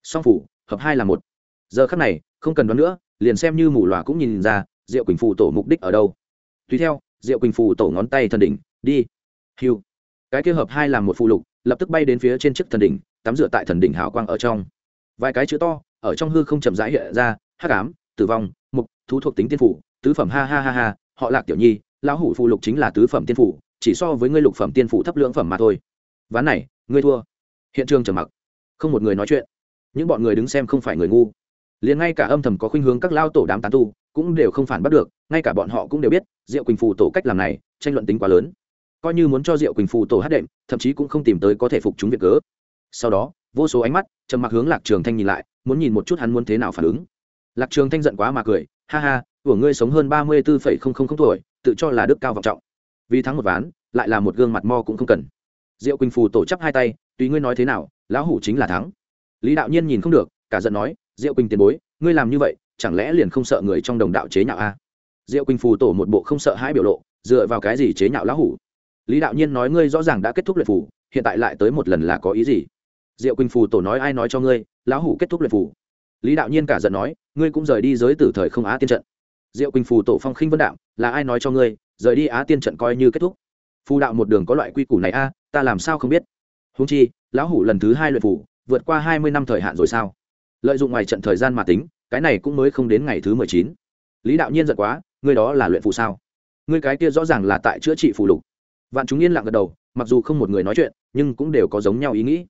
Song phủ hợp hai là một. Giờ khắc này, không cần đoán nữa, liền xem như mù lòa cũng nhìn ra, diệu quỳnh phù tổ mục đích ở đâu. Tùy theo, diệu quỳnh phù tổ ngón tay thần đỉnh, đi. Hiu cái kia hợp hai là một phù lục lập tức bay đến phía trên chiếc thần đỉnh, tắm rửa tại thần đỉnh hào quang ở trong. Vài cái chữ to, ở trong hư không chậm rãi hiện ra, hắc ám, tử vong, mục, thú thuộc tính tiên phủ, tứ phẩm ha ha ha ha, họ lạc tiểu nhi, lão hủ phù lục chính là tứ phẩm tiên phủ, chỉ so với ngươi lục phẩm tiên phủ thấp lưỡng phẩm mà thôi. Ván này, ngươi thua. Hiện trường trầm mặc. Không một người nói chuyện. Những bọn người đứng xem không phải người ngu. Liền ngay cả âm thầm có khuynh hướng các lao tổ đám tán tu, cũng đều không phản bắt được, ngay cả bọn họ cũng đều biết, diệu quỳnh phù tổ cách làm này, tranh luận tính quá lớn coi như muốn cho diệu quỳnh phù tổ hát đệm, thậm chí cũng không tìm tới có thể phục chúng việc cớ. Sau đó, vô số ánh mắt trầm mặc hướng lạc trường thanh nhìn lại, muốn nhìn một chút hắn muốn thế nào phản ứng. Lạc trường thanh giận quá mà cười, ha ha, của ngươi sống hơn ba mươi bốn tuổi, tự cho là đức cao vọng trọng. Vì thắng một ván, lại là một gương mặt mo cũng không cần. Diệu quỳnh phù tổ chấp hai tay, tùy ngươi nói thế nào, lão hủ chính là thắng. Lý đạo nhiên nhìn không được, cả giận nói, diệu quỳnh tiền bối, ngươi làm như vậy, chẳng lẽ liền không sợ người trong đồng đạo chế nhạo a? Diệu quỳnh phù tổ một bộ không sợ hãi biểu lộ, dựa vào cái gì chế nhạo lão hủ? Lý đạo nhiên nói ngươi rõ ràng đã kết thúc luyện phù hiện tại lại tới một lần là có ý gì? Diệu quỳnh phù tổ nói ai nói cho ngươi, lão hủ kết thúc luyện phù lý đạo nhiên cả giận nói, ngươi cũng rời đi giới tử thời không á tiên trận. Diệu quỳnh phù tổ phong khinh vân đạo, là ai nói cho ngươi, rời đi á tiên trận coi như kết thúc? Phù đạo một đường có loại quy củ này a, ta làm sao không biết? Húng chi, lão hủ lần thứ hai luyện phù vượt qua hai mươi năm thời hạn rồi sao? Lợi dụng ngoài trận thời gian mà tính, cái này cũng mới không đến ngày thứ mười chín. Lý đạo nhiên giận quá, ngươi đó là luyện phù sao? Ngươi cái kia rõ ràng là tại chữa trị phù lục vạn chúng yên lặng gật đầu, mặc dù không một người nói chuyện, nhưng cũng đều có giống nhau ý nghĩ.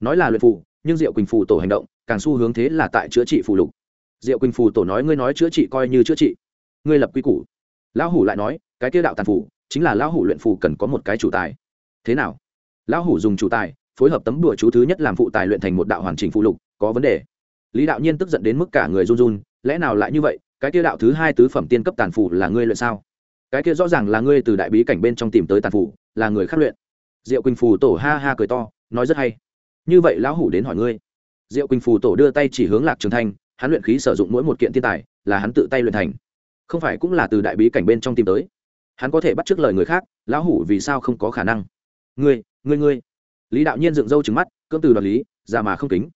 Nói là luyện phù, nhưng diệu quỳnh phù tổ hành động, càng xu hướng thế là tại chữa trị phù lục. Diệu quỳnh phù tổ nói ngươi nói chữa trị coi như chữa trị. Ngươi lập quy củ. Lão hủ lại nói, cái kia đạo tàn phù, chính là lão hủ luyện phù cần có một cái chủ tài. Thế nào? Lão hủ dùng chủ tài, phối hợp tấm đùa chú thứ nhất làm phụ tài luyện thành một đạo hoàn chỉnh phụ lục, có vấn đề. Lý đạo nhiên tức giận đến mức cả người run run, lẽ nào lại như vậy? Cái kia đạo thứ hai tứ phẩm tiên cấp tàn phù là ngươi luyện sao? Cái kia rõ ràng là ngươi từ đại bí cảnh bên trong tìm tới tàn phủ là người khắc luyện. Diệu quỳnh phù tổ ha ha cười to, nói rất hay. Như vậy lão hủ đến hỏi ngươi. Diệu quỳnh phù tổ đưa tay chỉ hướng lạc trường thanh, hắn luyện khí sử dụng mỗi một kiện thiên tài, là hắn tự tay luyện thành. Không phải cũng là từ đại bí cảnh bên trong tìm tới. Hắn có thể bắt trước lời người khác, lão hủ vì sao không có khả năng? Ngươi ngươi ngươi. Lý đạo nhiên dựng râu trứng mắt, cưỡng từ đoạt lý ra mà không kính.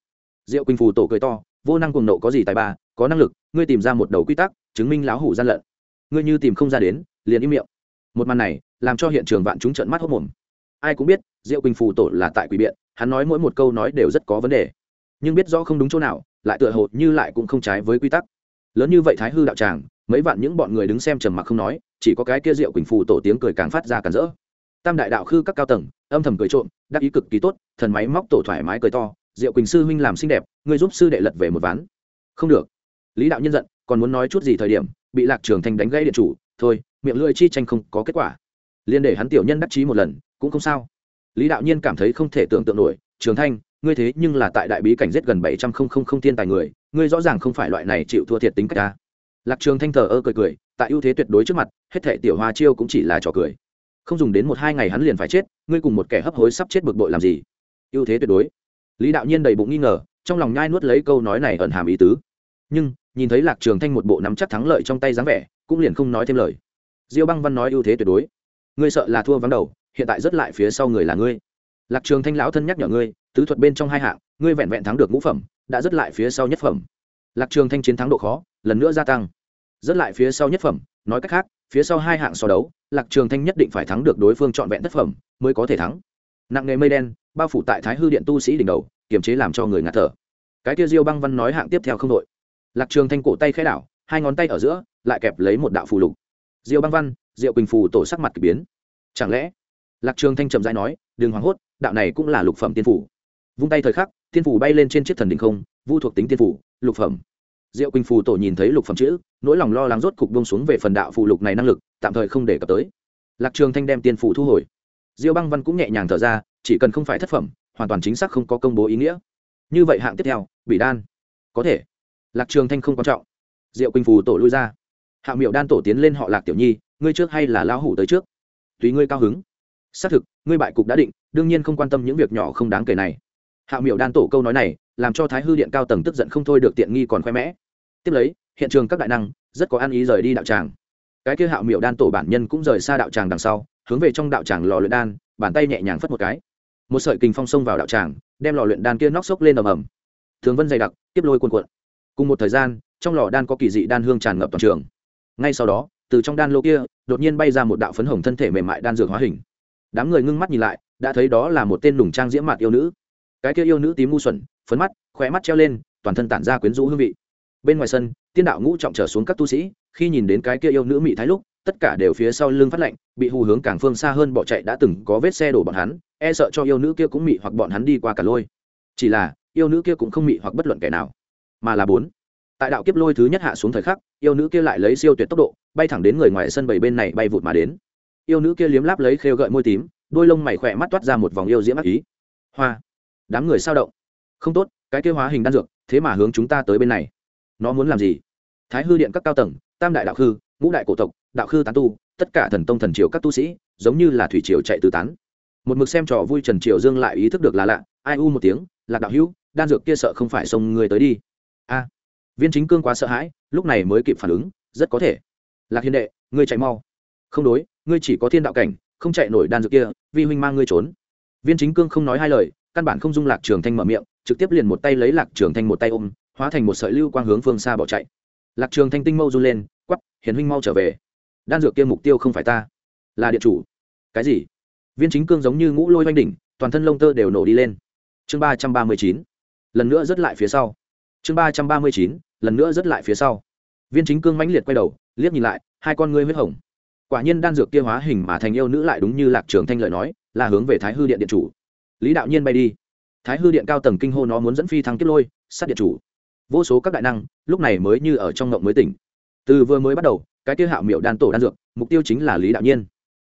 Diệu quỳnh phù tổ cười to, vô năng cuồng nộ có gì tài ba, có năng lực, ngươi tìm ra một đầu quy tắc, chứng minh lão hủ gian lận ngươi như tìm không ra đến, liền im miệng. Một màn này, làm cho hiện trường vạn chúng trợn mắt hốc mồm. Ai cũng biết, diệu quỳnh phù tổ là tại quỷ biện, hắn nói mỗi một câu nói đều rất có vấn đề. Nhưng biết rõ không đúng chỗ nào, lại tựa hồ như lại cũng không trái với quy tắc. Lớn như vậy thái hư đạo tràng, mấy vạn những bọn người đứng xem trầm mặc không nói, chỉ có cái kia diệu quỳnh phù tổ tiếng cười càng phát ra càng rỡ. Tam đại đạo khư các cao tầng, âm thầm cười trộm, đắc ý cực kỳ tốt, thần máy móc tổ thoải mái cười to, diệu quỳnh sư huynh làm xinh đẹp, ngươi giúp sư đệ lật về một ván. Không được. Lý đạo nhân giận, còn muốn nói chút gì thời điểm bị lạc trường thanh đánh gãy điện chủ, thôi, miệng lưỡi chi tranh không có kết quả. Liên để hắn tiểu nhân đắc chí một lần, cũng không sao. Lý đạo nhiên cảm thấy không thể tưởng tượng nổi, trường thanh, ngươi thế nhưng là tại đại bí cảnh giết gần bảy trăm không không không thiên tài người, ngươi rõ ràng không phải loại này chịu thua thiệt tính cách ta. Lạc trường thanh thờ ơ cười cười, tại ưu thế tuyệt đối trước mặt, hết thể tiểu hoa chiêu cũng chỉ là trò cười. Không dùng đến một hai ngày hắn liền phải chết, ngươi cùng một kẻ hấp hối sắp chết bực bội làm gì? Ưu thế tuyệt đối. Lý đạo nhiên đầy bụng nghi ngờ, trong lòng nhai nuốt lấy câu nói này ẩn hàm ý tứ. Nhưng nhìn thấy lạc trường thanh một bộ nắm chắc thắng lợi trong tay dáng vẻ, cũng liền không nói thêm lời. Diêu băng văn nói ưu thế tuyệt đối. Ngươi sợ là thua vắng đầu, hiện tại rất lại phía sau người là ngươi. Lạc trường thanh lão thân nhắc nhở ngươi, tứ thuật bên trong hai hạng, ngươi vẹn vẹn thắng được ngũ phẩm, đã rất lại phía sau nhất phẩm. Lạc trường thanh chiến thắng độ khó, lần nữa gia tăng. Rất lại phía sau nhất phẩm, nói cách khác, phía sau hai hạng so đấu, lạc trường thanh nhất định phải thắng được đối phương trọn vẹn thất phẩm, mới có thể thắng. Nặng nghề mây đen, bao phủ tại thái hư điện tu sĩ đỉnh đầu, kiềm chế làm cho người ngạt thở. Cái kia diêu băng văn nói hạng tiếp theo không đội lạc trường thanh cổ tay khẽ đảo, hai ngón tay ở giữa, lại kẹp lấy một đạo phù lục. Diêu băng văn, diệu quỳnh phù tổ sắc mặt k ỳ biến. Chẳng lẽ? Lạc trường thanh trầm dãi nói, đừng hoảng hốt, đạo này cũng là lục phẩm tiên phủ vung tay thời khắc, tiên phủ bay lên trên chiếc thần đỉnh không, vu thuộc tính tiên phủ lục phẩm. Diệu quỳnh phù tổ nhìn thấy lục phẩm chữ, nỗi lòng lo lắng rốt cục bông xuống về phần đạo phù lục này năng lực, tạm thời không để cập tới. Lạc trường thanh đem tiên phủ thu hồi. Diêu băng văn cũng nhẹ nhàng thở ra, chỉ cần không phải thất phẩm, hoàn toàn chính xác không có công bố ý nghĩa. Như vậy hạng tiếp theo, bị đan. Có thể lạc trường thanh không quan trọng. Diệu quỳnh phù tổ lui ra. Hạ miệu đan tổ tiến lên họ lạc tiểu nhi, ngươi trước hay là lão hủ tới trước? Tùy ngươi cao hứng. Xác thực, ngươi bại cục đã định, đương nhiên không quan tâm những việc nhỏ không đáng kể này. Hạ miệu đan tổ câu nói này, làm cho thái hư điện cao tầng tức giận không thôi được tiện nghi còn khoe mẽ. Tiếp lấy, hiện trường các đại năng, rất có ăn ý rời đi đạo tràng. Cái kia hạo miệu đan tổ bản nhân cũng rời xa đạo tràng đằng sau, hướng về trong đạo tràng lò luyện đan, bàn tay nhẹ nhàng phất một cái. Một sợi kình phong xông vào đạo tràng, đem lò luyện đan kia nóc xốc lên ầm ầm. Thường vân dày đặc tiếp lôi cuồn cuộn cùng một thời gian, trong lò đan có kỳ dị đan hương tràn ngập toàn trường. Ngay sau đó, từ trong đan lô kia, đột nhiên bay ra một đạo phấn hồng thân thể mềm mại đan dược hóa hình. Đám người ngưng mắt nhìn lại, đã thấy đó là một tên nùng trang diễm mặt yêu nữ. Cái kia yêu nữ tím ngu xuẩn, phấn mắt, khóe mắt treo lên, toàn thân tản ra quyến rũ hương vị. Bên ngoài sân, tiên đạo ngũ trọng trở xuống các tu sĩ, khi nhìn đến cái kia yêu nữ mỹ thái lúc, tất cả đều phía sau lưng phát lạnh, bị hù hướng càng phương xa hơn bỏ chạy đã từng có vết xe đổ bọn hắn e sợ cho yêu nữ kia cũng mị hoặc bọn hắn đi qua cả lôi. Chỉ là, yêu nữ kia cũng không mị hoặc bất luận kẻ nào mà là bốn. Tại đạo kiếp lôi thứ nhất hạ xuống thời khắc, yêu nữ kia lại lấy siêu tuyệt tốc độ, bay thẳng đến người ngoài sân bảy bên này bay vụt mà đến. Yêu nữ kia liếm láp lấy khêu gợi môi tím, đôi lông mày khỏe mắt toát ra một vòng yêu diễm ác ý. Hoa, đám người sao động? Không tốt, cái kia hóa hình đan dược, thế mà hướng chúng ta tới bên này. Nó muốn làm gì? Thái hư điện các cao tầng, tam đại đạo khư, ngũ đại cổ tộc, đạo khư tán tu, tất cả thần tông thần triều các tu sĩ, giống như là thủy triều chạy tứ tán. Một mực xem trò vui trần triều dương lại ý thức được là lạ, ai u một tiếng, lạc đạo hữu, đan dược kia sợ không phải xông người tới đi a. Viên chính cương quá sợ hãi, lúc này mới kịp phản ứng, rất có thể. Lạc hiền đệ, ngươi chạy mau. Không đối, ngươi chỉ có thiên đạo cảnh, không chạy nổi đan dược kia, vi huynh mang ngươi trốn. Viên chính cương không nói hai lời, căn bản không dung lạc trường thanh mở miệng, trực tiếp liền một tay lấy lạc trường thanh một tay ôm, hóa thành một sợi lưu quang hướng phương xa bỏ chạy. Lạc trường thanh tinh mâu run lên quắp hiền huynh mau trở về. Đan dược kia mục tiêu không phải ta, là địa chủ. Cái gì? Viên chính cương giống như ngũ lôi oanh đỉnh, toàn thân lông tơ đều nổ đi lên. Chương ba trăm ba mươi chín. Lần nữa rớt lại phía sau chương ba trăm ba mươi chín, lần nữa dứt lại phía sau. Viên chính cương mãnh liệt quay đầu, liếc nhìn lại, hai con ngươi huyết hồng. Quả nhiên đan dược kia hóa hình mà thành yêu nữ lại đúng như lạc trường thanh lợi nói, là hướng về thái hư điện điện chủ. Lý đạo nhiên bay đi. Thái hư điện cao tầng kinh hô nó muốn dẫn phi thăng kết lôi, sát điện chủ. Vô số các đại năng, lúc này mới như ở trong ngộng mới tỉnh. Từ vừa mới bắt đầu, cái kia hạo miệu đan tổ đan dược, mục tiêu chính là lý đạo nhiên.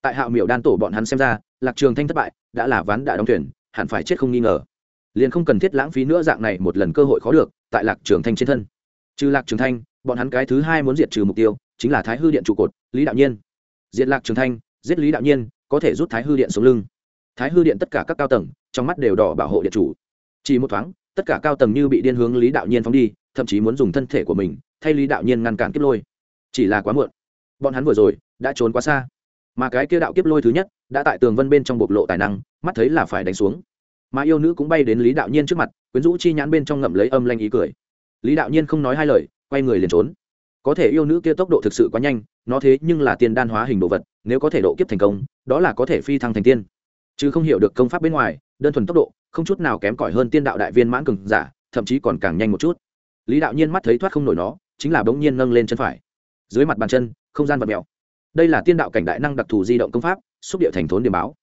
Tại hạo miệu đan tổ bọn hắn xem ra, lạc trường thanh thất bại, đã là ván đã đóng thuyền, hẳn phải chết không nghi ngờ liền không cần thiết lãng phí nữa dạng này một lần cơ hội khó được, tại lạc trường thanh trên thân. Trừ lạc trường thanh, bọn hắn cái thứ hai muốn diệt trừ mục tiêu, chính là thái hư điện trụ cột, lý đạo nhiên. Diệt lạc trường thanh, giết lý đạo nhiên, có thể rút thái hư điện xuống lưng. Thái hư điện tất cả các cao tầng, trong mắt đều đỏ bảo hộ điện chủ. Chỉ một thoáng, tất cả cao tầng như bị điên hướng lý đạo nhiên phóng đi, thậm chí muốn dùng thân thể của mình, thay lý đạo nhiên ngăn cản kiếp lôi. Chỉ là quá muộn. Bọn hắn vừa rồi, đã trốn quá xa. Mà cái kia đạo kiếp lôi thứ nhất, đã tại tường vân bên trong bộc lộ tài năng, mắt thấy là phải đánh xuống mà yêu nữ cũng bay đến lý đạo nhiên trước mặt quyến rũ chi nhãn bên trong ngậm lấy âm lanh ý cười lý đạo nhiên không nói hai lời quay người liền trốn có thể yêu nữ kia tốc độ thực sự quá nhanh nó thế nhưng là tiền đan hóa hình đồ vật nếu có thể độ kiếp thành công đó là có thể phi thăng thành tiên chứ không hiểu được công pháp bên ngoài đơn thuần tốc độ không chút nào kém cỏi hơn tiên đạo đại viên mãn cường giả thậm chí còn càng nhanh một chút lý đạo nhiên mắt thấy thoát không nổi nó chính là bỗng nhiên nâng lên chân phải dưới mặt bàn chân không gian vật mèo đây là tiên đạo cảnh đại năng đặc thù di động công pháp xúc điệu thành thốn điểm báo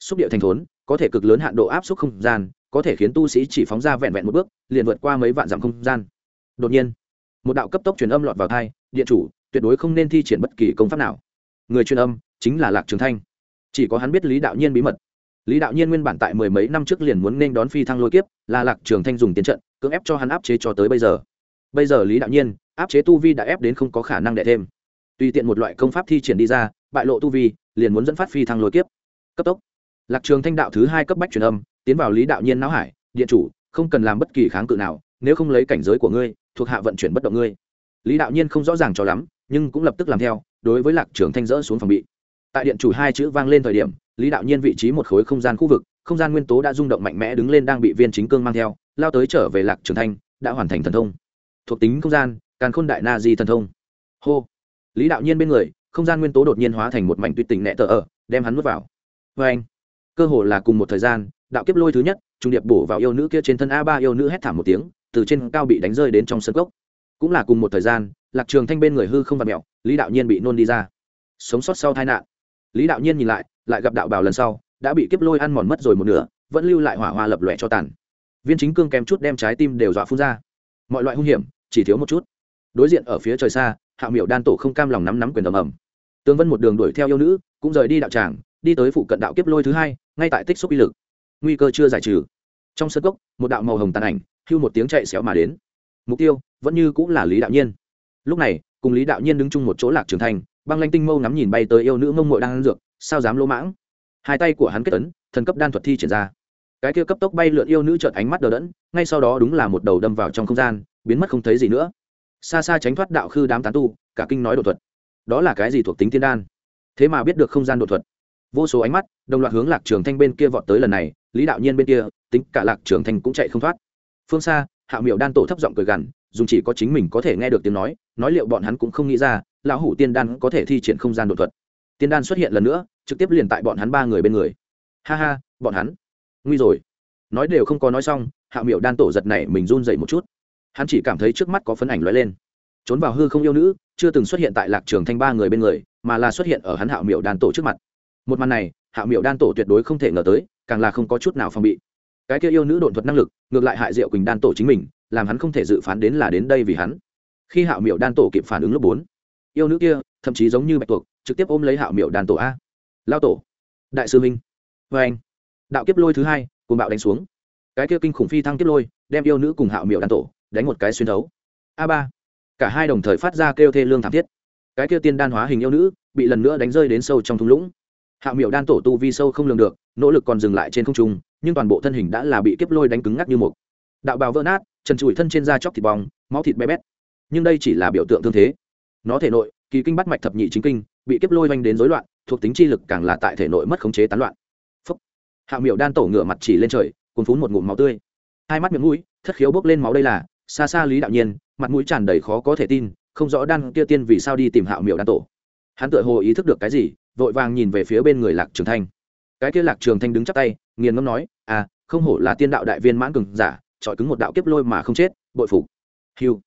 xúc điệu thành thốn có thể cực lớn hạn độ áp suất không gian, có thể khiến tu sĩ chỉ phóng ra vẹn vẹn một bước, liền vượt qua mấy vạn dặm không gian. Đột nhiên, một đạo cấp tốc truyền âm lọt vào thai điện chủ, tuyệt đối không nên thi triển bất kỳ công pháp nào. Người truyền âm chính là lạc trường thanh. Chỉ có hắn biết lý đạo nhiên bí mật. Lý đạo nhiên nguyên bản tại mười mấy năm trước liền muốn nên đón phi thăng lôi kiếp, là lạc trường thanh dùng tiến trận, cưỡng ép cho hắn áp chế cho tới bây giờ. Bây giờ lý đạo nhiên, áp chế tu vi đã ép đến không có khả năng đẻ thêm. Tùy tiện một loại công pháp thi triển đi ra, bại lộ tu vi, liền muốn dẫn phát phi thăng lôi kiếp. Cấp tốc lạc trường thanh đạo thứ hai cấp bách truyền âm, tiến vào lý đạo nhiên não hải, điện chủ, không cần làm bất kỳ kháng cự nào, nếu không lấy cảnh giới của ngươi, thuộc hạ vận chuyển bất động ngươi. Lý đạo nhiên không rõ ràng cho lắm, nhưng cũng lập tức làm theo, đối với lạc trường thanh dỡ xuống phòng bị. Tại điện chủ hai chữ vang lên thời điểm, lý đạo nhiên vị trí một khối không gian khu vực, không gian nguyên tố đã rung động mạnh mẽ đứng lên đang bị viên chính cương mang theo, lao tới trở về lạc trường thanh, đã hoàn thành thần thông. Thuộc tính không gian, càn khôn đại na di thần thông. Hô. Lý đạo nhiên bên người, không gian nguyên tố đột nhiên hóa thành một mảnh tuyệt tình nẹ tờ ở, đem hắn nuốt vào. Vê anh cơ hồ là cùng một thời gian, đạo kiếp lôi thứ nhất, trung điệp bổ vào yêu nữ kia trên thân a ba yêu nữ hét thảm một tiếng, từ trên cao bị đánh rơi đến trong sân cốc. Cũng là cùng một thời gian, lạc trường thanh bên người hư không vặt mẹo, lý đạo nhiên bị nôn đi ra. Sống sót sau tai nạn. Lý đạo nhiên nhìn lại lại gặp đạo bảo lần sau, đã bị kiếp lôi ăn mòn mất rồi một nửa, vẫn lưu lại hỏa hoa lập lòe cho tàn. Viên chính cương kém chút đem trái tim đều dọa phun ra. Mọi loại hung hiểm, chỉ thiếu một chút. Đối diện ở phía trời xa hạ miểu đan tổ không cam lòng nắm nắm quyền ầm ầm. Tướng vân một đường đuổi theo yêu nữ, cũng rời đi đạo tràng đi tới phụ cận đạo kiếp lôi thứ hai, ngay tại tích xúc uy lực. Nguy cơ chưa giải trừ. Trong sân gốc một đạo màu hồng tàn ảnh, hưu một tiếng chạy xéo mà đến. Mục tiêu, vẫn như cũng là lý đạo nhiên. Lúc này, cùng lý đạo nhiên đứng chung một chỗ lạc trường thành, băng lanh tinh mâu ngắm nhìn bay tới yêu nữ mông mội đang ăn dược, sao dám lỗ mãng? Hai tay của hắn kết ấn, thần cấp đan thuật thi triển ra. Cái kia cấp tốc bay lượn yêu nữ trợt ánh mắt đờ đẫn, ngay sau đó đúng là một đầu đâm vào trong không gian, biến mất không thấy gì nữa. Xa xa tránh thoát đạo khư đám tán tu, cả kinh nói đột thuật. Đó là cái gì thuộc tính tiên đan? Thế mà biết được không gian đột thuật vô số ánh mắt, đồng loạt hướng lạc trường thanh bên kia vọt tới lần này, lý đạo nhiên bên kia, tính cả lạc trường thanh cũng chạy không thoát. Phương xa, hạ miểu đan tổ thấp giọng cười gằn dùng chỉ có chính mình có thể nghe được tiếng nói nói liệu bọn hắn cũng không nghĩ ra, lão hủ tiên đan có thể thi triển không gian đột thuật. Tiên đan xuất hiện lần nữa, trực tiếp liền tại bọn hắn ba người bên người. Ha ha, bọn hắn, nguy rồi. Nói đều không có nói xong, hạ miểu đan tổ giật này mình run dậy một chút. Hắn chỉ cảm thấy trước mắt có phấn ảnh lóe lên. Trốn vào hư không yêu nữ, chưa từng xuất hiện tại lạc trường thanh ba người bên người, mà là xuất hiện ở hắn hạ miểu đan tổ trước mặt một màn này, hạ Miệu đan tổ tuyệt đối không thể ngờ tới, càng là không có chút nào phòng bị. Cái kia yêu nữ đột thuật năng lực, ngược lại hại diệu quỳnh đan tổ chính mình, làm hắn không thể dự phán đến là đến đây vì hắn. Khi hạ Miệu đan tổ kịp phản ứng lúc bốn, yêu nữ kia, thậm chí giống như bạch tuộc, trực tiếp ôm lấy hạ Miệu đan tổ a. Lao tổ. Đại sư minh vê anh. Đạo kiếp lôi thứ hai cùng bạo đánh xuống. Cái kia kinh khủng phi thăng kiếp lôi, đem yêu nữ cùng hạ Miệu đan tổ đánh một cái xuyên thấu. A ba. Cả hai đồng thời phát ra kêu thê lương thảm thiết. Cái kia tiên đan hóa hình yêu nữ, bị lần nữa đánh rơi đến sâu trong thung lũng hạ miểu đan tổ tu vi sâu không lường được, nỗ lực còn dừng lại trên không trung, nhưng toàn bộ thân hình đã là bị kiếp lôi đánh cứng ngắc như một đạo bào vỡ nát, trần trụi thân trên da chóc thịt bong, máu thịt bé bét. Nhưng đây chỉ là biểu tượng thương thế. Nó thể nội, kỳ kinh bắt mạch thập nhị chính kinh, bị kiếp lôi vanh đến rối loạn, thuộc tính chi lực càng là tại thể nội mất khống chế tán loạn. Phúc. hạ miểu đan tổ ngửa mặt chỉ lên trời, cuốn phún một ngụm máu tươi. Hai mắt miệng mũi, thất khiếu bốc lên máu đây là, xa xa lý đạo nhiên, mặt mũi tràn đầy khó có thể tin, không rõ đan kia tiên vì sao đi tìm Hạ miểu đan tổ hắn tựa hồ ý thức được cái gì, vội vàng nhìn về phía bên người lạc trường thanh. Cái kia lạc trường thanh đứng chắp tay, nghiền ngâm nói à không hổ là tiên đạo đại viên mãn cường giả trọi cứng một đạo kiếp lôi mà không chết, bội phục. Hiu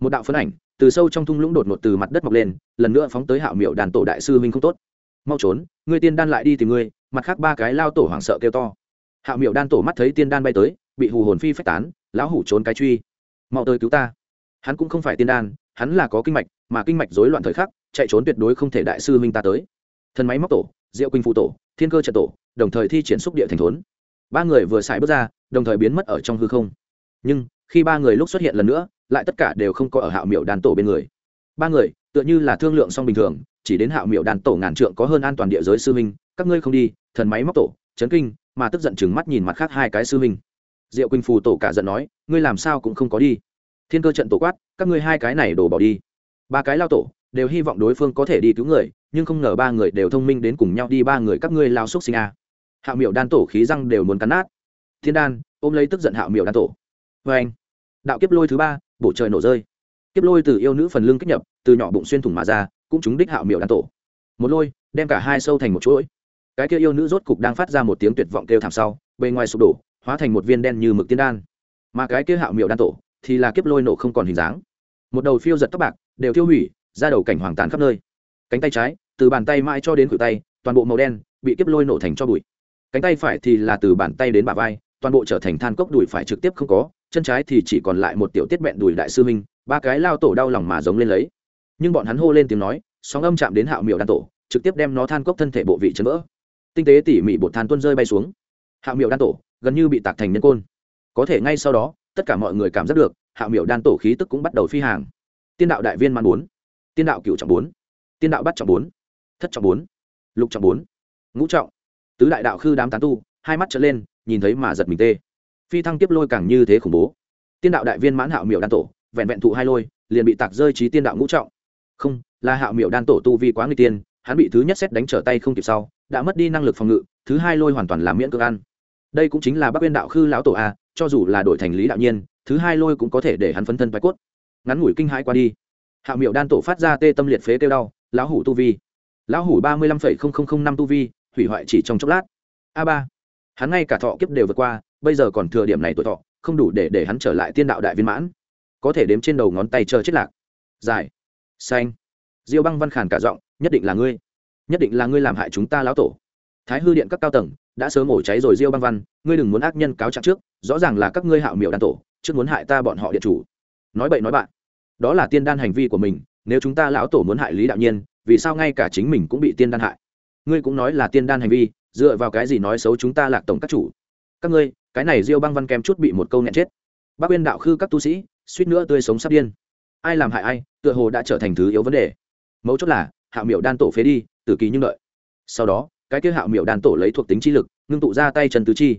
một đạo phấn ảnh, từ sâu trong thung lũng đột ngột từ mặt đất mọc lên, lần nữa phóng tới hạo miệu đàn tổ đại sư huynh không tốt. Mau trốn, ngươi tiên đan lại đi tìm ngươi. Mặt khác ba cái lao tổ hoảng sợ kêu to. Hạo miệu đan tổ mắt thấy tiên đan bay tới, bị hù hồn phi phách tán, lão hủ trốn cái truy, mau tới cứu ta. Hắn cũng không phải tiên đan, hắn là có kinh mạch, mà kinh mạch rối loạn thời khắc chạy trốn tuyệt đối không thể đại sư huynh ta tới. Thần máy móc tổ, diệu quỳnh phụ tổ, thiên cơ trận tổ, đồng thời thi triển xúc địa thành thốn. Ba người vừa xài bước ra, đồng thời biến mất ở trong hư không. Nhưng, khi ba người lúc xuất hiện lần nữa, lại tất cả đều không có ở hạo miệu đàn tổ bên người. Ba người, tựa như là thương lượng song bình thường, chỉ đến hạo miệu đàn tổ ngàn trượng có hơn an toàn địa giới sư minh các ngươi không đi, thần máy móc tổ, chấn kinh, mà tức giận chừng mắt nhìn mặt khác hai cái sư minh diệu quỳnh phù tổ cả giận nói, ngươi làm sao cũng không có đi. Thiên cơ trận tổ quát, các ngươi hai cái này đổ bỏ đi. Ba cái lao tổ đều hy vọng đối phương có thể đi cứu người, nhưng không ngờ ba người đều thông minh đến cùng nhau đi ba người các ngươi lao xúc sinh a. À. hạo miệu đan tổ khí răng đều muốn cắn nát. Thiên đan, ôm lấy tức giận hạo miệu đan tổ. Vê anh, đạo kiếp lôi thứ ba, bổ trời nổ rơi. Kiếp lôi từ yêu nữ phần lưng kích nhập, từ nhỏ bụng xuyên thủng mà ra, cũng chúng đích hạo miệu đan tổ. Một lôi, đem cả hai sâu thành một chuỗi. Cái kia yêu nữ rốt cục đang phát ra một tiếng tuyệt vọng kêu thảm sau, bề ngoài sụp đổ, hóa thành một viên đen như mực tiên đan. Mà cái kia hạo miệu đan tổ thì là kiếp lôi nổ không còn hình dáng. Một đầu phiêu giật tóc bạc, đều tiêu hủy ra đầu cảnh hoàng tàn khắp nơi. Cánh tay trái, từ bàn tay mãi cho đến khuỷu tay, toàn bộ màu đen bị kiếp lôi nổ thành cho bụi. Cánh tay phải thì là từ bàn tay đến bả vai, toàn bộ trở thành than cốc đùi phải trực tiếp không có, chân trái thì chỉ còn lại một tiểu tiết bẹn đùi đại sư minh ba cái lao tổ đau lòng mà giống lên lấy. Nhưng bọn hắn hô lên tiếng nói, sóng âm chạm đến hạo miệu đan tổ, trực tiếp đem nó than cốc thân thể bộ vị chấn vỡ. Tinh tế tỉ mỉ bột than tuôn rơi bay xuống. Hạo miệu đan tổ gần như bị tạc thành nhân côn. Có thể ngay sau đó, tất cả mọi người cảm giác được, hạo miệu đan tổ khí tức cũng bắt đầu phi hàng. Tiên đạo đại viên man bốn tiên đạo cựu trọng bốn. Tiên đạo bắt trọng bốn. Thất trọng bốn. Lục trọng bốn. Ngũ trọng. Tứ đại đạo khư đám tán tu, hai mắt trở lên, nhìn thấy mà giật mình tê. Phi thăng tiếp lôi càng như thế khủng bố. Tiên đạo đại viên mãn hạo miệu đan tổ, vẹn vẹn thụ hai lôi, liền bị tạc rơi trí tiên đạo ngũ trọng. Không, là hạo miệu đan tổ tu vi quá người tiên, hắn bị thứ nhất xét đánh trở tay không kịp sau, đã mất đi năng lực phòng ngự, thứ hai lôi hoàn toàn làm miễn cưỡng ăn. Đây cũng chính là bắc uyên đạo khư lão tổ a, cho dù là đổi thành lý đạo nhiên, thứ hai lôi cũng có thể để hắn phấn thân vai cốt. Ngắn ngủi kinh hãi qua đi hạ miệu đan tổ phát ra tê tâm liệt phế kêu đau, lão hủ tu vi. Lão hủ ba mươi lăm phẩy không không không năm tu vi, hủy hoại chỉ trong chốc lát. A ba. Hắn ngay cả thọ kiếp đều vượt qua, bây giờ còn thừa điểm này tuổi thọ, không đủ để để hắn trở lại tiên đạo đại viên mãn. Có thể đếm trên đầu ngón tay chờ chết lạc. Dài xanh. Diêu băng văn khản cả giọng, nhất định là ngươi. Nhất định là ngươi làm hại chúng ta lão tổ. Thái hư điện các cao tầng, đã sớm ổ cháy rồi diêu băng văn, ngươi đừng muốn ác nhân cáo trạng trước, rõ ràng là các ngươi hạo miệu đan tổ, trước muốn hại ta bọn họ điện chủ. Nói bậy nói bạn đó là tiên đan hành vi của mình, nếu chúng ta lão tổ muốn hại lý đạo nhiên, vì sao ngay cả chính mình cũng bị tiên đan hại? Ngươi cũng nói là tiên đan hành vi, dựa vào cái gì nói xấu chúng ta lạc tổng các chủ? Các ngươi, cái này diêu băng văn kem chút bị một câu nghẹn chết. Bác uyên đạo khư các tu sĩ, suýt nữa tươi sống sắp điên. Ai làm hại ai, tựa hồ đã trở thành thứ yếu vấn đề. Mấu chốt là hạ miệu đan tổ phế đi, tử kỳ nhưng lợi. sau đó, cái kia hạ miệu đan tổ lấy thuộc tính chi lực, ngưng tụ ra tay trần tứ chi.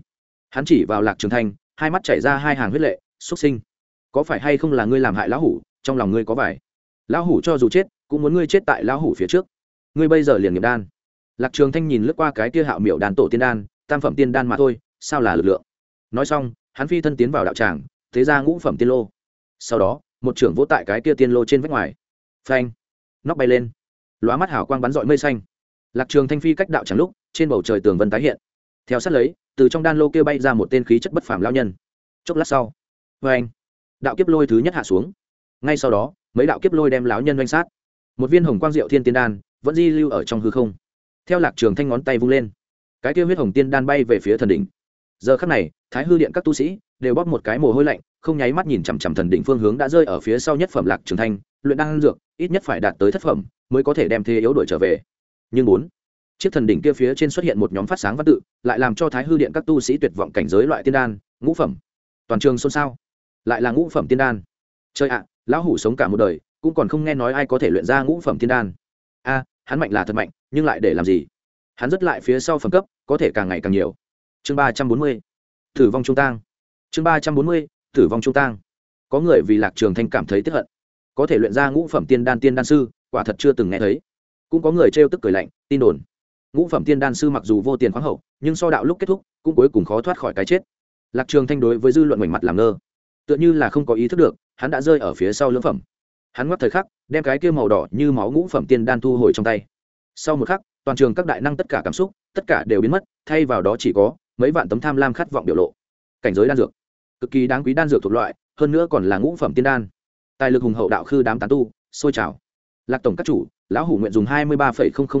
Hắn chỉ vào lạc trường thanh, hai mắt chảy ra hai hàng huyết lệ, xuất sinh, có phải hay không là ngươi làm hại lão hủ? Trong lòng ngươi có vải lão hủ cho dù chết, cũng muốn ngươi chết tại lão hủ phía trước. Ngươi bây giờ liền nghiệp đan. Lạc trường thanh nhìn lướt qua cái kia hạo miểu đan tổ tiên đan, tam phẩm tiên đan mà thôi, sao là lực lượng? Nói xong, hắn phi thân tiến vào đạo tràng, thế ra ngũ phẩm tiên lô. Sau đó, một trưởng vỗ tại cái kia tiên lô trên vách ngoài. Phanh! Nóc bay lên. Lóa mắt hào quang bắn dọi mây xanh. Lạc trường thanh phi cách đạo tràng lúc, trên bầu trời tường vân tái hiện. Theo sát lấy, từ trong đan lô kia bay ra một tên khí chất bất phàm lao nhân. Chốc lát sau, phanh! Đạo kiếp lôi thứ nhất hạ xuống ngay sau đó, mấy đạo kiếp lôi đem lão nhân doanh sát. Một viên hồng quang diệu thiên tiên đan vẫn di lưu ở trong hư không. Theo lạc trường thanh ngón tay vung lên, cái tiêu huyết hồng tiên đan bay về phía thần đỉnh. Giờ khắc này, thái hư điện các tu sĩ đều bóp một cái mồ hôi lạnh, không nháy mắt nhìn chằm chằm thần đỉnh phương hướng đã rơi ở phía sau nhất phẩm lạc trường thanh, luyện đan dược, ít nhất phải đạt tới thất phẩm mới có thể đem thế yếu đổi trở về. Nhưng bốn, chiếc thần đỉnh kia phía trên xuất hiện một nhóm phát sáng văn tự, lại làm cho thái hư điện các tu sĩ tuyệt vọng cảnh giới loại tiên đan, ngũ phẩm. Toàn trường xôn xao, lại là ngũ phẩm tiên đan chơi ạ, lão hủ sống cả một đời, cũng còn không nghe nói ai có thể luyện ra ngũ phẩm thiên đan. A, hắn mạnh là thật mạnh, nhưng lại để làm gì? Hắn rất lại phía sau phẩm cấp, có thể càng ngày càng nhiều. Chương ba trăm bốn mươi thử vong trung tang. Chương ba trăm bốn mươi thử vong trung tang. Có người vì lạc trường thanh cảm thấy tức hận. Có thể luyện ra ngũ phẩm tiên đan tiên đan sư, quả thật chưa từng nghe thấy. Cũng có người trêu tức cười lạnh, tin đồn. Ngũ phẩm tiên đan sư mặc dù vô tiền khoáng hậu, nhưng so đạo lúc kết thúc, cũng cuối cùng khó thoát khỏi cái chết. Lạc trường thanh đối với dư luận mảnh mặt làm ngơ. Tựa như là không có ý thức được hắn đã rơi ở phía sau lưỡng phẩm. Hắn ngoắc thời khắc, đem cái kia màu đỏ như máu ngũ phẩm tiên đan thu hồi trong tay. Sau một khắc, toàn trường các đại năng tất cả cảm xúc, tất cả đều biến mất, thay vào đó chỉ có mấy vạn tấm tham lam khát vọng biểu lộ. Cảnh giới đan dược. Cực kỳ đáng quý đan dược thuộc loại, hơn nữa còn là ngũ phẩm tiên đan. Tài lực hùng hậu đạo khư đám tán tu, sôi trào. Lạc tổng các chủ, lão hủ nguyện dùng hai mươi ba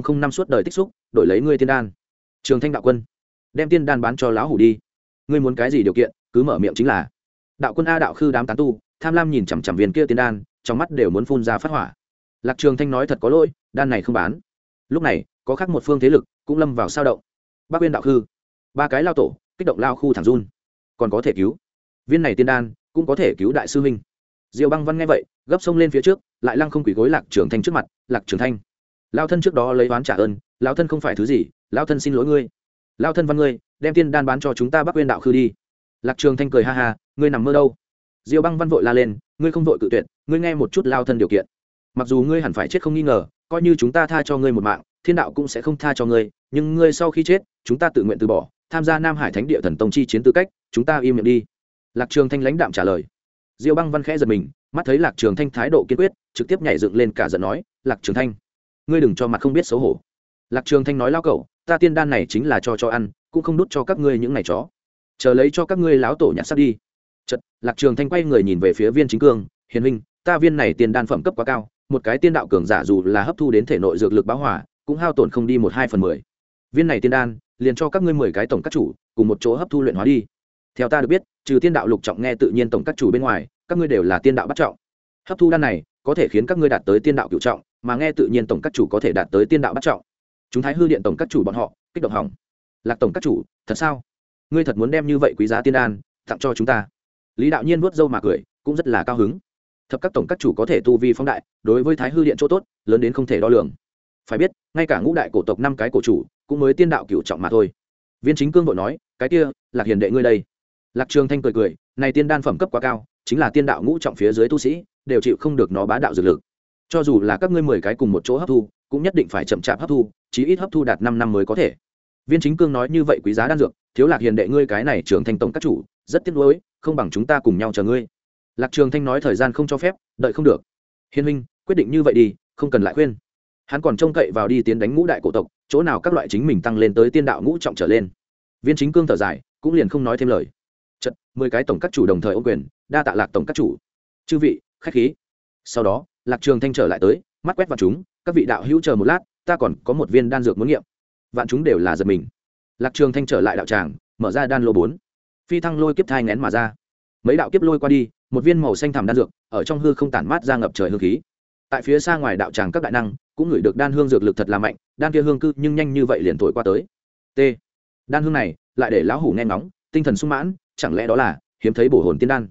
năm suốt đời tích xúc, đổi lấy ngươi tiên đan. Trường thanh đạo quân, đem tiên đan bán cho lão hủ đi. Ngươi muốn cái gì điều kiện, cứ mở miệng chính là. Đạo quân a đạo khư đám tán tu tham lam nhìn chằm chằm viên kia tiên đan, trong mắt đều muốn phun ra phát hỏa. Lạc trường thanh nói thật có lỗi, đan này không bán. Lúc này, có khác một phương thế lực cũng lâm vào sao động. Bác quyên đạo khư, ba cái lao tổ, kích động lao khu thẳng run. Còn có thể cứu. Viên này tiên đan cũng có thể cứu đại sư huynh. Diệu băng văn nghe vậy, gấp sông lên phía trước, lại lăng không quỷ gối lạc trường thanh trước mặt, lạc trường thanh, lao thân trước đó lấy oán trả ơn, lao thân không phải thứ gì, lao thân xin lỗi ngươi. Lao thân văn ngươi, đem tiên đan bán cho chúng ta bắc quyên đạo khư đi. Lạc trường thanh cười ha ha, ngươi nằm mơ đâu? Diêu băng văn vội la lên, ngươi không vội cự tuyệt, ngươi nghe một chút lao thân điều kiện. Mặc dù ngươi hẳn phải chết không nghi ngờ, coi như chúng ta tha cho ngươi một mạng, thiên đạo cũng sẽ không tha cho ngươi, nhưng ngươi sau khi chết, chúng ta tự nguyện từ bỏ, tham gia nam hải thánh địa thần tông chi chiến tư cách, chúng ta im miệng đi. Lạc trường thanh lãnh đạm trả lời. Diêu băng văn khẽ giật mình, mắt thấy lạc trường thanh thái độ kiên quyết, trực tiếp nhảy dựng lên cả giận nói, lạc trường thanh, ngươi đừng cho mặt không biết xấu hổ. Lạc trường thanh nói lao cậu ta tiên đan này chính là cho cho ăn, cũng không đút cho các ngươi những ngày chó. Chờ lấy cho các ngươi láo tổ nhặt sắt đi chật lạc trường thanh quay người nhìn về phía viên chính cương, hiền huynh, ta viên này tiền đan phẩm cấp quá cao, một cái tiên đạo cường giả dù là hấp thu đến thể nội dược lực báo hỏa cũng hao tổn không đi một hai phần mười. Viên này tiên đan, liền cho các ngươi mười cái tổng các chủ, cùng một chỗ hấp thu luyện hóa đi. Theo ta được biết, trừ tiên đạo lục trọng nghe tự nhiên tổng các chủ bên ngoài, các ngươi đều là tiên đạo bắt trọng. Hấp thu đan này, có thể khiến các ngươi đạt tới tiên đạo cựu trọng, mà nghe tự nhiên tổng các chủ có thể đạt tới tiên đạo bắt trọng. Chúng thái hư điện tổng các chủ bọn họ, kích động hỏng. Lạc tổng các chủ, thật sao? Ngươi thật muốn đem như vậy quý giá tiên đan, tặng cho chúng ta lý đạo nhiên vuốt râu mà cười, cũng rất là cao hứng. Thập các tổng các chủ có thể tu vi phóng đại, đối với thái hư điện chỗ tốt, lớn đến không thể đo lường. Phải biết, ngay cả ngũ đại cổ tộc năm cái cổ chủ, cũng mới tiên đạo cựu trọng mà thôi. Viên chính cương vội nói, cái kia, lạc hiền đệ ngươi đây. Lạc trường thanh cười cười, này tiên đan phẩm cấp quá cao, chính là tiên đạo ngũ trọng phía dưới tu sĩ, đều chịu không được nó bá đạo dược lực. Cho dù là các ngươi mười cái cùng một chỗ hấp thu, cũng nhất định phải chậm chạp hấp thu, chí ít hấp thu đạt năm năm mới có thể. Viên chính cương nói như vậy quý giá đan dược thiếu lạc hiền đệ ngươi cái này trường thanh tổng các chủ, rất tiếc nuối, không bằng chúng ta cùng nhau chờ ngươi. Lạc trường thanh nói thời gian không cho phép, đợi không được. Hiền huynh, quyết định như vậy đi, không cần lại khuyên. Hắn còn trông cậy vào đi tiến đánh ngũ đại cổ tộc, chỗ nào các loại chính mình tăng lên tới tiên đạo ngũ trọng trở lên. Viên chính cương thở dài, cũng liền không nói thêm lời. Chật, mười cái tổng các chủ đồng thời ô quyền, đa tạ lạc tổng các chủ. Chư vị, khách khí. Sau đó, lạc trường thanh trở lại tới, mắt quét vào chúng, các vị đạo hữu chờ một lát, ta còn có một viên đan dược muốn nghiệm. Vạn chúng đều là giật mình lạc trường thanh trở lại đạo tràng, mở ra đan lô bốn. Phi thăng lôi kiếp thai ngén mà ra. Mấy đạo kiếp lôi qua đi, một viên màu xanh thẳm đan dược, ở trong hư không tản mát ra ngập trời hương khí. Tại phía xa ngoài đạo tràng các đại năng, cũng ngửi được đan hương dược lực thật là mạnh, đan kia hương cư nhưng nhanh như vậy liền thổi qua tới. T. Đan hương này, lại để lão hủ nghe ngóng, tinh thần sung mãn, chẳng lẽ đó là hiếm thấy bổ hồn tiên đan?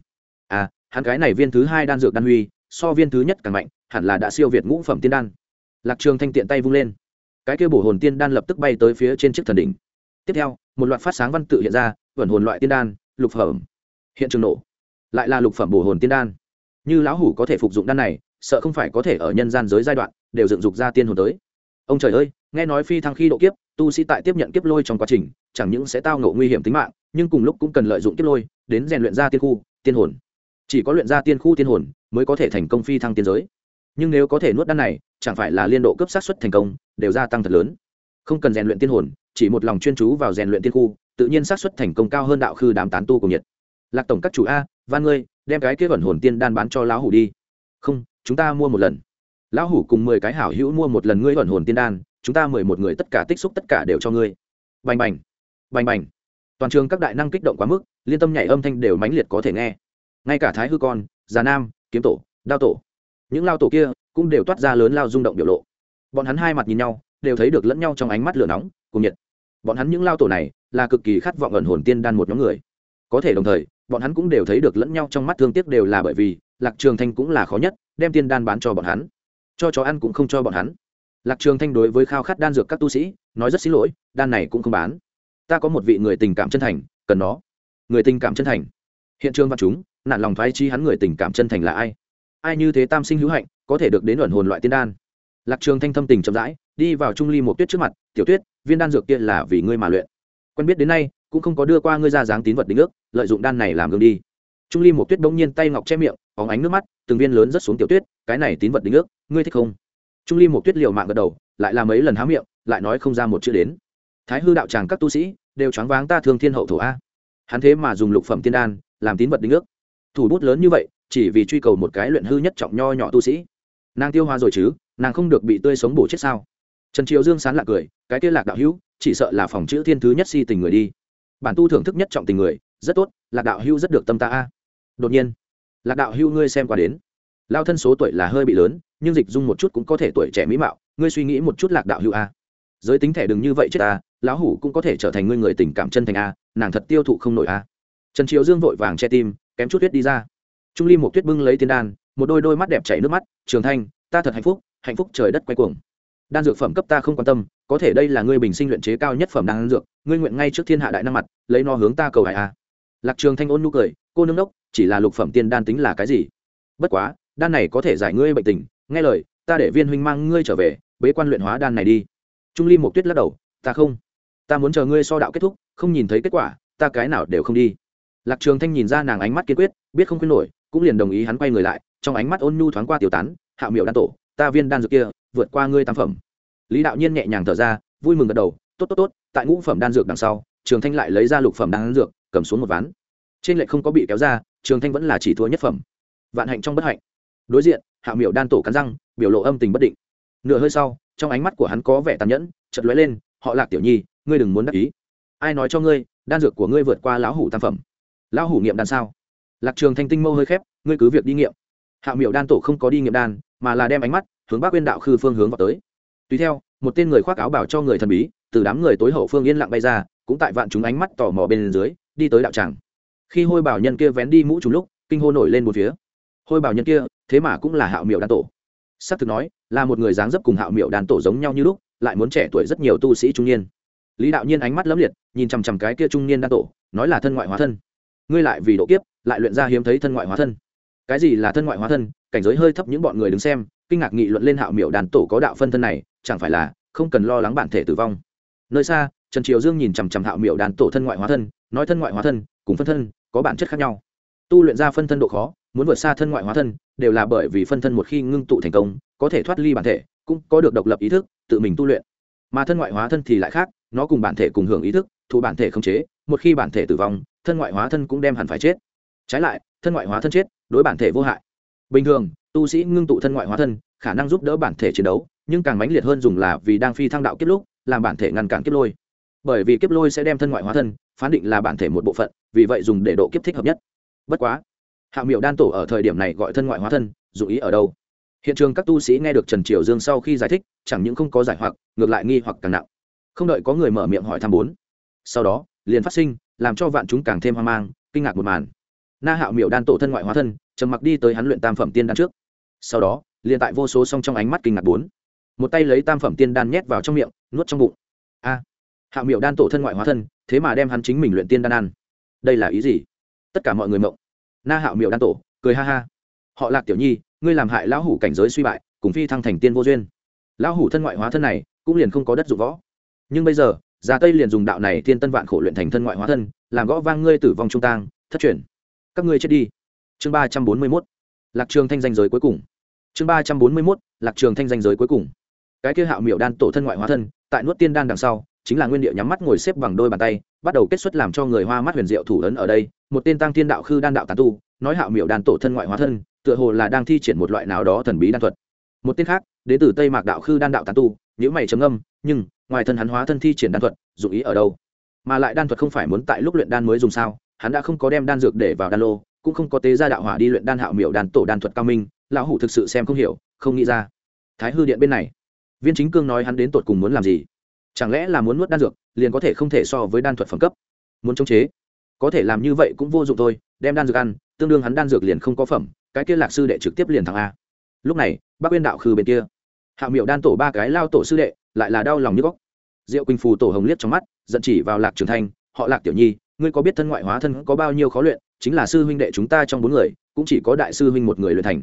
À hắn cái này viên thứ hai đan dược đan huy, so viên thứ nhất càng mạnh, hẳn là đã siêu việt ngũ phẩm tiên đan. Lạc trường thanh tiện tay vung lên. Cái kia bổ hồn tiên đan lập tức bay tới phía trên chiếc thần đỉnh tiếp theo, một loạt phát sáng văn tự hiện ra vẩn hồn loại tiên đan, lục phẩm. Hiện trường nổ. Lại là lục phẩm bổ hồn tiên đan. Như lão hủ có thể phục dụng đan này, sợ không phải có thể ở nhân gian giới giai đoạn, đều dựng dục ra tiên hồn tới. Ông trời ơi, nghe nói phi thăng khi độ kiếp, tu sĩ tại tiếp nhận kiếp lôi trong quá trình, chẳng những sẽ tao ngộ nguy hiểm tính mạng, nhưng cùng lúc cũng cần lợi dụng kiếp lôi, đến rèn luyện ra tiên khu, tiên hồn. Chỉ có luyện ra tiên khu tiên hồn, mới có thể thành công phi thăng tiên giới. Nhưng nếu có thể nuốt đan này, chẳng phải là liên độ cấp sát xuất thành công, đều gia tăng thật lớn không cần rèn luyện tiên hồn, chỉ một lòng chuyên chú vào rèn luyện tiên khu, tự nhiên xác suất thành công cao hơn đạo khư đám tán tu cùng nhiệt lạc tổng các chủ a van ngươi, đem cái kế vẩn hồn tiên đan bán cho lão hủ đi. Không, chúng ta mua một lần. Lão hủ cùng mười cái hảo hữu mua một lần ngươi vẩn hồn tiên đan, chúng ta mười một người tất cả tích xúc tất cả đều cho ngươi. Bành bành bành bành. Toàn trường các đại năng kích động quá mức, liên tâm nhảy âm thanh đều mãnh liệt có thể nghe. Ngay cả thái hư con, già nam, kiếm tổ, đao tổ, những lao tổ kia cũng đều toát ra lớn lao rung động biểu lộ. Bọn hắn hai mặt nhìn nhau đều thấy được lẫn nhau trong ánh mắt lửa nóng cùng nhiệt. Bọn hắn những lao tổ này là cực kỳ khát vọng ẩn hồn tiên đan một nhóm người. Có thể đồng thời, bọn hắn cũng đều thấy được lẫn nhau trong mắt thương tiếc đều là bởi vì lạc trường thanh cũng là khó nhất, đem tiên đan bán cho bọn hắn. Cho chó ăn cũng không cho bọn hắn. Lạc trường thanh đối với khao khát đan dược các tu sĩ, nói rất xin lỗi, đan này cũng không bán. Ta có một vị người tình cảm chân thành, cần nó. Người tình cảm chân thành. Hiện trường văn chúng nạn lòng phái chi hắn người tình cảm chân thành là ai? Ai như thế tam sinh hữu hạnh, có thể được đến ẩn hồn loại tiên đan? Lạc trường thanh thâm tình chậm rãi, đi vào trung ly một tuyết trước mặt, tiểu tuyết, viên đan dược kia là vì ngươi mà luyện. Quen biết đến nay, cũng không có đưa qua ngươi ra dáng tín vật đính ước, lợi dụng đan này làm gương đi. Trung ly một tuyết bỗng nhiên tay ngọc che miệng óng ánh nước mắt, từng viên lớn rất xuống tiểu tuyết, cái này tín vật đính ước, ngươi thích không? Trung ly một tuyết liều mạng gật đầu, lại làm mấy lần há miệng, lại nói không ra một chữ đến. Thái hư đạo tràng các tu sĩ, đều choáng váng ta thương thiên hậu thổ a. Hắn thế mà dùng lục phẩm tiên đan, làm tín vật đính ước. Thủ bút lớn như vậy, chỉ vì truy cầu một cái luyện hư nhất trọng nho nhỏ tu sĩ. Nàng tiêu hoa rồi chứ? Nàng không được bị tươi sống bổ chết sao? Trần triều dương sán lạc cười, cái kia lạc đạo hữu, chỉ sợ là phòng chữ thiên thứ nhất si tình người đi. Bản tu thưởng thức nhất trọng tình người, rất tốt, lạc đạo hữu rất được tâm ta a. Đột nhiên, lạc đạo hữu ngươi xem qua đến. Lao thân số tuổi là hơi bị lớn, nhưng dịch dung một chút cũng có thể tuổi trẻ mỹ mạo, ngươi suy nghĩ một chút lạc đạo hữu a. Giới tính thẻ đừng như vậy chết ta lão hủ cũng có thể trở thành ngươi người tình cảm chân thành a, nàng thật tiêu thụ không nổi a. Trần triều dương vội vàng che tim, kém chút tuyết đi ra. Trung ly một tuyết bưng lấy tiên đan, một đôi đôi mắt đẹp chảy nước mắt, trường thanh, ta thật hạnh phúc hạnh phúc trời đất quay cuồng. Đan dược phẩm cấp ta không quan tâm, có thể đây là ngươi bình sinh luyện chế cao nhất phẩm đan dược, ngươi nguyện ngay trước thiên hạ đại năng mặt, lấy nó hướng ta cầu hải a. Lạc trường thanh ôn nụ cười, cô nương đốc, chỉ là lục phẩm tiên đan tính là cái gì? Bất quá, đan này có thể giải ngươi bệnh tình, nghe lời, ta để viên huynh mang ngươi trở về, bế quan luyện hóa đan này đi. Trung ly một tuyết lắc đầu, ta không. Ta muốn chờ ngươi so đạo kết thúc, không nhìn thấy kết quả, ta cái nào đều không đi. Lạc trường thanh nhìn ra nàng ánh mắt kiên quyết, biết không khuyên nổi, cũng liền đồng ý hắn quay người lại, trong ánh mắt ôn nhu thoáng qua tiểu tán hạ miệu đan tổ ta viên đan dược kia, vượt qua ngươi tam phẩm. Lý đạo nhiên nhẹ nhàng thở ra, vui mừng gật đầu, tốt tốt tốt, tại ngũ phẩm đan dược đằng sau, trường thanh lại lấy ra lục phẩm đan dược, cầm xuống một ván. Trên lệnh không có bị kéo ra, trường thanh vẫn là chỉ thua nhất phẩm. Vạn hạnh trong bất hạnh. Đối diện hạ Miểu đan tổ cắn răng, biểu lộ âm tình bất định. Nửa hơi sau, trong ánh mắt của hắn có vẻ tàn nhẫn chật lóe lên, họ lạc tiểu nhi, ngươi đừng muốn đắc ý. Ai nói cho ngươi, đan dược của ngươi vượt qua lão hủ tam phẩm? Lão hủ nghiệm đan sao? Lạc trường thanh tinh mâu hơi khép, ngươi cứ việc đi nghiệm. Hạ Miểu đan tổ không có đi nghiệm đan mà là đem ánh mắt hướng bắc quyên đạo khư phương hướng vào tới tùy theo một tên người khoác áo bảo cho người thần bí từ đám người tối hậu phương yên lặng bay ra cũng tại vạn chúng ánh mắt tò mò bên dưới đi tới đạo tràng khi hôi bảo nhân kia vén đi mũ trùng lúc kinh hô nổi lên một phía hôi bảo nhân kia thế mà cũng là hạo miệu đan tổ s ắ c thực nói là một người dáng dấp cùng hạo miệu đan tổ giống nhau như lúc lại muốn trẻ tuổi rất nhiều tu sĩ trung niên lý đạo nhiên ánh mắt lấm liệt nhìn chằm chằm cái kia trung niên đan tổ nói là thân ngoại hóa thân ngươi lại vì độ kiếp lại luyện ra hiếm thấy thân ngoại hóa thân cái gì là thân ngoại hóa thân, cảnh giới hơi thấp những bọn người đứng xem, kinh ngạc nghị luận lên hạo miệu đàn tổ có đạo phân thân này, chẳng phải là không cần lo lắng bản thể tử vong. Nơi xa, trần triều dương nhìn chằm chằm hạo miệu đàn tổ thân ngoại hóa thân, nói thân ngoại hóa thân cùng phân thân có bản chất khác nhau. Tu luyện ra phân thân độ khó, muốn vượt xa thân ngoại hóa thân, đều là bởi vì phân thân một khi ngưng tụ thành công, có thể thoát ly bản thể, cũng có được độc lập ý thức, tự mình tu luyện. Mà thân ngoại hóa thân thì lại khác, nó cùng bản thể cùng hưởng ý thức, thụ bản thể không chế, một khi bản thể tử vong, thân ngoại hóa thân cũng đem hẳn phải chết. Trái lại, thân ngoại hóa thân chết đối bản thể vô hại. Bình thường, tu sĩ ngưng tụ thân ngoại hóa thân, khả năng giúp đỡ bản thể chiến đấu, nhưng càng mãnh liệt hơn dùng là vì đang phi thăng đạo kiếp lúc, làm bản thể ngăn cản kiếp lôi. Bởi vì kiếp lôi sẽ đem thân ngoại hóa thân, phán định là bản thể một bộ phận, vì vậy dùng để độ kiếp thích hợp nhất. Bất quá hạ miệu đan tổ ở thời điểm này gọi thân ngoại hóa thân dù ý ở đâu? Hiện trường các tu sĩ nghe được trần triều dương sau khi giải thích, chẳng những không có giải hoặc, ngược lại nghi hoặc càng nặng. Không đợi có người mở miệng hỏi thăm bốn. Sau đó, liền phát sinh, làm cho vạn chúng càng thêm hoang mang, kinh ngạc một màn na hạo miệu đan tổ thân ngoại hóa thân, trầm mặc đi tới hắn luyện tam phẩm tiên đan trước. Sau đó, liền tại vô số song trong ánh mắt kinh ngạc bốn. Một tay lấy tam phẩm tiên đan nhét vào trong miệng, nuốt trong bụng. A! Hạo miệu đan tổ thân ngoại hóa thân, thế mà đem hắn chính mình luyện tiên đan ăn. Đây là ý gì? Tất cả mọi người mộng. Na hạo miệu đan tổ, cười ha ha. Họ lạc tiểu nhi, ngươi làm hại lão hủ cảnh giới suy bại, cùng phi thăng thành tiên vô duyên. Lão hủ thân ngoại hóa thân này, cũng liền không có đất dụng võ. Nhưng bây giờ, già tây liền dùng đạo này tiên tân vạn khổ luyện thành thân ngoại hóa thân, làm gõ vang ngươi tử vong trung tang, thất truyền các ngươi chết đi. Chương ba trăm bốn mươi mốt, lạc trường thanh danh giới cuối cùng. Chương ba trăm bốn mươi mốt, lạc trường thanh danh giới cuối cùng. Cái kia hạo miểu đan tổ thân ngoại hóa thân, tại nuốt tiên đan đằng sau, chính là nguyên địa nhắm mắt ngồi xếp bằng đôi bàn tay, bắt đầu kết xuất làm cho người hoa mắt huyền diệu thủ ấn ở đây, một tên tăng thiên đạo khư đan đạo tán tu, nói hạo miểu đan tổ thân ngoại hóa thân, tựa hồ là đang thi triển một loại nào đó thần bí đan thuật. Một tên khác, đến từ tây mạc đạo khư đan đạo tán tu nhữ mày trầm âm nhưng ngoài thân hắn hóa thân thi triển đan thuật, dụng ý ở đâu? Mà lại đan thuật không phải muốn tại lúc luyện đan mới dùng sao? Hắn đã không có đem đan dược để vào đan lô, cũng không có tế gia đạo hỏa đi luyện đan hạo miểu đan tổ đan thuật cao minh, lão hủ thực sự xem không hiểu, không nghĩ ra. Thái hư điện bên này, viên chính cương nói hắn đến tột cùng muốn làm gì? Chẳng lẽ là muốn nuốt đan dược, liền có thể không thể so với đan thuật phẩm cấp? Muốn chống chế? Có thể làm như vậy cũng vô dụng thôi, đem đan dược ăn, tương đương hắn đan dược liền không có phẩm, cái kia lạc sư đệ trực tiếp liền thằng a. Lúc này bác uyên đạo khư bên kia hạ miệu đan tổ ba cái lao tổ sư đệ lại là đau lòng như góc diệu quỳnh phù tổ hồng liếc trong mắt, giận chỉ vào lạc trường thanh, họ lạc tiểu nhi ngươi có biết thân ngoại hóa thân có bao nhiêu khó luyện, chính là sư huynh đệ chúng ta trong bốn người, cũng chỉ có đại sư huynh một người luyện thành.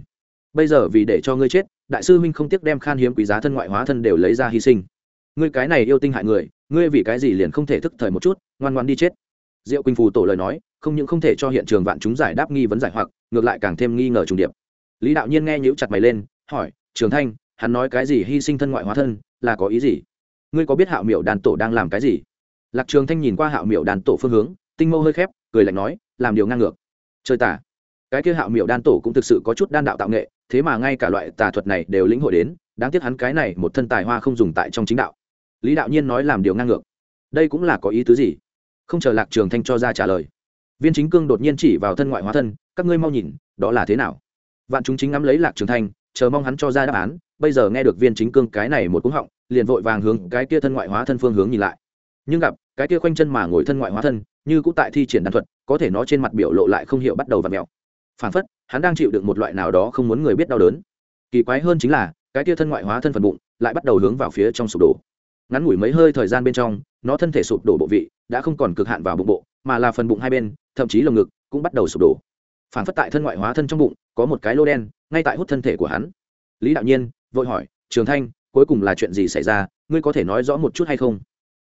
Bây giờ vì để cho ngươi chết, đại sư huynh không tiếc đem khan hiếm quý giá thân ngoại hóa thân đều lấy ra hy sinh. Ngươi cái này yêu tinh hại người, ngươi vì cái gì liền không thể thức thời một chút, ngoan ngoan đi chết? Diệu quỳnh phù tổ lời nói, không những không thể cho hiện trường vạn chúng giải đáp nghi vấn giải hoặc, ngược lại càng thêm nghi ngờ trùng điệp. Lý đạo nhiên nghe nhữ chặt mày lên, hỏi, trường thanh, hắn nói cái gì hy sinh thân ngoại hóa thân, là có ý gì? Ngươi có biết hạo miểu đàn tổ đang làm cái gì? Lạc trường thanh nhìn qua hạo miểu đàn tổ phương hướng tinh mâu hơi khép, cười lạnh nói, làm điều ngang ngược. Chơi tả cái kia hạo miểu đan tổ cũng thực sự có chút đan đạo tạo nghệ, thế mà ngay cả loại tà thuật này đều lĩnh hội đến, đáng tiếc hắn cái này một thân tài hoa không dùng tại trong chính đạo. Lý đạo nhiên nói làm điều ngang ngược. Đây cũng là có ý tứ gì? Không chờ lạc trường thanh cho ra trả lời. Viên chính cương đột nhiên chỉ vào thân ngoại hóa thân, các ngươi mau nhìn, đó là thế nào? Vạn chúng chính ngắm lấy lạc trường thanh, chờ mong hắn cho ra đáp án, bây giờ nghe được viên chính cương cái này một cú họng, liền vội vàng hướng cái kia thân ngoại hóa thân phương hướng nhìn lại. Nhưng gặp cái kia khoanh chân mà ngồi thân ngoại hóa thân như cũng tại thi triển đan thuật, có thể nó trên mặt biểu lộ lại không hiểu bắt đầu và mèo phản phất, hắn đang chịu được một loại nào đó không muốn người biết đau đớn. Kỳ quái hơn chính là, cái kia thân ngoại hóa thân phần bụng lại bắt đầu hướng vào phía trong sụp đổ. Ngắn ngủi mấy hơi thời gian bên trong, nó thân thể sụp đổ bộ vị đã không còn cực hạn vào bụng bộ, mà là phần bụng hai bên, thậm chí lồng ngực cũng bắt đầu sụp đổ. Phản phất tại thân ngoại hóa thân trong bụng, có một cái lô đen ngay tại hút thân thể của hắn. Lý đạo nhiên vội hỏi, trường thanh, cuối cùng là chuyện gì xảy ra? Ngươi có thể nói rõ một chút hay không?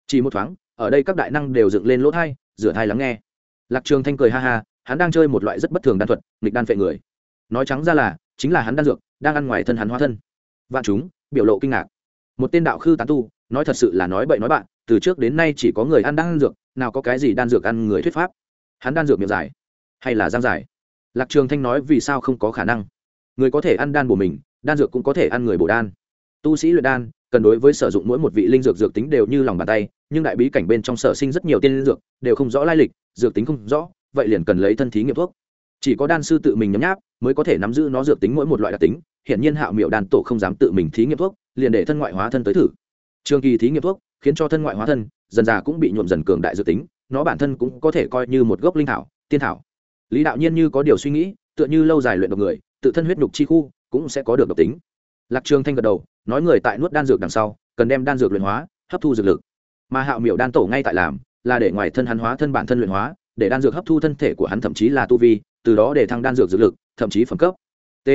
Chỉ một thoáng, ở đây các đại năng đều dựng lên lỗ thai rửa thai lắng nghe. Lạc trường thanh cười ha ha, hắn đang chơi một loại rất bất thường đan thuật, nghịch đan phệ người. Nói trắng ra là, chính là hắn đan dược, đang ăn ngoài thân hắn hóa thân. Vạn chúng, biểu lộ kinh ngạc. Một tên đạo khư tán tu, nói thật sự là nói bậy nói bạn, từ trước đến nay chỉ có người ăn đan dược, nào có cái gì đan dược ăn người thuyết pháp. Hắn đan dược miệng dài, hay là giang dài? Lạc trường thanh nói vì sao không có khả năng. Người có thể ăn đan của mình, đan dược cũng có thể ăn người bổ đan. Tu sĩ luyện đan cần đối với sử dụng mỗi một vị linh dược dược tính đều như lòng bàn tay, nhưng đại bí cảnh bên trong sở sinh rất nhiều tiên linh dược, đều không rõ lai lịch, dược tính không rõ, vậy liền cần lấy thân thí nghiệm thuốc. Chỉ có đan sư tự mình nhấm nháp, mới có thể nắm giữ nó dược tính mỗi một loại đặc tính hiện nhiên hạo miệu đan tổ không dám tự mình thí nghiệm thuốc, liền để thân ngoại hóa thân tới thử. Trường kỳ thí nghiệm thuốc, khiến cho thân ngoại hóa thân, dần già cũng bị nhuộm dần cường đại dược tính, nó bản thân cũng có thể coi như một gốc linh thảo, tiên thảo. Lý đạo nhiên như có điều suy nghĩ, tựa như lâu dài luyện độc người, tự thân huyết nhục chi khu, cũng sẽ có được độc tính lạc trường thanh gật đầu, nói người tại nuốt đan dược đằng sau, cần đem đan dược luyện hóa, hấp thu dược lực. Mà hạo miểu đan tổ ngay tại làm, là để ngoài thân hắn hóa thân bản thân luyện hóa, để đan dược hấp thu thân thể của hắn thậm chí là tu vi, từ đó để thăng đan dược dược lực, thậm chí phẩm cấp. T.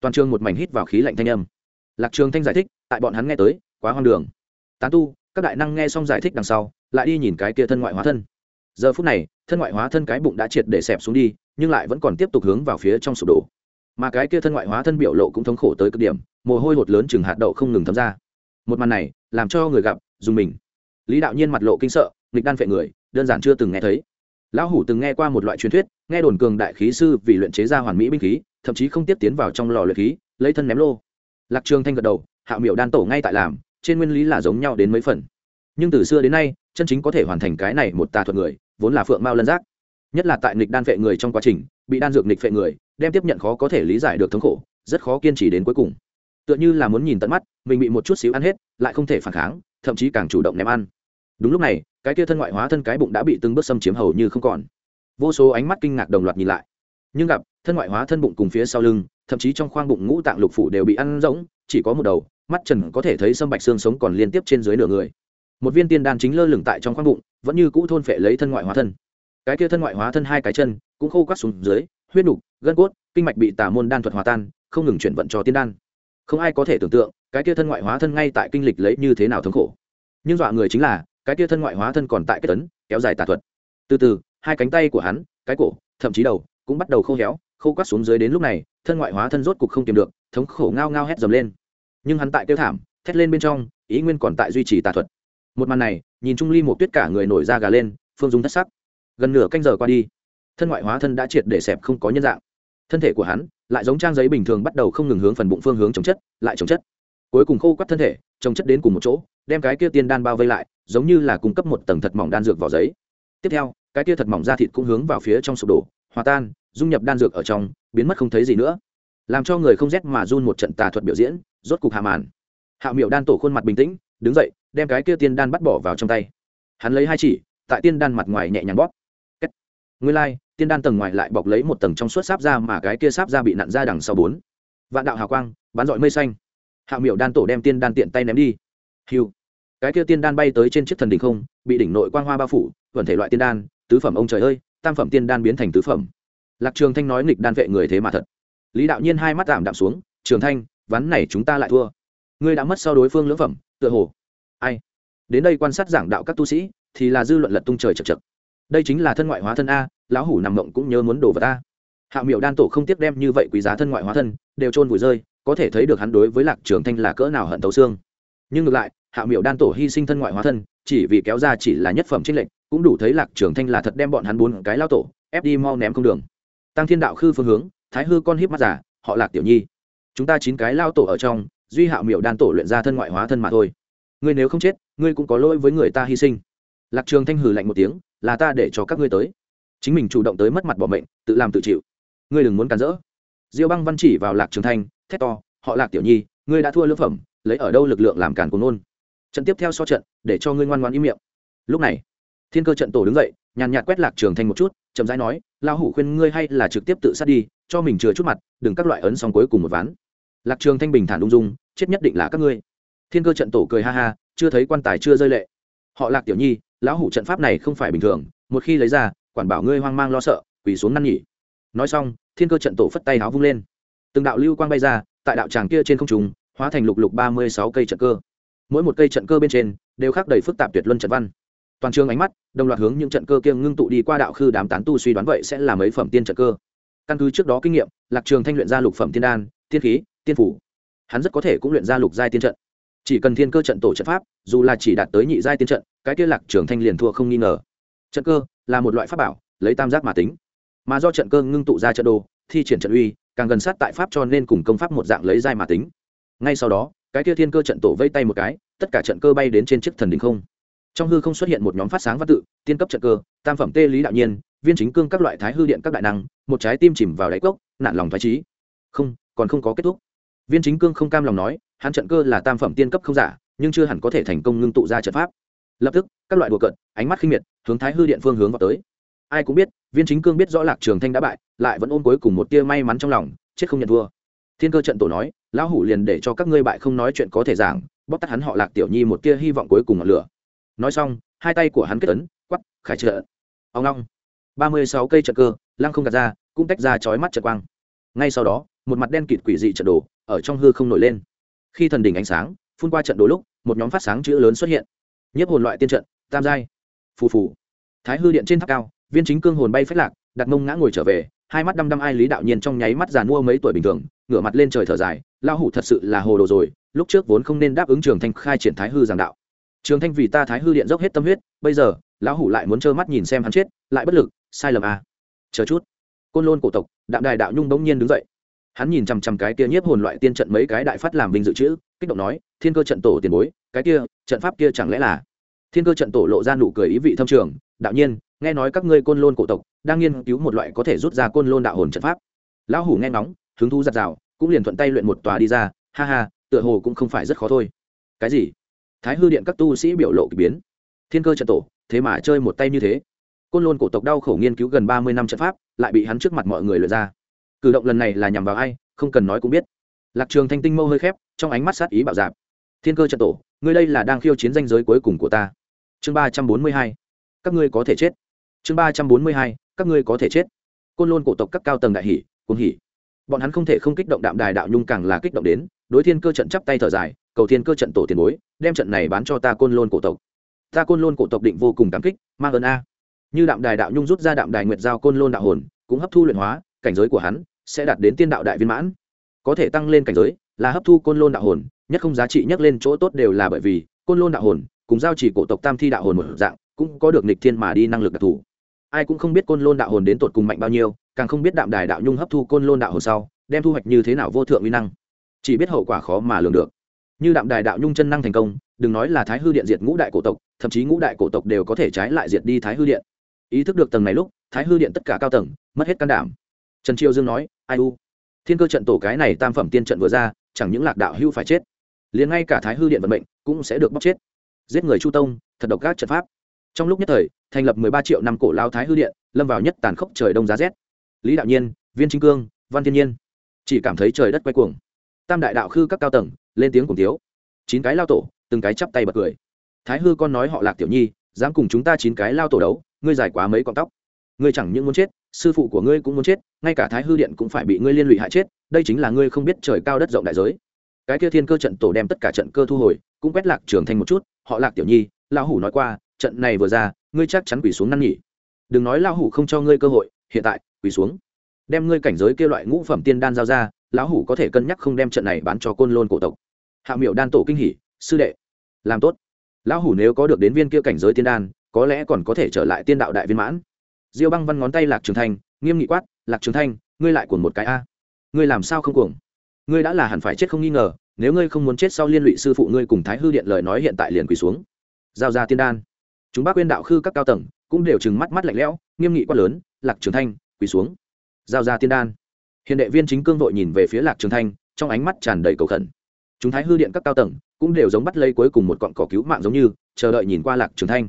Toàn trường một mảnh hít vào khí lạnh thanh âm. Lạc trường thanh giải thích, tại bọn hắn nghe tới, quá hoang đường. Tán tu, các đại năng nghe xong giải thích đằng sau, lại đi nhìn cái kia thân ngoại hóa thân. Giờ phút này, thân ngoại hóa thân cái bụng đã triệt để xẹp xuống đi, nhưng lại vẫn còn tiếp tục hướng vào phía trong sụp đổ mà cái kia thân ngoại hóa thân biểu lộ cũng thống khổ tới cực điểm, mồ hôi hột lớn chừng hạt đậu không ngừng thấm ra. Một màn này, làm cho người gặp, dùng mình. Lý đạo nhiên mặt lộ kinh sợ, nghịch đan phệ người, đơn giản chưa từng nghe thấy. Lão hủ từng nghe qua một loại truyền thuyết, nghe đồn cường đại khí sư vì luyện chế ra hoàn mỹ binh khí, thậm chí không tiếp tiến vào trong lò luyện khí, lấy thân ném lô. Lạc trường thanh gật đầu, hạ miểu đan tổ ngay tại làm, trên nguyên lý là giống nhau đến mấy phần. Nhưng từ xưa đến nay, chân chính có thể hoàn thành cái này một tà thuật người, vốn là phượng mao lân giác. Nhất là tại nghịch đan vệ người trong quá trình bị đan dược nịch phệ người, đem tiếp nhận khó có thể lý giải được thống khổ, rất khó kiên trì đến cuối cùng. Tựa như là muốn nhìn tận mắt, mình bị một chút xíu ăn hết, lại không thể phản kháng, thậm chí càng chủ động ném ăn. Đúng lúc này, cái kia thân ngoại hóa thân cái bụng đã bị từng bước xâm chiếm hầu như không còn. Vô số ánh mắt kinh ngạc đồng loạt nhìn lại. Nhưng gặp, thân ngoại hóa thân bụng cùng phía sau lưng, thậm chí trong khoang bụng ngũ tạng lục phủ đều bị ăn rỗng, chỉ có một đầu, mắt trần có thể thấy sâm bạch xương sống còn liên tiếp trên dưới nửa người. Một viên tiên đan chính lơ lửng tại trong khoang bụng, vẫn như cũ thôn phệ lấy thân ngoại hóa thân. Cái kia thân ngoại hóa thân hai cái chân cũng khô quắt xuống dưới, huyết nục, gân cốt, kinh mạch bị tà môn đan thuật hòa tan, không ngừng chuyển vận cho tiên đan. Không ai có thể tưởng tượng, cái kia thân ngoại hóa thân ngay tại kinh lịch lấy như thế nào thống khổ. Nhưng dọa người chính là, cái kia thân ngoại hóa thân còn tại cái tấn, kéo dài tà thuật. Từ từ, hai cánh tay của hắn, cái cổ, thậm chí đầu, cũng bắt đầu khô héo, khô quắt xuống dưới đến lúc này, thân ngoại hóa thân rốt cục không tìm được, thống khổ ngao ngao hét dầm lên. Nhưng hắn tại kêu thảm, thét lên bên trong, ý nguyên còn tại duy trì tà thuật. Một màn này, nhìn trung ly một tuyết cả người nổi da gà lên, phương dung thất sắc. Gần nửa canh giờ qua đi thân ngoại hóa thân đã triệt để xẹp không có nhân dạng. Thân thể của hắn lại giống trang giấy bình thường bắt đầu không ngừng hướng phần bụng phương hướng chống chất lại chống chất. Cuối cùng khô quắt thân thể chống chất đến cùng một chỗ đem cái kia tiên đan bao vây lại giống như là cung cấp một tầng thật mỏng đan dược vào giấy. Tiếp theo cái kia thật mỏng da thịt cũng hướng vào phía trong sụp đổ hòa tan dung nhập đan dược ở trong biến mất không thấy gì nữa. Làm cho người không rét mà run một trận tà thuật biểu diễn rốt cục hạ màn. Hạ miệu đan tổ khuôn mặt bình tĩnh đứng dậy đem cái kia tiên đan bắt bỏ vào trong tay. Hắn lấy hai chỉ tại tiên đan mặt ngoài nhẹ nhàng bóp. Nguyên lai、like, tiên đan tầng ngoài lại bọc lấy một tầng trong suốt sáp ra mà cái kia sáp ra bị nặn ra đằng sau bốn. Vạn đạo hào quang, bắn dọi mây xanh. Hạ miểu đan tổ đem tiên đan tiện tay ném đi. Hiu cái kia tiên đan bay tới trên chiếc thần đỉnh không, bị đỉnh nội quang hoa bao phủ vẩn thể loại tiên đan, tứ phẩm ông trời ơi, tam phẩm tiên đan biến thành tứ phẩm. Lạc trường thanh nói nghịch đan vệ người thế mà thật. Lý đạo nhiên hai mắt tạm đạm xuống, trường thanh, ván này chúng ta lại thua. Ngươi đã mất sau đối phương lưỡng phẩm, tựa hồ. Ai? Đến đây quan sát giảng đạo các tu sĩ, thì là dư luận lật tung trời chật chật. Đây chính là thân ngoại hóa thân a lão hủ nằm mộng cũng nhớ muốn đổ vật ta. hạ miệu đan tổ không tiếc đem như vậy quý giá thân ngoại hóa thân, đều trôn vùi rơi, có thể thấy được hắn đối với lạc trường thanh là cỡ nào hận tấu xương. Nhưng ngược lại hạ miệu đan tổ hy sinh thân ngoại hóa thân, chỉ vì kéo ra chỉ là nhất phẩm trích lệnh cũng đủ thấy lạc trường thanh là thật đem bọn hắn bốn cái lao tổ, ép đi mau ném không đường. Tăng thiên đạo khư phương hướng, thái hư con híp mắt giả, họ lạc tiểu nhi. Chúng ta chín cái lao tổ ở trong, duy hạ miệu đan tổ luyện ra thân ngoại hóa thân mà thôi. Ngươi nếu không chết, ngươi cũng có lỗi với người ta hy sinh. Lạc trường thanh hừ lạnh một tiếng, là ta để cho các ngươi tới chính mình chủ động tới mất mặt bỏ mệnh, tự làm tự chịu. Ngươi đừng muốn cản rỡ. Diêu băng văn chỉ vào lạc trường thanh, thét to, họ lạc tiểu nhi, ngươi đã thua lưỡng phẩm, lấy ở đâu lực lượng làm cản cùng nôn? Trận tiếp theo so trận, để cho ngươi ngoan ngoan im miệng. Lúc này, thiên cơ trận tổ đứng dậy, nhàn nhạt quét lạc trường thanh một chút, chậm rãi nói lao hủ khuyên ngươi hay là trực tiếp tự sát đi, cho mình chừa chút mặt, đừng các loại ấn xong cuối cùng một ván. Lạc trường thanh bình thản ung dung, chết nhất định là các ngươi. Thiên cơ trận tổ cười ha ha, chưa thấy quan tài chưa rơi lệ. Họ lạc tiểu nhi, lão hủ trận pháp này không phải bình thường, một khi lấy ra quản bảo ngươi hoang mang lo sợ, quỳ xuống năn nhỉ. Nói xong, thiên cơ trận tổ phất tay áo vung lên. Từng đạo lưu quang bay ra, tại đạo tràng kia trên không trung, hóa thành lục lục ba mươi sáu cây trận cơ. Mỗi một cây trận cơ bên trên, đều khắc đầy phức tạp tuyệt luân trận văn. Toàn trường ánh mắt, đồng loạt hướng những trận cơ kia ngưng tụ đi qua đạo khư đám tán tu suy đoán vậy sẽ là mấy phẩm tiên trận cơ. Căn cứ trước đó kinh nghiệm, lạc trường thanh luyện ra lục phẩm tiên đan, tiên khí, tiên phủ. Hắn rất có thể cũng luyện ra lục giai tiên trận. Chỉ cần thiên cơ trận tổ trận pháp, dù là chỉ đạt tới nhị giai tiên trận, cái kia lạc trường thanh liền thua không nghi ngờ. Trận cơ là một loại pháp bảo, lấy tam giác mà tính. Mà do trận cơ ngưng tụ ra trận đồ, thi triển trận uy, càng gần sát tại pháp cho nên cùng công pháp một dạng lấy giai mà tính. Ngay sau đó, cái kia thiên cơ trận tổ vây tay một cái, tất cả trận cơ bay đến trên chiếc thần đình không. Trong hư không xuất hiện một nhóm phát sáng văn tự, tiên cấp trận cơ, tam phẩm tê lý đạo nhiên, viên chính cương các loại thái hư điện các đại năng, một trái tim chìm vào đáy cốc nạn lòng thoái trí không, còn không có kết thúc. Viên chính cương không cam lòng nói, hắn trận cơ là tam phẩm tiên cấp không giả, nhưng chưa hẳn có thể thành công ngưng tụ ra trận pháp lập tức, các loại đùa cận ánh mắt khinh miệt, hướng thái hư điện phương hướng vào tới. Ai cũng biết, viên chính cương biết rõ lạc trường thanh đã bại, lại vẫn ôm cuối cùng một tia may mắn trong lòng, chết không nhận thua. Thiên cơ trận tổ nói, lão hủ liền để cho các ngươi bại không nói chuyện có thể giảng, bóp tắt hắn họ lạc tiểu nhi một tia hy vọng cuối cùng ngọn lửa. Nói xong, hai tay của hắn kết ấn quắp khải trợ. Ông long. Ba mươi sáu cây trận cơ, lăng không gạt ra, cũng tách ra chói mắt trận quang. Ngay sau đó, một mặt đen kịt quỷ dị trận đồ ở trong hư không nổi lên. Khi thần đỉnh ánh sáng, phun qua trận đồ lúc, một nhóm phát sáng chữ lớn xuất hiện nhiếp hồn loại tiên trận, tam giai. Phù phù. Thái hư điện trên tháp cao, viên chính cương hồn bay phách lạc, đặt mông ngã ngồi trở về, hai mắt đăm đăm ai lý đạo nhiên trong nháy mắt giàn mua mấy tuổi bình thường, ngửa mặt lên trời thở dài lao hủ thật sự là hồ đồ rồi, lúc trước vốn không nên đáp ứng trường thanh khai triển thái hư giảng đạo. Trường thanh vì ta thái hư điện dốc hết tâm huyết, bây giờ, lão hủ lại muốn trơ mắt nhìn xem hắn chết, lại bất lực, sai lầm à. chờ chút. Côn lôn cổ tộc, đạm đài đạo nhung bỗng nhiên đứng dậy. Hắn nhìn chằm chằm cái kia nhiếp hồn loại tiên trận mấy cái đại phát làm vinh dự chữ, kích động nói, thiên cơ trận tổ tiền bối cái kia, trận pháp kia chẳng lẽ là? Thiên cơ trận tổ lộ ra nụ cười ý vị thâm trường, đạo nhiên, nghe nói các ngươi côn lôn cổ tộc, đang nghiên cứu một loại có thể rút ra côn lôn đạo hồn trận pháp. Lão hủ nghe ngóng, hứng thú giặt rào cũng liền thuận tay luyện một tòa đi ra, ha ha, tựa hồ cũng không phải rất khó thôi. Cái gì? Thái hư điện các tu sĩ biểu lộ k ỳ biến. Thiên cơ trận tổ, thế mà chơi một tay như thế. Côn lôn cổ tộc đau khổ nghiên cứu gần ba mươi năm trận pháp, lại bị hắn trước mặt mọi người lượt ra. Cử động lần này là nhằm vào ai, không cần nói cũng biết. Lạc trường thanh tinh mâu hơi khép, trong ánh mắt sát ý bạo dạp thiên cơ trận tổ, ngươi đây là đang khiêu chiến danh giới cuối cùng của ta. Chương ba trăm bốn mươi hai, các ngươi có thể chết. Chương ba trăm bốn mươi hai, các ngươi có thể chết. Côn lôn cổ tộc các cao tầng đại hỷ cuồng hỉ. bọn hắn không thể không kích động đạm đài đạo nhung càng là kích động đến, đối thiên cơ trận chắp tay thở dài, cầu thiên cơ trận tổ tiền bối, đem trận này bán cho ta côn lôn cổ tộc. Ta côn lôn cổ tộc định vô cùng cảm kích, mang ơn a. Như đạm đài đạo nhung rút ra đạm đài nguyệt giao côn lôn đạo hồn, cũng hấp thu luyện hóa, cảnh giới của hắn sẽ đạt đến tiên đạo đại viên mãn. Có thể tăng lên cảnh giới là hấp thu côn lôn đạo hồn nhất không giá trị nhất lên chỗ tốt đều là bởi vì côn lôn đạo hồn cùng giao chỉ cổ tộc tam thi đạo hồn một dạng, cũng có được nịch thiên mà đi năng lực đặc thù. Ai cũng không biết côn lôn đạo hồn đến tột cùng mạnh bao nhiêu, càng không biết đạm đài đạo nhung hấp thu côn lôn đạo hồn sau, đem thu hoạch như thế nào vô thượng uy năng. Chỉ biết hậu quả khó mà lường được. Như đạm đài đạo nhung chân năng thành công, đừng nói là thái hư điện diệt ngũ đại cổ tộc, thậm chí ngũ đại cổ tộc đều có thể trái lại diệt đi thái hư điện. Ý thức được tầng này lúc, thái hư điện tất cả cao tầng, mất hết can đảm. Trần triều dương nói, ai u, thiên cơ trận tổ cái này tam phẩm tiên trận vừa ra, chẳng những lạc đạo hưu phải chết liền ngay cả thái hư điện vận mệnh cũng sẽ được bóc chết. Giết người chu tông, thật độc các trận pháp. Trong lúc nhất thời, thành lập mười ba triệu năm cổ lao thái hư điện, lâm vào nhất tàn khốc trời đông giá rét. Lý đạo nhiên, viên chính cương, văn thiên nhiên. Chỉ cảm thấy trời đất quay cuồng. Tam đại đạo khư các cao tầng, lên tiếng cùng thiếu. Chín cái lao tổ, từng cái chắp tay bật cười. Thái hư con nói họ lạc tiểu nhi, dám cùng chúng ta chín cái lao tổ đấu, ngươi dài quá mấy con tóc. Ngươi chẳng những muốn chết, sư phụ của ngươi cũng muốn chết, ngay cả thái hư điện cũng phải bị ngươi liên lụy hại chết, đây chính là ngươi không biết trời cao đất rộng đại giới cái kia thiên cơ trận tổ đem tất cả trận cơ thu hồi, cũng quét lạc trường thanh một chút, họ lạc tiểu nhi, lão hủ nói qua, trận này vừa ra, ngươi chắc chắn quỳ xuống năn nhỉ. Đừng nói lão hủ không cho ngươi cơ hội, hiện tại, quỳ xuống. Đem ngươi cảnh giới kia loại ngũ phẩm tiên đan giao ra, lão hủ có thể cân nhắc không đem trận này bán cho côn lôn cổ tộc. Hạ miệu đan tổ kinh hỉ, sư đệ, làm tốt. Lão hủ nếu có được đến viên kia cảnh giới tiên đan, có lẽ còn có thể trở lại tiên đạo đại viên mãn. Diêu băng văn ngón tay lạc trường thanh nghiêm nghị quát, lạc trường thanh ngươi lại cuồng một cái a. Ngươi làm sao không cuồng? Ngươi đã là hẳn phải chết không nghi ngờ, nếu ngươi không muốn chết sau liên lụy sư phụ ngươi cùng thái hư điện lời nói hiện tại liền quỳ xuống. Giao ra tiên đan. Chúng bác quyên đạo khư các cao tầng cũng đều trừng mắt mắt lạnh lẽo, nghiêm nghị quát lớn, lạc trường thanh, quỳ xuống. Giao ra tiên đan. Hiện đệ viên chính cương vội nhìn về phía lạc trường thanh, trong ánh mắt tràn đầy cầu khẩn. Chúng thái hư điện các cao tầng cũng đều giống bắt lấy cuối cùng một cọn cỏ cứu mạng giống như, chờ đợi nhìn qua lạc trường thanh.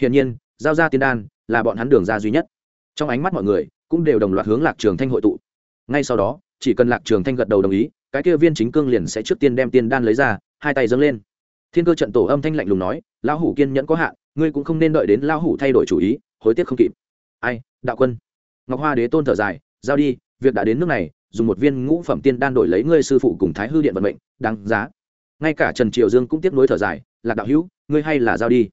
Hiển nhiên, giao ra tiên đan là bọn hắn đường ra duy nhất. Trong ánh mắt mọi người cũng đều đồng loạt hướng lạc trường thanh hội tụ. Ngay sau đó chỉ cần lạc trường thanh gật đầu đồng ý, cái kia viên chính cương liền sẽ trước tiên đem tiên đan lấy ra, hai tay dâng lên. Thiên cơ trận tổ âm thanh lạnh lùng nói, lão hủ kiên nhẫn có hạn, ngươi cũng không nên đợi đến lão hủ thay đổi chủ ý, hối tiếc không kịp. Ai, đạo quân. Ngọc hoa đế tôn thở dài, giao đi, việc đã đến nước này, dùng một viên ngũ phẩm tiên đan đổi lấy ngươi sư phụ cùng thái hư điện vận mệnh, đáng giá. Ngay cả trần triều dương cũng tiếp nối thở dài, lạc đạo hữu, ngươi hay là giao đi.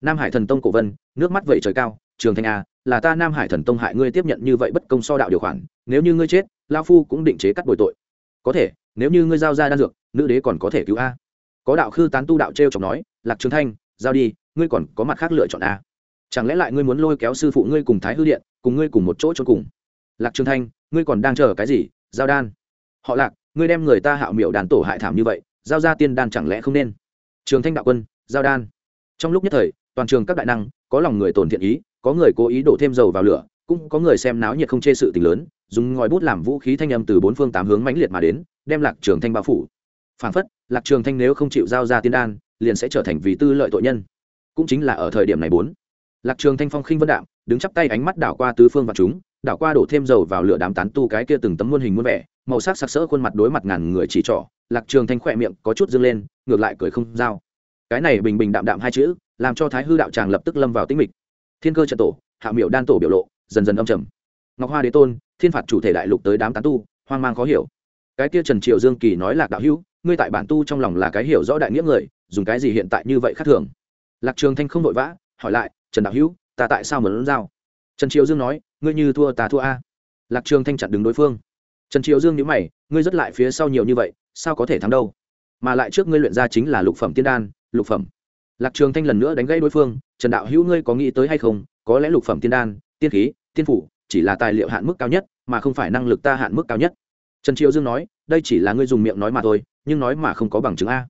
Nam hải thần tông cổ vân, nước mắt vẩy trời cao, trường thanh a là ta nam hải thần tông hại ngươi tiếp nhận như vậy bất công so đạo điều khoản, nếu như ngươi chết lao phu cũng định chế cắt bồi tội. Có thể, nếu như ngươi giao ra đan dược, nữ đế còn có thể cứu a. Có đạo khư tán tu đạo t r e o chọc nói, lạc trường thanh, giao đi, ngươi còn có mặt khác lựa chọn a. Chẳng lẽ lại ngươi muốn lôi kéo sư phụ ngươi cùng thái hư điện, cùng ngươi cùng một chỗ cho cùng? Lạc trường thanh, ngươi còn đang chờ cái gì? Giao đan. Họ lạc, ngươi đem người ta hạo miệu đàn tổ hại thảm như vậy, giao ra tiên đan chẳng lẽ không nên? Trường thanh đạo quân, giao đan. Trong lúc nhất thời, toàn trường các đại năng, có lòng người tồn thiện ý, có người cố ý đổ thêm dầu vào lửa cũng có người xem náo nhiệt không chê sự tình lớn, dùng ngòi bút làm vũ khí thanh âm từ bốn phương tám hướng mãnh liệt mà đến, đem lạc trường thanh bao phủ. Phản phất, lạc trường thanh nếu không chịu giao ra tiên đan, liền sẽ trở thành vì tư lợi tội nhân. Cũng chính là ở thời điểm này bốn, lạc trường thanh phong khinh vân đạm, đứng chắp tay ánh mắt đảo qua tứ phương và chúng, đảo qua đổ thêm dầu vào lửa đám tán tu cái kia từng tấm muôn hình muôn vẻ, màu sắc sặc sỡ khuôn mặt đối mặt ngàn người chỉ trỏ, lạc trường thanh khỏe miệng có chút dâng lên, ngược lại cười không giao. Cái này bình bình đạm đạm hai chữ, làm cho thái hư đạo tràng lập tức lâm vào tĩnh mịch. Thiên cơ trận tổ, hạ miểu đan tổ biểu lộ dần dần âm trầm. Ngọc hoa đế tôn, thiên phạt chủ thể đại lục tới đám tán tu, hoang mang khó hiểu. Cái kia trần triệu dương kỳ nói lạc đạo hữu, ngươi tại bản tu trong lòng là cái hiểu rõ đại nghĩa người, dùng cái gì hiện tại như vậy khác thường? Lạc trường thanh không vội vã, hỏi lại, trần đạo hữu, ta tại sao muốn giao? Trần triệu dương nói, ngươi như thua ta thua a. Lạc trường thanh chặn đứng đối phương. Trần triệu dương nhíu mày, ngươi rất lại phía sau nhiều như vậy, sao có thể thắng đâu? Mà lại trước ngươi luyện ra chính là lục phẩm tiên đan, lục phẩm. Lạc trường thanh lần nữa đánh gãy đối phương, trần đạo hữu, ngươi có nghĩ tới hay không? Có lẽ lục phẩm tiên đan tiên khí, tiên phủ, chỉ là tài liệu hạn mức cao nhất, mà không phải năng lực ta hạn mức cao nhất. Trần triệu dương nói, đây chỉ là ngươi dùng miệng nói mà thôi, nhưng nói mà không có bằng chứng a.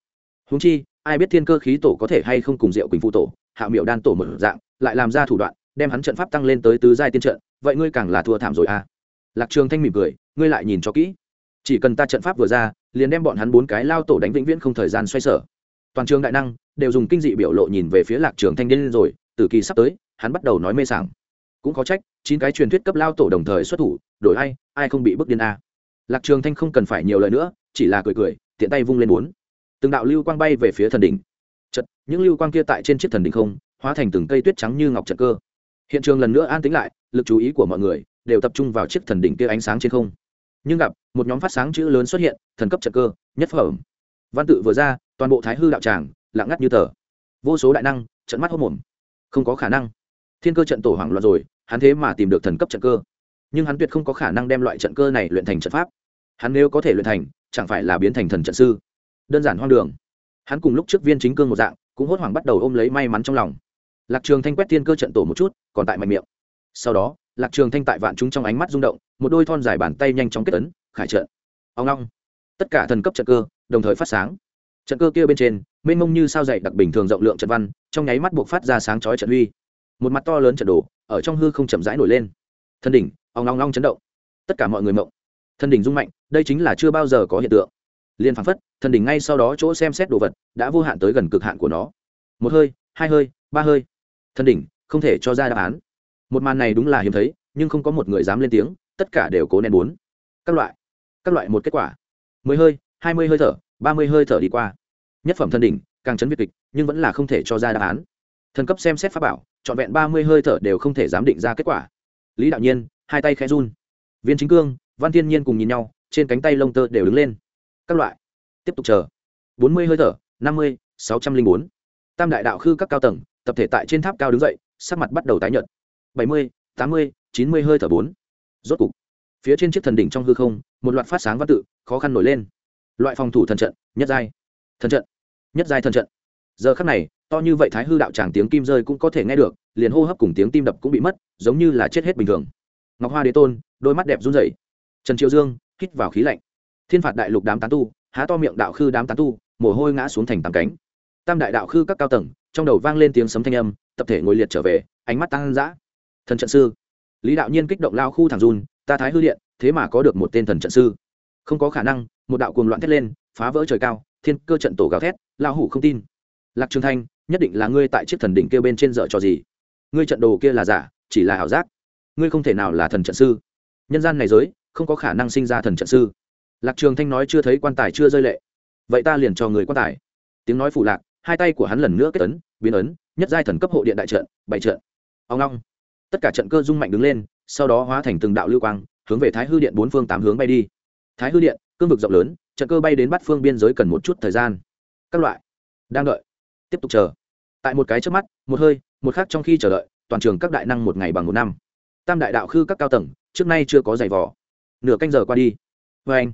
Húng chi, ai biết thiên cơ khí tổ có thể hay không cùng diệu quỳnh phụ tổ, hạ miệu đan tổ một dạng, lại làm ra thủ đoạn, đem hắn trận pháp tăng lên tới tứ giai tiên trận, vậy ngươi càng là thua thảm rồi a. Lạc trường thanh mỉm cười, ngươi lại nhìn cho kỹ. Chỉ cần ta trận pháp vừa ra, liền đem bọn hắn bốn cái lao tổ đánh vĩnh viễn không thời gian xoay sở. Toàn trường đại năng đều dùng kinh dị biểu lộ nhìn về phía lạc trường thanh điên rồi, từ kỳ sắp tới, hắn bắt đầu nói mê sảng cũng có trách, chín cái truyền thuyết cấp lao tổ đồng thời xuất thủ, đổi ai ai không bị bức điên a. Lạc trường thanh không cần phải nhiều lời nữa, chỉ là cười cười, tiện tay vung lên bốn. Từng đạo lưu quang bay về phía thần đỉnh. Chật những lưu quang kia tại trên chiếc thần đỉnh không, hóa thành từng cây tuyết trắng như ngọc trận cơ. Hiện trường lần nữa an tĩnh lại, lực chú ý của mọi người đều tập trung vào chiếc thần đỉnh kia ánh sáng trên không. Nhưng gặp một nhóm phát sáng chữ lớn xuất hiện, thần cấp trận cơ, nhất phẩm. Văn tự vừa ra, toàn bộ thái hư đạo tràng lặng ngắt như tờ. Vô số đại năng trận mắt hốc mồm. Không có khả năng thiên cơ trận tổ hoảng loạn rồi, hắn thế mà tìm được thần cấp trận cơ. Nhưng hắn tuyệt không có khả năng đem loại trận cơ này luyện thành trận pháp. Hắn nếu có thể luyện thành, chẳng phải là biến thành thần trận sư? Đơn giản hoang đường. Hắn cùng lúc trước viên chính cương một dạng, cũng hốt hoảng bắt đầu ôm lấy may mắn trong lòng. Lạc trường thanh quét thiên cơ trận tổ một chút, còn tại mạnh miệng. Sau đó, lạc trường thanh tại vạn chúng trong ánh mắt rung động, một đôi thon dài bàn tay nhanh chóng kết ấn, khải trận. Ông long. Tất cả thần cấp trận cơ, đồng thời phát sáng. Trận cơ kia bên trên, mênh mông như sao dày đặc bình thường rộng lượng trận văn, trong nháy mắt buộc phát ra sáng chói trận huy một mặt to lớn trận đồ ở trong hư không chậm rãi nổi lên. Thân đỉnh, ong long long chấn động. Tất cả mọi người mộng. Thân đỉnh rung mạnh, đây chính là chưa bao giờ có hiện tượng. Liền phán phất thân đỉnh ngay sau đó chỗ xem xét đồ vật đã vô hạn tới gần cực hạn của nó. Một hơi, hai hơi, ba hơi. Thân đỉnh, không thể cho ra đáp án. Một màn này đúng là hiếm thấy, nhưng không có một người dám lên tiếng, tất cả đều cố nén bốn. Các loại các loại một kết quả. Mười hơi, hai mươi hơi thở, ba mươi hơi thở đi qua. Nhất phẩm thân đỉnh, càng chấn việt kịch, nhưng vẫn là không thể cho ra đáp án thần cấp xem xét pháp bảo, trọn vẹn ba mươi hơi thở đều không thể giám định ra kết quả. Lý đạo nhiên, hai tay khẽ run. Viên chính cương, văn thiên nhiên cùng nhìn nhau, trên cánh tay lông tơ đều đứng lên. Các loại. Tiếp tục chờ. bốn mươi hơi thở, năm mươi, sáu trăm linh bốn. Tam đại đạo khư các cao tầng, tập thể tại trên tháp cao đứng dậy, sắc mặt bắt đầu tái nhợt. bảy mươi, tám mươi, chín mươi hơi thở bốn. Rốt cục, phía trên chiếc thần đỉnh trong hư không, một loạt phát sáng văn tự, khó khăn nổi lên. Loại phòng thủ thần trận, nhất giai. Thần trận, nhất giai thần trận. Giờ khắc này to như vậy thái hư đạo tràng tiếng kim rơi cũng có thể nghe được, liền hô hấp cùng tiếng tim đập cũng bị mất, giống như là chết hết bình thường. Ngọc hoa đế tôn, đôi mắt đẹp run rẩy. Trần triệu dương, hít vào khí lạnh. Thiên phạt đại lục đám tán tu, há to miệng đạo khư đám tán tu, mồ hôi ngã xuống thành tám cánh. Tam đại đạo khư các cao tầng, trong đầu vang lên tiếng sấm thanh âm, tập thể ngồi liệt trở về, ánh mắt tăng dã. Thần trận sư. Lý đạo nhiên kích động lao khu thẳng run, ta thái hư điện, thế mà có được một tên thần trận sư. Không có khả năng, một đạo cuồng loạn thét lên, phá vỡ trời cao, thiên cơ trận tổ gào thét lao hủ không tin. Lạc trường thanh nhất định là ngươi tại chiếc thần đỉnh kia bên trên dở cho gì? Ngươi trận đồ kia là giả, chỉ là ảo giác. Ngươi không thể nào là thần trận sư. Nhân gian này giới, không có khả năng sinh ra thần trận sư. Lạc trường thanh nói chưa thấy quan tài chưa rơi lệ. Vậy ta liền cho người quan tài. Tiếng nói phụ lạc, hai tay của hắn lần nữa kết ấn, biến ấn, nhất giai thần cấp hộ điện đại trận, bảy trận. Ông long. Tất cả trận cơ dung mạnh đứng lên, sau đó hóa thành từng đạo lưu quang, hướng về thái hư điện bốn phương tám hướng bay đi. Thái hư điện, cương vực rộng lớn, trận cơ bay đến bắt phương biên giới cần một chút thời gian. Các loại. Đang đợi tiếp tục chờ. Tại một cái trước mắt, một hơi, một khác trong khi chờ đợi, toàn trường các đại năng một ngày bằng một năm. Tam đại đạo khư các cao tầng, trước nay chưa có giày vò. Nửa canh giờ qua đi. Vê anh,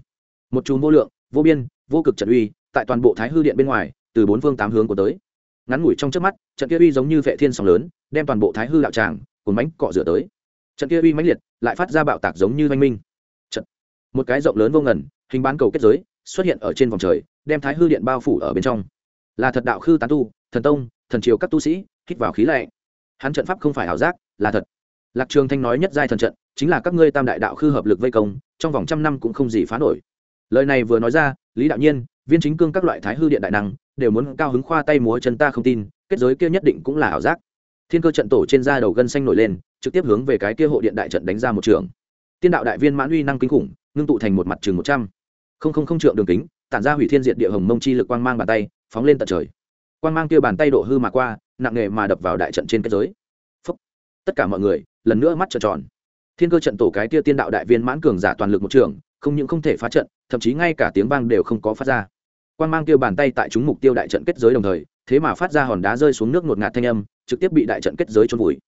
một chùm vô lượng, vô biên, vô cực trận uy, tại toàn bộ thái hư điện bên ngoài, từ bốn phương tám hướng của tới. Ngắn ngủi trong trước mắt, trận kia uy giống như vệ thiên sóng lớn, đem toàn bộ thái hư đạo tràng, cuốn bánh cọ rửa tới. Trận kia uy mãnh liệt, lại phát ra bạo tạc giống như oanh minh. Trận, một cái rộng lớn vô ngần, hình bán cầu kết giới, xuất hiện ở trên vòng trời, đem thái hư điện bao phủ ở bên trong là thật đạo khư tán tu, thần tông, thần triều các tu sĩ, hít vào khí lệ hắn trận pháp không phải ảo giác, là thật. Lạc trường thanh nói nhất giai thần trận, chính là các ngươi tam đại đạo khư hợp lực vây công, trong vòng trăm năm cũng không gì phá nổi. Lời này vừa nói ra, lý đạo nhiên, viên chính cương các loại thái hư điện đại năng, đều muốn cao hứng khoa tay múa chân ta không tin, kết giới kia nhất định cũng là ảo giác. Thiên cơ trận tổ trên da đầu gân xanh nổi lên, trực tiếp hướng về cái kia hộ điện đại trận đánh ra một trường. Tiên đạo đại viên mãn uy năng kinh khủng, ngưng tụ thành một mặt trường một trăm. Không không không trượng đường kính, tản ra hủy thiên diệt địa hồng mông chi lực quang mang bàn tay phóng lên tận trời. Quang mang kia bàn tay độ hư mà qua, nặng nghề mà đập vào đại trận trên kết giới. Phúc. tất cả mọi người, lần nữa mắt trợn tròn. Thiên cơ trận tổ cái kia tiên đạo đại viên mãn cường giả toàn lực một trường, không những không thể phá trận, thậm chí ngay cả tiếng vang đều không có phát ra. Quan mang kia bàn tay tại chúng mục tiêu đại trận kết giới đồng thời, thế mà phát ra hòn đá rơi xuống nước ngột ngạt thanh âm, trực tiếp bị đại trận kết giới trôn vùi.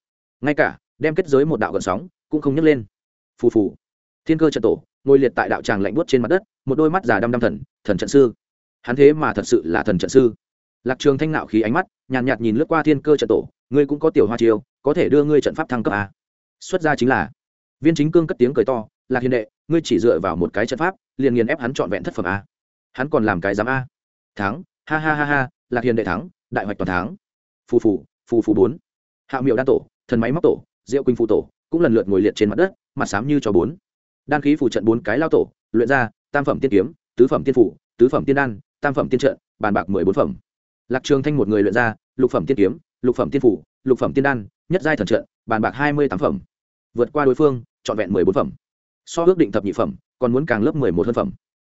Ngay cả, đem kết giới một đạo gần sóng, cũng không nhấc lên. Phù phù. Thiên cơ trận tổ, ngồi liệt tại đạo tràng lạnh buốt trên mặt đất, một đôi mắt già đăm đăm thần thần trận sư hắn thế mà thật sự là thần trận sư. Lạc trường thanh nạo khí ánh mắt nhàn nhạt, nhạt nhìn lướt qua thiên cơ trận tổ ngươi cũng có tiểu hoa chiêu có thể đưa ngươi trận pháp thăng cấp à. xuất ra chính là. Viên chính cương cất tiếng cười to lạc hiền đệ ngươi chỉ dựa vào một cái trận pháp liền nghiền ép hắn trọn vẹn thất phẩm a hắn còn làm cái giám a? Thắng ha ha ha ha lạc hiền đệ thắng đại hoạch toàn thắng. Phù phù phù phù bốn. Hạ miệu đan tổ thần máy móc tổ diệu quỳnh phụ tổ cũng lần lượt ngồi liệt trên mặt đất mặt xám như cho bốn. Đan khí phù trận bốn cái lao tổ luyện ra tam phẩm tiên kiếm tứ phẩm tiên phủ tứ phẩm tiên đan tam phẩm tiên trận, bàn bạc mười bốn phẩm. Lạc trường thanh một người luyện ra, lục phẩm tiên kiếm, lục phẩm tiên phủ, lục phẩm tiên đan, nhất giai thần trận, bàn bạc hai mươi tám phẩm. Vượt qua đối phương, trọn vẹn mười bốn phẩm. So ước định thập nhị phẩm, còn muốn càng lớp mười một hơn phẩm.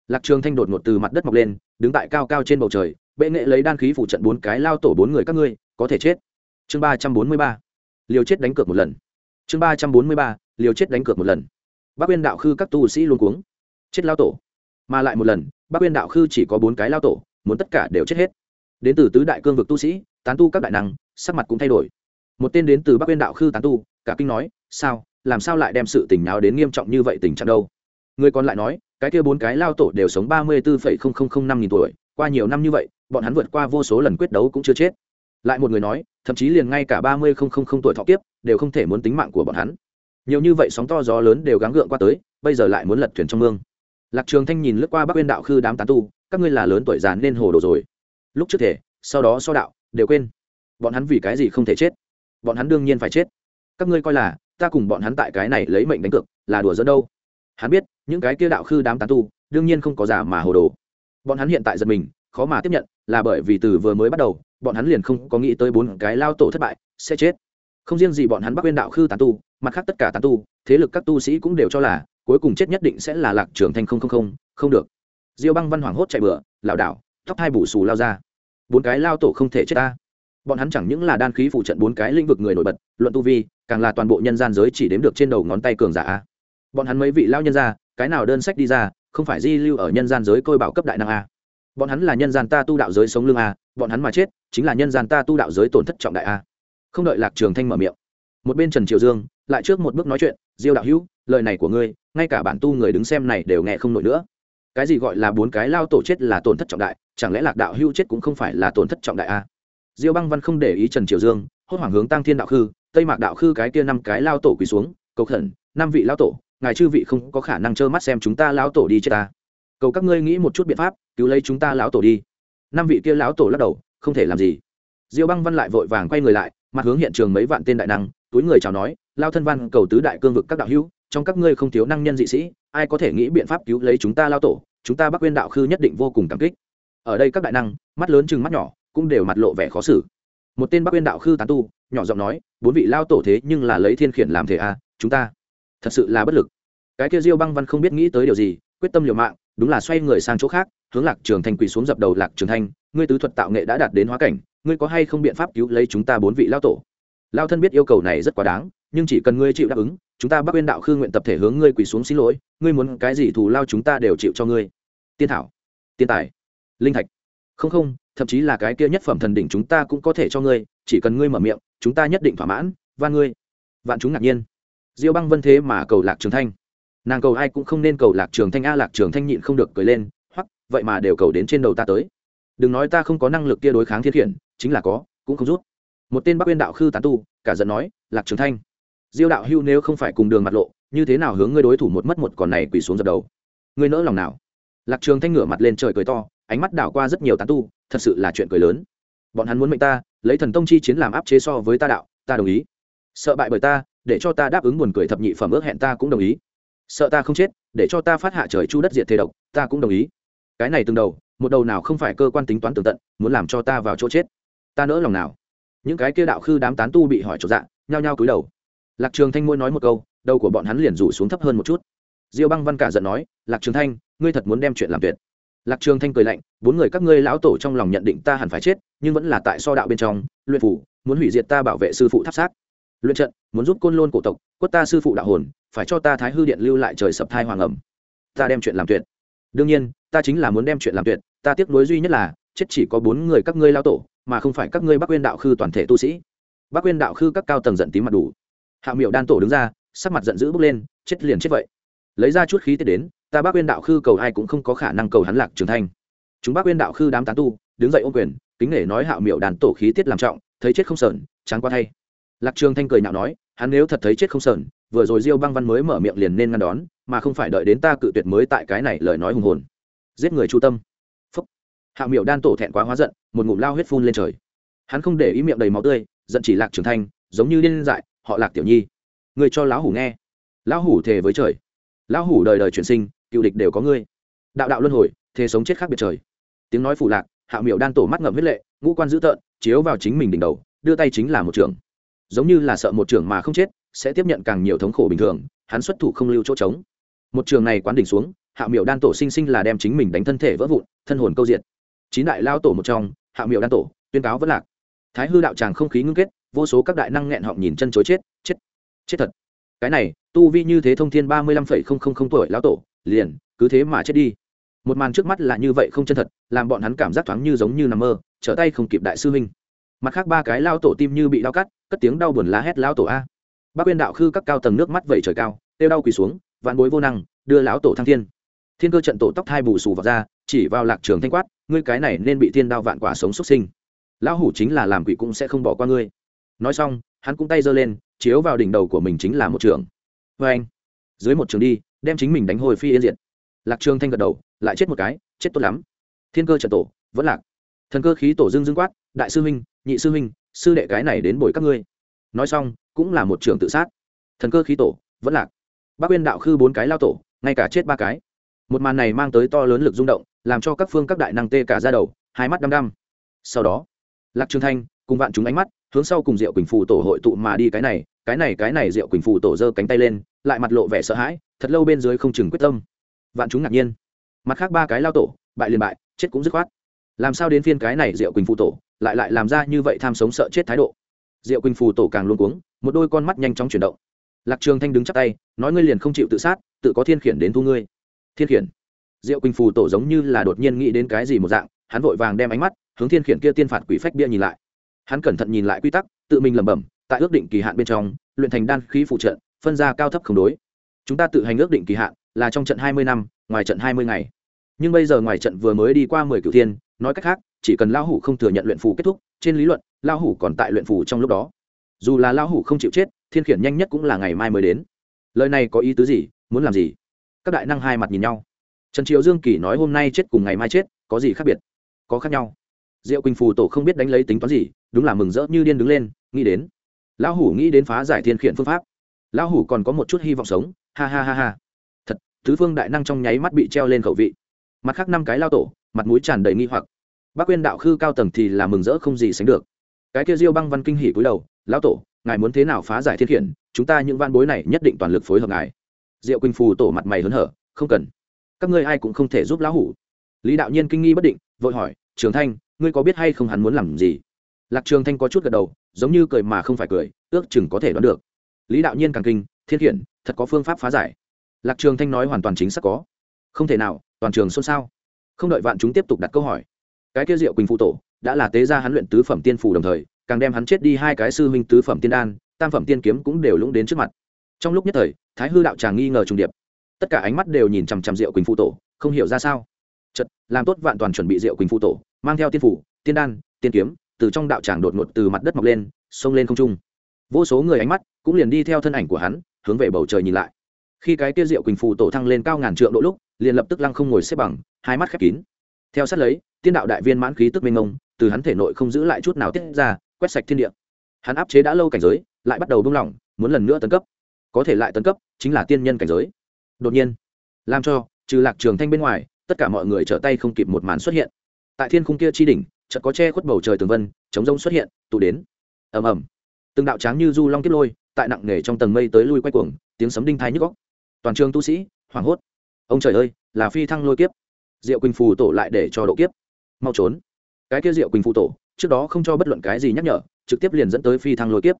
Lạc trường thanh đột ngột từ mặt đất mọc lên, đứng tại cao cao trên bầu trời, bệ nghệ lấy đan khí phủ trận bốn cái lao tổ bốn người các ngươi, có thể chết. Chương ba trăm bốn mươi ba. Liều chết đánh cược một lần. Chương ba trăm bốn mươi ba. Liều chết đánh cược một lần. Bác uyên đạo khư các tu sĩ luôn cuống. Chết lao tổ mà lại một lần bác uyên đạo khư chỉ có bốn cái lao tổ, muốn tất cả đều chết hết. Đến từ tứ đại cương vực tu sĩ, tán tu các đại năng, sắc mặt cũng thay đổi. Một tên đến từ bắc uyên đạo khư tán tu, cả kinh nói, sao? Làm sao lại đem sự tình nào đến nghiêm trọng như vậy tình trạng đâu? Người còn lại nói, cái kia bốn cái lao tổ đều sống ba mươi bốn năm nghìn tuổi, qua nhiều năm như vậy, bọn hắn vượt qua vô số lần quyết đấu cũng chưa chết. Lại một người nói, thậm chí liền ngay cả ba mươi tuổi thọ kiếp, đều không thể muốn tính mạng của bọn hắn. Nhiều như vậy sóng to gió lớn đều gắng gượng qua tới, bây giờ lại muốn lật thuyền trong mương lạc trường thanh nhìn lướt qua bắc uyên đạo khư đám tán tu, các ngươi là lớn tuổi già nên hồ đồ rồi. Lúc trước thể, sau đó so đạo, đều quên. Bọn hắn vì cái gì không thể chết? Bọn hắn đương nhiên phải chết. Các ngươi coi là, ta cùng bọn hắn tại cái này lấy mệnh đánh cược, là đùa dẫn đâu? Hắn biết, những cái kia đạo khư đám tán tu, đương nhiên không có giả mà hồ đồ. Bọn hắn hiện tại giật mình, khó mà tiếp nhận, là bởi vì từ vừa mới bắt đầu, bọn hắn liền không có nghĩ tới bốn cái lao tổ thất bại, sẽ chết. Không riêng gì bọn hắn bắc quên đạo khư tán tu, mặt khác tất cả tán tu, thế lực các tu sĩ cũng đều cho là cuối cùng chết nhất định sẽ là lạc trường thanh không không không không được. Diêu băng văn hoảng hốt chạy bừa, lảo đảo, tóc hai bù xù lao ra. Bốn cái lao tổ không thể chết ta. Bọn hắn chẳng những là đan khí phụ trận bốn cái lĩnh vực người nổi bật, luận tu vi, càng là toàn bộ nhân gian giới chỉ đếm được trên đầu ngón tay cường giả bọn hắn mấy vị lao nhân ra, cái nào đơn sách đi ra, không phải di lưu ở nhân gian giới côi bảo cấp đại năng a. Bọn hắn là nhân gian ta tu đạo giới sống lưng a, bọn hắn mà chết, chính là nhân gian ta tu đạo giới tổn thất trọng đại a. Không đợi lạc trường thanh mở miệng, một bên trần triều dương, lại trước một bước nói chuyện, diêu đạo hữu lời này của ngươi, ngay cả bản tu người đứng xem này đều nghe không nổi nữa. Cái gì gọi là bốn cái lao tổ chết là tổn thất trọng đại, chẳng lẽ lạc đạo hưu chết cũng không phải là tổn thất trọng đại a diêu băng văn không để ý trần triều dương, hốt hoảng hướng tăng thiên đạo khư, tây mạc đạo khư cái kia năm cái lao tổ quỳ xuống, cầu khẩn, năm vị lao tổ, ngài chư vị không có khả năng trơ mắt xem chúng ta lão tổ đi chết ta. Cầu các ngươi nghĩ một chút biện pháp, cứu lấy chúng ta lão tổ đi. Năm vị kia lão tổ lắc đầu, không thể làm gì. Diêu băng văn lại vội vàng quay người lại, mặt hướng hiện trường mấy vạn tên đại năng, túi người chào nói, lao thân văn, cầu tứ đại cương vực các đạo hữu trong các ngươi không thiếu năng nhân dị sĩ ai có thể nghĩ biện pháp cứu lấy chúng ta lao tổ? Chúng ta bắc quên đạo khư nhất định vô cùng cảm kích. Ở đây các đại năng mắt lớn chừng mắt nhỏ cũng đều mặt lộ vẻ khó xử. Một tên bắc quên đạo khư tán tu nhỏ giọng nói bốn vị lao tổ thế nhưng là lấy thiên khiển làm thể a à, chúng ta thật sự là bất lực. Cái kia diêu băng văn không biết nghĩ tới điều gì quyết tâm liều mạng đúng là xoay người sang chỗ khác hướng lạc trường thanh quỳ xuống dập đầu lạc trường thanh ngươi tứ thuật tạo nghệ đã đạt đến hóa cảnh ngươi có hay không biện pháp cứu lấy chúng ta bốn vị lao tổ? Lao thân biết yêu cầu này rất quá đáng nhưng chỉ cần ngươi chịu đáp ứng, chúng ta bắc quên đạo khư nguyện tập thể hướng ngươi quỳ xuống xin lỗi, ngươi muốn cái gì thù lao chúng ta đều chịu cho ngươi. Tiên thảo, tiên tài, linh thạch. Không không, thậm chí là cái kia nhất phẩm thần đỉnh chúng ta cũng có thể cho ngươi, chỉ cần ngươi mở miệng, chúng ta nhất định thỏa mãn, van ngươi. Vạn chúng ngạc nhiên. Diêu băng vân thế mà cầu lạc trường thanh. Nàng cầu ai cũng không nên cầu lạc trường thanh a, lạc trường thanh nhịn không được cười lên hoặc vậy mà đều cầu đến trên đầu ta tới. Đừng nói ta không có năng lực kia đối kháng thiên khiển, chính là có, cũng không rút. Một tên bắc uyên đạo khư tán tu, cả giận nói, lạc trường thanh diêu đạo hưu nếu không phải cùng đường mặt lộ, như thế nào hướng ngươi đối thủ một mất một còn này quỳ xuống dập đầu? Ngươi nỡ lòng nào? Lạc trường thanh ngửa mặt lên trời cười to, ánh mắt đảo qua rất nhiều tán tu, thật sự là chuyện cười lớn. Bọn hắn muốn mệnh ta, lấy thần tông chi chiến làm áp chế so với ta đạo, ta đồng ý. Sợ bại bởi ta, để cho ta đáp ứng buồn cười thập nhị phẩm ước hẹn ta cũng đồng ý. Sợ ta không chết, để cho ta phát hạ trời chu đất diệt thế độc, ta cũng đồng ý. Cái này từng đầu, một đầu nào không phải cơ quan tính toán tường tận, muốn làm cho ta vào chỗ chết. Ta nỡ lòng nào? Những cái kia đạo khư đám tán tu bị hỏi chỗ dạng nhao nhao cúi đầu lạc trường thanh môi nói một câu, đầu của bọn hắn liền rủ xuống thấp hơn một chút. Diêu băng văn cả giận nói, lạc trường thanh, ngươi thật muốn đem chuyện làm tuyệt. Lạc trường thanh cười lạnh, bốn người các ngươi lão tổ trong lòng nhận định ta hẳn phải chết, nhưng vẫn là tại so đạo bên trong, luyện phủ, muốn hủy diệt ta bảo vệ sư phụ tháp sát luyện trận, muốn giúp côn lôn cổ tộc, quất ta sư phụ đạo hồn, phải cho ta thái hư điện lưu lại trời sập thai hoàng ẩm. Ta đem chuyện làm tuyệt. Đương nhiên, ta chính là muốn đem chuyện làm tuyệt, ta tiếc nuối duy nhất là, chết chỉ có bốn người các ngươi lao tổ, mà không phải các ngươi bắc quyên đạo khư toàn thể tu sĩ. Bắc quyên đạo khư các cao tầng giận tím mặt đủ hạ miệu đan tổ đứng ra, sắc mặt giận dữ bước lên, chết liền chết vậy. Lấy ra chút khí tiết đến, ta bác quyên đạo khư cầu ai cũng không có khả năng cầu hắn lạc trường thanh. Chúng bác quyên đạo khư đám tán tu, đứng dậy ôm quyền, kính nể nói hạo miệu đàn tổ khí tiết làm trọng, thấy chết không sờn tráng qua thay. Lạc trường thanh cười nhạo nói, hắn nếu thật thấy chết không sờn, vừa rồi diêu băng văn mới mở miệng liền nên ngăn đón, mà không phải đợi đến ta cự tuyệt mới tại cái này lời nói hùng hồn. Giết người chu tâm. Phúc. Hạ miểu đan tổ thẹn quá hóa giận, một ngụm lao huyết phun lên trời. Hắn không để ý miệng đầy máu tươi, giận chỉ lạc Trường thanh, giống như điên dại họ lạc tiểu nhi. Người cho lão hủ nghe. Lão hủ thề với trời. Lão hủ đời đời chuyển sinh, cựu địch đều có ngươi. Đạo đạo luân hồi thề sống chết khác biệt trời. Tiếng nói phủ lạc, hạ miểu đan tổ mắt ngậm huyết lệ, ngũ quan dữ tợn, chiếu vào chính mình đỉnh đầu, đưa tay chính là một trường. Giống như là sợ một trường mà không chết, sẽ tiếp nhận càng nhiều thống khổ bình thường, hắn xuất thủ không lưu chỗ trống. Một trường này quán đỉnh xuống, hạ miểu đan tổ sinh sinh là đem chính mình đánh thân thể vỡ vụn, thân hồn câu diệt. Chín đại lao tổ một trong, hạ miểu đan tổ, tuyên cáo vẫn lạc. Thái hư đạo tràng không khí ngưng kết vô số các đại năng nghẹn họng nhìn chân chối chết chết chết thật. Cái này, tu vi như thế thông thiên ba mươi lăm phẩy không không không tuổi lão tổ, liền, cứ thế mà chết đi. Một màn trước mắt là như vậy không chân thật, làm bọn hắn cảm giác thoáng như giống như nằm mơ, trở tay không kịp đại sư huynh. Mặt khác ba cái lao tổ tim như bị đau cắt, cất tiếng đau buồn lá hét lao tổ a. Bác quyên đạo khư các cao tầng nước mắt vẩy trời cao têu đau quỳ xuống, vạn bối vô năng, đưa lão tổ thăng thiên. Thiên cơ trận tổ tóc thai bù xù vào ra, chỉ vào lạc trường thanh quát, ngươi cái này nên bị thiên đao vạn quả sống xuất sinh. Lão hủ chính là làm quỷ cũng sẽ không bỏ qua ngươi nói xong, hắn cũng tay giơ lên, chiếu vào đỉnh đầu của mình chính là một trường. Vê anh, dưới một trường đi, đem chính mình đánh hồi phi yên diện lạc trường thanh gật đầu, lại chết một cái, chết tốt lắm. Thiên cơ trận tổ, vẫn lạc. Thần cơ khí tổ dương dương quát, đại sư huynh, nhị sư huynh, sư đệ cái này đến bồi các ngươi. Nói xong, cũng là một trường tự sát. Thần cơ khí tổ, vẫn lạc. Bác uyên đạo khư bốn cái lao tổ, ngay cả chết ba cái. Một màn này mang tới to lớn lực rung động, làm cho các phương các đại năng tê cả ra đầu, hai mắt đăm đăm. Sau đó, lạc trường thanh cùng vạn chúng ánh mắt hướng sau cùng diệu quỳnh phù tổ hội tụ mà đi cái này cái này cái này diệu quỳnh phù tổ giơ cánh tay lên, lại mặt lộ vẻ sợ hãi, thật lâu bên dưới không chừng quyết tâm. Vạn chúng ngạc nhiên. Mặt khác ba cái lao tổ, bại liền bại, chết cũng dứt khoát. Làm sao đến phiên cái này diệu quỳnh phù tổ, lại lại làm ra như vậy tham sống sợ chết thái độ? Diệu quỳnh phù tổ càng luôn cuống, một đôi con mắt nhanh chóng chuyển động. Lạc trường thanh đứng chắp tay, nói ngươi liền không chịu tự sát, tự có thiên khiển đến thu ngươi. Thiên khiển? Diệu quỳnh phù tổ giống như là đột nhiên nghĩ đến cái gì một dạng, hắn vội vàng đem ánh mắt hướng thiên khiển kia tiên phạt quỷ phách bia nhìn lại hắn cẩn thận nhìn lại quy tắc, tự mình lẩm bẩm, tại ước định kỳ hạn bên trong, luyện thành đan khí phụ trợ phân ra cao thấp không đối. Chúng ta tự hành ước định kỳ hạn, là trong trận hai mươi năm, ngoài trận hai mươi ngày. Nhưng bây giờ ngoài trận vừa mới đi qua mười cửu thiên, nói cách khác, chỉ cần lão hủ không thừa nhận luyện phù kết thúc, trên lý luận, lão hủ còn tại luyện phù trong lúc đó. Dù là lão hủ không chịu chết, thiên khiển nhanh nhất cũng là ngày mai mới đến. Lời này có ý tứ gì, muốn làm gì? Các đại năng hai mặt nhìn nhau. Trần triệu dương kỳ nói hôm nay chết cùng ngày mai chết, có gì khác biệt? Có khác nhau diệu quỳnh phù tổ không biết đánh lấy tính toán gì, đúng là mừng rỡ như điên đứng lên, nghĩ đến. Lão hủ nghĩ đến phá giải thiên khiển phương pháp. Lão hủ còn có một chút hy vọng sống, ha ha ha ha. Thật, tứ phương đại năng trong nháy mắt bị treo lên khẩu vị. Mặt khác năm cái lao tổ, mặt mũi tràn đầy nghi hoặc. Bác quyên đạo khư cao tầng thì là mừng rỡ không gì sánh được. Cái kia diêu băng văn kinh hỉ cúi đầu, lão tổ, ngài muốn thế nào phá giải thiên khiển? Chúng ta những van bối này nhất định toàn lực phối hợp ngài. Diệu quỳnh phù tổ mặt mày hớn hở, không cần. Các ngươi ai cũng không thể giúp lão hủ. Lý đạo nhiên kinh nghi bất định, vội hỏi, trường thanh ngươi có biết hay không hắn muốn làm gì? Lạc trường thanh có chút gật đầu, giống như cười mà không phải cười, ước chừng có thể đoán được. Lý đạo nhiên càng kinh, thiên khiển, thật có phương pháp phá giải. Lạc trường thanh nói hoàn toàn chính xác có. Không thể nào, toàn trường xôn xao. Không đợi vạn chúng tiếp tục đặt câu hỏi, cái kia diệu quỳnh phụ tổ đã là tế gia hắn luyện tứ phẩm tiên phủ đồng thời, càng đem hắn chết đi hai cái sư huynh tứ phẩm tiên đan, tam phẩm tiên kiếm cũng đều lũng đến trước mặt. Trong lúc nhất thời, thái hư đạo tràng nghi ngờ trùng điệp. Tất cả ánh mắt đều nhìn chằm chằm diệu quỳnh phụ tổ, không hiểu ra sao. Chật làm tốt vạn toàn chuẩn bị diệu quỳnh phụ tổ mang theo tiên phủ, tiên đan, tiên kiếm, từ trong đạo tràng đột ngột từ mặt đất mọc lên, xông lên không trung. Vô số người ánh mắt cũng liền đi theo thân ảnh của hắn, hướng về bầu trời nhìn lại. Khi cái kia diệu quỳnh phụ tổ thăng lên cao ngàn trượng độ lúc, liền lập tức lăng không ngồi xếp bằng, hai mắt khép kín. Theo sát lấy, tiên đạo đại viên mãn khí tức minh ngông từ hắn thể nội không giữ lại chút nào tiết ra, quét sạch thiên địa. Hắn áp chế đã lâu cảnh giới, lại bắt đầu buông lỏng, muốn lần nữa tấn cấp. Có thể lại tấn cấp, chính là tiên nhân cảnh giới. Đột nhiên, làm cho trừ lạc trường thanh bên ngoài, tất cả mọi người trở tay không kịp một màn xuất hiện tại thiên khung kia chi đỉnh, chợt có che khuất bầu trời tường vân, chống rông xuất hiện, tụ đến. Ầm ầm. Từng đạo tráng như du long kiếp lôi, tại nặng nề trong tầng mây tới lui quay cuồng, tiếng sấm đinh thai nhức góc toàn trường tu sĩ, hoảng hốt. Ông trời ơi, là phi thăng lôi kiếp. Diệu quỳnh phù tổ lại để cho độ kiếp. Mau trốn. Cái kia diệu quỳnh phù tổ, trước đó không cho bất luận cái gì nhắc nhở, trực tiếp liền dẫn tới phi thăng lôi kiếp.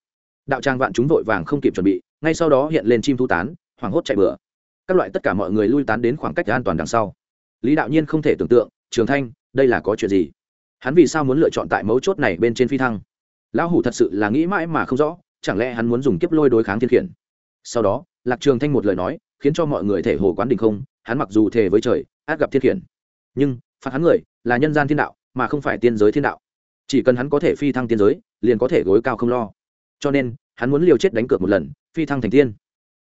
Đạo trang vạn chúng vội vàng không kịp chuẩn bị, ngay sau đó hiện lên chim thu tán, hoảng hốt chạy bừa. Các loại tất cả mọi người lui tán đến khoảng cách an toàn đằng sau. Lý đạo nhiên không thể tưởng tượng, trường thanh đây là có chuyện gì? Hắn vì sao muốn lựa chọn tại mấu chốt này bên trên phi thăng? Lão hủ thật sự là nghĩ mãi mà không rõ, chẳng lẽ hắn muốn dùng kiếp lôi đối kháng thiên khiển? Sau đó, lạc trường thanh một lời nói, khiến cho mọi người thể hồ quán đình không, hắn mặc dù thề với trời, át gặp thiên khiển. Nhưng, phạt hắn người, là nhân gian thiên đạo, mà không phải tiên giới thiên đạo. Chỉ cần hắn có thể phi thăng tiên giới, liền có thể gối cao không lo. Cho nên, hắn muốn liều chết đánh cược một lần, phi thăng thành tiên.